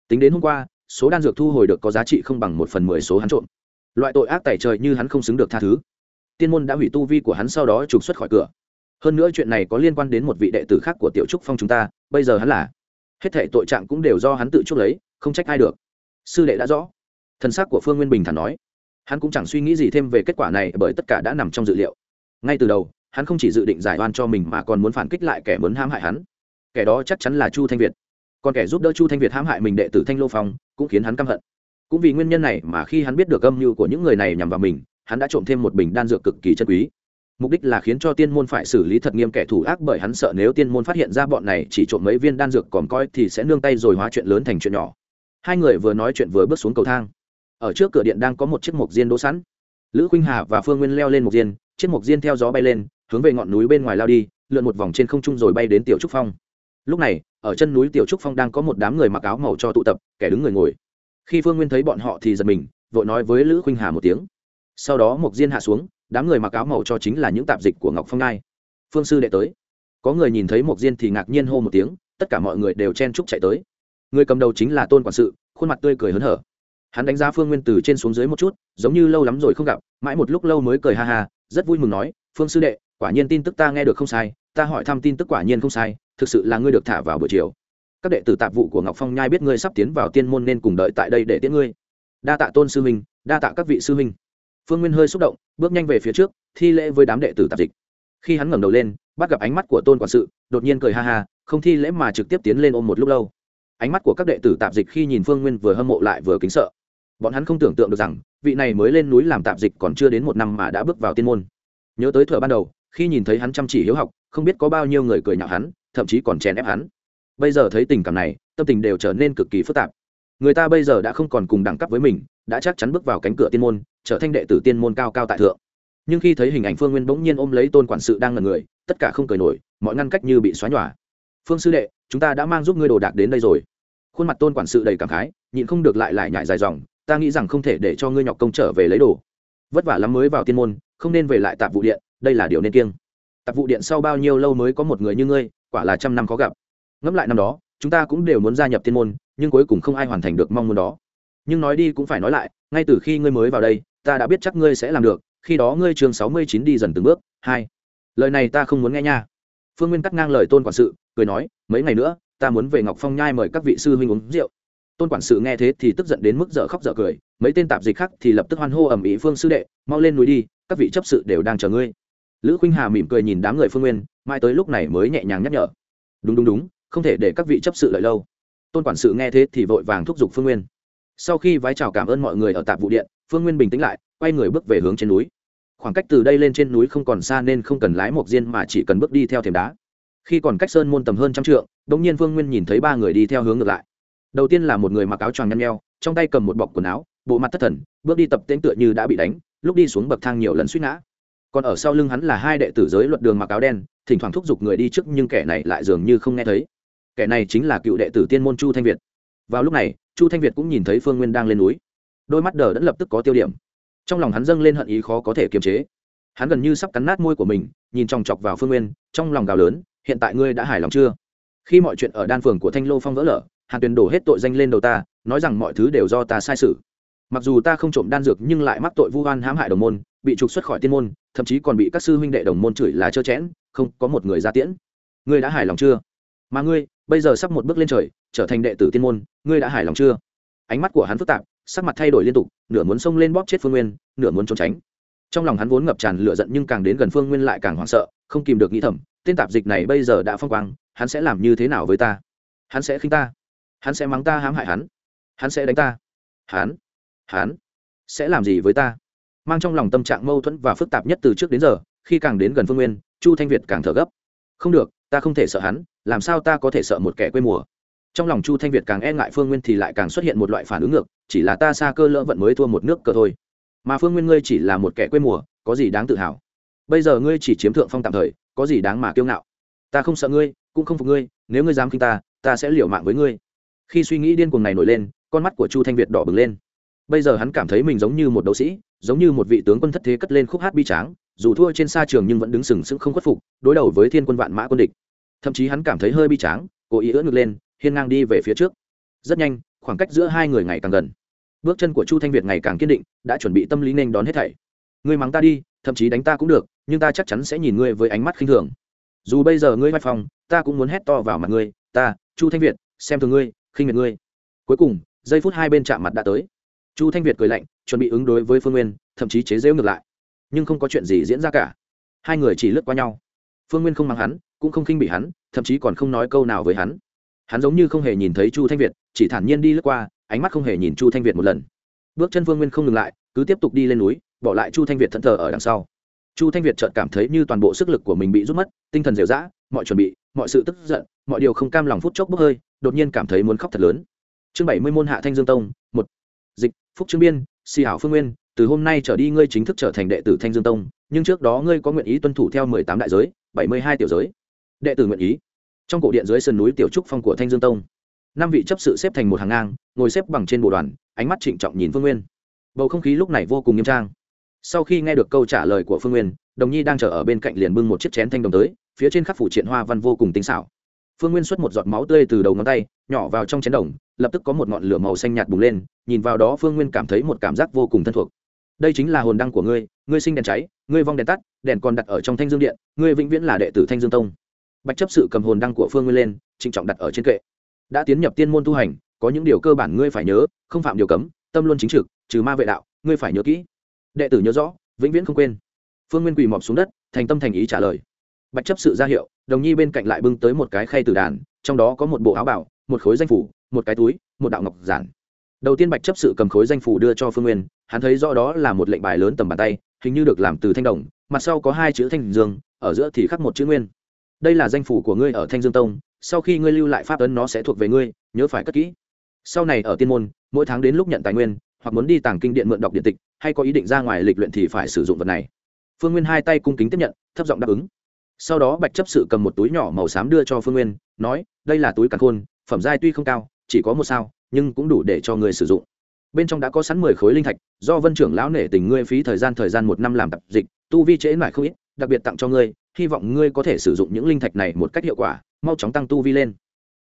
Tính đến hôm qua, số đan dược thu hồi được có giá trị không bằng một phần mười số hắn trộm. Loại tội ác tẩy trời như hắn không xứng được tha thứ. Tiên môn đã hủy tu vi của hắn sau đó trục xuất khỏi cửa. Hơn nữa chuyện này có liên quan đến một vị đệ tử khác của tiểu trúc phong chúng ta, bây giờ hắn là. Hết thể tội trạng cũng đều do hắn tự chuốc lấy, không trách ai được sư đệ đã rõ. Thân xác của phương nguyên bình thản nói. Hắn cũng chẳng suy nghĩ gì thêm về kết quả này bởi tất cả đã nằm trong dự liệu. Ngay từ đầu, hắn không chỉ dự định giải oan cho mình mà còn muốn phản kích lại kẻ muốn hãm hại hắn. Kẻ đó chắc chắn là chu thanh việt. Còn kẻ giúp đỡ chu thanh việt hãm hại mình đệ tử thanh lô phong cũng khiến hắn căm hận. Cũng vì nguyên nhân này mà khi hắn biết được âm mưu của những người này nhằm vào mình, hắn đã trộm thêm một bình đan dược cực kỳ chân quý. Mục đích là khiến cho tiên môn phải xử lý thật nghiêm kẻ thủ ác bởi hắn sợ nếu tiên môn phát hiện ra bọn này chỉ trộm mấy viên đan dược còn coi thì sẽ nương tay rồi hóa chuyện lớn thành chuyện nhỏ hai người vừa nói chuyện vừa bước xuống cầu thang. Ở trước cửa điện đang có một chiếc mộc diên đỗ sẵn. Lữ khuynh hà và phương nguyên leo lên mộc diên, chiếc mộc diên theo gió bay lên, hướng về ngọn núi bên ngoài lao đi, lượn một vòng trên không trung rồi bay đến tiểu trúc phong. Lúc này, ở chân núi tiểu trúc phong đang có một đám người mặc áo màu cho tụ tập, kẻ đứng người ngồi. Khi phương nguyên thấy bọn họ thì giật mình, vội nói với lữ khuynh hà một tiếng. Sau đó mộc diên hạ xuống, đám người mặc áo màu cho chính là những tạp dịch của ngọc phong ngai. Phương sư đệ tới. Có người nhìn thấy mộc diên thì ngạc nhiên hô một tiếng, tất cả mọi người đều chen trúc chạy tới người cầm đầu chính là tôn quản sự, khuôn mặt tươi cười hớn hở. Hắn đánh giá phương nguyên từ trên xuống dưới một chút, giống như lâu lắm rồi không gặp, mãi một lúc lâu mới cười ha ha, rất vui mừng nói, phương sư đệ, quả nhiên tin tức ta nghe được không sai, ta hỏi thăm tin tức quả nhiên không sai, thực sự là ngươi được thả vào buổi chiều. Các đệ tử tạp vụ của ngọc phong nhai biết ngươi sắp tiến vào tiên môn nên cùng đợi tại đây để tiễn ngươi. Đa tạ tôn sư huynh, đa tạ các vị sư huynh. Phương nguyên hơi xúc động, bước nhanh về phía trước, thi lễ với đám đệ tử tạp dịch. Khi hắn ngẩng đầu lên, bắt gặp ánh mắt của tôn quản sự, đột nhiên cười ha ha, không thi lễ mà trực tiếp tiến lên ôm một lúc lâu ánh mắt của các đệ tử tạp dịch khi nhìn phương nguyên vừa hâm mộ lại vừa kính sợ. Bọn hắn không tưởng tượng được rằng, vị này mới lên núi làm tạp dịch còn chưa đến một năm mà đã bước vào tiên môn. Nhớ tới thừa ban đầu, khi nhìn thấy hắn chăm chỉ hiếu học, không biết có bao nhiêu người cười nhạo hắn, thậm chí còn chèn ép hắn. Bây giờ thấy tình cảm này, tâm tình đều trở nên cực kỳ phức tạp. Người ta bây giờ đã không còn cùng đẳng cấp với mình, đã chắc chắn bước vào cánh cửa tiên môn, trở thành đệ tử tiên môn cao cao tại thượng. Nhưng khi thấy hình ảnh phương nguyên bỗng nhiên ôm lấy tôn quản sự đang ngần người, tất cả không cười nổi, mọi ngăn cách như bị xóa nhòa. Phương sư đệ chúng ta đã mang giúp ngươi đồ đạc đến đây rồi. Khuôn mặt tôn quản sự đầy cảm khái, nhịn không được lại lại nhại dài dòng, ta nghĩ rằng không thể để cho ngươi nhọc công trở về lấy đồ. Vất vả lắm mới vào tiên môn, không nên về lại tạp vụ điện, đây là điều nên kiêng. Tạp vụ điện sau bao nhiêu lâu mới có một người như ngươi, quả là trăm năm khó gặp. Ngẫm lại năm đó, chúng ta cũng đều muốn gia nhập tiên môn, nhưng cuối cùng không ai hoàn thành được mong muốn đó. Nhưng nói đi cũng phải nói lại, ngay từ khi ngươi mới vào đây, ta đã biết chắc ngươi sẽ làm được, khi đó ngươi trường sáu mươi chín đi dần từng bước. Hai. Lời này ta không muốn nghe nha. Phương nguyên cắt ngang lời tôn quản sự cười nói, mấy ngày nữa, ta muốn về ngọc phong nhai mời các vị sư huynh uống rượu. Tôn quản sự nghe thế thì tức giận đến mức dở khóc dở cười, mấy tên tạp dịch khác thì lập tức hoan hô ầm ĩ phương sư đệ, mau lên núi đi, các vị chấp sự đều đang chờ ngươi. Lữ khuynh hà mỉm cười nhìn đám người phương nguyên, mai tới lúc này mới nhẹ nhàng nhắc nhở. Đúng đúng đúng, không thể để các vị chấp sự lợi lâu. Tôn quản sự nghe thế thì vội vàng thúc giục phương nguyên. Sau khi vái chào cảm ơn mọi người ở tạp vụ điện, phương nguyên bình tĩnh lại, quay người bước về hướng trên núi. Khoảng cách từ đây lên trên núi không còn xa nên không cần lái một diên mà chỉ cần bước đi theo thềm đá khi còn cách sơn môn tầm hơn trăm trượng đống nhiên Vương nguyên nhìn thấy ba người đi theo hướng ngược lại. Đầu tiên là một người mặc áo choàng nhăn nheo, trong tay cầm một bọc quần áo, bộ mặt thất thần, bước đi tập tên tựa như đã bị đánh, lúc đi xuống bậc thang nhiều lần suýt ngã. Còn ở sau lưng hắn là hai đệ tử giới luật đường mặc áo đen, thỉnh thoảng thúc giục người đi trước nhưng kẻ này lại dường như không nghe thấy. Kẻ này chính là cựu đệ tử tiên môn chu thanh việt. Vào lúc này, chu thanh việt cũng nhìn thấy phương nguyên đang lên núi. Đôi mắt đờ đẫn lập tức có tiêu điểm. Trong lòng hắn dâng lên hận ý khó có thể kiềm chế. Hắn gần như sắp cắn nát môi của mình, nhìn chòng chọc vào phương nguyên, trong lòng gào lớn hiện tại ngươi đã hài lòng chưa? Khi mọi chuyện ở đan phường của thanh lô phong vỡ lở, hàn tuyền đổ hết tội danh lên đầu ta, nói rằng mọi thứ đều do ta sai sự. Mặc dù ta không trộm đan dược nhưng lại mắc tội vu oan hãm hại đồng môn, bị trục xuất khỏi tiên môn, thậm chí còn bị các sư huynh đệ đồng môn chửi là trơ chẽn, không có một người ra tiễn. Ngươi đã hài lòng chưa? Mà ngươi, bây giờ sắp một bước lên trời, trở thành đệ tử tiên môn, ngươi đã hài lòng chưa? Ánh mắt của hắn phức tạp, sắc mặt thay đổi liên tục, nửa muốn xông lên bóp chết phương nguyên, nửa muốn trốn tránh. Trong lòng hắn vốn ngập tràn lửa giận nhưng càng đến gần phương nguyên lại càng hoảng sợ không kìm được nghĩ thầm, tên tạp dịch này bây giờ đã phong quang, hắn sẽ làm như thế nào với ta? Hắn sẽ khinh ta? Hắn sẽ mắng ta hãm hại hắn? Hắn sẽ đánh ta? Hắn? Hắn? Sẽ làm gì với ta? Mang trong lòng tâm trạng mâu thuẫn và phức tạp nhất từ trước đến giờ, khi càng đến gần phương nguyên, chu thanh việt càng thở gấp. Không được, ta không thể sợ hắn, làm sao ta có thể sợ một kẻ quê mùa? Trong lòng chu thanh việt càng e ngại phương nguyên thì lại càng xuất hiện một loại phản ứng ngược, chỉ là ta xa cơ lỡ vận mới thua một nước cờ thôi. Mà phương nguyên ngươi chỉ là một kẻ quê mùa, có gì đáng tự hào? Bây giờ ngươi chỉ chiếm thượng phong tạm thời, có gì đáng mà kiêu ngạo? Ta không sợ ngươi, cũng không phục ngươi, nếu ngươi dám khinh ta ta sẽ liều mạng với ngươi. Khi suy nghĩ điên cuồng này nổi lên, con mắt của chu thanh việt đỏ bừng lên. Bây giờ hắn cảm thấy mình giống như một đấu sĩ, giống như một vị tướng quân thất thế cất lên khúc hát bi tráng, dù thua trên xa trường nhưng vẫn đứng sừng sững không khuất phục, đối đầu với thiên quân vạn mã quân địch. Thậm chí hắn cảm thấy hơi bi tráng, cố ý ưỡn ngực lên, hiên ngang đi về phía trước. Rất nhanh, khoảng cách giữa hai người ngày càng gần. Bước chân của chu thanh việt ngày càng kiên định, đã chuẩn bị tâm lý nên đón hết thảy. Ngươi mắng ta đi thậm chí đánh ta cũng được, nhưng ta chắc chắn sẽ nhìn ngươi với ánh mắt khinh thường. Dù bây giờ ngươi vai phòng ta cũng muốn hét to vào mặt ngươi, ta, chu thanh việt, xem thường ngươi, khinh miệt ngươi. Cuối cùng, giây phút hai bên chạm mặt đã tới. Chu thanh việt cười lạnh, chuẩn bị ứng đối với phương nguyên, thậm chí chế giễu ngược lại. Nhưng không có chuyện gì diễn ra cả. Hai người chỉ lướt qua nhau. Phương nguyên không mắng hắn, cũng không khinh bị hắn, thậm chí còn không nói câu nào với hắn. Hắn giống như không hề nhìn thấy chu thanh việt, chỉ thản nhiên đi lướt qua, ánh mắt không hề nhìn chu thanh việt một lần. Bước chân phương nguyên không ngừng lại, cứ tiếp tục đi lên núi bỏ lại chu thanh việt thẫn thờ ở đằng sau. Chu thanh việt chợt cảm thấy như toàn bộ sức lực của mình bị rút mất, tinh thần dẻo dã mọi chuẩn bị, mọi sự tức giận, mọi điều không cam lòng phút chốc bốc hơi, đột nhiên cảm thấy muốn khóc thật lớn. Chương bảy mươi môn hạ thanh dương tông, một. Dịch, phúc trương biên si hảo phương nguyên, từ hôm nay trở đi ngươi chính thức trở thành đệ tử thanh dương tông, nhưng trước đó ngươi có nguyện ý tuân thủ theo mười tám đại giới, bảy mươi hai tiểu giới. Đệ tử nguyện ý. Trong cổ điện dưới sườn núi tiểu trúc phong của thanh dương tông, năm vị chấp sự xếp thành một hàng ngang, ngồi xếp bằng trên bộ đoàn, ánh mắt trịnh trọng nhìn phương nguyên. Bầu không khí lúc này vô cùng nghiêm trang sau khi nghe được câu trả lời của phương nguyên, đồng nhi đang chờ ở bên cạnh liền bưng một chiếc chén thanh đồng tới, phía trên khắc phủ triện hoa văn vô cùng tinh xảo. Phương nguyên xuất một giọt máu tươi từ đầu ngón tay, nhỏ vào trong chén đồng, lập tức có một ngọn lửa màu xanh nhạt bùng lên, nhìn vào đó phương nguyên cảm thấy một cảm giác vô cùng thân thuộc. Đây chính là hồn đăng của ngươi ngươi sinh đèn cháy, ngươi vong đèn tắt, đèn còn đặt ở trong thanh dương điện, ngươi vĩnh viễn là đệ tử thanh dương tông. Bạch chấp sự cầm hồn đăng của phương nguyên lên, trịnh trọng đặt ở trên kệ. Đã tiến nhập tiên môn tu hành, có những điều cơ bản ngươi phải nhớ, không phạm điều cấm, tâm luôn chính trực, trừ ma vệ đạo, ngươi phải nhớ kỹ đệ tử nhớ rõ, vĩnh viễn không quên. Phương nguyên quỳ mọp xuống đất, thành tâm thành ý trả lời. Bạch chấp sự ra hiệu, đồng nhi bên cạnh lại bưng tới một cái khay từ đàn, trong đó có một bộ áo bảo một khối danh phủ, một cái túi, một đạo ngọc giản. Đầu tiên bạch chấp sự cầm khối danh phủ đưa cho phương nguyên, hắn thấy rõ đó là một lệnh bài lớn tầm bàn tay, hình như được làm từ thanh đồng, mặt sau có hai chữ thanh dương, ở giữa thì khắc một chữ nguyên. Đây là danh phủ của ngươi ở thanh dương tông, sau khi ngươi lưu lại pháp ấn nó sẽ thuộc về ngươi, nhớ phải cất kỹ. Sau này ở tiên môn, mỗi tháng đến lúc nhận tài nguyên, hoặc muốn đi tàng kinh điện mượn đọc điện tịch hay có ý định ra ngoài lịch luyện thì phải sử dụng vật này. Phương nguyên hai tay cung kính tiếp nhận, thấp giọng đáp ứng. Sau đó bạch chấp sự cầm một túi nhỏ màu xám đưa cho phương nguyên, nói, đây là túi càn khôn, phẩm giai tuy không cao, chỉ có một sao, nhưng cũng đủ để cho người sử dụng. Bên trong đã có sẵn mười khối linh thạch, do vân trưởng lão nể tình ngươi phí thời gian thời gian một năm làm tập dịch, tu vi trễ mãi không ít, đặc biệt tặng cho ngươi, hy vọng ngươi có thể sử dụng những linh thạch này một cách hiệu quả, mau chóng tăng tu vi lên.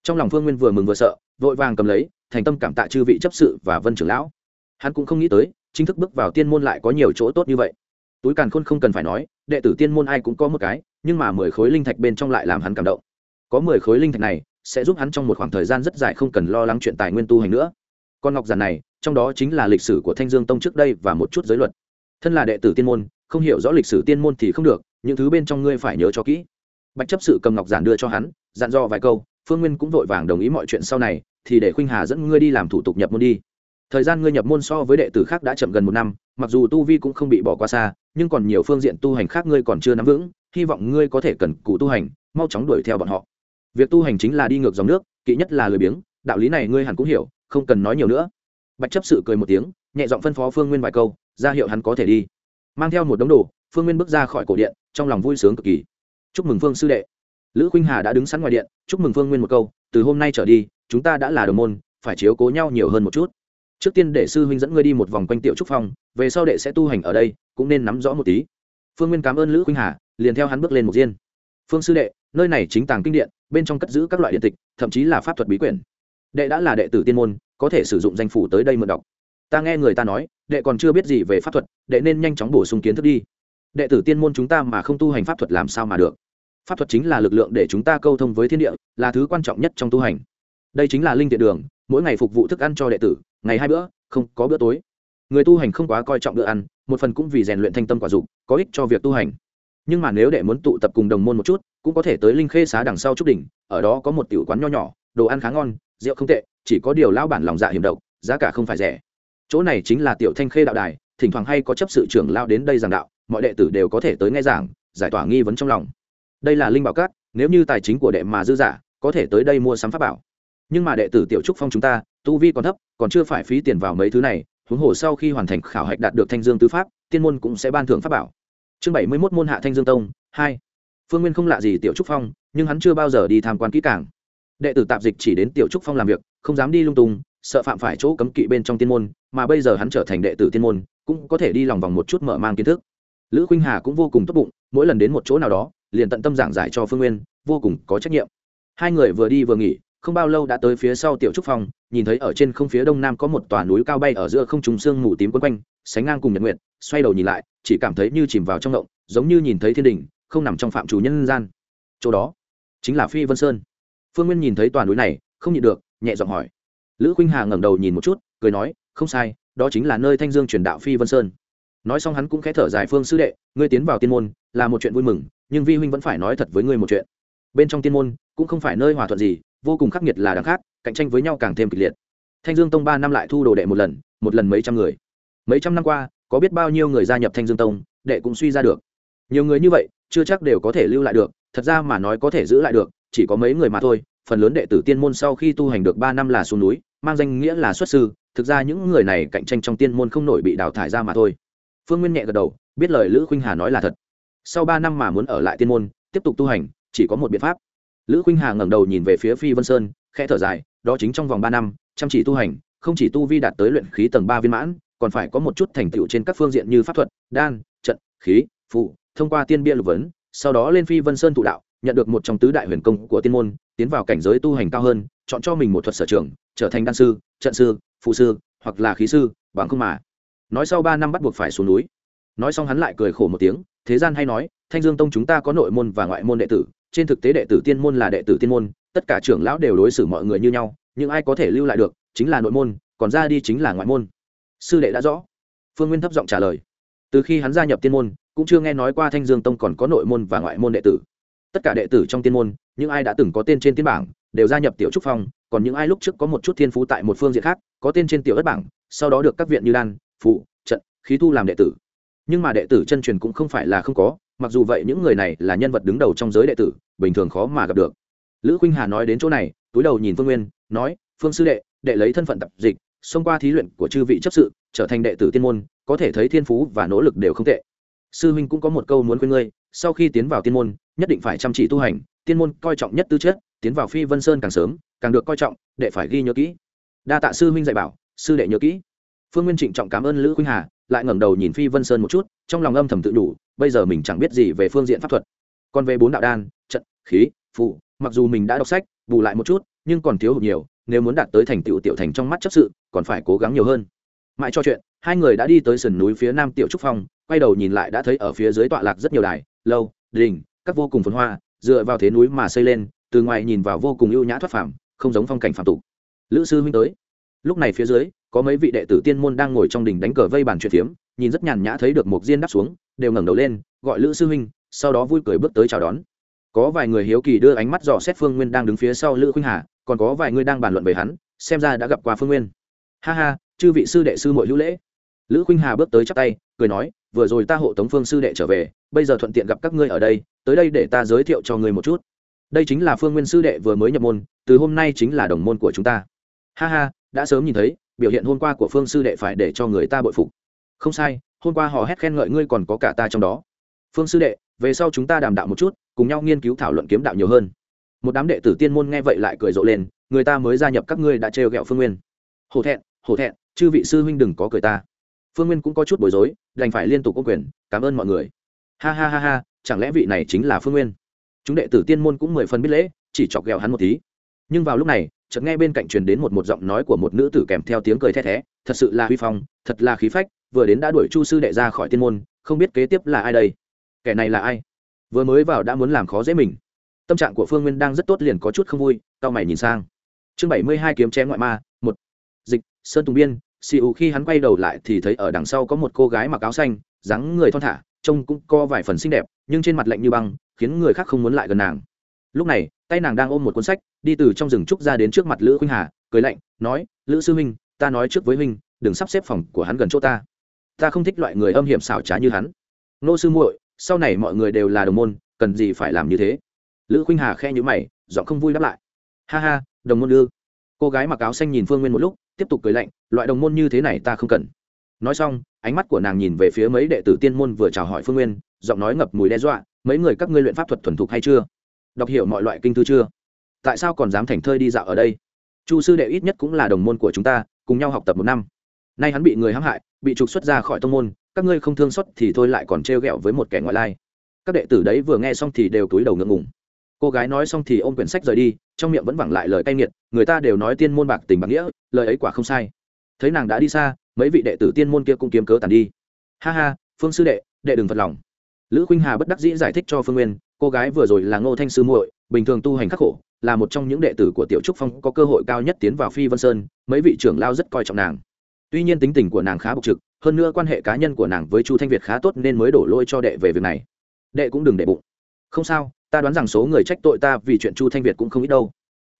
Trong lòng phương nguyên vừa mừng vừa sợ, vội vàng cầm lấy, thành tâm cảm tạ chư vị chấp sự và vân trưởng lão. Hắn cũng không nghĩ tới chính thức bước vào tiên môn lại có nhiều chỗ tốt như vậy. Túi càn khôn không cần phải nói, đệ tử tiên môn ai cũng có một cái, nhưng mà mười khối linh thạch bên trong lại làm hắn cảm động. Có mười khối linh thạch này, sẽ giúp hắn trong một khoảng thời gian rất dài không cần lo lắng chuyện tài nguyên tu hành nữa. Con ngọc giản này, trong đó chính là lịch sử của thanh dương tông trước đây và một chút giới luật. Thân là đệ tử tiên môn, không hiểu rõ lịch sử tiên môn thì không được, những thứ bên trong ngươi phải nhớ cho kỹ. Bạch chấp sự cầm ngọc giản đưa cho hắn, dặn dò vài câu, phương nguyên cũng vội vàng đồng ý mọi chuyện sau này, thì để khuynh hà dẫn ngươi đi làm thủ tục nhập môn đi thời gian ngươi nhập môn so với đệ tử khác đã chậm gần một năm, mặc dù tu vi cũng không bị bỏ qua xa, nhưng còn nhiều phương diện tu hành khác ngươi còn chưa nắm vững, hy vọng ngươi có thể cần cụ tu hành, mau chóng đuổi theo bọn họ. Việc tu hành chính là đi ngược dòng nước kỵ nhất là lười biếng, đạo lý này ngươi hẳn cũng hiểu, không cần nói nhiều nữa. Bạch chấp sự cười một tiếng, nhẹ giọng phân phó phương nguyên vài câu, ra hiệu hắn có thể đi. Mang theo một đống đồ, phương nguyên bước ra khỏi cổ điện, trong lòng vui sướng cực kỳ. Chúc mừng phương sư đệ. Lữ khuynh hà đã đứng sẵn ngoài điện, chúc mừng phương nguyên một câu, từ hôm nay trở đi, chúng ta đã là đồng môn, phải chiếu cố nhau nhiều hơn một chút trước tiên để sư huynh dẫn ngươi đi một vòng quanh tiểu trúc phong, về sau đệ sẽ tu hành ở đây, cũng nên nắm rõ một tí. Phương nguyên cảm ơn lữ khuynh hà, liền theo hắn bước lên một diên phương sư đệ, nơi này chính tàng kinh điện, bên trong cất giữ các loại điện tịch, thậm chí là pháp thuật bí quyển. Đệ đã là đệ tử tiên môn, có thể sử dụng danh phủ tới đây mượn đọc. Ta nghe người ta nói, đệ còn chưa biết gì về pháp thuật, đệ nên nhanh chóng bổ sung kiến thức đi. Đệ tử tiên môn chúng ta mà không tu hành pháp thuật làm sao mà được? Pháp thuật chính là lực lượng để chúng ta câu thông với thiên địa, là thứ quan trọng nhất trong tu hành. Đây chính là linh tiện đường, mỗi ngày phục vụ thức ăn cho đệ tử ngày hai bữa, không có bữa tối. Người tu hành không quá coi trọng bữa ăn, một phần cũng vì rèn luyện thanh tâm quả dục, có ích cho việc tu hành. Nhưng mà nếu để muốn tụ tập cùng đồng môn một chút, cũng có thể tới linh khê xá đằng sau trúc đỉnh, ở đó có một tiểu quán nho nhỏ, đồ ăn khá ngon, rượu không tệ, chỉ có điều lão bản lòng dạ hiểm độc, giá cả không phải rẻ. Chỗ này chính là tiểu thanh khê đạo đài, thỉnh thoảng hay có chấp sự trưởng lao đến đây giảng đạo, mọi đệ tử đều có thể tới nghe giảng, giải tỏa nghi vấn trong lòng. Đây là linh bảo cát, nếu như tài chính của đệ mà dư giả, có thể tới đây mua sắm pháp bảo nhưng mà đệ tử tiểu trúc phong chúng ta, tu vi còn thấp, còn chưa phải phí tiền vào mấy thứ này, huống hồ sau khi hoàn thành khảo hạch đạt được thanh dương tứ pháp, tiên môn cũng sẽ ban thưởng pháp bảo. Chương bảy mươi mốt môn hạ thanh dương tông, hai. Phương nguyên không lạ gì tiểu trúc phong, nhưng hắn chưa bao giờ đi tham quan kỹ cảng đệ tử tạp dịch chỉ đến tiểu trúc phong làm việc, không dám đi lung tung, sợ phạm phải chỗ cấm kỵ bên trong tiên môn, mà bây giờ hắn trở thành đệ tử tiên môn, cũng có thể đi lòng vòng một chút mở mang kiến thức. Lữ khuynh hà cũng vô cùng tốt bụng, mỗi lần đến một chỗ nào đó, liền tận tâm giảng giải cho phương nguyên, vô cùng có trách nhiệm. Hai người vừa đi vừa nghỉ không bao lâu đã tới phía sau tiểu trúc phong, nhìn thấy ở trên không phía đông nam có một tòa núi cao bay ở giữa không trùng sương mù tím quấn quanh, sánh ngang cùng nhật nguyệt, xoay đầu nhìn lại, chỉ cảm thấy như chìm vào trong động, giống như nhìn thấy thiên đình, không nằm trong phạm chủ nhân gian. Chỗ đó, chính là phi vân sơn. Phương nguyên nhìn thấy tòa núi này, không nhịn được, nhẹ giọng hỏi. Lữ khuynh hà ngẩng đầu nhìn một chút, cười nói, không sai, đó chính là nơi thanh dương truyền đạo phi vân sơn. Nói xong hắn cũng khẽ thở dài, phương sư đệ, ngươi tiến vào tiên môn, là một chuyện vui mừng, nhưng vi huynh vẫn phải nói thật với ngươi một chuyện. Bên trong tiên môn, cũng không phải nơi hòa thuận gì vô cùng khắc nghiệt là đáng khác, cạnh tranh với nhau càng thêm kịch liệt. Thanh dương tông ba năm lại thu đồ đệ một lần một lần mấy trăm người. Mấy trăm năm qua, có biết bao nhiêu người gia nhập thanh dương tông, đệ cũng suy ra được. Nhiều người như vậy, chưa chắc đều có thể lưu lại được, thật ra mà nói có thể giữ lại được, chỉ có mấy người mà thôi, phần lớn đệ tử tiên môn sau khi tu hành được ba năm là xuống núi, mang danh nghĩa là xuất sư, thực ra những người này cạnh tranh trong tiên môn không nổi bị đào thải ra mà thôi. Phương nguyên nhẹ gật đầu, biết lời lữ khuynh hà nói là thật. Sau ba năm mà muốn ở lại tiên môn, tiếp tục tu hành, chỉ có một biện pháp lữ khuynh hà ngẩng đầu nhìn về phía phi vân sơn, khẽ thở dài, đó chính trong vòng ba năm, chăm chỉ tu hành, không chỉ tu vi đạt tới luyện khí tầng ba viên mãn, còn phải có một chút thành tựu trên các phương diện như pháp thuật, đan, trận, khí phụ thông qua tiên bia lục vấn, sau đó lên phi vân sơn tụ đạo, nhận được một trong tứ đại huyền công của tiên môn, tiến vào cảnh giới tu hành cao hơn, chọn cho mình một thuật sở trường, trở thành đan sư, trận sư phụ sư, hoặc là khí sư, bằng không mà. Nói sau ba năm bắt buộc phải xuống núi. Nói xong hắn lại cười khổ một tiếng, thế gian hay nói, thanh dương tông chúng ta có nội môn và ngoại môn đệ tử trên thực tế đệ tử tiên môn là đệ tử tiên môn, tất cả trưởng lão đều đối xử mọi người như nhau, nhưng ai có thể lưu lại được, chính là nội môn, còn ra đi chính là ngoại môn. Sư đệ đã rõ. Phương nguyên thấp giọng trả lời. Từ khi hắn gia nhập tiên môn, cũng chưa nghe nói qua thanh dương tông còn có nội môn và ngoại môn đệ tử. Tất cả đệ tử trong tiên môn, những ai đã từng có tên trên tiên bảng, đều gia nhập tiểu trúc phong, còn những ai lúc trước có một chút thiên phú tại một phương diện khác, có tên trên tiểu ất bảng, sau đó được các viện như đan, phụ, trận, khí thu làm đệ tử. Nhưng mà đệ tử chân truyền cũng không phải là không có mặc dù vậy những người này là nhân vật đứng đầu trong giới đệ tử, bình thường khó mà gặp được. Lữ khuynh hà nói đến chỗ này, túi đầu nhìn phương nguyên, nói, phương sư đệ đệ lấy thân phận tập dịch, xông qua thí luyện của chư vị chấp sự, trở thành đệ tử tiên môn, có thể thấy thiên phú và nỗ lực đều không tệ. Sư huynh cũng có một câu muốn khuyên ngươi, sau khi tiến vào tiên môn, nhất định phải chăm chỉ tu hành, tiên môn coi trọng nhất tư chất, tiến vào phi vân sơn càng sớm, càng được coi trọng, đệ phải ghi nhớ kỹ. Đa tạ sư huynh dạy bảo, sư đệ nhớ kỹ phương nguyên trịnh trọng cảm ơn lữ khuynh hà, lại ngẩng đầu nhìn phi vân sơn một chút, trong lòng âm thầm tự đủ, bây giờ mình chẳng biết gì về phương diện pháp thuật. Còn về bốn đạo đan, trận, khí phụ mặc dù mình đã đọc sách, bù lại một chút, nhưng còn thiếu hụt nhiều, nếu muốn đạt tới thành tựu tiểu thành trong mắt chấp sự, còn phải cố gắng nhiều hơn. Mãi cho chuyện, hai người đã đi tới sườn núi phía nam tiểu trúc phong, quay đầu nhìn lại đã thấy ở phía dưới tọa lạc rất nhiều đài, lâu, đình, các vô cùng phồn hoa, dựa vào thế núi mà xây lên, từ ngoài nhìn vào vô cùng ưu nhã thoát phàm, không giống phong cảnh phạm tục. Lữ sư huynh tới. Lúc này phía dưới có mấy vị đệ tử tiên môn đang ngồi trong đình đánh cờ vây bàn chuyện phiếm, nhìn rất nhàn nhã thấy được một diên đắp xuống, đều ngẩng đầu lên, gọi lữ sư huynh, sau đó vui cười bước tới chào đón. Có vài người hiếu kỳ đưa ánh mắt dò xét phương nguyên đang đứng phía sau lữ khuynh hà, còn có vài người đang bàn luận về hắn, xem ra đã gặp qua phương nguyên. Ha ha, chư vị sư đệ sư muội hữu lễ. Lữ khuynh hà bước tới chắp tay, cười nói, vừa rồi ta hộ tống phương sư đệ trở về, bây giờ thuận tiện gặp các ngươi ở đây, tới đây để ta giới thiệu cho ngươi một chút. Đây chính là phương nguyên sư đệ vừa mới nhập môn, từ hôm nay chính là đồng môn của chúng ta. Ha ha, đã sớm nhìn thấy biểu hiện hôm qua của phương sư đệ phải để cho người ta bội phục. Không sai, hôm qua họ hét khen ngợi ngươi còn có cả ta trong đó. Phương sư đệ, về sau chúng ta đàm đạo một chút, cùng nhau nghiên cứu thảo luận kiếm đạo nhiều hơn. Một đám đệ tử tiên môn nghe vậy lại cười rộ lên, người ta mới gia nhập các ngươi đã trêu ghẹo phương nguyên. Hổ thẹn hổ thẹn, chư vị sư huynh đừng có cười ta. Phương nguyên cũng có chút bối rối, đành phải liên tục có quyền, cảm ơn mọi người. Ha ha ha ha, chẳng lẽ vị này chính là phương nguyên? Chúng đệ tử tiên môn cũng mười phần biết lễ, chỉ chọc ghẹo hắn một tí. Nhưng vào lúc này chợt nghe bên cạnh truyền đến một một giọng nói của một nữ tử kèm theo tiếng cười the thé, thật sự là huy phong, thật là khí phách, vừa đến đã đuổi chu sư đệ ra khỏi tiên môn, không biết kế tiếp là ai đây? Kẻ này là ai? Vừa mới vào đã muốn làm khó dễ mình. Tâm trạng của phương nguyên đang rất tốt liền có chút không vui tao mày nhìn sang. Chương bảy mươi hai kiếm chém ngoại ma, một. Dịch, sơn tùng biên, xì khi hắn quay đầu lại thì thấy ở đằng sau có một cô gái mặc áo xanh, dáng người thon thả, trông cũng có vài phần xinh đẹp, nhưng trên mặt lạnh như băng, khiến người khác không muốn lại gần nàng. Lúc này tay nàng đang ôm một cuốn sách, đi từ trong rừng trúc ra đến trước mặt lữ khuynh hà, cười lạnh, nói, lữ sư huynh, ta nói trước với huynh, đừng sắp xếp phòng của hắn gần chỗ ta. Ta không thích loại người âm hiểm xảo trá như hắn. Nô sư muội, sau này mọi người đều là đồng môn, cần gì phải làm như thế? Lữ khuynh hà khe nhữ mày, giọng không vui đáp lại. Ha ha, đồng môn ư? Cô gái mặc áo xanh nhìn phương nguyên một lúc, tiếp tục cười lạnh, loại đồng môn như thế này ta không cần. Nói xong, ánh mắt của nàng nhìn về phía mấy đệ tử tiên môn vừa chào hỏi phương nguyên, giọng nói ngập mùi đe dọa, mấy người các ngươi luyện pháp thuật thuần thục hay chưa? Đọc hiểu mọi loại kinh thư chưa? Tại sao còn dám thành thơi đi dạo ở đây? Chu sư đệ ít nhất cũng là đồng môn của chúng ta, cùng nhau học tập một năm. Nay hắn bị người hãm hại, bị trục xuất ra khỏi tông môn, các ngươi không thương xót thì thôi lại còn trêu ghẹo với một kẻ ngoại lai. Các đệ tử đấy vừa nghe xong thì đều túi đầu ngượng ngùng. Cô gái nói xong thì ôm quyển sách rời đi, trong miệng vẫn vẳng lại lời cay nghiệt, người ta đều nói tiên môn bạc tình bạc nghĩa, lời ấy quả không sai. Thấy nàng đã đi xa, mấy vị đệ tử tiên môn kia cũng kiếm cớ tàn đi. Ha ha, phương sư đệ đệ đừng phật lòng. Lữ khuynh hà bất đắc dĩ giải thích cho phương nguyên cô gái vừa rồi là ngô thanh sư muội, bình thường tu hành khắc khổ, là một trong những đệ tử của tiểu trúc phong có cơ hội cao nhất tiến vào phi vân sơn, mấy vị trưởng lao rất coi trọng nàng. Tuy nhiên tính tình của nàng khá bộc trực, hơn nữa quan hệ cá nhân của nàng với chu thanh việt khá tốt nên mới đổ lỗi cho đệ về việc này. Đệ cũng đừng để bụng. Không sao, ta đoán rằng số người trách tội ta vì chuyện chu thanh việt cũng không ít đâu.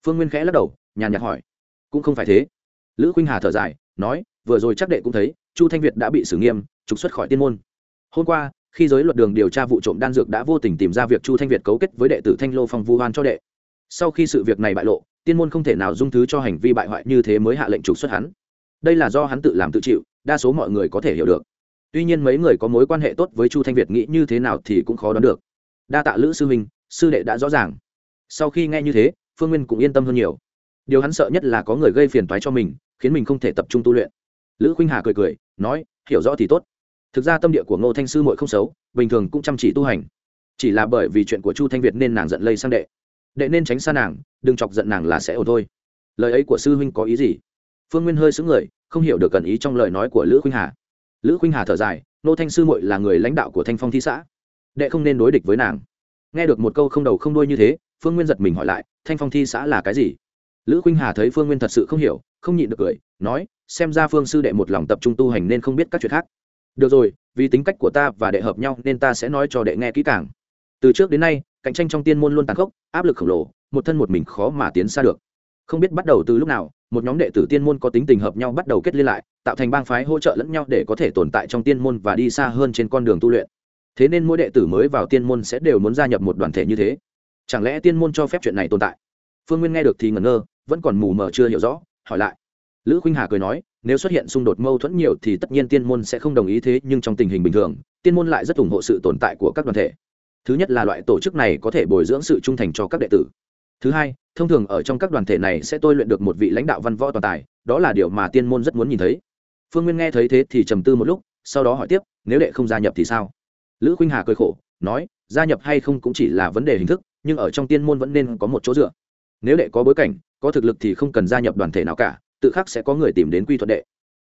Phương nguyên khẽ lắc đầu, nhàn nhạt hỏi. Cũng không phải thế. Lữ khuynh hà thở dài, nói, vừa rồi chắc đệ cũng thấy, chu thanh việt đã bị xử nghiêm, trục xuất khỏi tiên môn. Hôm qua khi giới luật đường điều tra vụ trộm đan dược đã vô tình tìm ra việc chu thanh việt cấu kết với đệ tử thanh lô phong vu hoan cho đệ. Sau khi sự việc này bại lộ, tiên môn không thể nào dung thứ cho hành vi bại hoại như thế mới hạ lệnh trục xuất hắn. Đây là do hắn tự làm tự chịu, đa số mọi người có thể hiểu được. Tuy nhiên mấy người có mối quan hệ tốt với chu thanh việt nghĩ như thế nào thì cũng khó đoán được. Đa tạ lữ sư huynh sư đệ đã rõ ràng. Sau khi nghe như thế, phương nguyên cũng yên tâm hơn nhiều. Điều hắn sợ nhất là có người gây phiền toái cho mình, khiến mình không thể tập trung tu luyện. Lữ khuynh hà cười cười, nói, hiểu rõ thì tốt thực ra tâm địa của ngô thanh sư muội không xấu, bình thường cũng chăm chỉ tu hành. Chỉ là bởi vì chuyện của chu thanh việt nên nàng giận lây sang đệ. Đệ nên tránh xa nàng, đừng chọc giận nàng là sẽ ổn thôi. Lời ấy của sư huynh có ý gì? Phương nguyên hơi xứng người, không hiểu được cần ý trong lời nói của lữ khuynh hà. Lữ khuynh hà thở dài nô thanh sư muội là người lãnh đạo của thanh phong thị xã. Đệ không nên đối địch với nàng. Nghe được một câu không đầu không đuôi như thế, phương nguyên giật mình hỏi lại, thanh phong thi xã là cái gì? Lữ khuynh hà thấy phương nguyên thật sự không hiểu, không nhịn được cười, nói, xem ra phương sư đệ một lòng tập trung tu hành nên không biết các chuyện khác được rồi, vì tính cách của ta và đệ hợp nhau nên ta sẽ nói cho đệ nghe kỹ càng. Từ trước đến nay, cạnh tranh trong tiên môn luôn tàn khốc, áp lực khổng lồ, một thân một mình khó mà tiến xa được. Không biết bắt đầu từ lúc nào, một nhóm đệ tử tiên môn có tính tình hợp nhau bắt đầu kết liên lại, tạo thành bang phái hỗ trợ lẫn nhau để có thể tồn tại trong tiên môn và đi xa hơn trên con đường tu luyện. Thế nên mỗi đệ tử mới vào tiên môn sẽ đều muốn gia nhập một đoàn thể như thế. Chẳng lẽ tiên môn cho phép chuyện này tồn tại? Phương nguyên nghe được thì ngẩn ngơ, vẫn còn mù mờ chưa hiểu rõ, hỏi lại. Lữ khuynh hà cười nói nếu xuất hiện xung đột mâu thuẫn nhiều thì tất nhiên tiên môn sẽ không đồng ý thế, nhưng trong tình hình bình thường, tiên môn lại rất ủng hộ sự tồn tại của các đoàn thể. Thứ nhất là loại tổ chức này có thể bồi dưỡng sự trung thành cho các đệ tử. Thứ hai, thông thường ở trong các đoàn thể này sẽ tôi luyện được một vị lãnh đạo văn võ toàn tài, đó là điều mà tiên môn rất muốn nhìn thấy. Phương nguyên nghe thấy thế thì trầm tư một lúc, sau đó hỏi tiếp, nếu đệ không gia nhập thì sao? Lữ khuynh hà cười khổ, nói, gia nhập hay không cũng chỉ là vấn đề hình thức, nhưng ở trong tiên môn vẫn nên có một chỗ dựa. Nếu đệ có bối cảnh, có thực lực thì không cần gia nhập đoàn thể nào cả tự khắc sẽ có người tìm đến quy thuận đệ.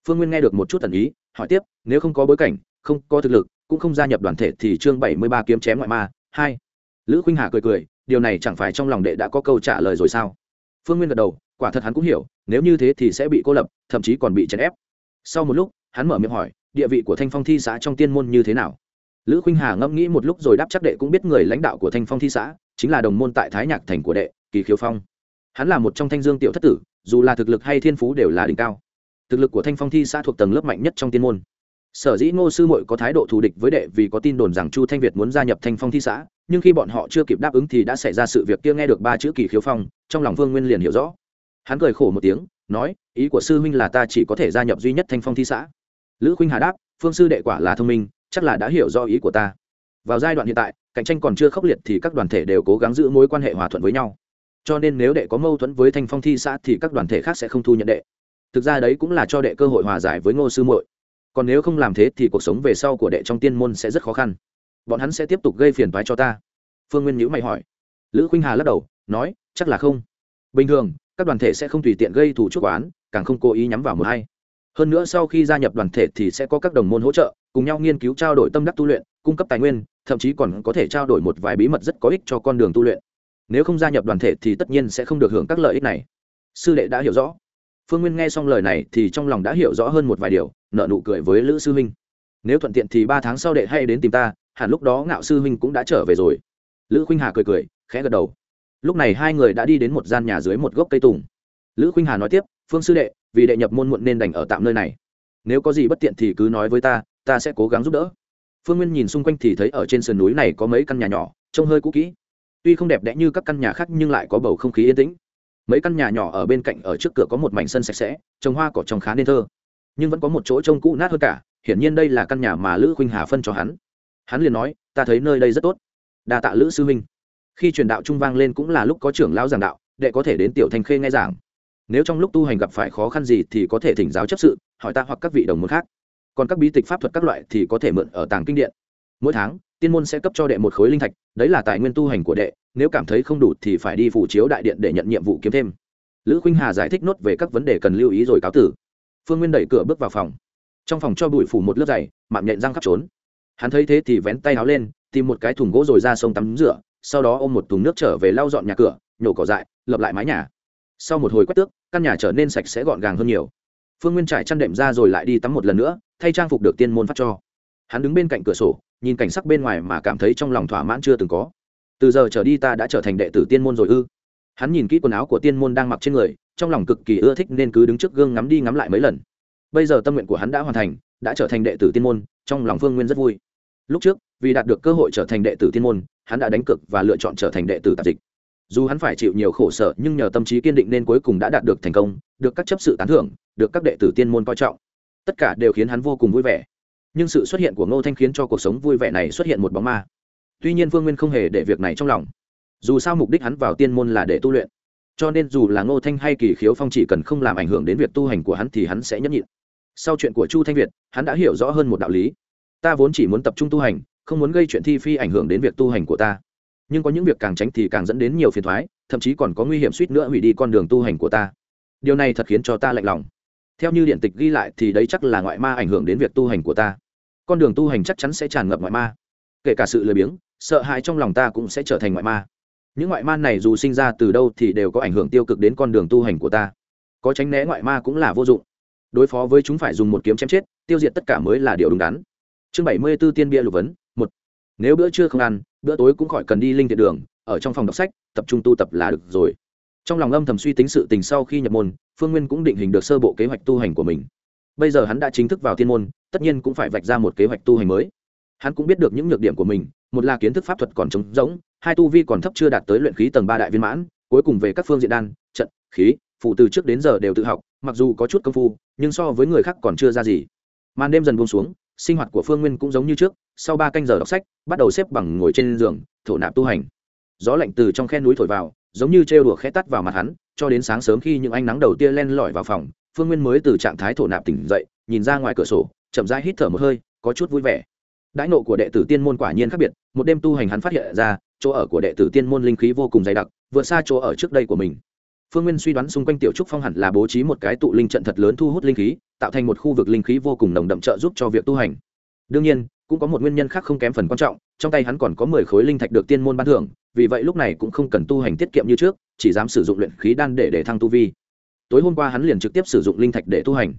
Phương nguyên nghe được một chút tần ý, hỏi tiếp, nếu không có bối cảnh, không có thực lực, cũng không gia nhập đoàn thể thì chương bảy mươi ba kiếm chém ngoại ma, hai. Lữ khuynh hà cười cười, điều này chẳng phải trong lòng đệ đã có câu trả lời rồi sao? Phương nguyên gật đầu, quả thật hắn cũng hiểu, nếu như thế thì sẽ bị cô lập, thậm chí còn bị chèn ép. Sau một lúc, hắn mở miệng hỏi, địa vị của thanh phong thi xã trong tiên môn như thế nào? Lữ khuynh hà ngẫm nghĩ một lúc rồi đáp chắc đệ cũng biết người lãnh đạo của thanh phong thi xã chính là đồng môn tại thái nhạc thành của đệ, kỳ khiếu phong hắn là một trong thanh dương tiểu thất tử, dù là thực lực hay thiên phú đều là đỉnh cao. Thực lực của thanh phong thi xã thuộc tầng lớp mạnh nhất trong tiên môn. Sở dĩ ngô sư mội có thái độ thù địch với đệ vì có tin đồn rằng chu thanh việt muốn gia nhập thanh phong thi xã, nhưng khi bọn họ chưa kịp đáp ứng thì đã xảy ra sự việc kia nghe được ba chữ kỳ khiếu phong, trong lòng vương nguyên liền hiểu rõ. Hắn cười khổ một tiếng, nói, ý của sư huynh là ta chỉ có thể gia nhập duy nhất thanh phong thi xã. Lữ khuynh hà đáp, phương sư đệ quả là thông minh, chắc là đã hiểu rõ ý của ta. Vào giai đoạn hiện tại, cạnh tranh còn chưa khốc liệt thì các đoàn thể đều cố gắng giữ mối quan hệ hòa thuận với nhau cho nên nếu đệ có mâu thuẫn với thanh phong thi xã thì các đoàn thể khác sẽ không thu nhận đệ. Thực ra đấy cũng là cho đệ cơ hội hòa giải với ngô sư muội. Còn nếu không làm thế thì cuộc sống về sau của đệ trong tiên môn sẽ rất khó khăn. Bọn hắn sẽ tiếp tục gây phiền toái cho ta. Phương nguyên nhữ mày hỏi. Lữ khuynh hà lắc đầu, nói, chắc là không. Bình thường, các đoàn thể sẽ không tùy tiện gây thủ chuốc oán, càng không cố ý nhắm vào một hay hơn nữa sau khi gia nhập đoàn thể thì sẽ có các đồng môn hỗ trợ, cùng nhau nghiên cứu trao đổi tâm đắc tu luyện, cung cấp tài nguyên, thậm chí còn có thể trao đổi một vài bí mật rất có ích cho con đường tu luyện nếu không gia nhập đoàn thể thì tất nhiên sẽ không được hưởng các lợi ích này. Sư đệ đã hiểu rõ. Phương nguyên nghe xong lời này thì trong lòng đã hiểu rõ hơn một vài điều nợ nụ cười với lữ sư huynh. Nếu thuận tiện thì ba tháng sau đệ hay đến tìm ta, hẳn lúc đó ngạo sư huynh cũng đã trở về rồi. Lữ khuynh hà cười cười, khẽ gật đầu. Lúc này hai người đã đi đến một gian nhà dưới một gốc cây tùng. Lữ khuynh hà nói tiếp, phương sư đệ, vì đệ nhập môn muộn nên đành ở tạm nơi này. Nếu có gì bất tiện thì cứ nói với ta ta sẽ cố gắng giúp đỡ. Phương nguyên nhìn xung quanh thì thấy ở trên sườn núi này có mấy căn nhà nhỏ, trông hơi cũ kỹ tuy không đẹp đẽ như các căn nhà khác nhưng lại có bầu không khí yên tĩnh. Mấy căn nhà nhỏ ở bên cạnh ở trước cửa có một mảnh sân sạch sẽ, trồng hoa cỏ trồng khá nên thơ. Nhưng vẫn có một chỗ trông cũ nát hơn cả, hiển nhiên đây là căn nhà mà lữ khuynh hà phân cho hắn. Hắn liền nói, ta thấy nơi đây rất tốt. Đa tạ lữ sư huynh. Khi truyền đạo trung vang lên cũng là lúc có trưởng lão giảng đạo, đệ có thể đến tiểu thanh khê nghe giảng. Nếu trong lúc tu hành gặp phải khó khăn gì thì có thể thỉnh giáo chấp sự, hỏi ta hoặc các vị đồng môn khác. Còn các bí tịch pháp thuật các loại thì có thể mượn ở tàng kinh điện mỗi tháng, tiên môn sẽ cấp cho đệ một khối linh thạch, đấy là tài nguyên tu hành của đệ, nếu cảm thấy không đủ thì phải đi phủ chiếu đại điện để nhận nhiệm vụ kiếm thêm. Lữ khuynh hà giải thích nốt về các vấn đề cần lưu ý rồi cáo tử. Phương nguyên đẩy cửa bước vào phòng. Trong phòng cho bụi phủ một lớp dày mạng nhện răng khắp trốn. Hắn thấy thế thì vén tay áo lên, tìm một cái thùng gỗ rồi ra sông tắm rửa, sau đó ôm một thùng nước trở về lau dọn nhà cửa, nhổ cỏ dại, lập lại mái nhà. Sau một hồi quét tước, căn nhà trở nên sạch sẽ gọn gàng hơn nhiều. Phương nguyên trải chăn đệm ra rồi lại đi tắm một lần nữa, thay trang phục được tiên môn phát cho. Hắn đứng bên cạnh cửa sổ nhìn cảnh sắc bên ngoài mà cảm thấy trong lòng thỏa mãn chưa từng có. Từ giờ trở đi ta đã trở thành đệ tử tiên môn rồi ư? Hắn nhìn kỹ quần áo của tiên môn đang mặc trên người, trong lòng cực kỳ ưa thích nên cứ đứng trước gương ngắm đi ngắm lại mấy lần. Bây giờ tâm nguyện của hắn đã hoàn thành, đã trở thành đệ tử tiên môn, trong lòng phương nguyên rất vui. Lúc trước, vì đạt được cơ hội trở thành đệ tử tiên môn, hắn đã đánh cực và lựa chọn trở thành đệ tử tạp dịch. Dù hắn phải chịu nhiều khổ sở, nhưng nhờ tâm trí kiên định nên cuối cùng đã đạt được thành công, được các chấp sự tán thưởng, được các đệ tử tiên môn coi trọng. Tất cả đều khiến hắn vô cùng vui vẻ nhưng sự xuất hiện của ngô thanh khiến cho cuộc sống vui vẻ này xuất hiện một bóng ma. Tuy nhiên vương nguyên không hề để việc này trong lòng. Dù sao mục đích hắn vào tiên môn là để tu luyện. Cho nên dù là ngô thanh hay kỳ khiếu phong chỉ cần không làm ảnh hưởng đến việc tu hành của hắn thì hắn sẽ nhấp nhịn. Sau chuyện của chu thanh việt, hắn đã hiểu rõ hơn một đạo lý. Ta vốn chỉ muốn tập trung tu hành, không muốn gây chuyện thi phi ảnh hưởng đến việc tu hành của ta. Nhưng có những việc càng tránh thì càng dẫn đến nhiều phiền thoái thậm chí còn có nguy hiểm suýt nữa hủy đi con đường tu hành của ta. Điều này thật khiến cho ta lạnh lòng. Theo như điện tịch ghi lại thì đấy chắc là ngoại ma ảnh hưởng đến việc tu hành của ta con đường tu hành chắc chắn sẽ tràn ngập ngoại ma. Kể cả sự lười biếng, sợ hãi trong lòng ta cũng sẽ trở thành ngoại ma. Những ngoại ma này dù sinh ra từ đâu thì đều có ảnh hưởng tiêu cực đến con đường tu hành của ta. Có tránh né ngoại ma cũng là vô dụng. Đối phó với chúng phải dùng một kiếm chém chết, tiêu diệt tất cả mới là điều đúng đắn. Chương bảy mươi b ố tiên bia lục vấn, một. Nếu bữa trưa không ăn, bữa tối cũng khỏi cần đi linh thiện đường, ở trong phòng đọc sách, tập trung tu tập là được rồi. Trong lòng âm thầm suy tính sự tình sau khi nhập môn, phương nguyên cũng định hình được sơ bộ kế hoạch tu hành của mình bây giờ hắn đã chính thức vào thiên môn, tất nhiên cũng phải vạch ra một kế hoạch tu hành mới. Hắn cũng biết được những nhược điểm của mình, một là kiến thức pháp thuật còn trống rỗng, hai tu vi còn thấp chưa đạt tới luyện khí tầng ba đại viên mãn, cuối cùng về các phương diện đan, trận, khí, phụ từ trước đến giờ đều tự học, mặc dù có chút công phu, nhưng so với người khác còn chưa ra gì. Màn đêm dần buông xuống, sinh hoạt của phương nguyên cũng giống như trước, sau ba canh giờ đọc sách, bắt đầu xếp bằng ngồi trên giường, thổ nạp tu hành. Gió lạnh từ trong khe núi thổi vào, giống như trêu đùa khẽ tắt vào mặt hắn, cho đến sáng sớm khi những ánh nắng đầu tiên len lỏi vào phòng phương nguyên mới từ trạng thái thổ nạp tỉnh dậy, nhìn ra ngoài cửa sổ, chậm rãi hít thở một hơi, có chút vui vẻ. Đãi nộ của đệ tử tiên môn quả nhiên khác biệt, một đêm tu hành hắn phát hiện ra, chỗ ở của đệ tử tiên môn linh khí vô cùng dày đặc, vượt xa chỗ ở trước đây của mình. Phương nguyên suy đoán xung quanh tiểu trúc phong hẳn là bố trí một cái tụ linh trận thật lớn thu hút linh khí, tạo thành một khu vực linh khí vô cùng nồng đậm trợ giúp cho việc tu hành. Đương nhiên, cũng có một nguyên nhân khác không kém phần quan trọng, trong tay hắn còn có mười khối linh thạch được tiên môn ban thưởng, vì vậy lúc này cũng không cần tu hành tiết kiệm như trước, chỉ dám sử dụng luyện khí đan để để thăng tu vi tối hôm qua hắn liền trực tiếp sử dụng linh thạch để tu hành.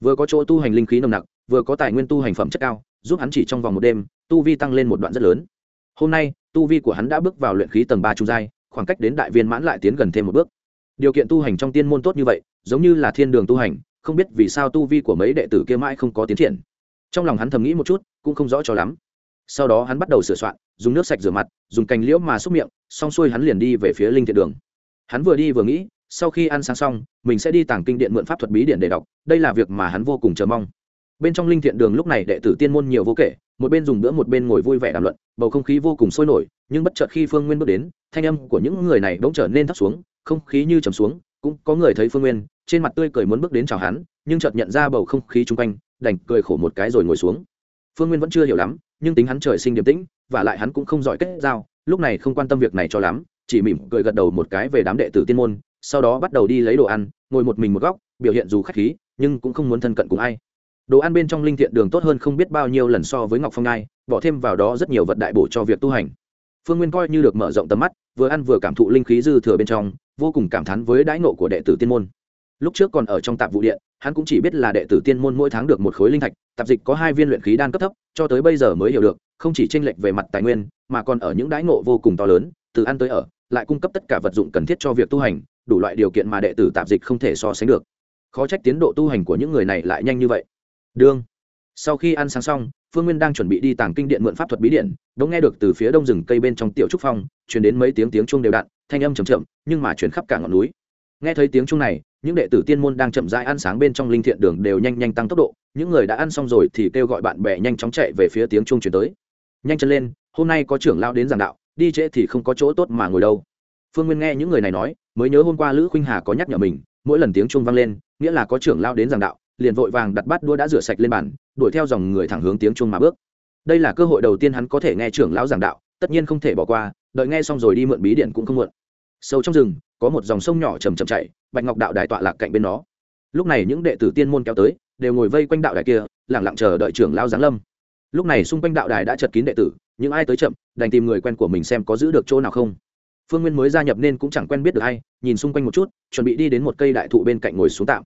Vừa có chỗ tu hành linh khí nồng nặc, vừa có tài nguyên tu hành phẩm chất cao, giúp hắn chỉ trong vòng một đêm, tu vi tăng lên một đoạn rất lớn. Hôm nay, tu vi của hắn đã bước vào luyện khí tầng ba trung giai, khoảng cách đến đại viên mãn lại tiến gần thêm một bước. Điều kiện tu hành trong tiên môn tốt như vậy, giống như là thiên đường tu hành, không biết vì sao tu vi của mấy đệ tử kia mãi không có tiến triển. Trong lòng hắn thầm nghĩ một chút, cũng không rõ cho lắm. Sau đó hắn bắt đầu sửa soạn, dùng nước sạch rửa mặt, dùng cành liễu mà xúc miệng, xong xuôi hắn liền đi về phía linh thiện đường. Hắn vừa đi vừa nghĩ sau khi ăn sáng xong, mình sẽ đi tàng kinh điện mượn pháp thuật bí điện để đọc, đây là việc mà hắn vô cùng chờ mong. Bên trong linh thiện đường lúc này đệ tử tiên môn nhiều vô kể, một bên dùng bữa một bên ngồi vui vẻ đàm luận, bầu không khí vô cùng sôi nổi, nhưng bất chợt khi phương nguyên bước đến, thanh âm của những người này bỗng trở nên thấp xuống, không khí như trầm xuống, cũng có người thấy phương nguyên, trên mặt tươi cười muốn bước đến chào hắn, nhưng chợt nhận ra bầu không khí chung quanh, đành cười khổ một cái rồi ngồi xuống. Phương nguyên vẫn chưa hiểu lắm, nhưng tính hắn trời sinh điềm tĩnh, và lại hắn cũng không giỏi kết giao, lúc này không quan tâm việc này cho lắm, chỉ mỉm cười gật đầu một cái về đám đệ tử tiên môn sau đó bắt đầu đi lấy đồ ăn, ngồi một mình một góc, biểu hiện dù khách khí, nhưng cũng không muốn thân cận cùng ai. Đồ ăn bên trong linh thiện đường tốt hơn không biết bao nhiêu lần so với ngọc phong ngai, bỏ thêm vào đó rất nhiều vật đại bổ cho việc tu hành. Phương nguyên coi như được mở rộng tầm mắt, vừa ăn vừa cảm thụ linh khí dư thừa bên trong, vô cùng cảm thán với đãi nộ của đệ tử tiên môn. Lúc trước còn ở trong tạp vụ điện, hắn cũng chỉ biết là đệ tử tiên môn mỗi tháng được một khối linh thạch, tạp dịch có hai viên luyện khí đan cấp thấp, cho tới bây giờ mới hiểu được, không chỉ tranh lệch về mặt tài nguyên, mà còn ở những đãi ngộ vô cùng to lớn, từ ăn tới ở, lại cung cấp tất cả vật dụng cần thiết cho việc tu hành đủ loại điều kiện mà đệ tử tạp dịch không thể so sánh được. Khó trách tiến độ tu hành của những người này lại nhanh như vậy. Đương. Sau khi ăn sáng xong, phương nguyên đang chuẩn bị đi tàng kinh điện mượn pháp thuật bí điện đống nghe được từ phía đông rừng cây bên trong tiểu trúc phong chuyển đến mấy tiếng tiếng chuông đều đặn, thanh âm trầm chậm, nhưng mà chuyển khắp cả ngọn núi. Nghe thấy tiếng chuông này, những đệ tử tiên môn đang chậm rãi ăn sáng bên trong linh thiện đường đều nhanh nhanh tăng tốc độ, những người đã ăn xong rồi thì kêu gọi bạn bè nhanh chóng chạy về phía tiếng chuông chuyển tới. Nhanh chân lên, hôm nay có trưởng lao đến giảng đạo, đi trễ thì không có chỗ tốt mà ngồi đâu phương nguyên nghe những người này nói, mới nhớ hôm qua lữ khuynh hà có nhắc nhở mình, mỗi lần tiếng chuông vang lên, nghĩa là có trưởng lao đến giảng đạo, liền vội vàng đặt bát đua đã rửa sạch lên bàn, đuổi theo dòng người thẳng hướng tiếng chuông mà bước. Đây là cơ hội đầu tiên hắn có thể nghe trưởng lão giảng đạo, tất nhiên không thể bỏ qua, đợi nghe xong rồi đi mượn bí điện cũng không muộn. Sâu trong rừng, có một dòng sông nhỏ chầm chậm chảy bạch ngọc đạo đài tọa lạc cạnh bên nó. Lúc này những đệ tử tiên môn kéo tới, đều ngồi vây quanh đạo đài kia lẳng lặng chờ đợi trưởng lao giáng lâm. Lúc này xung quanh đạo đài đã chật kín đệ tử những ai tới chậm, đành tìm người quen của mình xem có giữ được chỗ nào không phương nguyên mới gia nhập nên cũng chẳng quen biết được ai, nhìn xung quanh một chút, chuẩn bị đi đến một cây đại thụ bên cạnh ngồi xuống tạm.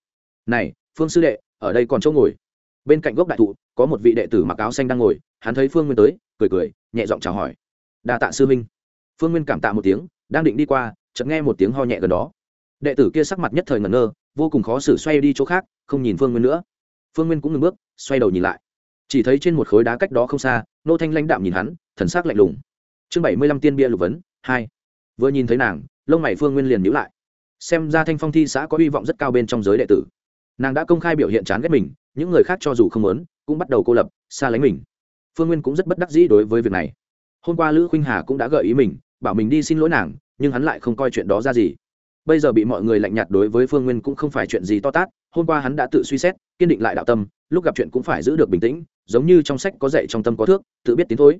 Này, phương sư đệ, ở đây còn chỗ ngồi? Bên cạnh gốc đại thụ, có một vị đệ tử mặc áo xanh đang ngồi, hắn thấy phương nguyên tới, cười cười, nhẹ giọng chào hỏi. Đa tạ sư minh phương nguyên cảm tạ một tiếng, đang định đi qua, chợt nghe một tiếng ho nhẹ gần đó. Đệ tử kia sắc mặt nhất thời ngẩn ngơ, vô cùng khó xử xoay đi chỗ khác, không nhìn phương nguyên nữa. Phương nguyên cũng ngừng bước, xoay đầu nhìn lại. Chỉ thấy trên một khối đá cách đó không xa, nô thanh lãnh đạm nhìn hắn, thần sắc lạnh lùng. Chương bảy mươi lăm tiên bia lục vấn, hai vừa nhìn thấy nàng, lông mày phương nguyên liền nhữ lại. Xem ra thanh phong thi xã có hy vọng rất cao bên trong giới đệ tử. Nàng đã công khai biểu hiện chán ghét mình, những người khác cho dù không muốn, cũng bắt đầu cô lập, xa lánh mình. Phương nguyên cũng rất bất đắc dĩ đối với việc này. Hôm qua lữ khuynh hà cũng đã gợi ý mình, bảo mình đi xin lỗi nàng, nhưng hắn lại không coi chuyện đó ra gì. Bây giờ bị mọi người lạnh nhạt đối với phương nguyên cũng không phải chuyện gì to tát, hôm qua hắn đã tự suy xét, kiên định lại đạo tâm, lúc gặp chuyện cũng phải giữ được bình tĩnh, giống như trong sách có dạy trong tâm có thước, tự biết tiến thối.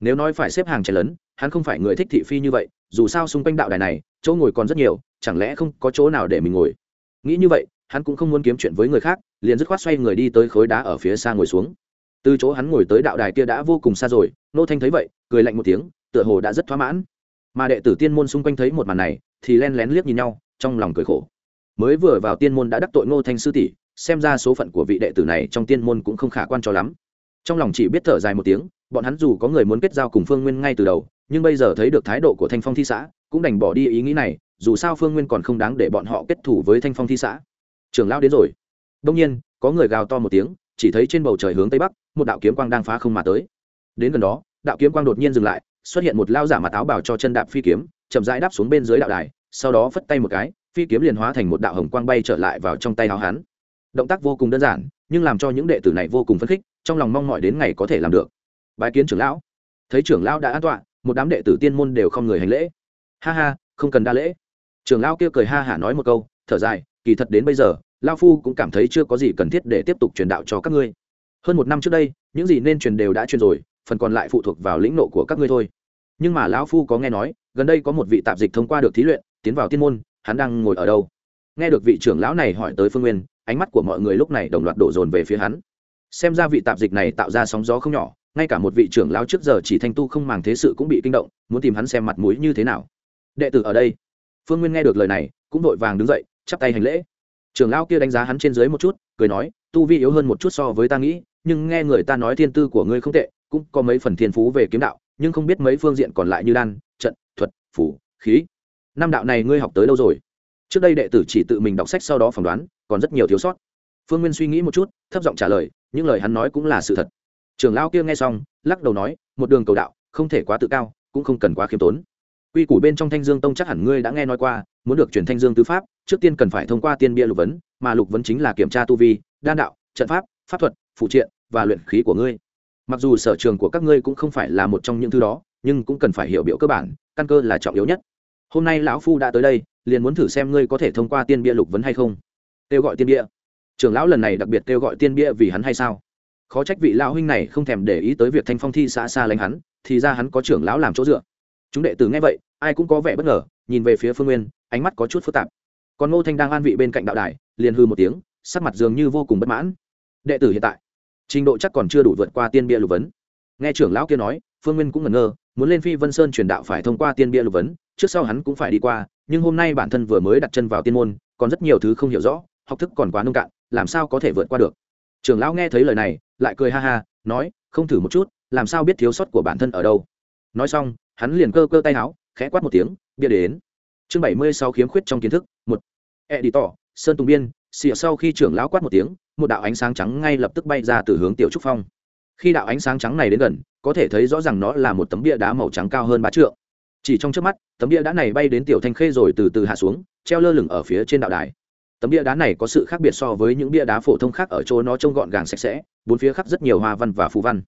Nếu nói phải xếp hàng chen lấn, hắn không phải người thích thị phi như vậy dù sao xung quanh đạo đài này, chỗ ngồi còn rất nhiều, chẳng lẽ không có chỗ nào để mình ngồi? Nghĩ như vậy, hắn cũng không muốn kiếm chuyện với người khác, liền dứt khoát xoay người đi tới khối đá ở phía xa ngồi xuống. Từ chỗ hắn ngồi tới đạo đài kia đã vô cùng xa rồi, nô thanh thấy vậy, cười lạnh một tiếng, tựa hồ đã rất thỏa mãn. Mà đệ tử tiên môn xung quanh thấy một màn này, thì len lén liếc nhìn nhau, trong lòng cười khổ. Mới vừa vào tiên môn đã đắc tội ngô thanh sư tỷ, xem ra số phận của vị đệ tử này trong tiên môn cũng không khả quan cho lắm. Trong lòng chỉ biết thở dài một tiếng, bọn hắn dù có người muốn kết giao cùng phương nguyên ngay từ đầu nhưng bây giờ thấy được thái độ của thanh phong thi xã, cũng đành bỏ đi ý nghĩ này, dù sao phương nguyên còn không đáng để bọn họ kết thủ với thanh phong thi xã. Trường lao đến rồi. Đông nhiên, có người gào to một tiếng, chỉ thấy trên bầu trời hướng tây bắc, một đạo kiếm quang đang phá không mà tới. Đến gần đó, đạo kiếm quang đột nhiên dừng lại, xuất hiện một lao giả mà táo bảo cho chân đạp phi kiếm, chậm rãi đáp xuống bên dưới đạo đài, sau đó phất tay một cái, phi kiếm liền hóa thành một đạo hồng quang bay trở lại vào trong tay áo hán động tác vô cùng đơn giản, nhưng làm cho những đệ tử này vô cùng phấn khích, trong lòng mong mỏi đến ngày có thể làm được. Bài kiến trưởng lão. Thấy trưởng lão đã an tọa một đám đệ tử tiên môn đều không người hành lễ. Ha ha, không cần đa lễ. Trưởng lão kia cười ha hả nói một câu, thở dài, kỳ thật đến bây giờ lao phu cũng cảm thấy chưa có gì cần thiết để tiếp tục truyền đạo cho các ngươi. Hơn một năm trước đây, những gì nên truyền đều đã truyền rồi, phần còn lại phụ thuộc vào lĩnh nộ của các ngươi thôi. Nhưng mà lão phu có nghe nói, gần đây có một vị tạp dịch thông qua được thí luyện, tiến vào tiên môn, hắn đang ngồi ở đâu? Nghe được vị trưởng lão này hỏi tới phương nguyên, ánh mắt của mọi người lúc này đồng loạt đổ dồn về phía hắn. Xem ra vị tạp dịch này tạo ra sóng gió không nhỏ ngay cả một vị trưởng lão trước giờ chỉ thanh tu không màng thế sự cũng bị kinh động, muốn tìm hắn xem mặt mũi như thế nào. Đệ tử ở đây. Phương nguyên nghe được lời này, cũng vội vàng đứng dậy, chắp tay hành lễ. Trưởng lão kia đánh giá hắn trên dưới một chút, cười nói, tu vi yếu hơn một chút so với ta nghĩ, nhưng nghe người ta nói thiên tư của ngươi không tệ, cũng có mấy phần thiên phú về kiếm đạo, nhưng không biết mấy phương diện còn lại như đan, trận, thuật, phủ, khí. Năm đạo này ngươi học tới đâu rồi? Trước đây đệ tử chỉ tự mình đọc sách sau đó phỏng đoán, còn rất nhiều thiếu sót. Phương nguyên suy nghĩ một chút, thấp giọng trả lời, những lời hắn nói cũng là sự thật trưởng lão kia nghe xong, lắc đầu nói, một đường cầu đạo, không thể quá tự cao, cũng không cần quá khiêm tốn. Quy củ bên trong thanh dương tông chắc hẳn ngươi đã nghe nói qua, muốn được truyền thanh dương tứ pháp, trước tiên cần phải thông qua tiên bia lục vấn, mà lục vấn chính là kiểm tra tu vi, đan đạo, trận pháp pháp thuật, phụ triện và luyện khí của ngươi. Mặc dù sở trường của các ngươi cũng không phải là một trong những thứ đó, nhưng cũng cần phải hiểu biểu cơ bản, căn cơ là trọng yếu nhất. Hôm nay lão phu đã tới đây, liền muốn thử xem ngươi có thể thông qua tiên bia lục vấn hay không. Kêu gọi tiên bia. Trưởng lão lần này đặc biệt kêu gọi tiên bia vì hắn hay sao? Khó trách vị lão huynh này không thèm để ý tới việc thanh phong thi xa xa lánh hắn, thì ra hắn có trưởng lão làm chỗ dựa. Chúng đệ tử nghe vậy, ai cũng có vẻ bất ngờ, nhìn về phía phương nguyên, ánh mắt có chút phức tạp. Còn ngô thanh đang an vị bên cạnh đạo đài, liền hư một tiếng, sắc mặt dường như vô cùng bất mãn. Đệ tử hiện tại, trình độ chắc còn chưa đủ vượt qua tiên bia lục vấn. Nghe trưởng lão kia nói, phương nguyên cũng ngẩn ngơ, muốn lên phi vân sơn truyền đạo phải thông qua tiên bia lục vấn, trước sau hắn cũng phải đi qua, nhưng hôm nay bản thân vừa mới đặt chân vào tiên môn, còn rất nhiều thứ không hiểu rõ, học thức còn quá nông cạn, làm sao có thể vượt qua được? Trưởng lão nghe thấy lời này, lại cười ha ha, nói, không thử một chút, làm sao biết thiếu sót của bản thân ở đâu? Nói xong, hắn liền cơ cơ tay áo, khẽ quát một tiếng, bia đến. Chương bảy mươi sau khiếm khuyết trong kiến thức, một. E đi tỏ sơn tùng biên xìa sau khi trưởng lão quát một tiếng, một đạo ánh sáng trắng ngay lập tức bay ra từ hướng tiểu trúc phong. Khi đạo ánh sáng trắng này đến gần, có thể thấy rõ ràng nó là một tấm bia đá màu trắng cao hơn ba trượng. Chỉ trong trước mắt, tấm bia đá này bay đến tiểu thanh khê rồi từ từ hạ xuống, treo lơ lửng ở phía trên đạo đài tấm bia đá này có sự khác biệt so với những bia đá phổ thông khác ở chỗ nó trông gọn gàng sạch sẽ, bốn phía khắc rất nhiều hoa văn và phù văn.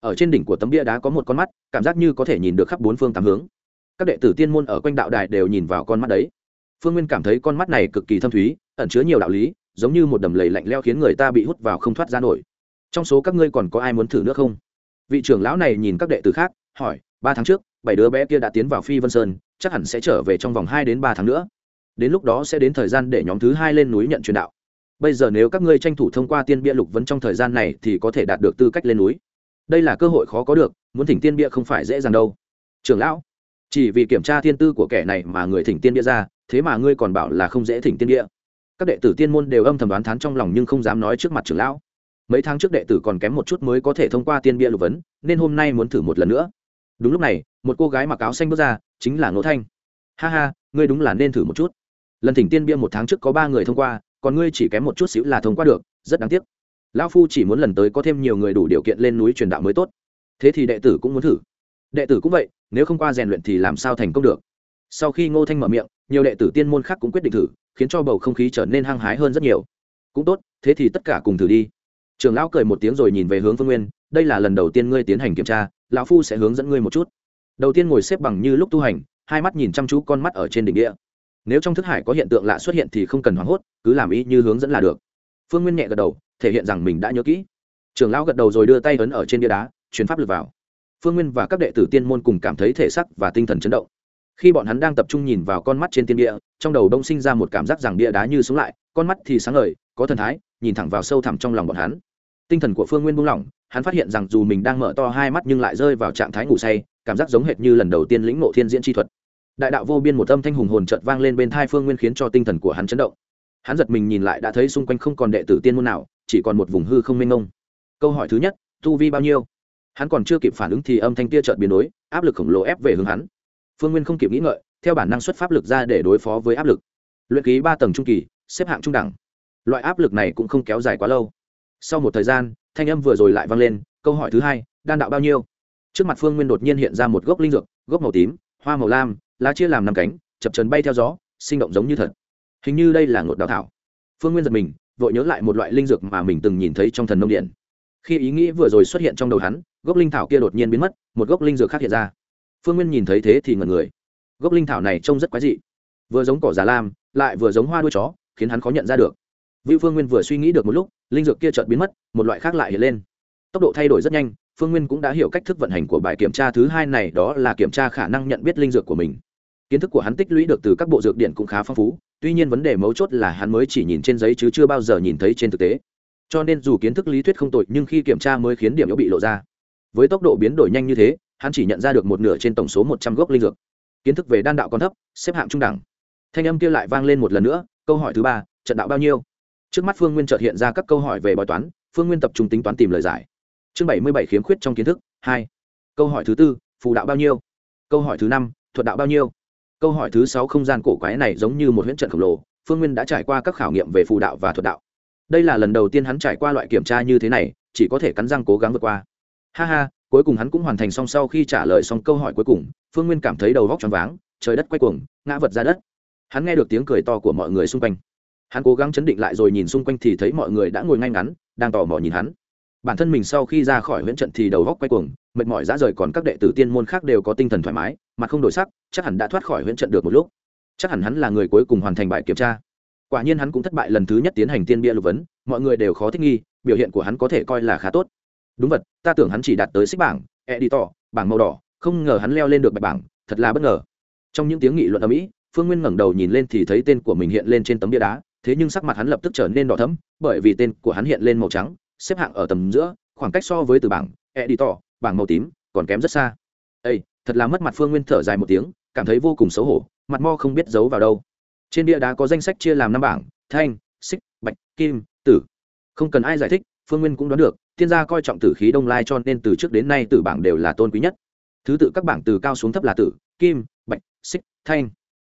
Ở trên đỉnh của tấm bia đá có một con mắt, cảm giác như có thể nhìn được khắp bốn phương tám hướng. Các đệ tử tiên môn ở quanh đạo đài đều nhìn vào con mắt đấy. Phương nguyên cảm thấy con mắt này cực kỳ thâm thúy, ẩn chứa nhiều đạo lý, giống như một đầm lầy lạnh leo khiến người ta bị hút vào không thoát ra nổi. Trong số các ngươi còn có ai muốn thử nữa không? Vị trưởng lão này nhìn các đệ tử khác, hỏi, ba tháng trước, bảy đứa bé kia đã tiến vào phi vân sơn, chắc hẳn sẽ trở về trong vòng hai đến ba tháng nữa đến lúc đó sẽ đến thời gian để nhóm thứ hai lên núi nhận truyền đạo. Bây giờ nếu các ngươi tranh thủ thông qua tiên bia lục vấn trong thời gian này thì có thể đạt được tư cách lên núi. Đây là cơ hội khó có được, muốn thỉnh tiên bia không phải dễ dàng đâu. Trưởng lão, chỉ vì kiểm tra thiên tư của kẻ này mà người thỉnh tiên bia ra, thế mà ngươi còn bảo là không dễ thỉnh tiên bia. Các đệ tử tiên môn đều âm thầm đoán thán trong lòng nhưng không dám nói trước mặt trưởng lão. Mấy tháng trước đệ tử còn kém một chút mới có thể thông qua tiên bia lục vấn, nên hôm nay muốn thử một lần nữa. Đúng lúc này, một cô gái mặc áo xanh bước ra, chính là ngô thanh. Ha ha, ngươi đúng là nên thử một chút lần thỉnh tiên bia một tháng trước có ba người thông qua, còn ngươi chỉ kém một chút xíu là thông qua được, rất đáng tiếc. Lão phu chỉ muốn lần tới có thêm nhiều người đủ điều kiện lên núi truyền đạo mới tốt. Thế thì đệ tử cũng muốn thử. Đệ tử cũng vậy, nếu không qua rèn luyện thì làm sao thành công được? Sau khi ngô thanh mở miệng, nhiều đệ tử tiên môn khác cũng quyết định thử, khiến cho bầu không khí trở nên hăng hái hơn rất nhiều. Cũng tốt, thế thì tất cả cùng thử đi. Trường lão cười một tiếng rồi nhìn về hướng phương nguyên, đây là lần đầu tiên ngươi tiến hành kiểm tra, lão phu sẽ hướng dẫn ngươi một chút. Đầu tiên ngồi xếp bằng như lúc tu hành, hai mắt nhìn chăm chú con mắt ở trên đỉnh địa nếu trong thức hải có hiện tượng lạ xuất hiện thì không cần hoảng hốt, cứ làm ý như hướng dẫn là được. Phương nguyên nhẹ gật đầu, thể hiện rằng mình đã nhớ kỹ. Trường lão gật đầu rồi đưa tay ấn ở trên bia đá chuyển pháp lực vào. Phương nguyên và các đệ tử tiên môn cùng cảm thấy thể sắc và tinh thần chấn động. Khi bọn hắn đang tập trung nhìn vào con mắt trên tiên địa trong đầu đông sinh ra một cảm giác rằng bia đá như sống lại, con mắt thì sáng ngời, có thần thái, nhìn thẳng vào sâu thẳm trong lòng bọn hắn. Tinh thần của phương nguyên buông lỏng, hắn phát hiện rằng dù mình đang mở to hai mắt nhưng lại rơi vào trạng thái ngủ say, cảm giác giống hệt như lần đầu tiên lĩnh ngộ thiên diễn chi thuật đại đạo vô biên một âm thanh hùng hồn chợt vang lên bên thai phương nguyên khiến cho tinh thần của hắn chấn động. Hắn giật mình nhìn lại đã thấy xung quanh không còn đệ tử tiên môn nào, chỉ còn một vùng hư không mênh mông. Câu hỏi thứ nhất, tu vi bao nhiêu? Hắn còn chưa kịp phản ứng thì âm thanh kia chợt biến đổi, áp lực khổng lồ ép về hướng hắn. Phương nguyên không kịp nghĩ ngợi, theo bản năng xuất pháp lực ra để đối phó với áp lực. Luyện ký ba tầng trung kỳ, xếp hạng trung đẳng. Loại áp lực này cũng không kéo dài quá lâu. Sau một thời gian, thanh âm vừa rồi lại vang lên, câu hỏi thứ hai, đan đạo bao nhiêu? Trước mặt phương nguyên đột nhiên hiện ra một gốc linh dược, gốc màu tím, hoa màu lam lá chia làm năm cánh chập trần bay theo gió sinh động giống như thật. Hình như đây là ngột đào thảo. Phương nguyên giật mình vội nhớ lại một loại linh dược mà mình từng nhìn thấy trong thần nông điện. Khi ý nghĩ vừa rồi xuất hiện trong đầu hắn gốc linh thảo kia đột nhiên biến mất một gốc linh dược khác hiện ra. Phương nguyên nhìn thấy thế thì ngần người. Gốc linh thảo này trông rất quái dị. Vừa giống cỏ già lam lại vừa giống hoa đuôi chó khiến hắn khó nhận ra được. Vưu Phương Nguyên vừa suy nghĩ được một lúc, linh dược kia chợt biến mất, một loại khác lại hiện lên. Tốc độ thay đổi rất nhanh, Phương Nguyên cũng đã hiểu cách thức vận hành của bài kiểm tra thứ hai này, đó là kiểm tra khả năng nhận biết linh dược của mình. Kiến thức của hắn tích lũy được từ các bộ dược điển cũng khá phong phú, tuy nhiên vấn đề mấu chốt là hắn mới chỉ nhìn trên giấy chứ chưa bao giờ nhìn thấy trên thực tế. Cho nên dù kiến thức lý thuyết không tồi, nhưng khi kiểm tra mới khiến điểm yếu bị lộ ra. Với tốc độ biến đổi nhanh như thế, hắn chỉ nhận ra được một nửa trên tổng số một trăm gốc linh dược. Kiến thức về đan đạo còn thấp, xếp hạng trung đẳng. Thanh âm kia lại vang lên một lần nữa, câu hỏi thứ ba, trận đạo bao nhiêu? trước mắt phương nguyên chợt hiện ra các câu hỏi về bói toán phương nguyên tập trung tính toán tìm lời giải chương bảy mươi bảy khiếm khuyết trong kiến thức hai câu hỏi thứ tư phù đạo bao nhiêu câu hỏi thứ năm thuật đạo bao nhiêu câu hỏi thứ sáu không gian cổ quái này giống như một huyễn trận khổng lồ, phương nguyên đã trải qua các khảo nghiệm về phù đạo và thuật đạo. Đây là lần đầu tiên hắn trải qua loại kiểm tra như thế này, chỉ có thể cắn răng cố gắng vượt qua. Ha ha, cuối cùng hắn cũng hoàn thành xong sau khi trả lời xong câu hỏi cuối cùng, phương nguyên cảm thấy đầu vóc t r váng, trời đất quay cuồng, ngã vật ra đất. Hắn nghe được tiếng cười to của mọi người xung quanh. Hắn cố gắng chấn định lại rồi nhìn xung quanh thì thấy mọi người đã ngồi ngay ngắn, đang tò mò nhìn hắn. Bản thân mình sau khi ra khỏi huyễn trận thì đầu góc quay cuồng mệt mỏi ra rời còn các đệ tử tiên môn khác đều có tinh thần thoải mái mặt không đổi sắc, chắc hẳn đã thoát khỏi huyễn trận được một lúc. Chắc hẳn hắn là người cuối cùng hoàn thành bài kiểm tra. Quả nhiên hắn cũng thất bại lần thứ nhất tiến hành tiên bia lục vấn, mọi người đều khó thích nghi, biểu hiện của hắn có thể coi là khá tốt. Đúng vật ta tưởng hắn chỉ đạt tới xích bảng, editor, bảng màu đỏ, không ngờ hắn leo lên được bạch bảng, thật là bất ngờ. Trong những tiếng nghị luận ở mỹ, phương nguyên ngẩng đầu nhìn lên thì thấy tên của mình hiện lên trên tấm bia đá, thế nhưng sắc mặt hắn lập tức trở nên đỏ thẫm, bởi vì tên của hắn hiện lên màu trắng, xếp hạng ở tầm giữa, khoảng cách so với từ bảng, editor bảng màu tím, còn kém rất xa. Ây thật là mất mặt phương nguyên thở dài một tiếng, cảm thấy vô cùng xấu hổ, mặt mo không biết giấu vào đâu. Trên bia đá có danh sách chia làm năm bảng, thanh, xích, bạch, kim, tử. Không cần ai giải thích, phương nguyên cũng đoán được thiên gia coi trọng tử khí đông lai cho nên từ trước đến nay tử bảng đều là tôn quý nhất. Thứ tự các bảng từ cao xuống thấp là tử, kim, bạch, xích, thanh.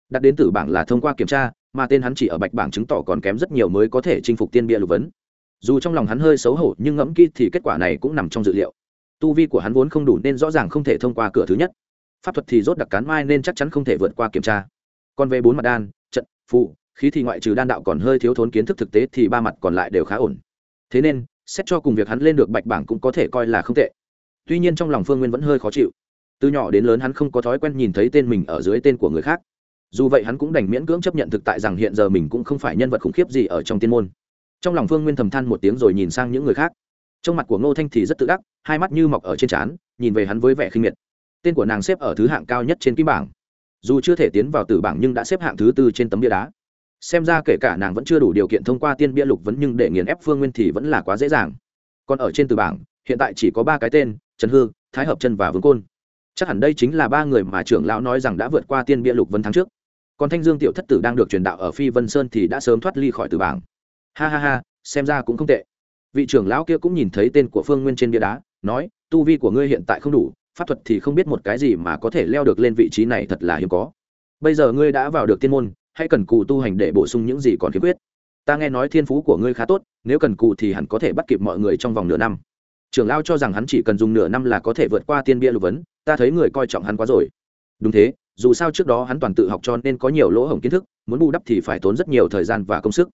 Đặt đến tử bảng là thông qua kiểm tra, mà tên hắn chỉ ở bạch bảng chứng tỏ còn kém rất nhiều mới có thể chinh phục tiên bia lục vấn. Dù trong lòng hắn hơi xấu hổ, nhưng ngẫm kỹ thì kết quả này cũng nằm trong dự liệu tu vi của hắn vốn không đủ nên rõ ràng không thể thông qua cửa thứ nhất. Pháp thuật thì rốt đặc cán mai nên chắc chắn không thể vượt qua kiểm tra. Còn về bốn mặt đan, trận phụ khí thì ngoại trừ đan đạo còn hơi thiếu thốn kiến thức thực tế thì ba mặt còn lại đều khá ổn. Thế nên, xét cho cùng việc hắn lên được bạch bảng cũng có thể coi là không tệ. Tuy nhiên trong lòng phương nguyên vẫn hơi khó chịu. Từ nhỏ đến lớn hắn không có thói quen nhìn thấy tên mình ở dưới tên của người khác. Dù vậy hắn cũng đành miễn cưỡng chấp nhận thực tại rằng hiện giờ mình cũng không phải nhân vật khủng khiếp gì ở trong tiên môn. Trong lòng phương nguyên thầm than một tiếng rồi nhìn sang những người khác trong mặt của ngô thanh thì rất tự đắc, hai mắt như mọc ở trên trán, nhìn về hắn với vẻ khinh miệt. Tên của nàng xếp ở thứ hạng cao nhất trên kim bảng. Dù chưa thể tiến vào tử bảng nhưng đã xếp hạng thứ tư trên tấm bia đá. Xem ra kể cả nàng vẫn chưa đủ điều kiện thông qua tiên bia lục vấn nhưng để nghiền ép phương nguyên thì vẫn là quá dễ dàng. Còn ở trên tử bảng, hiện tại chỉ có ba cái tên, trần hư, thái hợp chân và vương côn. Chắc hẳn đây chính là ba người mà trưởng lão nói rằng đã vượt qua tiên bia lục vấn tháng trước. Còn thanh dương tiểu thất tử đang được truyền đạo ở phi vân sơn thì đã sớm thoát ly khỏi tử bảng. Ha ha ha, xem ra cũng không tệ vị trưởng lão kia cũng nhìn thấy tên của phương nguyên trên bia đá, nói, tu vi của ngươi hiện tại không đủ, pháp thuật thì không biết một cái gì mà có thể leo được lên vị trí này thật là hiếm có. Bây giờ ngươi đã vào được tiên môn, hãy cần cù tu hành để bổ sung những gì còn khiếm khuyết. Ta nghe nói thiên phú của ngươi khá tốt, nếu cần cù thì hẳn có thể bắt kịp mọi người trong vòng nửa năm. Trưởng lao cho rằng hắn chỉ cần dùng nửa năm là có thể vượt qua tiên bia lục vấn, ta thấy người coi trọng hắn quá rồi. Đúng thế, dù sao trước đó hắn toàn tự học cho nên có nhiều lỗ hổng kiến thức, muốn bù đắp thì phải tốn rất nhiều thời gian và công sức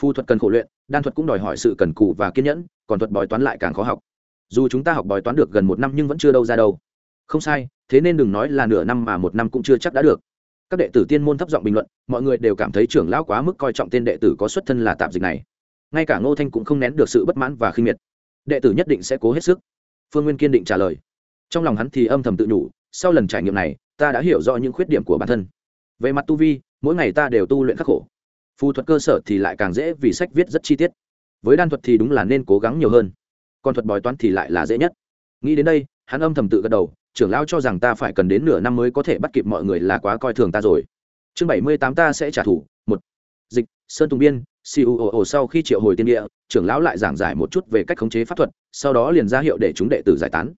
phu thuật cần khổ luyện, đan thuật cũng đòi hỏi sự cần cù và kiên nhẫn, còn thuật bói toán lại càng khó học. Dù chúng ta học bói toán được gần một năm nhưng vẫn chưa đâu ra đâu. Không sai, thế nên đừng nói là nửa năm mà một năm cũng chưa chắc đã được. Các đệ tử tiên môn thấp giọng bình luận, mọi người đều cảm thấy trưởng lão quá mức coi trọng tên đệ tử có xuất thân là tạp dịch này. Ngay cả ngô thanh cũng không nén được sự bất mãn và khinh miệt. Đệ tử nhất định sẽ cố hết sức. Phương nguyên kiên định trả lời. Trong lòng hắn thì âm thầm tự nhủ, sau lần trải nghiệm này, ta đã hiểu rõ những khuyết điểm của bản thân. Về mặt tu vi, mỗi ngày ta đều tu luyện khắc khổ phù thuật cơ sở thì lại càng dễ vì sách viết rất chi tiết. Với đan thuật thì đúng là nên cố gắng nhiều hơn. Còn thuật bói toán thì lại là dễ nhất. Nghĩ đến đây, hắn âm thầm tự gật đầu, trưởng lão cho rằng ta phải cần đến nửa năm mới có thể bắt kịp mọi người là quá coi thường ta rồi. Chương bảy mươi tám ta sẽ trả thù, một. Dịch, sơn tùng biên cuo sau khi triệu hồi tiên địa, trưởng lão lại giảng giải một chút về cách khống chế pháp thuật, sau đó liền ra hiệu để chúng đệ tử giải tán.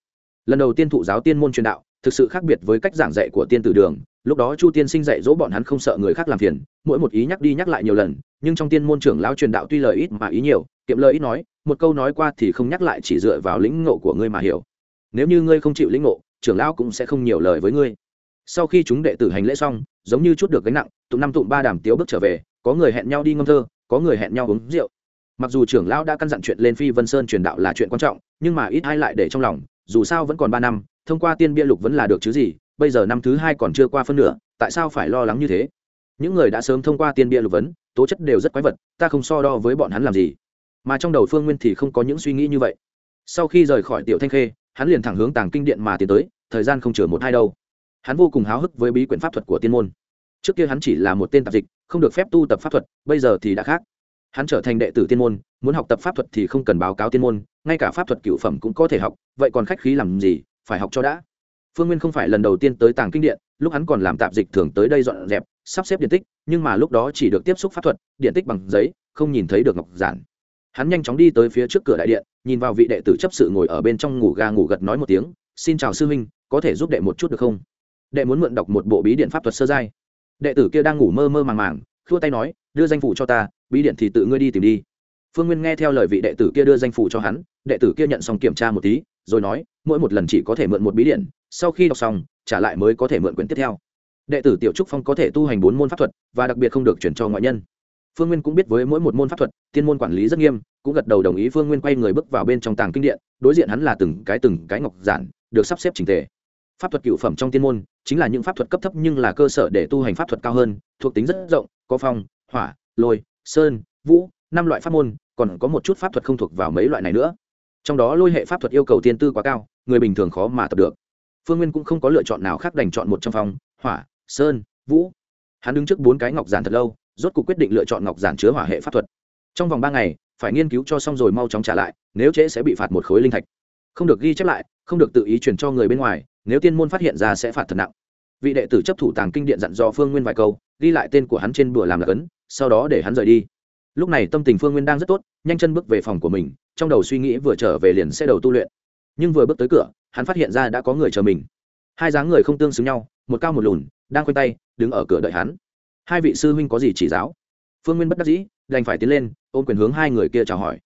Lần đầu tiên thụ giáo tiên môn truyền đạo, thực sự khác biệt với cách giảng dạy của tiên tử đường lúc đó chu tiên sinh dạy dỗ bọn hắn không sợ người khác làm phiền, mỗi một ý nhắc đi nhắc lại nhiều lần, nhưng trong tiên môn trưởng lão truyền đạo tuy lời ít mà ý nhiều, kiệm lời ít nói, một câu nói qua thì không nhắc lại chỉ dựa vào lĩnh ngộ của ngươi mà hiểu. Nếu như ngươi không chịu lĩnh ngộ, trưởng lão cũng sẽ không nhiều lời với ngươi. Sau khi chúng đệ tử hành lễ xong, giống như chút được gánh nặng, tụm năm tụm ba đàm tiếu bước trở về, có người hẹn nhau đi ngâm thơ, có người hẹn nhau uống rượu. Mặc dù trưởng lão đã căn dặn chuyện lên phi vân sơn truyền đạo là chuyện quan trọng, nhưng mà ít ai lại để trong lòng, dù sao vẫn còn ba năm, thông qua tiên bia lục vẫn là được chứ gì bây giờ năm thứ hai còn chưa qua phân nửa, tại sao phải lo lắng như thế? Những người đã sớm thông qua tiên bia lục vấn, tố chất đều rất quái vật, ta không so đo với bọn hắn làm gì. Mà trong đầu phương nguyên thì không có những suy nghĩ như vậy. Sau khi rời khỏi tiểu thanh khê, hắn liền thẳng hướng tàng kinh điện mà tiến tới, thời gian không chừa một hai đâu. Hắn vô cùng háo hức với bí quyển pháp thuật của tiên môn. Trước kia hắn chỉ là một tên tạp dịch, không được phép tu tập pháp thuật, bây giờ thì đã khác. Hắn trở thành đệ tử tiên môn, muốn học tập pháp thuật thì không cần báo cáo tiên môn, ngay cả pháp thuật cựu phẩm cũng có thể học, vậy còn khách khí làm gì, phải học cho đã phương nguyên không phải lần đầu tiên tới tàng kinh điện, lúc hắn còn làm tạp dịch thường tới đây dọn dẹp, sắp xếp điện tích, nhưng mà lúc đó chỉ được tiếp xúc pháp thuật, điện tích bằng giấy, không nhìn thấy được ngọc giản. Hắn nhanh chóng đi tới phía trước cửa đại điện, nhìn vào vị đệ tử chấp sự ngồi ở bên trong ngủ ga ngủ gật nói một tiếng, xin chào sư huynh, có thể giúp đệ một chút được không? Đệ muốn mượn đọc một bộ bí điện pháp thuật sơ giai. Đệ tử kia đang ngủ mơ mơ màng màng, khua tay nói, đưa danh phủ cho ta, bí điện thì tự ngươi đi tìm đi. Phương nguyên nghe theo lời vị đệ tử kia đưa danh phủ cho hắn, đệ tử kia nhận xong kiểm tra một tí rồi nói, mỗi một lần chỉ có thể mượn một bí điện, sau khi đọc xong, trả lại mới có thể mượn quyển tiếp theo. Đệ tử tiểu trúc phong có thể tu hành bốn môn pháp thuật, và đặc biệt không được chuyển cho ngoại nhân. Phương nguyên cũng biết với mỗi một môn pháp thuật, tiên môn quản lý rất nghiêm, cũng gật đầu đồng ý phương nguyên quay người bước vào bên trong tàng kinh điện, đối diện hắn là từng cái từng cái ngọc giản, được sắp xếp trình tề. Pháp thuật cựu phẩm trong tiên môn, chính là những pháp thuật cấp thấp nhưng là cơ sở để tu hành pháp thuật cao hơn, thuộc tính rất rộng, có phong, hỏa, lôi, sơn, vũ, năm loại pháp môn, còn có một chút pháp thuật không thuộc vào mấy loại này nữa trong đó lôi hệ pháp thuật yêu cầu tiên tư quá cao, người bình thường khó mà tập được. Phương nguyên cũng không có lựa chọn nào khác đành chọn một trong phòng hỏa, sơn, vũ. Hắn đứng trước bốn cái ngọc giản thật lâu, rốt cuộc quyết định lựa chọn ngọc giản chứa hỏa hệ pháp thuật. Trong vòng ba ngày, phải nghiên cứu cho xong rồi mau chóng trả lại, nếu trễ sẽ bị phạt một khối linh thạch. Không được ghi chép lại, không được tự ý chuyển cho người bên ngoài, nếu tiên môn phát hiện ra sẽ phạt thật nặng. Vị đệ tử chấp thủ tàng kinh điện dặn dò phương nguyên vài câu, ghi lại tên của hắn trên bùa làm là ấn sau đó để hắn rời đi. Lúc này tâm tình phương nguyên đang rất tốt, nhanh chân bước về phòng của mình trong đầu suy nghĩ vừa trở về liền sẽ đầu tu luyện. Nhưng vừa bước tới cửa, hắn phát hiện ra đã có người chờ mình. Hai dáng người không tương xứng nhau, một cao một lùn, đang khoanh tay, đứng ở cửa đợi hắn. Hai vị sư huynh có gì chỉ giáo? Phương nguyên bất đắc dĩ, đành phải tiến lên, ôm quyền hướng hai người kia chào hỏi.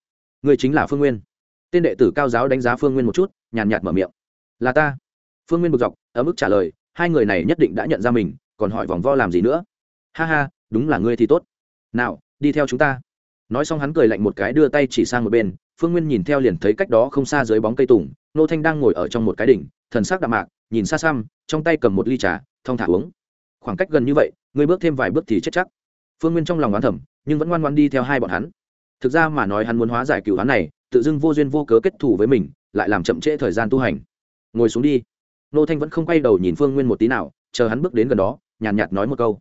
Người chính là phương nguyên. Tên đệ tử cao giáo đánh giá phương nguyên một chút, nhàn nhạt mở miệng. Là ta. Phương nguyên bực dọc ở mức trả lời, hai người này nhất định đã nhận ra mình, còn hỏi vòng vo làm gì nữa. Ha ha, đúng là ngươi thì tốt. Nào, đi theo chúng ta. Nói xong hắn cười lạnh một cái đưa tay chỉ sang một bên phương nguyên nhìn theo liền thấy cách đó không xa dưới bóng cây tùng nô thanh đang ngồi ở trong một cái đỉnh thần sắc đạm mạc nhìn xa xăm trong tay cầm một ly trà thong thả uống. Khoảng cách gần như vậy ngươi bước thêm vài bước thì chết chắc. Phương nguyên trong lòng oán thẩm nhưng vẫn ngoan ngoan đi theo hai bọn hắn. Thực ra mà nói hắn muốn hóa giải cựu hắn này tự dưng vô duyên vô cớ kết thù với mình lại làm chậm trễ thời gian tu hành. Ngồi xuống đi. Nô thanh vẫn không quay đầu nhìn phương nguyên một tí nào chờ hắn bước đến gần đó nhàn nhạt, nhạt nói một câu.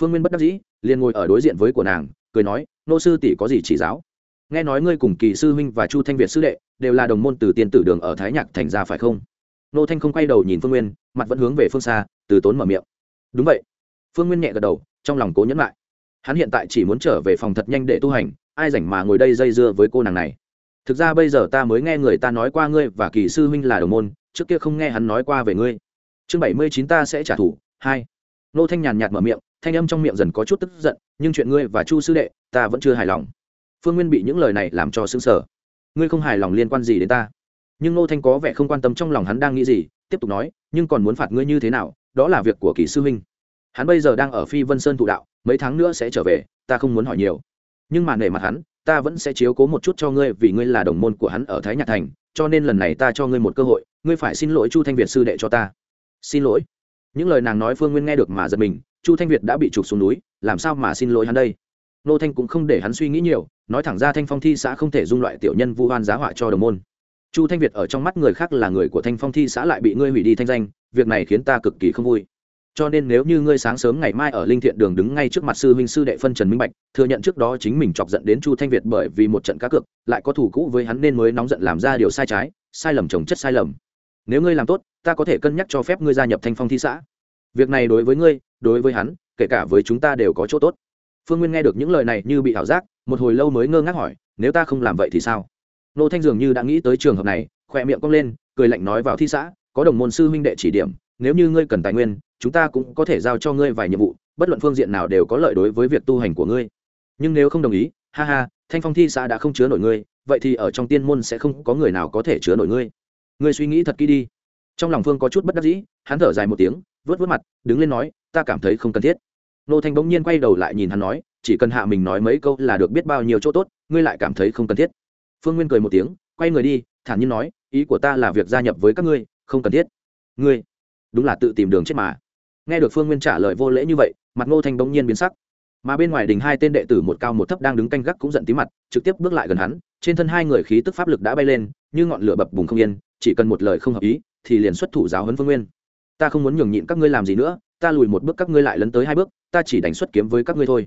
Phương nguyên bất đắc dĩ liền ngồi ở đối diện với của nàng cười nói nô sư tỷ có gì chỉ giáo? Nghe nói ngươi cùng kỳ sư huynh và chu thanh việt sư đệ đều là đồng môn từ tiên tử đường ở thái nhạc thành ra phải không? Nô thanh không quay đầu nhìn phương nguyên, mặt vẫn hướng về phương xa, từ tốn mở miệng. Đúng vậy. Phương nguyên nhẹ gật đầu, trong lòng cố nhẫn lại. Hắn hiện tại chỉ muốn trở về phòng thật nhanh để tu hành, ai rảnh mà ngồi đây dây dưa với cô nàng này. Thực ra bây giờ ta mới nghe người ta nói qua ngươi và kỳ sư huynh là đồng môn, trước kia không nghe hắn nói qua về ngươi. Chương bảy mươi chín ta sẽ trả thù, hai. Nô thanh nhàn nhạt mở miệng, thanh âm trong miệng dần có chút tức giận, nhưng chuyện ngươi và chu sư đệ, ta vẫn chưa hài lòng phương nguyên bị những lời này làm cho xứng sở ngươi không hài lòng liên quan gì đến ta? Nhưng Ngô thanh có vẻ không quan tâm trong lòng hắn đang nghĩ gì, tiếp tục nói, nhưng còn muốn phạt ngươi như thế nào, đó là việc của kỳ sư huynh. Hắn bây giờ đang ở phi vân sơn thụ đạo, mấy tháng nữa sẽ trở về, ta không muốn hỏi nhiều. Nhưng mà nể mặt hắn, ta vẫn sẽ chiếu cố một chút cho ngươi vì ngươi là đồng môn của hắn ở thái nhạc thành, cho nên lần này ta cho ngươi một cơ hội, ngươi phải xin lỗi chu thanh việt sư đệ cho ta. Xin lỗi. Những lời nàng nói phương nguyên nghe được mà giật mình, chu thanh việt đã bị trục xuống núi, làm sao mà xin lỗi hắn đây? Nô thanh cũng không để hắn suy nghĩ nhiều, nói thẳng ra thanh phong thi xã không thể dung loại tiểu nhân vu hoan giá họa cho đồng môn. Chu thanh việt ở trong mắt người khác là người của thanh phong thi xã lại bị ngươi hủy đi thanh danh, việc này khiến ta cực kỳ không vui. Cho nên nếu như ngươi sáng sớm ngày mai ở linh thiện đường đứng ngay trước mặt sư huynh sư đệ phân trần minh bạch, thừa nhận trước đó chính mình chọc giận đến chu thanh việt bởi vì một trận cá cược, lại có thủ cũ với hắn nên mới nóng giận làm ra điều sai trái, sai lầm trồng chất sai lầm. Nếu ngươi làm tốt, ta có thể cân nhắc cho phép ngươi gia nhập thanh phong thi xã. Việc này đối với ngươi, đối với hắn, kể cả với chúng ta đều có chỗ tốt phương nguyên nghe được những lời này như bị ảo giác, một hồi lâu mới ngơ ngác hỏi, nếu ta không làm vậy thì sao? Nô thanh dường như đã nghĩ tới trường hợp này, khỏe miệng cong lên, cười lạnh nói vào thi xã, có đồng môn sư huynh đệ chỉ điểm, nếu như ngươi cần tài nguyên, chúng ta cũng có thể giao cho ngươi vài nhiệm vụ, bất luận phương diện nào đều có lợi đối với việc tu hành của ngươi. Nhưng nếu không đồng ý, ha ha, thanh phong thi xã đã không chứa nổi ngươi, vậy thì ở trong tiên môn sẽ không có người nào có thể chứa nổi ngươi. Ngươi suy nghĩ thật kỹ đi. Trong lòng phương có chút bất đắc dĩ, hắn thở dài một tiếng, vớt vớt mặt, đứng lên nói, ta cảm thấy không cần thiết nô thanh bỗng nhiên quay đầu lại nhìn hắn nói, chỉ cần hạ mình nói mấy câu là được biết bao nhiêu chỗ tốt, ngươi lại cảm thấy không cần thiết. Phương nguyên cười một tiếng, quay người đi, thản nhiên nói, ý của ta là việc gia nhập với các ngươi, không cần thiết. Ngươi, đúng là tự tìm đường chết mà. Nghe được phương nguyên trả lời vô lễ như vậy, mặt ngô thanh bỗng nhiên biến sắc. Mà bên ngoài đình hai tên đệ tử một cao một thấp đang đứng canh gác cũng giận tí mặt, trực tiếp bước lại gần hắn, trên thân hai người khí tức pháp lực đã bay lên, như ngọn lửa bập bùng không yên, chỉ cần một lời không hợp ý, thì liền xuất thủ giáo huấn phương nguyên. Ta không muốn nhường nhịn các ngươi làm gì nữa ta lùi một bước các ngươi lại lấn tới hai bước, ta chỉ đánh xuất kiếm với các ngươi thôi.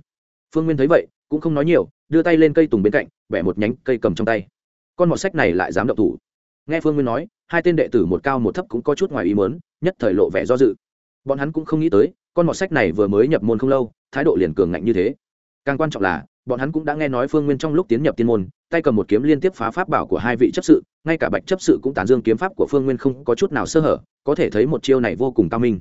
Phương nguyên thấy vậy, cũng không nói nhiều, đưa tay lên cây tùng bên cạnh, bẻ một nhánh cây cầm trong tay. Con mọt sách này lại dám động thủ. Nghe phương nguyên nói, hai tên đệ tử một cao một thấp cũng có chút ngoài ý mớn nhất thời lộ vẻ do dự. Bọn hắn cũng không nghĩ tới, con mọt sách này vừa mới nhập môn không lâu, thái độ liền cường ngạnh như thế. Càng quan trọng là, bọn hắn cũng đã nghe nói phương nguyên trong lúc tiến nhập tiên môn, tay cầm một kiếm liên tiếp phá pháp bảo của hai vị chấp sự, ngay cả bạch chấp sự cũng tán dương kiếm pháp của phương nguyên không có chút nào sơ hở, có thể thấy một chiêu này vô cùng cao minh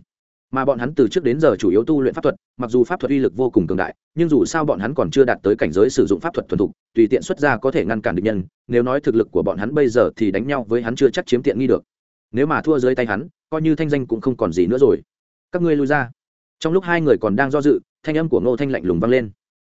mà bọn hắn từ trước đến giờ chủ yếu tu luyện pháp thuật, mặc dù pháp thuật uy lực vô cùng cường đại, nhưng dù sao bọn hắn còn chưa đạt tới cảnh giới sử dụng pháp thuật thuần thục, tùy tiện xuất ra có thể ngăn cản địch nhân, nếu nói thực lực của bọn hắn bây giờ thì đánh nhau với hắn chưa chắc chiếm tiện nghi được. Nếu mà thua dưới tay hắn, coi như thanh danh cũng không còn gì nữa rồi. Các ngươi lui ra. Trong lúc hai người còn đang do dự, thanh âm của ngô thanh lạnh lùng vang lên.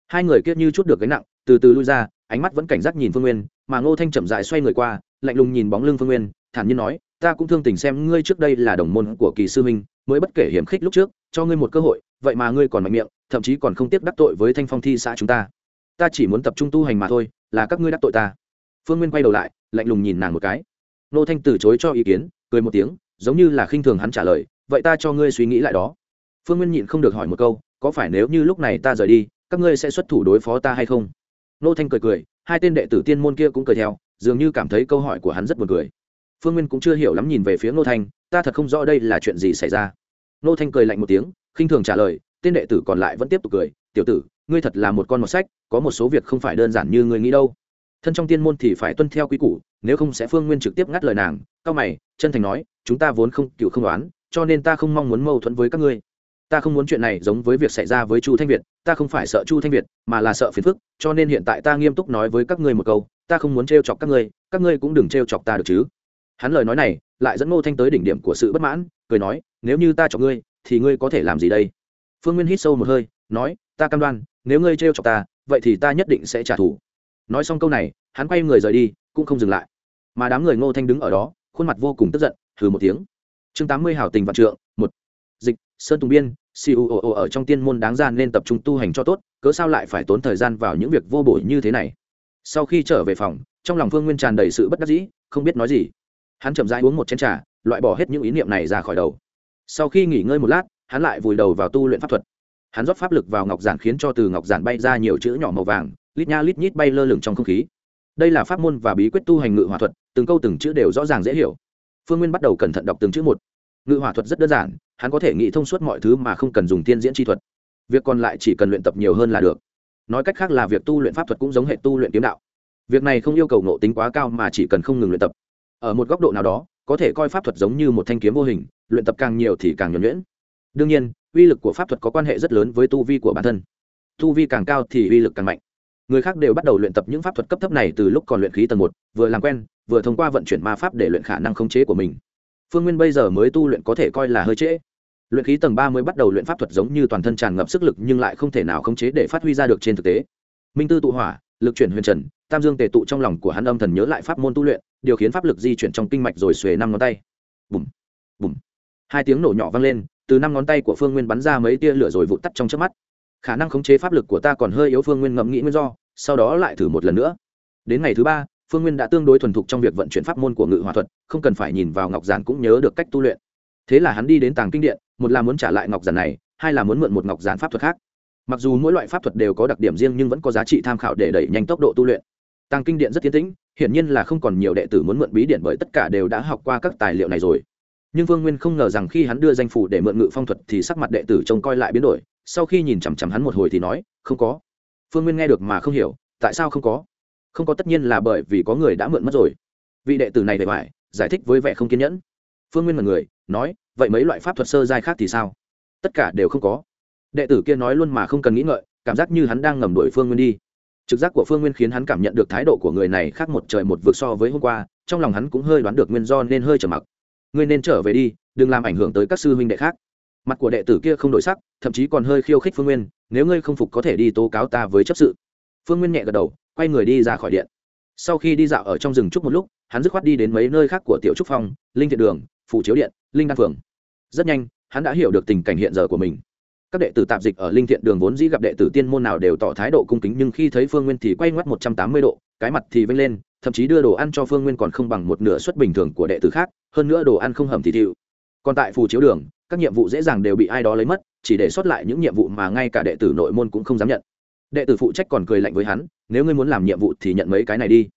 Hai người kia như chút được gánh nặng, từ từ lui ra, ánh mắt vẫn cảnh giác nhìn phương nguyên, mà ngô thanh chậm dại xoay người qua, lạnh lùng nhìn bóng lưng phương nguyên, thản nhiên nói ta cũng thương tình xem ngươi trước đây là đồng môn của kỳ sư minh mới bất kể hiểm khích lúc trước, cho ngươi một cơ hội, vậy mà ngươi còn mạnh miệng, thậm chí còn không tiếp đắc tội với thanh phong thi xã chúng ta. Ta chỉ muốn tập trung tu hành mà thôi, là các ngươi đắc tội ta. Phương nguyên quay đầu lại, lạnh lùng nhìn nàng một cái. Nô thanh từ chối cho ý kiến, cười một tiếng, giống như là khinh thường hắn trả lời, vậy ta cho ngươi suy nghĩ lại đó. Phương nguyên nhịn không được hỏi một câu, có phải nếu như lúc này ta rời đi, các ngươi sẽ xuất thủ đối phó ta hay không? Nô thanh cười cười, hai tên đệ tử tiên môn kia cũng cười theo, dường như cảm thấy câu hỏi của hắn rất buồn cười phương nguyên cũng chưa hiểu lắm nhìn về phía nô thanh, ta thật không rõ đây là chuyện gì xảy ra. Nô thanh cười lạnh một tiếng, khinh thường trả lời, tên đệ tử còn lại vẫn tiếp tục cười, tiểu tử, ngươi thật là một con một sách, có một số việc không phải đơn giản như ngươi nghĩ đâu. Thân trong tiên môn thì phải tuân theo quy củ, nếu không sẽ phương nguyên trực tiếp ngắt lời nàng, cao mày, chân thành nói, chúng ta vốn không cựu không đoán, cho nên ta không mong muốn mâu thuẫn với các ngươi. Ta không muốn chuyện này giống với việc xảy ra với chu thanh việt, ta không phải sợ chu thanh việt, mà là sợ phiền phức, cho nên hiện tại ta nghiêm túc nói với các ngươi một câu, ta không muốn t chọc các ngươi các ngươi cũng đừng t chọc ta được chứ hắn lời nói này lại dẫn ngô thanh tới đỉnh điểm của sự bất mãn, cười nói, nếu như ta chọc ngươi, thì ngươi có thể làm gì đây? Phương nguyên hít sâu một hơi, nói, ta cam đoan, nếu ngươi trêu chọc ta, vậy thì ta nhất định sẽ trả thù. Nói xong câu này, hắn quay người rời đi, cũng không dừng lại. Mà đám người ngô thanh đứng ở đó, khuôn mặt vô cùng tức giận thử một tiếng. Chương tám mươi hảo tình vạn trượng, một. Dịch, sơn tùng biên siêu ở trong tiên môn đáng ra nên tập trung tu hành cho tốt, cớ sao lại phải tốn thời gian vào những việc vô bổ như thế này? Sau khi trở về phòng, trong lòng phương nguyên tràn đầy sự bất đắc dĩ, không biết nói gì hắn chậm rãi uống một chén trà, loại bỏ hết những ý niệm này ra khỏi đầu. Sau khi nghỉ ngơi một lát, hắn lại vùi đầu vào tu luyện pháp thuật. Hắn rót pháp lực vào ngọc giản khiến cho từ ngọc giản bay ra nhiều chữ nhỏ màu vàng, lít nha lít nhít bay lơ lửng trong không khí. Đây là pháp môn và bí quyết tu hành ngự hỏa thuật, từng câu từng chữ đều rõ ràng dễ hiểu. Phương nguyên bắt đầu cẩn thận đọc từng chữ một. Ngự hỏa thuật rất đơn giản, hắn có thể nghĩ thông suốt mọi thứ mà không cần dùng tiên diễn chi thuật. Việc còn lại chỉ cần luyện tập nhiều hơn là được. Nói cách khác là việc tu luyện pháp thuật cũng giống hệ tu luyện kiếm đạo. Việc này không yêu cầu nộ tính quá cao mà chỉ cần không ngừng luyện tập ở một góc độ nào đó, có thể coi pháp thuật giống như một thanh kiếm vô hình, luyện tập càng nhiều thì càng nhuẩn nhuyễn. Đương nhiên, uy lực của pháp thuật có quan hệ rất lớn với tu vi của bản thân. Tu vi càng cao thì uy lực càng mạnh. Người khác đều bắt đầu luyện tập những pháp thuật cấp thấp này từ lúc còn luyện khí tầng một, vừa làm quen, vừa thông qua vận chuyển ma pháp để luyện khả năng khống chế của mình. Phương nguyên bây giờ mới tu luyện có thể coi là hơi trễ. Luyện khí tầng ba mới bắt đầu luyện pháp thuật giống như toàn thân tràn ngập sức lực nhưng lại không thể nào khống chế để phát huy ra được trên thực tế. Minh tư tụ hỏa, lực chuyển huyền trần, tam dương tề tụ trong lòng của hắn âm thần nhớ lại pháp môn tu luyện điều khiến pháp lực di chuyển trong kinh mạch rồi xuề năm ngón tay. Bùm bùm. Hai tiếng nổ nhỏ vang lên, từ năm ngón tay của phương nguyên bắn ra mấy tia lửa rồi vụt tắt trong trước mắt. Khả năng khống chế pháp lực của ta còn hơi yếu, phương nguyên ngẫm nghĩ nguyên do, sau đó lại thử một lần nữa. Đến ngày thứ ba, phương nguyên đã tương đối thuần thục trong việc vận chuyển pháp môn của ngự hòa thuật, không cần phải nhìn vào ngọc giản cũng nhớ được cách tu luyện. Thế là hắn đi đến tàng kinh điện, một là muốn trả lại ngọc giản này, hai là muốn mượn một ngọc giản pháp thuật khác. Mặc dù mỗi loại pháp thuật đều có đặc điểm riêng nhưng vẫn có giá trị tham khảo để đẩy nhanh tốc độ tu luyện tàng kinh điện rất tiến tĩnh, hiển nhiên là không còn nhiều đệ tử muốn mượn bí điện bởi tất cả đều đã học qua các tài liệu này rồi. Nhưng vương nguyên không ngờ rằng khi hắn đưa danh phủ để mượn ngự phong thuật thì sắc mặt đệ tử trông coi lại biến đổi, sau khi nhìn chằm chằm hắn một hồi thì nói, không có. Phương nguyên nghe được mà không hiểu, tại sao không có? Không có tất nhiên là bởi vì có người đã mượn mất rồi. Vị đệ tử này bề ngoài, giải thích với vẻ không kiên nhẫn. Phương nguyên là người, nói, vậy mấy loại pháp thuật sơ giai khác thì sao? Tất cả đều không có. Đệ tử kia nói luôn mà không cần nghĩ ngợi, cảm giác như hắn đang ngầm đuổi phương nguyên đi trực giác của phương nguyên khiến hắn cảm nhận được thái độ của người này khác một trời một vực so với hôm qua, trong lòng hắn cũng hơi đoán được nguyên do nên hơi trở mặc. Ngươi nên trở về đi, đừng làm ảnh hưởng tới các sư huynh đệ khác. Mặt của đệ tử kia không đổi sắc, thậm chí còn hơi khiêu khích phương nguyên, nếu ngươi không phục có thể đi tố cáo ta với chấp sự. Phương nguyên nhẹ gật đầu, quay người đi ra khỏi điện. Sau khi đi dạo ở trong rừng trúc một lúc, hắn dứt khoát đi đến mấy nơi khác của tiểu trúc phong, linh thiện đường, phủ chiếu điện, linh đan phường rất nhanh, hắn đã hiểu được tình cảnh hiện giờ của mình các đệ tử tạp dịch ở linh thiện đường vốn dĩ gặp đệ tử tiên môn nào đều tỏ thái độ cung kính, nhưng khi thấy phương nguyên thì quay ngoắt một trăm tám mươi độ, cái mặt thì vênh lên, thậm chí đưa đồ ăn cho phương nguyên còn không bằng một nửa suất bình thường của đệ tử khác, hơn nữa đồ ăn không hầm thì thiệu còn tại phù chiếu đường, các nhiệm vụ dễ dàng đều bị ai đó lấy mất, chỉ để sót lại những nhiệm vụ mà ngay cả đệ tử nội môn cũng không dám nhận. Đệ tử phụ trách còn cười lạnh với hắn, nếu ngươi muốn làm nhiệm vụ thì nhận mấy cái này đi.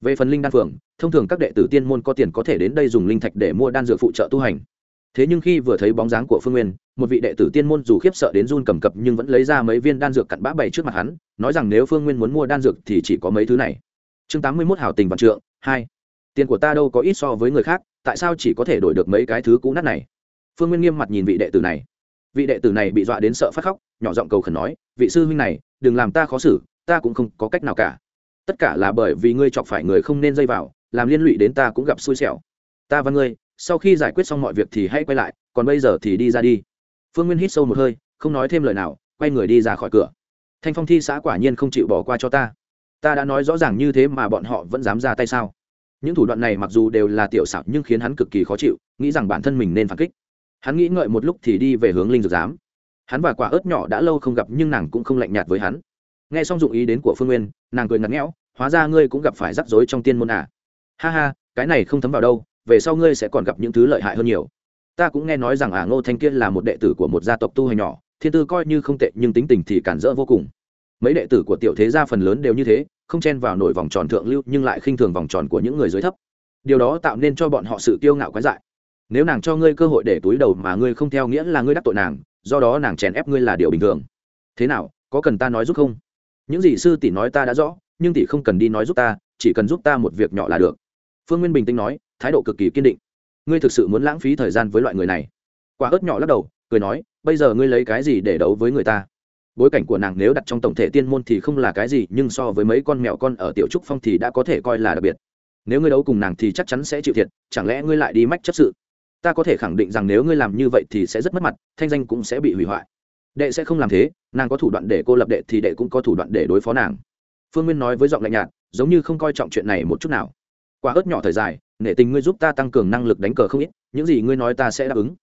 Về phần linh đan phường thông thường các đệ tử tiên môn có tiền có thể đến đây dùng linh thạch để mua đan dược phụ trợ tu hành thế nhưng khi vừa thấy bóng dáng của phương nguyên, một vị đệ tử tiên môn dù khiếp sợ đến run cầm cập nhưng vẫn lấy ra mấy viên đan dược cặn bã bày trước mặt hắn, nói rằng nếu phương nguyên muốn mua đan dược thì chỉ có mấy thứ này. Chương tám mươi mốt hảo tình vạn trượng, hai. Tiền của ta đâu có ít so với người khác, tại sao chỉ có thể đổi được mấy cái thứ cũ nát này? Phương nguyên nghiêm mặt nhìn vị đệ tử này. Vị đệ tử này bị dọa đến sợ phát khóc, nhỏ giọng cầu khẩn nói, vị sư huynh này, đừng làm ta khó xử, ta cũng không có cách nào cả. Tất cả là bởi vì ngươi chọc phải người không nên dây vào, làm liên lụy đến ta cũng gặp xui xẻo. Ta và ngươi sau khi giải quyết xong mọi việc thì hãy quay lại, còn bây giờ thì đi ra đi. Phương nguyên hít sâu một hơi, không nói thêm lời nào, quay người đi ra khỏi cửa. Thanh phong thi xã quả nhiên không chịu bỏ qua cho ta. Ta đã nói rõ ràng như thế mà bọn họ vẫn dám ra tay sao? Những thủ đoạn này mặc dù đều là tiểu xảo nhưng khiến hắn cực kỳ khó chịu, nghĩ rằng bản thân mình nên phản kích. Hắn nghĩ ngợi một lúc thì đi về hướng linh dược giám. Hắn và quả ớt nhỏ đã lâu không gặp nhưng nàng cũng không lạnh nhạt với hắn. Nghe xong dụng ý đến của phương nguyên, nàng cười ngặt nghẽo, hóa ra ngươi cũng gặp phải rắc rối trong tiên môn à. ha ha, cái này không thấm vào đâu về sau ngươi sẽ còn gặp những thứ lợi hại hơn nhiều. Ta cũng nghe nói rằng ả ngô thanh kiên là một đệ tử của một gia tộc tu hành nhỏ, thiên tư coi như không tệ, nhưng tính tình thì cản rỡ vô cùng. Mấy đệ tử của tiểu thế gia phần lớn đều như thế, không chen vào nổi vòng tròn thượng lưu, nhưng lại khinh thường vòng tròn của những người dưới thấp. Điều đó tạo nên cho bọn họ sự kiêu ngạo quái dại. Nếu nàng cho ngươi cơ hội để túi đầu mà ngươi không theo nghĩa là ngươi đắc tội nàng, do đó nàng chèn ép ngươi là điều bình thường. Thế nào, có cần ta nói giúp không? Những gì sư tỷ nói ta đã rõ, nhưng tỷ không cần đi nói giúp ta, chỉ cần giúp ta một việc nhỏ là được. Phương nguyên bình tĩnh nói thái độ cực kỳ kiên định. Ngươi thực sự muốn lãng phí thời gian với loại người này? Quả ớt nhỏ lắc đầu, cười nói, bây giờ ngươi lấy cái gì để đấu với người ta? Bối cảnh của nàng nếu đặt trong tổng thể tiên môn thì không là cái gì, nhưng so với mấy con mèo con ở tiểu trúc phong thì đã có thể coi là đặc biệt. Nếu ngươi đấu cùng nàng thì chắc chắn sẽ chịu thiệt, chẳng lẽ ngươi lại đi mách chấp sự? Ta có thể khẳng định rằng nếu ngươi làm như vậy thì sẽ rất mất mặt, thanh danh cũng sẽ bị hủy hoại. Đệ sẽ không làm thế, nàng có thủ đoạn để cô lập đệ thì đệ cũng có thủ đoạn để đối phó nàng. Phương nguyên nói với giọng lạnh nhạt, giống như không coi trọng chuyện này một chút nào quả ớt nhỏ thời dài, nể tình ngươi giúp ta tăng cường năng lực đánh cờ không ít, những gì ngươi nói ta sẽ đáp ứng.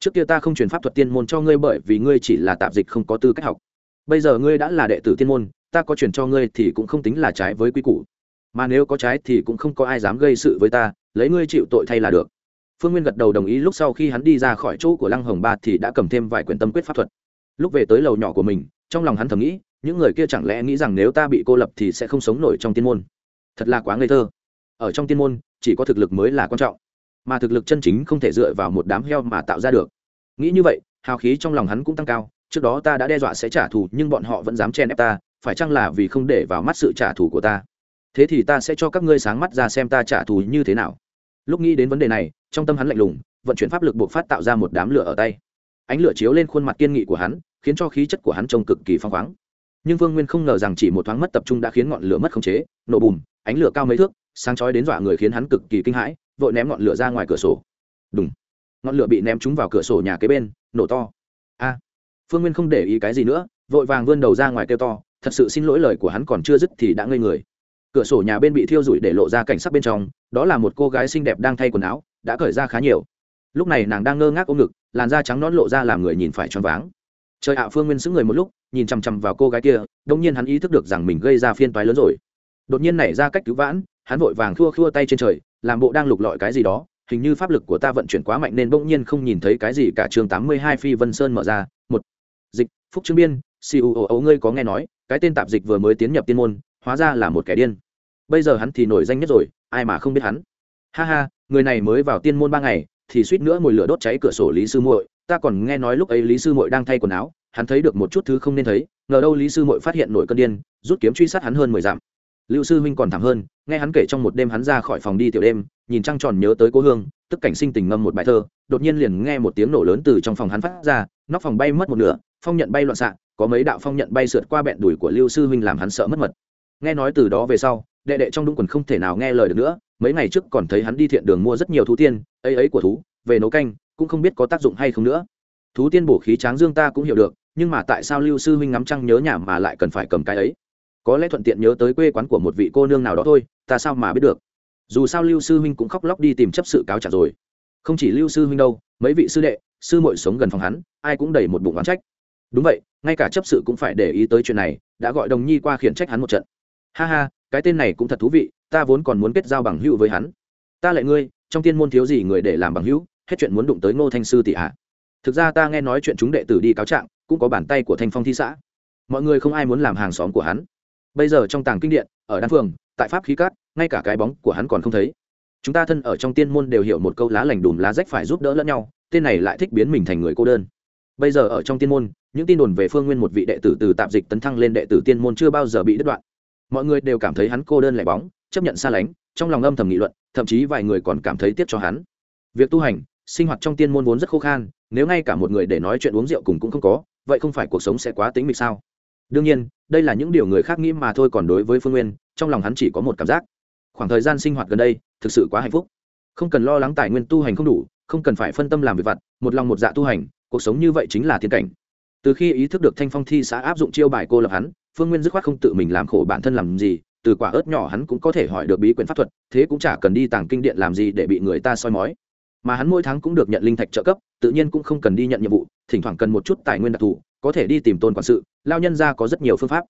Trước kia ta không truyền pháp thuật tiên môn cho ngươi bởi vì ngươi chỉ là tạp dịch không có tư cách học. Bây giờ ngươi đã là đệ tử tiên môn, ta có truyền cho ngươi thì cũng không tính là trái với quy củ. Mà nếu có trái thì cũng không có ai dám gây sự với ta, lấy ngươi chịu tội thay là được. Phương nguyên gật đầu đồng ý lúc sau khi hắn đi ra khỏi chỗ của lăng hồng ba thì đã cầm thêm vài quyển tâm quyết pháp thuật. Lúc về tới lầu nhỏ của mình, trong lòng hắn thầm nghĩ, những người kia chẳng lẽ nghĩ rằng nếu ta bị cô lập thì sẽ không sống nổi trong tiên môn. Thật là quá ngây thơ ở trong tiên môn, chỉ có thực lực mới là quan trọng. Mà thực lực chân chính không thể dựa vào một đám heo mà tạo ra được. Nghĩ như vậy, hào khí trong lòng hắn cũng tăng cao, trước đó ta đã đe dọa sẽ trả thù, nhưng bọn họ vẫn dám chen ép ta, phải chăng là vì không để vào mắt sự trả thù của ta? Thế thì ta sẽ cho các ngươi sáng mắt ra xem ta trả thù như thế nào. Lúc nghĩ đến vấn đề này, trong tâm hắn lạnh lùng, vận chuyển pháp lực buộc phát tạo ra một đám lửa ở tay. Ánh lửa chiếu lên khuôn mặt kiên nghị của hắn, khiến cho khí chất của hắn trông cực kỳ phong khoáng. Nhưng vương nguyên không ngờ rằng chỉ một thoáng mất tập trung đã khiến ngọn lửa mất khống chế, nổ bùm, ánh lửa cao mấy thước sáng chói đến dọa người khiến hắn cực kỳ kinh hãi, vội ném ngọn lửa ra ngoài cửa sổ. Đúng ngọn lửa bị ném trúng vào cửa sổ nhà kế bên, nổ to. A. Phương nguyên không để ý cái gì nữa, vội vàng vươn đầu ra ngoài kêu to, thật sự xin lỗi lời của hắn còn chưa dứt thì đã ngây người. Cửa sổ nhà bên bị thiêu rụi để lộ ra cảnh sắc bên trong, đó là một cô gái xinh đẹp đang thay quần áo, đã cởi ra khá nhiều. Lúc này nàng đang ngơ ngác ôm ngực, làn da trắng nón lộ ra làm người nhìn phải choáng váng. Trời ạ, phương nguyên xứng người một lúc, nhìn chằm chằm vào cô gái kia, đông nhiên hắn ý thức được rằng mình gây ra phiên toái lớn rồi đột nhiên nảy ra cách cứu vãn, hắn vội vàng khua khua tay trên trời, làm bộ đang lục lọi cái gì đó, hình như pháp lực của ta vận chuyển quá mạnh nên bỗng nhiên không nhìn thấy cái gì cả. Chương tám mươi hai phi vân sơn mở ra, một. Dịch, phúc trương biên siêu ấu ngươi có nghe nói, cái tên tạp dịch vừa mới tiến nhập tiên môn, hóa ra là một kẻ điên. Bây giờ hắn thì nổi danh nhất rồi, ai mà không biết hắn? Ha ha, người này mới vào tiên môn ba ngày, thì suýt nữa mùi lửa đốt cháy cửa sổ lý sư muội. Ta còn nghe nói lúc ấy lý sư muội đang thay quần áo, hắn thấy được một chút thứ không nên thấy, ngờ đâu lý sư muội phát hiện nổi cơn điên, rút kiếm truy sát hắn hơn mười dặm lưu sư huynh còn thảm hơn, nghe hắn kể trong một đêm hắn ra khỏi phòng đi tiểu đêm, nhìn trăng tròn nhớ tới cố hương, tức cảnh sinh tình ngâm một bài thơ, đột nhiên liền nghe một tiếng nổ lớn từ trong phòng hắn phát ra, nóc phòng bay mất một nửa, phong nhận bay loạn xạ, có mấy đạo phong nhận bay sượt qua bẹn đùi của lưu sư huynh làm hắn sợ mất mật. Nghe nói từ đó về sau, đệ đệ trong đúng quần không thể nào nghe lời được nữa, mấy ngày trước còn thấy hắn đi thiện đường mua rất nhiều thú tiên, ấy ấy của thú, về nấu canh, cũng không biết có tác dụng hay không nữa. Thú tiên bổ khí tráng dương ta cũng hiểu được, nhưng mà tại sao lưu sư huynh ngắm trăng nhớ nhà mà lại cần phải cầm cái ấy? Có lẽ thuận tiện nhớ tới quê quán của một vị cô nương nào đó thôi, ta sao mà biết được? Dù sao lưu sư huynh cũng khóc lóc đi tìm chấp sự cáo trả rồi. Không chỉ lưu sư huynh đâu, mấy vị sư đệ, sư muội sống gần phòng hắn, ai cũng đầy một bụng oán trách. Đúng vậy, ngay cả chấp sự cũng phải để ý tới chuyện này, đã gọi đồng nhi qua khiển trách hắn một trận. Ha ha, cái tên này cũng thật thú vị, ta vốn còn muốn kết giao bằng hữu với hắn. Ta lại ngươi, trong tiên môn thiếu gì người để làm bằng hữu, hết chuyện muốn đụng tới ngô thanh sư tỷ à? thực ra ta nghe nói chuyện chúng đệ tử đi cáo trạng, cũng có bàn tay của thanh phong thi xã. Mọi người không ai muốn làm hàng xóm của hắn bây giờ trong tàng kinh điện, ở đan phường, tại pháp khí cát ngay cả cái bóng của hắn còn không thấy. Chúng ta thân ở trong tiên môn đều hiểu một câu lá lành đùm lá rách phải giúp đỡ lẫn nhau, tên này lại thích biến mình thành người cô đơn. Bây giờ ở trong tiên môn, những tin đồn về phương nguyên một vị đệ tử từ tạp dịch tấn thăng lên đệ tử tiên môn chưa bao giờ bị đứt đoạn. Mọi người đều cảm thấy hắn cô đơn lẻ bóng, chấp nhận xa lánh, trong lòng âm thầm nghị luận, thậm chí vài người còn cảm thấy tiếc cho hắn. Việc tu hành, sinh hoạt trong tiên môn vốn rất khô khan, nếu ngay cả một người để nói chuyện uống rượu cùng cũng không có, vậy không phải cuộc sống sẽ quá tính mịch sao? Đương nhiên, đây là những điều người khác nghĩ mà thôi, còn đối với phương nguyên, trong lòng hắn chỉ có một cảm giác. Khoảng thời gian sinh hoạt gần đây, thực sự quá hạnh phúc. Không cần lo lắng tài nguyên tu hành không đủ, không cần phải phân tâm làm việc vặt, một lòng một dạ tu hành, cuộc sống như vậy chính là thiên cảnh. Từ khi ý thức được thanh phong thi xã áp dụng chiêu bài cô lập hắn, phương nguyên dứt khoát không tự mình làm khổ bản thân làm gì, từ quả ớt nhỏ hắn cũng có thể hỏi được bí quyển pháp thuật, thế cũng chả cần đi tàng kinh điện làm gì để bị người ta soi mói. Mà hắn mỗi tháng cũng được nhận linh thạch trợ cấp, tự nhiên cũng không cần đi nhận nhiệm vụ, thỉnh thoảng cần một chút tài nguyên đặc thù có thể đi tìm tôn quản sự, lao nhân ra có rất nhiều phương pháp.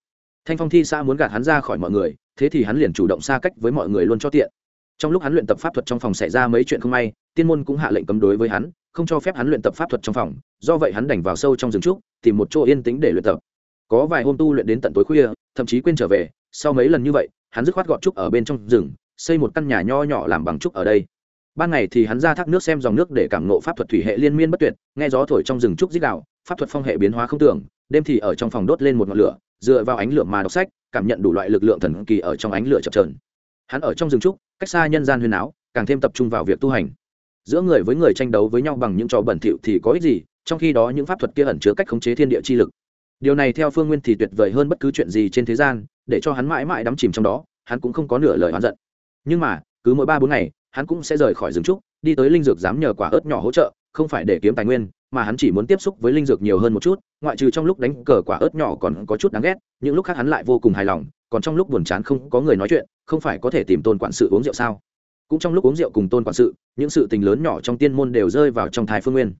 Thanh phong thi xã muốn gạt hắn ra khỏi mọi người, thế thì hắn liền chủ động xa cách với mọi người luôn cho tiện. Trong lúc hắn luyện tập pháp thuật trong phòng xảy ra mấy chuyện không may, tiên môn cũng hạ lệnh cấm đối với hắn, không cho phép hắn luyện tập pháp thuật trong phòng, do vậy hắn đành vào sâu trong rừng trúc, tìm một chỗ yên tĩnh để luyện tập. Có vài hôm tu luyện đến tận tối khuya, thậm chí quên trở về, sau mấy lần như vậy, hắn dứt khoát gọt trúc ở bên trong rừng, xây một căn nhà nho nhỏ làm bằng trúc ở đây. Ban ngày thì hắn ra thác nước xem dòng nước để cảm nộ pháp thuật thủy hệ liên miên bất tuyệt, nghe gió thổi trong rừng trúc dích đạo pháp thuật phong hệ biến hóa không tưởng, đêm thì ở trong phòng đốt lên một ngọn lửa, dựa vào ánh lửa mà đọc sách, cảm nhận đủ loại lực lượng thần kỳ ở trong ánh lửa chập trờn hắn ở trong rừng trúc, cách xa nhân gian huyền áo, càng thêm tập trung vào việc tu hành. Giữa người với người tranh đấu với nhau bằng những trò bẩn thỉu thì có ích gì, trong khi đó những pháp thuật kia ẩn chứa cách khống chế thiên địa chi lực. Điều này theo phương nguyên thì tuyệt vời hơn bất cứ chuyện gì trên thế gian, để cho hắn mãi mãi đắm chìm trong đó, hắn cũng không có nửa lời oán giận. Nhưng mà, cứ mỗi ba bốn ngày, hắn cũng sẽ rời khỏi rừng trúc, đi tới linh dược dám nhờ quả ớt nhỏ hỗ trợ, không phải để kiếm tài nguyên mà hắn chỉ muốn tiếp xúc với linh dược nhiều hơn một chút, ngoại trừ trong lúc đánh cờ quả ớt nhỏ còn có chút đáng ghét, những lúc khác hắn lại vô cùng hài lòng, còn trong lúc buồn chán không có người nói chuyện, không phải có thể tìm tôn quản sự uống rượu sao? Cũng trong lúc uống rượu cùng tôn quản sự, những sự tình lớn nhỏ trong tiên môn đều rơi vào trong thái phương nguyên.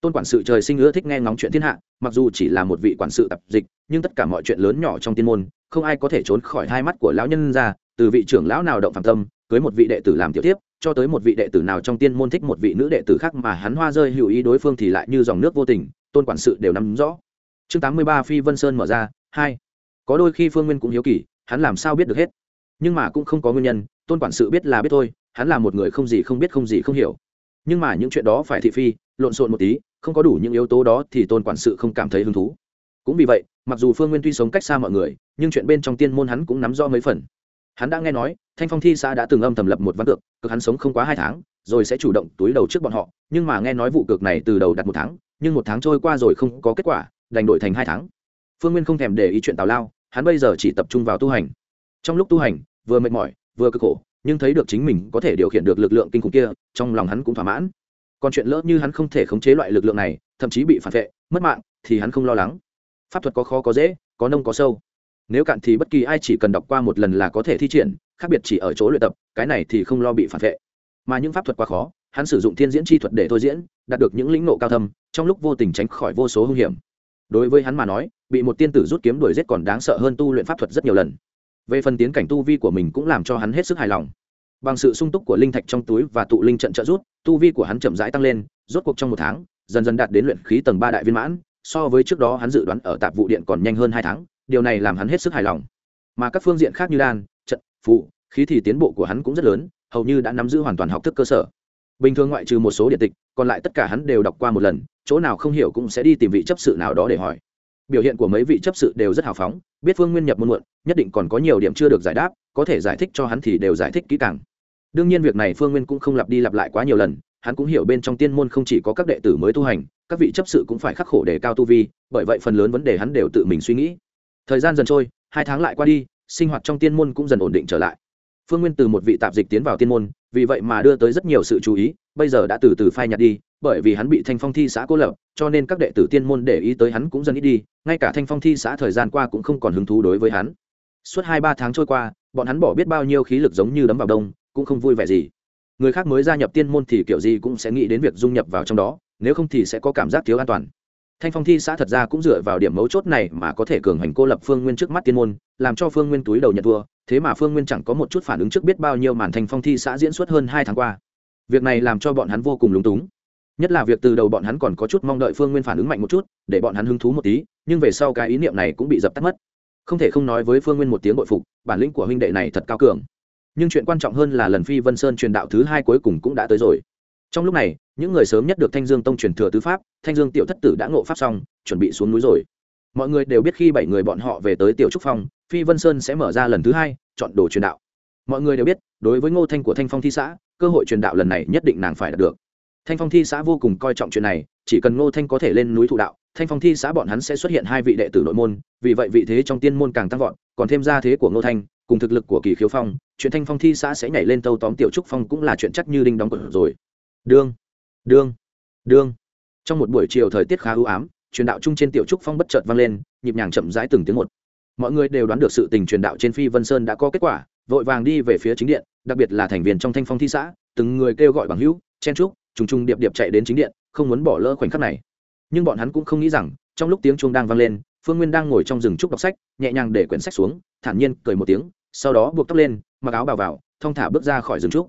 Tôn quản sự trời sinh ưa thích nghe ngóng chuyện thiên hạ, mặc dù chỉ là một vị quản sự tập dịch, nhưng tất cả mọi chuyện lớn nhỏ trong tiên môn, không ai có thể trốn khỏi hai mắt của lão nhân ra, từ vị trưởng lão nào động phạm tâm, cưới một vị đệ tử làm tiểu tiếp cho tới một vị đệ tử nào trong tiên môn thích một vị nữ đệ tử khác mà hắn hoa rơi hữu ý đối phương thì lại như dòng nước vô tình, tôn quản sự đều nắm rõ. Chương tám mươi ba, phi vân sơn mở ra, hai. Có đôi khi phương nguyên cũng hiếu kỳ, hắn làm sao biết được hết? Nhưng mà cũng không có nguyên nhân, tôn quản sự biết là biết thôi, hắn là một người không gì không biết không gì không hiểu. Nhưng mà những chuyện đó phải thị phi, lộn xộn một tí, không có đủ những yếu tố đó thì tôn quản sự không cảm thấy hứng thú. Cũng vì vậy, mặc dù phương nguyên tuy sống cách xa mọi người, nhưng chuyện bên trong tiên môn hắn cũng nắm rõ mấy phần hắn đã nghe nói thanh phong thi xã đã từng âm thầm lập một văn cược, cực hắn sống không quá hai tháng rồi sẽ chủ động túi đầu trước bọn họ nhưng mà nghe nói vụ cược này từ đầu đặt một tháng nhưng một tháng trôi qua rồi không có kết quả đành đổi thành hai tháng. Phương nguyên không thèm để ý chuyện tào lao hắn bây giờ chỉ tập trung vào tu hành. Trong lúc tu hành vừa mệt mỏi vừa cực khổ nhưng thấy được chính mình có thể điều khiển được lực lượng kinh khủng kia trong lòng hắn cũng thỏa mãn. Còn chuyện lỡ như hắn không thể khống chế loại lực lượng này thậm chí bị phản vệ mất mạng thì hắn không lo lắng. Pháp thuật có khó có dễ có nông có sâu nếu cạn thì bất kỳ ai chỉ cần đọc qua một lần là có thể thi triển, khác biệt chỉ ở chỗ luyện tập, cái này thì không lo bị phản vệ. Mà những pháp thuật quá khó, hắn sử dụng thiên diễn chi thuật để thôi diễn, đạt được những lĩnh nộ cao thâm, trong lúc vô tình tránh khỏi vô số hung hiểm. Đối với hắn mà nói, bị một tiên tử rút kiếm đuổi giết còn đáng sợ hơn tu luyện pháp thuật rất nhiều lần. Về phần tiến cảnh tu vi của mình cũng làm cho hắn hết sức hài lòng. Bằng sự sung túc của linh thạch trong túi và tụ linh trận trợ rút tu vi của hắn chậm rãi tăng lên, rốt cuộc trong một tháng, dần dần đạt đến luyện khí tầng ba đại viên mãn, so với trước đó hắn dự đoán ở tạp vụ điện còn nhanh hơn hai tháng điều này làm hắn hết sức hài lòng. Mà các phương diện khác như đan, trận phụ khí thì tiến bộ của hắn cũng rất lớn, hầu như đã nắm giữ hoàn toàn học thức cơ sở. Bình thường ngoại trừ một số điện tịch, còn lại tất cả hắn đều đọc qua một lần, chỗ nào không hiểu cũng sẽ đi tìm vị chấp sự nào đó để hỏi. Biểu hiện của mấy vị chấp sự đều rất hào phóng, biết phương nguyên nhập muôn muộn, nhất định còn có nhiều điểm chưa được giải đáp, có thể giải thích cho hắn thì đều giải thích kỹ càng. Đương nhiên việc này phương nguyên cũng không lặp đi lặp lại quá nhiều lần, hắn cũng hiểu bên trong tiên môn không chỉ có các đệ tử mới tu hành, các vị chấp sự cũng phải khắc khổ để cao tu vi, bởi vậy phần lớn vấn đề hắn đều tự mình suy nghĩ thời gian dần trôi, hai tháng lại qua đi, sinh hoạt trong tiên môn cũng dần ổn định trở lại. Phương nguyên từ một vị tạp dịch tiến vào tiên môn, vì vậy mà đưa tới rất nhiều sự chú ý, bây giờ đã từ từ phai nhạt đi, bởi vì hắn bị thanh phong thi xã cô lập, cho nên các đệ tử tiên môn để ý tới hắn cũng dần ít đi, ngay cả thanh phong thi xã thời gian qua cũng không còn hứng thú đối với hắn. Suốt hai ba tháng trôi qua, bọn hắn bỏ biết bao nhiêu khí lực giống như đấm vào đông, cũng không vui vẻ gì. Người khác mới gia nhập tiên môn thì kiểu gì cũng sẽ nghĩ đến việc dung nhập vào trong đó, nếu không thì sẽ có cảm giác thiếu an toàn thanh phong thi xã thật ra cũng dựa vào điểm mấu chốt này mà có thể cường hành cô lập phương nguyên trước mắt tiên môn, làm cho phương nguyên túi đầu nhận thua, thế mà phương nguyên chẳng có một chút phản ứng trước biết bao nhiêu màn thanh phong thi xã diễn xuất hơn hai tháng qua. Việc này làm cho bọn hắn vô cùng lúng túng. Nhất là việc từ đầu bọn hắn còn có chút mong đợi phương nguyên phản ứng mạnh một chút, để bọn hắn hứng thú một tí, nhưng về sau cái ý niệm này cũng bị dập tắt mất. Không thể không nói với phương nguyên một tiếng bội phục, bản lĩnh của huynh đệ này thật cao cường. Nhưng chuyện quan trọng hơn là lần phi vân sơn truyền đạo thứ hai cuối cùng cũng đã tới rồi. Trong lúc này những người sớm nhất được thanh dương tông truyền thừa tứ pháp, thanh dương tiểu thất tử đã ngộ pháp xong, chuẩn bị xuống núi rồi. Mọi người đều biết khi bảy người bọn họ về tới tiểu trúc phong, phi vân sơn sẽ mở ra lần thứ hai, chọn đồ truyền đạo. Mọi người đều biết, đối với ngô thanh của thanh phong thi xã, cơ hội truyền đạo lần này nhất định nàng phải đạt được. Thanh phong thi xã vô cùng coi trọng chuyện này, chỉ cần ngô thanh có thể lên núi thụ đạo, thanh phong thi xã bọn hắn sẽ xuất hiện hai vị đệ tử nội môn, vì vậy vị thế trong tiên môn càng tăng vọt, còn thêm ra thế của ngô thanh, cùng thực lực của kỳ khiếu phong, chuyện thanh phong thi xã sẽ nhảy lên tâu tóm tiểu trúc phong cũng là chuyện chắc như đinh đóng cột rồi. Đương đương đương. Trong một buổi chiều thời tiết khá ưu ám, truyền đạo chung trên tiểu trúc phong bất chợt vang lên, nhịp nhàng chậm rãi từng tiếng một. Mọi người đều đoán được sự tình truyền đạo trên phi vân sơn đã có kết quả, vội vàng đi về phía chính điện, đặc biệt là thành viên trong thanh phong thi xã, từng người kêu gọi bằng hữu, chen trúc trùng trùng điệp điệp chạy đến chính điện, không muốn bỏ lỡ khoảnh khắc này. Nhưng bọn hắn cũng không nghĩ rằng, trong lúc tiếng chuông đang vang lên, phương nguyên đang ngồi trong rừng trúc đọc sách, nhẹ nhàng để quyển sách xuống, thản nhiên cười một tiếng, sau đó buộc tóc lên, mặc áo bào vào, thong thả bước ra khỏi rừng trúc.